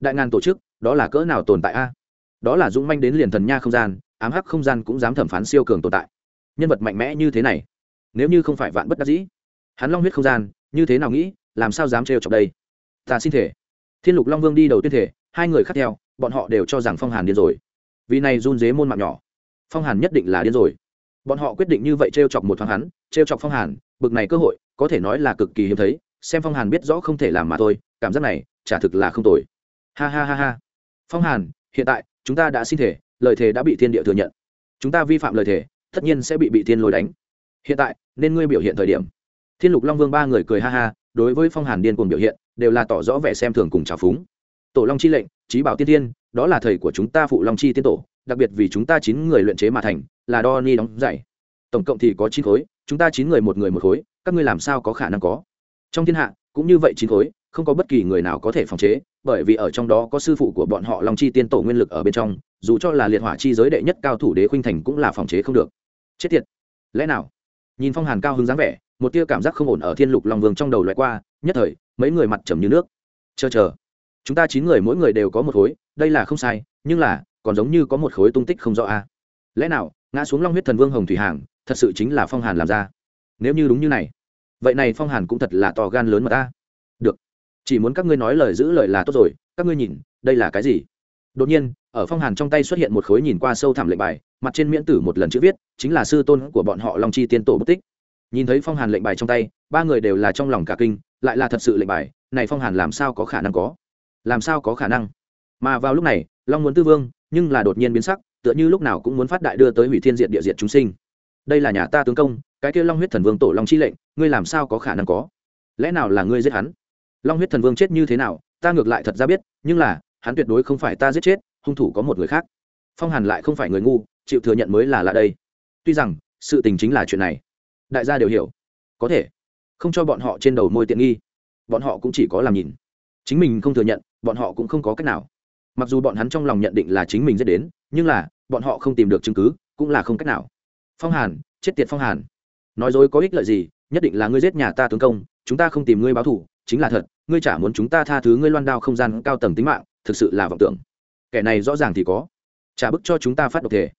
Đại ngàn tổ chức, đó là cỡ nào tồn tại a? Đó là dũng manh đến liền thần nha không gian, ám hắc không gian cũng dám thẩm phán siêu cường tồn tại nhân vật mạnh mẽ như thế này, nếu như không phải vạn bất đắc dĩ, hắn long huyết không gian, như thế nào nghĩ, làm sao dám trêu chọc đây? Ta xin thể. Thiên lục long vương đi đầu tuyên thể, hai người khác theo, bọn họ đều cho rằng phong hàn điên rồi. Vì này run dế môn mạng nhỏ. Phong hàn nhất định là điên rồi. Bọn họ quyết định như vậy trêu chọc một thoáng hắn, trêu chọc phong hàn, bực này cơ hội, có thể nói là cực kỳ hiếm thấy, xem phong hàn biết rõ không thể làm mà thôi, cảm giác này, chả thực là không tồi. Ha ha ha ha. Phong hàn, hiện tại, chúng ta đã xin thể, lời thề đã bị thiên địa thừa nhận. Chúng ta vi phạm lời thề tất nhiên sẽ bị bị thiên lôi đánh. Hiện tại, nên ngươi biểu hiện thời điểm. Thiên lục long vương ba người cười ha ha, đối với phong hàn điên cuồng biểu hiện, đều là tỏ rõ vẻ xem thường cùng trào phúng. Tổ long chi lệnh trí bảo tiên tiên, đó là thầy của chúng ta phụ long chi tiên tổ, đặc biệt vì chúng ta chín người luyện chế mà thành, là đo ni đóng dạy. Tổng cộng thì có chín khối, chúng ta chín người một người một khối, các ngươi làm sao có khả năng có? Trong thiên hạ, cũng như vậy chín khối, không có bất kỳ người nào có thể phòng chế bởi vì ở trong đó có sư phụ của bọn họ long chi tiên tổ nguyên lực ở bên trong, dù cho là liệt hỏa chi giới đệ nhất cao thủ đế khuynh thành cũng là phòng chế không được. Chết tiệt! Lẽ nào? Nhìn phong hàn cao hứng dáng vẻ, một tia cảm giác không ổn ở thiên lục long vương trong đầu loại qua, nhất thời, mấy người mặt trầm như nước. Chờ chờ. Chúng ta chín người mỗi người đều có một khối, đây là không sai, nhưng là, còn giống như có một khối tung tích không rõ a. Lẽ nào, ngã xuống long huyết thần vương hồng thủy hàng, thật sự chính là phong hàn làm ra? Nếu như đúng như này, vậy này phong hàn cũng thật là to gan lớn mà ta chỉ muốn các ngươi nói lời giữ lời là tốt rồi, các ngươi nhìn, đây là cái gì? Đột nhiên, ở phong hàn trong tay xuất hiện một khối nhìn qua sâu thẳm lệnh bài, mặt trên miễn tử một lần chữ viết, chính là sư tôn của bọn họ long chi tiên tổ bất tích. Nhìn thấy phong hàn lệnh bài trong tay, ba người đều là trong lòng cả kinh, lại là thật sự lệnh bài, này phong hàn làm sao có khả năng có? Làm sao có khả năng? Mà vào lúc này, long muốn tư vương, nhưng là đột nhiên biến sắc, tựa như lúc nào cũng muốn phát đại đưa tới hủy thiên diện địa diện chúng sinh. Đây là nhà ta tướng công, cái kia long huyết thần vương tổ long chi lệnh, ngươi làm sao có khả năng có? Lẽ nào là ngươi giết hắn? Long huyết thần vương chết như thế nào, ta ngược lại thật ra biết, nhưng là, hắn tuyệt đối không phải ta giết chết, hung thủ có một người khác. Phong hàn lại không phải người ngu, chịu thừa nhận mới là lạ đây. Tuy rằng, sự tình chính là chuyện này. Đại gia đều hiểu. Có thể. Không cho bọn họ trên đầu môi tiện nghi. Bọn họ cũng chỉ có làm nhìn. Chính mình không thừa nhận, bọn họ cũng không có cách nào. Mặc dù bọn hắn trong lòng nhận định là chính mình giết đến, nhưng là, bọn họ không tìm được chứng cứ, cũng là không cách nào. Phong hàn, chết tiệt phong hàn. Nói dối có ích lợi gì, nhất định là ngươi giết nhà ta tướng công, chúng ta không tìm ngươi báo thủ chính là thật, ngươi chả muốn chúng ta tha thứ ngươi loan đao không gian cao tầng tính mạng, thực sự là vọng tưởng. Kẻ này rõ ràng thì có, trả bức cho chúng ta phát độc thể.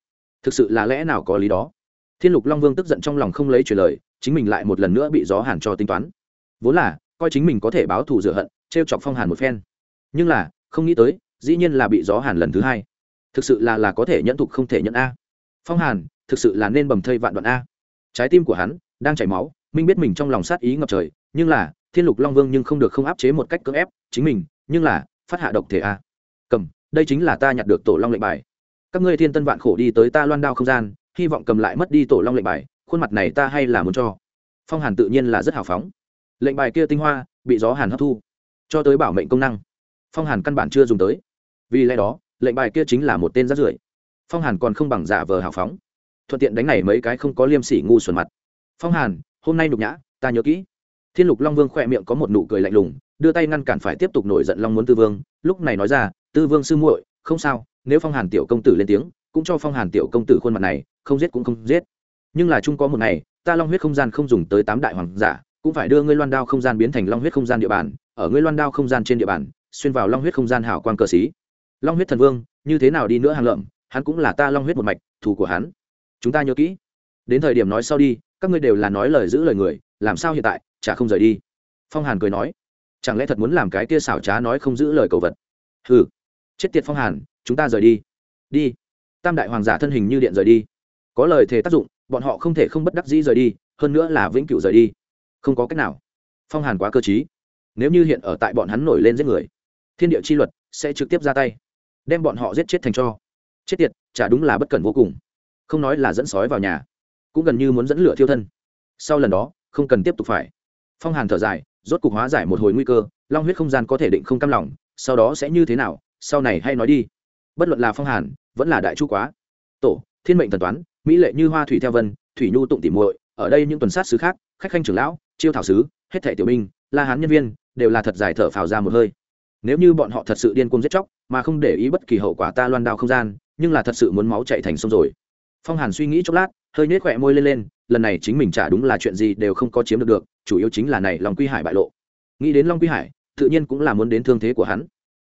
Thực sự là lẽ nào có lý đó? Thiên lục long vương tức giận trong lòng không lấy truyền lời, chính mình lại một lần nữa bị gió hàn cho tính toán. Vốn là, coi chính mình có thể báo thù rửa hận t r e o chọc phong hàn một phen. Nhưng là, không nghĩ tới, dĩ nhiên là bị gió hàn lần thứ hai. Thực sự là là có thể nhẫn thục không thể nhẫn a. Phong hàn, thực sự là nên bầm thây vạn đoạn a. Trái tim của hắn đang chảy máu, minh biết mình trong lòng sát ý ngập trời, nhưng là thiên lục long vương nhưng không được không áp chế một cách cưỡng ép chính mình, nhưng là, phát hạ độc thể a cầm, đây chính là ta nhặt được tổ long lệnh bài. Các ngươi thiên tân vạn khổ đi tới ta loan đao không gian, hy vọng cầm lại mất đi tổ long lệnh bài, khuôn mặt này ta hay là muốn cho. Phong hàn tự nhiên là rất hào phóng. Lệnh bài kia tinh hoa, bị gió hàn hấp thu, cho tới bảo mệnh công năng. Phong hàn căn bản chưa dùng tới. Vì lẽ đó, lệnh bài kia chính là một tên rát rưởi. Phong hàn còn không bằng giả vờ hào phóng. Thuận tiện đánh này mấy cái không có liêm sỉ ngu xuẩn mặt. Phong hàn, hôm nay nhục nhã, ta nhớ kỹ thiên lục long vương khỏe miệng có một nụ cười lạnh lùng, đưa tay ngăn cản phải tiếp tục nổi giận long muốn tư vương, lúc này nói ra, tư vương sư muội, không sao, nếu phong hàn tiểu công tử lên tiếng, cũng cho phong hàn tiểu công tử khuôn mặt này, không giết cũng không giết. Nhưng là chung có một ngày, ta long huyết không gian không dùng tới tám đại hoàng giả, cũng phải đưa ngươi loan đao không gian biến thành long huyết không gian địa bàn, ở ngươi loan đao không gian trên địa bàn, xuyên vào long huyết không gian hảo quan cờ xí. Long huyết thần vương, như thế nào đi nữa hàng lợm, hắn cũng là ta long huyết một mạch, thù của hắn. Chúng ta nhớ kỹ. Đến thời điểm nói sau đi, các ngươi đều là nói lời giữ lời người làm sao hiện tại, chả không rời đi. Phong hàn cười nói, chẳng lẽ thật muốn làm cái kia xảo trá nói không giữ lời cầu vật? Hừ, chết tiệt phong hàn, chúng ta rời đi. Đi. Tam đại hoàng giả thân hình như điện rời đi. Có lời thề tác dụng, bọn họ không thể không bất đắc dĩ rời đi, hơn nữa là vĩnh cửu rời đi. Không có cách nào. Phong hàn quá cơ t nếu như hiện ở tại bọn hắn nổi lên giết người, thiên địa chi luật sẽ trực tiếp ra tay, đem bọn họ giết chết thành cho. Chết tiệt, chả đúng là bất cẩn vô cùng. Không nói là dẫn sói vào nhà, cũng gần như muốn dẫn lửa thiêu thân. Sau lần đó không cần tiếp tục phải. Phong hàn thở dài, rốt cục hóa giải một hồi nguy cơ, long huyết không gian có thể định không cam lòng, sau đó sẽ như thế nào, sau này hay nói đi. Bất luận là phong hàn, vẫn là đại chu quá. Tổ, thiên mệnh thần toán, mỹ lệ như hoa thủy theo vân, thủy nhu tụng tỉ muội, ở đây những tuần sát sứ khác, khách khanh trưởng lão, chiêu thảo sứ, hết thẻ tiểu binh, la hán nhân viên, đều là thật giải thở phào ra một hơi. Nếu như bọn họ thật sự điên cuồng giết chóc, mà không để ý bất kỳ hậu quả ta loan đao không gian, nhưng là thật sự muốn máu chạy thành sông rồi. Phong hàn suy nghĩ chốc lát, hơi nhếch khỏe môi lên lên lần này chính mình chả đúng là chuyện gì đều không có chiếm được được, chủ yếu chính là này long quy hải bại lộ. Nghĩ đến long quy hải, tự nhiên cũng là muốn đến thương thế của hắn.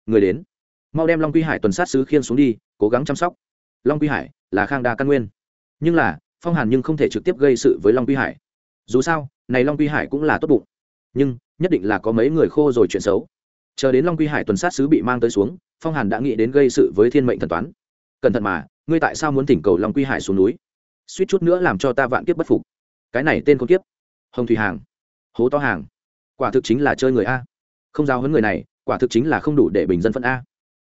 Người đến, mau đem long quy hải tuần sát sứ khiên xuống đi, cố gắng chăm sóc. Long quy hải là khang đa căn nguyên. Nhưng là, phong hàn nhưng không thể trực tiếp gây sự với long quy hải. Dù sao, này long quy hải cũng là tốt bụng. Nhưng, nhất định là có mấy người khô rồi chuyện xấu. Chờ đến long quy hải tuần sát sứ bị mang tới xuống, phong hàn đã nghĩ đến gây sự với thiên mệnh thần toán. Cẩn thận mà, ngươi tại sao muốn thỉnh cầu long quy hải xuống núi? Suýt chút nữa làm cho ta vạn kiếp bất phục. Cái này tên con kiếp. Hồng thủy hàng. Hố to hàng. Quả thực chính là chơi người a. Không giao hấn người này, quả thực chính là không đủ để bình dân phận a.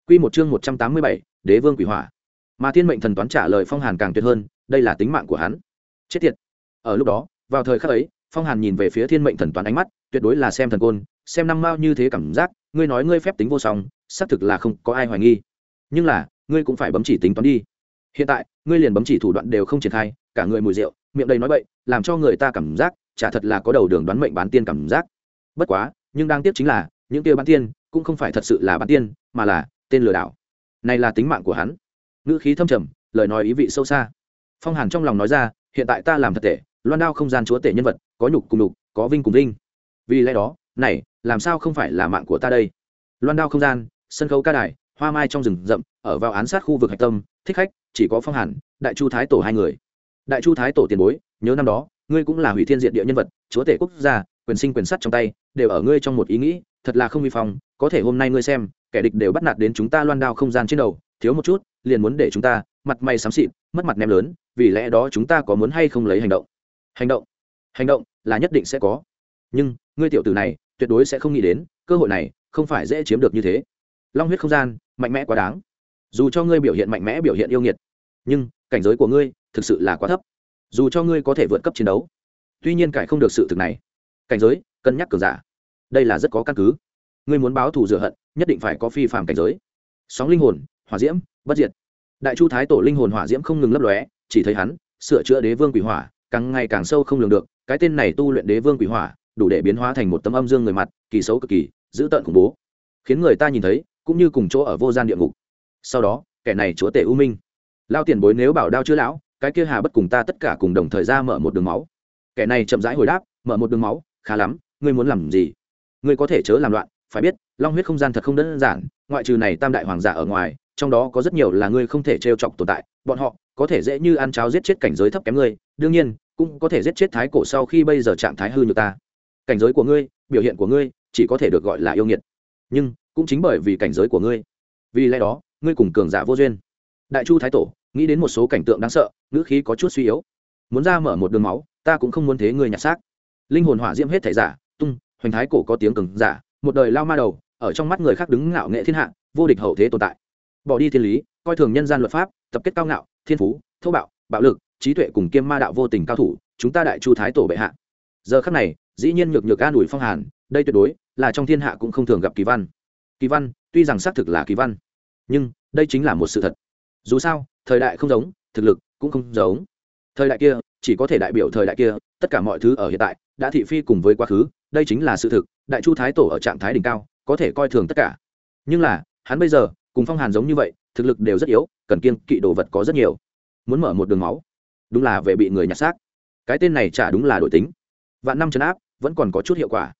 Q một chương một trăm tám mươi bảy, đế vương quỷ hỏa. Mà thiên mệnh thần toán trả lời phong hàn càng tuyệt hơn, đây là tính mạng của hắn. Chết tiệt. Ở lúc đó, vào thời khắc ấy, phong hàn nhìn về phía thiên mệnh thần toán ánh mắt, tuyệt đối là xem thần côn, xem năm mao như thế cảm giác, ngươi nói ngươi phép tính vô song, xác thực là không có ai hoài nghi. Nhưng là, ngươi cũng phải bấm chỉ tính toán đi. Hiện tại ngươi liền bấm chỉ thủ đoạn đều không triển khai, cả người mùi rượu, miệng đầy nói bậy, làm cho người ta cảm giác, chả thật là có đầu đường đoán mệnh bán tiên cảm giác. Bất quá, nhưng đang tiếp chính là, những kia bán tiên cũng không phải thật sự là bán tiên, mà là tên lừa đảo. Này là tính mạng của hắn. Ngữ khí thâm trầm, lời nói ý vị sâu xa. Phong hàn trong lòng nói ra, hiện tại ta làm thật tệ, loan đao không gian chúa tể nhân vật, có nhục cùng nhục, có vinh cùng vinh. Vì lẽ đó, này, làm sao không phải là mạng của ta đây? Loan đao không gian, sân khấu ca đài, hoa mai trong rừng rậm, ở vào án sát khu vực hạch tâm, thích khách chỉ có phong hàn, đại chu thái tổ hai người. Đại chu thái tổ tiền bối, nhớ năm đó, ngươi cũng là hủy thiên diện địa nhân vật, chúa tể quốc gia, quyền sinh quyền sắt trong tay, đều ở ngươi trong một ý nghĩ, thật là không vi phong, có thể hôm nay ngươi xem, kẻ địch đều bắt nạt đến chúng ta loan đao không gian trên đầu, thiếu một chút, liền muốn để chúng ta, mặt mày xám xịt, mất mặt ném lớn, vì lẽ đó chúng ta có muốn hay không lấy hành động? Hành động? Hành động là nhất định sẽ có. Nhưng, ngươi tiểu tử này, tuyệt đối sẽ không nghĩ đến, cơ hội này không phải dễ chiếm được như thế. Long huyết không gian, mạnh mẽ quá đáng. Dù cho ngươi biểu hiện mạnh mẽ, biểu hiện yêu nghiệt nhưng cảnh giới của ngươi thực sự là quá thấp, dù cho ngươi có thể vượt cấp chiến đấu, tuy nhiên cải không được sự thực này. Cảnh giới, cân nhắc cường giả, đây là rất có căn cứ. Ngươi muốn báo thù rửa hận, nhất định phải có phi phạm cảnh giới. Sóng linh hồn, hỏa diễm, bất diệt. Đại chu thái tổ linh hồn hỏa diễm không ngừng lấp lóe, chỉ thấy hắn, sửa chữa đế vương quỷ hỏa, càng ngày càng sâu không lường được, cái tên này tu luyện đế vương quỷ hỏa, đủ để biến hóa thành một tấm âm dương người mặt, kỳ xấu cực kỳ, dữ tợn khủng bố. Khiến người ta nhìn thấy, cũng như cùng chỗ ở vô gian địa ngục. Sau đó, kẻ này chúa tể u minh lao tiền bối nếu bảo đao chữa lão, cái kia hà bất cùng ta tất cả cùng đồng thời ra mở một đường máu. Kẻ này chậm rãi hồi đáp, mở một đường máu, khá lắm, ngươi muốn làm gì? Ngươi có thể chớ làm loạn, phải biết, long huyết không gian thật không đơn giản, ngoại trừ này tam đại hoàng giả ở ngoài, trong đó có rất nhiều là ngươi không thể trêu chọc tồn tại, bọn họ có thể dễ như ăn cháo giết chết cảnh giới thấp kém ngươi, đương nhiên, cũng có thể giết chết thái cổ sau khi bây giờ trạng thái hư như ta. Cảnh giới của ngươi, biểu hiện của ngươi, chỉ có thể được gọi là yêu nghiệt. Nhưng, cũng chính bởi vì cảnh giới của ngươi. Vì lẽ đó, ngươi cùng cường giả vô duyên. Đại chu thái tổ nghĩ đến một số cảnh tượng đáng sợ, ngữ khí có chút suy yếu. Muốn ra mở một đường máu, ta cũng không muốn thế người nhặt xác. Linh hồn hỏa diễm hết thể giả, tung, hoành thái cổ có tiếng cừng giả, một đời lao ma đầu, ở trong mắt người khác đứng ngạo nghệ thiên hạ, vô địch hậu thế tồn tại. Bỏ đi thiên lý, coi thường nhân gian luật pháp, tập kết cao ngạo, thiên phú, thô bạo bạo lực, trí tuệ cùng kiêm ma đạo vô tình cao thủ, chúng ta đại chu thái tổ bệ hạ. Giờ khắc này, dĩ nhiên nhược nhược an ủi phong hàn, đây tuyệt đối là trong thiên hạ cũng không thường gặp kỳ văn. Kỳ văn, tuy rằng xác thực là kỳ văn, nhưng đây chính là một sự thật. Dù sao thời đại không giống, thực lực cũng không giống. Thời đại kia, chỉ có thể đại biểu thời đại kia, tất cả mọi thứ ở hiện tại đã thị phi cùng với quá khứ, đây chính là sự thực, đại chu thái tổ ở trạng thái đỉnh cao, có thể coi thường tất cả. Nhưng là, hắn bây giờ, cùng phong hàn giống như vậy, thực lực đều rất yếu, cần kiên kỵ đồ vật có rất nhiều. Muốn mở một đường máu, đúng là về bị người nhặt xác. Cái tên này chả đúng là đổi tính. Vạn năm trấn áp, vẫn còn có chút hiệu quả.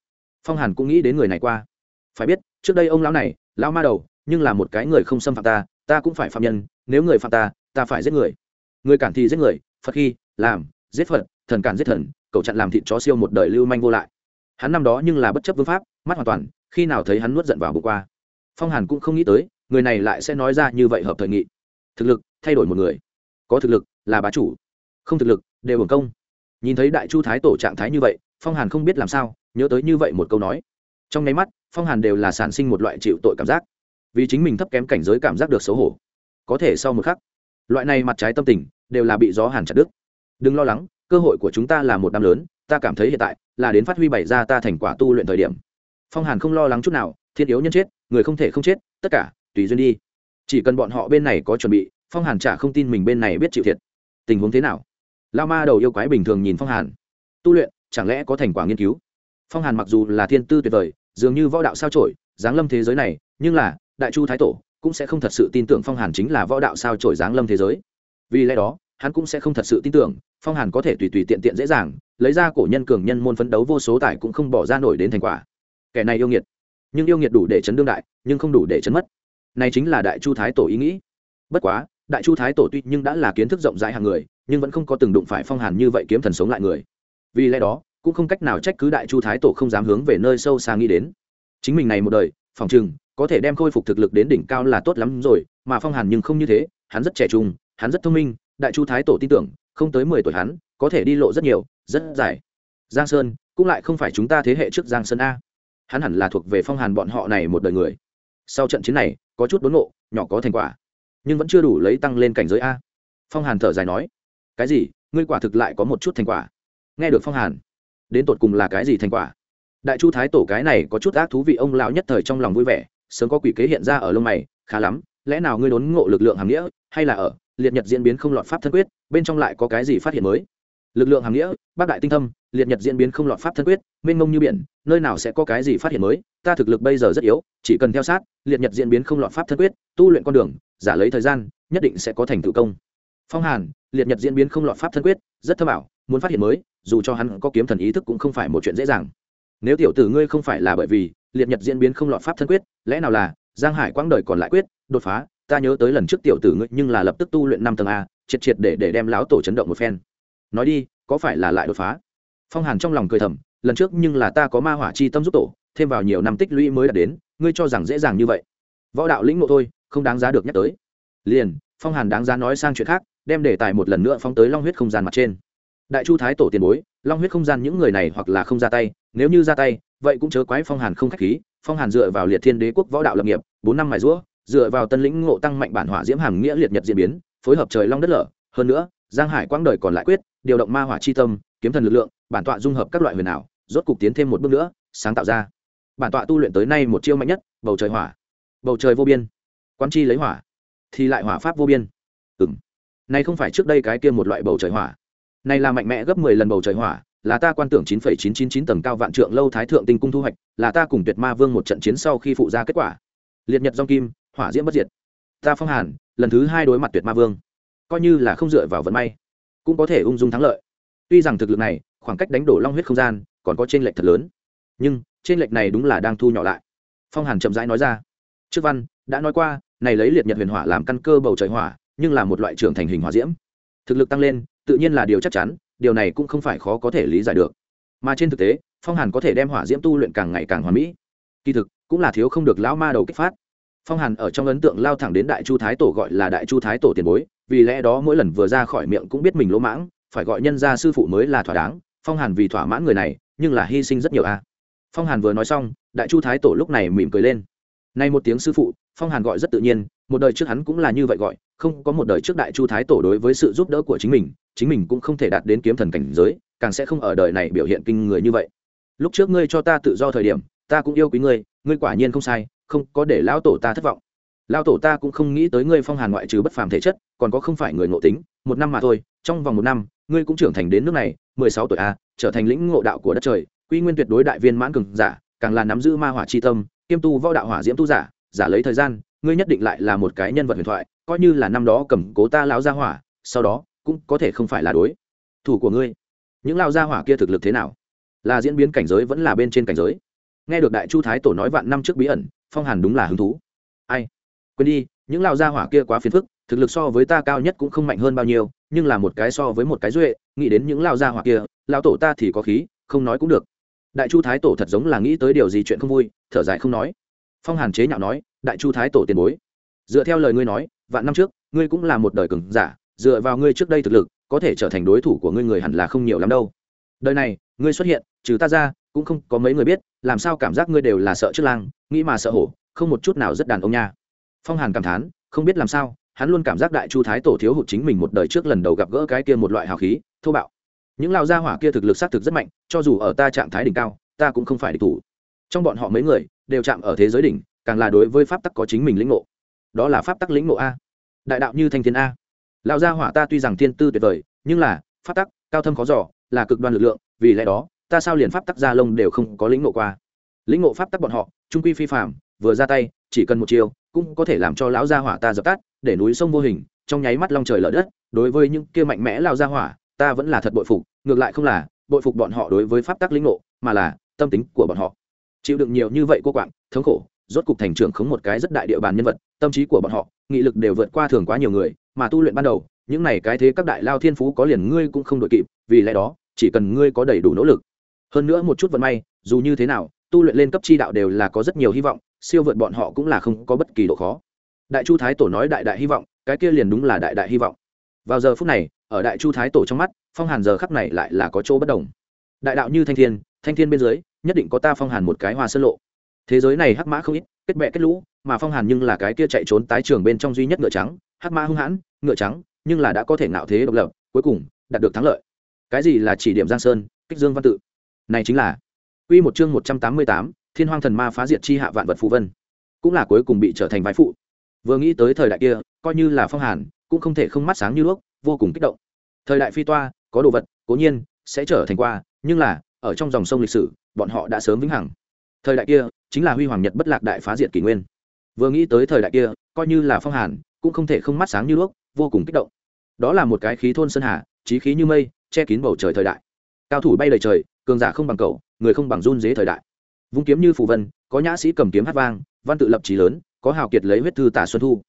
Phong hàn cũng nghĩ đến người này qua. Phải biết, trước đây ông lão này, lão ma đầu, nhưng là một cái người không xâm phạm ta ta cũng phải phạm nhân nếu người phạm ta ta phải giết người. Người cản thì giết người, phật khi, làm, giết phật, thần cản giết thần cậu chặn làm thịt chó siêu một đời lưu manh vô lại. Hắn năm đó nhưng là bất chấp vương pháp, mắt hoàn toàn, khi nào thấy hắn nuốt giận vào bụng qua. Phong hàn cũng không nghĩ tới, người này lại sẽ nói ra như vậy hợp thời nghị. Thực lực, thay đổi một người. Có thực lực, là bá chủ. Không thực lực, đều hưởng công. Nhìn thấy đại chu thái tổ trạng thái như vậy, phong hàn không biết làm sao, nhớ tới như vậy một câu nói. Trong nháy mắt, phong hàn đều là sản sinh một loại chịu tội cảm giác. Vì chính mình thấp kém cảnh giới cảm giác được xấu hổ có thể sau một khắc, loại này mặt trái tâm tình đều là bị gió hàn chặt đứt. Đừng lo lắng, cơ hội của chúng ta là một năm lớn, ta cảm thấy hiện tại là đến phát huy bày ra ta thành quả tu luyện thời điểm. Phong hàn không lo lắng chút nào, thiên yếu nhân chết, người không thể không chết, tất cả, tùy duyên đi. Chỉ cần bọn họ bên này có chuẩn bị, phong hàn chả không tin mình bên này biết chịu thiệt. Tình huống thế nào? Lao ma đầu yêu quái bình thường nhìn phong hàn. Tu luyện, chẳng lẽ có thành quả nghiên cứu? Phong hàn mặc dù là thiên tư tuyệt vời, dường như võ đạo sao trổi giáng lâm thế giới này, nhưng là, đại chu thái tổ cũng sẽ không thật sự tin tưởng phong hàn chính là võ đạo sao trổi giáng lâm thế giới. Vì lẽ đó, hắn cũng sẽ không thật sự tin tưởng, phong hàn có thể tùy tùy tiện tiện dễ dàng, lấy ra cổ nhân cường nhân môn phấn đấu vô số tài cũng không bỏ ra nổi đến thành quả. Kẻ này yêu nghiệt. Nhưng yêu nghiệt đủ để chấn đương đại, nhưng không đủ để chấn mất. Này chính là đại chu thái tổ ý nghĩ. Bất quá, đại chu thái tổ tuy nhưng đã là kiến thức rộng rãi hàng người, nhưng vẫn không có từng đụng phải phong hàn như vậy kiếm thần sống lại người. Vì lẽ đó, cũng không cách nào trách cứ đại chu thái tổ không dám hướng về nơi sâu xa nghĩ đến. Chính mình này một đời, phòng chừng có thể đem khôi phục thực lực đến đỉnh cao là tốt lắm rồi, mà phong hàn nhưng không như thế, hắn rất trẻ trung, hắn rất thông minh, đại chu thái tổ tin tưởng, không tới mười tuổi hắn, có thể đi lộ rất nhiều, rất dài. Giang sơn, cũng lại không phải chúng ta thế hệ trước giang sơn a. Hắn hẳn là thuộc về phong hàn bọn họ này một đời người. Sau trận chiến này, có chút đốn ngộ, nhỏ có thành quả, nhưng vẫn chưa đủ lấy tăng lên cảnh giới a. Phong hàn thở dài nói, cái gì? Ngươi quả thực lại có một chút thành quả. Nghe được phong hàn, đến tột cùng là cái gì thành quả? Đại chu thái tổ cái này có chút ác thú vị ông lão nhất thời trong lòng vui vẻ sớm có quỷ kế hiện ra ở lông mày, khá lắm, lẽ nào ngươi đốn ngộ lực lượng hàm nghĩa, hay là ở, liệt nhật diễn biến không lọt pháp thân quyết, bên trong lại có cái gì phát hiện mới? Lực lượng hàm nghĩa, bác đại tinh thâm, liệt nhật diễn biến không lọt pháp thân quyết, mênh mông như biển, nơi nào sẽ có cái gì phát hiện mới? Ta thực lực bây giờ rất yếu, chỉ cần theo sát, liệt nhật diễn biến không lọt pháp thân quyết, tu luyện con đường, giả lấy thời gian, nhất định sẽ có thành tựu công. Phong hàn, liệt nhật diễn biến không lọt pháp thân quyết, rất thơ bảo muốn phát hiện mới, dù cho hắn có kiếm thần ý thức cũng không phải một chuyện dễ dàng nếu tiểu tử ngươi không phải là bởi vì liệt nhật diễn biến không lọt pháp thân quyết, lẽ nào là giang hải quãng đời còn lại quyết, đột phá, ta nhớ tới lần trước tiểu tử ngươi nhưng là lập tức tu luyện năm tầng a, triệt triệt để để đem láo tổ chấn động một phen. Nói đi, có phải là lại đột phá? Phong hàn trong lòng cười thầm, lần trước nhưng là ta có ma hỏa chi tâm giúp tổ, thêm vào nhiều năm tích lũy mới đạt đến, ngươi cho rằng dễ dàng như vậy. Võ đạo lĩnh ngộ thôi, không đáng giá được nhắc tới. Liền, phong hàn đáng giá nói sang chuyện khác, đem đề tài một lần nữa phóng tới long huyết không gian mặt trên. Đại chu thái tổ tiền bối long huyết không gian những người này hoặc là không ra tay, nếu như ra tay, vậy cũng chớ quái phong hàn không k h á c h khí, phong hàn dựa vào liệt thiên đế quốc võ đạo lập nghiệp, bốn năm mài rũa, dựa vào tân lĩnh ngộ tăng mạnh bản hỏa diễm hàm nghĩa liệt nhật diễn biến, phối hợp trời long đất lở. Hơn nữa, giang hải quang đời còn lại quyết, điều động ma hỏa chi tâm, kiếm thần lực lượng, bản tọa dung hợp các loại huyền ảo, rốt cục tiến thêm một bước nữa, sáng tạo ra. Bản tọa tu luyện tới nay một chiêu mạnh nhất, bầu trời hỏa. Bầu trời vô biên. Quan chi lấy hỏa, thì lại hỏa pháp vô biên. Ừng này không phải trước đây cái kia một loại bầu trời hỏa này là mạnh mẽ gấp mười lần bầu trời hỏa, là ta quan tưởng chín phẩy chín chín chín tầng cao vạn trượng lâu thái thượng tinh cung thu hoạch, là ta cùng tuyệt ma vương một trận chiến sau khi phụ ra kết quả. Liệt nhật Dung kim, hỏa diễm bất diệt. Ta phong hàn, lần thứ hai đối mặt tuyệt ma vương. Coi như là không dựa vào vận may, cũng có thể ung dung thắng lợi. Tuy rằng thực lực này, khoảng cách đánh đổ long huyết không gian, còn có chênh lệch thật lớn. Nhưng trên lệch này đúng là đang thu nhỏ lại. Phong hàn chậm rãi nói ra. Trước văn, đã nói qua, này lấy liệt nhật huyền hỏa làm căn cơ bầu trời hỏa, nhưng là một loại trưởng thành hình hỏa diễm. Thực lực tăng lên tự nhiên là điều chắc chắn, điều này cũng không phải khó có thể lý giải được. Mà trên thực tế, phong hàn có thể đem hỏa diễm tu luyện càng ngày càng hoàn mỹ. Kỳ thực, cũng là thiếu không được lão ma đầu kích phát. Phong hàn ở trong ấn tượng lao thẳng đến đại chu thái tổ gọi là đại chu thái tổ tiền bối, vì lẽ đó mỗi lần vừa ra khỏi miệng cũng biết mình lỗ mãng, phải gọi nhân ra sư phụ mới là thỏa đáng, phong hàn vì thỏa mãn người này, nhưng là hy sinh rất nhiều a. Phong hàn vừa nói xong, đại chu thái tổ lúc này mỉm cười lên. Nay một tiếng sư phụ, phong hàn gọi rất tự nhiên một đời trước hắn cũng là như vậy gọi, không có một đời trước đại chu thái tổ đối với sự giúp đỡ của chính mình chính mình cũng không thể đạt đến kiếm thần cảnh giới, càng sẽ không ở đời này biểu hiện kinh người như vậy. Lúc trước ngươi cho ta tự do thời điểm, ta cũng yêu quý ngươi ngươi quả nhiên không sai, không có để lão tổ ta thất vọng. Lão tổ ta cũng không nghĩ tới ngươi phong hàn ngoại trừ bất phàm thể chất, còn có không phải người ngộ tính, một năm mà thôi, trong vòng một năm, ngươi cũng trưởng thành đến nước này, mười sáu tuổi a, trở thành lĩnh ngộ đạo của đất trời, quy nguyên tuyệt đối đại viên mãn cường giả, càng là nắm giữ ma hỏa chi tâm, kiêm tu võ đạo hỏa diễm tu giả giả lấy thời gian ngươi nhất định lại là một cái nhân vật huyền thoại, coi như là năm đó cầm cố ta lão gia hỏa, sau đó cũng có thể không phải là đối. Thủ của ngươi, những lao gia hỏa kia thực lực thế nào? Là diễn biến cảnh giới vẫn là bên trên cảnh giới? Nghe được đại chu thái tổ nói vạn năm trước bí ẩn, phong hàn đúng là hứng thú. Ai? Quên đi, những lao gia hỏa kia quá phiền phức, thực lực so với ta cao nhất cũng không mạnh hơn bao nhiêu, nhưng là một cái so với một cái duệ, nghĩ đến những lao gia hỏa kia lao tổ ta thì có khí, không nói cũng được. Đại chu thái tổ thật giống là nghĩ tới điều gì chuyện không vui, thở dài không nói phong hàn chế nhạo nói, đại chu thái tổ tiền bối, dựa theo lời ngươi nói, vạn năm trước, ngươi cũng là một đời cường giả, dựa vào ngươi trước đây thực lực, có thể trở thành đối thủ của ngươi người hẳn là không nhiều lắm đâu. Đời này, ngươi xuất hiện, trừ ta ra, cũng không có mấy người biết, làm sao cảm giác ngươi đều là sợ trước lang, nghĩ mà sợ hổ, không một chút nào rất đàn ông nha. Phong hàn cảm thán, không biết làm sao, hắn luôn cảm giác đại chu thái tổ thiếu hụt chính mình một đời trước lần đầu gặp gỡ cái kia một loại hào khí, thô bạo. Những lao gia hỏa kia thực lực xác thực rất mạnh, cho dù ở ta trạng thái đỉnh cao, ta cũng không phải địch thủ. Trong bọn họ mấy người đều chạm ở thế giới đỉnh, càng là đối với pháp tắc có chính mình lĩnh ngộ. Đó là pháp tắc lĩnh ngộ a. Đại đạo như thanh thiên a. Lão gia hỏa ta tuy rằng thiên tư tuyệt vời, nhưng là, pháp tắc, cao thâm khó giỏ là cực đoan lực lượng, vì lẽ đó, ta sao liền pháp tắc gia lông đều không có lĩnh ngộ qua? Lĩnh ngộ pháp tắc bọn họ, trung quy phi phạm vừa ra tay, chỉ cần một chiều cũng có thể làm cho lão gia hỏa ta dập tắt, để núi sông vô hình, trong nháy mắt long trời lở đất, đối với những kia mạnh mẽ lao gia hỏa, ta vẫn là thật bội phục, ngược lại không là, bội phục bọn họ đối với pháp tắc lĩnh ngộ, mà là tâm tính của bọn họ chịu đựng nhiều như vậy cô quạng, thống khổ, rốt cục thành trưởng khống một cái rất đại địa bàn nhân vật, tâm trí của bọn họ, nghị lực đều vượt qua thường quá nhiều người, mà tu luyện ban đầu, những này cái thế các đại lao thiên phú có liền ngươi cũng không đội kịp, vì lẽ đó, chỉ cần ngươi có đầy đủ nỗ lực. Hơn nữa một chút vận may, dù như thế nào, tu luyện lên cấp chi đạo đều là có rất nhiều hy vọng, siêu vượt bọn họ cũng là không có bất kỳ độ khó. Đại chu thái tổ nói đại đại hy vọng, cái kia liền đúng là đại đại hy vọng. Vào giờ phút này, ở đại chu thái tổ trong mắt, phong hàn giờ khắc này lại là có chỗ bất đồng. Đại đạo như thanh thiên thanh thiên bên dưới nhất định có ta phong hàn một cái hoa sơn lộ thế giới này hắc mã không ít kết bẹ kết lũ mà phong hàn nhưng là cái kia chạy trốn tái trường bên trong duy nhất ngựa trắng hắc mã hung hãn ngựa trắng nhưng là đã có thể ngạo thế độc lập cuối cùng đạt được thắng lợi cái gì là chỉ điểm giang sơn kích dương văn tự này chính là Quy một chương một trăm tám mươi tám, Thiên Hoang Thần Ma phá diệt chi hạ vạn vật phù vân, cũng là cuối cùng bị trở thành vai phụ. Vừa nghĩ tới thời đại kia, coi như là Phong Hàn, cũng không thể không mắt sáng như đuốc, vô cùng kích động. Thời đại phi toa, có đồ vật, cố nhiên sẽ trở thành qua, nhưng là, ở trong dòng sông lịch sử, bọn họ đã sớm vĩnh hằng. Thời đại kia, chính là huy hoàng nhật bất lạc đại phá diệt kỷ nguyên. Vừa nghĩ tới thời đại kia, coi như là Phong Hàn, cũng không thể không mắt sáng như đuốc, vô cùng kích động. Đó là một cái khí thôn sơn hà, chí khí như mây, che kín bầu trời thời đại. Cao thủ bay đầy trời, cường giả không bằng cầu, người không bằng run dế thời đại vung kiếm như phù vân có nhã sĩ cầm kiếm hát vang văn tự lập trí lớn có hào kiệt lấy huyết thư tả xuân thu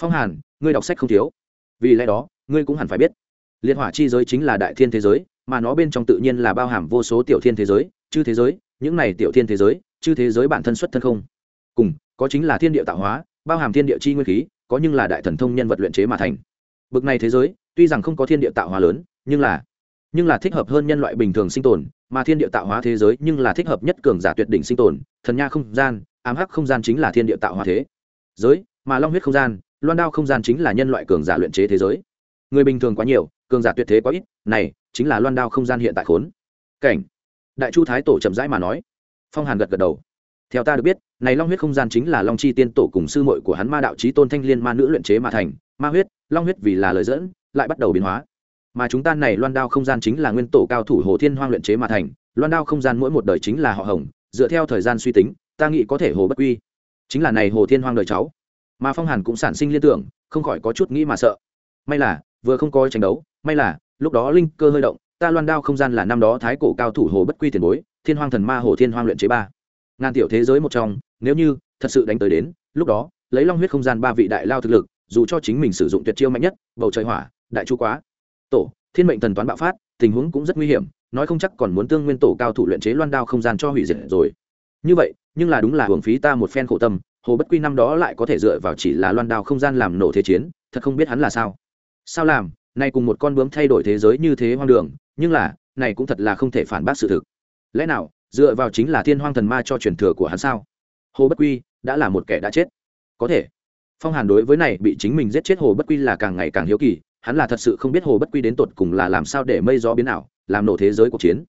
phong hàn ngươi đọc sách không thiếu vì lẽ đó ngươi cũng hẳn phải biết liệt hỏa chi giới chính là đại thiên thế giới mà nó bên trong tự nhiên là bao hàm vô số tiểu thiên thế giới, chư thế giới, những này tiểu thiên thế giới, chư thế giới bản thân xuất thân không? Cùng, có chính là thiên địa tạo hóa, bao hàm thiên địa chi nguyên khí, có nhưng là đại thần thông nhân vật luyện chế mà thành. Bực này thế giới, tuy rằng không có thiên địa tạo hóa lớn, nhưng là nhưng là thích hợp hơn nhân loại bình thường sinh tồn, mà thiên địa tạo hóa thế giới nhưng là thích hợp nhất cường giả tuyệt đỉnh sinh tồn, thần nha không gian, ám hắc không gian chính là thiên địa tạo hóa thế. Giới, mà long huyết không gian, loan đao không gian chính là nhân loại cường giả luyện chế thế giới. Người bình thường quá nhiều, cường giả tuyệt thế quá ít, này chính là loan đao không gian hiện tại khốn. Cảnh. Đại chu thái tổ chậm rãi mà nói. Phong hàn gật gật đầu. Theo ta được biết, này long huyết không gian chính là long chi tiên tổ cùng sư muội của hắn ma đạo trí tôn thanh liên ma nữ luyện chế mà thành. Ma huyết, long huyết vì là lời dẫn, lại bắt đầu biến hóa. Mà chúng ta này loan đao không gian chính là nguyên tổ cao thủ hồ thiên hoang luyện chế mà thành. Loan đao không gian mỗi một đời chính là họ hồng, dựa theo thời gian suy tính, ta nghĩ có thể hồ bất quy. Chính là này hồ thiên hoang đời cháu. Mà phong hàn cũng sản sinh liên tưởng, không khỏi có chút nghĩ mà sợ. May là, vừa không có tranh đấu, may là lúc đó linh cơ hơi động, ta loan đao không gian là năm đó thái cổ cao thủ hồ bất quy tiền bối, thiên hoang thần ma hồ thiên hoang luyện chế ba. Ngàn tiểu thế giới một trong, nếu như thật sự đánh tới đến, lúc đó, lấy long huyết không gian ba vị đại lao thực lực, dù cho chính mình sử dụng tuyệt chiêu mạnh nhất, bầu trời hỏa, đại chu quá. Tổ, thiên mệnh thần toán bạo phát, tình huống cũng rất nguy hiểm, nói không chắc còn muốn tương nguyên tổ cao thủ luyện chế loan đao không gian cho hủy diệt rồi. Như vậy, nhưng là đúng là hưởng phí ta một phen khổ tâm, hồ bất quy năm đó lại có thể dựa vào chỉ là loan đao không gian làm nổ thế chiến, thật không biết hắn là sao. Sao làm? Này cùng một con bướm thay đổi thế giới như thế hoang đường, nhưng là, này cũng thật là không thể phản bác sự thực. Lẽ nào, dựa vào chính là thiên hoang thần ma cho truyền thừa của hắn sao? Hồ bất quy, đã là một kẻ đã chết. Có thể. Phong hàn đối với này bị chính mình giết chết hồ bất quy là càng ngày càng hiếu kỳ, hắn là thật sự không biết hồ bất quy đến tột cùng là làm sao để mây gió biến ảo, làm nổ thế giới cuộc chiến.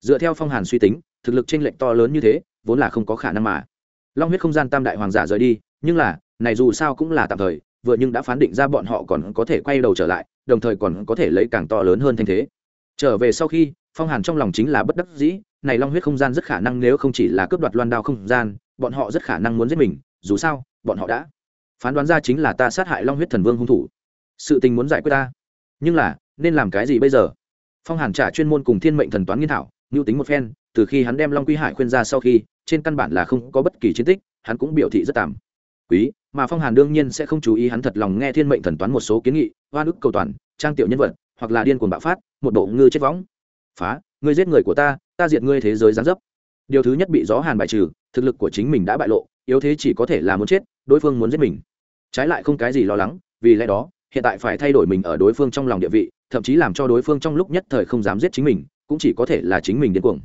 Dựa theo phong hàn suy tính, thực lực tranh lệch to lớn như thế, vốn là không có khả năng mà. Long huyết không gian tam đại hoàng giả rời đi, nhưng là, này dù sao cũng là tạm thời, vừa nhưng đã phán định ra bọn họ còn có thể quay đầu trở lại đồng thời còn có thể lấy càng to lớn hơn thanh thế. Trở về sau khi, phong hàn trong lòng chính là bất đắc dĩ, này long huyết không gian rất khả năng nếu không chỉ là cướp đoạt loan đao không gian, bọn họ rất khả năng muốn giết mình, dù sao, bọn họ đã phán đoán ra chính là ta sát hại long huyết thần vương hung thủ. Sự tình muốn giải quyết ta. Nhưng là, nên làm cái gì bây giờ? Phong hàn trả chuyên môn cùng thiên mệnh thần toán nghiên thảo mưu tính một phen, từ khi hắn đem long quy hải khuyên ra sau khi, trên căn bản là không có bất kỳ chiến tích, hắn cũng biểu thị rất tạm. Quý mà phong hàn đương nhiên sẽ không chú ý hắn thật lòng nghe thiên mệnh thần toán một số kiến nghị, oan ức cầu toàn, trang tiểu nhân vật, hoặc là điên cuồng bạo phát, một bộ ngư chết võng. Phá, ngươi giết người của ta ta diệt ngươi thế giới gián dấp. Điều thứ nhất bị gió hàn bại trừ, thực lực của chính mình đã bại lộ, yếu thế chỉ có thể là muốn chết, đối phương muốn giết mình. Trái lại không cái gì lo lắng, vì lẽ đó, hiện tại phải thay đổi mình ở đối phương trong lòng địa vị, thậm chí làm cho đối phương trong lúc nhất thời không dám giết chính mình, cũng chỉ có thể là chính mình điên cuồng.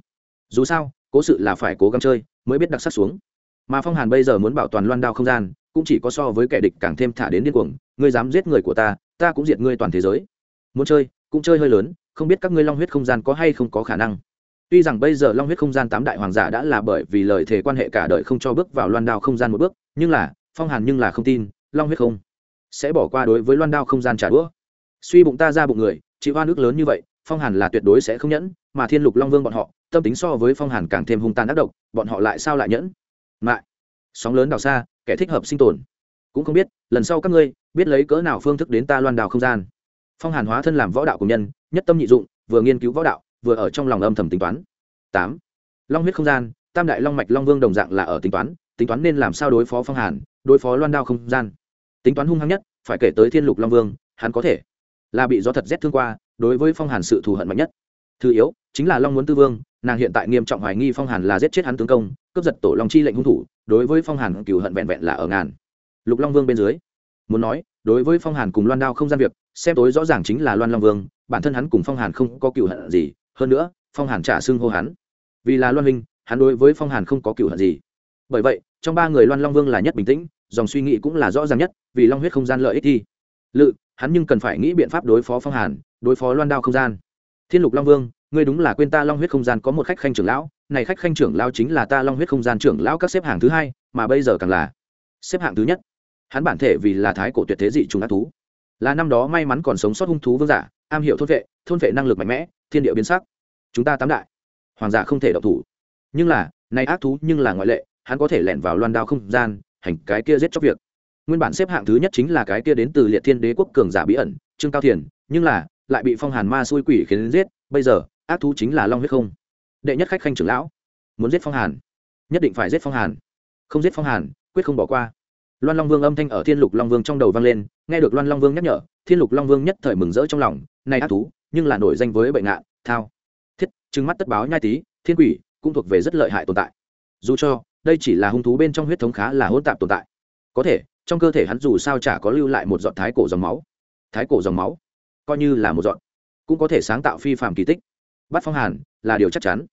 Dù sao, cố sự là phải cố gắng chơi, mới biết đặc sắc xuống mà phong hàn bây giờ muốn bảo toàn loan đao không gian, cũng chỉ có so với kẻ địch càng thêm thả đến điên cuồng, ngươi dám giết người của ta ta cũng diệt ngươi toàn thế giới. Muốn chơi, cũng chơi hơi lớn, không biết các ngươi long huyết không gian có hay không có khả năng. Tuy rằng bây giờ long huyết không gian tám đại hoàng giả đã là bởi vì lời thề quan hệ cả đời không cho bước vào loan đao không gian một bước, nhưng là, phong hàn nhưng là không tin, long huyết không sẽ bỏ qua đối với loan đao không gian trả đũa. Suy bụng ta ra bụng người chị hoa nước lớn như vậy, phong hàn là tuyệt đối sẽ không nhẫn, mà thiên lục long vương bọn họ, tâm tính so với phong hàn càng thêm hung tàn ác độc, bọn họ lại sao lại nhẫn? Mại. Sóng lớn đào xa, kẻ thích hợp sinh tồn. Cũng không biết, lần sau các ngươi, biết lấy cỡ nào phương thức đến ta loan đào không gian. Phong hàn hóa thân làm võ đạo của nhân, nhất tâm nhị dụng, vừa nghiên cứu võ đạo, vừa ở trong lòng âm thầm tính toán. Tám. Long huyết không gian, tam đại long mạch long vương đồng dạng là ở tính toán tính toán nên làm sao đối phó phong hàn, đối phó loan đao không gian. Tính toán hung hăng nhất, phải kể tới thiên lục long vương, hắn có thể là bị gió thật rét thương qua, đối với phong hàn sự thù hận mạnh nhất. Thứ yếu chính là long muốn tư vương, nàng hiện tại nghiêm trọng hoài nghi phong hàn là giết chết hắn tướng công, cướp giật tổ long chi lệnh hung thủ, đối với phong hàn cựu hận vẹn vẹn là ở ngàn. Lục long vương bên dưới. Muốn nói, đối với phong hàn cùng loan đao không gian việc, xem tối rõ ràng chính là loan long vương, bản thân hắn cùng phong hàn không có cựu hận gì, hơn nữa, phong hàn trả xưng hô hắn. Vì là loan minh, hắn đối với phong hàn không có cựu hận gì. Bởi vậy, trong ba người loan long vương là nhất bình tĩnh, dòng suy nghĩ cũng là rõ ràng nhất, vì long huyết không gian lợi ích thi lự, hắn nhưng cần phải nghĩ biện pháp đối phó phong hàn, đối phó loan đao không gian. Thiên lục long vương ngươi đúng là quên ta long huyết không gian có một khách khanh trưởng lão, này khách khanh trưởng lão chính là ta long huyết không gian trưởng lão các xếp hạng thứ hai, mà bây giờ càng là xếp hạng thứ nhất. Hắn bản thể vì là thái cổ tuyệt thế dị trùng ác thú. Là năm đó may mắn còn sống sót hung thú vương giả, am hiểu thôn vệ thôn vệ năng lực mạnh mẽ, thiên địa biến sắc. Chúng ta tám đại, hoàng giả không thể độc thủ. Nhưng là, này ác thú nhưng là ngoại lệ, hắn có thể lẻn vào loan đao không gian, hành cái kia giết chóc việc. Nguyên bản xếp hạng thứ nhất chính là cái kia đến từ liệt thiên đế quốc cường giả bí ẩn, trương cao thiền, nhưng là lại bị phong hàn ma xui quỷ khiến giết, bây giờ ác thú chính là long huyết không. Đệ nhất khách khanh trưởng lão, muốn giết phong hàn. Nhất định phải giết phong hàn. Không giết phong hàn, quyết không bỏ qua. Loan long vương âm thanh ở thiên lục long vương trong đầu vang lên, nghe được loan long vương nhắc nhở, thiên lục long vương nhất thời mừng rỡ trong lòng, này ác thú, nhưng là nổi danh với bệnh ngạ, thao. Thiết, trừng mắt tất báo nhai tý, thiên quỷ, cũng thuộc về rất lợi hại tồn tại. Dù cho, đây chỉ là hung thú bên trong huyết thống khá là hỗn tạp tồn tại. Có thể, trong cơ thể hắn dù sao chả có lưu lại một giọt thái cổ dòng máu. Thái cổ dòng máu, coi như là một giọt, cũng có thể sáng tạo phi phạm kỳ tích bắt phong hàn là điều chắc chắn.